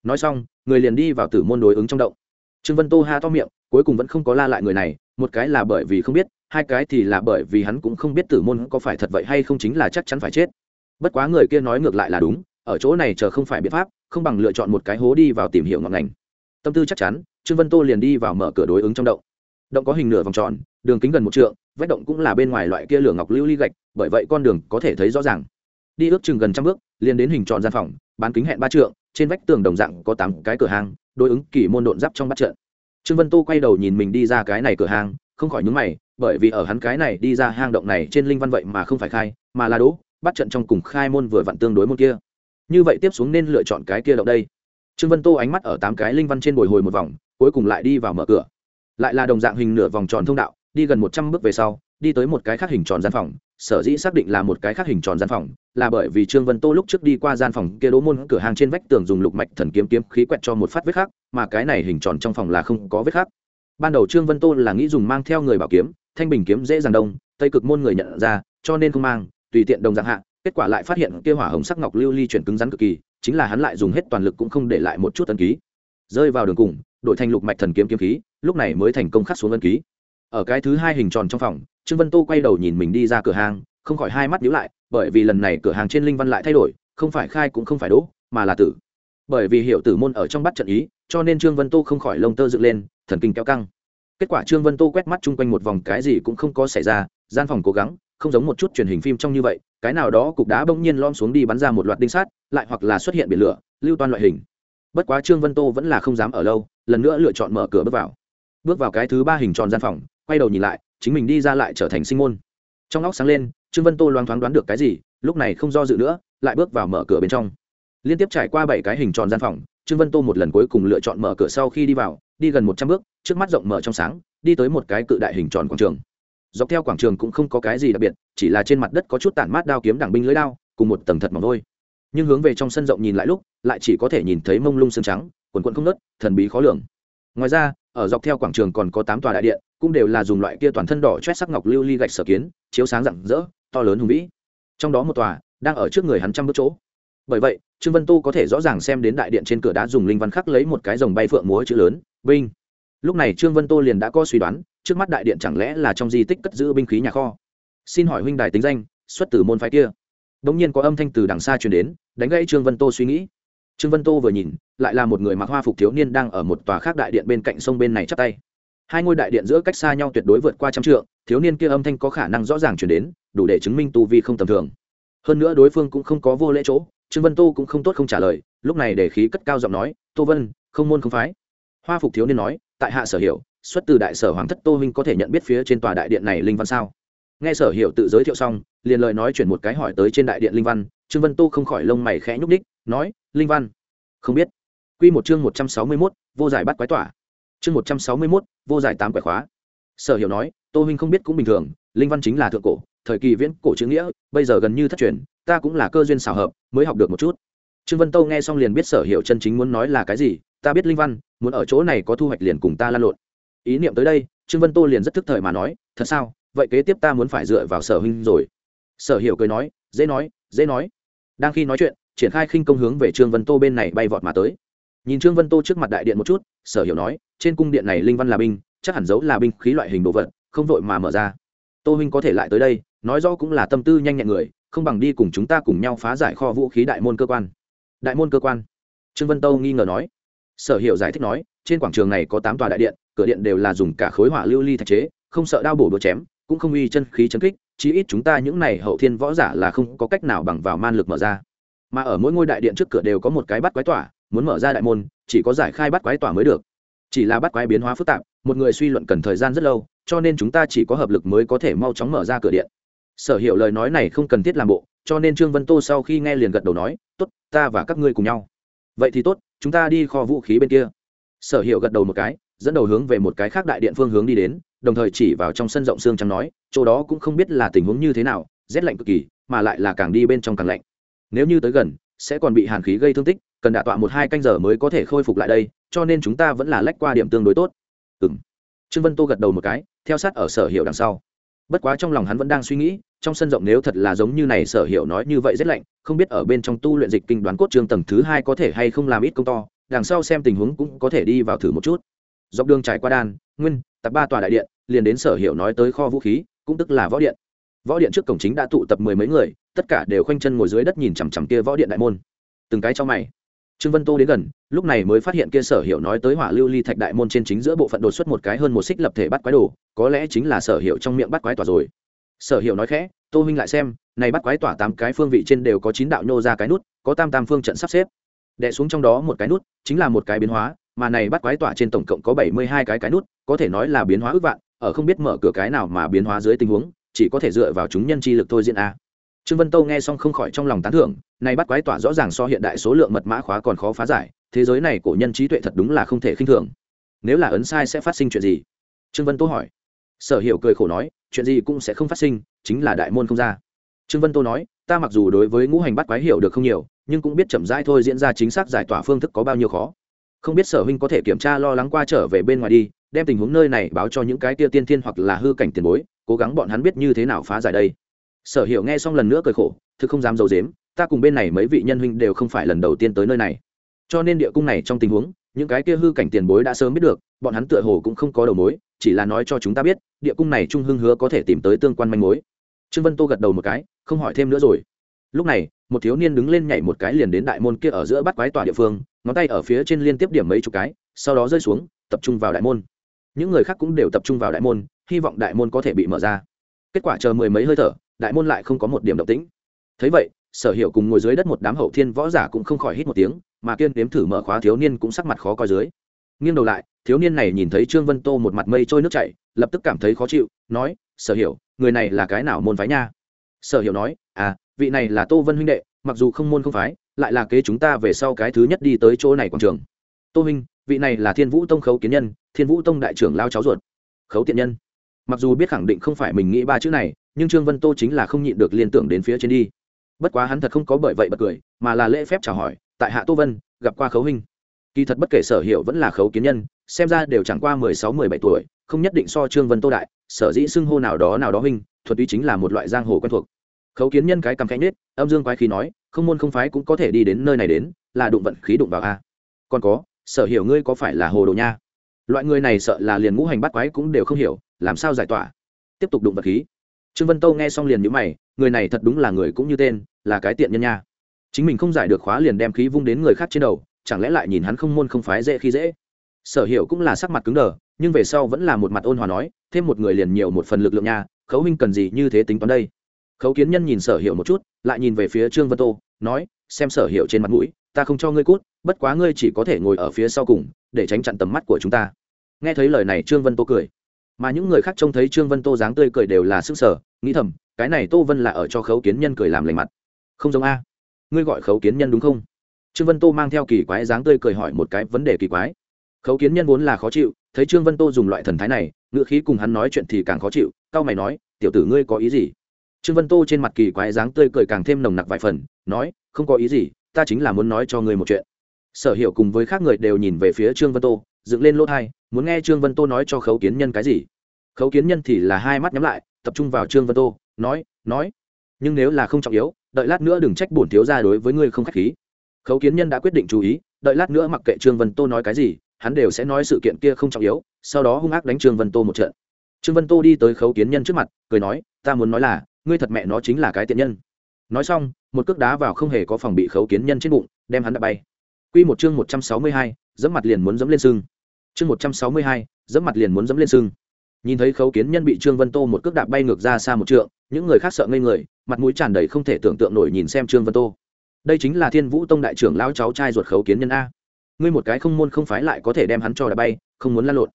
Nói xong, người liền đi vào tử môn đối ứng trong động. Trương vân tô ha to miệng, cuối cùng vẫn không có la lại người này, một cái là bởi vì không biết hai cái thì là bởi vì hắn cũng không biết tử môn có phải thật vậy hay không chính là chắc chắn phải chết. Bất quá người kia nói ngược lại là đúng, ở chỗ này chờ không phải biện pháp, không bằng lựa chọn một cái hố đi vào tìm hiểu ngọn ngành. Tâm tư chắc chắn, trương vân tô liền đi vào mở cửa đối ứng trong động. Động có hình nửa vòng tròn, đường kính gần một trượng, vách động cũng là bên ngoài loại kia lửa ngọc lưu ly gạch, bởi vậy con đường có thể thấy rõ ràng. Đi ước chừng gần trăm bước, liền đến hình tròn gian phòng, bán kính hẹn ba trượng, trên vách tường đồng dạng có tám cái cửa hàng, đối ứng kỳ môn độn giáp trong bắt trận. Trương vân tô quay đầu nhìn mình đi ra cái này cửa hàng, không khỏi nhúng mày bởi vì ở hắn cái này đi ra hang động này trên linh văn vậy mà không phải khai, mà là đỗ bắt trận trong cùng khai môn vừa vặn tương đối môn kia. Như vậy tiếp xuống nên lựa chọn cái kia động đây. Trương vân tô ánh mắt ở tám cái linh văn trên bồi hồi một vòng, cuối cùng lại đi vào mở cửa. Lại là đồng dạng hình nửa vòng tròn thông đạo, đi gần một trăm bước về sau, đi tới một cái khác hình tròn gian phòng, sở dĩ xác định là một cái khác hình tròn gian phòng, là bởi vì trương vân tô lúc trước đi qua gian phòng kia đỗ môn cửa hàng trên vách tường dùng lục mạch thần kiếm kiếm khí quẹt cho một phát vết khác mà cái này hình tròn trong phòng là không có vết khác ban đầu trương vân tô là nghĩ dùng mang theo người bảo kiếm thanh bình kiếm dễ dàng đông, tây cực môn người nhận ra, cho nên không mang, tùy tiện đồng dạng hạ, kết quả lại phát hiện kia hỏa hồng sắc ngọc lưu ly chuyển cứng rắn cực kỳ, chính là hắn lại dùng hết toàn lực cũng không để lại một chút ấn ký. Rơi vào đường cùng, đội thành lục mạch thần kiếm kiếm khí, lúc này mới thành công khắc xuống ấn ký. Ở cái thứ hai hình tròn trong phòng, trương vân tô quay đầu nhìn mình đi ra cửa hàng, không khỏi hai mắt nhíu lại, bởi vì lần này cửa hàng trên linh văn lại thay đổi, không phải khai cũng không phải đỗ, mà là tử. Bởi vì hiệu tử môn ở trong bắt trận ý, cho nên trương vân tô không khỏi lông tơ dựng lên, thần kinh kéo căng kết quả trương vân tô quét mắt chung quanh một vòng, cái gì cũng không có xảy ra, gian phòng cố gắng, không giống một chút truyền hình phim trong như vậy, cái nào đó cục đá bỗng nhiên lom xuống đi bắn ra một loạt đinh sát, lại hoặc là xuất hiện biển lửa, lưu toan loại hình. Bất quá trương vân tô vẫn là không dám ở lâu, lần nữa lựa chọn mở cửa bước vào. Bước vào cái thứ ba hình tròn gian phòng, quay đầu nhìn lại, chính mình đi ra lại trở thành sinh môn. Trong óc sáng lên, trương vân tô loáng thoáng đoán được cái gì, lúc này không do dự nữa, lại bước vào mở cửa bên trong. Liên tiếp trải qua bảy cái hình tròn gian phòng, trương vân tô một lần cuối cùng lựa chọn mở cửa sau khi đi vào, đi gần một trăm bước trước mắt rộng mở trong sáng, đi tới một cái cự đại hình tròn quảng trường. Dọc theo quảng trường cũng không có cái gì đặc biệt, chỉ là trên mặt đất có chút tản mát đao kiếm đảng binh lưới đao, cùng một tầng thật mỏng thôi. Nhưng hướng về trong sân rộng nhìn lại lúc, lại chỉ có thể nhìn thấy mông lung sương trắng, quần quận không nớt thần bí khó lường. Ngoài ra, ở dọc theo quảng trường còn có tám tòa đại điện, cũng đều là dùng loại kia toàn thân đỏ chét sắc ngọc lưu ly gạch sở kiến, chiếu sáng rạng rỡ, to lớn hùng vĩ. Trong đó một tòa đang ở trước người hắn trăm bước chỗ. Bởi vậy, trương vân tu có thể rõ ràng xem đến đại điện trên cửa đá dùng linh văn khắc lấy một cái dòng bay phượng múa chữ lớn binh lúc này trương vân tô liền đã có suy đoán, trước mắt đại điện chẳng lẽ là trong di tích cất giữ binh khí nhà kho? Xin hỏi huynh đài tính danh, xuất từ môn phái kia. Đ ỗ n g nhiên có âm thanh từ đằng xa truyền đến, đánh gãy trương vân tô suy nghĩ. Trương vân tô vừa nhìn, lại là một người mặc hoa phục thiếu niên đang ở một tòa khác đại điện bên cạnh sông bên này chắp tay. Hai ngôi đại điện giữa cách xa nhau tuyệt đối vượt qua trăm trượng, thiếu niên kia âm thanh có khả năng rõ ràng chuyển đến, đủ để chứng minh tu vi không tầm thường. Hơn nữa đối phương cũng không có vô lễ chỗ, trương vân tô cũng không tốt không trả lời, lúc này để khí cất cao giọng nói, tô vân, không môn không phái. Hoa phục thiếu niên nói tại hạ sở hiểu, xuất từ đại sở hoàng thất tô huynh có thể nhận biết phía trên tòa đại điện này linh văn sao? Nghe sở hiểu tự giới thiệu xong, liền lời nói chuyển một cái hỏi tới trên đại điện linh văn, trương vân tô không khỏi lông mày khẽ nhúc đích nói, linh văn? Không biết. Q một chương một trăm sáu mươi mốt, vô giải bắt quái tỏa. Chương một trăm sáu mươi mốt, vô giải tám quẻ khóa. Sở hiểu nói, tô huynh không biết cũng bình thường, linh văn chính là thượng cổ, thời kỳ viễn cổ chữ nghĩa, bây giờ gần như thất truyền, ta cũng là cơ duyên xảo hợp, mới học được một chút. Trương vân tô nghe xong liền biết sở hiệu chân chính muốn nói là cái gì, ta biết linh văn muốn ở chỗ này có thu hoạch liền cùng ta lan lộn. Ý niệm tới đây, trương vân tô liền rất thức thời mà nói, thật sao? Vậy kế tiếp ta muốn phải dựa vào sở huynh rồi. Sở hiểu cười nói, dễ nói dễ nói. Đang khi nói chuyện, triển khai khinh công hướng về trương vân tô bên này bay vọt mà tới. Nhìn trương vân tô trước mặt đại điện một chút, sở hiểu nói, trên cung điện này linh văn là binh, chắc hẳn giấu là binh khí loại hình đồ vật, không vội mà mở ra. Tô huynh có thể lại tới đây, nói rõ cũng là tâm tư nhanh nhẹn người, không bằng đi cùng chúng ta cùng nhau phá giải kho vũ khí đại môn cơ quan. Đại môn cơ quan. Trương vân tô nghi ngờ nói sở hiệu giải thích nói, trên quảng trường này có tám tòa đại điện, cửa điện đều là dùng cả khối hỏa lưu ly thạch chế, không sợ đao bổ đũa chém, cũng không uy chân khí chấn kích, chí ít chúng ta những này hậu thiên võ giả là không có cách nào bằng vào man lực mở ra. Mà ở mỗi ngôi đại điện trước cửa đều có một cái bắt quái tỏa, muốn mở ra đại môn, chỉ có giải khai bắt quái tỏa mới được. Chỉ là bắt quái biến hóa phức tạp, một người suy luận cần thời gian rất lâu, cho nên chúng ta chỉ có hợp lực mới có thể mau chóng mở ra cửa điện. Sở hiểu lời nói này không cần thiết làm bộ, cho nên trương vân tô sau khi nghe liền gật đầu nói, tốt, ta và các ngươi cùng nhau vậy thì tốt, chúng ta đi kho vũ khí bên kia. Sở hiệu gật đầu một cái, dẫn đầu hướng về một cái khác đại điện phương hướng đi đến, đồng thời chỉ vào trong sân rộng xương trắng nói, chỗ đó cũng không biết là tình huống như thế nào, rét lạnh cực kỳ, mà lại là càng đi bên trong càng lạnh. Nếu như tới gần, sẽ còn bị hàn khí gây thương tích, cần đả tọa một hai canh giờ mới có thể khôi phục lại đây, cho nên chúng ta vẫn là lách qua điểm tương đối tốt. Ừ m trương vân tô gật đầu một cái, theo sát ở sở hiệu đằng sau bất quá trong lòng hắn vẫn đang suy nghĩ, trong sân rộng nếu thật là giống như này sở hiệu nói như vậy rất lạnh, không biết ở bên trong tu luyện dịch kinh đoán cốt trường tầng thứ hai có thể hay không làm ít công to, đằng sau xem tình huống cũng có thể đi vào thử một chút. Dọc đường trải qua đan, nguyên tập ba tòa đại điện, liền đến sở hiệu nói tới kho vũ khí, cũng tức là võ điện. Võ điện trước cổng chính đã tụ tập mười mấy người, tất cả đều khoanh chân ngồi dưới đất nhìn chằm chằm kia võ điện đại môn. Từng cái cho mày trương vân tô đến gần, lúc này mới phát hiện kia sở hiệu nói tới hỏa lưu ly thạch đại môn trên chính giữa bộ phận đột xuất một cái hơn một xích lập thể bắt quái đồ, có lẽ chính là sở hiệu trong miệng bắt quái tỏa rồi. Sở hiệu nói khẽ, tô huynh lại xem, này bắt quái tỏa tám cái phương vị trên đều có chín đạo nhô ra cái nút, có tam tam phương trận sắp xếp. Đẻ xuống trong đó một cái nút, chính là một cái biến hóa, mà này bắt quái tỏa trên tổng cộng có bảy mươi hai cái cái nút, có thể nói là biến hóa ước vạn, ở không biết mở cửa cái nào mà biến hóa dưới tình huống, chỉ có thể dựa vào chúng nhân chi lực thôi diễn a trương vân tâu nghe xong không khỏi trong lòng tán thưởng, này bắt quái tỏa rõ ràng so hiện đại số lượng mật mã khóa còn khó phá giải, thế giới này cổ nhân trí tuệ thật đúng là không thể khinh thường. Nếu là ấn sai sẽ phát sinh chuyện gì? Trương vân tô hỏi. Sở hiểu cười khổ nói, chuyện gì cũng sẽ không phát sinh, chính là đại môn không ra. Trương vân tô nói, ta mặc dù đối với ngũ hành bắt quái hiểu được không nhiều, nhưng cũng biết chậm rãi thôi diễn ra chính xác giải tỏa phương thức có bao nhiêu khó. Không biết sở huynh có thể kiểm tra lo lắng qua trở về bên ngoài đi, đem tình huống nơi này báo cho những cái tia tiên thiên hoặc là hư cảnh tiền bối, cố gắng bọn hắn biết như thế nào phá giải đây sở hiểu nghe xong lần nữa cười khổ thứ không dám d i ấ u dếm ta cùng bên này mấy vị nhân huynh đều không phải lần đầu tiên tới nơi này. Cho nên địa cung này trong tình huống, những cái kia hư cảnh tiền bối đã sớm biết được, bọn hắn tựa hồ cũng không có đầu mối, chỉ là nói cho chúng ta biết, địa cung này trung hưng hứa có thể tìm tới tương quan manh mối. Trương vân tô gật đầu một cái, không hỏi thêm nữa rồi. Lúc này, một thiếu niên đứng lên nhảy một cái liền đến đại môn kia ở giữa bắt quái tòa địa phương, ngón tay ở phía trên liên tiếp điểm mấy chục cái, sau đó rơi xuống, tập trung vào đại môn. Những người khác cũng đều tập trung vào đại môn, hy vọng đại môn có thể bị mở ra. Kết quả chờ mười mấy hơi thở đại môn lại không có một điểm động tĩnh. Thấy vậy, sở hiệu cùng ngồi dưới đất một đám hậu thiên võ giả cũng không khỏi hít một tiếng, mà kiên đếm thử mở khóa thiếu niên cũng sắc mặt khó coi dưới. Nghiêng đầu lại, thiếu niên này nhìn thấy trương vân tô một mặt mây trôi nước chảy, lập tức cảm thấy khó chịu, nói, sở hiểu, người này là cái nào môn phái nha? Sở hiểu nói à vị này là tô vân huynh đệ, mặc dù không môn không phái, lại là kế chúng ta về sau cái thứ nhất đi tới chỗ này quảng trường. Tô huynh, vị này là thiên vũ tông khấu kiến nhân, thiên vũ tông đại trưởng lao cháu ruột. Khấu tiện nhân. Mặc dù biết khẳng định không phải mình nghĩ ba chữ này nhưng trương vân tô chính là không nhịn được liên tưởng đến phía trên đi. Bất quá hắn thật không có bởi vậy bật cười, mà là lễ phép chào hỏi, tại hạ tô vân, gặp qua khấu hình kỳ thật bất kể sở hiệu vẫn là khấu kiến nhân, xem ra đều chẳng qua mười sáu, mười bảy tuổi, không nhất định so trương vân tô đại, sở dĩ xưng hô nào đó nào đó huynh thuật tuy chính là một loại giang hồ quen thuộc. Khấu kiến nhân cái cầm cánh nết âm dương quái khí nói, không môn không phái cũng có thể đi đến nơi này đến, là đụng vận khí đụng vào a. Còn có, sở hiểu ngươi có phải là hồ đồ nha? Loại người này sợ là liền ngũ hành bắt quái cũng đều không hiểu, làm sao giải tỏa? Tiếp tục đụng vật khí trương vân tâu nghe xong liền nhữ mày, người này thật đúng là người cũng như tên, là cái tiện nhân nha. Chính mình không giải được khóa liền đem khí vung đến người khác trên đầu, chẳng lẽ lại nhìn hắn không môn không phái dễ khi dễ? Sở hiệu cũng là sắc mặt cứng đờ, nhưng về sau vẫn là một mặt ôn hòa nói, thêm một người liền nhiều một phần lực lượng nha, khấu huynh cần gì như thế tính toán đây? Khấu kiến nhân nhìn sở hiệu một chút, lại nhìn về phía trương vân tô nói, xem sở hiệu trên mặt mũi, ta không cho ngươi cút, bất quá ngươi chỉ có thể ngồi ở phía sau cùng, để tránh chặn tầm mắt của chúng ta. Nghe thấy lời này, trương vân tô cười mà những người khác trông thấy trương vân tô dáng tươi cười đều là sức sở, nghĩ thầm, cái này tô vân là ở cho khấu kiến nhân cười làm lành mặt. Không giống a. Ngươi gọi khấu kiến nhân đúng không? Trương vân tô mang theo kỳ quái dáng tươi cười hỏi một cái vấn đề kỳ quái. Khấu kiến nhân vốn là khó chịu, thấy trương vân tô dùng loại thần thái này, ngựa khí cùng hắn nói chuyện thì càng khó chịu cao mày nói, tiểu tử ngươi có ý gì? Trương vân tô trên mặt kỳ quái dáng tươi cười càng thêm nồng nặc vài phần, nói, không có ý gì, ta chính là muốn nói cho ngươi một chuyện. Sở hiệu cùng với khác người đều nhìn về phía trương vân tô dựng lên lỗ thai, muốn nghe trương vân tô nói cho khấu kiến nhân cái gì. Khấu kiến nhân thì là hai mắt nhắm lại, tập trung vào trương vân tô, nói nói, nhưng nếu là không trọng yếu, đợi lát nữa đừng trách bổn thiếu ra đối với ngươi không k h á c h khí. Khấu kiến nhân đã quyết định chú ý, đợi lát nữa mặc kệ trương vân tô nói cái gì, hắn đều sẽ nói sự kiện kia không trọng yếu, sau đó hung ác đánh trương vân tô một trận. Trương vân tô đi tới khấu kiến nhân trước mặt, cười nói, ta muốn nói là, ngươi thật mẹ nó chính là cái tiện nhân. Nói xong, một cước đá vào không hề có phòng bị khấu kiến nhân trên bụng, đem hắn đã bay. Q một chương một trăm sáu mươi hai dẫm mặt liền muốn dẫm lên sưng. Chương một trăm sáu mươi hai, dẫm mặt liền muốn dẫm lên sưng. Nhìn thấy khấu kiến nhân bị trương vân tô một cước đạp bay ngược ra xa một trượng, những người khác sợ ngây người, mặt mũi tràn đầy không thể tưởng tượng nổi nhìn xem trương vân tô. Đây chính là thiên vũ tông đại trưởng lao cháu trai ruột khấu kiến nhân a. Ngươi một cái không môn không phái lại có thể đem hắn cho đá bay, không muốn lăn lộn.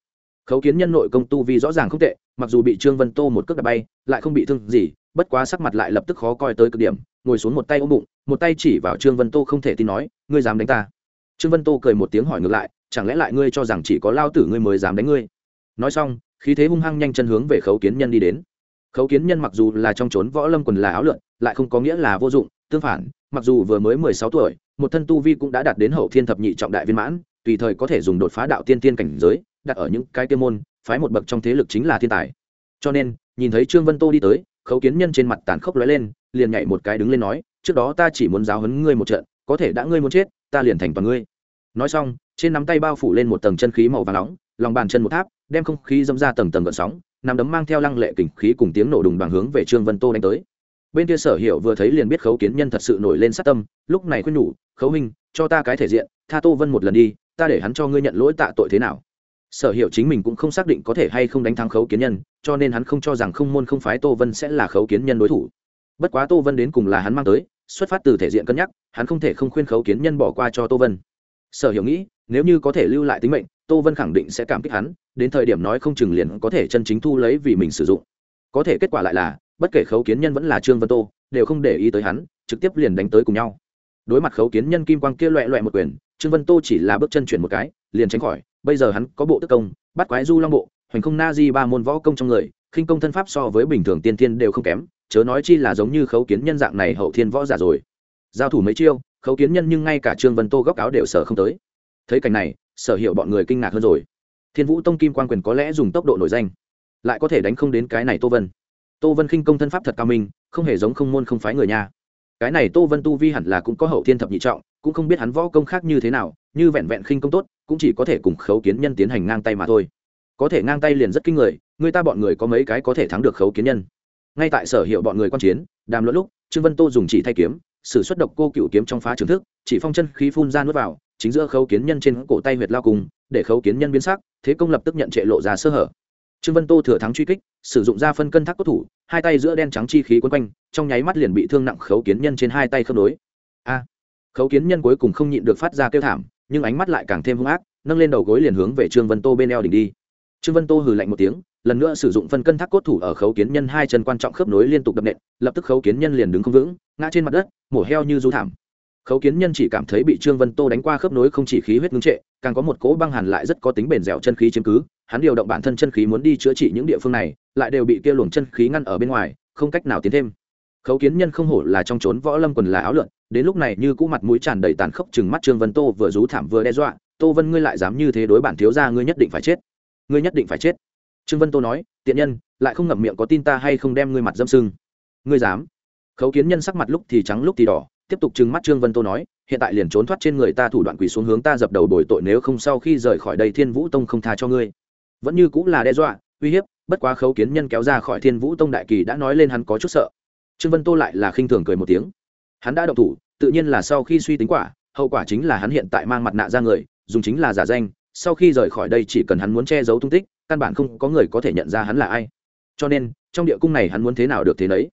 Khấu kiến nhân nội công tu vi rõ ràng không tệ, mặc dù bị trương vân tô một cước đạp bay, lại không bị thương gì, bất quá sắc mặt lại lập tức khó coi tới cực điểm, ngồi xuống một tay ôm bụng, một tay chỉ vào trương vân tô không thể tin nói, ngươi dám đánh ta? Trương vân tô cười một tiếng hỏi ngược lại, chẳng lẽ lại ngươi cho rằng chỉ có lao tử ngươi mới dám đánh ngươi? Nói xong, khí thế hung hăng nhanh chân hướng về khấu kiến nhân đi đến. Khấu kiến nhân mặc dù là trong trốn võ lâm quần là áo lượn, lại không có nghĩa là vô dụng, tương phản, mặc dù vừa mới mười sáu tuổi, một thân tu vi cũng đã đạt đến hậu thiên thập nhị trọng đại viên mãn, tùy thời có thể dùng đột phá đạo tiên tiên cảnh giới, đặt ở những cái tiêu môn, phái một bậc trong thế lực chính là thiên tài. Cho nên, nhìn thấy trương vân tô đi tới, khấu kiến nhân trên mặt tàn khốc lóe lên, liền nhảy một cái đứng lên nói, trước đó ta chỉ muốn giáo huấn ngươi một trận, có thể đã ngươi muốn chết ta liền thành toàn ngươi. Nói xong, trên nắm tay bao phủ lên một tầng chân khí màu vàng nóng, lòng bàn chân một tháp, đem không khí dâm ra tầng tầng gợn sóng, nằm đấm mang theo lăng lệ kình khí cùng tiếng nổ đùng bằng hướng về trương vân tô đánh tới. Bên kia sở hiểu vừa thấy liền biết khấu kiến nhân thật sự nổi lên sát tâm, lúc này khuyên nhủ, khấu minh cho ta cái thể diện, tha tô vân một lần đi, ta để hắn cho ngươi nhận lỗi tạ tội thế nào? Sở hiểu chính mình cũng không xác định có thể hay không đánh thắng khấu kiến nhân, cho nên hắn không cho rằng không môn không phái tô vân sẽ là khấu kiến nhân đối thủ. Bất quá tô vân đến cùng là hắn mang tới xuất phát từ thể diện cân nhắc, hắn không thể không khuyên khấu kiến nhân bỏ qua cho tô vân. Sở hiểu nghĩ, nếu như có thể lưu lại tính mệnh, tô vân khẳng định sẽ cảm kích hắn, đến thời điểm nói không chừng liền có thể chân chính thu lấy vì mình sử dụng. Có thể kết quả lại là, bất kể khấu kiến nhân vẫn là trương vân tô, đều không để ý tới hắn, trực tiếp liền đánh tới cùng nhau. Đối mặt khấu kiến nhân kim quang kia loẹ loẹ một quyền, trương vân tô chỉ là bước chân chuyển một cái, liền tránh khỏi, bây giờ hắn có bộ tức công, bắt quái du long bộ, hoành không na di ba môn võ công trong người, khinh công thân pháp so với bình thường tiên tiên đều không kém chớ nói chi là giống như khấu kiến nhân dạng này hậu thiên võ giả rồi. Giao thủ mấy chiêu, khấu kiến nhân nhưng ngay cả trương vân tô góc áo đều sở không tới. Thấy cảnh này, sở hiệu bọn người kinh ngạc hơn rồi. Thiên vũ tông kim quan quyền có lẽ dùng tốc độ nổi danh, lại có thể đánh không đến cái này tô vân. Tô vân khinh công thân pháp thật cao minh, không hề giống không môn không phái người nha. Cái này tô vân tu vi hẳn là cũng có hậu thiên thập nhị trọng, cũng không biết hắn võ công khác như thế nào, như vẹn vẹn khinh công tốt, cũng chỉ có thể cùng khấu kiến nhân tiến hành ngang tay mà thôi. Có thể ngang tay liền rất kinh người người ta bọn người có mấy cái có thể thắng được khấu kiến nhân ngay tại sở hiệu bọn người quan chiến, đàm luận lúc, trương vân tô dùng chỉ thay kiếm, sử xuất độc cô cựu kiếm trong phá trường thức, chỉ phong chân khí phun ra nuốt vào, chính giữa khấu kiến nhân trên cổ tay huyệt lao cùng, để khấu kiến nhân biến sắc, thế công lập tức nhận trệ lộ ra sơ hở. Trương vân tô thừa thắng truy kích, sử dụng ra phân cân thác cốt thủ, hai tay giữa đen trắng chi khí quấn quanh, trong nháy mắt liền bị thương nặng khấu kiến nhân trên hai tay khớp nối. A! Khấu kiến nhân cuối cùng không nhịn được phát ra kêu thảm, nhưng ánh mắt lại càng thêm hung ác, nâng lên đầu gối liền hướng về trương vân tô bên eo đỉnh đi. Trương vân tô hừ lạnh một tiếng lần nữa sử dụng phân cân thác cốt thủ ở khấu kiến nhân hai chân quan trọng khớp nối liên tục đập nện, lập tức khấu kiến nhân liền đứng không vững, ngã trên mặt đất, mổ heo như du thảm. Khấu kiến nhân chỉ cảm thấy bị trương vân tô đánh qua khớp nối không chỉ khí huyết ngưng trệ, càng có một cỗ băng hàn lại rất có tính bền dẻo chân khí chiếm cứ, hắn điều động bản thân chân khí muốn đi chữa trị những địa phương này, lại đều bị kia luồng chân khí ngăn ở bên ngoài, không cách nào tiến thêm. Khấu kiến nhân không hổ là trong trốn võ lâm quần là áo lượn, đến lúc này như cũ mặt mũi tràn đầy tàn khốc chừng mắt trương vân tô vừa rú thảm vừa đe dọa, tô vân ngươi lại dám như thế đối bản thiếu gia, ngươi nhất định phải chết. Ngươi nhất định phải chết trương vân tô nói, tiện nhân, lại không ngậm miệng có tin ta hay không đem ngươi mặt dâm sưng? Ngươi dám? Khấu kiến nhân sắc mặt lúc thì trắng lúc thì đỏ, tiếp tục trừng mắt trương vân tô nói, hiện tại liền trốn thoát trên người ta thủ đoạn quỳ xuống hướng ta dập đầu bồi tội nếu không sau khi rời khỏi đây thiên vũ tông không tha cho ngươi. Vẫn như cũng là đe dọa, uy hiếp, bất quá khấu kiến nhân kéo ra khỏi thiên vũ tông đại kỳ đã nói lên hắn có chút sợ. Trương vân tô lại là khinh thường cười một tiếng. Hắn đã độc thủ, tự nhiên là sau khi suy tính quả, hậu quả chính là hắn hiện tại mang mặt nạ ra người, dùng chính là giả danh, sau khi rời khỏi đây chỉ cần hắn muốn che giấu tung tích căn bản không có người có thể nhận ra hắn là ai. Cho nên, trong địa cung này hắn muốn thế nào được thế nấy?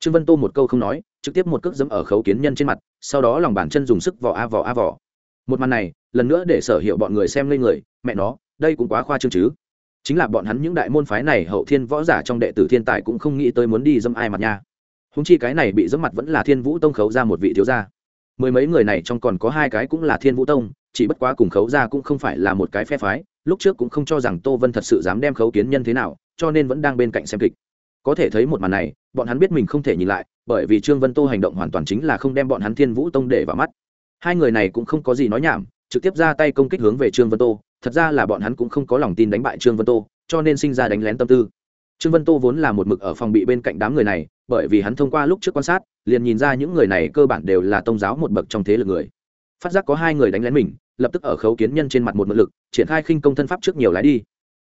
Trương vân tô một câu không nói, trực tiếp một cước dẫm ở khấu kiến nhân trên mặt, sau đó lòng bàn chân dùng sức vỏ a vỏ a vỏ một màn này, lần nữa để sở hiệu bọn người xem lên người, mẹ nó, đây cũng quá khoa trương chứ. Chính là bọn hắn những đại môn phái này hậu thiên võ giả trong đệ tử thiên tài cũng không nghĩ tới muốn đi dâm ai mặt nha. Húng chi cái này bị dẫm mặt vẫn là thiên vũ tông khấu ra một vị thiếu gia. Mười mấy người này trong còn có hai cái cũng là thiên vũ tông, chỉ bất quá cùng khấu ra cũng không phải là một cái phe phái lúc trước cũng không cho rằng tô vân thật sự dám đem khấu kiến nhân thế nào, cho nên vẫn đang bên cạnh xem kịch. Có thể thấy một màn này, bọn hắn biết mình không thể nhìn lại, bởi vì trương vân tô hành động hoàn toàn chính là không đem bọn hắn thiên vũ tông để vào mắt. Hai người này cũng không có gì nói nhảm, trực tiếp ra tay công kích hướng về trương vân tô, thật ra là bọn hắn cũng không có lòng tin đánh bại trương vân tô, cho nên sinh ra đánh lén tâm tư. Trương vân tô vốn là một mực ở phòng bị bên cạnh đám người này, bởi vì hắn thông qua lúc trước quan sát, liền nhìn ra những người này cơ bản đều là tôn giáo một bậc trong thế lực người phát giác có hai người đánh lén mình lập tức ở khấu kiến nhân trên mặt một mực lực triển khai khinh công thân pháp trước nhiều lái đi.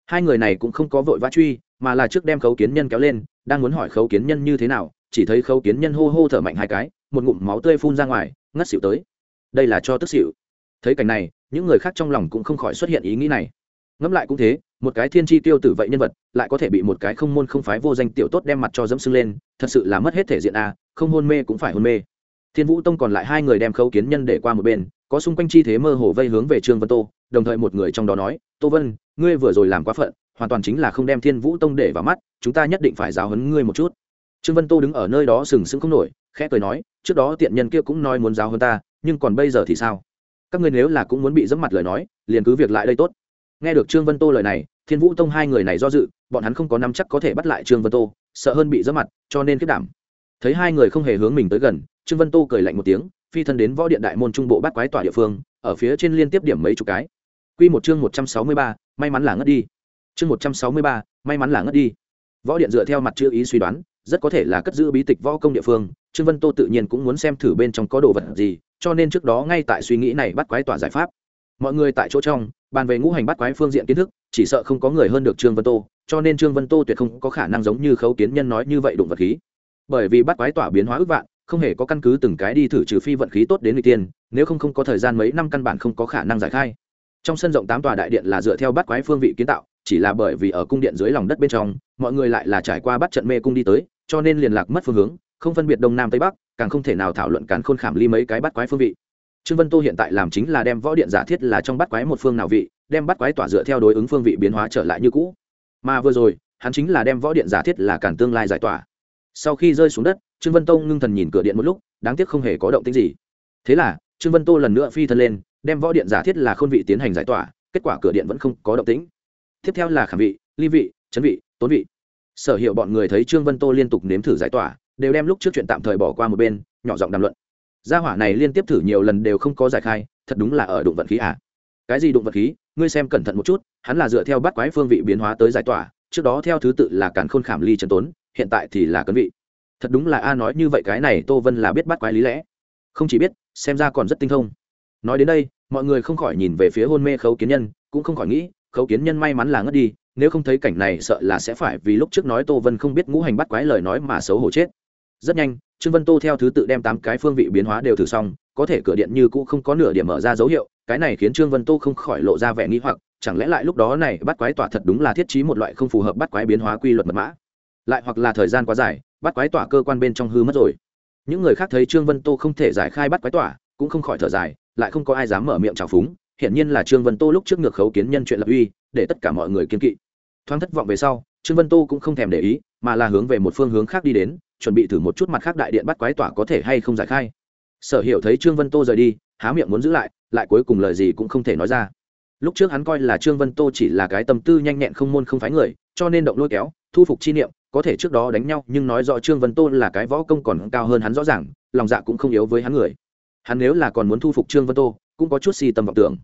Hai người này cũng không có vội vã truy mà là trước đem khấu kiến nhân kéo lên đang muốn hỏi khấu kiến nhân như thế nào chỉ thấy khấu kiến nhân hô hô thở mạnh hai cái một ngụm máu tươi phun ra ngoài ngất xỉu tới. Đây là cho tức xỉu. Thấy cảnh này những người khác trong lòng cũng không khỏi xuất hiện ý nghĩ này. Ngẫm lại cũng thế một cái thiên tri tiêu tử vậy nhân vật lại có thể bị một cái không môn không phái vô danh tiểu tốt đem mặt cho dẫm sưng lên thật sự là mất hết thể diện à, không hôn mê cũng phải hôn mê thiên vũ tông còn lại hai người đem khấu kiến nhân để qua một bên, có xung quanh chi thế mơ hồ vây hướng về trương vân tô, đồng thời một người trong đó nói, tô vân, ngươi vừa rồi làm quá phận, hoàn toàn chính là không đem thiên vũ tông để vào mắt, chúng ta nhất định phải giáo hấn ngươi một chút. Trương vân tô đứng ở nơi đó sừng sững không nổi, khẽ cười nói, trước đó tiện nhân kia cũng nói muốn giáo hơn ta, nhưng còn bây giờ thì sao? Các ngươi nếu là cũng muốn bị dẫm mặt lời nói, liền cứ việc lại đây tốt. Nghe được trương vân tô lời này, thiên vũ tông hai người này do dự, bọn hắn không có nắm chắc có thể bắt lại trương vân tô, sợ hơn bị dẫm mặt, cho nên kết đảm thấy hai người không hề hướng mình tới gần, trương vân tô cười lạnh một tiếng, phi thân đến võ điện đại môn trung bộ bắt quái tỏa địa phương, ở phía trên liên tiếp điểm mấy chục cái. Quy một chương một trăm sáu mươi ba, may mắn là ngất đi. Chương một trăm sáu mươi ba, may mắn là ngất đi. Võ điện dựa theo mặt chữ ý suy đoán, rất có thể là cất giữ bí tịch võ công địa phương, trương vân tô tự nhiên cũng muốn xem thử bên trong có đồ vật gì, cho nên trước đó ngay tại suy nghĩ này bắt quái tỏa giải pháp. Mọi người tại chỗ trong, bàn về ngũ hành bắt quái phương diện kiến thức, chỉ sợ không có người hơn được trương vân tô, cho nên trương vân tô tuyệt không có khả năng giống như khấu kiến nhân nói như vậy đụng vật khí bởi vì bắt quái tỏa biến hóa ước vạn, không hề có căn cứ từng cái đi thử trừ phi vận khí tốt đến người tiên, nếu không không có thời gian mấy năm căn bản không có khả năng giải khai. Trong sân rộng tám tòa đại điện là dựa theo bắt quái phương vị kiến tạo, chỉ là bởi vì ở cung điện dưới lòng đất bên trong, mọi người lại là trải qua bắt trận mê cung đi tới, cho nên liên lạc mất phương hướng, không phân biệt đông nam tây bắc, càng không thể nào thảo luận càn khôn khảm ly mấy cái bắt quái phương vị. Trương vân tô hiện tại làm chính là đem võ điện giả thiết là trong bắt quái một phương nào vị, đem bắt quái tỏa dựa theo đối ứng phương vị biến hóa trở lại như cũ. Mà vừa rồi, hắn chính là đem võ điện giả thiết là càn tương lai giải tỏa sau khi rơi xuống đất, trương vân tô ngưng thần nhìn cửa điện một lúc, đáng tiếc không hề có động tĩnh gì. Thế là, trương vân tô lần nữa phi thân lên, đem võ điện giả thiết là khôn vị tiến hành giải tỏa, kết quả cửa điện vẫn không có động tĩnh. Tiếp theo là khảm vị, ly vị, chấn vị, tốn vị. Sở hiệu bọn người thấy trương vân tô liên tục nếm thử giải tỏa, đều đem lúc trước chuyện tạm thời bỏ qua một bên, nhỏ giọng đàm luận. Gia hỏa này liên tiếp thử nhiều lần đều không có giải khai, thật đúng là ở đụng vận khí à? Cái gì đụng vật khí? Ngươi xem cẩn thận một chút, hắn là dựa theo bắt quái phương vị biến hóa tới giải tỏa, trước đó theo thứ tự là càn khôn khảm ly trần tốn hiện tại thì là cấn vị. Thật đúng là a nói như vậy, cái này tô vân là biết bắt quái lý lẽ. Không chỉ biết, xem ra còn rất tinh thông. Nói đến đây, mọi người không khỏi nhìn về phía hôn mê khấu kiến nhân, cũng không khỏi nghĩ, khấu kiến nhân may mắn là ngất đi, nếu không thấy cảnh này sợ là sẽ phải vì lúc trước nói tô vân không biết ngũ hành bắt quái lời nói mà xấu hổ chết. Rất nhanh, trương vân tô theo thứ tự đem tám cái phương vị biến hóa đều thử xong, có thể cửa điện như cũ không có nửa điểm mở ra dấu hiệu, cái này khiến trương vân tô không khỏi lộ ra vẻ nghi hoặc, chẳng lẽ lại lúc đó này bắt quái tỏa thật đúng là thiết trí một loại không phù hợp bắt quái biến hóa quy luật mật mã? Lại hoặc là thời gian quá dài, bắt quái tỏa cơ quan bên trong hư mất rồi. Những người khác thấy trương vân tô không thể giải khai bắt quái tỏa, cũng không khỏi thở dài, lại không có ai dám mở miệng trào phúng. Hiển nhiên là trương vân tô lúc trước ngược khấu kiến nhân chuyện lập uy, để tất cả mọi người kiên kỵ. Thoáng thất vọng về sau, trương vân tô cũng không thèm để ý, mà là hướng về một phương hướng khác đi đến, chuẩn bị thử một chút mặt khác đại điện bắt quái tỏa có thể hay không giải khai. Sở hiểu thấy trương vân tô rời đi, há miệng muốn giữ lại lại cuối cùng lời gì cũng không thể nói ra lúc trước hắn coi là trương vân tô chỉ là cái tâm tư nhanh nhẹn không môn không phái người, cho nên động lôi kéo, thu phục chi niệm, có thể trước đó đánh nhau, nhưng nói rõ trương vân tô là cái võ công còn cao hơn hắn rõ ràng, lòng dạ cũng không yếu với hắn người. Hắn nếu là còn muốn thu phục trương vân tô, cũng có chút si tâm vọng tưởng.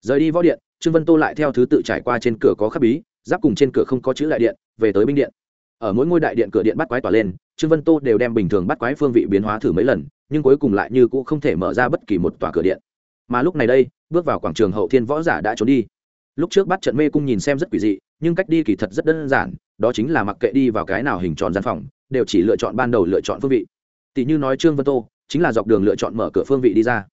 Rời đi võ điện, trương vân tô lại theo thứ tự trải qua trên cửa có khắc bí, giáp cùng trên cửa không có chữ đại điện, về tới binh điện. Ở mỗi ngôi đại điện cửa điện bắt quái tỏa lên, trương vân tô đều đem bình thường bắt quái phương vị biến hóa thử mấy lần, nhưng cuối cùng lại như cũng không thể mở ra bất kỳ một tòa cửa điện mà lúc này đây, bước vào quảng trường hậu thiên võ giả đã trốn đi. Lúc trước bắt trận mê cung nhìn xem rất quỷ dị, nhưng cách đi kỳ thật rất đơn giản, đó chính là mặc kệ đi vào cái nào hình tròn gian phòng, đều chỉ lựa chọn ban đầu lựa chọn phương vị. Tỷ như nói trương vân tô, chính là dọc đường lựa chọn mở cửa phương vị đi ra.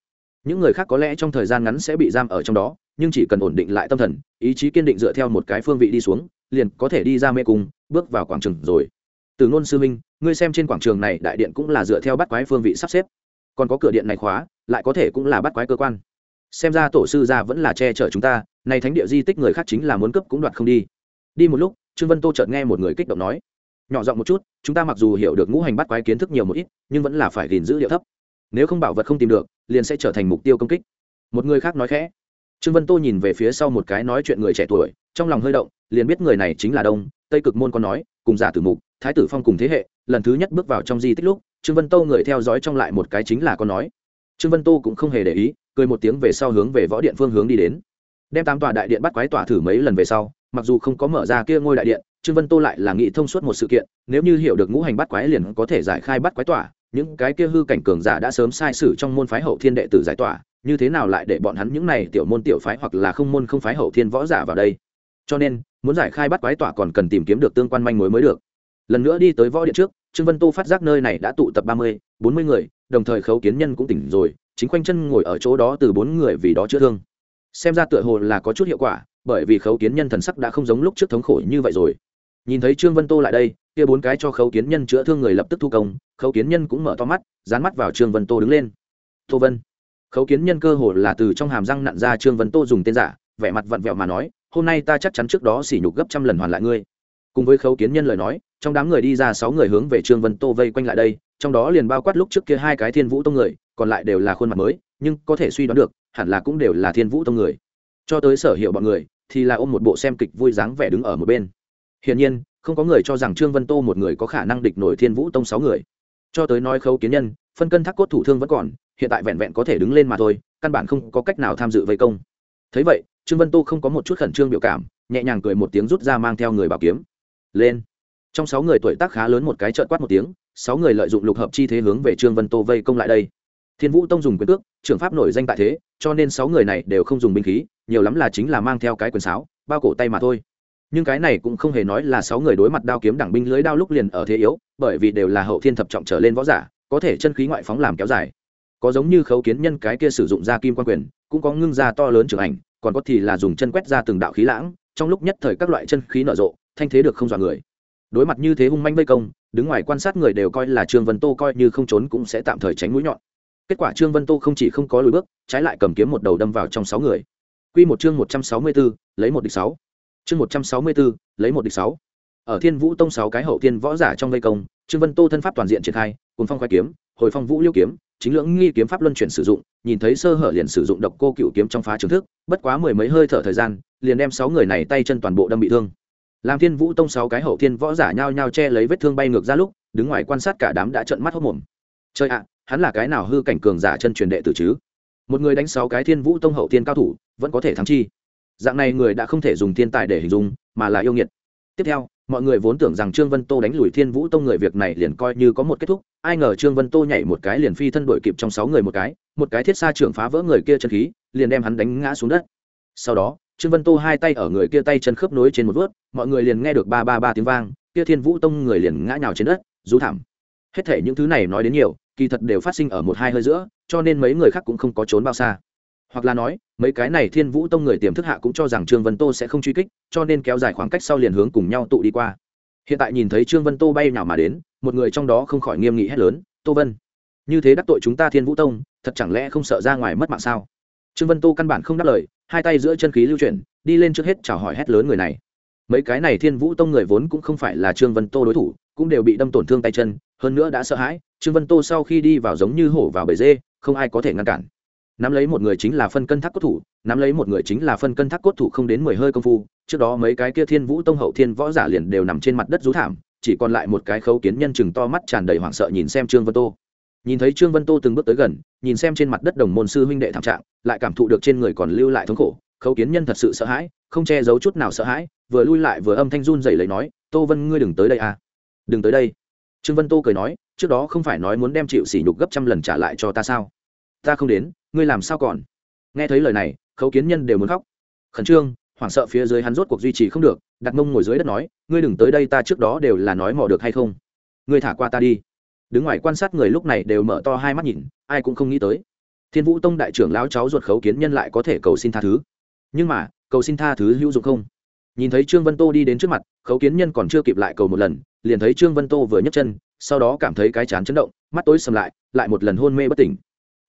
Những người khác có lẽ trong thời gian ngắn sẽ bị giam ở trong đó, nhưng chỉ cần ổn định lại tâm thần, ý chí kiên định dựa theo một cái phương vị đi xuống, liền có thể đi ra mê cung, bước vào quảng trường rồi. Từ ngôn sư minh, ngươi xem trên quảng trường này đại điện cũng là dựa theo bắt quái phương vị sắp xếp. Còn có cửa điện này khóa lại có thể cũng là bắt quái cơ quan. Xem ra tổ sư gia vẫn là che chở chúng ta, này thánh địa di tích người khác chính là muốn cướp cũng đoạt không đi. Đi một lúc, trương vân tô chợt nghe một người kích động nói, nhỏ giọng một chút, chúng ta mặc dù hiểu được ngũ hành bắt quái kiến thức nhiều một ít, nhưng vẫn là phải gìn giữ liệu thấp. Nếu không bảo vật không tìm được, liền sẽ trở thành mục tiêu công kích. Một người khác nói khẽ. Trương vân tô nhìn về phía sau một cái nói chuyện người trẻ tuổi, trong lòng hơi động, liền biết người này chính là đông, tây cực môn con nói, cùng giả tử mục, thái tử phong cùng thế hệ, lần thứ nhất bước vào trong di tích lúc, trương vân tô người theo dõi trong lại một cái chính là con nói trương vân tô cũng không hề để ý, cười một tiếng về sau hướng về võ điện phương hướng đi đến. Đem tám tòa đại điện bắt quái tỏa thử mấy lần về sau, mặc dù không có mở ra kia ngôi đại điện, trương vân tô lại là nghĩ thông suốt một sự kiện, nếu như hiểu được ngũ hành bắt quái liền có thể giải khai bắt quái tỏa, những cái kia hư cảnh cường giả đã sớm sai sử trong môn phái hậu thiên đệ tử giải tỏa, như thế nào lại để bọn hắn những này tiểu môn tiểu phái hoặc là không môn không phái hậu thiên võ giả vào đây? Cho nên, muốn giải khai bắt quái tỏa còn cần tìm kiếm được tương quan manh mối mới được. Lần nữa đi tới võ điện trước trương vân tô phát giác nơi này đã tụ tập ba mươi, bốn mươi người, đồng thời khấu kiến nhân cũng tỉnh rồi, chính khoanh chân ngồi ở chỗ đó từ bốn người vì đó chữa thương. Xem ra tựa hồ là có chút hiệu quả, bởi vì khấu kiến nhân thần sắc đã không giống lúc trước thống khổ như vậy rồi. Nhìn thấy trương vân tô lại đây, kia bốn cái cho khấu kiến nhân chữa thương người lập tức thu công, khấu kiến nhân cũng mở to mắt, dán mắt vào trương vân tô đứng lên. Tô vân. Khấu kiến nhân cơ hồ là từ trong hàm răng nặn ra trương vân tô dùng tên giả, vẻ mặt vặn vẹo mà nói, hôm nay ta chắc chắn trước đó xỉ nhục gấp trăm lần hoàn lại ngươi. Cùng với khấu kiến nhân lời nói trong đám người đi ra sáu người hướng về trương vân tô vây quanh lại đây, trong đó liền bao quát lúc trước kia hai cái thiên vũ tông người, còn lại đều là khuôn mặt mới, nhưng có thể suy đoán được, hẳn là cũng đều là thiên vũ tông người. Cho tới sở hiệu bọn người, thì là ôm một bộ xem kịch vui dáng vẻ đứng ở một bên. Hiển nhiên, không có người cho rằng trương vân tô một người có khả năng địch nổi thiên vũ tông sáu người. Cho tới nói khấu kiến nhân, phân cân thác cốt thủ thương vẫn còn, hiện tại vẹn vẹn có thể đứng lên mà thôi, căn bản không có cách nào tham dự vây công. Thấy vậy, trương vân tô không có một chút khẩn trương biểu cảm, nhẹ nhàng cười một tiếng rút ra mang theo người bảo kiếm. Lên trong sáu người tuổi tác khá lớn một cái trợn quát một tiếng, sáu người lợi dụng lục hợp chi thế hướng về trương vân tô vây công lại đây. Thiên vũ tông dùng quyền cước, trưởng pháp nổi danh tại thế, cho nên sáu người này đều không dùng binh khí, nhiều lắm là chính là mang theo cái quyền sáo, bao cổ tay mà thôi. Nhưng cái này cũng không hề nói là sáu người đối mặt đao kiếm đẳng binh lưới đao lúc liền ở thế yếu, bởi vì đều là hậu thiên thập trọng trở lên võ giả, có thể chân khí ngoại phóng làm kéo dài. Có giống như khấu kiến nhân cái kia sử dụng da kim quan quyền, cũng có ngưng da to lớn trưởng ảnh, còn có thì là dùng chân quét ra từng đạo khí lãng, trong lúc nhất thời các loại chân khí nở rộ, thanh thế được không dọa người đối mặt như thế hung manh vây công, đứng ngoài quan sát người đều coi là trương vân tô coi như không trốn cũng sẽ tạm thời tránh mũi nhọn. Kết quả trương vân tô không chỉ không có lùi bước, trái lại cầm kiếm một đầu đâm vào trong sáu người. Q một chương một trăm sáu mươi b ố lấy một địch sáu. Chương một trăm sáu mươi b ố lấy một địch sáu. Ở thiên vũ tông sáu cái hậu thiên võ giả trong vây công, trương vân tô thân pháp toàn diện triển khai cùng phong khoai kiếm, hồi phong vũ liêu kiếm, chính lưỡng nghi kiếm pháp luân chuyển sử dụng, nhìn thấy sơ hở liền sử dụng độc cô cựu kiếm trong phá trường thức, bất quá mười mấy hơi thở thời gian, liền đem sáu người này tay chân toàn bộ đâm bị thương làm thiên vũ tông sáu cái hậu thiên võ giả nhao nhao che lấy vết thương bay ngược ra lúc, đứng ngoài quan sát cả đám đã trợn mắt hốc mồm. Chơi ạ, hắn là cái nào hư cảnh cường giả chân truyền đệ tử chứ? Một người đánh sáu cái thiên vũ tông hậu thiên cao thủ, vẫn có thể thắng chi? Dạng này người đã không thể dùng thiên tài để hình dung, mà là yêu nghiệt. Tiếp theo, mọi người vốn tưởng rằng trương vân tô đánh lùi thiên vũ tông người việc này liền coi như có một kết thúc, ai ngờ trương vân tô nhảy một cái liền phi thân đổi kịp trong sáu người một cái một cái thiết xa trưởng phá vỡ người kia chân khí, liền đem hắn đánh ngã xuống đất. Sau đó trương vân tô hai tay ở người kia tay chân khớp nối trên một vớt mọi người liền nghe được ba ba ba tiếng vang, kia thiên vũ tông người liền ngã nhào trên đất, rú thảm. Hết thể những thứ này nói đến nhiều, kỳ thật đều phát sinh ở một hai hơi giữa, cho nên mấy người khác cũng không có trốn bao xa. Hoặc là nói, mấy cái này thiên vũ tông người tiềm thức hạ cũng cho rằng trương vân tô sẽ không truy kích, cho nên kéo dài khoảng cách sau liền hướng cùng nhau tụ đi qua. Hiện tại nhìn thấy trương vân tô bay nào mà đến, một người trong đó không khỏi nghiêm nghị hét lớn, tô vân, như thế đắc tội chúng ta thiên vũ tông, thật chẳng lẽ không sợ ra ngoài mất mạng sao? Trương vân tô căn bản không đáp lời hai tay giữa chân khí lưu chuyển, đi lên trước hết chào hỏi hét lớn người này. Mấy cái này thiên vũ tông người vốn cũng không phải là trương vân tô đối thủ, cũng đều bị đâm tổn thương tay chân, hơn nữa đã sợ hãi, trương vân tô sau khi đi vào giống như hổ vào bể dê, không ai có thể ngăn cản. Nắm lấy một người chính là phân cân thác cốt thủ, nắm lấy một người chính là phân cân thác cốt thủ không đến mười hơi công phu, trước đó mấy cái kia thiên vũ tông hậu thiên võ giả liền đều nằm trên mặt đất rú thảm, chỉ còn lại một cái khấu kiến nhân chừng to mắt tràn đầy hoảng sợ nhìn xem trương vân tô nhìn thấy trương vân tô từng bước tới gần, nhìn xem trên mặt đất đồng môn sư huynh đệ thảm trạng, lại cảm thụ được trên người còn lưu lại thống khổ, khấu kiến nhân thật sự sợ hãi, không che giấu chút nào sợ hãi, vừa lui lại vừa âm thanh run dày lấy nói, tô vân ngươi đừng tới đây à. Đừng tới đây. Trương vân tô cười nói, trước đó không phải nói muốn đem chịu sỉ nhục gấp trăm lần trả lại cho ta sao? Ta không đến, ngươi làm sao còn? Nghe thấy lời này, khấu kiến nhân đều muốn khóc. Khẩn trương, hoảng sợ phía dưới hắn rốt cuộc duy trì không được, đặt mông ngồi dưới đất nói, ngươi đừng tới đây, ta trước đó đều là nói mò được hay không? Ngươi thả qua ta đi đứng ngoài quan sát người lúc này đều mở to hai mắt nhìn, ai cũng không nghĩ tới. Thiên vũ tông đại trưởng lão cháu ruột khấu kiến nhân lại có thể cầu xin tha thứ. Nhưng mà, cầu xin tha thứ hữu dụng không? Nhìn thấy trương vân tô đi đến trước mặt, khấu kiến nhân còn chưa kịp lại cầu một lần, liền thấy trương vân tô vừa nhấc chân, sau đó cảm thấy cái chán chấn động, mắt tối sầm lại lại một lần hôn mê bất tỉnh.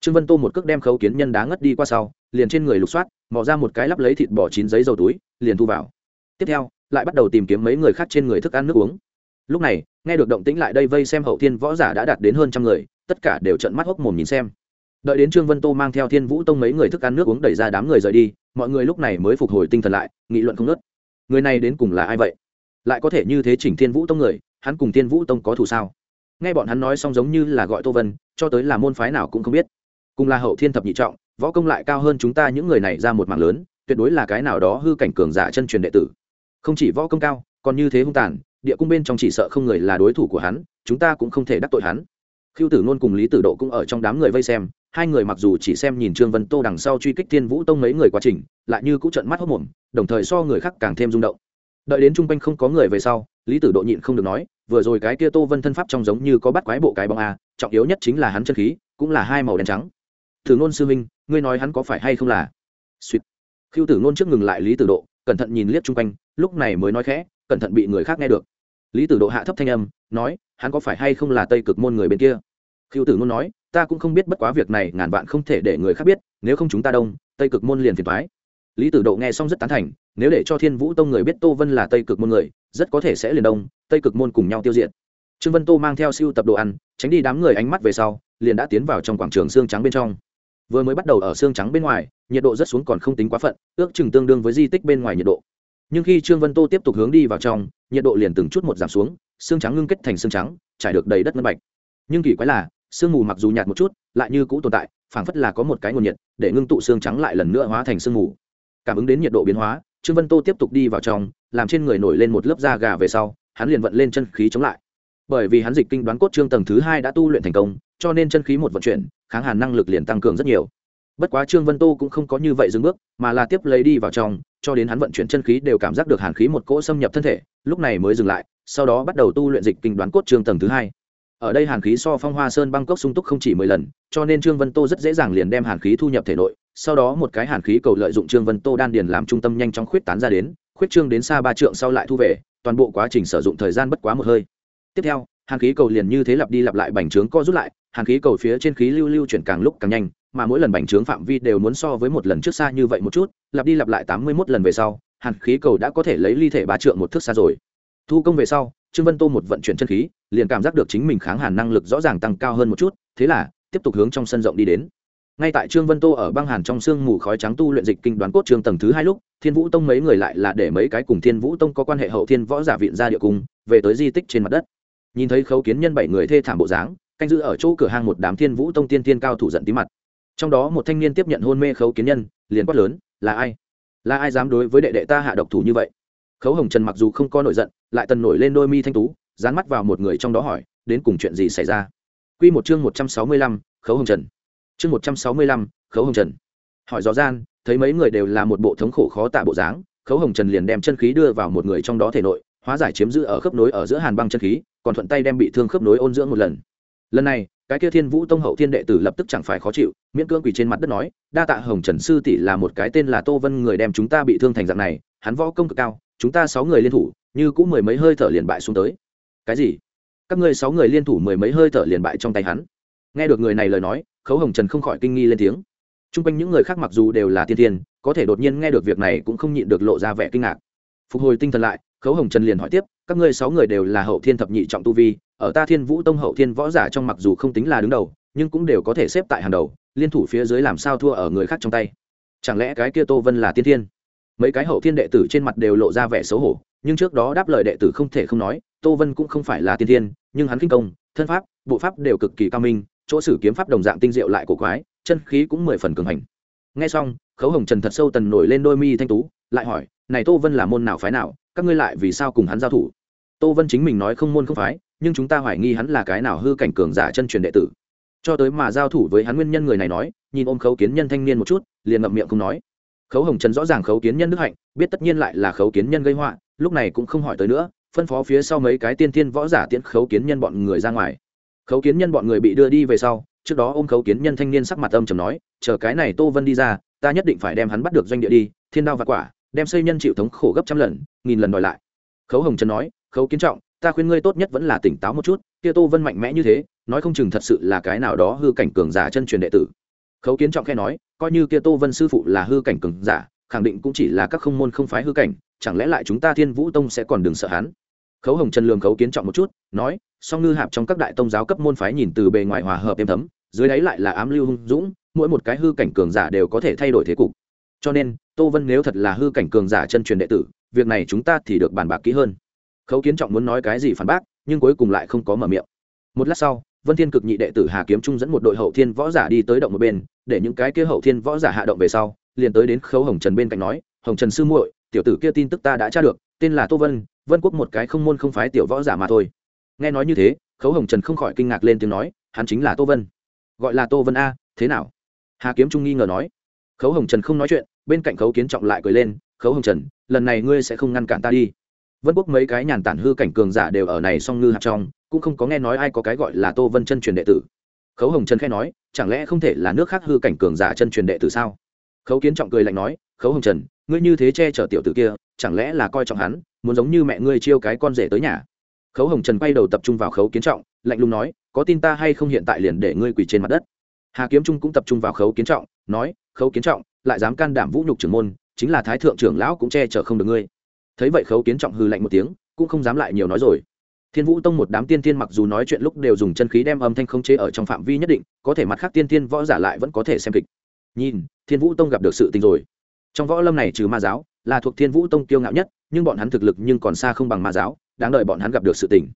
Trương vân tô một cước đem khấu kiến nhân đá ngất đi qua sau, liền trên người lục soát, mò ra một cái lắp lấy thịt bò chín giấy dầu túi, liền thu vào. Tiếp theo, lại bắt đầu tìm kiếm mấy người khác trên người thức ăn nước uống lúc này, nghe được động tĩnh lại đây vây xem hậu thiên võ giả đã đạt đến hơn trăm người, tất cả đều trận mắt hốc mồm nhìn xem. Đợi đến trương vân tô mang theo thiên vũ tông mấy người thức ăn nước uống đẩy ra đám người rời đi, mọi người lúc này mới phục hồi tinh thần lại, nghị luận không nớt người này đến cùng là ai vậy? Lại có thể như thế chỉnh thiên vũ tông người, hắn cùng thiên vũ tông có thù sao? Nghe bọn hắn nói xong giống như là gọi tô vân, cho tới là môn phái nào cũng không biết. Cùng là hậu thiên thập nhị trọng, võ công lại cao hơn chúng ta những người này ra một mạng lớn, tuyệt đối là cái nào đó hư cảnh cường giả chân truyền đệ tử. Không chỉ võ công cao, còn như thế hung tàn địa cung bên trong chỉ sợ không người là đối thủ của hắn, chúng ta cũng không thể đắc tội hắn. Khiêu tử nôn cùng lý tử độ cũng ở trong đám người vây xem, hai người mặc dù chỉ xem nhìn trương vân tô đằng sau truy kích thiên vũ tông mấy người quá trình, lại như cũng trận mắt hốc mồm, đồng thời so người khác càng thêm rung động. Đợi đến trung quanh không có người về sau, lý tử độ nhịn không được nói, vừa rồi cái kia tô vân thân pháp trong giống như có bắt quái bộ cái bóng a, trọng yếu nhất chính là hắn chân khí, cũng là hai màu đen trắng. Thử ngôn sư minh ngươi nói hắn có phải hay không là? Suýt. Khiêu tử ngôn trước ngừng lại lý tử độ, cẩn thận nhìn liếc chung quanh, lúc này mới nói khẽ cẩn thận bị người khác nghe được. Lý tử độ hạ thấp thanh âm, nói, hắn có phải hay không là tây cực môn người bên kia? Khiêu tử ngôn nói, ta cũng không biết bất quá việc này ngàn vạn không thể để người khác biết, nếu không chúng ta đông, tây cực môn liền phiền thoái lý tử độ nghe xong rất tán thành, nếu để cho thiên vũ tông người biết tô vân là tây cực môn người, rất có thể sẽ liền đông, tây cực môn cùng nhau tiêu diệt. Trương vân tô mang theo siêu tập đồ ăn, tránh đi đám người ánh mắt về sau, liền đã tiến vào trong quảng trường xương trắng bên trong. Vừa mới bắt đầu ở xương trắng bên ngoài, nhiệt độ rất xuống còn không tính quá phận, ước chừng tương đương với di tích bên ngoài nhiệt độ nhưng khi trương vân tô tiếp tục hướng đi vào trong, nhiệt độ liền từng chút một giảm xuống, xương trắng ngưng kết thành xương trắng, trải được đầy đất ngân bạch. Nhưng kỳ quái là, sương mù mặc dù nhạt một chút, lại như cũ tồn tại, phảng phất là có một cái nguồn nhiệt, để ngưng tụ xương trắng lại lần nữa hóa thành sương mù. Cảm ứng đến nhiệt độ biến hóa, trương vân tô tiếp tục đi vào trong, làm trên người nổi lên một lớp da gà về sau, hắn liền vận lên chân khí chống lại. Bởi vì hắn dịch kinh đoán cốt trương tầng thứ hai đã tu luyện thành công, cho nên chân khí một vận chuyển, kháng hàn năng lực liền tăng cường rất nhiều. Bất quá trương vân tô cũng không có như vậy dừng bước, mà là tiếp lấy đi vào trong cho đến hắn vận chuyển chân khí đều cảm giác được hàn khí một cỗ xâm nhập thân thể, lúc này mới dừng lại, sau đó bắt đầu tu luyện dịch kinh đoán cốt trương tầng thứ hai. Ở đây hàn khí so phong hoa sơn băng cốc sung túc không chỉ mười lần, cho nên trương vân tô rất dễ dàng liền đem hàn khí thu nhập thể nội, sau đó một cái hàn khí cầu lợi dụng trương vân tô đan điền làm trung tâm nhanh chóng khuyết tán ra đến, khuyết trương đến xa ba trượng sau lại thu về, toàn bộ quá trình sử dụng thời gian bất quá một hơi. Tiếp theo, hàn khí cầu liền như thế lặp đi lặp lại bành trướng co rút lại, hàn khí cầu phía trên khí lưu lưu chuyển càng lúc càng nhanh mà mỗi lần bành trướng phạm vi đều muốn so với một lần trước xa như vậy một chút, lặp đi lặp lại tám mươi mốt lần về sau, hàn khí cầu đã có thể lấy ly thể ba trượng một thước xa rồi. Thu công về sau, trương vân tô một vận chuyển chân khí, liền cảm giác được chính mình kháng hàn năng lực rõ ràng tăng cao hơn một chút, thế là, tiếp tục hướng trong sân rộng đi đến. Ngay tại trương vân tô ở băng hàn trong sương mù khói trắng tu luyện dịch kinh đoán cốt trường tầng thứ hai lúc, thiên vũ tông mấy người lại là để mấy cái cùng thiên vũ tông có quan hệ hậu thiên võ giả viện ra địa cung, về tới di tích trên mặt đất. Nhìn thấy khấu kiến nhân bảy người thê thảm bộ dáng, canh giữ ở chỗ cửa hàng một đám thiên vũ tông tiên tiên cao thủ giận tí mặt trong đó một thanh niên tiếp nhận hôn mê khấu kiến nhân, liền quát lớn, là ai? Là ai dám đối với đệ đệ ta hạ độc thủ như vậy? Khấu hồng trần mặc dù không có nổi giận, lại tần nổi lên đôi mi thanh tú, dán mắt vào một người trong đó hỏi, đến cùng chuyện gì xảy ra? Q một chương một trăm sáu mươi lăm, khấu hồng trần. Chương một trăm sáu mươi lăm, khấu hồng trần. Hỏi rõ gian thấy mấy người đều là một bộ thống khổ khó tả bộ dáng, khấu hồng trần liền đem chân khí đưa vào một người trong đó thể nội, hóa giải chiếm giữ ở khớp nối ở giữa hàn băng chân khí, còn thuận tay đem bị thương khớp nối ôn dưỡng một lần lần này, cái kia thiên vũ tông hậu thiên đệ tử lập tức chẳng phải khó chịu, miễn cưỡng quỳ trên mặt đất nói, đa tạ hồng trần sư tỷ là một cái tên là tô vân người đem chúng ta bị thương thành dạng này, hắn võ công cực cao, chúng ta sáu người liên thủ, như cũng mười mấy hơi thở liền bại xuống tới. Cái gì? Các ngươi sáu người liên thủ mười mấy hơi thở liền bại trong tay hắn? Nghe được người này lời nói, khấu hồng trần không khỏi kinh nghi lên tiếng. T r u n g quanh những người khác mặc dù đều là tiên tiên, có thể đột nhiên nghe được việc này cũng không nhịn được lộ ra vẻ kinh ngạc. Phục hồi tinh thần lại, khấu hồng trần liền hỏi tiếp các ngươi sáu người đều là hậu thiên thập nhị trọng tu vi, ở ta thiên vũ tông hậu thiên võ giả trong mặc dù không tính là đứng đầu, nhưng cũng đều có thể xếp tại hàng đầu, liên thủ phía dưới làm sao thua ở người khác trong tay. Chẳng lẽ cái kia tô vân là tiên thiên? Mấy cái hậu thiên đệ tử trên mặt đều lộ ra vẻ xấu hổ, nhưng trước đó đáp lời đệ tử không thể không nói, tô vân cũng không phải là tiên thiên, nhưng hắn kinh công, thân pháp, bộ pháp đều cực kỳ cao minh, chỗ sử kiếm pháp đồng dạng tinh diệu lại cổ quái, chân khí cũng mười phần cường hành. Nghe xong, khấu hồng trần thật sâu tần nổi lên đôi mi thanh tú, lại hỏi, này tô vân là môn nào phái nào? Các ngươi lại vì sao cùng hắn giao thủ? Tô vân chính mình nói không môn không phái, nhưng chúng ta hoài nghi hắn là cái nào hư cảnh cường giả chân truyền đệ tử. Cho tới mà giao thủ với hắn nguyên nhân người này nói, nhìn ôm khấu kiến nhân thanh niên một chút, liền ngậm miệng không nói. Khấu hồng trần rõ ràng khấu kiến nhân đức hạnh, biết tất nhiên lại là khấu kiến nhân gây họa, lúc này cũng không hỏi tới nữa, phân phó phía sau mấy cái tiên tiên võ giả tiễn khấu kiến nhân bọn người ra ngoài. Khấu kiến nhân bọn người bị đưa đi về sau, trước đó ôm khấu kiến nhân thanh niên sắc mặt âm trầm nói, chờ cái này tô vân đi ra, ta nhất định phải đem hắn bắt được doanh địa đi, thiên đao và quả, đem xây nhân chịu thống khổ gấp trăm lần, nghìn lần đòi lại. Khấu hồng trần nói khấu kiến trọng, ta khuyên ngươi tốt nhất vẫn là tỉnh táo một chút, kia tô vân mạnh mẽ như thế, nói không chừng thật sự là cái nào đó hư cảnh cường giả chân truyền đệ tử. Khấu kiến trọng khe nói, coi như kia tô vân sư phụ là hư cảnh cường giả, khẳng định cũng chỉ là các không môn không phái hư cảnh, chẳng lẽ lại chúng ta thiên vũ tông sẽ còn đừng sợ hắn? Khấu hồng trần lường khấu kiến trọng một chút, nói, song ngư hạp trong các đại tông giáo cấp môn phái nhìn từ bề ngoài hòa hợp êm thấm, dưới đáy lại là ám lưu hung dũng, mỗi một cái hư cảnh cường giả đều có thể thay đổi thế cục. Cho nên, tô vân nếu thật là hư cảnh cường giả chân truyền đệ tử, việc này chúng ta thì được bàn bạc kỹ hơn khấu kiến trọng muốn nói cái gì phản bác, nhưng cuối cùng lại không có mở miệng. Một lát sau, vân thiên cực nhị đệ tử hà kiếm trung dẫn một đội hậu thiên võ giả đi tới động một bên, để những cái kia hậu thiên võ giả hạ động về sau, liền tới đến khấu hồng trần bên cạnh nói, hồng trần sư muội, tiểu tử kia tin tức ta đã tra được, tên là tô vân vân quốc một cái không môn không phái tiểu võ giả mà thôi. Nghe nói như thế, khấu hồng trần không khỏi kinh ngạc lên tiếng nói, hắn chính là tô vân. Gọi là tô vân a, thế nào? Hà kiếm trung nghi ngờ nói. Khấu hồng trần không nói chuyện, bên cạnh khấu kiến trọng lại cười lên, khấu hồng trần, lần này ngươi sẽ không ngăn cản ta đi vân quốc mấy cái nhàn tản hư cảnh cường giả đều ở này song ngư hạt trong, cũng không có nghe nói ai có cái gọi là tô vân chân truyền đệ tử. Khấu hồng trần khẽ nói, chẳng lẽ không thể là nước khác hư cảnh cường giả chân truyền đệ tử sao? Khấu kiến trọng cười lạnh nói, khấu hồng trần, ngươi như thế che chở tiểu tử kia, chẳng lẽ là coi trọng hắn, muốn giống như mẹ ngươi chiêu cái con rể tới nhà? Khấu hồng trần quay đầu tập trung vào khấu kiến trọng, lạnh lùng nói, có tin ta hay không hiện tại liền để ngươi quỳ trên mặt đất? Hà kiếm trung cũng tập trung vào khấu kiến trọng, nói, khấu kiến trọng, lại dám can đảm vũ nhục trưởng môn, chính là thái thượng trưởng lão cũng che chở không được ngươi thấy vậy khấu kiến trọng hư lạnh một tiếng, cũng không dám lại nhiều nói rồi. Thiên vũ tông một đám tiên tiên mặc dù nói chuyện lúc đều dùng chân khí đem âm thanh không chế ở trong phạm vi nhất định, có thể mặt khác tiên tiên võ giả lại vẫn có thể xem kịch. Nhìn, thiên vũ tông gặp được sự tình rồi. Trong võ lâm này trừ ma giáo là thuộc thiên vũ tông kiêu ngạo nhất, nhưng bọn hắn thực lực nhưng còn xa không bằng ma giáo, đáng đợi bọn hắn gặp được sự tình.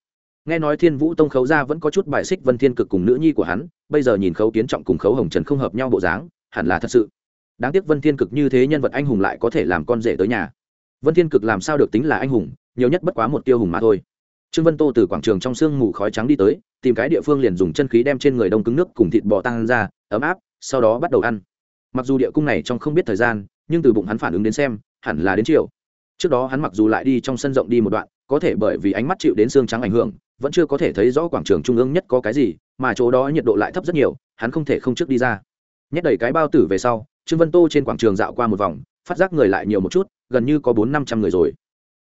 Nghe nói thiên vũ tông khấu ra vẫn có chút bài xích vân thiên cực cùng nữ nhi của hắn, bây giờ nhìn khấu kiến trọng cùng khấu hồng trần không hợp nhau bộ dáng, hẳn là thật sự. Đáng tiếc vân thiên cực như thế nhân vật anh hùng lại có thể làm con rể tới nhà vân thiên cực làm sao được tính là anh hùng, nhiều nhất bất quá một tiêu hùng mà thôi. Trương vân tô từ quảng trường trong sương mù khói trắng đi tới, tìm cái địa phương liền dùng chân khí đem trên người đông cứng nước cùng thịt bò tăng ra, ấm áp, sau đó bắt đầu ăn. Mặc dù địa cung này trong không biết thời gian, nhưng từ bụng hắn phản ứng đến xem, hẳn là đến chiều. Trước đó hắn mặc dù lại đi trong sân rộng đi một đoạn, có thể bởi vì ánh mắt chịu đến xương trắng ảnh hưởng, vẫn chưa có thể thấy rõ quảng trường trung ương nhất có cái gì, mà chỗ đó nhiệt độ lại thấp rất nhiều, hắn không thể không trước đi ra. Nhét đầy cái bao tử về sau, trương vân tô trên quảng trường dạo qua một vòng phát giác người lại nhiều một chút, gần như có bốn năm trăm người rồi.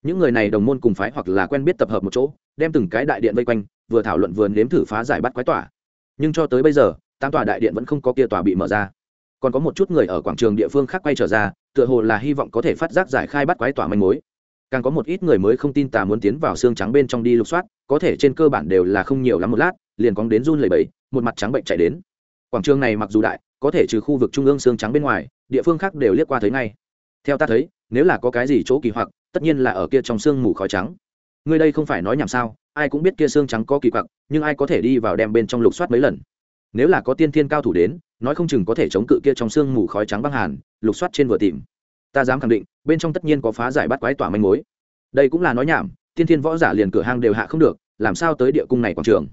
Những người này đồng môn cùng phái hoặc là quen biết tập hợp một chỗ, đem từng cái đại điện vây quanh, vừa thảo luận vừa nếm thử phá giải bắt quái tỏa. Nhưng cho tới bây giờ tam tòa đại điện vẫn không có kia tòa bị mở ra. Còn có một chút người ở quảng trường địa phương khác quay trở ra, tựa hồ là hy vọng có thể phát giác giải khai bắt quái tỏa manh mối. Càng có một ít người mới không tin tà muốn tiến vào xương trắng bên trong đi lục soát, có thể trên cơ bản đều là không nhiều lắm một lát, liền cóng đến run lầy bẫy một mặt trắng bệnh chạy đến. Quảng trường này mặc dù đại, có thể trừ khu vực trung ương xương trắng bên ngoài, địa phương khác đều liếc qua thấy ngay theo ta thấy, nếu là có cái gì chỗ kỳ hoặc, tất nhiên là ở kia trong sương mù khói trắng. Người đây không phải nói nhảm sao, ai cũng biết kia xương trắng có kỳ quặc, nhưng ai có thể đi vào đem bên trong lục soát mấy lần? Nếu là có tiên thiên cao thủ đến, nói không chừng có thể chống cự kia trong sương mù khói trắng băng hàn, lục soát trên vừa tìm. Ta dám khẳng định, bên trong tất nhiên có phá giải bắt quái tỏa manh mối. Đây cũng là nói nhảm, tiên thiên võ giả liền cửa hang đều hạ không được, làm sao tới địa cung này quảng trường?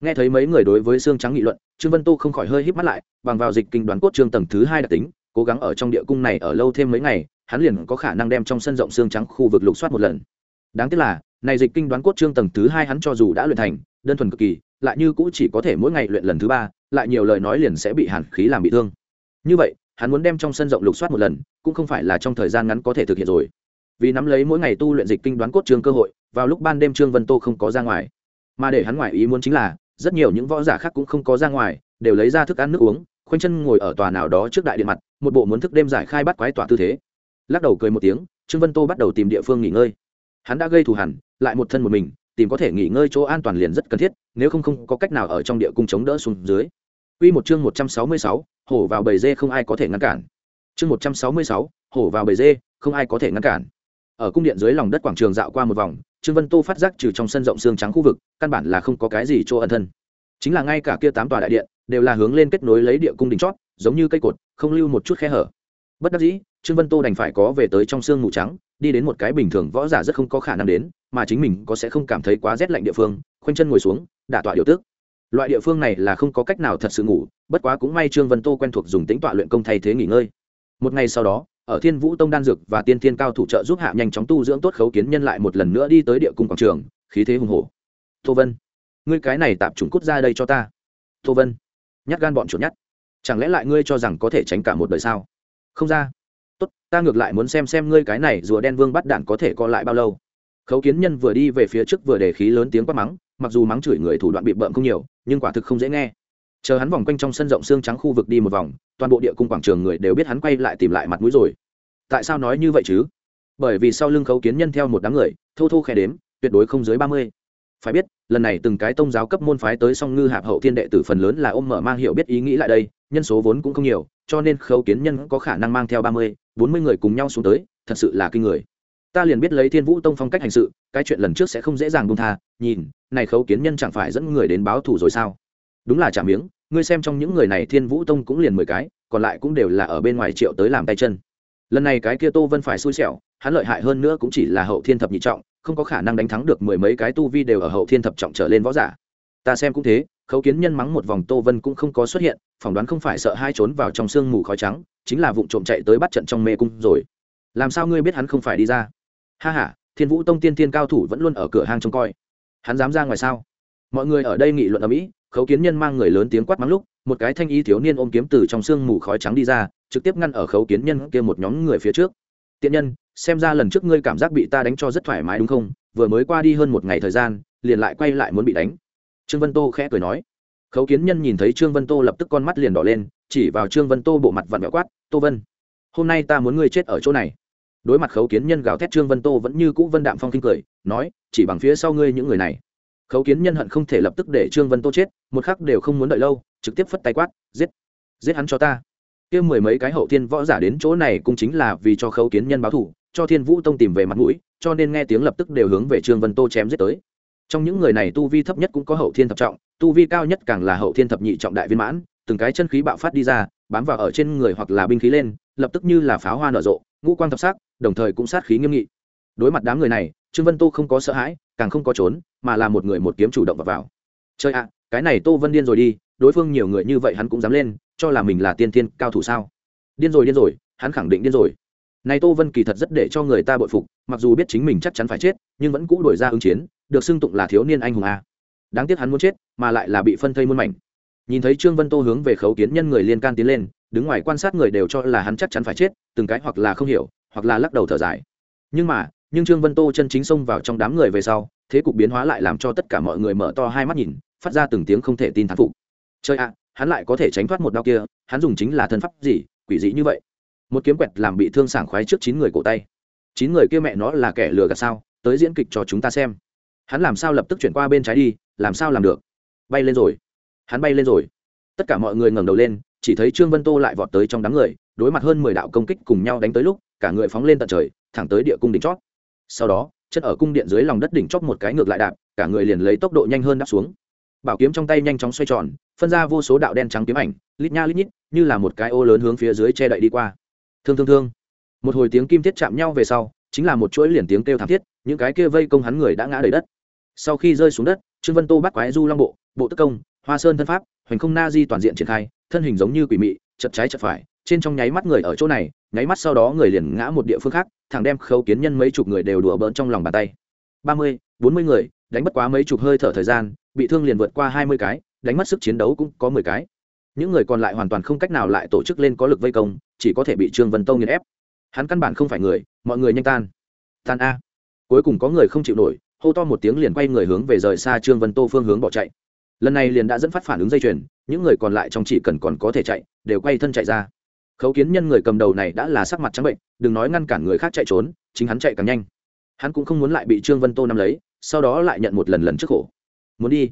Nghe thấy mấy người đối với xương trắng nghị luận, trương vân tô không khỏi hơi híp mắt lại, bằng vào dịch kinh đoán cốt trương tầng thứ hai đặc tính, cố gắng ở trong địa cung này ở lâu thêm mấy ngày hắn liền có khả năng đem trong sân rộng xương trắng khu vực lục soát một lần. Đáng tiếc là, này dịch kinh đoán cốt trương tầng thứ hai hắn cho dù đã luyện thành, đơn thuần cực kỳ, lại như cũ chỉ có thể mỗi ngày luyện lần thứ ba, lại nhiều lời nói liền sẽ bị hàn khí làm bị thương. Như vậy, hắn muốn đem trong sân rộng lục soát một lần, cũng không phải là trong thời gian ngắn có thể thực hiện rồi. Vì nắm lấy mỗi ngày tu luyện dịch kinh đoán cốt trương cơ hội, vào lúc ban đêm trương vân tô không có ra ngoài. Mà để hắn ngoài ý muốn chính là, rất nhiều những võ giả khác cũng không có ra ngoài, đều lấy ra thức ăn nước uống, khoanh chân ngồi ở tòa nào đó trước đại điện mặt, một bộ muốn thức đêm giải khai bắt quái tỏa tư thế lắc đầu cười một tiếng trương vân tô bắt đầu tìm địa phương nghỉ ngơi hắn đã gây thù hẳn lại một thân một mình tìm có thể nghỉ ngơi chỗ an toàn liền rất cần thiết nếu không không có cách nào ở trong địa cung chống đỡ xuống dưới Quy một chương 166, hổ vào bầy dê không ai có thể ngăn cản. Chương 166, hổ vào bầy dê, không ai có thể ngăn cản. Ở cung điện dưới lòng đất quảng trường dạo qua một vòng, Trương Vân Tô phát giác trừ trong sân rộng xương trắng khu vực, căn bản là không có cái gì chỗ ẩn thân. Chính là ngay cả kia tám tòa đại điện, đều là hướng lên kết nối lấy địa cung đỉnh chót, giống như cây cột, không lưu một chút khe hở. Bất đắc dĩ, Trương Vân Tô đành phải có về tới trong xương mù trắng, đi đến một cái bình thường võ giả rất không có khả năng đến, mà chính mình có sẽ không cảm thấy quá rét lạnh địa phương, khoanh chân ngồi xuống, đả tọa điều tức. Loại địa phương này là không có cách nào thật sự ngủ bất quá cũng may trương vân tô quen thuộc dùng tính tọa luyện công thay thế nghỉ ngơi. Một ngày sau đó ở thiên vũ tông đan dược và tiên thiên cao thủ trợ giúp hạ nhanh chóng tu dưỡng tốt khấu kiến nhân lại một lần nữa đi tới địa cung quảng trường khí thế hùng hổ. Tô vân ngươi cái này tạp trùng cút ra đây cho ta. Tô vân nhát gan bọn chuột nhát. Chẳng lẽ lại ngươi cho rằng có thể tránh cả một đời sao? Không ra. Tốt, ta ngược lại muốn xem xem ngươi cái này rùa đen vương bắt đạn có thể co lại bao lâu. Khấu kiến nhân vừa đi về phía trước vừa để khí lớn tiếng quát mắng, mặc dù mắng chửi người thủ đoạn bị bợm không nhiều, nhưng quả thực không dễ nghe. Chờ hắn vòng quanh trong sân rộng xương trắng khu vực đi một vòng, toàn bộ địa cung quảng trường người đều biết hắn quay lại tìm lại mặt mũi rồi. Tại sao nói như vậy chứ? Bởi vì sau lưng khấu kiến nhân theo một đám người, thô thô khe đếm, tuyệt đối không dưới ba mươi. Phải biết, lần này từng cái tông giáo cấp môn phái tới song ngư hạp hậu thiên đệ tử phần lớn là ôm mở mang hiểu biết ý nghĩ lại đây, nhân số vốn cũng không nhiều cho nên khấu kiến nhân có khả năng mang theo ba mươi, bốn mươi người cùng nhau xuống tới, thật sự là kinh người. Ta liền biết lấy thiên vũ tông phong cách hành sự, cái chuyện lần trước sẽ không dễ dàng buông tha, nhìn, này khấu kiến nhân chẳng phải dẫn người đến báo thù rồi sao? Đúng là trả miếng, ngươi xem trong những người này thiên vũ tông cũng liền mười cái, còn lại cũng đều là ở bên ngoài triệu tới làm tay chân. Lần này cái kia tô vân phải xui xẻo, hắn lợi hại hơn nữa cũng chỉ là hậu thiên thập nhị trọng, không có khả năng đánh thắng được mười mấy cái tu vi đều ở hậu thiên thập trọng trở lên võ giả. Ta xem cũng thế, khấu kiến nhân mắng một vòng tô vân cũng không có xuất hiện phỏng đoán không phải sợ hai trốn vào trong sương mù khói trắng, chính là vụ trộm chạy tới bắt trận trong mê cung rồi. Làm sao ngươi biết hắn không phải đi ra? Ha h a thiên vũ tông tiên tiên cao thủ vẫn luôn ở cửa hang trông coi. Hắn dám ra ngoài sao? Mọi người ở đây nghị luận ở mỹ, khấu kiến nhân mang người lớn tiếng quát mắng lúc, một cái thanh y thiếu niên ôm kiếm từ trong sương mù khói trắng đi ra, trực tiếp ngăn ở khấu kiến nhân kia một nhóm người phía trước. Tiện nhân, xem ra lần trước ngươi cảm giác bị ta đánh cho rất thoải mái đúng không? Vừa mới qua đi hơn một ngày thời gian, liền lại quay lại muốn bị đánh. Trương vân tô khẽ cười nói khấu kiến nhân nhìn thấy trương vân tô lập tức con mắt liền đỏ lên, chỉ vào trương vân tô bộ mặt vặn vẹo quát, tô vân, hôm nay ta muốn ngươi chết ở chỗ này. Đối mặt khấu kiến nhân gào thét, trương vân tô vẫn như cũ vân đạm phong kinh cười, nói, chỉ bằng phía sau ngươi những người này. Khấu kiến nhân hận không thể lập tức để trương vân tô chết, một khắc đều không muốn đợi lâu, trực tiếp phất tay quát, giết giết hắn cho ta. Kia mười mấy cái hậu thiên võ giả đến chỗ này cũng chính là vì cho khấu kiến nhân báo thủ, cho thiên vũ tông tìm về mặt mũi, cho nên nghe tiếng lập tức đều hướng về trương vân tô chém giết tới trong những người này tu vi thấp nhất cũng có hậu thiên thập trọng tu vi cao nhất càng là hậu thiên thập nhị trọng đại viên mãn từng cái chân khí bạo phát đi ra bám vào ở trên người hoặc là binh khí lên lập tức như là pháo hoa nở rộ ngũ quang thập sắc đồng thời cũng sát khí nghiêm nghị. Đối mặt đám người này trương vân tô không có sợ hãi càng không có trốn mà là một người một kiếm chủ động vào, vào. chơi ạ cái này tô vân điên rồi đi đối phương nhiều người như vậy hắn cũng dám lên cho là mình là tiên thiên cao thủ sao? Điên rồi điên rồi hắn khẳng định điên rồi. Này tô vân kỳ thật rất để cho người ta bội phục mặc dù biết chính mình chắc chắn phải chết nhưng vẫn cũ đổi ra ứng chiến được xưng tụng là thiếu niên anh hùng a. Đáng tiếc hắn muốn chết, mà lại là bị phân thây muôn mảnh. Nhìn thấy trương vân tô hướng về khấu kiến nhân người liên can tiến lên, đứng ngoài quan sát người đều cho là hắn chắc chắn phải chết, từng cái hoặc là không hiểu, hoặc là lắc đầu thở dài. Nhưng mà, nhưng trương vân tô chân chính xông vào trong đám người về sau, thế cục biến hóa lại làm cho tất cả mọi người mở to hai mắt nhìn, phát ra từng tiếng không thể tin thán phục. Chơi ạ, hắn lại có thể tránh thoát một đau kia, hắn dùng chính là thân pháp gì, quỷ dị như vậy. Một kiếm quẹt làm bị thương sảng khoái trước chín người cổ tay. Chín người kia mẹ nó là kẻ lừa gạt sao, tới diễn kịch cho chúng ta xem hắn làm sao lập tức chuyển qua bên trái đi, làm sao làm được? Bay lên rồi. Hắn bay lên rồi. Tất cả mọi người ngẩng đầu lên, chỉ thấy trương vân tô lại vọt tới trong đám người, đối mặt hơn mười đạo công kích cùng nhau đánh tới lúc, cả người phóng lên tận trời, thẳng tới địa cung đỉnh chót. Sau đó, chân ở cung điện dưới lòng đất đỉnh chót một cái ngược lại đạp, cả người liền lấy tốc độ nhanh hơn đáp xuống. Bảo kiếm trong tay nhanh chóng xoay tròn, phân ra vô số đạo đen trắng kiếm ảnh, lít nha lít nhít, như là một cái ô lớn hướng phía dưới che đậy đi qua. Thương thương thương. Một hồi tiếng kim thiết chạm nhau về sau chính là một chuỗi liền tiếng kêu thảm thiết, những cái kia vây công hắn người đã ngã đầy đất. Sau khi rơi xuống đất, trương vân tô bắt quái du long bộ bộ tức công, hoa sơn thân pháp, hoành không na di toàn diện triển khai, thân hình giống như quỷ mị, chật trái chật phải, trên trong nháy mắt người ở chỗ này, nháy mắt sau đó người liền ngã một địa phương khác, thằng đem khâu kiến nhân mấy chục người đều đùa bỡn trong lòng bàn tay. Ba mươi, bốn mươi người, đánh bất quá mấy chục hơi thở thời gian, bị thương liền vượt qua hai mươi cái, đánh mất sức chiến đấu cũng có mười cái. Những người còn lại hoàn toàn không cách nào lại tổ chức lên có lực vây công, chỉ có thể bị trương vân tông nghiền ép hắn căn bản không phải người, mọi người nhanh tan. Tan a. Cuối cùng có người không chịu nổi, hô to một tiếng liền quay người hướng về rời xa trương vân tô phương hướng bỏ chạy. Lần này liền đã dẫn phát phản ứng dây chuyền, những người còn lại trong chỉ cần còn có thể chạy, đều quay thân chạy ra. Khấu kiến nhân người cầm đầu này đã là sắc mặt trắng bệnh, đừng nói ngăn cản người khác chạy trốn, chính hắn chạy càng nhanh. Hắn cũng không muốn lại bị trương vân tô nắm lấy, sau đó lại nhận một lần lần trước khổ. Muốn đi.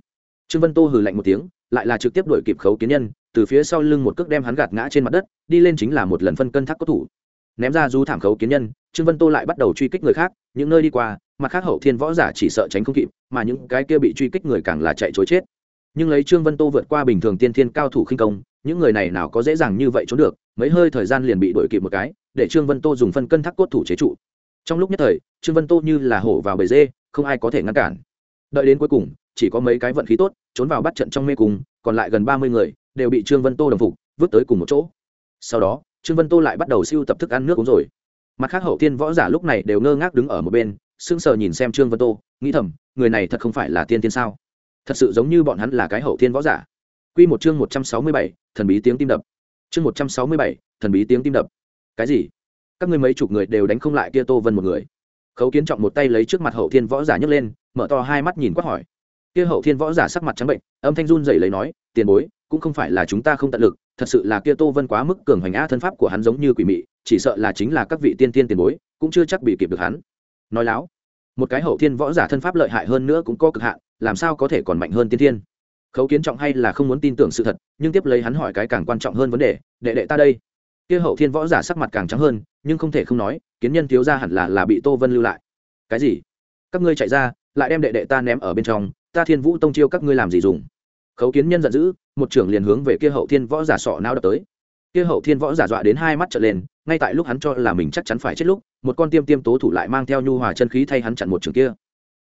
Trương vân tô hừ lạnh một tiếng, lại là trực tiếp đuổi kịp khấu kiến nhân, từ phía sau lưng một cước đem hắn gạt ngã trên mặt đất, đi lên chính là một lần phân cân thác cốt thủ ném ra du thảm khấu kiến nhân, trương vân tô lại bắt đầu truy kích người khác, những nơi đi qua mặt khác hậu thiên võ giả chỉ sợ tránh không kịp, mà những cái kia bị truy kích người càng là chạy chối chết. Nhưng lấy trương vân tô vượt qua bình thường tiên thiên cao thủ khinh công, những người này nào có dễ dàng như vậy trốn được, mấy hơi thời gian liền bị đuổi kịp một cái, để trương vân tô dùng phân cân thác cốt thủ chế trụ. Trong lúc nhất thời, trương vân tô như là hổ vào bầy dê, không ai có thể ngăn cản. Đợi đến cuối cùng, chỉ có mấy cái vận khí tốt, trốn vào bắt trận trong mê cung, còn lại gần ba mươi người đều bị trương vân tô đồng phục, vứt tới cùng một chỗ. Sau đó trương vân tô lại bắt đầu siêu tập thức ăn nước uống rồi. Mặt khác hậu tiên võ giả lúc này đều ngơ ngác đứng ở một bên, sững sờ nhìn xem trương vân tô, nghĩ thầm, người này thật không phải là tiên tiên sao? Thật sự giống như bọn hắn là cái hậu tiên võ giả. Quy một chương một trăm sáu mươi bảy, thần bí tiếng tim đập. Chương một trăm sáu mươi bảy, thần bí tiếng tim đập. Cái gì? Các ngươi mấy chục người đều đánh không lại kia tô vân một người. Khấu kiến trọng một tay lấy trước mặt hậu thiên võ giả nhấc lên, mở to hai mắt nhìn quát hỏi. Kia hậu thiên võ giả sắc mặt trắng bệnh, âm thanh run dày lấy nói, tiền bối, cũng không phải là chúng ta không tận lực thật sự là kia tô vân quá mức cường hoành á thân pháp của hắn giống như quỷ mị, chỉ sợ là chính là các vị tiên tiên tiền bối, cũng chưa chắc bị kịp được hắn. Nói láo, một cái hậu thiên võ giả thân pháp lợi hại hơn nữa cũng có cực hạn, làm sao có thể còn mạnh hơn tiên tiên? Khấu kiến trọng hay là không muốn tin tưởng sự thật, nhưng tiếp lấy hắn hỏi cái càng quan trọng hơn vấn đề, đệ đệ ta đây? Kia hậu thiên võ giả sắc mặt càng trắng hơn, nhưng không thể không nói, kiến nhân thiếu ra hẳn là là bị tô vân lưu lại. Cái gì? Các ngươi chạy ra, lại đem đệ đệ ta ném ở bên trong, ta thiên vũ tông chiêu các ngươi làm gì dùng? Khấu kiến nhân giận dữ, một trưởng liền hướng về kia hậu thiên võ giả sọ não đập tới. Kia hậu thiên võ giả dọa đến hai mắt trở lên, ngay tại lúc hắn cho là mình chắc chắn phải chết lúc, một con tiêm tiêm tố thủ lại mang theo nhu hòa chân khí thay hắn chặn một trường kia.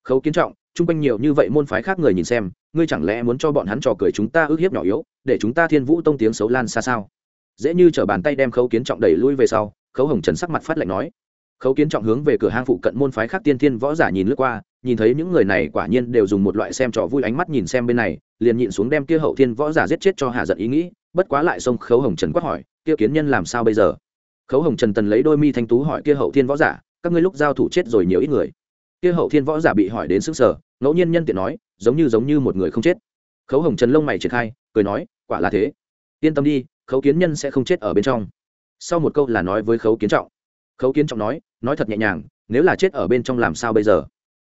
Khấu kiến trọng, chung quanh nhiều như vậy môn phái khác người nhìn xem, ngươi chẳng lẽ muốn cho bọn hắn trò cười chúng ta ước hiếp nhỏ yếu, để chúng ta thiên vũ tông tiếng xấu lan xa sao? Dễ như chở bàn tay đem khấu kiến trọng đẩy lui về sau, khấu hồng trần sắc mặt phát lạnh nói. Khấu kiến trọng hướng về cửa hang phụ cận môn phái khác tiên thiên võ giả nhìn lướt qua nhìn thấy những người này quả nhiên đều dùng một loại xem trò vui ánh mắt nhìn xem bên này, liền nhịn xuống đem kia hậu thiên võ giả giết chết cho hạ giận ý nghĩ, bất quá lại xông khấu hồng trần quát hỏi, kia kiến nhân làm sao bây giờ? Khấu hồng trần tần lấy đôi mi thanh tú hỏi, kia hậu thiên võ giả, các ngươi lúc giao thủ chết rồi nhiều ít người? Kia hậu thiên võ giả bị hỏi đến sức sở ngẫu nhiên nhân tiện nói, giống như giống như một người không chết. Khấu hồng trần lông mày triển khai, cười nói, quả là thế. Yên tâm đi, khấu kiến nhân sẽ không chết ở bên trong. Sau một câu là nói với khấu kiến trọng. Khấu kiến trọng nói nói thật nhẹ nhàng, nếu là chết ở bên trong làm sao bây giờ?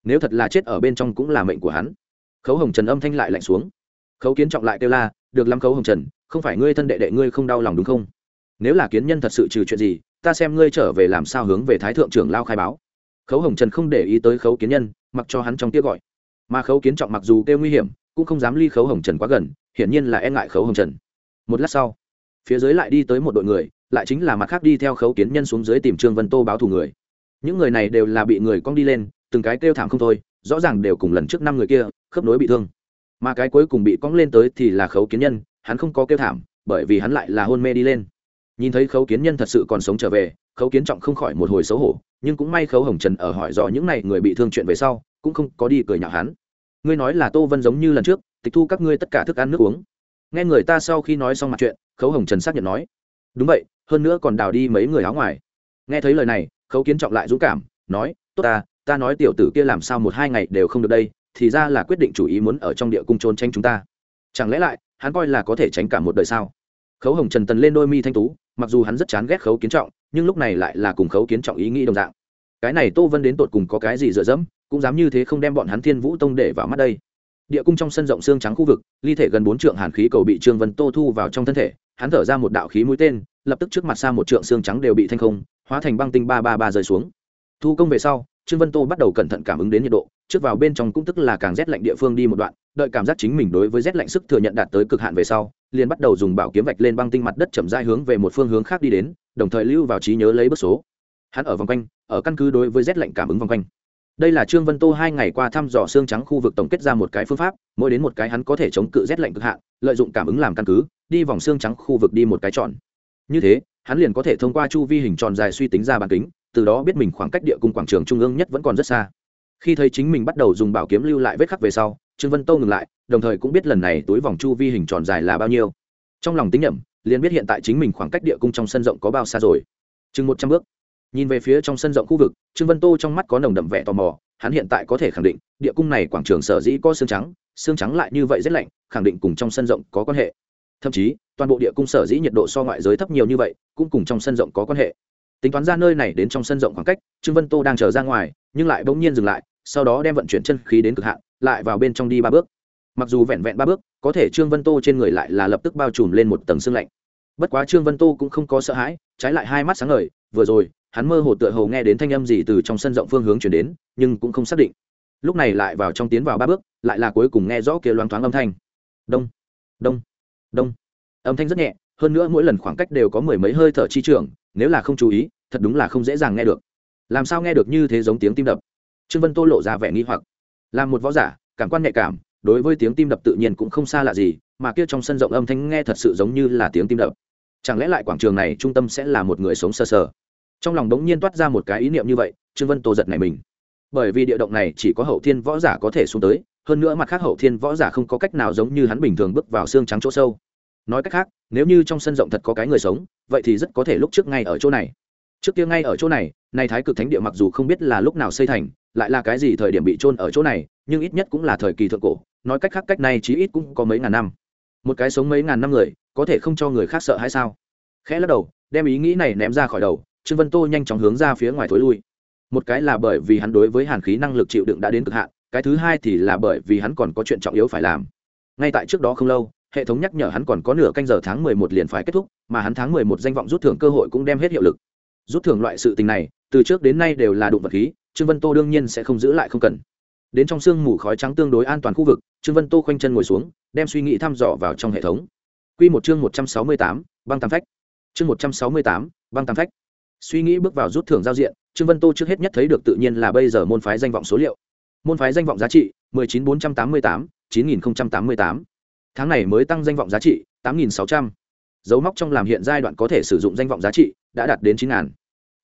Nếu thật là chết ở bên trong cũng là mệnh của hắn. Khấu hồng trần âm thanh lại lạnh xuống. Khấu kiến trọng lại kêu la, được lắm khấu hồng trần, không phải ngươi thân đệ đệ ngươi không đau lòng đúng không? Nếu là kiến nhân thật sự trừ chuyện gì, ta xem ngươi trở về làm sao hướng về thái thượng trưởng lao khai báo. Khấu hồng trần không để ý tới khấu kiến nhân, mặc cho hắn trong tiếc gọi. Mà khấu kiến trọng mặc dù kêu nguy hiểm, cũng không dám ly khấu hồng trần quá gần, hiển nhiên là e ngại khấu hồng trần. Một lát sau, phía dưới lại đi tới một đội người, lại chính là mặt khác đi theo khấu kiến nhân xuống dưới tìm trương vân tô báo thù người. Những người này đều là bị người cong đi lên từng cái kêu thảm không thôi, rõ ràng đều cùng lần trước năm người kia, khớp nối bị thương. Mà cái cuối cùng bị cong lên tới thì là khấu kiến nhân, hắn không có kêu thảm, bởi vì hắn lại là hôn mê đi lên. Nhìn thấy khấu kiến nhân thật sự còn sống trở về, khấu kiến trọng không khỏi một hồi xấu hổ, nhưng cũng may khấu hồng trần ở hỏi dò những n à y người bị thương chuyện về sau, cũng không có đi cười nhạo hắn. Ngươi nói là tô vân giống như lần trước, tịch thu các ngươi tất cả thức ăn nước uống. Nghe người ta sau khi nói xong mặt chuyện, khấu hồng trần xác nhận nói. Đúng vậy, hơn nữa còn đào đi mấy người áo ngoài. Nghe thấy lời này, khấu kiến trọng lại dũng cảm, nói, tốt ta ta nói tiểu tử kia làm sao một hai ngày đều không được đây, thì ra là quyết định chủ ý muốn ở trong địa cung trốn tranh chúng ta. Chẳng lẽ lại, hắn coi là có thể tránh cả một đời sao? Khấu hồng trần tần lên đôi mi thanh tú, mặc dù hắn rất chán ghét khấu kiến trọng, nhưng lúc này lại là cùng khấu kiến trọng ý nghĩ đồng dạng. Cái này tô vân đến tột cùng có cái gì dựa dẫm, cũng dám như thế không đem bọn hắn thiên vũ tông để vào mắt đây. Địa cung trong sân rộng xương trắng khu vực, ly thể gần bốn trượng hàn khí cầu bị trương vân tô thu vào trong thân thể, hắn thở ra một đạo khí mũi tên, lập tức trước mặt xa một trượng xương trắng đều bị thanh không, hóa thành băng tinh ba ba ba rơi xuống. Thu công về sau trương vân tô bắt đầu cẩn thận cảm ứng đến nhiệt độ, trước vào bên trong cũng tức là càng rét lạnh địa phương đi một đoạn, đợi cảm giác chính mình đối với rét lạnh sức thừa nhận đạt tới cực hạn về sau, liền bắt đầu dùng bảo kiếm vạch lên băng tinh mặt đất chậm rãi hướng về một phương hướng khác đi đến, đồng thời lưu vào trí nhớ lấy bước số. Hắn ở vòng quanh, ở căn cứ đối với rét lạnh cảm ứng vòng quanh. Đây là trương vân tô hai ngày qua thăm dò xương trắng khu vực tổng kết ra một cái phương pháp, mỗi đến một cái hắn có thể chống cự rét lạnh cực hạn, lợi dụng cảm ứng làm căn cứ, đi vòng xương trắng khu vực đi một cái tròn. Như thế, hắn liền có thể thông qua chu vi hình tròn dài suy tính ra bản kính từ đó biết mình khoảng cách địa cung quảng trường trung ương nhất vẫn còn rất xa. Khi thấy chính mình bắt đầu dùng bảo kiếm lưu lại vết khắc về sau, trương vân tô ngừng lại, đồng thời cũng biết lần này túi vòng chu vi hình tròn dài là bao nhiêu. Trong lòng tính nhẩm, liền biết hiện tại chính mình khoảng cách địa cung trong sân rộng có bao xa rồi. Chừng một trăm bước. Nhìn về phía trong sân rộng khu vực, trương vân tô trong mắt có nồng đậm vẻ tò mò, hắn hiện tại có thể khẳng định, địa cung này quảng trường sở dĩ có xương trắng xương trắng lại như vậy rất lạnh, khẳng định cùng trong sân rộng có quan hệ. Thậm chí, toàn bộ địa cung sở dĩ nhiệt độ so ngoại giới thấp nhiều như vậy, cũng cùng trong sân rộng có quan hệ tính toán ra nơi này đến trong sân rộng khoảng cách, trương vân tô đang chờ ra ngoài, nhưng lại bỗng nhiên dừng lại, sau đó đem vận chuyển chân khí đến cực hạn, lại vào bên trong đi ba bước. Mặc dù vẹn vẹn ba bước, có thể trương vân tô trên người lại là lập tức bao trùm lên một tầng xương lạnh. Bất quá trương vân tô cũng không có sợ hãi, trái lại hai mắt sáng ngời, vừa rồi, hắn mơ hồ tựa hồ nghe đến thanh âm gì từ trong sân rộng phương hướng chuyển đến, nhưng cũng không xác định. Lúc này lại vào trong tiến vào ba bước, lại là cuối cùng nghe rõ kia loáng thoáng âm thanh. Đông đông đông. Âm thanh rất nhẹ, hơn nữa mỗi lần khoảng cách đều có mười mấy hơi thở chi trường nếu là không chú ý thật đúng là không dễ dàng nghe được. Làm sao nghe được như thế giống tiếng tim đập? Trương vân tô lộ ra vẻ nghi hoặc. Là một võ giả cảm quan nhạy cảm đối với tiếng tim đập tự nhiên cũng không xa lạ gì mà kia trong sân rộng âm thanh nghe thật sự giống như là tiếng tim đập. Chẳng lẽ lại quảng trường này trung tâm sẽ là một người sống sơ sờ, sờ? Trong lòng đống nhiên toát ra một cái ý niệm như vậy trương vân tô giật này mình. Bởi vì địa động này chỉ có hậu thiên võ giả có thể xuống tới hơn nữa mặt khác hậu thiên võ giả không có cách nào giống như hắn bình thường bước vào xương trắng chỗ sâu nói cách khác, nếu như trong sân rộng thật có cái người sống, vậy thì rất có thể lúc trước ngay ở chỗ này. Trước kia ngay ở chỗ này, nay thái cực thánh địa mặc dù không biết là lúc nào xây thành, lại là cái gì thời điểm bị trôn ở chỗ này, nhưng ít nhất cũng là thời kỳ thượng cổ, nói cách khác cách này chí ít cũng có mấy ngàn năm. Một cái sống mấy ngàn năm người, có thể không cho người khác sợ hay sao? Khẽ lắc đầu, đem ý nghĩ này ném ra khỏi đầu, trương vân tô nhanh chóng hướng ra phía ngoài thối lui. Một cái là bởi vì hắn đối với hàn khí năng lực chịu đựng đã đến cực hạn, cái thứ hai thì là bởi vì hắn còn có chuyện trọng yếu phải làm. Ngay tại trước đó không lâu hệ thống nhắc nhở hắn còn có nửa canh giờ tháng mười một liền phải kết thúc, mà hắn tháng mười một danh vọng rút thưởng cơ hội cũng đem hết hiệu lực. Rút thưởng loại sự tình này, từ trước đến nay đều là đụng vật khí, Trương Vân Tô đương nhiên sẽ không giữ lại không cần. Đến trong sương mù khói trắng tương đối an toàn khu vực, Trương Vân Tô khoanh chân ngồi xuống, đem suy nghĩ thăm dò vào trong hệ thống. Quy một chương một trăm sáu mươi tám, băng tam phách. Chương một trăm sáu mươi tám, băng tam phách. Suy nghĩ bước vào rút thưởng giao diện, Trương Vân Tô trước hết nhất thấy được tự nhiên là bây giờ môn phái danh vọng số liệu. Môn phái danh vọng giá trị 19488, 9088 tháng này mới tăng danh vọng giá trị tám nghìn sáu trăm. Dấu móc trong làm hiện giai đoạn có thể sử dụng danh vọng giá trị đã đạt đến chín ngàn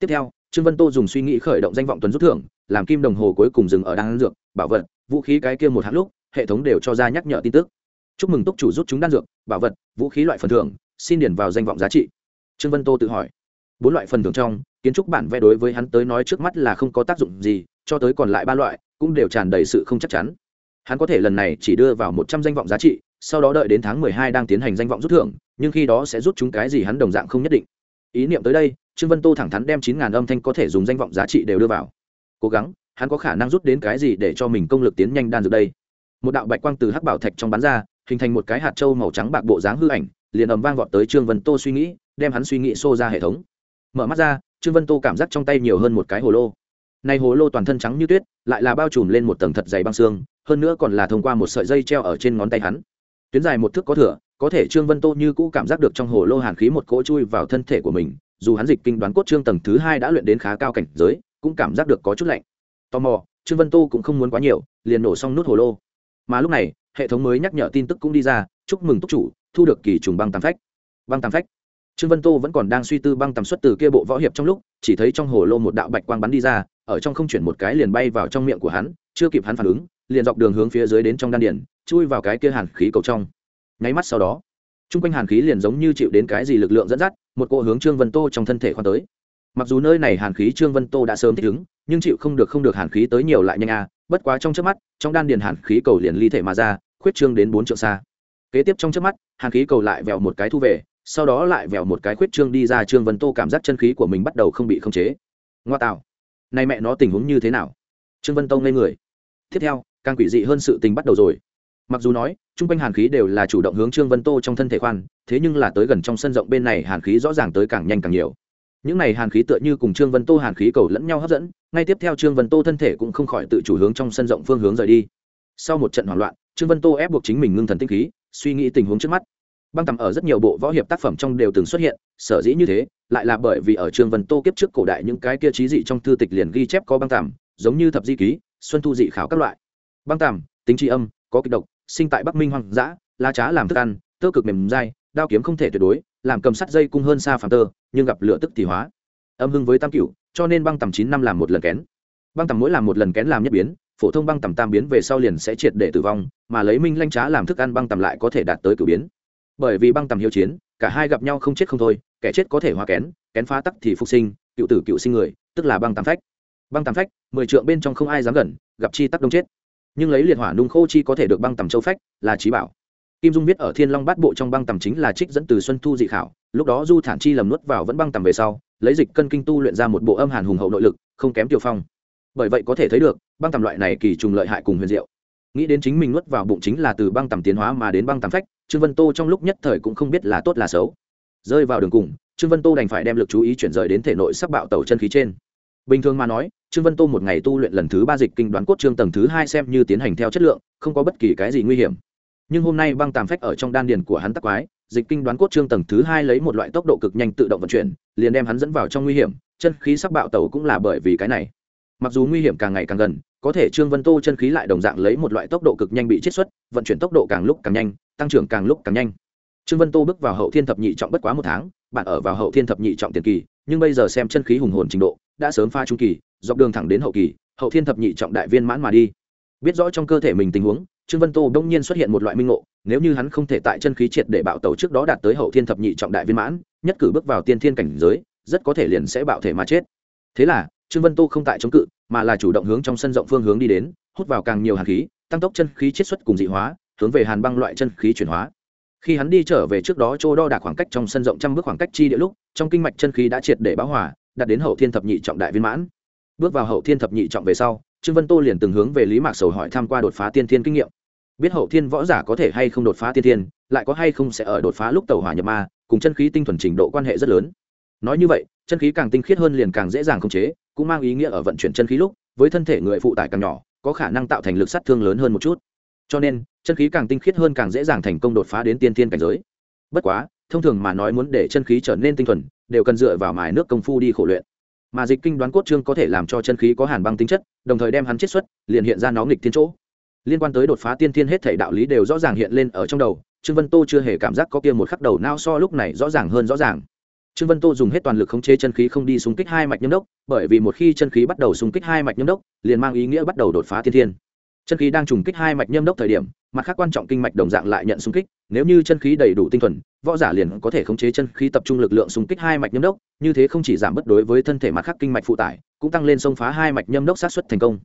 tiếp theo, trương vân tô dùng suy nghĩ khởi động danh vọng tuần rút thưởng, làm kim đồng hồ cuối cùng dừng ở đan dược, bảo vật, vũ khí cái kia một hạng lúc, hệ thống đều cho ra nhắc nhở tin tức. Chúc mừng túc chủ rút chúng đan dược, bảo vật, vũ khí loại phần thưởng, xin điền vào danh vọng giá trị. Trương vân tô tự hỏi. Bốn loại phần thưởng trong, kiến trúc bản vẽ đối với hắn tới nói trước mắt là không có tác dụng gì, cho tới còn lại ba loại, cũng đều tràn đầy sự không chắc chắn. Hắn có thể lần này chỉ đưa vào một trăm danh vọng giá trị sau đó đợi đến tháng mười hai đang tiến hành danh vọng rút thưởng, nhưng khi đó sẽ rút chúng cái gì hắn đồng dạng không nhất định. Ý niệm tới đây, trương vân tô thẳng thắn đem chín ngàn âm thanh có thể dùng danh vọng giá trị đều đưa vào. Cố gắng, hắn có khả năng rút đến cái gì để cho mình công lực tiến nhanh đan dược đây? Một đạo bạch quang từ hắc bảo thạch trong bắn ra, hình thành một cái hạt trâu màu trắng bạc bộ dáng hư ảnh, liền ầm vang vọt tới trương vân tô suy nghĩ, đem hắn suy nghĩ xô ra hệ thống. Mở mắt ra, trương vân tô cảm giác trong tay nhiều hơn một cái hồ lô. Này hồ lô toàn thân trắng như tuyết, lại là bao trùm lên một tầng thật dày băng xương, hơn nữa còn là thông qua một sợi dây treo ở trên ngón tay hắn tuyến dài một thước có thửa có thể trương vân tô như cũ cảm giác được trong hồ lô hàn khí một cỗ chui vào thân thể của mình, dù hắn dịch kinh đoán cốt trương tầng thứ hai đã luyện đến khá cao cảnh giới, cũng cảm giác được có chút lạnh. Tò mò, trương vân tô cũng không muốn quá nhiều, liền nổ xong nút hồ lô. Mà lúc này, hệ thống mới nhắc nhở tin tức cũng đi ra, chúc mừng túc chủ, thu được kỳ trùng băng tam phách. Băng tam phách? Trương vân tô vẫn còn đang suy tư băng tầm xuất từ kia bộ võ hiệp trong lúc, chỉ thấy trong hồ lô một đạo bạch quang bắn đi ra, ở trong không chuyển một cái liền bay vào trong miệng của hắn, chưa kịp hắn phản ứng liền dọc đường hướng phía dưới đến trong đan điển chui vào cái kia hàn khí cầu trong. Nháy mắt sau đó t r u n g quanh hàn khí liền giống như chịu đến cái gì lực lượng dẫn dắt, một cỗ hướng trương vân tô trong thân thể khoan tới. Mặc dù nơi này hàn khí trương vân tô đã sớm thích ứng, nhưng chịu không được không được hàn khí tới nhiều lại nhanh a bất quá trong trước mắt, trong đan điền hàn khí cầu liền ly thể mà ra, khuyết trương đến bốn triệu xa. Kế tiếp trong trước mắt, hàn khí cầu lại vèo một cái thu về, sau đó lại vèo một cái khuyết trương đi ra trương vân tô cảm giác chân khí của mình bắt đầu không bị khống chế. Ngoa tạo. Nay mẹ nó tình huống như thế nào? Trương vân tô ngây người. Tiếp theo càng quỷ dị hơn sự tình bắt đầu rồi. Mặc dù nói, chung quanh hàn khí đều là chủ động hướng trương vân tô trong thân thể khoan, thế nhưng là tới gần trong sân rộng bên này hàn khí rõ ràng tới càng nhanh càng nhiều. Những này hàn khí tựa như cùng trương vân tô hàn khí cầu lẫn nhau hấp dẫn, ngay tiếp theo trương vân tô thân thể cũng không khỏi tự chủ hướng trong sân rộng phương hướng rời đi. Sau một trận hoảng loạn, trương vân tô ép buộc chính mình ngưng thần tinh khí, suy nghĩ tình huống trước mắt. Băng tầm ở rất nhiều bộ võ hiệp tác phẩm trong đều từng xuất hiện, sở dĩ như thế, lại là bởi vì ở trương vân tô kiếp trước cổ đại những cái kia trí dị trong thư tịch liền ghi chép có băng tầm, giống như thập di ký, xuân thu dị khảo các loại băng tằm tính tri âm, có kịch độc, sinh tại bắc minh hoang dã la trá làm thức ăn, tơ cực mềm dai, đao kiếm không thể tuyệt đối, làm cầm sắt dây cung hơn xa phàm tơ, nhưng gặp lửa tức thì hóa. Âm hưng với tam cựu cho nên băng tầm chín năm làm một lần kén. Băng tầm mỗi làm một lần kén làm nhất biến, phổ thông băng tầm tam biến về sau liền sẽ triệt để tử vong, mà lấy minh lanh trá làm thức ăn băng tầm lại có thể đạt tới cử biến. Bởi vì băng tầm hiếu chiến, cả hai gặp nhau không chết không thôi, kẻ chết có thể hóa kén kén phá tắc thì phục sinh, cựu tử cựu sinh người, tức là băng tầm phách. Băng tầm phách, mười trượng bên trong không ai dám gần, gặp chi tắc đông chết nhưng lấy liệt hỏa nung khô chi có thể được băng tầm châu phách là trí bảo. Kim dung biết ở thiên long bát bộ trong băng tầm chính là trích dẫn từ xuân thu dị khảo, lúc đó du thản chi lầm nuốt vào vẫn băng tầm về sau, lấy dịch cân kinh tu luyện ra một bộ âm hàn hùng hậu nội lực, không kém tiêu phong. Bởi vậy có thể thấy được, băng tầm loại này kỳ trùng lợi hại cùng huyền diệu. Nghĩ đến chính mình nuốt vào bụng chính là từ băng tầm tiến hóa mà đến băng tầm phách, trương vân tô trong lúc nhất thời cũng không biết là tốt là xấu. Rơi vào đường cùng, trương vân tô đành phải đem lực chú ý chuyển rời đến thể nội sắc bạo tàu chân khí trên bình thường mà nói, trương vân tô một ngày tu luyện lần thứ ba dịch kinh đoán cốt trương tầng thứ hai xem như tiến hành theo chất lượng, không có bất kỳ cái gì nguy hiểm. Nhưng hôm nay băng tàm phách ở trong đan điền của hắn tắc quái, dịch kinh đoán cốt trương tầng thứ hai lấy một loại tốc độ cực nhanh tự động vận chuyển, liền đem hắn dẫn vào trong nguy hiểm, chân khí sắc bạo tẩu cũng là bởi vì cái này. Mặc dù nguy hiểm càng ngày càng gần, có thể trương vân tô chân khí lại đồng dạng lấy một loại tốc độ cực nhanh bị chiết xuất, vận chuyển tốc độ càng lúc càng nhanh, tăng trưởng càng lúc càng nhanh. Trương vân tô bước vào hậu thiên thập nhị trọng bất quá một tháng, bạn ở vào hậu thiên thập nhị trọng tiền kỳ, nhưng bây giờ xem chân khí hùng hồn trình độ đã sớm pha trung kỳ, dọc đường thẳng đến hậu kỳ, hậu thiên thập nhị trọng đại viên mãn mà đi. Biết rõ trong cơ thể mình tình huống, trương vân tô đông nhiên xuất hiện một loại minh ngộ, nếu như hắn không thể tại chân khí triệt để bạo tẩu trước đó đạt tới hậu thiên thập nhị trọng đại viên mãn, nhất cử bước vào tiên thiên cảnh giới, rất có thể liền sẽ bạo thể mà chết. Thế là, trương vân tô không tại chống cự, mà là chủ động hướng trong sân rộng phương hướng đi đến, hút vào càng nhiều hàn khí, tăng tốc chân khí chiết xuất cùng dị hóa, hướng về hàn băng loại chân khí chuyển hóa. Khi hắn đi trở về trước đó, chỗ đo đạc khoảng cách trong sân rộng trăm bước khoảng cách chi địa lúc, trong kinh mạch chân khí đã triệt để bão hỏa đạt đến hậu thiên thập nhị trọng đại viên mãn. Bước vào hậu thiên thập nhị trọng về sau, trương vân tô liền từng hướng về lý mạc sầu hỏi tham q u a đột phá tiên thiên kinh nghiệm. Biết hậu thiên võ giả có thể hay không đột phá tiên thiên, lại có hay không sẽ ở đột phá lúc tàu hỏa nhập ma, cùng chân khí tinh thuần trình độ quan hệ rất lớn. Nói như vậy, chân khí càng tinh khiết hơn liền càng dễ dàng khống chế, cũng mang ý nghĩa ở vận chuyển chân khí lúc, với thân thể người phụ tải càng nhỏ, có khả năng tạo thành lực sát thương lớn hơn một chút. Cho nên, chân khí càng tinh khiết hơn càng dễ dàng thành công đột phá đến tiên thiên cảnh giới. Bất quá, thông thường mà nói muốn để chân khí trở nên tinh thuần đều cần dựa vào mài nước công phu đi khổ luyện. Mà dịch kinh đoán cốt trương có thể làm cho chân khí có hàn băng tính chất, đồng thời đem hắn chiết xuất, liền hiện ra nó nghịch thiên chỗ. Liên quan tới đột phá tiên thiên hết thể đạo lý đều rõ ràng hiện lên ở trong đầu, trương vân tô chưa hề cảm giác có kia một khắc đầu nao so lúc này rõ ràng hơn rõ ràng. Trương vân tô dùng hết toàn lực khống chế chân khí không đi xung kích hai mạch nhâm đốc, bởi vì một khi chân khí bắt đầu xung kích hai mạch nhâm đốc, liền mang ý nghĩa bắt đầu đột phá tiên thiên. Chân khí đang trùng kích hai mạch nhâm đốc thời điểm mặt khác quan trọng kinh mạch đồng dạng lại nhận xung kích nếu như chân khí đầy đủ tinh thuần võ giả liền có thể khống chế chân khí tập trung lực lượng xung kích hai mạch nhâm đốc như thế không chỉ giảm bất đối với thân thể mặt khác kinh mạch phụ tải cũng tăng lên xông phá hai mạch nhâm đốc sát xuất thành công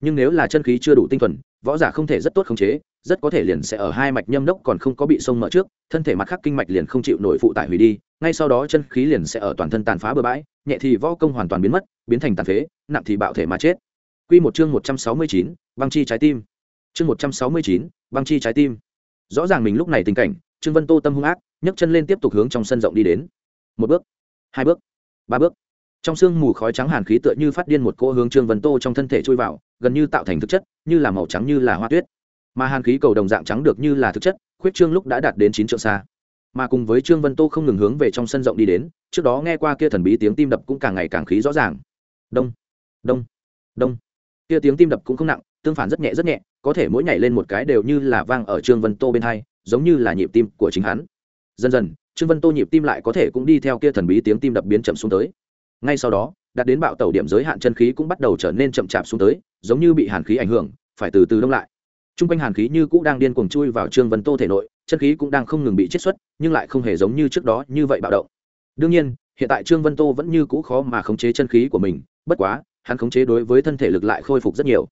nhưng nếu là chân khí chưa đủ tinh thuần võ giả không thể rất tốt khống chế rất có thể liền sẽ ở hai mạch nhâm đốc còn không có bị sông mở trước thân thể mặt khác kinh mạch liền không chịu nổi phụ tải hủy đi ngay sau đó chân khí liền sẽ ở toàn thân tàn phá bừa bãi nhẹ thì võ công hoàn toàn biến mất biến thành tàn phế nặng thì bạo thể mà chết Quy một chương một trăm sáu mươi chín, băng chi trái tim. Chương một trăm sáu mươi chín, băng chi trái tim. Rõ ràng mình lúc này tình cảnh, Trương Vân Tô tâm hung ác, nhấc chân lên tiếp tục hướng trong sân rộng đi đến. Một bước, hai bước, ba bước. Trong sương mù khói trắng hàn khí tựa như phát điên một cỗ hướng Trương Vân Tô trong thân thể trôi vào, gần như tạo thành thực chất, như là màu trắng như là hoa tuyết. Mà hàn khí cầu đồng dạng trắng được như là thực chất, khuyết trương lúc đã đạt đến chín trượng xa. Mà cùng với Trương Vân Tô không ngừng hướng về trong sân rộng đi đến, trước đó nghe qua kia thần bí tiếng tim đập cũng càng ngày càng khí rõ ràng. Đông, đông, đông kia tiếng tim đập cũng không nặng tương phản rất nhẹ rất nhẹ, có thể mỗi nhảy lên một cái đều như là vang ở trương vân tô bên hai, giống như là nhịp tim của chính hắn. Dần dần, trương vân tô nhịp tim lại có thể cũng đi theo kia thần bí tiếng tim đập biến chậm xuống tới. Ngay sau đó, đạt đến bạo tàu điểm giới hạn chân khí cũng bắt đầu trở nên chậm chạp xuống tới, giống như bị hàn khí ảnh hưởng, phải từ từ đông lại. T r u n g quanh hàn khí như cũ đang điên cuồng chui vào trương vân tô thể nội, chân khí cũng đang không ngừng bị chiết xuất, nhưng lại không hề giống như trước đó như vậy bạo động. Đương nhiên, hiện tại trương vân tô vẫn như cũ khó mà khống chế chân khí của mình, bất quá, hắn khống chế đối với thân thể lực lại khôi phục rất nhiều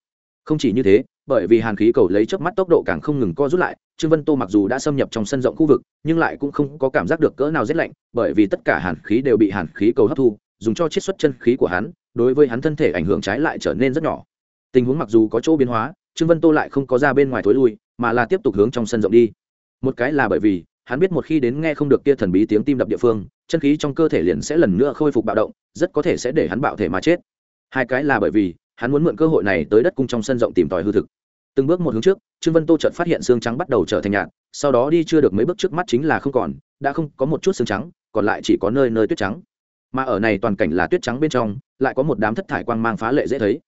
không chỉ như thế, bởi vì hàn khí cầu lấy chớp mắt tốc độ càng không ngừng co rút lại, trương vân tô mặc dù đã xâm nhập trong sân rộng khu vực, nhưng lại cũng không có cảm giác được cỡ nào rét lạnh, bởi vì tất cả hàn khí đều bị hàn khí cầu hấp thu, dùng cho chiết xuất chân khí của hắn, đối với hắn thân thể ảnh hưởng trái lại trở nên rất nhỏ. Tình huống mặc dù có chỗ biến hóa, trương vân tô lại không có ra bên ngoài thối lui, mà là tiếp tục hướng trong sân rộng đi. Một cái là bởi vì, hắn biết một khi đến nghe không được kia thần bí tiếng tim đập địa phương, chân khí trong cơ thể liền sẽ lần nữa khôi phục bạo động, rất có thể sẽ để hắn bạo thể mà chết. Hai cái là bởi vì hắn muốn mượn cơ hội này tới đất cung trong sân rộng tìm tòi hư thực. Từng bước một hướng trước, trương vân tô chợt phát hiện xương trắng bắt đầu trở thành nhạt, sau đó đi chưa được mấy bước trước mắt chính là không còn, đã không có một chút xương trắng, còn lại chỉ có nơi nơi tuyết trắng. Mà ở này toàn cảnh là tuyết trắng bên trong, lại có một đám thất thải quang mang phá lệ dễ thấy.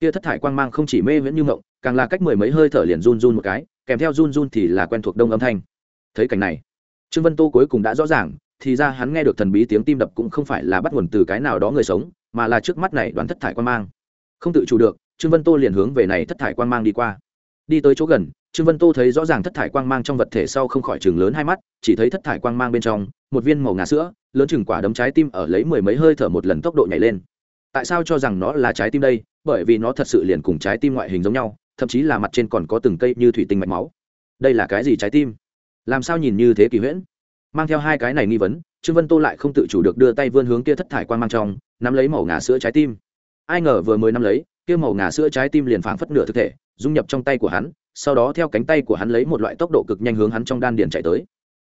Kia thất thải quang mang không chỉ mê viễn như mộng, càng là cách mười mấy hơi thở liền run run một cái, kèm theo run run thì là quen thuộc đông âm thanh. Thấy cảnh này, trương vân tô cuối cùng đã rõ ràng, thì ra hắn nghe được thần bí tiếng tim đập cũng không phải là bắt nguồn từ cái nào đó người sống, mà là trước mắt này đoán thất thải quang mang không tự chủ được, trương vân tô liền hướng về này thất thải quang mang đi qua. Đi tới chỗ gần, trương vân tô thấy rõ ràng thất thải quang mang trong vật thể sau không khỏi chừng lớn hai mắt, chỉ thấy thất thải quang mang bên trong, một viên màu ngà sữa, lớn chừng quả đấm trái tim ở lấy mười mấy hơi thở một lần tốc độ nhảy lên. Tại sao cho rằng nó là trái tim đây? Bởi vì nó thật sự liền cùng trái tim ngoại hình giống nhau, thậm chí là mặt trên còn có từng cây như thủy tinh mạch máu. Đây là cái gì trái tim? Làm sao nhìn như thế kỳ huyễn? Mang theo hai cái này nghi vấn, trương vân tô lại không tự chủ được đưa tay vươn hướng kia thất thải quan mang trong, nắm lấy màu ngà sữa trái tim ai ngờ vừa mới năm lấy, kia màu ngà sữa trái tim liền phảng phất nửa thực thể, dung nhập trong tay của hắn, sau đó theo cánh tay của hắn lấy một loại tốc độ cực nhanh hướng hắn trong đan điền chạy tới.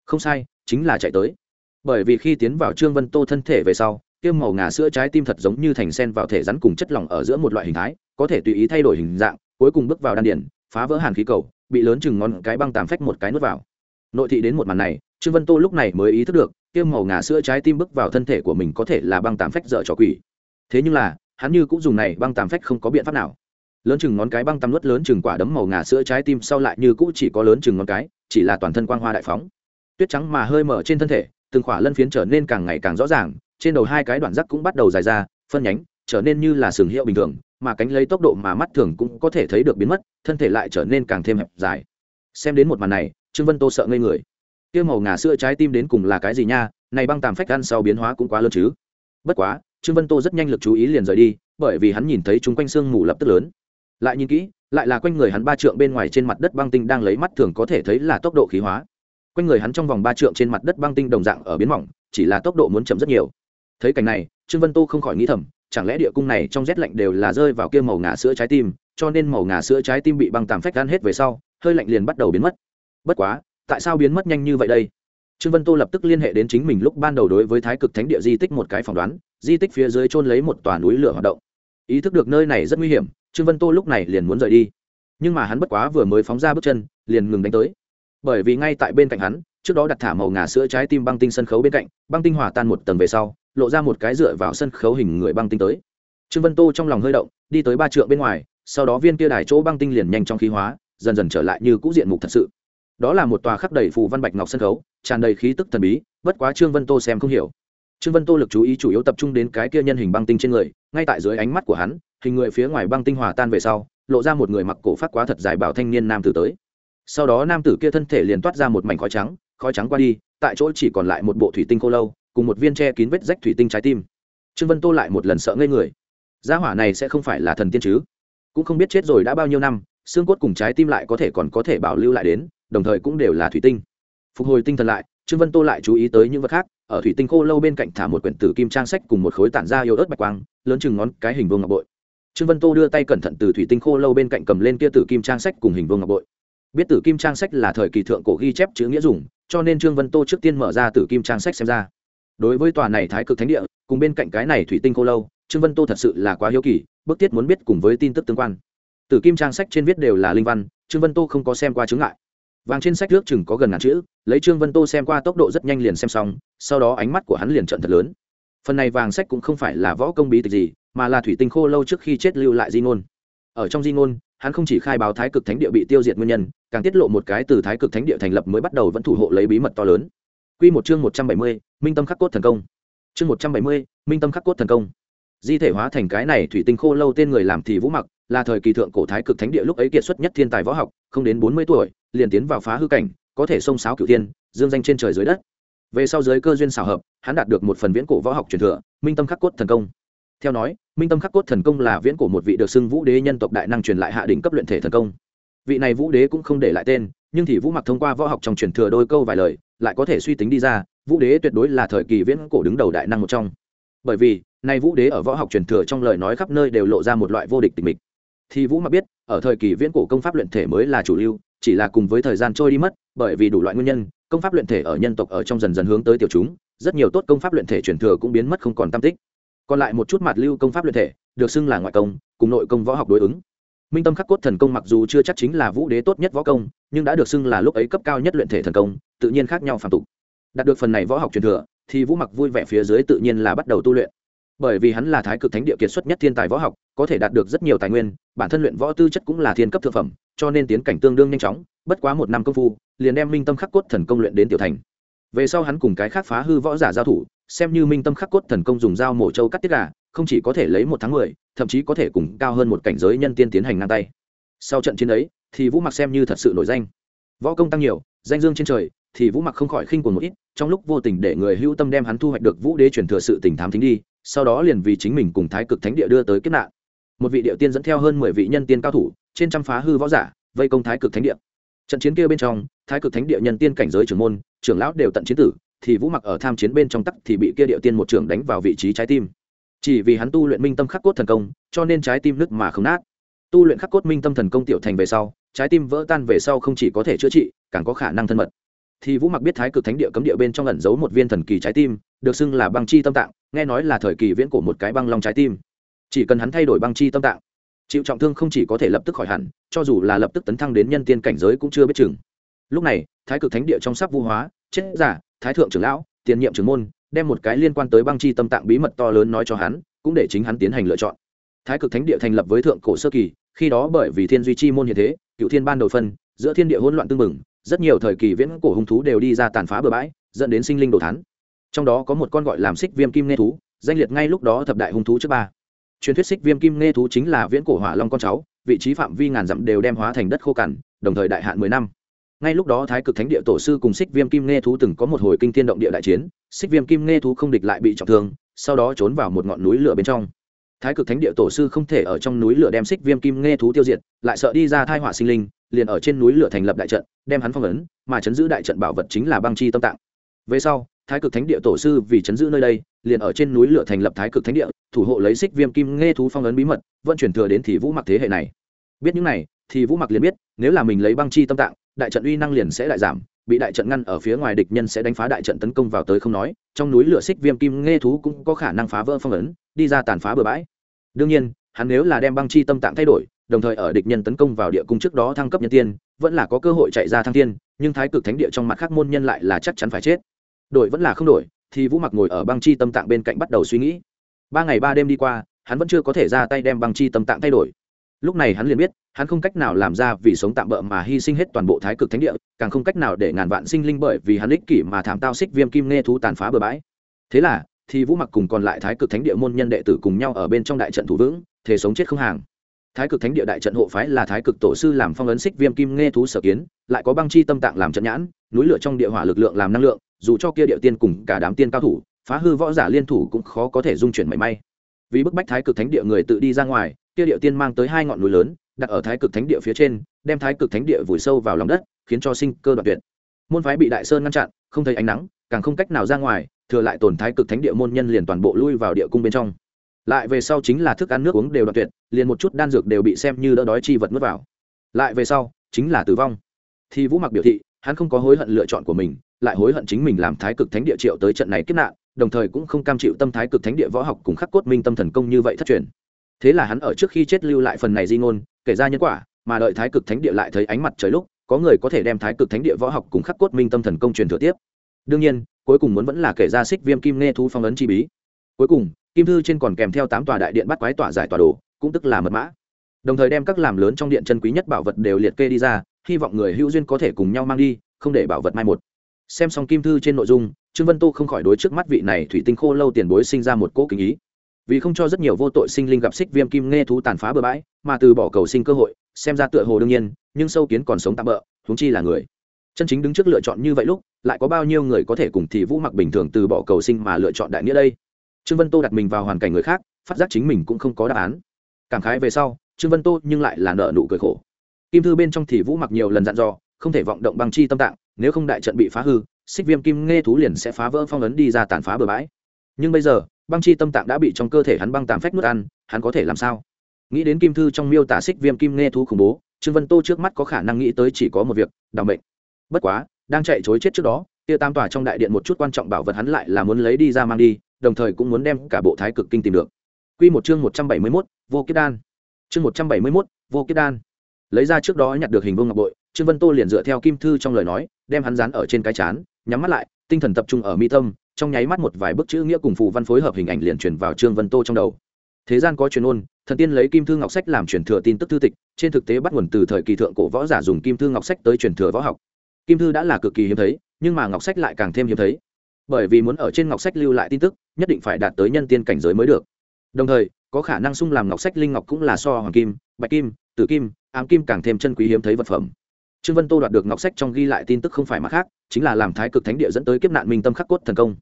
Không sai, chính là chạy tới. Bởi vì khi tiến vào trương vân tô thân thể về sau, kia màu ngà sữa trái tim thật giống như thành sen vào thể rắn cùng chất lỏng ở giữa một loại hình thái, có thể tùy ý thay đổi hình dạng, cuối cùng bước vào đan điền, phá vỡ hàn khí cầu, bị lớn chừng ngón cái băng tàm phách một cái nuốt vào. Nội thị đến một màn này, trương vân tô lúc này mới ý thức được, kia màu ngà sữa trái tim bước vào thân thể của mình có thể là băng tàm phách dở trò quỷ. Thế nhưng là hắn như cũng dùng này băng tàm phách không có biện pháp nào. Lớn chừng ngón cái băng tăm nuốt lớn chừng quả đấm màu ngà sữa trái tim sau lại như cũ chỉ có lớn chừng ngón cái, chỉ là toàn thân quang hoa đại phóng. Tuyết trắng mà hơi mở trên thân thể, từng khỏa lân phiến trở nên càng ngày càng rõ ràng, trên đầu hai cái đoạn rắc cũng bắt đầu dài ra, phân nhánh, trở nên như là sừng hiệu bình thường, mà cánh lấy tốc độ mà mắt thường cũng có thể thấy được biến mất, thân thể lại trở nên càng thêm hẹp dài. Xem đến một màn này, trương vân tô sợ ngây người. Tiêu màu ngà sữa trái tim đến cùng là cái gì nha? Này băng tàm phách ăn sau biến hóa cũng quá lớn chứ. Bất quá trương vân tô rất nhanh lực chú ý liền rời đi, bởi vì hắn nhìn thấy chúng quanh xương mù lập tức lớn. Lại nhìn kỹ, lại là quanh người hắn ba trượng bên ngoài trên mặt đất băng tinh đang lấy mắt thường có thể thấy là tốc độ khí hóa. Quanh người hắn trong vòng ba trượng trên mặt đất băng tinh đồng dạng ở biến mỏng, chỉ là tốc độ muốn chậm rất nhiều. Thấy cảnh này, trương vân tô không khỏi nghĩ thầm, chẳng lẽ địa cung này trong rét lạnh đều là rơi vào kia màu ngà sữa trái tim, cho nên màu ngà sữa trái tim bị băng tàm phách gan hết về sau, hơi lạnh liền bắt đầu biến mất. Bất quá, tại sao biến mất nhanh như vậy đây? Trương vân tô lập tức liên hệ đến chính mình lúc ban đầu đối với thái cực thánh địa di tích một cái phỏng đoán, di tích phía dưới trôn lấy một tòa núi lửa hoạt động. Ý thức được nơi này rất nguy hiểm, trương vân tô lúc này liền muốn rời đi. Nhưng mà hắn bất quá vừa mới phóng ra bước chân, liền ngừng đánh tới. Bởi vì ngay tại bên cạnh hắn, trước đó đặt thả màu ngà sữa trái tim băng tinh sân khấu bên cạnh, băng tinh hòa tan một tầng về sau, lộ ra một cái dựa vào sân khấu hình người băng tinh tới. Trương vân tô trong lòng hơi động, đi tới ba trượng bên ngoài, sau đó viên kia đài chỗ băng tinh liền nhanh trong khí hóa, dần dần trở lại như cũ diện mục thật sự đó là một tòa khắc đầy phù văn bạch ngọc sân khấu, tràn đầy khí tức thần bí, bất quá trương vân tô xem không hiểu. Trương vân tô lực chú ý chủ yếu tập trung đến cái kia nhân hình băng tinh trên người, ngay tại dưới ánh mắt của hắn, hình người phía ngoài băng tinh hòa tan về sau, lộ ra một người mặc cổ phát quá thật dài bảo thanh niên nam tử tới. Sau đó nam tử kia thân thể liền toát ra một mảnh khói trắng khói trắng qua đi, tại chỗ chỉ còn lại một bộ thủy tinh khô lâu, cùng một viên tre kín vết rách thủy tinh trái tim. Trương vân tô lại một lần sợ ngây người. Gia hỏa này sẽ không phải là thần tiên chứ? Cũng không biết chết rồi đã bao nhiêu năm, xương cốt cùng trái tim lại có thể còn có thể bảo lưu lại đến đồng thời cũng đều là thủy tinh. Phục hồi tinh thần lại, trương vân tô lại chú ý tới những vật khác, ở thủy tinh khô lâu bên cạnh thả một quyển tử kim trang sách cùng một khối tản ra yếu ớt bạch quang, lớn chừng ngón cái hình vương ngọc bội. Trương vân tô đưa tay cẩn thận từ thủy tinh khô lâu bên cạnh cầm lên kia tử kim trang sách cùng hình vương ngọc bội. Biết tử kim trang sách là thời kỳ thượng cổ ghi chép chữ nghĩa dùng, cho nên trương vân tô trước tiên mở ra tử kim trang sách xem ra. Đối với tòa này thái cực thánh địa, cùng bên cạnh cái này thủy tinh khô lâu, trương vân tô thật sự là quá hiếu kỳ, bức thiết muốn biết cùng với tin tức tương quan. Tử kim trang sách trên viết đều là linh văn, trương vân tô không có xem qua chứng ngại vàng trên sách nước chừng có gần ngàn chữ lấy trương vân tô xem qua tốc độ rất nhanh liền xem xong sau đó ánh mắt của hắn liền trận thật lớn phần này vàng sách cũng không phải là võ công bí tịch gì mà là thủy tinh khô lâu trước khi chết lưu lại di ngôn ở trong di ngôn hắn không chỉ khai báo thái cực thánh địa bị tiêu diệt nguyên nhân càng tiết lộ một cái từ thái cực thánh địa thành lập mới bắt đầu vẫn thủ hộ lấy bí mật to lớn Quy một chương một trăm bảy mươi, Minh Tâm Khắc Cốt Thần Công. Chương một trăm bảy mươi, Minh Tâm Khắc Cốt Thần Công. Di thể hóa thành cái này thủy tinh khô lâu tên người làm thì Vũ Mặc, là thời kỳ thượng cổ thái cực thánh địa lúc ấy kiệt xuất nhất thiên tài võ học, không đến bốn mươi tuổi, liền tiến vào phá hư cảnh, có thể xông sáo cửu thiên, dương danh trên trời dưới đất. Về sau giới cơ duyên xảo hợp, hắn đạt được một phần viễn cổ võ học truyền thừa, Minh Tâm Khắc Cốt Thần Công. theo nói minh tâm khắc cốt thần công là viễn cổ một vị được xưng vũ đế nhân tộc đại năng truyền lại hạ đỉnh cấp luyện thể thần công vị này vũ đế cũng không để lại tên nhưng thì vũ mặc thông qua võ học trong truyền thừa đôi câu vài lời lại có thể suy tính đi ra vũ đế tuyệt đối là thời kỳ viễn cổ đứng đầu đại năng một trong bởi vì nay vũ đế ở võ học truyền thừa trong lời nói khắp nơi đều lộ ra một loại vô địch tình mịch thì vũ mặc biết, ở thời kỳ viễn cổ công pháp luyện thể mới là chủ lưu, chỉ là cùng với thời gian trôi đi mất, bởi vì đủ loại nguyên nhân, công pháp luyện thể ở nhân tộc ở trong dần dần hướng tới tiểu chúng, rất nhiều tốt công pháp luyện thể truyền thừa cũng biến mất không còn tam tích. Còn lại một chút mặt lưu công pháp luyện thể, được xưng là ngoại công, cùng nội công võ học đối ứng. Minh tâm khắc cốt thần công mặc dù chưa chắc chính là vũ đế tốt nhất võ công, nhưng đã được xưng là lúc ấy cấp cao nhất luyện thể thần công, tự nhiên khác nhau phản tục. Đạt được phần này võ học truyền thừa, thì vũ mặc vui vẻ phía dưới tự nhiên là bắt đầu tu luyện. Bởi vì hắn là thái cực thánh địa kiệt xuất nhất thiên tài võ học có thể đạt được rất nhiều tài nguyên, bản thân luyện võ tư chất cũng là thiên cấp thượng phẩm, cho nên tiến cảnh tương đương nhanh chóng, bất quá một năm công phu, liền đem minh tâm khắc cốt thần công luyện đến tiểu thành. Về sau hắn cùng cái khác phá hư võ giả giao thủ, xem như minh tâm khắc cốt thần công dùng dao mổ trâu cắt tiết gà, không chỉ có thể lấy một tháng mười, thậm chí có thể cùng cao hơn một cảnh giới nhân tiên tiến hành ngang tay. Sau trận chiến ấy, thì vũ mặc xem như thật sự nổi danh. Võ công tăng nhiều, danh dương trên trời, thì vũ mặc không khỏi khinh của một ít, trong lúc vô tình để người hữu tâm đem hắn thu hoạch được vũ đế chuyển thừa sự tình thám thính đi, sau đó liền vì chính mình cùng thái cực thánh địa đưa tới kiếp nạn một vị địa tiên dẫn theo hơn mười vị nhân tiên cao thủ, trên trăm phá hư võ giả, vây công thái cực thánh địa. Trận chiến kia bên trong, thái cực thánh địa nhân tiên cảnh giới trưởng môn, trưởng lão đều tận chiến tử, thì vũ mặc ở tham chiến bên trong tắc thì bị kia địa tiên một trưởng đánh vào vị trí trái tim. Chỉ vì hắn tu luyện minh tâm khắc cốt thần công, cho nên trái tim nứt mà không nát. Tu luyện khắc cốt minh tâm thần công tiểu thành về sau, trái tim vỡ tan về sau không chỉ có thể chữa trị, càng có khả năng thân mật. Thì vũ mặc biết thái cực thánh địa cấm địa bên trong ẩn giấu một viên thần kỳ trái tim, được xưng là băng chi tâm tạng, nghe nói là thời kỳ viễn cổ một cái băng long trái tim chỉ cần hắn thay đổi băng chi tâm tạng, chịu trọng thương không chỉ có thể lập tức khỏi hẳn, cho dù là lập tức tấn thăng đến nhân tiên cảnh giới cũng chưa biết chừng. Lúc này, thái cực thánh địa trong sắc vu hóa, chết giả, thái thượng trưởng lão, tiền nhiệm trưởng môn, đem một cái liên quan tới băng chi tâm tạng bí mật to lớn nói cho hắn, cũng để chính hắn tiến hành lựa chọn. Thái cực thánh địa thành lập với thượng cổ sơ kỳ, khi đó bởi vì thiên duy chi môn như thế, cựu thiên ban đầu phân, giữa thiên địa hỗn loạn tương mừng, rất nhiều thời kỳ viễn cổ hung thú đều đi ra tàn phá bừa bãi, dẫn đến sinh linh đồ thán. Trong đó có một con gọi làm xích viêm kim nghe thú, danh liệt ngay lúc đó thập đại hung thú trước ba truyền thuyết xích viêm kim nghe thú chính là viễn cổ hỏa long con cháu, vị trí phạm vi ngàn dặm đều đem hóa thành đất khô cằn, đồng thời đại hạn mười năm. Ngay lúc đó thái cực thánh địa tổ sư cùng xích viêm kim nghe thú từng có một hồi kinh thiên động địa đại chiến, xích viêm kim nghe thú không địch lại bị trọng thương, sau đó trốn vào một ngọn núi lửa bên trong. Thái cực thánh địa tổ sư không thể ở trong núi lửa đem xích viêm kim nghe thú tiêu diệt, lại sợ đi ra thai họa sinh linh, liền ở trên núi lửa thành lập đại trận, đem hắn phong ấn, mà chấn giữ đại trận bảo vật chính là băng chi tâm tạng. Về sau, thái cực thánh địa tổ sư vì chấn giữ nơi đây liền ở trên núi lửa thành lập thái cực thánh địa, thủ hộ lấy xích viêm kim nghe thú phong ấn bí mật, vận chuyển thừa đến thì vũ mặc thế hệ này. Biết những này thì vũ mặc liền biết, nếu là mình lấy băng chi tâm tạng, đại trận uy năng liền sẽ đại giảm, bị đại trận ngăn ở phía ngoài địch nhân sẽ đánh phá đại trận tấn công vào tới không nói, trong núi lửa xích viêm kim nghe thú cũng có khả năng phá vỡ phong ấn, đi ra tàn phá bừa bãi. Đương nhiên, hắn nếu là đem băng chi tâm tạng thay đổi, đồng thời ở địch nhân tấn công vào địa cung trước đó thăng cấp nhân tiên, vẫn là có cơ hội chạy ra thăng tiên, nhưng thái cực thánh địa trong mặt khác môn nhân lại là chắc chắn phải chết. Đổi vẫn là không đổi thì vũ mặc ngồi ở băng chi tâm tạng bên cạnh bắt đầu suy nghĩ. Ba ngày ba đêm đi qua, hắn vẫn chưa có thể ra tay đem băng chi tâm tạng thay đổi. Lúc này hắn liền biết, hắn không cách nào làm ra vì sống tạm bỡ mà hy sinh hết toàn bộ thái cực thánh địa, càng không cách nào để ngàn vạn sinh linh bởi vì hắn ích kỷ mà thảm tao xích viêm kim nghe thú tàn phá bừa bãi. Thế là, thì vũ mặc cùng còn lại thái cực thánh địa môn nhân đệ tử cùng nhau ở bên trong đại trận thủ vững thể sống chết không hàng. Thái cực thánh địa đại trận hộ phái là thái cực tổ sư làm phong ấn xích viêm kim nghe thú sở kiến, lại có băng chi tâm tạng làm trận nhãn, núi lửa trong địa hỏa lực lượng làm năng lượng dù cho kia địa tiên cùng cả đám tiên cao thủ, phá hư võ giả liên thủ cũng khó có thể dung chuyển mảy may. Vì bức bách thái cực thánh địa người tự đi ra ngoài, kia địa tiên mang tới hai ngọn núi lớn, đặt ở thái cực thánh địa phía trên, đem thái cực thánh địa vùi sâu vào lòng đất, khiến cho sinh cơ đoạn tuyệt. Môn phái bị đại sơn ngăn chặn, không thấy ánh nắng, càng không cách nào ra ngoài, thừa lại tổn thái cực thánh địa môn nhân liền toàn bộ lui vào địa cung bên trong. Lại về sau chính là thức ăn nước uống đều đoạn tuyệt, liền một chút đan dược đều bị xem như đỡ đói chi vật mất vào. Lại về sau, chính là tử vong. Thì vũ mặc biểu thị, hắn không có hối hận lựa chọn của mình lại hối hận chính mình làm thái cực thánh địa triệu tới trận này kết nạn, đồng thời cũng không cam chịu tâm thái cực thánh địa võ học cùng khắc cốt minh tâm thần công như vậy thất truyền. Thế là hắn ở trước khi chết lưu lại phần này di ngôn, kể ra nhân quả, mà đợi thái cực thánh địa lại thấy ánh mặt trời lúc, có người có thể đem thái cực thánh địa võ học cùng khắc cốt minh tâm thần công truyền thừa tiếp. Đương nhiên, cuối cùng muốn vẫn là kể ra xích viêm kim nghe thu phong ấn chi bí. Cuối cùng, kim thư trên còn kèm theo tám tòa đại điện bắt quái tỏa giải tòa đồ, cũng tức là mật mã. Đồng thời đem các làm lớn trong điện chân quý nhất bảo vật đều liệt kê đi ra, hy vọng người hữu duyên có thể cùng nhau mang đi, không để bảo vật mai một xem xong kim thư trên nội dung, trương vân tô không khỏi đối trước mắt vị này thủy tinh khô lâu tiền bối sinh ra một cỗ kính ý. Vì không cho rất nhiều vô tội sinh linh gặp xích viêm kim nghe thú tàn phá bừa bãi, mà từ bỏ cầu sinh cơ hội, xem ra tựa hồ đương nhiên, nhưng sâu kiến còn sống tạm bỡ huống chi là người. Chân chính đứng trước lựa chọn như vậy lúc, lại có bao nhiêu người có thể cùng thì vũ mặc bình thường từ bỏ cầu sinh mà lựa chọn đại nghĩa đây? Trương vân tô đặt mình vào hoàn cảnh người khác, phát giác chính mình cũng không có đáp án. Cảm khái về sau, trương vân tô nhưng lại là nợ nụ cười khổ. Kim thư bên trong thì vũ mặc nhiều lần dặn dò, không thể vọng động băng chi tâm tạng nếu không đại trận bị phá hư xích viêm kim nghe thú liền sẽ phá vỡ phong ấn đi ra tàn phá bờ bãi nhưng bây giờ băng chi tâm tạng đã bị trong cơ thể hắn băng tàn phách nuốt ăn hắn có thể làm sao nghĩ đến kim thư trong miêu tả xích viêm kim nghe thú khủng bố trương vân tô trước mắt có khả năng nghĩ tới chỉ có một việc đ mệnh bất quá đang chạy chối chết trước đó tia tam tòa trong đại điện một chút quan trọng bảo vật hắn lại là muốn lấy đi ra mang đi đồng thời cũng muốn đem cả bộ thái cực kinh tìm được Quy một chương một trăm bảy mươi 171, vô kiếp đan. Chương một trăm bảy mươi 171, vô kiếp đan. Lấy ra trước đó nhặt được hình vuông ngọc bội, Trương Vân Tô liền dựa theo kim thư trong lời nói, đem hắn dán ở trên cái chán, nhắm mắt lại, tinh thần tập trung ở mi tâm, trong nháy mắt một vài bức chữ nghĩa cùng phù văn phối hợp hình ảnh liền truyền vào Trương Vân Tô trong đầu. Thế gian có truyền ôn, thần tiên lấy kim thư ngọc sách làm truyền thừa tin tức thư tịch, trên thực tế bắt nguồn từ thời kỳ thượng cổ võ giả dùng kim thư ngọc sách tới truyền thừa võ học. Kim thư đã là cực kỳ hiếm thấy, nhưng mà ngọc sách lại càng thêm hiếm thấy. Bởi vì muốn ở trên ngọc sách lưu lại tin tức, nhất định phải đạt tới nhân tiên cảnh giới mới được. Đồng thời, có khả năng sung làm ngọc sách linh ngọc cũng là so hoàng kim, bạch kim, tử kim, ám kim càng thêm chân quý hiếm thấy vật phẩm. Trương Vân Tô đoạt được ngọc sách trong ghi lại tin tức không phải mà khác, chính là làm thái cực thánh địa dẫn tới kiếp nạn minh tâm khắc cốt thần công.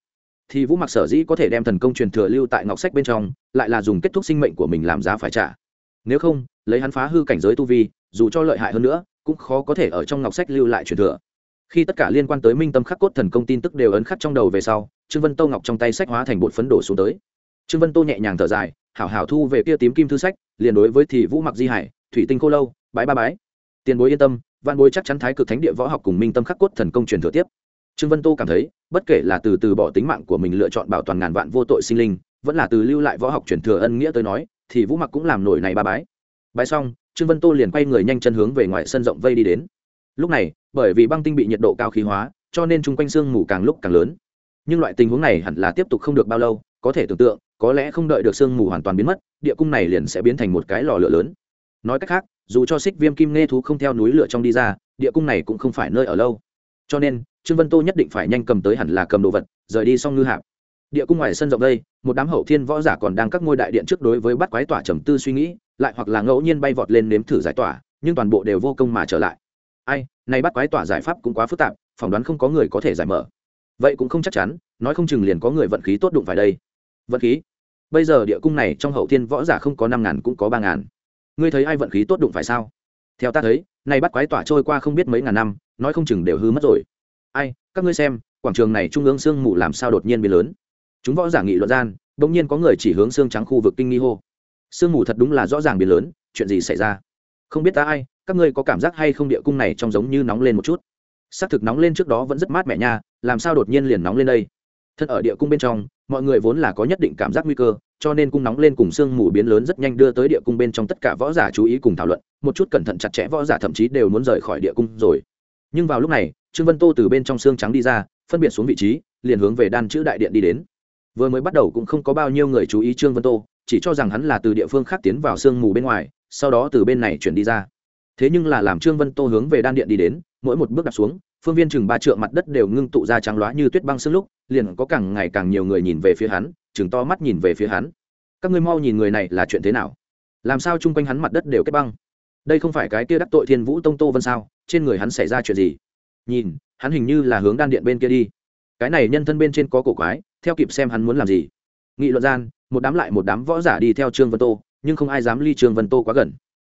Thì vũ mặc sở dĩ có thể đem thần công truyền thừa lưu tại ngọc sách bên trong lại là dùng kết thúc sinh mệnh của mình làm giá phải trả. Nếu không lấy hắn phá hư cảnh giới tu vi dù cho lợi hại hơn nữa cũng khó có thể ở trong ngọc sách lưu lại truyền thừa. Khi tất cả liên quan tới minh tâm khắc cốt thần công tin tức đều ấn khắc trong đầu về sau trương vân tô ngọc trong tay sách hóa thành bột phấn đổ xuống tới. Trương vân tô nhẹ nhàng thở dài hảo hảo thu về kia tím kim thư sách liền đối với thì vũ mặc di hải thủy tinh cô lâu bái ba bái. Tiền bối yên tâm văn bối chắc chắn thái cực thánh địa võ học cùng minh tâm khắc cốt thần công truyền thừa tiếp. Trương vân tô cảm thấy, bất kể là từ từ bỏ tính mạng của mình lựa chọn bảo toàn ngàn vạn vô tội sinh linh, vẫn là từ lưu lại võ học truyền thừa ân nghĩa tới nói, thì vũ mặc cũng làm nổi này ba bái. Bái xong, trương vân tô liền quay người nhanh chân hướng về ngoài sân rộng vây đi đến. Lúc này, bởi vì băng tinh bị nhiệt độ cao khí hóa, cho nên chung quanh sương mù càng lúc càng lớn. Nhưng loại tình huống này hẳn là tiếp tục không được bao lâu, có thể tưởng tượng, có lẽ không đợi được sương mù hoàn toàn biến mất, địa cung này liền sẽ biến thành một cái lò lửa lớn nói cách khác, dù cho xích viêm kim nghe thú không theo núi lửa trong đi ra, địa cung này cũng không phải nơi ở lâu. Cho nên, trương vân tô nhất định phải nhanh cầm tới hẳn là cầm đồ vật, rời đi xong ngư hạp. Địa cung ngoài sân rộng đây, một đám hậu thiên võ giả còn đang các ngôi đại điện trước đối với bắt quái tỏa trầm tư suy nghĩ, lại hoặc là ngẫu nhiên bay vọt lên nếm thử giải tỏa, nhưng toàn bộ đều vô công mà trở lại. Ai nay bắt quái tỏa giải pháp cũng quá phức tạp, phỏng đoán không có người có thể giải mở. Vậy cũng không chắc chắn, nói không chừng liền có người vận khí tốt đụng phải đây. Vận khí? Bây giờ địa cung này trong hậu thiên võ giả không có năm ngàn cũng có ba ngàn ngươi thấy ai vận khí tốt đụng phải sao? Theo ta thấy nay bắt quái tỏa trôi qua không biết mấy ngàn năm, nói không chừng đều hư mất rồi. Ai, các ngươi xem, quảng trường này trung ương sương mù làm sao đột nhiên biến lớn? Chúng võ giả nghị luận gian đ ỗ n g nhiên có người chỉ hướng xương trắng khu vực kinh nghi hô. Sương mù thật đúng là rõ ràng biến lớn, chuyện gì xảy ra? Không biết ta ai, các ngươi có cảm giác hay không địa cung này trông giống như nóng lên một chút? S ắ c thực nóng lên trước đó vẫn rất mát mẻ nha, làm sao đột nhiên liền nóng lên đây? Thân ở địa cung bên trong mọi người vốn là có nhất định cảm giác nguy cơ, cho nên cung nóng lên cùng sương mù biến lớn rất nhanh đưa tới địa cung bên trong tất cả võ giả chú ý cùng thảo luận, một chút cẩn thận chặt chẽ võ giả thậm chí đều muốn rời khỏi địa cung rồi. Nhưng vào lúc này, trương vân tô từ bên trong xương trắng đi ra, phân biệt xuống vị trí, liền hướng về đan chữ đại điện đi đến. Vừa mới bắt đầu cũng không có bao nhiêu người chú ý trương vân tô, chỉ cho rằng hắn là từ địa phương khác tiến vào sương mù bên ngoài, sau đó từ bên này chuyển đi ra. Thế nhưng là làm trương vân tô hướng về đan điện đi đến, mỗi một bước đặt xuống phương viên chừng ba trượng mặt đất đều ngưng tụ ra trắng loá như tuyết băng sương lúc, liền có càng ngày càng nhiều người nhìn về phía hắn, chừng to mắt nhìn về phía hắn. Các ngươi mau nhìn người này là chuyện thế nào? Làm sao chung quanh hắn mặt đất đều kết băng? Đây không phải cái kia đắc tội thiên vũ tông tô vân sao? Trên người hắn xảy ra chuyện gì? Nhìn, hắn hình như là hướng đan điện bên kia đi. Cái này nhân thân bên trên có cổ quái, theo kịp xem hắn muốn làm gì. Nghị luận gian, một đám lại một đám võ giả đi theo trương vân tô, nhưng không ai dám ly trương vân tô quá gần.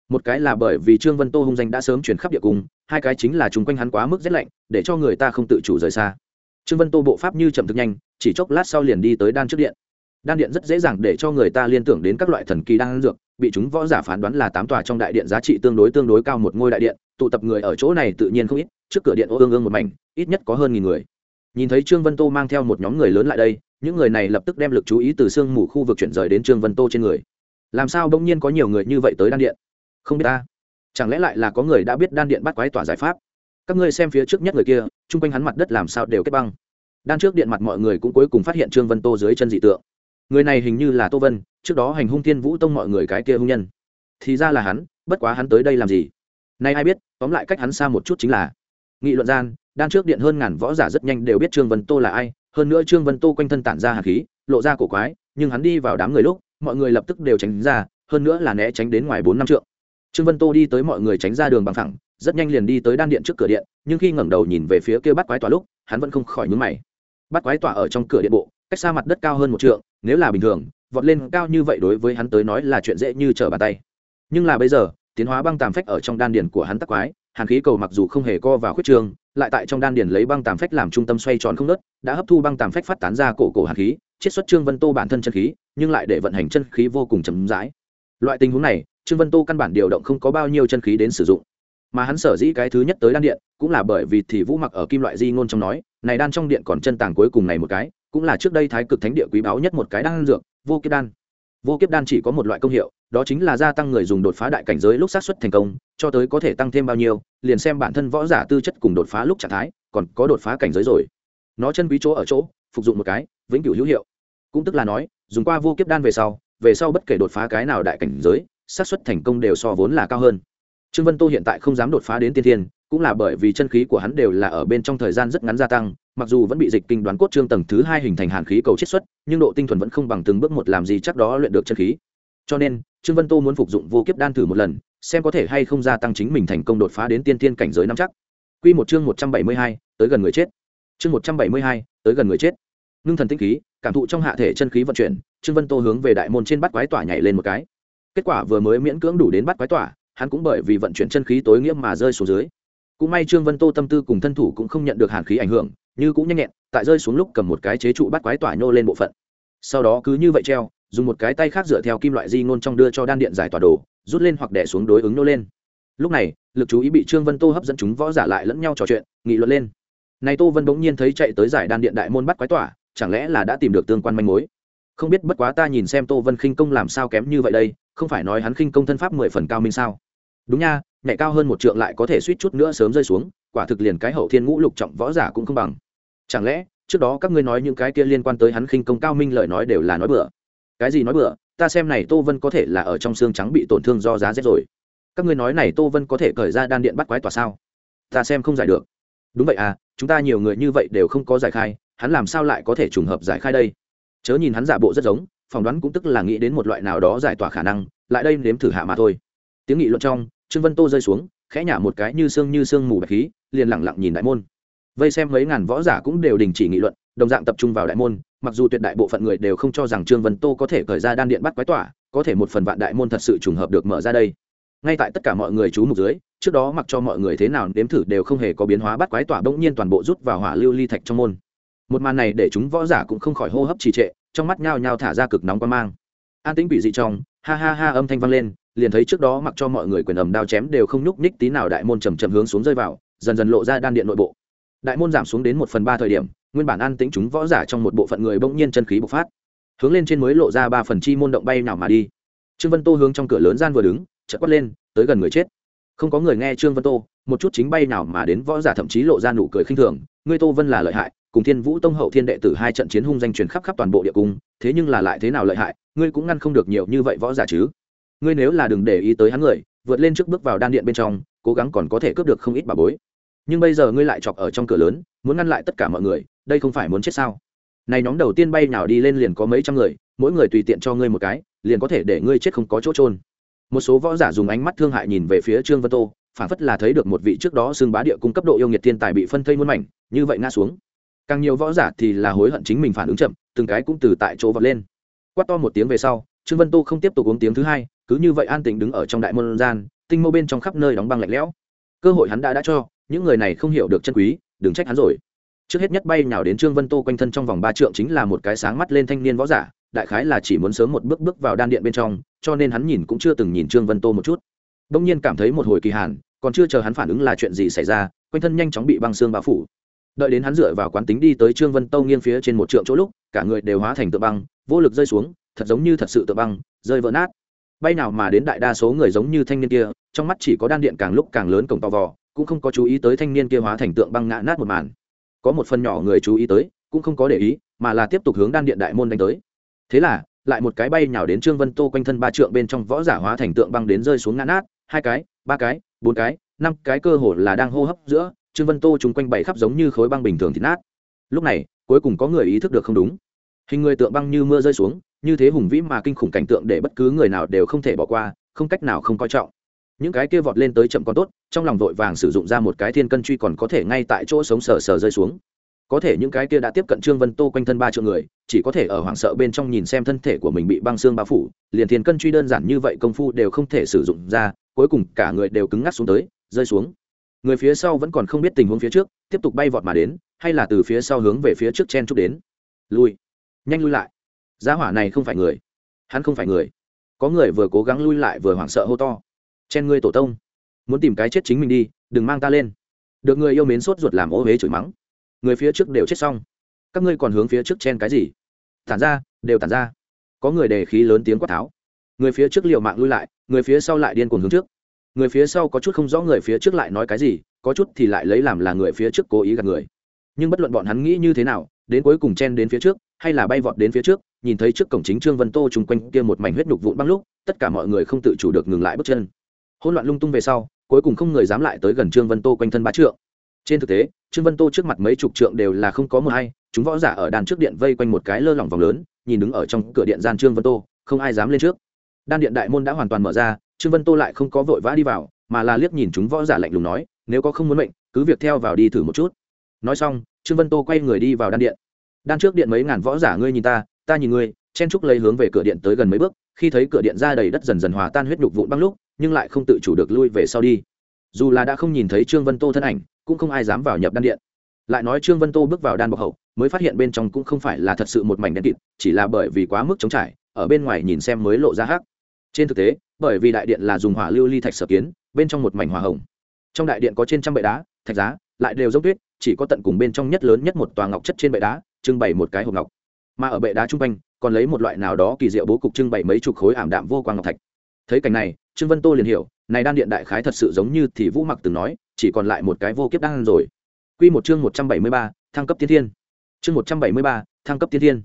Một cái là bởi vì trương vân tô hung danh đã sớm chuyển khắp địa cung hai cái chính là chung quanh hắn quá mức rét lạnh, để cho người ta không tự chủ rời xa. Trương vân tô bộ pháp như chậm thực nhanh, chỉ chốc lát sau liền đi tới đan trước điện. Đan điện rất dễ dàng để cho người ta liên tưởng đến các loại thần kỳ đan dược, bị chúng võ giả phán đoán là tám tòa trong đại điện giá trị tương đối tương đối cao một ngôi đại điện, tụ tập người ở chỗ này tự nhiên không ít, trước cửa điện ô ương ương một mảnh, ít nhất có hơn nghìn người. Nhìn thấy trương vân tô mang theo một nhóm người lớn lại đây, những người này lập tức đem lực chú ý từ sương mù khu vực chuyển rời đến trương vân tô trên người. Làm sao bỗng nhiên có nhiều người như vậy tới đan điện? Không biết ta chẳng lẽ lại là có người đã biết đan điện bắt quái tỏa giải pháp? Các ngươi xem phía trước nhất người kia, chung quanh hắn mặt đất làm sao đều kết băng. Đan trước điện mặt mọi người cũng cuối cùng phát hiện trương vân tô dưới chân dị tượng. Người này hình như là tô vân, trước đó hành hung thiên vũ tông mọi người cái kia hung nhân. Thì ra là hắn, bất quá hắn tới đây làm gì? Nay ai biết, tóm lại cách hắn xa một chút chính là nghị luận gian, đan trước điện hơn ngàn võ giả rất nhanh đều biết trương vân tô là ai, hơn nữa trương vân tô quanh thân tản ra hạt khí, lộ ra cổ quái, nhưng hắn đi vào đám người lúc, mọi người lập tức đều tránh ra, hơn nữa là né tránh đến ngoài bốn năm trượng trương vân tô đi tới mọi người tránh ra đường bằng thẳng rất nhanh liền đi tới đan điện trước cửa điện, nhưng khi ngẩng đầu nhìn về phía kia bắt quái tòa lúc, hắn vẫn không khỏi nhướng mày. Bắt quái tòa ở trong cửa điện bộ, cách xa mặt đất cao hơn một trượng, nếu là bình thường, vọt lên cao như vậy đối với hắn tới nói là chuyện dễ như trở bàn tay. Nhưng là bây giờ, tiến hóa băng tàm phách ở trong đan điền của hắn tắc quái, hàn khí cầu mặc dù không hề co vào khuyết trường, lại tại trong đan điền lấy băng tàm phách làm trung tâm xoay tròn không nớt, đã hấp thu băng tàm phách phát tán ra cổ cổ hàn khí, chiết xuất trương vân tô bản thân chân khí, nhưng lại để vận hành chân khí vô cùng chấm dãi loại tình huống này trương vân tô căn bản điều động không có bao nhiêu chân khí đến sử dụng. Mà hắn sở dĩ cái thứ nhất tới đan điện, cũng là bởi vì thì vũ mặc ở kim loại di ngôn trong nói, này đan trong điện còn chân tàng cuối cùng này một cái, cũng là trước đây thái cực thánh địa quý báu nhất một cái đan dược, vô kiếp đan. Vô kiếp đan chỉ có một loại công hiệu, đó chính là gia tăng người dùng đột phá đại cảnh giới lúc sát xuất thành công, cho tới có thể tăng thêm bao nhiêu, liền xem bản thân võ giả tư chất cùng đột phá lúc trạng thái, còn có đột phá cảnh giới rồi. Nó chân quý chỗ ở chỗ, phục dụng một cái, vĩnh cửu hữu hiệu. Cũng tức là nói, dùng qua vô kiếp đan về sau về sau bất kể đột phá cái nào đại cảnh giới xác suất thành công đều so vốn là cao hơn trương vân tô hiện tại không dám đột phá đến tiên thiên cũng là bởi vì chân khí của hắn đều là ở bên trong thời gian rất ngắn gia tăng mặc dù vẫn bị dịch kinh đoán cốt trương tầng thứ hai hình thành hàn khí cầu chiết xuất nhưng độ tinh thuần vẫn không bằng từng bước một làm gì chắc đó luyện được chân khí cho nên trương vân tô muốn phục dụng vô kiếp đan thử một lần xem có thể hay không gia tăng chính mình thành công đột phá đến tiên tiên cảnh giới năm chắc Quy một chương một trăm bảy mươi hai, tới gần người chết. Chương một trăm bảy mươi hai, tới gần người chết. Ngưng thần tinh khí, cảm thụ trong hạ thể chân khí vận chuyển, Trương Vân Tô hướng về đại môn trên bắt quái tỏa nhảy lên một cái. Kết quả vừa mới miễn cưỡng đủ đến bắt quái tỏa, hắn cũng bởi vì vận chuyển chân khí tối nghĩa mà rơi xuống dưới. Cũng may Trương Vân Tô tâm tư cùng thân thủ cũng không nhận được hàn khí ảnh hưởng, như cũng nhanh nhẹn, tại rơi xuống lúc cầm một cái chế trụ bắt quái tỏa nhô lên bộ phận. Sau đó cứ như vậy treo, dùng một cái tay khác dựa theo kim loại di ngôn trong đưa cho đan điện giải tỏa đồ rút lên hoặc đẻ xuống đối ứng nô lên lúc này lực chú ý bị trương vân tô hấp dẫn chúng võ giả lại lẫn nhau trò chuyện nghị luận lên này tô vân bỗng nhiên thấy chạy tới giải đan điện đại môn bắt quái tỏa chẳng lẽ là đã tìm được tương quan manh mối không biết bất quá ta nhìn xem tô vân khinh công làm sao kém như vậy đây, không phải nói hắn khinh công thân pháp mười phần cao minh sao? Đúng nha, nhảy cao hơn một trượng lại có thể suýt chút nữa sớm rơi xuống, quả thực liền cái hậu thiên ngũ lục trọng võ giả cũng không bằng. Chẳng lẽ, trước đó các ngươi nói những cái kia liên quan tới hắn khinh công cao minh lời nói đều là nói bừa? Cái gì nói bừa? Ta xem này tô vân có thể là ở trong xương trắng bị tổn thương do giá rét rồi. Các ngươi nói này tô vân có thể cởi ra đan điện bắt quái tỏa sao? Ta xem không giải được. Đúng vậy à chúng ta nhiều người như vậy đều không có giải khai, hắn làm sao lại có thể trùng hợp giải khai đây? Chớ nhìn hắn giả bộ rất giống, phỏng đoán cũng tức là nghĩ đến một loại nào đó giải tỏa khả năng, lại đây nếm thử hạ mà thôi. Tiếng nghị luận trong, trương vân tô rơi xuống, khẽ nhả một cái như xương như xương mù bạch khí, liền lẳng lặng nhìn đại môn. Vây xem mấy ngàn võ giả cũng đều đình chỉ nghị luận, đồng dạng tập trung vào đại môn, mặc dù tuyệt đại bộ phận người đều không cho rằng trương vân tô có thể khởi ra đan điện bắt quái tỏa, có thể một phần vạn đại môn thật sự trùng hợp được mở ra đây. Ngay tại tất cả mọi người chú mục dưới, trước đó mặc cho mọi người thế nào nếm thử đều không hề có biến hóa bắt quái tỏa bỗng nhiên toàn bộ rút vào hỏa lưu ly thạch trong môn một màn này để chúng võ giả cũng không khỏi hô hấp trì trệ, trong mắt nhao nhao thả ra cực nóng quan mang. An tĩnh bị dị trong, ha ha ha âm thanh vang lên, liền thấy trước đó mặc cho mọi người quyền ầm đao chém đều không nhúc nhích tí nào đại môn chầm chậm hướng xuống rơi vào, dần dần lộ ra đan điện nội bộ. Đại môn giảm xuống đến một phần ba thời điểm, nguyên bản an tĩnh chúng võ giả trong một bộ phận người bỗng nhiên chân khí bộc phát. Hướng lên trên mới lộ ra ba phần chi môn động bay nào mà đi. Trương vân tô hướng trong cửa lớn gian vừa đứng, chợt quát lên, tới gần người chết. Không có người nghe trương vân tô, một chút chính bay nào mà đến võ giả thậm chí lộ ra nụ cười khinh thường, ngươi tô vân là lợi hại cùng thiên vũ tông hậu thiên đệ tử hai trận chiến hung danh truyền khắp khắp toàn bộ địa cung, thế nhưng là lại thế nào lợi hại, ngươi cũng ngăn không được nhiều như vậy võ giả chứ. Ngươi nếu là đừng để ý tới hắn người, vượt lên trước bước vào đan điện bên trong, cố gắng còn có thể cướp được không ít bà bối. Nhưng bây giờ ngươi lại chọc ở trong cửa lớn, muốn ngăn lại tất cả mọi người, đây không phải muốn chết sao? Này nhóm đầu tiên bay nào đi lên liền có mấy trăm người, mỗi người tùy tiện cho ngươi một cái, liền có thể để ngươi chết không có chỗ trôn một số võ giả dùng ánh mắt thương hại nhìn về phía trương vân tô phản phất là thấy được một vị trước đó xương bá địa cung cấp độ yêu nghiệt thiên tài bị phân thây muôn mảnh, như vậy ngã xuống càng nhiều võ giả thì là hối hận chính mình phản ứng chậm, từng cái cũng từ tại chỗ vọt lên. Quát to một tiếng về sau, trương vân tô không tiếp tục uống tiếng thứ hai, cứ như vậy an tĩnh đứng ở trong đại môn gian, tinh mô bên trong khắp nơi đóng băng lạnh lẽo. Cơ hội hắn đã đã cho, những người này không hiểu được chân quý, đừng trách hắn rồi. Trước hết nhất bay nhào đến trương vân tô quanh thân trong vòng ba trượng chính là một cái sáng mắt lên thanh niên võ giả, đại khái là chỉ muốn sớm một bước bước vào đan điện bên trong, cho nên hắn nhìn cũng chưa từng nhìn trương vân tô một chút. Đông nhiên cảm thấy một hồi kỳ hàn, còn chưa chờ hắn phản ứng là chuyện gì xảy ra, quanh thân nhanh chóng bị băng xương bao phủ đợi đến hắn dựa vào quán tính đi tới trương vân tâu nghiêng phía trên một trượng chỗ lúc, cả người đều hóa thành tượng băng, vô lực rơi xuống, thật giống như thật sự tượng băng, rơi vỡ nát. Bay nào mà đến đại đa số người giống như thanh niên kia, trong mắt chỉ có đan điện càng lúc càng lớn cổng to vò, cũng không có chú ý tới thanh niên kia hóa thành tượng băng ngã nát một màn. Có một phần nhỏ người chú ý tới, cũng không có để ý, mà là tiếp tục hướng đan điện đại môn đánh tới. Thế là, lại một cái bay nhào đến trương vân tô quanh thân ba trượng bên trong võ giả hóa thành tượng băng đến rơi xuống ngã nát, hai cái, ba cái, bốn cái, năm cái cơ hồ là đang hô hấp giữa trương vân tô chung quanh bảy khắp giống như khối băng bình thường thịt nát. Lúc này, cuối cùng có người ý thức được không đúng. Hình người tượng băng như mưa rơi xuống, như thế hùng vĩ mà kinh khủng cảnh tượng để bất cứ người nào đều không thể bỏ qua, không cách nào không coi trọng. Những cái kia vọt lên tới chậm còn tốt, trong lòng vội vàng sử dụng ra một cái thiên cân truy còn có thể ngay tại chỗ sống sờ sờ rơi xuống. Có thể những cái kia đã tiếp cận trương vân tô quanh thân ba triệu người, chỉ có thể ở hoảng sợ bên trong nhìn xem thân thể của mình bị băng xương bao phủ, liền thiên cân truy đơn giản như vậy công phu đều không thể sử dụng ra, cuối cùng cả người đều cứng ngắc xuống tới, rơi xuống người phía sau vẫn còn không biết tình huống phía trước, tiếp tục bay vọt mà đến, hay là từ phía sau hướng về phía trước chen chúc đến. Lui. Nhanh lui lại. Giá hỏa này không phải người. Hắn không phải người. Có người vừa cố gắng lui lại vừa hoảng sợ hô to. Chen ngươi tổ tông. Muốn tìm cái chết chính mình đi, đừng mang ta lên. Được người yêu mến sốt ruột làm ô huế chửi mắng. Người phía trước đều chết xong. Các ngươi còn hướng phía trước chen cái gì? Tản ra, đều tản ra. Có người đề khí lớn tiếng quát tháo. Người phía trước liều mạng lui lại, người phía sau lại điên cuồng hướng trước người phía sau có chút không rõ người phía trước lại nói cái gì, có chút thì lại lấy làm là người phía trước cố ý gạt người. Nhưng bất luận bọn hắn nghĩ như thế nào, đến cuối cùng chen đến phía trước, hay là bay vọt đến phía trước, nhìn thấy trước cổng chính trương vân tô chung quanh kia một mảnh huyết nhục vụn băng lúc, tất cả mọi người không tự chủ được ngừng lại bước chân. Hỗn loạn lung tung về sau, cuối cùng không người dám lại tới gần trương vân tô quanh thân bá trượng. Trên thực tế, trương vân tô trước mặt mấy chục trượng đều là không có mờ hay, chúng võ giả ở đàn trước điện vây quanh một cái lơ lỏng vòng lớn, nhìn đứng ở trong cửa điện gian trương vân tô, không ai dám lên trước. Đan điện đại môn đã hoàn toàn mở ra trương vân tô lại không có vội vã đi vào, mà là liếc nhìn chúng võ giả lạnh lùng nói, nếu có không muốn mệnh, cứ việc theo vào đi thử một chút. Nói xong, trương vân tô quay người đi vào đan điện. Đan trước điện mấy ngàn võ giả ngươi nhìn ta ta nhìn ngươi. Chen trúc lấy hướng về cửa điện tới gần mấy bước, khi thấy cửa điện ra đầy đất dần dần hòa tan huyết nhục vụn băng lúc, nhưng lại không tự chủ được lui về sau đi. Dù là đã không nhìn thấy trương vân tô thân ảnh, cũng không ai dám vào nhập đan điện. Lại nói trương vân tô bước vào đan bọc hậu, mới phát hiện bên trong cũng không phải là thật sự một mảnh đen kịt, chỉ là bởi vì quá mức chống trải, ở bên ngoài nhìn xem mới lộ ra hắc trên thực tế bởi vì đại điện là dùng hỏa lưu ly thạch sở kiến bên trong một mảnh hỏa hồng. Trong đại điện có trên trăm bệ đá thạch giá lại đều dốc tuyết chỉ có tận cùng bên trong nhất lớn nhất một tòa ngọc chất trên bệ đá trưng bày một cái hộp ngọc. Mà ở bệ đá trung quanh còn lấy một loại nào đó kỳ diệu bố cục trưng bày mấy chục khối ảm đạm vô quang ngọc thạch. Thấy cảnh này trương vân tô liền hiểu này đan điện đại khái thật sự giống như thì vũ mặc từng nói chỉ còn lại một cái vô kiếp đan rồi. Quy một chương một trăm bảy mươi ba, thăng cấp tiên thiên. Chương một trăm bảy mươi ba, thăng cấp tiên thiên.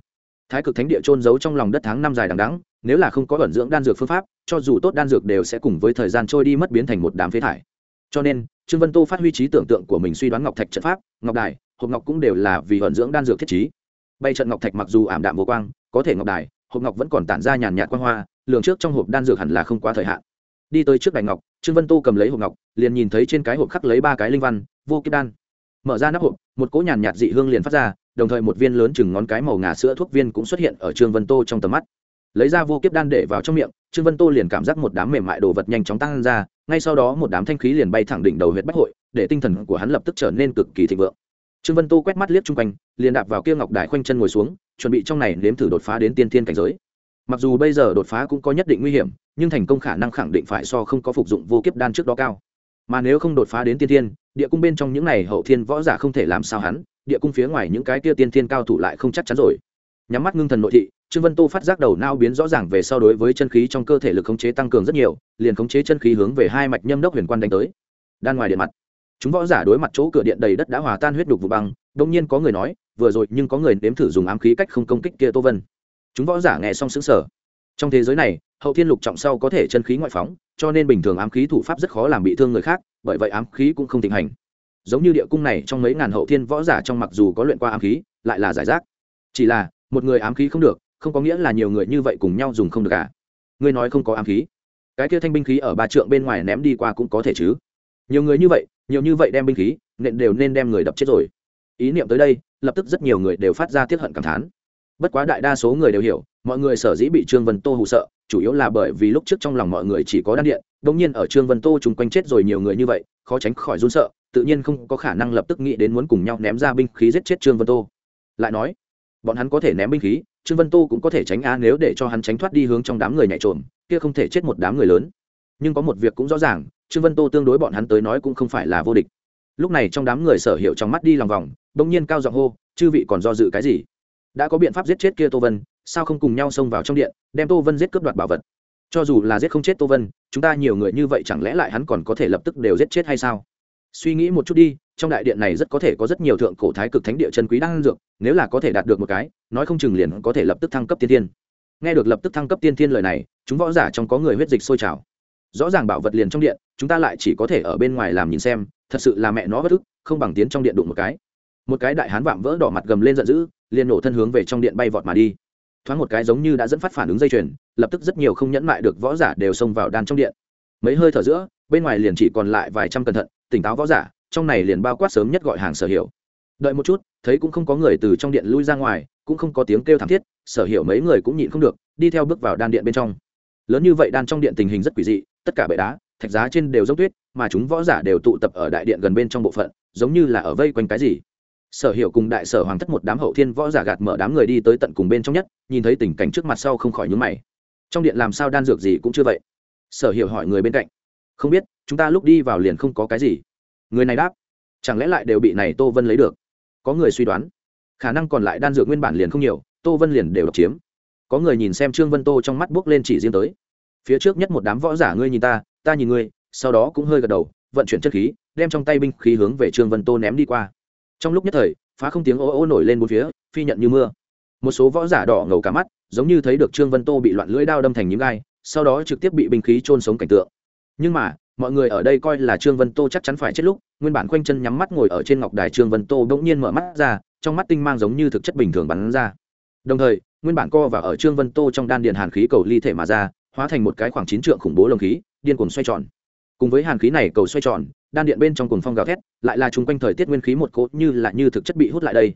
Thái cực thánh địa trôn giấu trong lòng đất tháng năm dài đằng đẵng nếu là không có ẩn dưỡng đan dược phương pháp, cho dù tốt đan dược đều sẽ cùng với thời gian trôi đi mất biến thành một đám phế thải. Cho nên, trương vân tô phát huy trí tưởng tượng của mình suy đoán ngọc thạch trận pháp, ngọc đài, hộp ngọc cũng đều là vì ẩn dưỡng đan dược thiết trí. Bay trận ngọc thạch mặc dù ảm đạm vô quang, có thể ngọc đài, hộp ngọc vẫn còn tản ra nhàn nhạt quang hoa lượng trước trong hộp đan dược hẳn là không quá thời hạn. Đi tới trước đài ngọc, trương vân tô cầm lấy hộp ngọc, liền nhìn thấy trên cái hộp khắc lấy ba cái linh văn, vô kiếp đan. Mở ra nắp hộp, một cỗ nhàn nhạt dị hương liền phát ra, đồng thời một viên lớn chừng ngón cái màu ngà sữa thuốc viên cũng xuất hiện ở trương vân tô trong tầm mắt lấy ra vô kiếp đan để vào trong miệng, trương vân tô liền cảm giác một đám mềm mại đồ vật nhanh chóng tăng ra, ngay sau đó một đám thanh khí liền bay thẳng đỉnh đầu huyện bách hội, để tinh thần của hắn lập tức trở nên cực kỳ thịnh vượng. Trương vân tô quét mắt liếc chung quanh, liền đạp vào kia ngọc đài khoanh chân ngồi xuống, chuẩn bị trong này nếm thử đột phá đến tiên thiên cảnh giới. Mặc dù bây giờ đột phá cũng có nhất định nguy hiểm, nhưng thành công khả năng khẳng định phải so không có phục dụng vô kiếp đan trước đó cao. Mà nếu không đột phá đến tiên thiên, địa cung bên trong những này hậu thiên võ giả không thể làm sao hắn, địa cung phía ngoài những cái kia tiên thiên cao thủ lại không chắc chắn rồi. Nhắm mắt ngưng thần nội thị trương vân tô phát giác đầu não biến rõ ràng về so đối với chân khí trong cơ thể lực khống chế tăng cường rất nhiều, liền khống chế chân khí hướng về hai mạch nhâm đốc huyền quan đánh tới. Đan ngoài điện mặt. Chúng võ giả đối mặt chỗ cửa điện đầy đất đã hòa tan huyết đục vụ băng, đông nhiên có người nói, vừa rồi nhưng có người nếm thử dùng ám khí cách không công kích kia tô vân. Chúng võ giả nghe xong xứng sở trong thế giới này, hậu thiên lục trọng sau có thể chân khí ngoại phóng, cho nên bình thường ám khí thủ pháp rất khó làm bị thương người khác, bởi vậy ám khí cũng không thịnh hành. Giống như địa cung này, trong mấy ngàn hậu thiên võ giả trong mặc dù có luyện qua ám khí, lại là giải rác. Chỉ là, một người ám khí không được không có nghĩa là nhiều người như vậy cùng nhau dùng không được cả ngươi nói không có ám khí. Cái kia thanh binh khí ở ba trượng bên ngoài ném đi qua cũng có thể chứ? Nhiều người như vậy, nhiều như vậy đem binh khí, nện đều nên đem người đập chết rồi. Ý niệm tới đây, lập tức rất nhiều người đều phát ra tiết hận cảm thán. Bất quá đại đa số người đều hiểu, mọi người sở dĩ bị trương vân tô hụ sợ, chủ yếu là bởi vì lúc trước trong lòng mọi người chỉ có đan điện đ ỗ n g nhiên ở trương vân tô chung quanh chết rồi nhiều người như vậy, khó tránh khỏi run sợ, tự nhiên không có khả năng lập tức nghĩ đến muốn cùng nhau ném ra binh khí giết chết trương vân tô. Lại nói bọn hắn có thể ném binh khí, trương vân tô cũng có thể tránh á nếu để cho hắn tránh thoát đi hướng trong đám người nhảy trộm, kia không thể chết một đám người lớn. Nhưng có một việc cũng rõ ràng, trương vân tô tương đối bọn hắn tới nói cũng không phải là vô địch. Lúc này trong đám người sở hiệu trong mắt đi lòng vòng đ ỗ n g nhiên cao giọng hô, chư vị còn do dự cái gì? Đã có biện pháp giết chết kia tô vân, sao không cùng nhau xông vào trong điện, đem tô vân giết cướp đoạt bảo vật? Cho dù là giết không chết tô vân, chúng ta nhiều người như vậy chẳng lẽ lại hắn còn có thể lập tức đều giết chết hay sao? Suy nghĩ một chút đi trong đại điện này rất có thể có rất nhiều thượng cổ thái cực thánh địa chân quý đang dược, nếu là có thể đạt được một cái, nói không chừng liền có thể lập tức thăng cấp tiên thiên. Nghe được lập tức thăng cấp tiên thiên lời này, chúng võ giả trong có người huyết dịch sôi trào. Rõ ràng bảo vật liền trong điện, chúng ta lại chỉ có thể ở bên ngoài làm nhìn xem, thật sự là mẹ nó bất ức, không bằng tiến trong điện đụng một cái. Một cái đại hán vạm vỡ đỏ mặt gầm lên giận dữ, liền nổ thân hướng về trong điện bay vọt mà đi. Thoáng một cái giống như đã dẫn phát phản ứng dây chuyền, lập tức rất nhiều không nhẫn mại được võ giả đều xông vào đan trong điện. Mấy hơi thở giữa, bên ngoài liền chỉ còn lại vài trăm cẩn thận, tỉnh táo võ giả trong này liền bao quát sớm nhất gọi hàng sở hiểu. Đợi một chút, thấy cũng không có người từ trong điện lui ra ngoài, cũng không có tiếng kêu thảm thiết, sở hiểu mấy người cũng nhịn không được, đi theo bước vào đan điện bên trong. Lớn như vậy đan trong điện tình hình rất quỷ dị, tất cả bệ đá, thạch giá trên đều dốc tuyết, mà chúng võ giả đều tụ tập ở đại điện gần bên trong bộ phận, giống như là ở vây quanh cái gì. Sở hiểu cùng đại sở hoàng thất một đám hậu thiên võ giả gạt mở đám người đi tới tận cùng bên trong nhất, nhìn thấy tình cảnh trước mặt sau không khỏi nhướng mày. Trong điện làm sao đan dược gì cũng chưa vậy? Sở hiểu hỏi người bên cạnh. Không biết, chúng ta lúc đi vào liền không có cái gì người này đáp, chẳng lẽ lại đều bị này tô vân lấy được? Có người suy đoán, khả năng còn lại đan dược nguyên bản liền không nhiều, tô vân liền đều độc chiếm. Có người nhìn xem trương vân tô trong mắt buốc lên chỉ riêng tới. Phía trước nhất một đám võ giả ngươi nhìn ta ta nhìn ngươi. Sau đó cũng hơi gật đầu, vận chuyển chất khí, đem trong tay binh khí hướng về trương vân tô ném đi qua. Trong lúc nhất thời, phá không tiếng ô ô nổi lên bốn phía, phi nhận như mưa. Một số võ giả đỏ ngầu cả mắt, giống như thấy được trương vân tô bị loạn lưỡi đao đâm thành nhím gai, sau đó trực tiếp bị binh khí trôn sống cảnh tượng. Nhưng mà mọi người ở đây coi là trương vân tô chắc chắn phải chết lúc, nguyên bản khoanh chân nhắm mắt ngồi ở trên ngọc đài trương vân tô bỗng nhiên mở mắt ra, trong mắt tinh mang giống như thực chất bình thường bắn ra. Đồng thời, nguyên bản co và ở trương vân tô trong đan điện hàn khí cầu ly thể mà ra, hóa thành một cái khoảng chín trượng khủng bố lồng khí, điên cuồng xoay tròn. Cùng với hàn khí này cầu xoay tròn, đan điện bên trong cuồng phong gào thét, lại là chung quanh thời tiết nguyên khí một cốt như là như thực chất bị hút lại đây.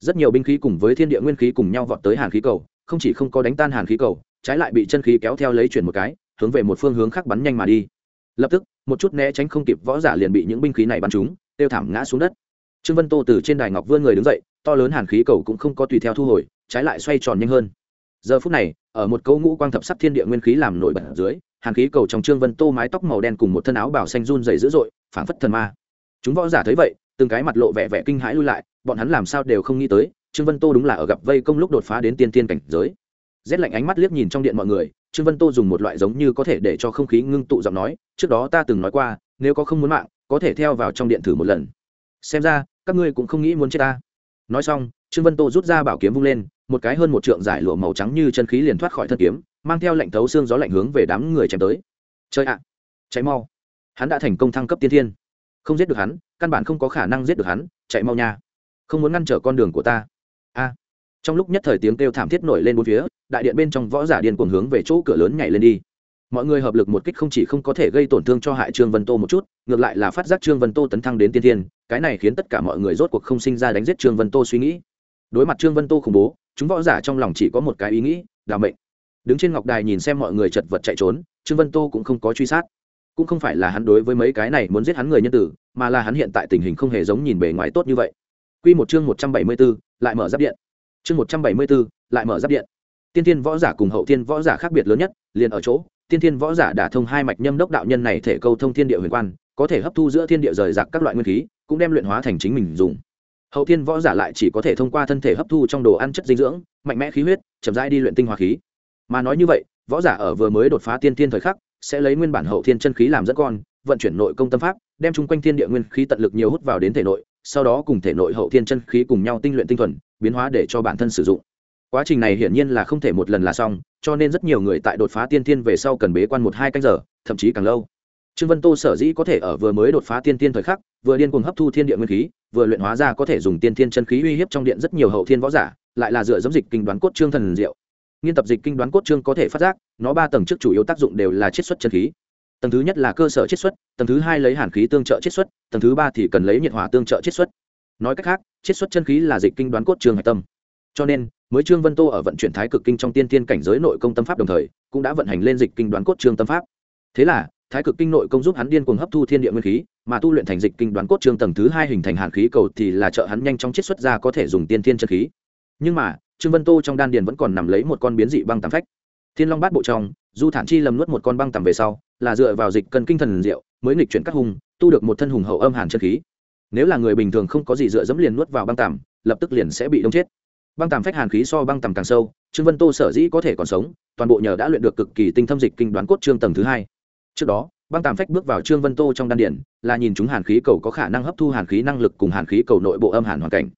Rất nhiều binh khí cùng với thiên địa nguyên khí cùng nhau vọt tới hàn khí cầu, không chỉ không có đánh tan hàn khí cầu, trái lại bị chân khí kéo theo lấy chuyển một cái, hướng về một phương hướng khác bắn nhanh mà đi lập tức, một chút né tránh không kịp võ giả liền bị những binh khí này bắn trúng, tiêu thảm ngã xuống đất. Trương vân tô từ trên đài ngọc vươn người đứng dậy, to lớn hàn khí cầu cũng không có tùy theo thu hồi, trái lại xoay tròn nhanh hơn. Giờ phút này, ở một câu ngũ quang thập sắc thiên địa nguyên khí làm nổi bật ở dưới, hàn khí cầu trong trương vân tô mái tóc màu đen cùng một thân áo bảo xanh run dày dữ dội, phảng phất thần ma. Chúng võ giả thấy vậy, từng cái mặt lộ vẻ vẻ kinh hãi lui lại, bọn hắn làm sao đều không nghĩ tới, trương vân tô đúng là ở gặp vây công lúc đột phá đến tiên tiên cảnh giới. Rét lạnh ánh mắt liếc nhìn trong điện mọi người trương vân tô dùng một loại giống như có thể để cho không khí ngưng tụ giọng nói, trước đó ta từng nói qua, nếu có không muốn mạng, có thể theo vào trong điện thử một lần. Xem ra, các ngươi cũng không nghĩ muốn chết ta. Nói xong, trương vân tô rút ra bảo kiếm vung lên, một cái hơn một trượng giải lụa màu trắng như chân khí liền thoát khỏi thân kiếm, mang theo lệnh thấu xương gió lạnh hướng về đám người chém tới. Chơi ạ cháy mau. Hắn đã thành công thăng cấp tiên thiên. Không giết được hắn, căn bản không có khả năng giết được hắn, chạy mau nha. Không muốn ngăn trở con đường của ta. A trong lúc nhất thời tiếng kêu thảm thiết nổi lên bốn phía đại điện bên trong võ giả điên cuồng hướng về chỗ cửa lớn nhảy lên đi. Mọi người hợp lực một kích không chỉ không có thể gây tổn thương cho hại trương vân tô một chút ngược lại là phát giác trương vân tô tấn thăng đến tiên thiên cái này khiến tất cả mọi người rốt cuộc không sinh ra đánh giết trương vân tô suy nghĩ. Đối mặt trương vân tô khủng bố chúng võ giả trong lòng chỉ có một cái ý nghĩ đào mệnh. Đứng trên ngọc đài nhìn xem mọi người chật vật chạy trốn trương vân tô cũng không có truy sát. Cũng không phải là hắn đối với mấy cái này muốn giết hắn người nhân tử mà là hắn hiện tại tình hình không hề giống nhìn bề ngoài tốt như vậy. Quy một chương một trăm bảy mươi 174, lại mở giáp điện. Chương một trăm bảy mươi 174, lại mở giáp điện. Tiên tiên võ giả cùng hậu tiên võ giả khác biệt lớn nhất, liền ở chỗ, tiên tiên võ giả đã thông hai mạch nhâm đốc đạo nhân này thể câu thông thiên địa huyền quan, có thể hấp thu giữa thiên địa rời rạc các loại nguyên khí, cũng đem luyện hóa thành chính mình dùng. Hậu tiên võ giả lại chỉ có thể thông qua thân thể hấp thu trong đồ ăn chất dinh dưỡng, mạnh mẽ khí huyết, chậm rãi đi luyện tinh hoa khí. Mà nói như vậy, võ giả ở vừa mới đột phá tiên tiên thời khắc, sẽ lấy nguyên bản hậu thiên chân khí làm dẫn con, vận chuyển nội công tâm pháp, đem chung quanh thiên địa nguyên khí tận lực nhiều hút vào đến thể nội, sau đó cùng thể nội hậu thiên chân khí cùng nhau tinh luyện tinh thuần, biến hóa để cho bản thân sử dụng. Quá trình này hiển nhiên là không thể một lần là xong, cho nên rất nhiều người tại đột phá tiên tiên về sau cần bế quan một hai canh giờ, thậm chí càng lâu. Trương Vân Tô sở dĩ có thể ở vừa mới đột phá tiên tiên thời khắc, vừa điên cuồng hấp thu thiên địa nguyên khí, vừa luyện hóa ra có thể dùng tiên thiên chân khí uy hiếp trong điện rất nhiều hậu thiên võ giả, lại là dựa dẫm dịch kinh đoán cốt trương thần diệu. Nghiên tập dịch kinh đoán cốt trương có thể phát giác, nó ba tầng trước chủ yếu tác dụng đều là chiết xuất chân khí. Tầng thứ nhất là cơ sở chiết xuất, tầng thứ hai lấy hàn khí tương trợ chiết xuất, tầng thứ ba thì cần lấy nhiệt hỏa tương trợ chiết xuất. Nói cách khác, chiết xuất chân khí là dịch kinh đoán cốt trương hải tâm. Cho nên, mới Trương Vân Tô ở vận chuyển thái cực kinh trong tiên tiên cảnh giới nội công tâm pháp đồng thời, cũng đã vận hành lên dịch kinh đoán cốt trương tâm pháp. Thế là, thái cực kinh nội công giúp hắn điên cuồng hấp thu thiên địa nguyên khí mà tu luyện thành dịch kinh đoán cốt trương tầng thứ hai hình thành hàn khí cầu thì là trợ hắn nhanh chóng chiết xuất ra có thể dùng tiên thiên chân khí nhưng mà trương vân tô trong đan điền vẫn còn nằm lấy một con biến dị băng tám phách thiên long bát bộ trong, du thản chi lầm nuốt một con băng tầm về sau, là dựa vào dịch cân kinh thần diệu, mới nghịch chuyển các hùng tu được một thân hùng hậu âm hàn chân khí. Nếu là người bình thường không có gì dựa dẫm liền nuốt vào băng tầm lập tức liền sẽ bị đông chết. Băng tầm phách hàn khí so băng tầm càng sâu, trương vân tô sở dĩ có thể còn sống, toàn bộ nhờ đã luyện được cực kỳ tinh thâm dịch kinh đoán cốt trương tầng thứ hai. Trước đó, băng tàm phách bước vào trương vân tô trong đan điển là nhìn chúng hàn khí cầu có khả năng hấp thu hàn khí năng lực cùng hàn khí cầu nội bộ âm hàn hoàn cảnh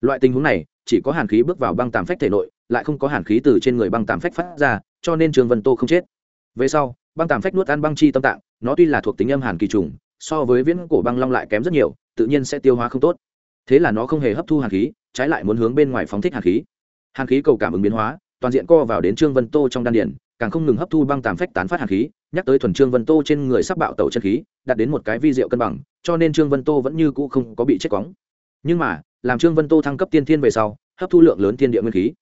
loại tình huống này, chỉ có hàn khí bước vào băng tàm phách thể nội, lại không có hàn khí từ trên người băng tàm phách phát ra, cho nên trương vân tô không chết. Về sau, băng tàm phách nuốt ăn băng chi tâm tạng, nó tuy là thuộc tính âm hàn kỳ trùng, so với viễn cổ băng long lại kém rất nhiều, tự nhiên sẽ tiêu hóa không tốt. Thế là nó không hề hấp thu hàn khí, trái lại muốn hướng bên ngoài phóng thích hàn khí. Hàn khí cầu cảm ứng biến hóa, toàn diện co vào đến trương vân tô trong đan điển càng không ngừng hấp thu băng tàm phách tán phát hàn khí, nhắc tới thuần trương vân tô trên người sắp bạo tẩu chân khí, đạt đến một cái vi diệu cân bằng, cho nên trương vân tô vẫn như cũ không có bị chết cóng nhưng mà làm trương vân tô thăng cấp tiên thiên về sau, hấp thu lượng lớn thiên địa nguyên khí.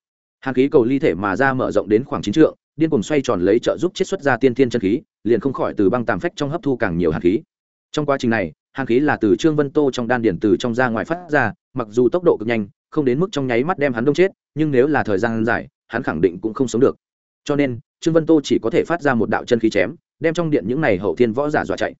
Hàn khí cầu ly thể mà ra mở rộng đến khoảng chín trượng, điên cùng xoay tròn lấy trợ giúp chiết xuất ra tiên thiên chân khí, liền không khỏi từ băng tàm phách trong hấp thu càng nhiều hàn khí. Trong quá trình này, hàn khí là từ trương vân tô trong đan điển từ trong ra ngoài phát ra, mặc dù tốc độ cực nhanh, không đến mức trong nháy mắt đem hắn đông chết, nhưng nếu là thời gian dài, hắn khẳng định cũng không sống được. Cho nên, trương vân tô chỉ có thể phát ra một đạo chân khí chém, đem trong điện những này hậu thiên võ giả dọa chạy.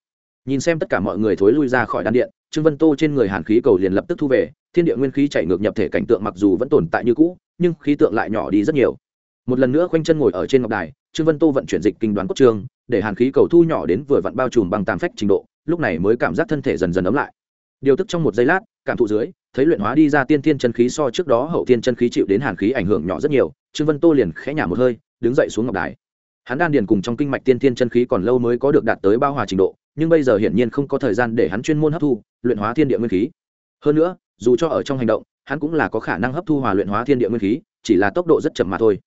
Nhìn xem tất cả mọi người thối lui ra khỏi đan điện trương vân tô trên người hàn khí cầu liền lập tức thu về, thiên địa nguyên khí chạy ngược nhập thể cảnh tượng mặc dù vẫn tồn tại như cũ, nhưng khí tượng lại nhỏ đi rất nhiều. Một lần nữa khoanh chân ngồi ở trên ngọc đài, trương vân tô vận chuyển dịch kinh đoán cốt trương, để hàn khí cầu thu nhỏ đến vừa vặn bao trùm bằng tàn phách trình độ, lúc này mới cảm giác thân thể dần dần ấm lại. Điều tức trong một giây lát, cảm thụ dưới, thấy luyện hóa đi ra tiên thiên chân khí so trước đó hậu tiên chân khí chịu đến hàn khí ảnh hưởng nhỏ rất nhiều, trương vân tô liền khẽ nhả một hơi, đứng dậy xuống ngọc đài hắn đan điền cùng trong kinh mạch tiên tiên chân khí còn lâu mới có được đạt tới bao hòa trình độ, nhưng bây giờ hiển nhiên không có thời gian để hắn chuyên môn hấp thu, luyện hóa thiên địa nguyên khí. Hơn nữa, dù cho ở trong hành động, hắn cũng là có khả năng hấp thu hòa luyện hóa thiên địa nguyên khí, chỉ là tốc độ rất chậm mà thôi.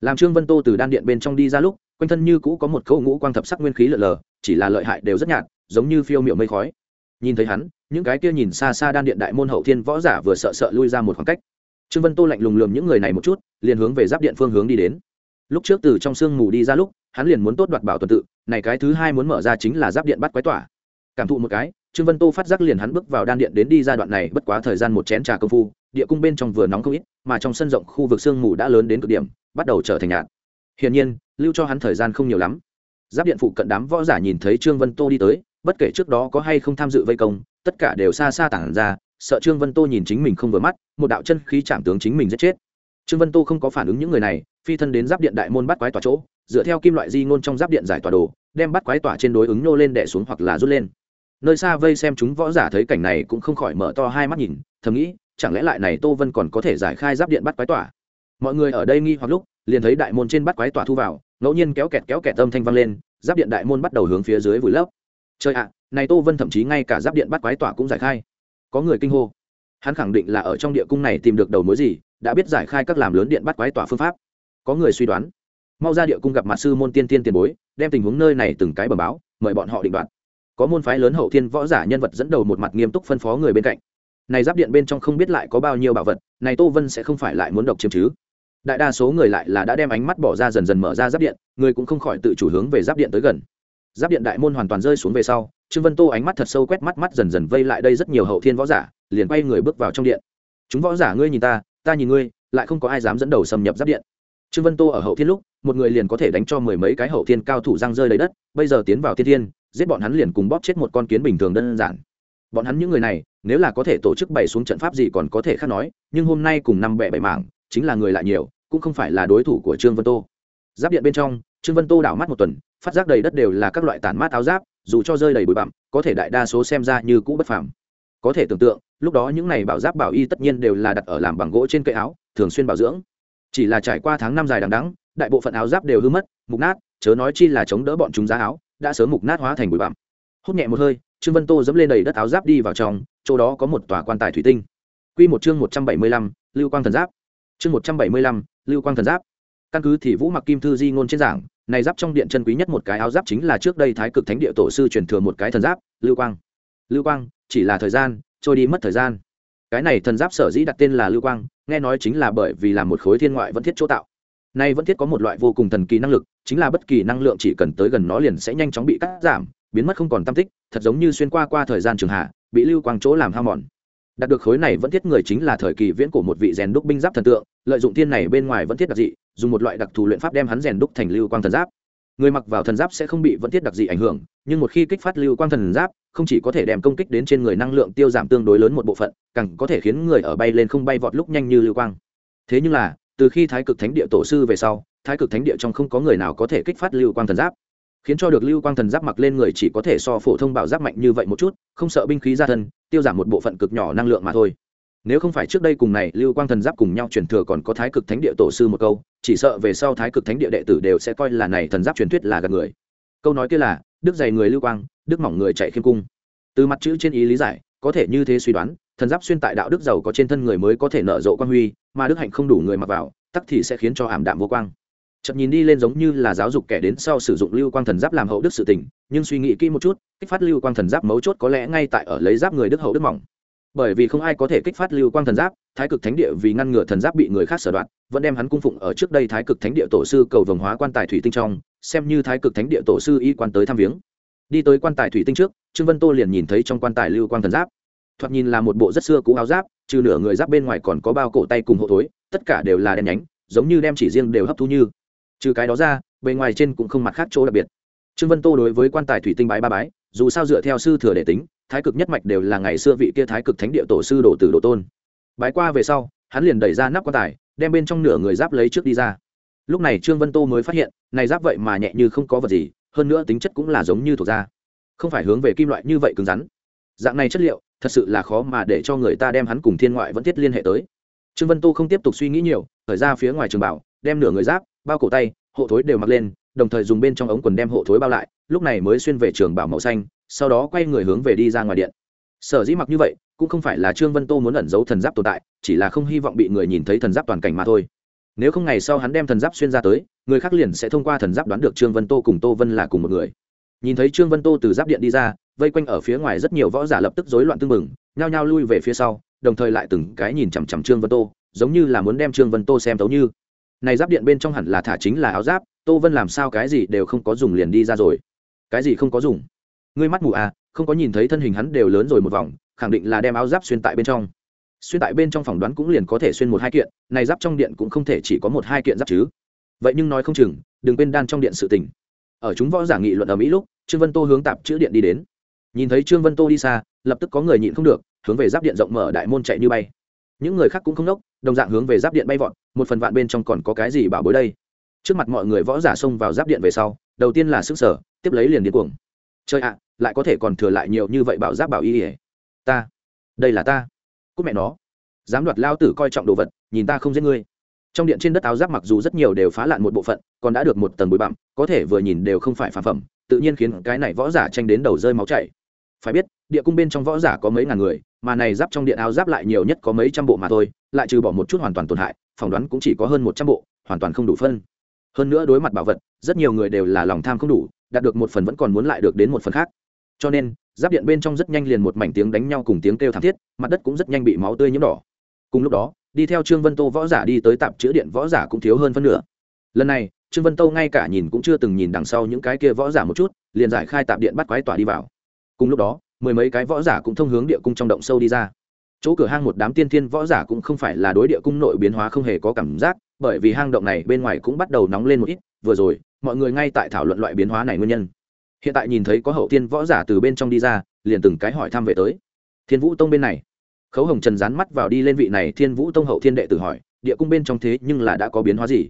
Làm trương vân tô từ đan điện bên trong đi ra lúc, quanh thân như cũ có một câu ngũ quang thập sắc nguyên khí lợn lờ, chỉ là lợi hại đều rất nhạt, giống như phiêu miệu mây khói. Nhìn thấy hắn, những cái kia nhìn xa xa đan điện đại môn hậu thiên võ giả vừa sợ sợ lui ra một khoảng cách. Trương vân tô lạnh lùng lườm những người này một chút, liền hướng về giáp điện phương hướng đi đến lúc trước từ trong sương mù đi ra lúc, hắn liền muốn tốt đoạt bảo tuần tự, này cái thứ hai muốn mở ra chính là giáp điện bắt quái tỏa. Cảm thụ một cái, trương vân tô phát giác liền hắn bước vào đan điện đến đi ra đoạn này bất quá thời gian một chén trà công phu, địa cung bên trong vừa nóng không ít, mà trong sân rộng khu vực sương mù đã lớn đến cực điểm, bắt đầu trở thành nhạt. Hiển nhiên, lưu cho hắn thời gian không nhiều lắm. Giáp điện phụ cận đám võ giả nhìn thấy trương vân tô đi tới, bất kể trước đó có hay không tham dự vây công, tất cả đều xa xa tản ra, sợ trương vân tô nhìn chính mình không vừa mắt, một đạo chân khí chạm tướng chính mình giết chết. Trương vân tô không có phản ứng những người này phi thân đến giáp điện đại môn bắt quái tỏa chỗ, dựa theo kim loại di ngôn trong giáp điện giải tỏa đồ, đem bắt quái tỏa trên đối ứng nô lên đẻ xuống hoặc là rút lên. Nơi xa vây xem chúng võ giả thấy cảnh này cũng không khỏi mở to hai mắt nhìn, thầm nghĩ, chẳng lẽ lại này tô vân còn có thể giải khai giáp điện bắt quái tỏa? Mọi người ở đây nghi hoặc lúc, liền thấy đại môn trên bắt quái tỏa thu vào, ngẫu nhiên kéo kẹt kéo kẹt âm thanh vang lên, giáp điện đại môn bắt đầu hướng phía dưới vùi lấp. Trời ạ, này tô vân thậm chí ngay cả giáp điện bắt quái tỏa cũng giải khai. Có người kinh hô. Hắn khẳng định là ở trong địa cung này tìm được đầu mối gì, đã biết giải khai các làm lớn điện bắt quái tỏa phương pháp có người suy đoán. Mau ra địa cung gặp mặt sư môn tiên tiên tiền bối, đem tình huống nơi này từng cái bờ báo, mời bọn họ định đoạt. Có môn phái lớn hậu thiên võ giả nhân vật dẫn đầu một mặt nghiêm túc phân phó người bên cạnh. Này giáp điện bên trong không biết lại có bao nhiêu bảo vật, này tô vân sẽ không phải lại muốn độc chiếm chứ. Đại đa số người lại là đã đem ánh mắt bỏ ra dần dần mở ra giáp điện, người cũng không khỏi tự chủ hướng về giáp điện tới gần. Giáp điện đại môn hoàn toàn rơi xuống về sau, trương vân tô ánh mắt thật sâu quét mắt mắt dần dần vây lại đây rất nhiều hậu thiên võ giả, liền quay người bước vào trong điện. Chúng võ giả ngươi nhìn ta ta nhìn ngươi, lại không có ai dám dẫn đầu xâm nhập giáp điện trương vân tô ở hậu thiên lúc, một người liền có thể đánh cho mười mấy cái hậu thiên cao thủ răng rơi lấy đất, bây giờ tiến vào thiên thiên, giết bọn hắn liền cùng bóp chết một con kiến bình thường đơn giản. Bọn hắn những người này, nếu là có thể tổ chức bày xuống trận pháp gì còn có thể khác nói, nhưng hôm nay cùng năm bẻ bảy mảng, chính là người lại nhiều, cũng không phải là đối thủ của trương vân tô. Giáp điện bên trong, trương vân tô đảo mắt một tuần, phát giác đầy đất đều là các loại tản mát áo giáp, dù cho rơi đầy bụi bặm, có thể đại đa số xem ra như cũ bất phàm. Có thể tưởng tượng, lúc đó những này bảo giáp bảo y tất nhiên đều là đặt ở làm bằng gỗ trên cây áo, thường xuyên bảo dưỡng chỉ là trải qua tháng năm dài đằng đẵng, đại bộ phận áo giáp đều hư mất mục nát chớ nói chi là chống đỡ bọn chúng giá áo đã sớm mục nát hóa thành bụi bặm. Hút nhẹ một hơi trương vân tô dẫm lên đầy đất áo giáp đi vào trong chỗ đó có một tòa quan tài thủy tinh. Q một chương một trăm bảy mươi lăm lưu quang thần giáp. Chương một trăm bảy mươi lăm lưu quang thần giáp. Căn cứ thì vũ mặc kim thư di ngôn trên giảng này giáp trong điện chân quý nhất một cái áo giáp chính là trước đây thái cực thánh địa tổ sư truyền thừa một cái thần giáp lưu quang. Lưu quang chỉ là thời gian trôi đi mất thời gian. Cái này thần giáp sở dĩ đặt tên là lưu quang nghe nói chính là bởi vì là một khối thiên ngoại vẫn thiết chỗ tạo. Nay vẫn thiết có một loại vô cùng thần kỳ năng lực, chính là bất kỳ năng lượng chỉ cần tới gần nó liền sẽ nhanh chóng bị cắt giảm, biến mất không còn tam tích, thật giống như xuyên qua qua thời gian trường hạ, bị lưu quang chỗ làm hao mòn. Đạt được khối này vẫn thiết người chính là thời kỳ viễn của một vị rèn đúc binh giáp thần tượng, lợi dụng thiên này bên ngoài vẫn thiết đặc dị, dùng một loại đặc thù luyện pháp đem hắn rèn đúc thành lưu quang thần giáp người mặc vào thần giáp sẽ không bị vẫn thiết đặc dị ảnh hưởng, nhưng một khi kích phát lưu quang thần giáp, không chỉ có thể đem công kích đến trên người năng lượng tiêu giảm tương đối lớn một bộ phận, càng có thể khiến người ở bay lên không bay vọt lúc nhanh như lưu quang. Thế nhưng là, từ khi thái cực thánh địa tổ sư về sau, thái cực thánh địa trong không có người nào có thể kích phát lưu quang thần giáp. Khiến cho được lưu quang thần giáp mặc lên người chỉ có thể so phổ thông bảo giáp mạnh như vậy một chút, không sợ binh khí ra thân, tiêu giảm một bộ phận cực nhỏ năng lượng mà thôi. Nếu không phải trước đây cùng này, lưu quang thần giáp cùng nhau truyền thừa còn có thái cực thánh địa tổ sư một câu chỉ sợ về sau thái cực thánh địa đệ tử đều sẽ coi là này thần giáp truyền thuyết là gạt người. Câu nói kia là, đức dày người lưu quang, đức mỏng người chạy khiêm cung. Từ mặt chữ trên ý lý giải, có thể như thế suy đoán, thần giáp xuyên tại đạo đức giàu có trên thân người mới có thể nở rộ quang huy, mà đức hạnh không đủ người mặc vào, tắc thì sẽ khiến cho ảm đạm vô quang. Chậm nhìn đi lên giống như là giáo dục kẻ đến sau sử dụng lưu quang thần giáp làm hậu đức sự tình, nhưng suy nghĩ kỹ một chút, kích phát lưu quang thần giáp mấu chốt có lẽ ngay tại ở lấy giáp người đức hậu đức mỏng. Bởi vì không ai có thể kích phát lưu quang thần giáp thái cực thánh địa vì ngăn ngừa thần giáp bị người khác sở đoạt, vẫn đem hắn cung phụng ở trước đây thái cực thánh địa tổ sư cầu vồng hóa quan tài thủy tinh trong, xem như thái cực thánh địa tổ sư y quan tới thăm viếng. Đi tới quan tài thủy tinh trước, trương vân tô liền nhìn thấy trong quan tài lưu quang thần giáp. Thoạt nhìn là một bộ rất xưa cũ áo giáp, trừ nửa người giáp bên ngoài còn có bao cổ tay cùng hộ thối, tất cả đều là đen nhánh, giống như đem chỉ riêng đều hấp thu như. Trừ cái đó ra, bề ngoài trên cũng không mặt khác chỗ đặc biệt. Trương vân tô đối với quan tài thủy tinh bái ba bái, dù sao dựa theo sư thừa để tính, thái cực nhất mạch đều là ngày xưa vị kia thái cực thánh địa tổ sư đổ tử đồ tôn bái qua về sau, hắn liền đẩy ra nắp quan tài, đem bên trong nửa người giáp lấy trước đi ra. Lúc này trương vân tô mới phát hiện, này giáp vậy mà nhẹ như không có vật gì, hơn nữa tính chất cũng là giống như thuộc da. Không phải hướng về kim loại như vậy cứng rắn. Dạng này chất liệu, thật sự là khó mà để cho người ta đem hắn cùng thiên ngoại vẫn thiết liên hệ tới. Trương vân tô không tiếp tục suy nghĩ nhiều thời ra phía ngoài trường bảo, đem nửa người giáp, bao cổ tay, hộ thối đều mặc lên, đồng thời dùng bên trong ống quần đem hộ thối bao lại, lúc này mới xuyên về trường bảo màu xanh, sau đó quay người hướng về đi ra ngoài điện. Sở dĩ mặc như vậy cũng không phải là trương vân tô muốn ẩn giấu thần giáp tồn tại, chỉ là không hy vọng bị người nhìn thấy thần giáp toàn cảnh mà thôi. Nếu không ngày sau hắn đem thần giáp xuyên ra tới, người khác liền sẽ thông qua thần giáp đoán được trương vân tô cùng tô vân là cùng một người. Nhìn thấy trương vân tô từ giáp điện đi ra, vây quanh ở phía ngoài rất nhiều võ giả lập tức rối loạn tưng mừng nhao nhao lui về phía sau, đồng thời lại từng cái nhìn chằm chằm trương vân tô, giống như là muốn đem trương vân tô xem tấu như. Này giáp điện bên trong hẳn là thả chính là áo giáp, tô vân làm sao cái gì đều không có dùng liền đi ra rồi. Cái gì không có dùng? Ngươi mắt mù à không có nhìn thấy thân hình hắn đều lớn rồi một vòng khẳng định là đem áo giáp xuyên tại bên trong. Xuyên tại bên trong phỏng đoán cũng liền có thể xuyên một hai kiện, này giáp trong điện cũng không thể chỉ có một hai kiện giáp chứ. Vậy nhưng nói không chừng, đừng quên đan trong điện sự tình. Ở chúng võ giả nghị luận ở mỹ lúc, trương vân tô hướng tạp chữ điện đi đến. Nhìn thấy trương vân tô đi xa, lập tức có người nhịn không được, hướng về giáp điện rộng mở đại môn chạy như bay. Những người khác cũng không nốc, đồng dạng hướng về giáp điện bay vọt, một phần vạn bên trong còn có cái gì bảo bối đây? Trước mặt mọi người võ giả xông vào giáp điện về sau, đầu tiên là sức sở, tiếp lấy liền điên cuồng. Chơi ạ, lại có thể còn thừa lại nhiều như vậy bảo giáp bảo y ỉa ta. Đây là ta. Cúc mẹ nó. Dám đoạt lao tử coi trọng đồ vật, nhìn ta không giết ngươi. Trong điện trên đất áo giáp mặc dù rất nhiều đều phá lạn một bộ phận, còn đã được một tầng bụi bặm, có thể vừa nhìn đều không phải phản phẩm, tự nhiên khiến cái này võ giả tranh đến đầu rơi máu chảy. Phải biết, địa cung bên trong võ giả có mấy ngàn người, mà này giáp trong điện áo giáp lại nhiều nhất có mấy trăm bộ mà thôi, lại trừ bỏ một chút hoàn toàn tổn hại, phỏng đoán cũng chỉ có hơn một trăm bộ, hoàn toàn không đủ phân. Hơn nữa đối mặt bảo vật, rất nhiều người đều là lòng tham không đủ, đạt được một phần vẫn còn muốn lại được đến một phần khác. Cho nên giáp điện bên trong rất nhanh liền một mảnh tiếng đánh nhau cùng tiếng kêu thảm thiết, mặt đất cũng rất nhanh bị máu tươi nhiễm đỏ. Cùng lúc đó, đi theo trương vân tô võ giả đi tới tạp chữa điện võ giả cũng thiếu hơn phân nửa. Lần này, trương vân tô ngay cả nhìn cũng chưa từng nhìn đằng sau những cái kia võ giả một chút, liền giải khai tạp điện bắt quái tỏa đi vào. Cùng lúc đó, mười mấy cái võ giả cũng thông hướng địa cung trong động sâu đi ra. Chỗ cửa hang một đám tiên thiên võ giả cũng không phải là đối địa cung nội biến hóa không hề có cảm giác, bởi vì hang động này bên ngoài cũng bắt đầu nóng lên một ít. Vừa rồi, mọi người ngay tại thảo luận loại biến hóa này nguyên nhân hiện tại nhìn thấy có hậu tiên võ giả từ bên trong đi ra, liền từng cái hỏi thăm về tới. Thiên vũ tông bên này. Khấu hồng trần dán mắt vào đi lên vị này thiên vũ tông hậu thiên đệ tử hỏi, địa cung bên trong thế nhưng là đã có biến hóa gì?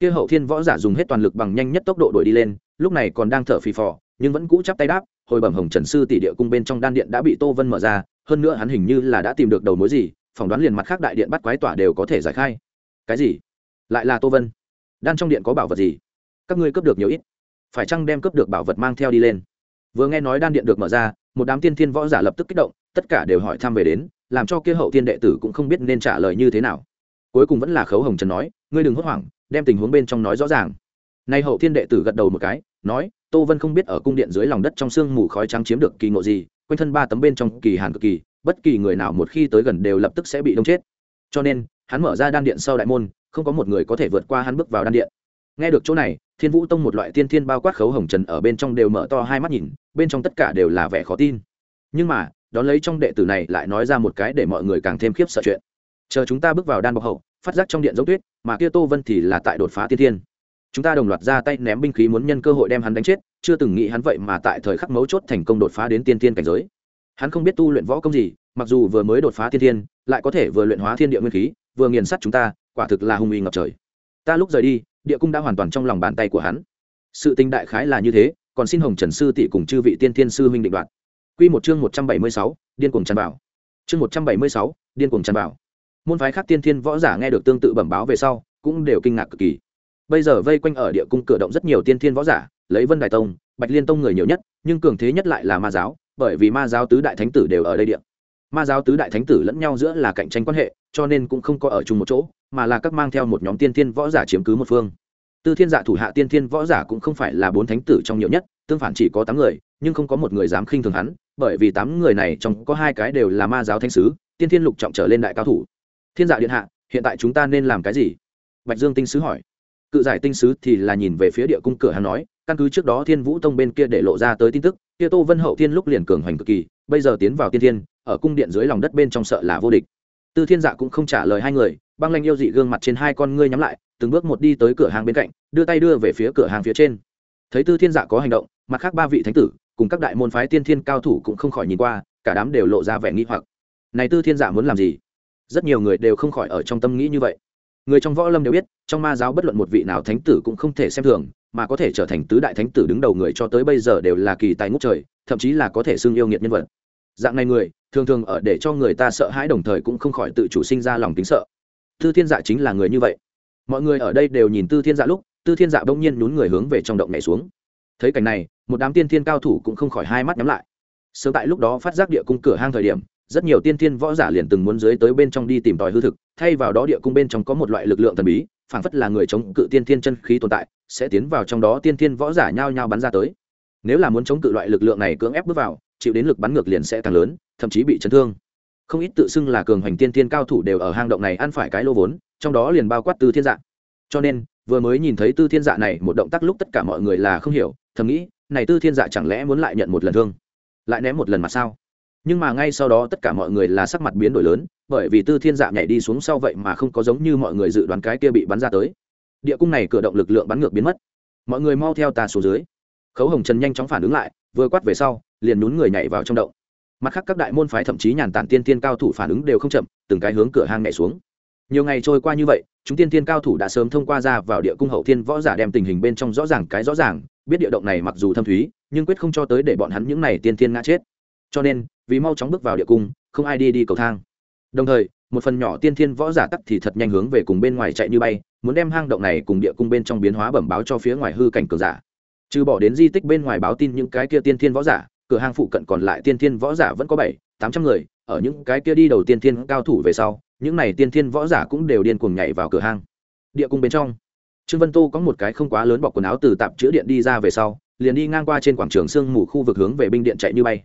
Kia hậu thiên võ giả dùng hết toàn lực bằng nhanh nhất tốc độ đuổi đi lên, lúc này còn đang thở phì phò, nhưng vẫn cũ chắp tay đáp, hồi bẩm hồng trần sư tỷ địa cung bên trong đan điện đã bị tô vân mở ra, hơn nữa hắn hình như là đã tìm được đầu mối gì, phỏng đoán liền mặt khác đại điện bắt quái tỏa đều có thể giải khai. Cái gì? Lại là tô vân. Đan trong điện có bảo vật gì? Các ngươi cướp được nhiều ít phải chăng đem cướp được bảo vật mang theo đi lên? Vừa nghe nói đan điện được mở ra, một đám tiên thiên võ giả lập tức kích động, tất cả đều hỏi thăm về đến, làm cho kia hậu tiên đệ tử cũng không biết nên trả lời như thế nào. Cuối cùng vẫn là khấu hồng trần nói, ngươi đừng hốt hoảng, đem tình huống bên trong nói rõ ràng. Nay hậu thiên đệ tử gật đầu một cái, nói, tô vân không biết ở cung điện dưới lòng đất trong sương mù khói trắng chiếm được kỳ ngộ gì, quanh thân ba tấm bên trong kỳ hàn cực kỳ, bất kỳ người nào một khi tới gần đều lập tức sẽ bị đông chết. Cho nên, hắn mở ra đan điện sau đại môn, không có một người có thể vượt qua hắn bước vào đan điện nghe được chỗ này, thiên vũ tông một loại tiên thiên bao quát khấu hồng trần ở bên trong đều mở to hai mắt nhìn, bên trong tất cả đều là vẻ khó tin. Nhưng mà, đón lấy trong đệ tử này lại nói ra một cái để mọi người càng thêm khiếp sợ chuyện. Chờ chúng ta bước vào đan bọc hậu, phát giác trong điện giống tuyết, mà kia tô vân thì là tại đột phá tiên thiên. Chúng ta đồng loạt ra tay ném binh khí muốn nhân cơ hội đem hắn đánh chết, chưa từng nghĩ hắn vậy mà tại thời khắc mấu chốt thành công đột phá đến tiên thiên cảnh giới. Hắn không biết tu luyện võ công gì, mặc dù vừa mới đột phá tiên thiên, lại có thể vừa luyện hóa thiên địa nguyên khí, vừa nghiền sắt chúng ta, quả thực là hung uy ngập trời. Ta lúc rời đi địa cung đã hoàn toàn trong lòng bàn tay của hắn. Sự tình đại khái là như thế, còn xin hồng trần sư tỷ cùng chư vị tiên thiên sư huynh định đoạt. Quy một chương một trăm bảy mươi sáu, điên cuồng tràn bảo chương một trăm bảy mươi sáu, điên cuồng tràn bảo môn phái khác tiên thiên võ giả nghe được tương tự bẩm báo về sau, cũng đều kinh ngạc cực kỳ. Bây giờ vây quanh ở địa cung cửa động rất nhiều tiên thiên võ giả, lấy vân đài tông, bạch liên tông người nhiều nhất, nhưng cường thế nhất lại là ma giáo, bởi vì ma giáo tứ đại thánh tử đều ở đây địa. Ma giáo tứ đại thánh tử lẫn nhau giữa là cạnh tranh quan hệ cho nên cũng không có ở chung một chỗ, mà là các mang theo một nhóm tiên thiên võ giả chiếm cứ một phương. Tư thiên dạ thủ hạ tiên thiên võ giả cũng không phải là bốn thánh tử trong nhiều nhất, tương phản chỉ có tám người, nhưng không có một người dám khinh thường hắn, bởi vì tám người này trong có hai cái đều là ma giáo thanh sứ, tiên thiên lục trọng trở lên đại cao thủ. Thiên dạ điện hạ, hiện tại chúng ta nên làm cái gì? Bạch dương tinh sứ hỏi. Cự giải tinh sứ thì là nhìn về phía địa cung cửa hàng nói, căn cứ trước đó thiên vũ tông bên kia để lộ ra tới tin tức, kia tô vân hậu thiên lúc liền cường hoành cực kỳ, bây giờ tiến vào tiên thiên, ở cung điện dưới lòng đất bên trong sợ là vô địch tư thiên dạ cũng không trả lời hai người, băng lanh yêu dị gương mặt trên hai con ngươi nhắm lại, từng bước một đi tới cửa hàng bên cạnh, đưa tay đưa về phía cửa hàng phía trên. Thấy tư thiên dạ có hành động, mặt khác ba vị thánh tử, cùng các đại môn phái tiên thiên cao thủ cũng không khỏi nhìn qua, cả đám đều lộ ra vẻ nghi hoặc. Này tư thiên dạ muốn làm gì? Rất nhiều người đều không khỏi ở trong tâm nghĩ như vậy. Người trong võ lâm đều biết, trong ma giáo bất luận một vị nào thánh tử cũng không thể xem thường, mà có thể trở thành tứ đại thánh tử đứng đầu người cho tới bây giờ đều là kỳ tài ngút trời, thậm chí là có thể xưng yêu nghiệt nhân vật. Dạng này người thường thường ở để cho người ta sợ hãi đồng thời cũng không khỏi tự chủ sinh ra lòng tính sợ. Tư thiên dạ chính là người như vậy. Mọi người ở đây đều nhìn tư thiên dạ lúc, tư thiên dạ bỗng nhiên nhún người hướng về trong động nhảy xuống. Thấy cảnh này, một đám tiên thiên cao thủ cũng không khỏi hai mắt nhắm lại. Sớm tại lúc đó phát giác địa cung cửa hang thời điểm, rất nhiều tiên thiên võ giả liền từng muốn dưới tới bên trong đi tìm tòi hư thực, thay vào đó địa cung bên trong có một loại lực lượng thần bí, phảng phất là người chống cự tiên thiên chân khí tồn tại, sẽ tiến vào trong đó tiên thiên võ giả nhao nhao bắn ra tới. Nếu là muốn chống cự loại lực lượng này cưỡng ép bước vào, chịu đến lực bắn ngược liền sẽ càng lớn thậm chí bị chấn thương. Không ít tự xưng là cường hoành tiên tiên cao thủ đều ở hang động này ăn phải cái lô vốn, trong đó liền bao quát tư thiên dạ. Cho nên, vừa mới nhìn thấy tư thiên dạ này, một động tác lúc tất cả mọi người là không hiểu, thầm nghĩ, này tư thiên dạ chẳng lẽ muốn lại nhận một lần thương? Lại ném một lần mà sao? Nhưng mà ngay sau đó tất cả mọi người là sắc mặt biến đổi lớn, bởi vì tư thiên dạ nhảy đi xuống sau vậy mà không có giống như mọi người dự đoán cái kia bị bắn ra tới. Địa cung này cửa động lực lượng bắn ngược biến mất. Mọi người mau theo ta xuống dưới. Khấu hồng trần nhanh chóng phản ứng lại, vừa quát về sau, liền nhún người nhảy vào trong động mặt khác các đại môn phái thậm chí nhàn tản tiên tiên cao thủ phản ứng đều không chậm, từng cái hướng cửa hang nhảy xuống. Nhiều ngày trôi qua như vậy, chúng tiên tiên cao thủ đã sớm thông qua ra vào địa cung hậu thiên võ giả đem tình hình bên trong rõ ràng cái rõ ràng, biết địa động này mặc dù thâm thúy, nhưng quyết không cho tới để bọn hắn những này tiên tiên ngã chết. Cho nên, vì mau chóng bước vào địa cung, không ai đi đi cầu thang. Đồng thời, một phần nhỏ tiên thiên võ giả tắc thì thật nhanh hướng về cùng bên ngoài chạy như bay, muốn đem hang động này cùng địa cung bên trong biến hóa bẩm báo cho phía ngoài hư cảnh cường giả. Trừ bỏ đến di tích bên ngoài báo tin những cái kia tiên thiên võ giả cửa hàng phụ cận còn lại tiên thiên võ giả vẫn có bảy, tám trăm người, ở những cái kia đi đầu tiên thiên cao thủ về sau, những này tiên thiên võ giả cũng đều điên cuồng nhảy vào cửa hàng địa cung bên trong, trương vân tô có một cái không quá lớn bọc quần áo từ tạp chữa điện đi ra về sau, liền đi ngang qua trên quảng trường sương mù khu vực hướng về binh điện chạy như bay.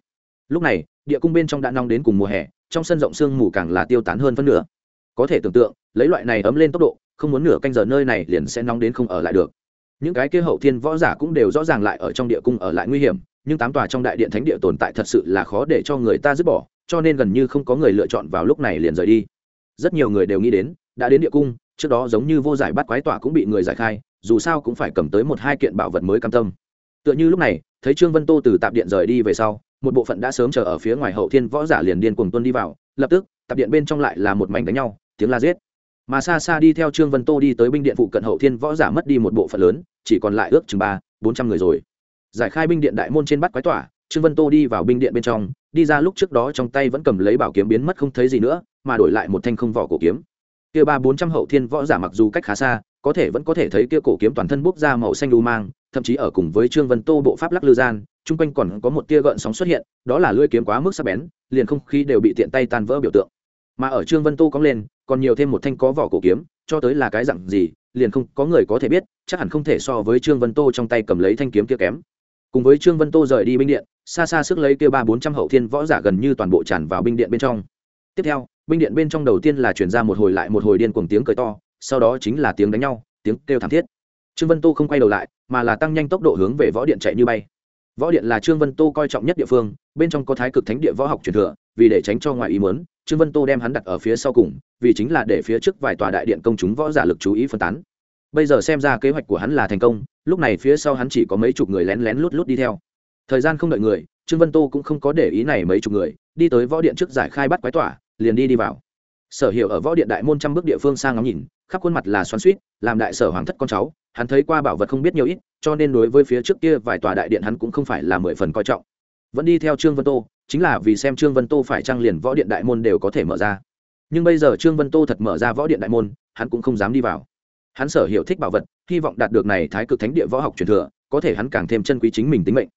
Lúc này, địa cung bên trong đã nóng đến cùng mùa hè, trong sân rộng sương mù càng là tiêu tán hơn phân nửa. Có thể tưởng tượng, lấy loại này ấm lên tốc độ, không muốn nửa canh giờ nơi này liền sẽ nóng đến không ở lại được. Những cái kia hậu thiên võ giả cũng đều rõ ràng lại ở trong địa cung ở lại nguy hiểm nhưng tám tòa trong đại điện thánh địa tồn tại thật sự là khó để cho người ta dứt bỏ, cho nên gần như không có người lựa chọn vào lúc này liền rời đi. Rất nhiều người đều nghĩ đến, đã đến địa cung, trước đó giống như vô giải bắt quái tỏa cũng bị người giải khai, dù sao cũng phải cầm tới một hai kiện bảo vật mới cam tâm. Tựa như lúc này, thấy trương vân tô từ tạp điện rời đi về sau, một bộ phận đã sớm chờ ở phía ngoài hậu thiên võ giả liền điên cuồng tuân đi vào, lập tức, tạp điện bên trong lại là một mảnh đánh nhau, tiếng la giết. Mà xa xa đi theo trương vân tô đi tới binh điện phụ cận hậu thiên võ giả mất đi một bộ phận lớn, chỉ còn lại ước chừng ba, bốn trăm người rồi giải khai binh điện đại môn trên bắt quái tỏa, trương vân tô đi vào binh điện bên trong, đi ra lúc trước đó trong tay vẫn cầm lấy bảo kiếm biến mất không thấy gì nữa, mà đổi lại một thanh không vỏ cổ kiếm. Kia ba bốn trăm hậu thiên võ giả mặc dù cách khá xa, có thể vẫn có thể thấy kia cổ kiếm toàn thân bốc ra màu xanh đu mang, thậm chí ở cùng với trương vân tô bộ pháp lắc lư gian, chung quanh còn có một tia gợn sóng xuất hiện, đó là lưỡi kiếm quá mức sắc bén, liền không khí đều bị tiện tay tan vỡ biểu tượng. Mà ở trương vân tô cóng lên, còn nhiều thêm một thanh có vỏ cổ kiếm, cho tới là cái dặn gì, liền không có người có thể biết, chắc hẳn không thể so với trương vân tô trong tay cầm lấy thanh kiếm kia kém cùng với trương vân tô rời đi binh điện, xa xa sức lấy kia ba bốn trăm hậu thiên võ giả gần như toàn bộ tràn vào binh điện bên trong. Tiếp theo, binh điện bên trong đầu tiên là chuyển ra một hồi lại một hồi điên cuồng tiếng cười to, sau đó chính là tiếng đánh nhau, tiếng kêu thảm thiết. Trương vân tô không quay đầu lại, mà là tăng nhanh tốc độ hướng về võ điện chạy như bay. Võ điện là trương vân tô coi trọng nhất địa phương, bên trong có thái cực thánh địa võ học truyền thừa, vì để tránh cho ngoài ý mớn trương vân tô đem hắn đặt ở phía sau cùng, vì chính là để phía trước vài tòa đại điện công chúng võ giả lực chú ý phân tán. Bây giờ xem ra kế hoạch của hắn là thành công lúc này phía sau hắn chỉ có mấy chục người lén lén lút lút đi theo. Thời gian không đợi người, trương vân tô cũng không có để ý này mấy chục người, đi tới võ điện trước giải khai bắt quái tỏa, liền đi đi vào. Sở hiệu ở võ điện đại môn trăm bước địa phương sang ngắm nhìn, khắp khuôn mặt là xoắn suýt làm đại sở hoàng thất con cháu, hắn thấy qua bảo vật không biết nhiều ít, cho nên đối với phía trước kia vài tòa đại điện hắn cũng không phải là mười phần coi trọng. Vẫn đi theo trương vân tô, chính là vì xem trương vân tô phải trang liền võ điện đại môn đều có thể mở ra. Nhưng bây giờ trương vân tô thật mở ra võ điện đại môn, hắn cũng không dám đi vào. Hắn sở hiểu thích bảo vật hy vọng đạt được này thái cực thánh địa võ học truyền thừa, có thể hắn càng thêm chân quý chính mình tính mệnh.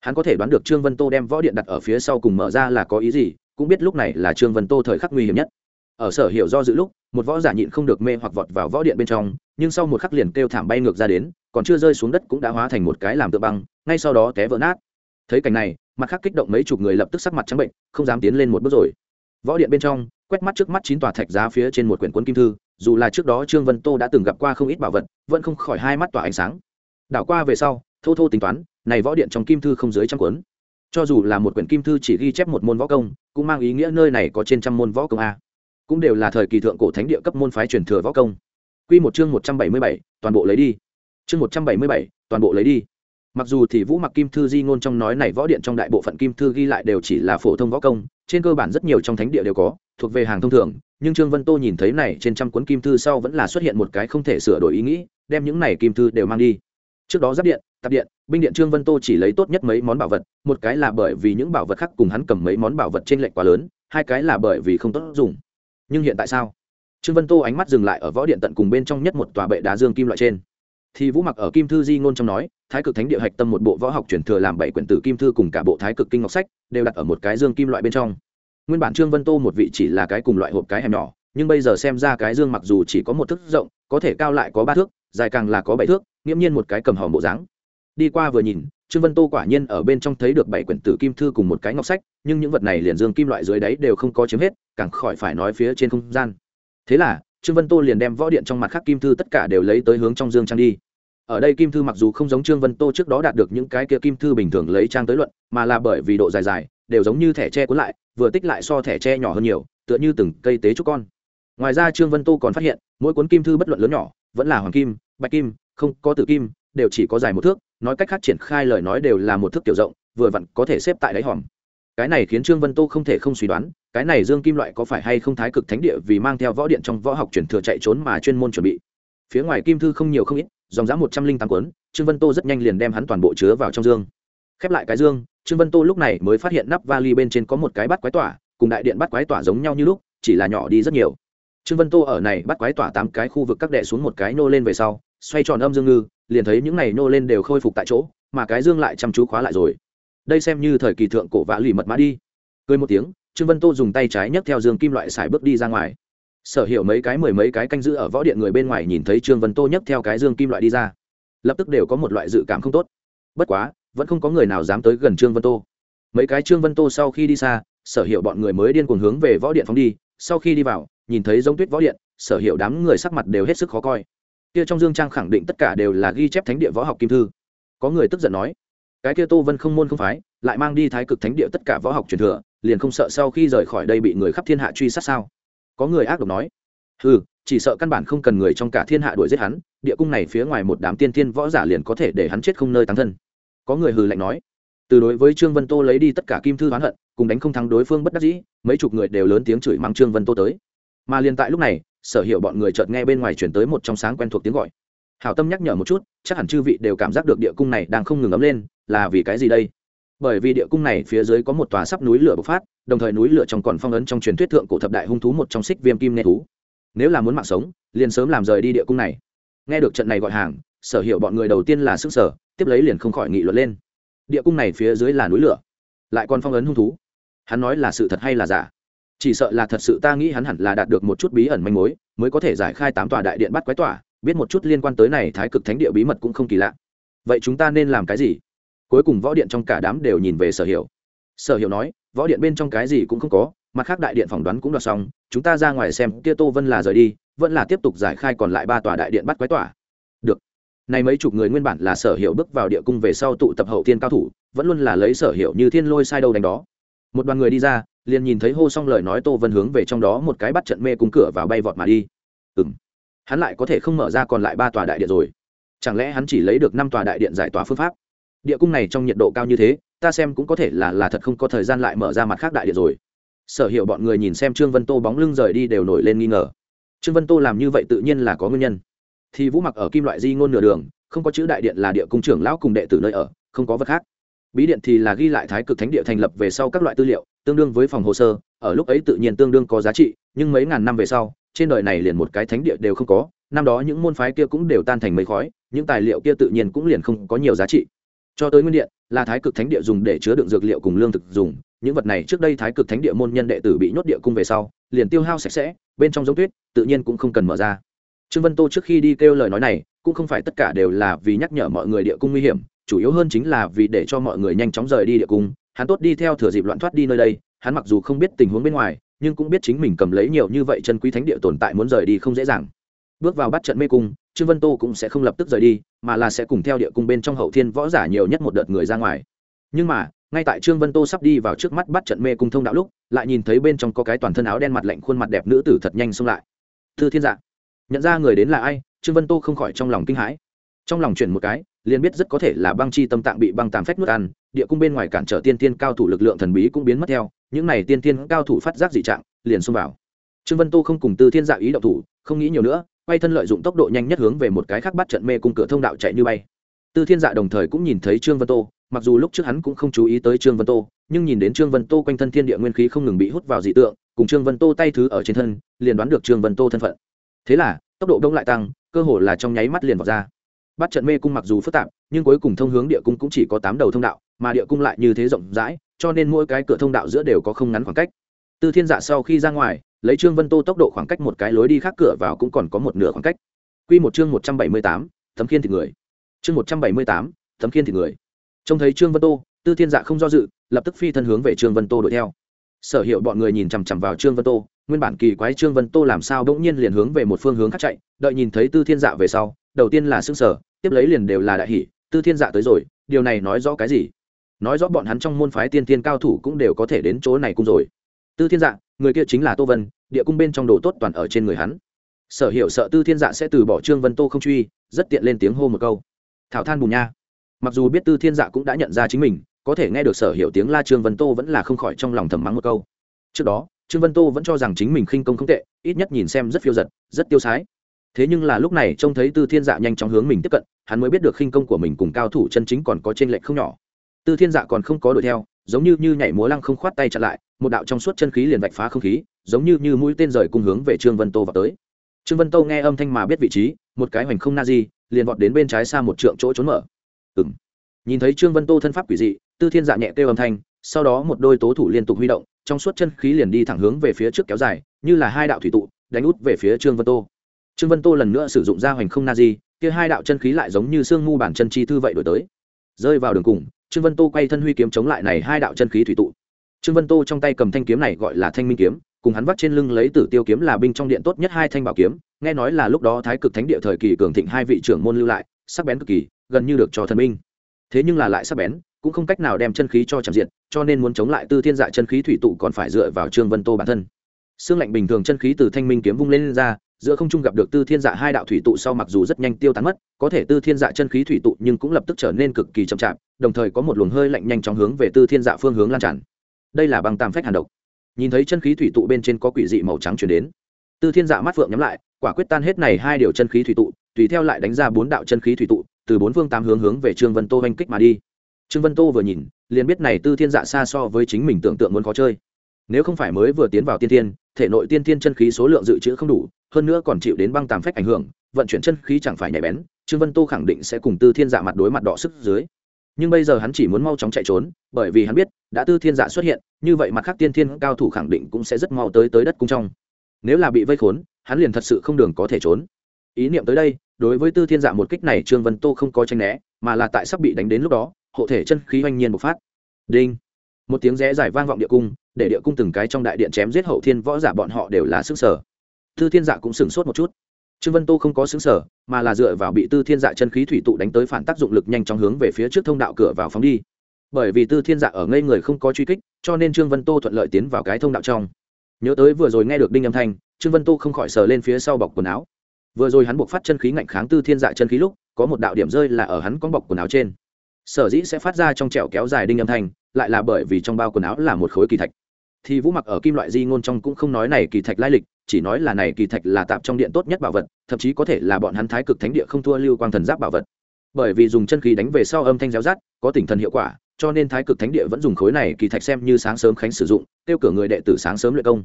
Hắn có thể đoán được trương vân tô đem võ điện đặt ở phía sau cùng mở ra là có ý gì, cũng biết lúc này là trương vân tô thời khắc nguy hiểm nhất. Ở sở hiểu do dự lúc, một võ giả nhịn không được mê hoặc vọt vào võ điện bên trong, nhưng sau một khắc liền kêu thảm bay ngược ra đến, còn chưa rơi xuống đất cũng đã hóa thành một cái làm tượng băng, ngay sau đó té vỡ nát. Thấy cảnh này, mặt khác kích động mấy chục người lập tức sắc mặt trắng bệnh, không dám tiến lên một bước rồi. Võ điện bên trong, quét mắt trước mắt chín tòa thạch giá phía trên một quyển quân kim thư dù là trước đó trương vân tô đã từng gặp qua không ít bảo vật vẫn không khỏi hai mắt tỏa ánh sáng đảo qua về sau thô thô tính toán này võ điện trong kim thư không dưới trăm cuốn cho dù là một quyển kim thư chỉ ghi chép một môn võ công cũng mang ý nghĩa nơi này có trên trăm môn võ công a cũng đều là thời kỳ thượng cổ thánh địa cấp môn phái truyền thừa võ công Quy một chương một trăm bảy mươi bảy, toàn bộ lấy đi. Chương một trăm bảy mươi bảy, toàn bộ lấy đi. Mặc dù thì Vũ Mặc Kim thư di ngôn trong nói này võ điện trong đại bộ phận kim thư ghi lại đều chỉ là phổ thông võ công, trên cơ bản rất nhiều trong thánh địa đều có, thuộc về hàng thông thường, nhưng Trương Vân Tô nhìn thấy này trên trăm cuốn kim thư sau vẫn là xuất hiện một cái không thể sửa đổi ý nghĩ, đem những này kim thư đều mang đi. Trước đó giáp điện, tập điện, binh điện Trương Vân Tô chỉ lấy tốt nhất mấy món bảo vật, một cái là bởi vì những bảo vật khác cùng hắn cầm mấy món bảo vật trên lệnh quá lớn, hai cái là bởi vì không tốt dùng. Nhưng hiện tại sao? Trương Vân Tô ánh mắt dừng lại ở võ điện tận cùng bên trong nhất một tòa bệ đá dương kim loại trên. Thì Vũ Mặc ở Kim Thư Di ngôn trong nói, Thái Cực Thánh Địa hạch tâm một bộ võ học truyền thừa làm bảy quyển tử kim thư cùng cả bộ Thái Cực Kinh Ngọc sách, đều đặt ở một cái dương kim loại bên trong. Nguyên bản Trương Vân Tô một vị chỉ là cái cùng loại hộp cái hẻm nhỏ, nhưng bây giờ xem ra cái dương mặc dù chỉ có một thước rộng, có thể cao lại có ba thước, dài càng là có bảy thước, nghiễm nhiên một cái cầm hòm bộ dáng. Đi qua vừa nhìn, Trương Vân Tô quả nhiên ở bên trong thấy được bảy quyển tử kim thư cùng một cái ngọc sách, nhưng những vật này liền dương kim loại dưới đáy đều không có chiếm hết, càng khỏi phải nói phía trên không gian. Thế là, Trương Vân Tô liền đem võ điện trong mặt khác kim thư tất cả đều lấy tới hướng trong dương trang đi. Ở đây kim thư mặc dù không giống Trương Vân Tô trước đó đạt được những cái kia kim thư bình thường lấy trang tới luận, mà là bởi vì độ dài dài, đều giống như thẻ tre cuốn lại, vừa tích lại so thẻ tre nhỏ hơn nhiều, tựa như từng cây tế trúc con. Ngoài ra Trương Vân Tô còn phát hiện, mỗi cuốn kim thư bất luận lớn nhỏ, vẫn là hoàng kim, bạch kim, không có tử kim, đều chỉ có dài một thước, nói cách khác triển khai lời nói đều là một thước tiểu rộng, vừa vặn có thể xếp tại đáy hòm. Cái này khiến Trương Vân Tô không thể không suy đoán, cái này dương kim loại có phải hay không thái cực thánh địa vì mang theo võ điện trong võ học truyền thừa chạy trốn mà chuyên môn chuẩn bị phía ngoài kim thư không nhiều không ít dòng giá một trăm linh tám cuốn trương vân tô rất nhanh liền đem hắn toàn bộ chứa vào trong dương khép lại cái dương trương vân tô lúc này mới phát hiện nắp vali bên trên có một cái bắt quái tỏa, cùng đại điện bắt quái tỏa giống nhau như lúc, chỉ là nhỏ đi rất nhiều. Trương vân tô ở này bắt quái tỏa tám cái khu vực các đệ xuống một cái nô lên về sau, xoay tròn âm dương ngư, liền thấy những này nô lên đều khôi phục tại chỗ, mà cái dương lại chăm chú khóa lại rồi. Đây xem như thời kỳ thượng cổ vã lì mật mã đi. Cười một tiếng, trương vân tô dùng tay trái nhấc theo dương kim loại xài bước đi ra ngoài. Sở hiểu mấy cái mười mấy cái canh giữ ở võ điện người bên ngoài nhìn thấy trương vân tô nhấc theo cái dương kim loại đi ra. Lập tức đều có một loại dự cảm không tốt. Bất quá vẫn không có người nào dám tới gần trương vân tô. Mấy cái trương vân tô sau khi đi xa, sở hiệu bọn người mới điên cuồng hướng về võ điện phóng đi. Sau khi đi vào, nhìn thấy giống tuyết võ điện, sở hiệu đám người sắc mặt đều hết sức khó coi. Kia trong dương trang khẳng định tất cả đều là ghi chép thánh địa võ học kim thư. Có người tức giận nói, cái kia tô vân không môn không phái, lại mang đi thái cực thánh địa tất cả võ học truyền thừa, liền không sợ sau khi rời khỏi đây bị người khắp thiên hạ truy sát sao? Có người ác độc nói ừ chỉ sợ căn bản không cần người trong cả thiên hạ đuổi giết hắn, địa cung này phía ngoài một đám tiên thiên võ giả liền có thể để hắn chết không nơi tăng thân có người hừ lạnh nói. Từ đối với trương vân tô lấy đi tất cả kim thư oán hận, cùng đánh không thắng đối phương bất đắc dĩ, mấy chục người đều lớn tiếng chửi mắng trương vân tô tới. Mà liền tại lúc này, sở hiệu bọn người chợt nghe bên ngoài chuyển tới một trong sáng quen thuộc tiếng gọi. Hảo tâm nhắc nhở một chút, chắc hẳn chư vị đều cảm giác được địa cung này đang không ngừng ấm lên, là vì cái gì đây? Bởi vì địa cung này phía dưới có một tòa sắp núi lửa bộc phát, đồng thời núi lửa trong còn phong ấn trong truyền thuyết thượng cổ thập đại hung thú một trong xích viêm kim nê thú. Nếu là muốn mạng sống, liền sớm làm rời đi địa cung này. Nghe được trận này gọi hàng sở hiệu bọn người đầu tiên là sức sở, tiếp lấy liền không khỏi nghị luận lên. Địa cung này phía dưới là núi lửa, lại còn phong ấn hung thú. Hắn nói là sự thật hay là giả? Chỉ sợ là thật sự ta nghĩ hắn hẳn là đạt được một chút bí ẩn manh mối, mới có thể giải khai tám tòa đại điện bắt quái tỏa biết một chút liên quan tới này thái cực thánh địa bí mật cũng không kỳ lạ. Vậy chúng ta nên làm cái gì? Cuối cùng võ điện trong cả đám đều nhìn về sở hiệu sở hiệu nói, võ điện bên trong cái gì cũng không có, mặt khác đại điện phỏng đoán cũng đoạt xong, chúng ta ra ngoài xem, kia tô vân là rời đi, vẫn là tiếp tục giải khai còn lại ba tòa đại điện bắt quái tỏa này mấy chục người nguyên bản là sở hiệu bước vào địa cung về sau tụ tập hậu thiên cao thủ, vẫn luôn là lấy sở hiệu như thiên lôi sai đâu đánh đó. Một đoàn người đi ra, liền nhìn thấy hô xong lời nói tô vân hướng về trong đó một cái bắt trận mê cung cửa vào bay vọt mà đi. Ừ m hắn lại có thể không mở ra còn lại ba tòa đại điện rồi. Chẳng lẽ hắn chỉ lấy được năm tòa đại điện giải tỏa phương pháp? Địa cung này trong nhiệt độ cao như thế, ta xem cũng có thể là là thật không có thời gian lại mở ra mặt khác đại điện rồi. Sở hiệu bọn người nhìn xem trương vân tô bóng lưng rời đi đều nổi lên nghi ngờ. Trương vân tô làm như vậy tự nhiên là có nguyên nhân thì vũ mặc ở kim loại di ngôn nửa đường, không có chữ đại điện là địa cung trưởng lão cùng đệ tử nơi ở, không có vật khác. Bí điện thì là ghi lại thái cực thánh địa thành lập về sau các loại tư liệu, tương đương với phòng hồ sơ, ở lúc ấy tự nhiên tương đương có giá trị, nhưng mấy ngàn năm về sau, trên đời này liền một cái thánh địa đều không có, năm đó những môn phái kia cũng đều tan thành mấy khói, những tài liệu kia tự nhiên cũng liền không có nhiều giá trị. Cho tới nguyên điện, là thái cực thánh địa dùng để chứa đựng dược liệu cùng lương thực dùng, những vật này trước đây thái cực thánh địa môn nhân đệ tử bị nhốt địa cung về sau, liền tiêu hao sạch sẽ, bên trong giống tuyết, tự nhiên cũng không cần mở ra trương vân tô trước khi đi kêu lời nói này, cũng không phải tất cả đều là vì nhắc nhở mọi người địa cung nguy hiểm, chủ yếu hơn chính là vì để cho mọi người nhanh chóng rời đi địa cung. Hắn tốt đi theo thừa dịp loạn thoát đi nơi đây, hắn mặc dù không biết tình huống bên ngoài, nhưng cũng biết chính mình cầm lấy nhiều như vậy chân quý thánh địa tồn tại muốn rời đi không dễ dàng. Bước vào bắt trận mê cung, trương vân tô cũng sẽ không lập tức rời đi, mà là sẽ cùng theo địa cung bên trong hậu thiên võ giả nhiều nhất một đợt người ra ngoài. Nhưng mà, ngay tại trương vân tô sắp đi vào trước mắt bắt trận mê cung thông đạo lúc, lại nhìn thấy bên trong có cái toàn thân áo đen mặt lạnh khuôn mặt đẹp nữ tử thật nhanh xông lại. Thư thiên dạ nhận ra người đến là ai, trương vân tô không khỏi trong lòng kinh hãi. Trong lòng chuyển một cái, liền biết rất có thể là băng chi tâm tạng bị băng tàm phách nuốt ăn, địa cung bên ngoài cản trở tiên tiên cao thủ lực lượng thần bí cũng biến mất theo, những này tiên tiên cao thủ phát giác dị trạng, liền xông vào. Trương vân tô không cùng tư thiên dạ ý động thủ, không nghĩ nhiều nữa, quay thân lợi dụng tốc độ nhanh nhất hướng về một cái khác bắt trận mê cung cửa thông đạo chạy như bay. Tư thiên dạ đồng thời cũng nhìn thấy trương vân tô, mặc dù lúc trước hắn cũng không chú ý tới trương vân tô, nhưng nhìn đến trương vân tô quanh thân thiên địa nguyên khí không ngừng bị hút vào dị tượng, cùng trương vân tô tay thứ ở trên thân, liền đoán được trương vân tô thân phận thế là, tốc độ đông lại tăng, cơ hồ là trong nháy mắt liền vào ra. Bắt trận mê cung mặc dù phức tạp, nhưng cuối cùng thông hướng địa cung cũng chỉ có tám đầu thông đạo, mà địa cung lại như thế rộng rãi, cho nên mỗi cái cửa thông đạo giữa đều có không ngắn khoảng cách. Tư thiên dạ sau khi ra ngoài, lấy trương vân tô tốc độ khoảng cách một cái lối đi khác cửa vào cũng còn có một nửa khoảng cách. Q một chương một trăm bảy mươi tám, thấm khiên thịt người. Chương một trăm bảy mươi tám, thấm khiên thịt người. Trông thấy trương vân tô, tư thiên dạ không do dự, lập tức phi thân hướng về trương vân tô đuổi theo. Sở hiệu bọn người nhìn chằm chằm vào trương vân tô nguyên bản kỳ quái trương vân tô làm sao bỗng nhiên liền hướng về một phương hướng khác chạy, đợi nhìn thấy tư thiên dạ về sau, đầu tiên là s ư n g sở tiếp lấy liền đều là đại hỷ tư thiên dạ tới rồi, điều này nói rõ cái gì? Nói rõ bọn hắn trong môn phái tiên tiên cao thủ cũng đều có thể đến chỗ này cung rồi. Tư thiên dạ người kia chính là tô vân, địa cung bên trong đồ tốt toàn ở trên người hắn. Sở hiệu sợ tư thiên dạ sẽ từ bỏ trương vân tô không truy, rất tiện lên tiếng hô một câu. Thảo than bùn nha. Mặc dù biết tư thiên dạ cũng đã nhận ra chính mình, có thể nghe được sở hiệu tiếng la trương vân tô vẫn là không khỏi trong lòng thầm mắng một câu. Trước đó trương vân tô vẫn cho rằng chính mình khinh công không tệ, ít nhất nhìn xem rất phiêu giật, rất tiêu sái. Thế nhưng là lúc này trông thấy tư thiên dạ nhanh chóng hướng mình tiếp cận, hắn mới biết được khinh công của mình cùng cao thủ chân chính còn có t r ê n lệch không nhỏ. Tư thiên dạ còn không có đuổi theo, giống như như nhảy múa lăng không khoát tay chặn lại, một đạo trong suốt chân khí liền vạch phá không khí, giống như như mũi tên rời cùng hướng về trương vân tô vào tới. Trương vân tô nghe âm thanh mà biết vị trí, một cái hoành không na di, liền vọt đến bên trái xa một trượng chỗ trốn mở. Ừng nhìn thấy trương vân tô thân pháp quỷ dị, tư thiên dạ nhẹ kêu âm thanh, sau đó một đôi tố thủ liên tục huy động trong suốt chân khí liền đi thẳng hướng về phía trước kéo dài, như là hai đạo thủy tụ, đánh út về phía trương vân tô. Trương vân tô lần nữa sử dụng ra hoành không na di kia hai đạo chân khí lại giống như sương mu bản chân chi thư vậy đổi tới. Rơi vào đường cùng, trương vân tô quay thân huy kiếm chống lại này hai đạo chân khí thủy tụ. Trương vân tô trong tay cầm thanh kiếm này gọi là thanh minh kiếm, cùng hắn vắt trên lưng lấy tử tiêu kiếm là binh trong điện tốt nhất hai thanh bảo kiếm, nghe nói là lúc đó thái cực thánh địa thời kỳ cường thịnh hai vị trưởng môn lưu lại, sắc bén cực kỳ, gần như được cho thần minh thế nhưng là lại sắc bén, cũng không cách nào đem chân khí cho chạm diện cho nên muốn chống lại tư thiên dạ chân khí thủy tụ còn phải dựa vào trương vân tô bản thân. Xương lạnh bình thường chân khí từ thanh minh kiếm vung lên, lên ra giữa không trung gặp được tư thiên dạ hai đạo thủy tụ sau mặc dù rất nhanh tiêu tán mất có thể tư thiên dạ chân khí thủy tụ nhưng cũng lập tức trở nên cực kỳ chậm chạp đồng thời có một luồng hơi lạnh nhanh chóng hướng về tư thiên dạ phương hướng lan tràn. Đây là băng tam phách hàn độc. Nhìn thấy chân khí thủy tụ bên trên có quỷ dị màu trắng chuyển đến tư thiên dạ mắt phượng nhắm lại quả quyết tan hết này hai điều chân khí thủy tụ tùy theo lại đánh ra bốn đạo chân khí thủy tụ từ bốn phương tám hướng hướng về trương vân tô oanh kích mà đi. Trương vân tô vừa nhìn liền biết này tư thiên dạ xa so với chính mình tưởng tượng muốn khó chơi. Nếu không phải mới vừa tiến vào tiên thiên, thể nội tiên thiên chân khí số lượng dự trữ không đủ, hơn nữa còn chịu đến băng tàm phách ảnh hưởng, vận chuyển chân khí chẳng phải nhạy bén, trương vân tô khẳng định sẽ cùng tư thiên dạ mặt đối mặt đỏ sức dưới. Nhưng bây giờ hắn chỉ muốn mau chóng chạy trốn, bởi vì hắn biết, đã tư thiên dạ xuất hiện, như vậy mặt khác tiên thiên cao thủ khẳng định cũng sẽ rất mau tới tới đất cung trong. Nếu là bị vây khốn, hắn liền thật sự không đường có thể trốn. Ý niệm tới đây, đối với tư thiên dạ một kích này trương vân tô không có tranh né, mà là tại sắp bị đánh đến lúc đó hộ thể chân khí oanh nhiên bộc phát. Đinh. Một tiếng rẽ dài vang vọng địa cung, để địa cung từng cái trong đại điện chém giết hậu thiên võ giả bọn họ đều là xứng sở tư thiên dạ cũng sửng sốt một chút. Trương vân tô không có xứng sở mà là dựa vào bị tư thiên dạ chân khí thủy tụ đánh tới phản tác dụng lực nhanh chóng hướng về phía trước thông đạo cửa vào phóng đi. Bởi vì tư thiên dạ ở ngây người không có truy kích, cho nên trương vân tô thuận lợi tiến vào cái thông đạo trong. Nhớ tới vừa rồi nghe được đinh âm thanh, trương vân tô không khỏi sờ lên phía sau bọc quần áo. Vừa rồi hắn buộc phát chân khí ngạnh kháng tư thiên dạ chân khí lúc, có một đạo điểm rơi là ở hắn con bọc quần áo trên sở dĩ sẽ phát ra trong trẹo kéo dài đinh âm thanh, lại là bởi vì trong bao quần áo là một khối kỳ thạch. Thì vũ mặc ở kim loại di ngôn trong cũng không nói này kỳ thạch lai lịch, chỉ nói là này kỳ thạch là tạp trong điện tốt nhất bảo vật, thậm chí có thể là bọn hắn thái cực thánh địa không thua lưu quang thần giáp bảo vật. Bởi vì dùng chân khí đánh về sau âm thanh réo rát có tỉnh thần hiệu quả, cho nên thái cực thánh địa vẫn dùng khối này kỳ thạch xem như sáng sớm khánh sử dụng, tiêu cửa người đệ tử sáng sớm luyện công.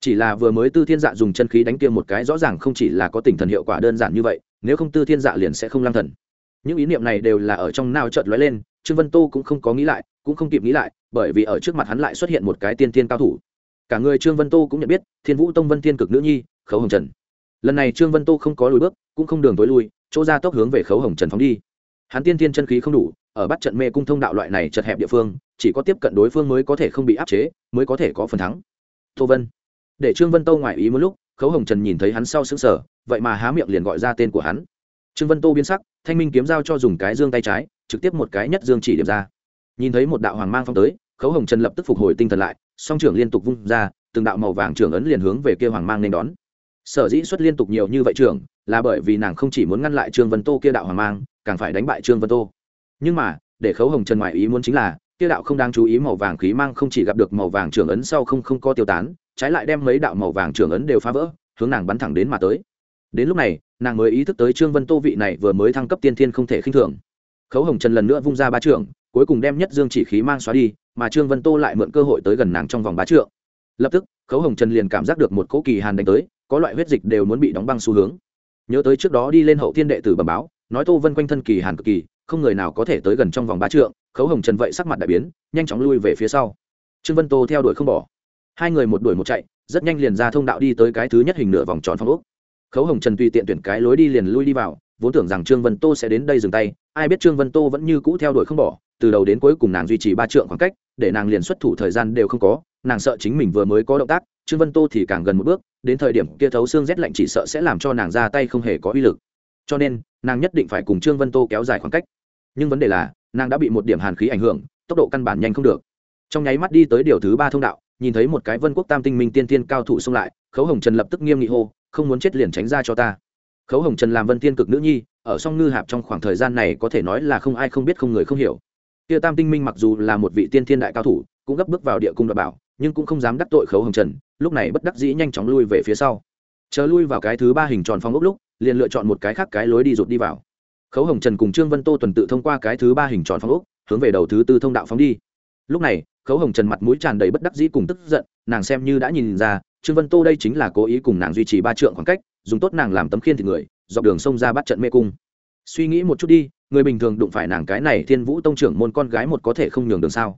Chỉ là vừa mới tư thiên dạ dùng chân khí đánh kia một cái rõ ràng không chỉ là có tỉnh thần hiệu quả đơn giản như vậy, nếu không tư thiên dạ liền sẽ không lang thần những ý niệm này đều là ở trong nao chợt lóe lên, trương vân tô cũng không có nghĩ lại, cũng không kịp nghĩ lại, bởi vì ở trước mặt hắn lại xuất hiện một cái tiên tiên cao thủ. Cả người trương vân tô cũng nhận biết, thiên vũ tông vân thiên cực nữ nhi, khấu hồng trần. Lần này trương vân tô không có lùi bước, cũng không đường tối lui, chỗ ra tốc hướng về khấu hồng trần phóng đi. Hắn tiên tiên chân khí không đủ, ở bắt trận mê cung thông đạo loại này chật hẹp địa phương, chỉ có tiếp cận đối phương mới có thể không bị áp chế, mới có thể có phần thắng. Tô vân. Để trương vân tô ngoài ý một lúc, khấu hồng trần nhìn thấy hắn sau xứng sở vậy mà há miệng liền gọi ra tên của hắn trương vân tô biến sắc, thanh minh kiếm giao cho dùng cái dương tay trái, trực tiếp một cái nhất dương chỉ điểm ra. Nhìn thấy một đạo hoàng mang phong tới, khấu hồng trần lập tức phục hồi tinh thần lại, song trưởng liên tục vung ra, từng đạo màu vàng trưởng ấn liền hướng về kia hoàng mang nên đón. Sở dĩ xuất liên tục nhiều như vậy trưởng, là bởi vì nàng không chỉ muốn ngăn lại trương vân tô kia đạo hoàng mang, càng phải đánh bại trương vân tô. Nhưng mà, để khấu hồng trần ngoại ý muốn chính là, kia đạo không đáng chú ý màu vàng khí mang không chỉ gặp được màu vàng trưởng ấn sau không không có tiêu tán, trái lại đem mấy đạo màu vàng trưởng ấn đều phá vỡ, hướng nàng bắn thẳng đến mà tới đến lúc này, nàng mới ý thức tới trương vân tô vị này vừa mới thăng cấp tiên thiên không thể khinh thường. Khấu hồng trần lần nữa vung ra ba trượng, cuối cùng đem nhất dương chỉ khí mang xóa đi, mà trương vân tô lại mượn cơ hội tới gần nàng trong vòng ba trượng. Lập tức, khấu hồng trần liền cảm giác được một cỗ kỳ hàn đánh tới, có loại huyết dịch đều muốn bị đóng băng xu hướng. Nhớ tới trước đó đi lên hậu thiên đệ tử bẩm báo, nói tô vân quanh thân kỳ hàn cực kỳ, không người nào có thể tới gần trong vòng ba trượng, khấu hồng trần vậy sắc mặt đại biến, nhanh chóng lui về phía sau. Trương vân tô theo đuổi không bỏ. Hai người một đuổi một chạy, rất nhanh liền ra thông đạo đi tới cái thứ nhất hình nửa vòng tròn phong úc khấu hồng trần tùy tiện tuyển cái lối đi liền lui đi vào, vốn tưởng rằng trương vân tô sẽ đến đây dừng tay, ai biết trương vân tô vẫn như cũ theo đuổi không bỏ, từ đầu đến cuối cùng nàng duy trì ba trượng khoảng cách, để nàng liền xuất thủ thời gian đều không có, nàng sợ chính mình vừa mới có động tác, trương vân tô thì càng gần một bước, đến thời điểm kia thấu xương rét lạnh chỉ sợ sẽ làm cho nàng ra tay không hề có uy lực. Cho nên, nàng nhất định phải cùng trương vân tô kéo dài khoảng cách. Nhưng vấn đề là, nàng đã bị một điểm hàn khí ảnh hưởng, tốc độ căn bản nhanh không được. Trong nháy mắt đi tới điều thứ ba thông đạo, nhìn thấy một cái vân quốc tam tinh minh tiên tiên cao thủ xông lại, khấu hồng trần lập tức nghiêm nghị hô không muốn chết liền tránh ra cho ta. Khấu hồng trần làm vân tiên cực nữ nhi, ở song ngư hạp trong khoảng thời gian này có thể nói là không ai không biết không người không hiểu. Tia tam tinh minh mặc dù là một vị tiên thiên đại cao thủ, cũng gấp bước vào địa cung đoạt bảo, nhưng cũng không dám đắc tội khấu hồng trần, lúc này bất đắc dĩ nhanh chóng lui về phía sau. Chờ lui vào cái thứ ba hình tròn phong ốc lúc, liền lựa chọn một cái khác cái lối đi rụt đi vào. Khấu hồng trần cùng trương vân tô tuần tự thông qua cái thứ ba hình tròn phong ốc, hướng về đầu thứ tư thông đạo phóng đi. Lúc này, khấu hồng trần mặt mũi tràn đầy bất đắc dĩ cùng tức giận nàng xem như đã nhìn ra, trương vân tô đây chính là cố ý cùng nàng duy trì ba trượng khoảng cách, dùng tốt nàng làm tấm khiên thì người, dọc đường sông ra bắt trận mê cung. Suy nghĩ một chút đi, người bình thường đụng phải nàng cái này thiên vũ tông trưởng môn con gái một có thể không nhường đường sao?